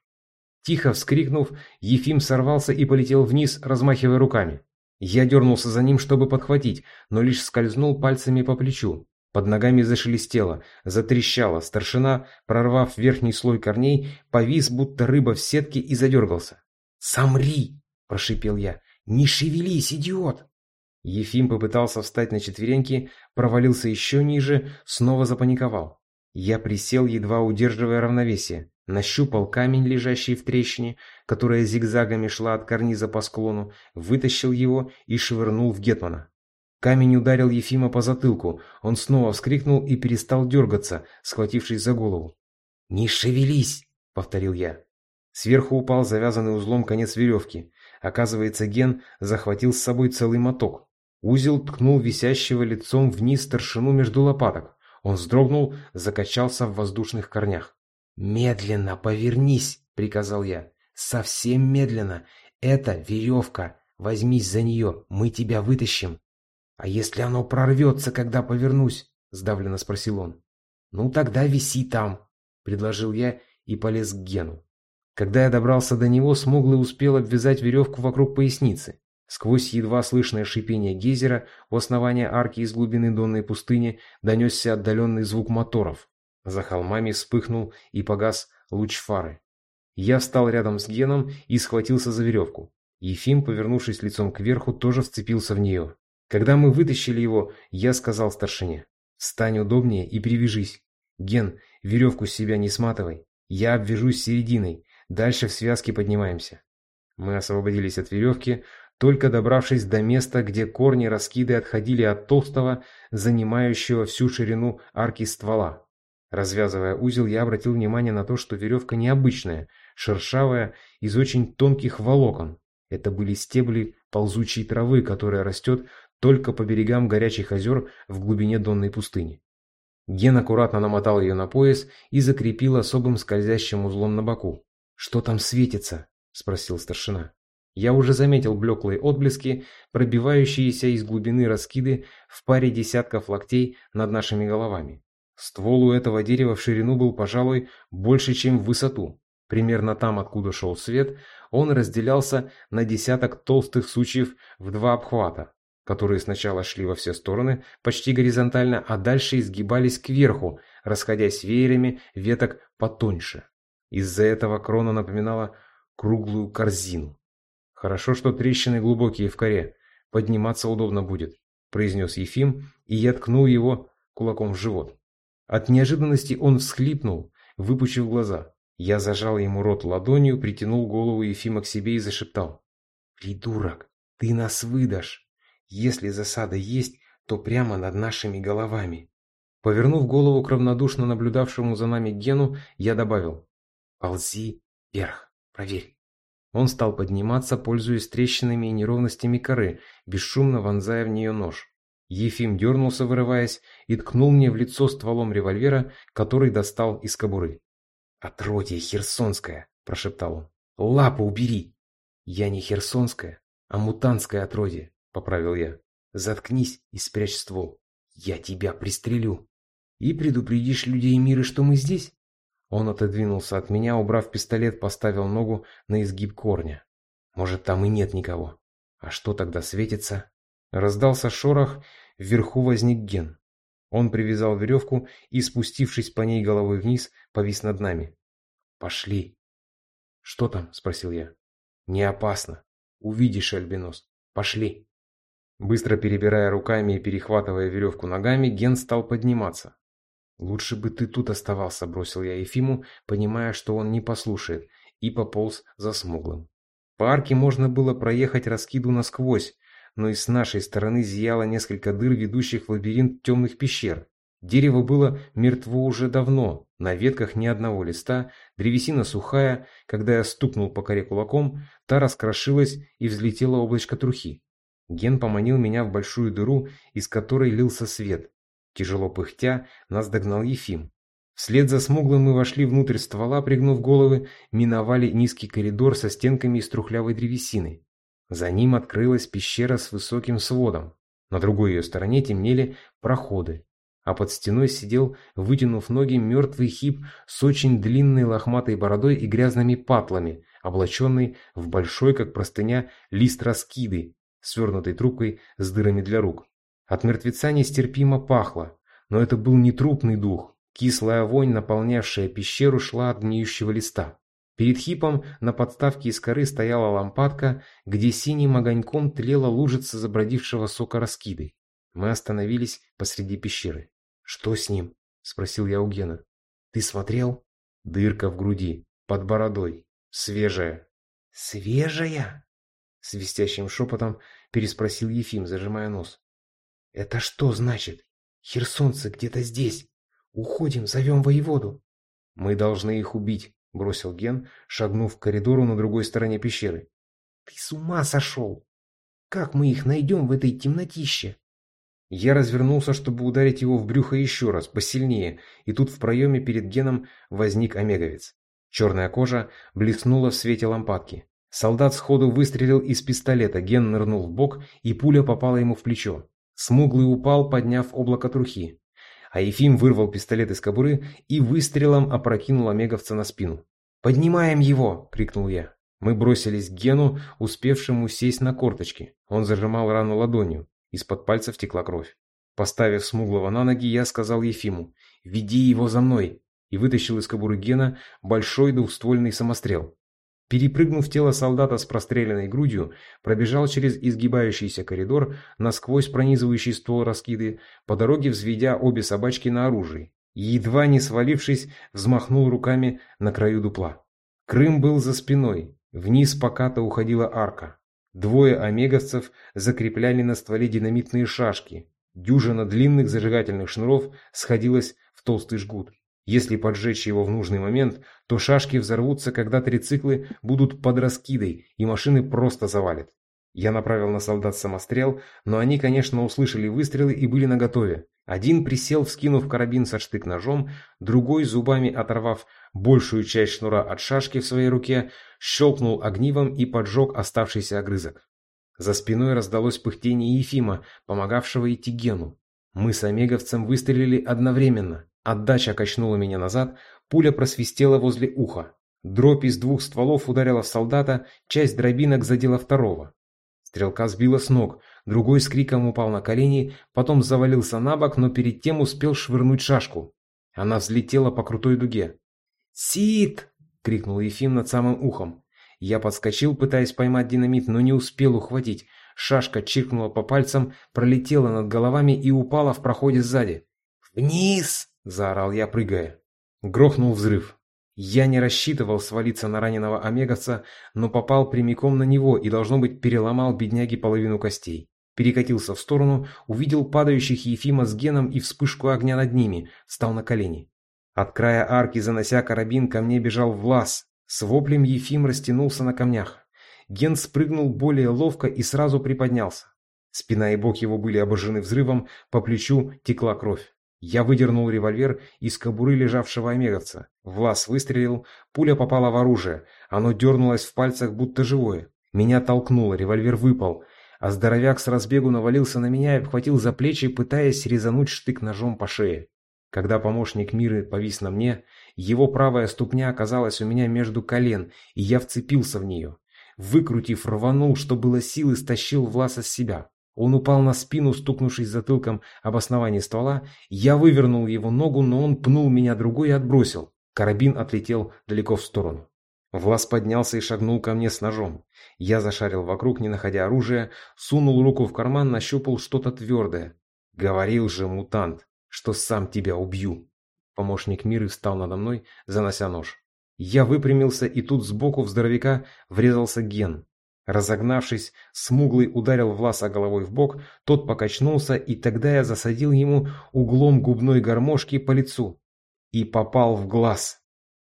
Тихо вскрикнув, Ефим сорвался и полетел вниз, размахивая руками. Я дернулся за ним, чтобы подхватить, но лишь скользнул пальцами по плечу. Под ногами зашелестело, затрещало, старшина, прорвав верхний слой корней, повис, будто рыба в сетке, и задергался. «Самри!» – прошипел я. «Не шевелись, идиот!» Ефим попытался встать на четвереньки, провалился еще ниже, снова запаниковал. Я присел, едва удерживая равновесие, нащупал камень, лежащий в трещине, которая зигзагами шла от карниза по склону, вытащил его и швырнул в Гетмана. Камень ударил Ефима по затылку, он снова вскрикнул и перестал дергаться, схватившись за голову. «Не шевелись!» — повторил я. Сверху упал завязанный узлом конец веревки. Оказывается, Ген захватил с собой целый моток. Узел ткнул висящего лицом вниз старшину между лопаток. Он вздрогнул, закачался в воздушных корнях. «Медленно повернись!» — приказал я. «Совсем медленно! Это веревка! Возьмись за нее, мы тебя вытащим!» «А если оно прорвется, когда повернусь?» — сдавленно спросил он. «Ну тогда виси там!» — предложил я и полез к Гену. Когда я добрался до него, Смуглый успел обвязать веревку вокруг поясницы. Сквозь едва слышное шипение гейзера у основания арки из глубины донной пустыни донесся отдаленный звук моторов. За холмами вспыхнул и погас луч фары. Я встал рядом с Геном и схватился за веревку. Ефим, повернувшись лицом кверху, тоже вцепился в нее. Когда мы вытащили его, я сказал старшине. «Встань удобнее и привяжись. Ген, веревку с себя не сматывай. Я обвяжусь серединой, Дальше в связке поднимаемся. Мы освободились от веревки, только добравшись до места, где корни раскиды отходили от толстого, занимающего всю ширину арки ствола. Развязывая узел, я обратил внимание на то, что веревка необычная, шершавая, из очень тонких волокон. Это были стебли ползучей травы, которая растет только по берегам горячих озер в глубине донной пустыни. Ген аккуратно намотал ее на пояс и закрепил особым скользящим узлом на боку. «Что там светится?» – спросил старшина. Я уже заметил блеклые отблески, пробивающиеся из глубины раскиды в паре десятков локтей над нашими головами. Ствол у этого дерева в ширину был, пожалуй, больше, чем в высоту. Примерно там, откуда шел свет, он разделялся на десяток толстых сучьев в два обхвата, которые сначала шли во все стороны, почти горизонтально, а дальше изгибались кверху, расходясь веерами веток потоньше. Из-за этого крона напоминала круглую корзину. «Хорошо, что трещины глубокие в коре. Подниматься удобно будет», – произнес Ефим, и я ткнул его кулаком в живот. От неожиданности он всхлипнул, выпучив глаза. Я зажал ему рот ладонью, притянул голову Ефима к себе и зашептал. «Придурок, ты нас выдашь! Если засада есть, то прямо над нашими головами!» Повернув голову к равнодушно наблюдавшему за нами Гену, я добавил. «Ползи вверх, проверь». Он стал подниматься, пользуясь трещинами и неровностями коры, бесшумно вонзая в нее нож. Ефим дернулся, вырываясь, и ткнул мне в лицо стволом револьвера, который достал из кобуры. «Отродье херсонское!» – прошептал он. «Лапу убери!» «Я не херсонское, а мутантское отродье», – поправил я. «Заткнись и спрячь ствол. Я тебя пристрелю. И предупредишь людей мира, что мы здесь?» Он отодвинулся от меня, убрав пистолет, поставил ногу на изгиб корня. Может, там и нет никого. А что тогда светится? Раздался шорох, вверху возник Ген. Он привязал веревку и, спустившись по ней головой вниз, повис над нами. «Пошли». «Что там?» – спросил я. «Не опасно. Увидишь, Альбинос. Пошли». Быстро перебирая руками и перехватывая веревку ногами, Ген стал подниматься. «Лучше бы ты тут оставался», – бросил я Ефиму, понимая, что он не послушает, и пополз за смуглым. По арке можно было проехать раскиду насквозь, но и с нашей стороны зияло несколько дыр, ведущих в лабиринт темных пещер. Дерево было мертво уже давно, на ветках ни одного листа, древесина сухая, когда я стукнул по коре кулаком, та раскрошилась и взлетела облачко трухи. Ген поманил меня в большую дыру, из которой лился свет. Тяжело пыхтя, нас догнал Ефим. Вслед за смуглым мы вошли внутрь ствола, пригнув головы, миновали низкий коридор со стенками из трухлявой древесины. За ним открылась пещера с высоким сводом. На другой ее стороне темнели проходы, а под стеной сидел, вытянув ноги, мертвый хип с очень длинной лохматой бородой и грязными патлами, облаченный в большой, как простыня, лист раскиды, свернутой трубкой с дырами для рук. От мертвеца нестерпимо пахло, но это был не трупный дух. Кислая вонь, наполнявшая пещеру, шла от гниющего листа. Перед хипом на подставке из коры стояла лампадка, где синим огоньком тлела лужица забродившего сока раскиды. Мы остановились посреди пещеры. «Что с ним?» – спросил я у Гена. «Ты смотрел?» Дырка в груди, под бородой, свежая. «Свежая?» – свистящим шепотом переспросил Ефим, зажимая нос. «Это что значит? Херсонцы где-то здесь. Уходим, зовем воеводу». «Мы должны их убить», — бросил Ген, шагнув к коридору на другой стороне пещеры. «Ты с ума сошел! Как мы их найдем в этой темнотище?» Я развернулся, чтобы ударить его в брюхо еще раз, посильнее, и тут в проеме перед Геном возник омеговец. Черная кожа блеснула в свете лампадки. Солдат сходу выстрелил из пистолета, Ген нырнул в бок, и пуля попала ему в плечо. Смуглый упал, подняв облако трухи. А Ефим вырвал пистолет из кобуры и выстрелом опрокинул омеговца на спину. «Поднимаем его!» – крикнул я. Мы бросились к Гену, успевшему сесть на корточки. Он зажимал рану ладонью. Из-под пальцев текла кровь. Поставив смуглого на ноги, я сказал Ефиму «Веди его за мной!» и вытащил из кобуры Гена большой двухствольный самострел. Перепрыгнув тело солдата с простреленной грудью, пробежал через изгибающийся коридор, насквозь пронизывающий ствол раскиды, по дороге взведя обе собачки на оружие. едва не свалившись, взмахнул руками на краю дупла. Крым был за спиной, вниз покато уходила арка. Двое омеговцев закрепляли на стволе динамитные шашки. Дюжина длинных зажигательных шнуров сходилась в толстый жгут. Если поджечь его в нужный момент, то шашки взорвутся, когда трициклы будут под раскидой, и машины просто завалят. Я направил на солдат самострел, но они, конечно, услышали выстрелы и были наготове. Один присел, вскинув карабин со штык-ножом, другой, зубами оторвав большую часть шнура от шашки в своей руке, щелкнул огнивом и поджег оставшийся огрызок. За спиной раздалось пыхтение Ефима, помогавшего идти Гену. Мы с омеговцем выстрелили одновременно. Отдача качнула меня назад, пуля просвистела возле уха. Дробь из двух стволов ударила в солдата, часть дробинок задела второго. Стрелка сбила с ног, другой с криком упал на колени, потом завалился на бок, но перед тем успел швырнуть шашку. Она взлетела по крутой дуге. «Сид!» — крикнул Ефим над самым ухом. Я подскочил, пытаясь поймать динамит, но не успел ухватить. Шашка чиркнула по пальцам, пролетела над головами и упала в проходе сзади. «Вниз!» — заорал я, прыгая. Грохнул взрыв. Я не рассчитывал свалиться на раненого омеговца, но попал прямиком на него и, должно быть, переломал бедняге половину костей. Перекатился в сторону, увидел падающих Ефима с Геном и вспышку огня над ними, встал на колени. От края арки, занося карабин, ко мне бежал Влас. С воплем Ефим растянулся на камнях. Ген спрыгнул более ловко и сразу приподнялся. Спина и бок его были обожжены взрывом, по плечу текла кровь. Я выдернул револьвер из кобуры лежавшего омеговца. Влас выстрелил, пуля попала в оружие. Оно дернулось в пальцах, будто живое. Меня толкнуло, револьвер выпал. А здоровяк с разбегу навалился на меня и обхватил за плечи, пытаясь резануть штык ножом по шее. Когда помощник Миры повис на мне, его правая ступня оказалась у меня между колен, и я вцепился в нее. Выкрутив, рванул, что было силы, стащил Власа с себя. Он упал на спину, стукнувшись затылком об основание ствола. Я вывернул его ногу, но он пнул меня другой и отбросил. Карабин отлетел далеко в сторону. Влас поднялся и шагнул ко мне с ножом. Я зашарил вокруг, не находя оружия, сунул руку в карман, нащупал что-то твердое. Говорил же мутант, что сам тебя убью. Помощник Миры встал надо мной, занося нож. Я выпрямился, и тут сбоку в здоровяка врезался Ген. Разогнавшись, смуглый ударил Власа головой в бок, тот покачнулся, и тогда я засадил ему углом губной гармошки по лицу. И попал в глаз.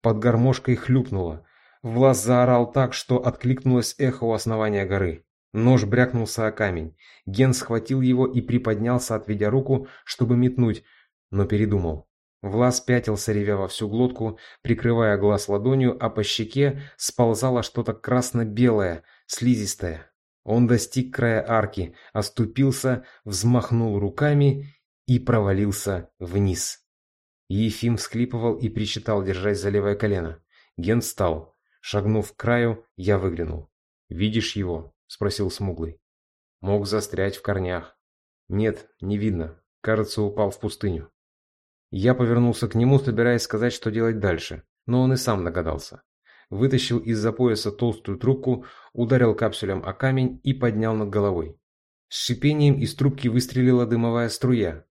Под гармошкой хлюпнуло. Влас заорал так, что откликнулось эхо у основания горы. Нож брякнулся о камень. Ген схватил его и приподнялся, отведя руку, чтобы метнуть, но передумал. Влас пятился, ревя во всю глотку, прикрывая глаз ладонью, а по щеке сползало что-то красно-белое, слизистое. Он достиг края арки, оступился, взмахнул руками и провалился вниз. Ефим всхлипывал и причитал, держась за левое колено. Ген встал. Шагнув к краю, я выглянул. «Видишь его?» – спросил Смуглый. «Мог застрять в корнях». «Нет, не видно. Кажется, упал в пустыню». Я повернулся к нему, собираясь сказать, что делать дальше, но он и сам догадался. Вытащил из-за пояса толстую трубку, ударил капсулем о камень и поднял над головой. С шипением из трубки выстрелила дымовая струя.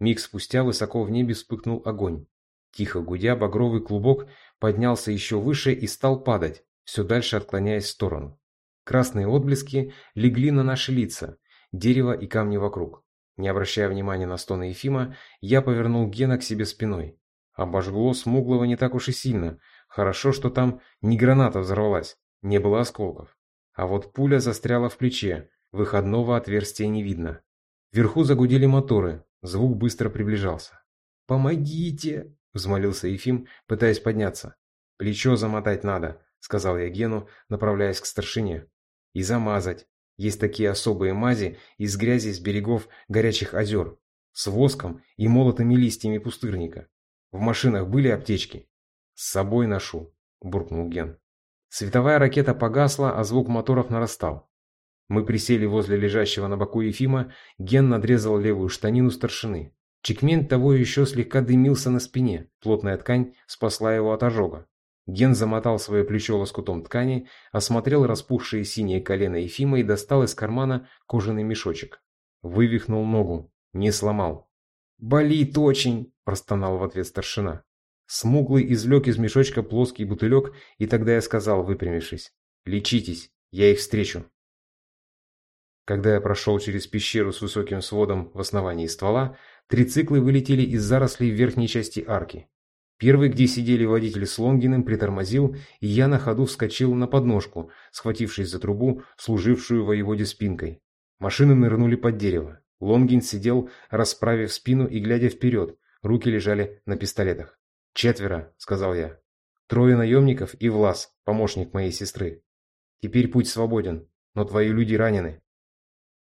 Миг спустя высоко в небе вспыхнул огонь. Тихо гудя, багровый клубок поднялся еще выше и стал падать, все дальше отклоняясь в сторону. Красные отблески легли на наши лица, дерево и камни вокруг. Не обращая внимания на стоны Ефима, я повернул Гена к себе спиной. Обожгло смуглого не так уж и сильно. Хорошо, что там не граната взорвалась, не было осколков. А вот пуля застряла в плече, выходного отверстия не видно. Вверху загудели моторы, звук быстро приближался. «Помогите!» – взмолился Ефим, пытаясь подняться. «Плечо замотать надо», – сказал я Гену, направляясь к старшине. «И замазать. Есть такие особые мази из грязи с берегов горячих озер, с воском и молотыми листьями пустырника. В машинах были аптечки? С собой ношу, буркнул Ген. Световая ракета погасла, а звук моторов нарастал. Мы присели возле лежащего на боку Ефима, Ген надрезал левую штанину старшины. Чекмень того еще слегка дымился на спине, плотная ткань спасла его от ожога. Ген замотал свое плечо лоскутом ткани, осмотрел распухшие синие колено Ефима и достал из кармана кожаный мешочек. Вывихнул ногу, не сломал. «Болит очень!» – простонал в ответ старшина. Смуглый извлек из мешочка плоский бутылек, и тогда я сказал, выпрямившись, «Лечитесь, я их встречу». Когда я прошел через пещеру с высоким сводом в основании ствола, три циклы вылетели из зарослей в верхней части арки. Первый, где сидели водитель с Лонгиным, притормозил, и я на ходу вскочил на подножку, схватившись за трубу, служившую воеводе спинкой. Машины нырнули под дерево. Лонгин сидел, расправив спину и глядя вперед, руки лежали на пистолетах. «Четверо», — сказал я. «Трое наемников и Влас, помощник моей сестры. Теперь путь свободен, но твои люди ранены».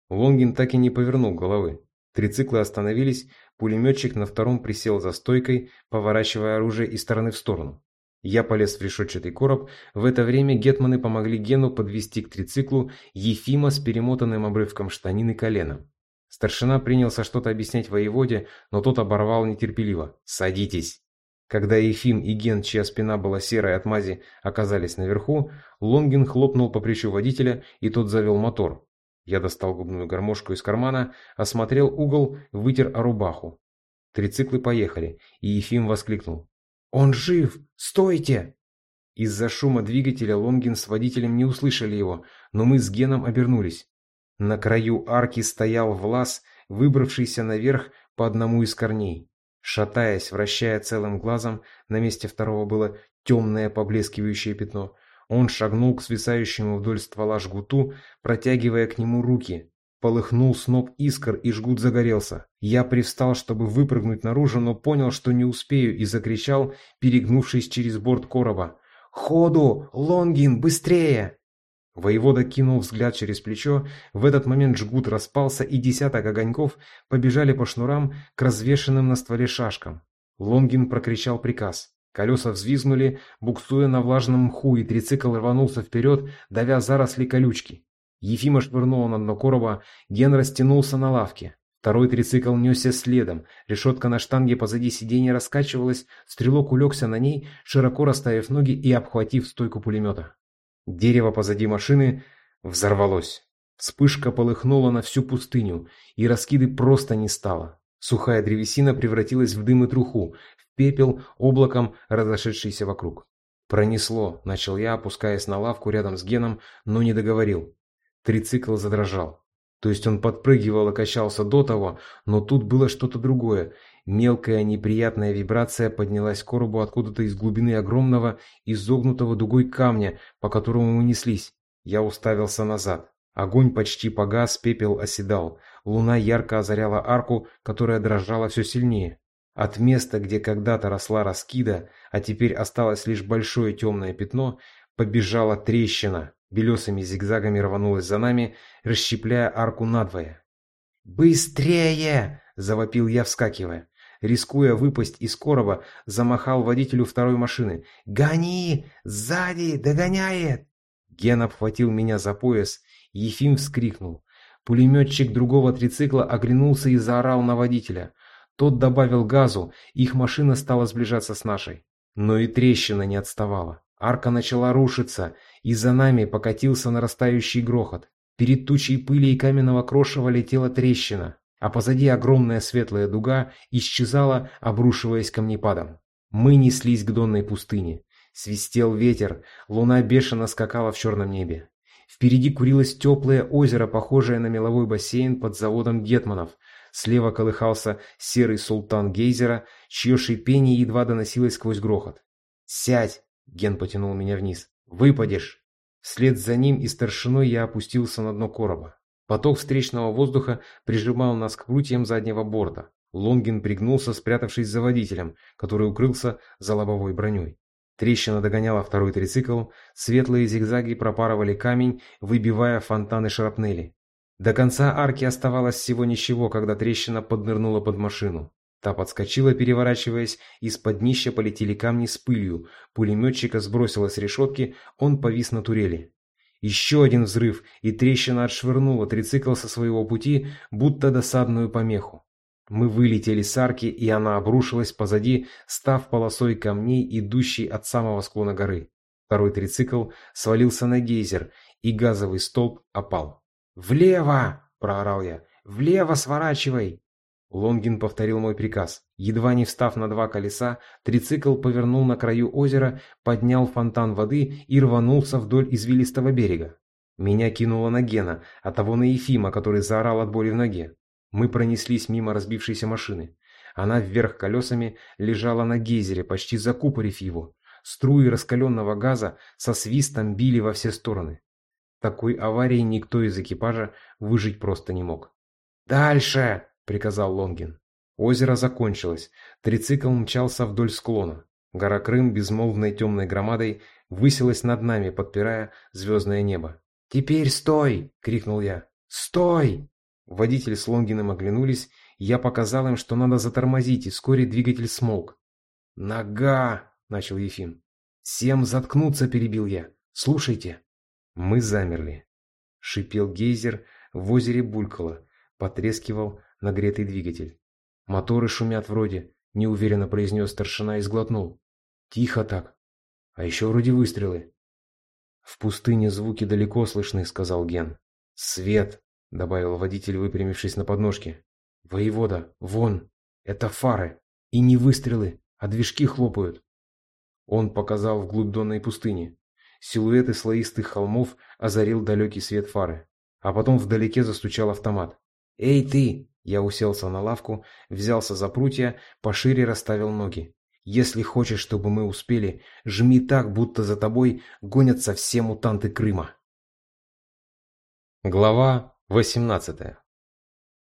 Лонгин так и не повернул головы. Трициклы остановились, пулеметчик на втором присел за стойкой, поворачивая оружие из стороны в сторону. Я полез в решетчатый короб. В это время гетманы помогли Гену подвести к трициклу Ефима с перемотанным обрывком штанины коленом. Старшина принялся что-то объяснять воеводе, но тот оборвал нетерпеливо. «Садитесь!» Когда Ефим и Ген, чья спина была серой от мази, оказались наверху, Лонгин хлопнул по плечу водителя, и тот завел мотор. Я достал губную гармошку из кармана, осмотрел угол, вытер о рубаху. Трициклы поехали, и Ефим воскликнул. «Он жив! Стойте!» Из-за шума двигателя Лонгин с водителем не услышали его, но мы с Геном обернулись. На краю арки стоял Влас, выбравшийся наверх по одному из корней. Шатаясь, вращая целым глазом, на месте второго было темное поблескивающее пятно, он шагнул к свисающему вдоль ствола жгуту, протягивая к нему руки. Полыхнул сноп искр, и жгут загорелся. Я привстал, чтобы выпрыгнуть наружу, но понял, что не успею, и закричал, перегнувшись через борт короба. «Ходу! Лонгин, быстрее!» Воевода кинул взгляд через плечо, в этот момент жгут распался, и десяток огоньков побежали по шнурам к развешенным на стволе шашкам. Лонгин прокричал приказ. Колеса взвизгнули, буксуя на влажном мху, и трицикл рванулся вперед, давя заросли колючки. Ефима швырнула на дно короба, Ген растянулся на лавке. Второй трицикл несся следом, решетка на штанге позади сиденья раскачивалась, стрелок улегся на ней, широко расставив ноги и обхватив стойку пулемета. Дерево позади машины взорвалось. Вспышка полыхнула на всю пустыню, и раскиды просто не стало. Сухая древесина превратилась в дым и труху, пепел, облаком разошедшийся вокруг. «Пронесло», — начал я, опускаясь на лавку рядом с Геном, но не договорил. Трицикл задрожал. То есть он подпрыгивал и качался до того, но тут было что-то другое. Мелкая неприятная вибрация поднялась к коробу откуда-то из глубины огромного, изогнутого дугой камня, по которому мы неслись. Я уставился назад. Огонь почти погас, пепел оседал. Луна ярко озаряла арку, которая дрожала все сильнее. От места, где когда-то росла раскида, а теперь осталось лишь большое темное пятно, побежала трещина, белесыми зигзагами рванулась за нами, расщепляя арку надвое. «Быстрее!» – завопил я, вскакивая. Рискуя выпасть из короба, замахал водителю второй машины. «Гони! Сзади! Догоняет!» Ген обхватил меня за пояс. Ефим вскрикнул. Пулеметчик другого трицикла оглянулся и заорал на водителя. Тот добавил газу, их машина стала сближаться с нашей. Но и трещина не отставала. Арка начала рушиться, и за нами покатился нарастающий грохот. Перед тучей пыли и каменного крошева летела трещина, а позади огромная светлая дуга исчезала, обрушиваясь камнепадом. Мы неслись к донной пустыне. Свистел ветер, луна бешено скакала в черном небе. Впереди курилось теплое озеро, похожее на меловой бассейн под заводом Гетманов, Слева колыхался серый султан гейзера, чье шипение едва доносилось сквозь грохот. «Сядь!» — Ген потянул меня вниз. «Выпадешь!» Вслед за ним и старшиной я опустился на дно короба. Поток встречного воздуха прижимал нас к прутьям заднего борта. Лонгин пригнулся, спрятавшись за водителем, который укрылся за лобовой броней. Трещина догоняла второй трицикл, светлые зигзаги пропарывали камень, выбивая фонтаны шрапнели. До конца арки оставалось всего ничего, когда трещина поднырнула под машину. Та подскочила, переворачиваясь, из-под днища полетели камни с пылью, пулеметчика сбросило с решетки, он повис на турели. Еще один взрыв, и трещина отшвырнула трицикл со своего пути, будто досадную помеху. Мы вылетели с арки, и она обрушилась позади, став полосой камней, идущей от самого склона горы. Второй трицикл свалился на гейзер, и газовый столб опал. «Влево!» – проорал я. «Влево сворачивай!» Лонгин повторил мой приказ. Едва не встав на два колеса, трицикл повернул на краю озера, поднял фонтан воды и рванулся вдоль извилистого берега. Меня кинуло на Гена, а того на Ефима, который заорал от боли в ноге. Мы пронеслись мимо разбившейся машины. Она вверх колесами лежала на гейзере, почти закупорив его. Струи раскаленного газа со свистом били во все стороны. Такой аварии никто из экипажа выжить просто не мог. «Дальше!» — приказал Лонгин. Озеро закончилось. Трицикл мчался вдоль склона. Гора Крым безмолвной темной громадой высилась над нами, подпирая звездное небо. «Теперь стой!» — крикнул я. «Стой!» Водитель с Лонгиным оглянулись, я показал им, что надо затормозить, и вскоре двигатель смолк. «Нога!» — начал Ефим. «Всем заткнуться!» — перебил я. «Слушайте!» Мы замерли. Шипел гейзер, в озере булькало, потрескивал нагретый двигатель. «Моторы шумят вроде», — неуверенно произнес старшина и сглотнул. «Тихо так. А еще вроде выстрелы». «В пустыне звуки далеко слышны», — сказал Ген. «Свет», — добавил водитель, выпрямившись на подножке. «Воевода, вон, это фары. И не выстрелы, а движки хлопают». Он показал вглубь донной пустыни. Силуэты слоистых холмов озарил далекий свет фары. А потом вдалеке застучал автомат. «Эй, ты!» Я уселся на лавку, взялся за прутья, пошире расставил ноги. «Если хочешь, чтобы мы успели, жми так, будто за тобой гонятся все мутанты Крыма». Глава 18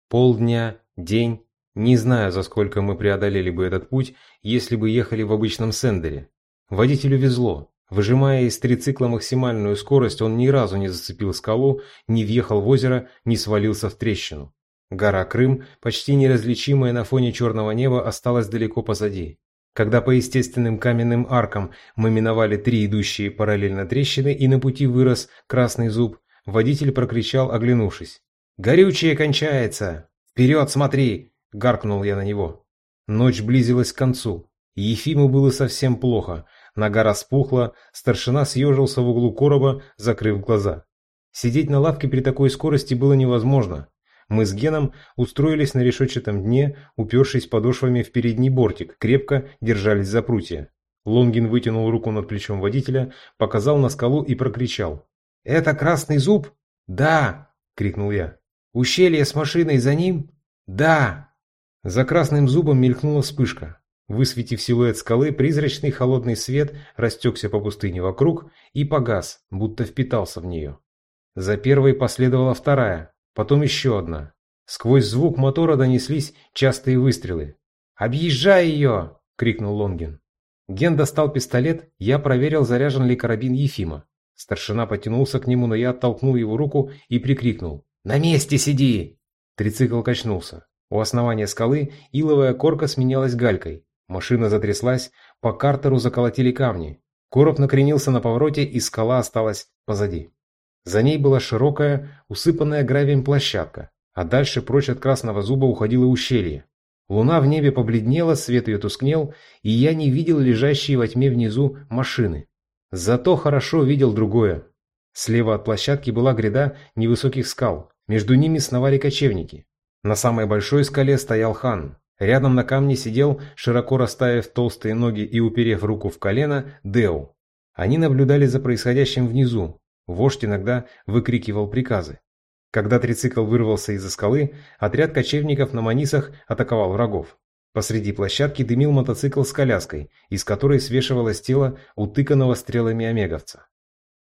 Полдня, день. Не знаю, за сколько мы преодолели бы этот путь, если бы ехали в обычном сендере. Водителю везло. Выжимая из трицикла максимальную скорость, он ни разу не зацепил скалу, не въехал в озеро, не свалился в трещину. Гора Крым, почти неразличимая на фоне черного неба, осталась далеко позади. Когда по естественным каменным аркам мы миновали три идущие параллельно трещины и на пути вырос красный зуб, водитель прокричал, оглянувшись. «Горючее кончается! Вперед, смотри!» – гаркнул я на него. Ночь близилась к концу. Ефиму было совсем плохо – Нога распухла, старшина съежился в углу короба, закрыв глаза. Сидеть на лавке при такой скорости было невозможно. Мы с Геном устроились на решетчатом дне, упершись подошвами в передний бортик, крепко держались за прутья. Лонгин вытянул руку над плечом водителя, показал на скалу и прокричал. «Это красный зуб?» «Да!» — крикнул я. «Ущелье с машиной за ним?» «Да!» За красным зубом мелькнула вспышка. Высветив силуэт скалы, призрачный холодный свет растекся по пустыне вокруг и погас, будто впитался в нее. За первой последовала вторая, потом еще одна. Сквозь звук мотора донеслись частые выстрелы. «Объезжай ее!» — крикнул Лонгин. Ген достал пистолет, я проверил, заряжен ли карабин Ефима. Старшина потянулся к нему, но я оттолкнул его руку и прикрикнул. «На месте сиди!» Трицикл качнулся. У основания скалы иловая корка сменялась галькой. Машина затряслась, по картеру заколотили камни. Короб накренился на повороте, и скала осталась позади. За ней была широкая, усыпанная гравием площадка, а дальше прочь от красного зуба уходило ущелье. Луна в небе побледнела, свет ее тускнел, и я не видел лежащие во тьме внизу машины. Зато хорошо видел другое. Слева от площадки была гряда невысоких скал, между ними сновали кочевники. На самой большой скале стоял хан, Рядом на камне сидел, широко расставив толстые ноги и уперев руку в колено, Део. Они наблюдали за происходящим внизу. Вождь иногда выкрикивал приказы. Когда трицикл вырвался из-за скалы, отряд кочевников на манисах атаковал врагов. Посреди площадки дымил мотоцикл с коляской, из которой свешивалось тело утыканного стрелами омеговца.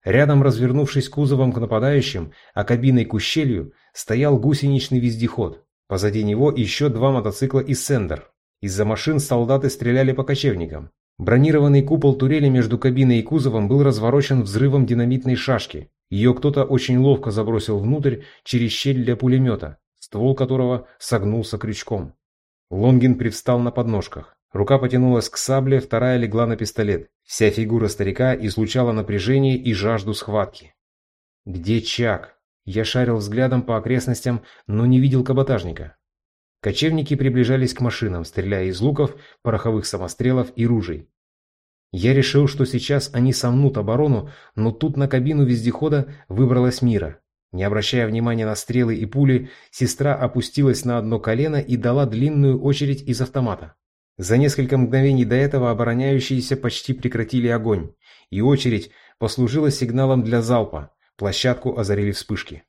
Рядом, развернувшись кузовом к нападающим, а кабиной к ущелью, стоял гусеничный вездеход, Позади него еще два мотоцикла и Сендер. Из-за машин солдаты стреляли по кочевникам. Бронированный купол турели между кабиной и кузовом был разворочен взрывом динамитной шашки. Ее кто-то очень ловко забросил внутрь через щель для пулемета, ствол которого согнулся крючком. Лонгин привстал на подножках. Рука потянулась к сабле, вторая легла на пистолет. Вся фигура старика излучала напряжение и жажду схватки. «Где Чак?» Я шарил взглядом по окрестностям, но не видел каботажника. Кочевники приближались к машинам, стреляя из луков, пороховых самострелов и ружей. Я решил, что сейчас они сомнут оборону, но тут на кабину вездехода выбралась Мира. Не обращая внимания на стрелы и пули, сестра опустилась на одно колено и дала длинную очередь из автомата. За несколько мгновений до этого обороняющиеся почти прекратили огонь, и очередь послужила сигналом для залпа, Площадку озарили вспышки.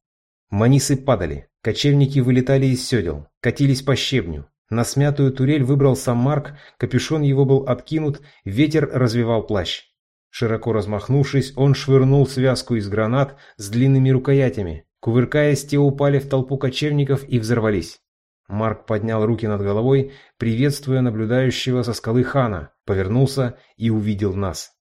Манисы падали, кочевники вылетали из седел, катились по щебню. На смятую турель выбрался Марк, капюшон его был откинут, ветер развивал плащ. Широко размахнувшись, он швырнул связку из гранат с длинными рукоятями. Кувыркаясь, те упали в толпу кочевников и взорвались. Марк поднял руки над головой, приветствуя наблюдающего со скалы хана, повернулся и увидел нас.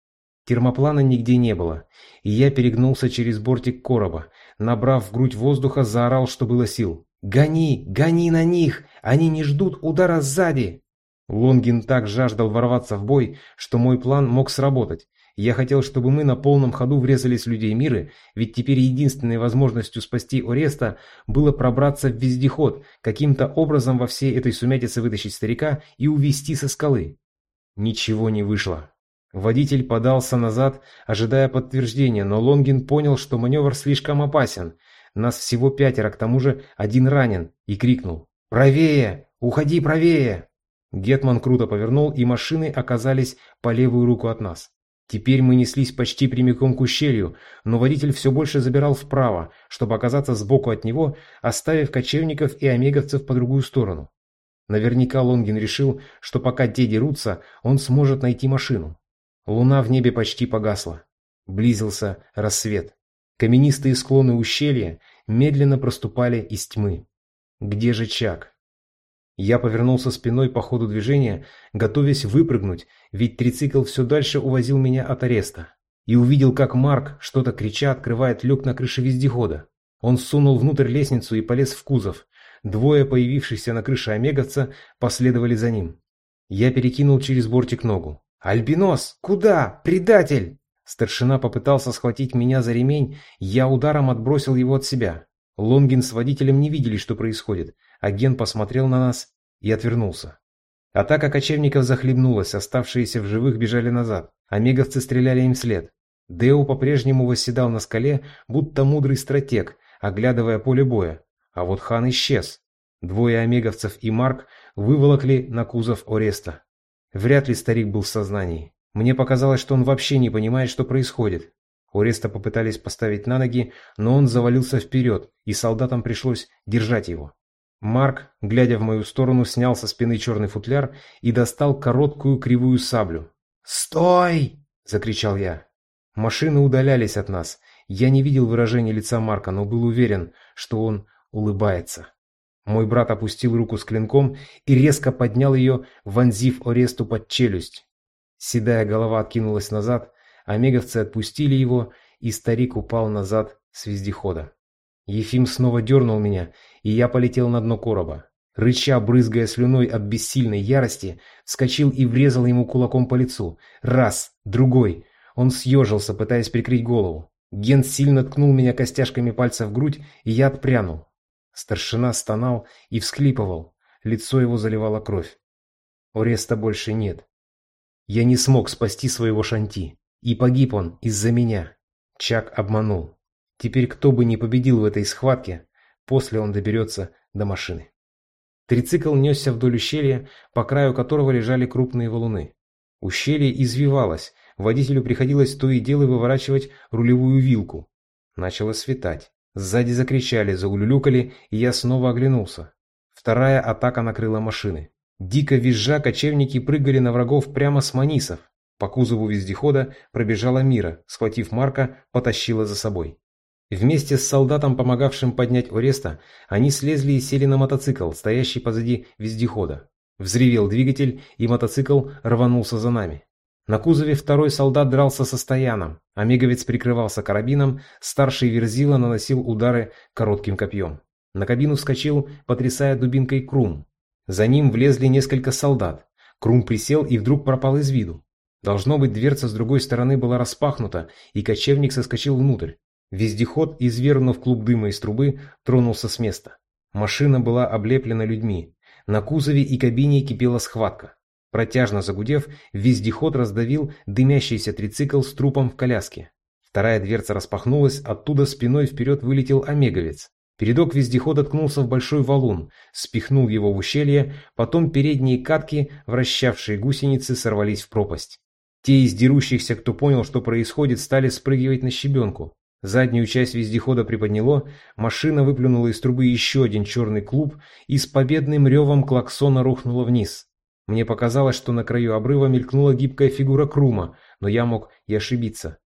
Термоплана нигде не было, и я перегнулся через бортик короба, набрав в грудь воздуха, заорал, что было сил. «Гони! Гони на них! Они не ждут удара сзади!» Лонгин так жаждал ворваться в бой, что мой план мог сработать. Я хотел, чтобы мы на полном ходу врезались в людей мира, ведь теперь единственной возможностью спасти Ореста было пробраться в вездеход, каким-то образом во всей этой сумятице вытащить старика и увести со скалы. Ничего не вышло. Водитель подался назад, ожидая подтверждения, но Лонгин понял, что маневр слишком опасен. Нас всего пятеро, к тому же один ранен, и крикнул «Правее! Уходи правее!» Гетман круто повернул, и машины оказались по левую руку от нас. Теперь мы неслись почти прямиком к ущелью, но водитель все больше забирал вправо, чтобы оказаться сбоку от него, оставив кочевников и омеговцев по другую сторону. Наверняка Лонгин решил, что пока те дерутся, он сможет найти машину. Луна в небе почти погасла. Близился рассвет. Каменистые склоны ущелья медленно проступали из тьмы. Где же Чак? Я повернулся спиной по ходу движения, готовясь выпрыгнуть, ведь трицикл все дальше увозил меня от ареста. И увидел, как Марк, что-то крича, открывает люк на крыше вездехода. Он сунул внутрь лестницу и полез в кузов. Двое появившихся на крыше омеговца последовали за ним. Я перекинул через бортик ногу. «Альбинос! Куда? Предатель!» Старшина попытался схватить меня за ремень, я ударом отбросил его от себя. Лонгин с водителем не видели, что происходит. Агент посмотрел на нас и отвернулся. Атака кочевников захлебнулась, оставшиеся в живых бежали назад. Омеговцы стреляли им вслед. Део по-прежнему восседал на скале, будто мудрый стратег, оглядывая поле боя. А вот хан исчез. Двое омеговцев и Марк выволокли на кузов Ореста. Вряд ли старик был в сознании. Мне показалось, что он вообще не понимает, что происходит. Ореста попытались поставить на ноги, но он завалился вперед, и солдатам пришлось держать его. Марк, глядя в мою сторону, снял со спины черный футляр и достал короткую кривую саблю. «Стой!» – закричал я. Машины удалялись от нас. Я не видел выражения лица Марка, но был уверен, что он улыбается. Мой брат опустил руку с клинком и резко поднял ее, вонзив Оресту под челюсть. Седая голова откинулась назад, омеговцы отпустили его, и старик упал назад с вездехода. Ефим снова дернул меня, и я полетел на дно короба. Рыча, брызгая слюной от бессильной ярости, вскочил и врезал ему кулаком по лицу. Раз, другой. Он съежился, пытаясь прикрыть голову. Ген сильно ткнул меня костяшками пальца в грудь, и я отпрянул. Старшина стонал и всхлипывал. Лицо его заливало кровь. Ореста больше нет. Я не смог спасти своего Шанти. И погиб он из-за меня. Чак обманул. Теперь кто бы ни победил в этой схватке, после он доберется до машины. Трицикл несся вдоль ущелья, по краю которого лежали крупные валуны. Ущелье извивалось, водителю приходилось то и дело выворачивать рулевую вилку. Начало светать. Сзади закричали, заулюлюкали, и я снова оглянулся. Вторая атака накрыла машины. Дико визжа кочевники прыгали на врагов прямо с манисов. По кузову вездехода пробежала Мира, схватив Марка, потащила за собой. Вместе с солдатом, помогавшим поднять Ореста, они слезли и сели на мотоцикл, стоящий позади вездехода. Взревел двигатель, и мотоцикл рванулся за нами. На кузове второй солдат дрался со стояном, а меговец прикрывался карабином, старший Верзила наносил удары коротким копьем. На кабину вскочил, потрясая дубинкой Крум. За ним влезли несколько солдат. Крум присел и вдруг пропал из виду. Должно быть, дверца с другой стороны была распахнута, и кочевник соскочил внутрь. Вездеход, извернув клуб дыма из трубы, тронулся с места. Машина была облеплена людьми. На кузове и кабине кипела схватка. Протяжно загудев, вездеход раздавил дымящийся трицикл с трупом в коляске. Вторая дверца распахнулась, оттуда спиной вперед вылетел омеговец. Передок вездехода ткнулся в большой валун, спихнул его в ущелье, потом передние катки, вращавшие гусеницы, сорвались в пропасть. Те из дерущихся, кто понял, что происходит, стали спрыгивать на щебенку. Заднюю часть вездехода приподняло, машина выплюнула из трубы еще один черный клуб и с победным ревом клаксона рухнула вниз. Мне показалось, что на краю обрыва мелькнула гибкая фигура Крума, но я мог и ошибиться.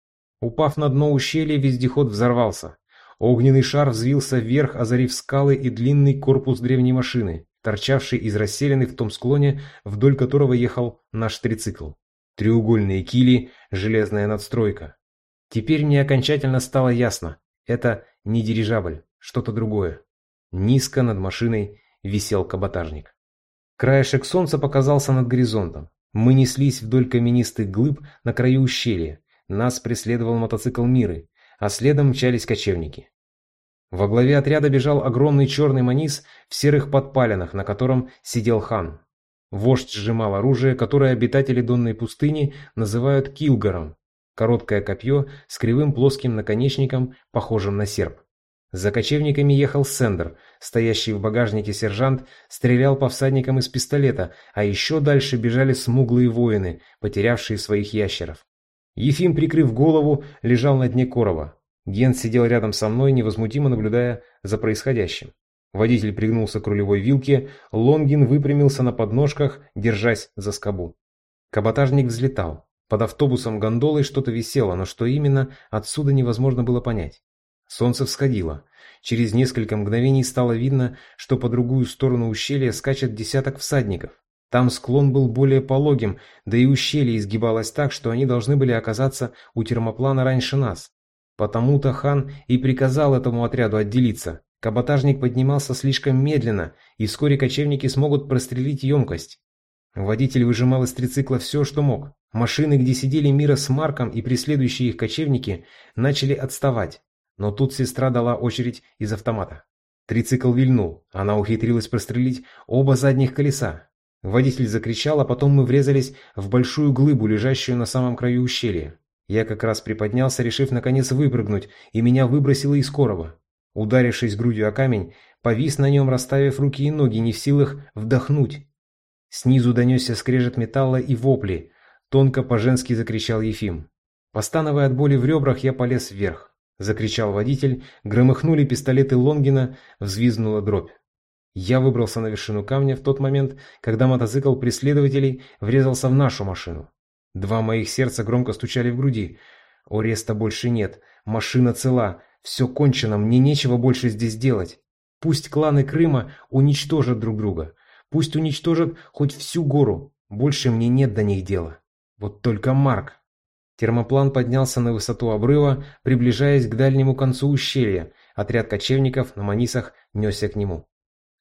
Упав на дно ущелья, вездеход взорвался. Огненный шар взвился вверх, озарив скалы и длинный корпус древней машины, торчавший из расселенных в том склоне, вдоль которого ехал наш трицикл. Треугольные кили, железная надстройка. Теперь мне окончательно стало ясно. Это не дирижабль, что-то другое. Низко над машиной висел каботажник. Краешек солнца показался над горизонтом. Мы неслись вдоль каменистых глыб на краю ущелья. Нас преследовал мотоцикл Миры, а следом мчались кочевники. Во главе отряда бежал огромный черный манис в серых подпалинах, на котором сидел хан. Вождь сжимал оружие, которое обитатели Донной пустыни называют килгаром. Короткое копье с кривым плоским наконечником, похожим на серп. За кочевниками ехал Сендер, стоящий в багажнике сержант, стрелял по всадникам из пистолета, а еще дальше бежали смуглые воины, потерявшие своих ящеров. Ефим, прикрыв голову, лежал на дне корова. Ген сидел рядом со мной, невозмутимо наблюдая за происходящим. Водитель пригнулся к рулевой вилке, Лонгин выпрямился на подножках, держась за скобу. Каботажник взлетал. Под автобусом гондолой что-то висело, но что именно, отсюда невозможно было понять. Солнце всходило. Через несколько мгновений стало видно, что по другую сторону ущелья скачет десяток всадников. Там склон был более пологим, да и ущелье изгибалось так, что они должны были оказаться у термоплана раньше нас. Потому-то хан и приказал этому отряду отделиться. Каботажник поднимался слишком медленно, и вскоре кочевники смогут прострелить емкость. Водитель выжимал из трицикла все, что мог. Машины, где сидели Мира с Марком и преследующие их кочевники, начали отставать. Но тут сестра дала очередь из автомата. Трицикл вильнул. Она ухитрилась прострелить оба задних колеса. Водитель закричал, а потом мы врезались в большую глыбу, лежащую на самом краю ущелья. Я как раз приподнялся, решив наконец выпрыгнуть, и меня выбросило из корова. Ударившись грудью о камень, повис на нем, расставив руки и ноги, не в силах вдохнуть. Снизу донесся скрежет металла и вопли. Тонко по-женски закричал Ефим. Постановая от боли в ребрах, я полез вверх. Закричал водитель, громыхнули пистолеты Лонгина, взвизгнула дробь. Я выбрался на вершину камня в тот момент, когда мотоцикл преследователей врезался в нашу машину. Два моих сердца громко стучали в груди. Ореста больше нет, машина цела, все кончено, мне нечего больше здесь делать. Пусть кланы Крыма уничтожат друг друга, пусть уничтожат хоть всю гору, больше мне нет до них дела. Вот только Марк. Термоплан поднялся на высоту обрыва, приближаясь к дальнему концу ущелья. Отряд кочевников на манисах несся к нему.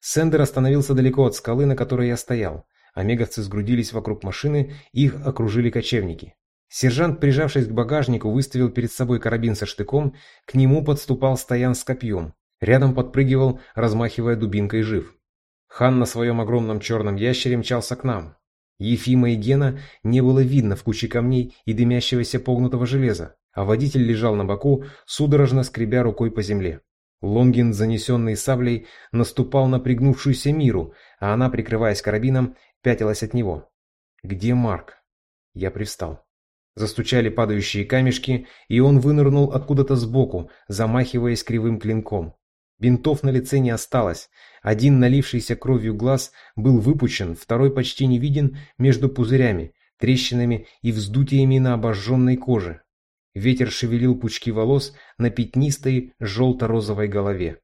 Сендер остановился далеко от скалы, на которой я стоял. Омеговцы сгрудились вокруг машины, их окружили кочевники. Сержант, прижавшись к багажнику, выставил перед собой карабин со штыком, к нему подступал стоян с копьем. Рядом подпрыгивал, размахивая дубинкой жив. Хан на своем огромном черном ящере мчался к нам. Ефима и Гена не было видно в куче камней и дымящегося погнутого железа, а водитель лежал на боку, судорожно скребя рукой по земле. Лонгин, занесенный саблей, наступал на пригнувшуюся миру, а она, прикрываясь карабином, пятилась от него. «Где Марк?» Я привстал. Застучали падающие камешки, и он вынырнул откуда-то сбоку, замахиваясь кривым клинком. Бинтов на лице не осталось. Один налившийся кровью глаз был выпучен, второй почти не виден между пузырями, трещинами и вздутиями на обожженной коже. Ветер шевелил пучки волос на пятнистой желто-розовой голове.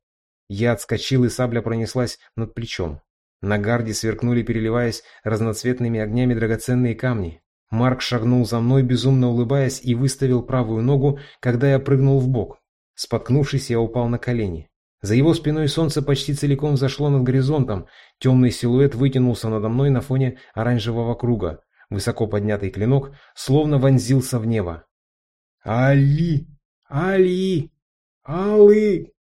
Я отскочил, и сабля пронеслась над плечом. На гарде сверкнули, переливаясь разноцветными огнями драгоценные камни. Марк шагнул за мной, безумно улыбаясь, и выставил правую ногу, когда я прыгнул в бок. Споткнувшись, я упал на колени. За его спиной солнце почти целиком зашло над горизонтом. Темный силуэт вытянулся надо мной на фоне оранжевого круга. Высоко поднятый клинок словно вонзился в небо. «Али! Али! Алы!»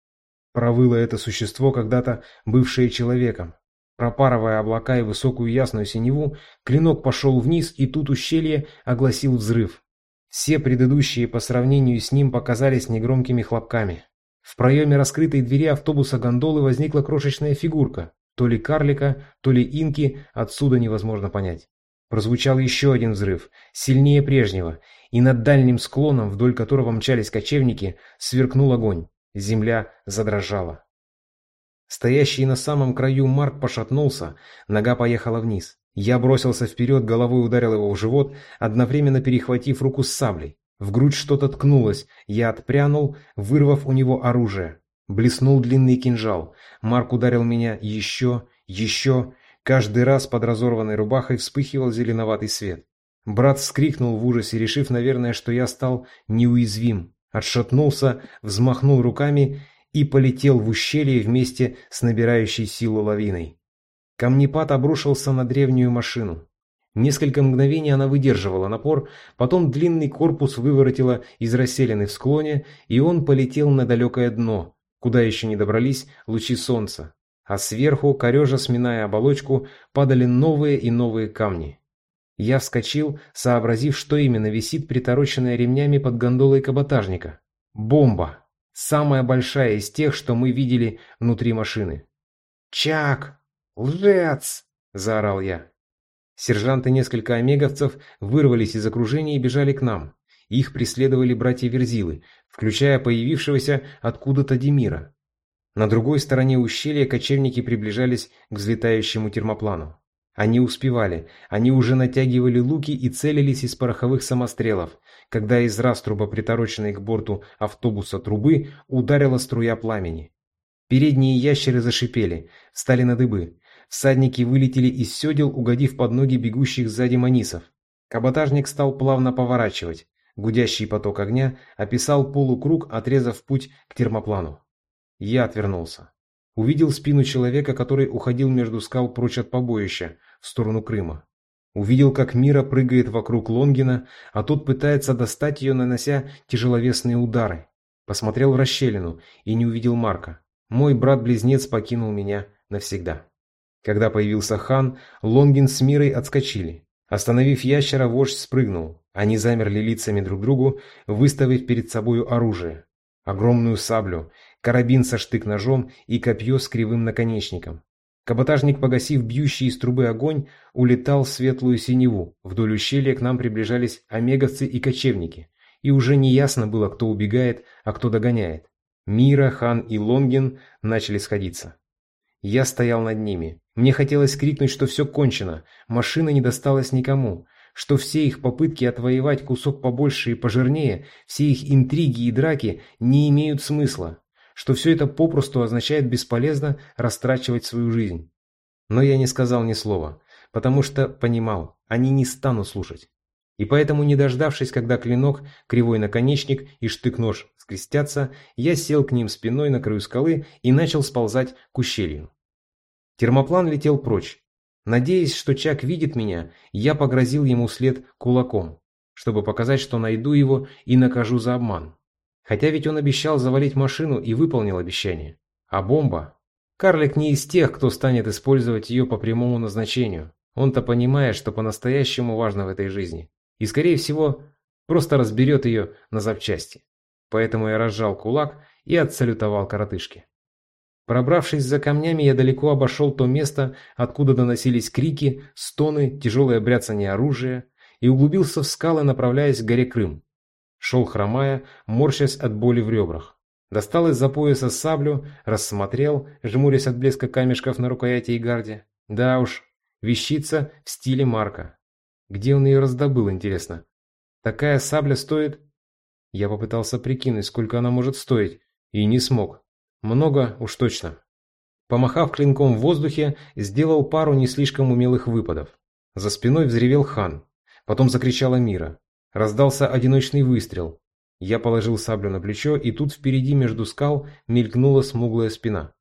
Провыло это существо, когда-то бывшее человеком. Пропарывая облака и высокую ясную синеву, клинок пошел вниз, и тут ущелье огласил взрыв. Все предыдущие по сравнению с ним показались негромкими хлопками. В проеме раскрытой двери автобуса гондолы возникла крошечная фигурка. То ли карлика, то ли инки, отсюда невозможно понять. Прозвучал еще один взрыв, сильнее прежнего, и над дальним склоном, вдоль которого мчались кочевники, сверкнул огонь. Земля задрожала. Стоящий на самом краю Марк пошатнулся, нога поехала вниз. Я бросился вперед, головой ударил его в живот, одновременно перехватив руку с саблей. В грудь что-то ткнулось, я отпрянул, вырвав у него оружие. Блеснул длинный кинжал. Марк ударил меня еще, еще. Каждый раз под разорванной рубахой вспыхивал зеленоватый свет. Брат вскрикнул в ужасе, решив, наверное, что я стал неуязвим. Отшатнулся, взмахнул руками и полетел в ущелье вместе с набирающей силу лавиной. Камнепад обрушился на древнюю машину. Несколько мгновений она выдерживала напор, потом длинный корпус выворотило из расселены в склоне, и он полетел на далекое дно, куда еще не добрались лучи солнца. А сверху, корежа сминая оболочку, падали новые и новые камни. Я вскочил, сообразив, что именно висит притороченная ремнями под гондолой каботажника. Бомба! Самая большая из тех, что мы видели внутри машины. «Чак!» «Лжец!» – заорал я. Сержанты несколько омеговцев вырвались из окружения и бежали к нам. Их преследовали братья Верзилы, включая появившегося откуда-то Демира. На другой стороне ущелья кочевники приближались к взлетающему термоплану. Они успевали, они уже натягивали луки и целились из пороховых самострелов, когда из раструба, притороченной к борту автобуса трубы, ударила струя пламени. Передние ящеры зашипели, встали на дыбы. Всадники вылетели из седел, угодив под ноги бегущих сзади манисов. Каботажник стал плавно поворачивать. Гудящий поток огня описал полукруг, отрезав путь к термоплану. Я отвернулся. Увидел спину человека, который уходил между скал прочь от побоища, в сторону Крыма. Увидел, как Мира прыгает вокруг Лонгина, а тот пытается достать ее, нанося тяжеловесные удары. Посмотрел в расщелину и не увидел Марка. Мой брат-близнец покинул меня навсегда. Когда появился хан, Лонгин с Мирой отскочили. Остановив ящера, вождь спрыгнул. Они замерли лицами друг к другу, выставив перед собою оружие. Огромную саблю, карабин со штык-ножом и копье с кривым наконечником. Каботажник, погасив бьющий из трубы огонь, улетал в светлую синеву. Вдоль ущелья к нам приближались омеговцы и кочевники. И уже не ясно было, кто убегает, а кто догоняет. Мира, Хан и Лонгин начали сходиться. Я стоял над ними. Мне хотелось крикнуть, что все кончено, машина не досталась никому, что все их попытки отвоевать кусок побольше и пожирнее, все их интриги и драки не имеют смысла, что все это попросту означает бесполезно растрачивать свою жизнь. Но я не сказал ни слова, потому что понимал, они не станут слушать. И поэтому, не дождавшись, когда клинок, кривой наконечник и штык-нож скрестятся, я сел к ним спиной на краю скалы и начал сползать к ущелью. Термоплан летел прочь. Надеясь, что Чак видит меня, я погрозил ему след кулаком, чтобы показать, что найду его и накажу за обман. Хотя ведь он обещал завалить машину и выполнил обещание. А бомба? Карлик не из тех, кто станет использовать ее по прямому назначению. Он-то понимает, что по-настоящему важно в этой жизни. И, скорее всего, просто разберет ее на запчасти. Поэтому я разжал кулак и отсалютовал коротышке. Пробравшись за камнями, я далеко обошел то место, откуда доносились крики, стоны, тяжелое бряцание оружия, и углубился в скалы, направляясь к горе Крым. Шел хромая, морщась от боли в ребрах. Достал из-за пояса саблю, рассмотрел, жмурясь от блеска камешков на рукояти и гарде. Да уж, вещица в стиле Марка. Где он ее раздобыл, интересно? Такая сабля стоит... Я попытался прикинуть, сколько она может стоить, и не смог. Много уж точно. Помахав клинком в воздухе, сделал пару не слишком умелых выпадов. За спиной взревел хан. Потом закричала Мира. Раздался одиночный выстрел. Я положил саблю на плечо, и тут впереди между скал мелькнула смуглая спина.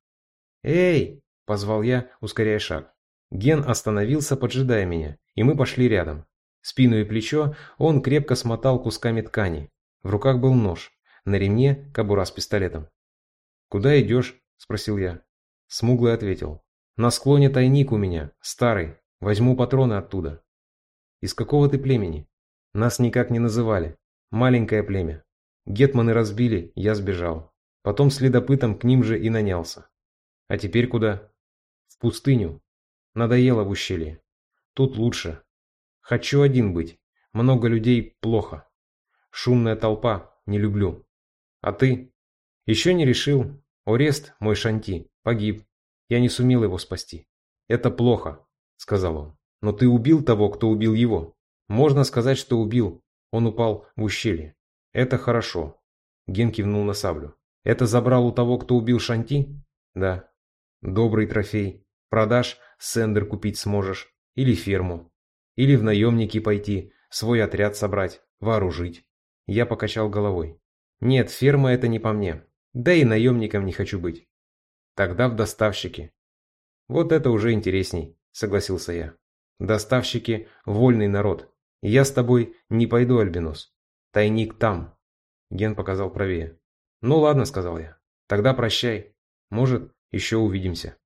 «Эй!» – позвал я, ускоряя шаг. Ген остановился, поджидая меня, и мы пошли рядом. Спину и плечо он крепко смотал кусками ткани. В руках был нож, на ремне кобура с пистолетом. «Куда идешь?» – спросил я. Смуглый ответил. «На склоне тайник у меня, старый. Возьму патроны оттуда». «Из какого ты племени?» «Нас никак не называли. Маленькое племя. Гетманы разбили, я сбежал. Потом следопытом к ним же и нанялся. А теперь куда?» «В пустыню. Надоело в ущелье. Тут лучше». Хочу один быть. Много людей – плохо. Шумная толпа – не люблю. А ты? Еще не решил. Орест, мой Шанти, погиб. Я не сумел его спасти. Это плохо, сказал он. Но ты убил того, кто убил его. Можно сказать, что убил. Он упал в ущелье. Это хорошо. Ген кивнул на саблю. Это забрал у того, кто убил Шанти? Да. Добрый трофей. Продашь, сендер купить сможешь. Или ферму. Или в наемники пойти, свой отряд собрать, вооружить. Я покачал головой. Нет, ферма это не по мне. Да и наемником не хочу быть. Тогда в доставщики. Вот это уже интересней, согласился я. Доставщики – вольный народ. Я с тобой не пойду, Альбинос. Тайник там. Ген показал правее. Ну ладно, сказал я. Тогда прощай. Может, еще увидимся.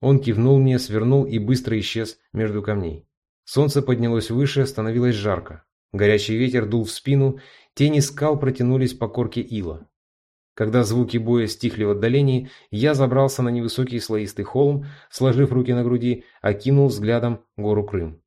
Он кивнул мне, свернул и быстро исчез между камней. Солнце поднялось выше, становилось жарко. Горячий ветер дул в спину, тени скал протянулись по корке ила. Когда звуки боя стихли в отдалении, я забрался на невысокий слоистый холм, сложив руки на груди, окинул взглядом гору Крым.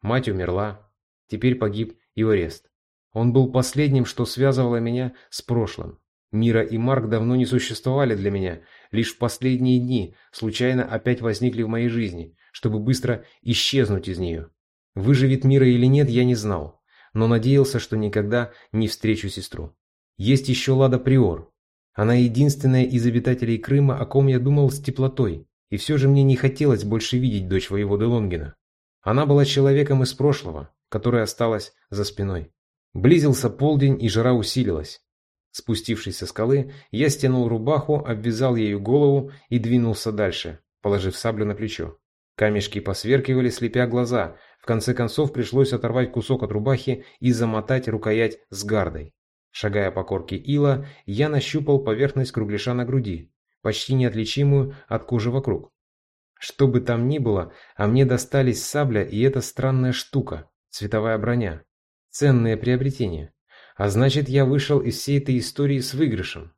Мать умерла, теперь погиб и Орест. Он был последним, что связывало меня с прошлым. Мира и Марк давно не существовали для меня, лишь в последние дни случайно опять возникли в моей жизни, чтобы быстро исчезнуть из нее. Выживет Мира или нет, я не знал, но надеялся, что никогда не встречу сестру. Есть еще Лада Приор. Она единственная из обитателей Крыма, о ком я думал с теплотой, и все же мне не хотелось больше видеть дочь воеводы Лонгина. Она была человеком из прошлого, которая осталась за спиной. Близился полдень, и жара усилилась. Спустившись со скалы, я стянул рубаху, обвязал ею голову и двинулся дальше, положив саблю на плечо. Камешки посверкивали, слепя глаза. В конце концов пришлось оторвать кусок от рубахи и замотать рукоять с гардой. Шагая по корке ила, я нащупал поверхность кругляша на груди, почти неотличимую от кожи вокруг. Что бы там ни было, а мне достались сабля и эта странная штука, цветовая броня. Ценное приобретение. А значит, я вышел из всей этой истории с выигрышем.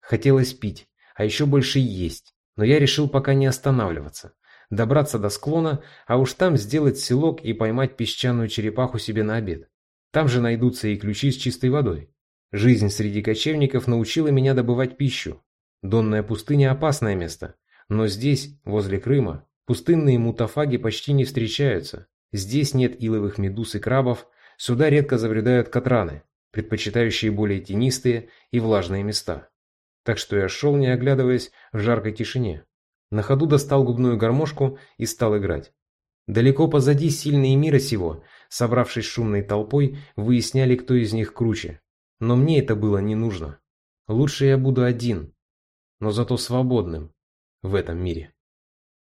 Хотелось пить, а еще больше есть, но я решил пока не останавливаться добраться до склона, а уж там сделать селок и поймать песчаную черепаху себе на обед. Там же найдутся и ключи с чистой водой. Жизнь среди кочевников научила меня добывать пищу. Донная пустыня – опасное место. Но здесь, возле Крыма, пустынные мутафаги почти не встречаются. Здесь нет иловых медуз и крабов, сюда редко забредают катраны, предпочитающие более тенистые и влажные места. Так что я шел, не оглядываясь, в жаркой тишине. На ходу достал губную гармошку и стал играть. Далеко позади сильные мира сего, собравшись шумной толпой, выясняли, кто из них круче. Но мне это было не нужно. Лучше я буду один, но зато свободным в этом мире.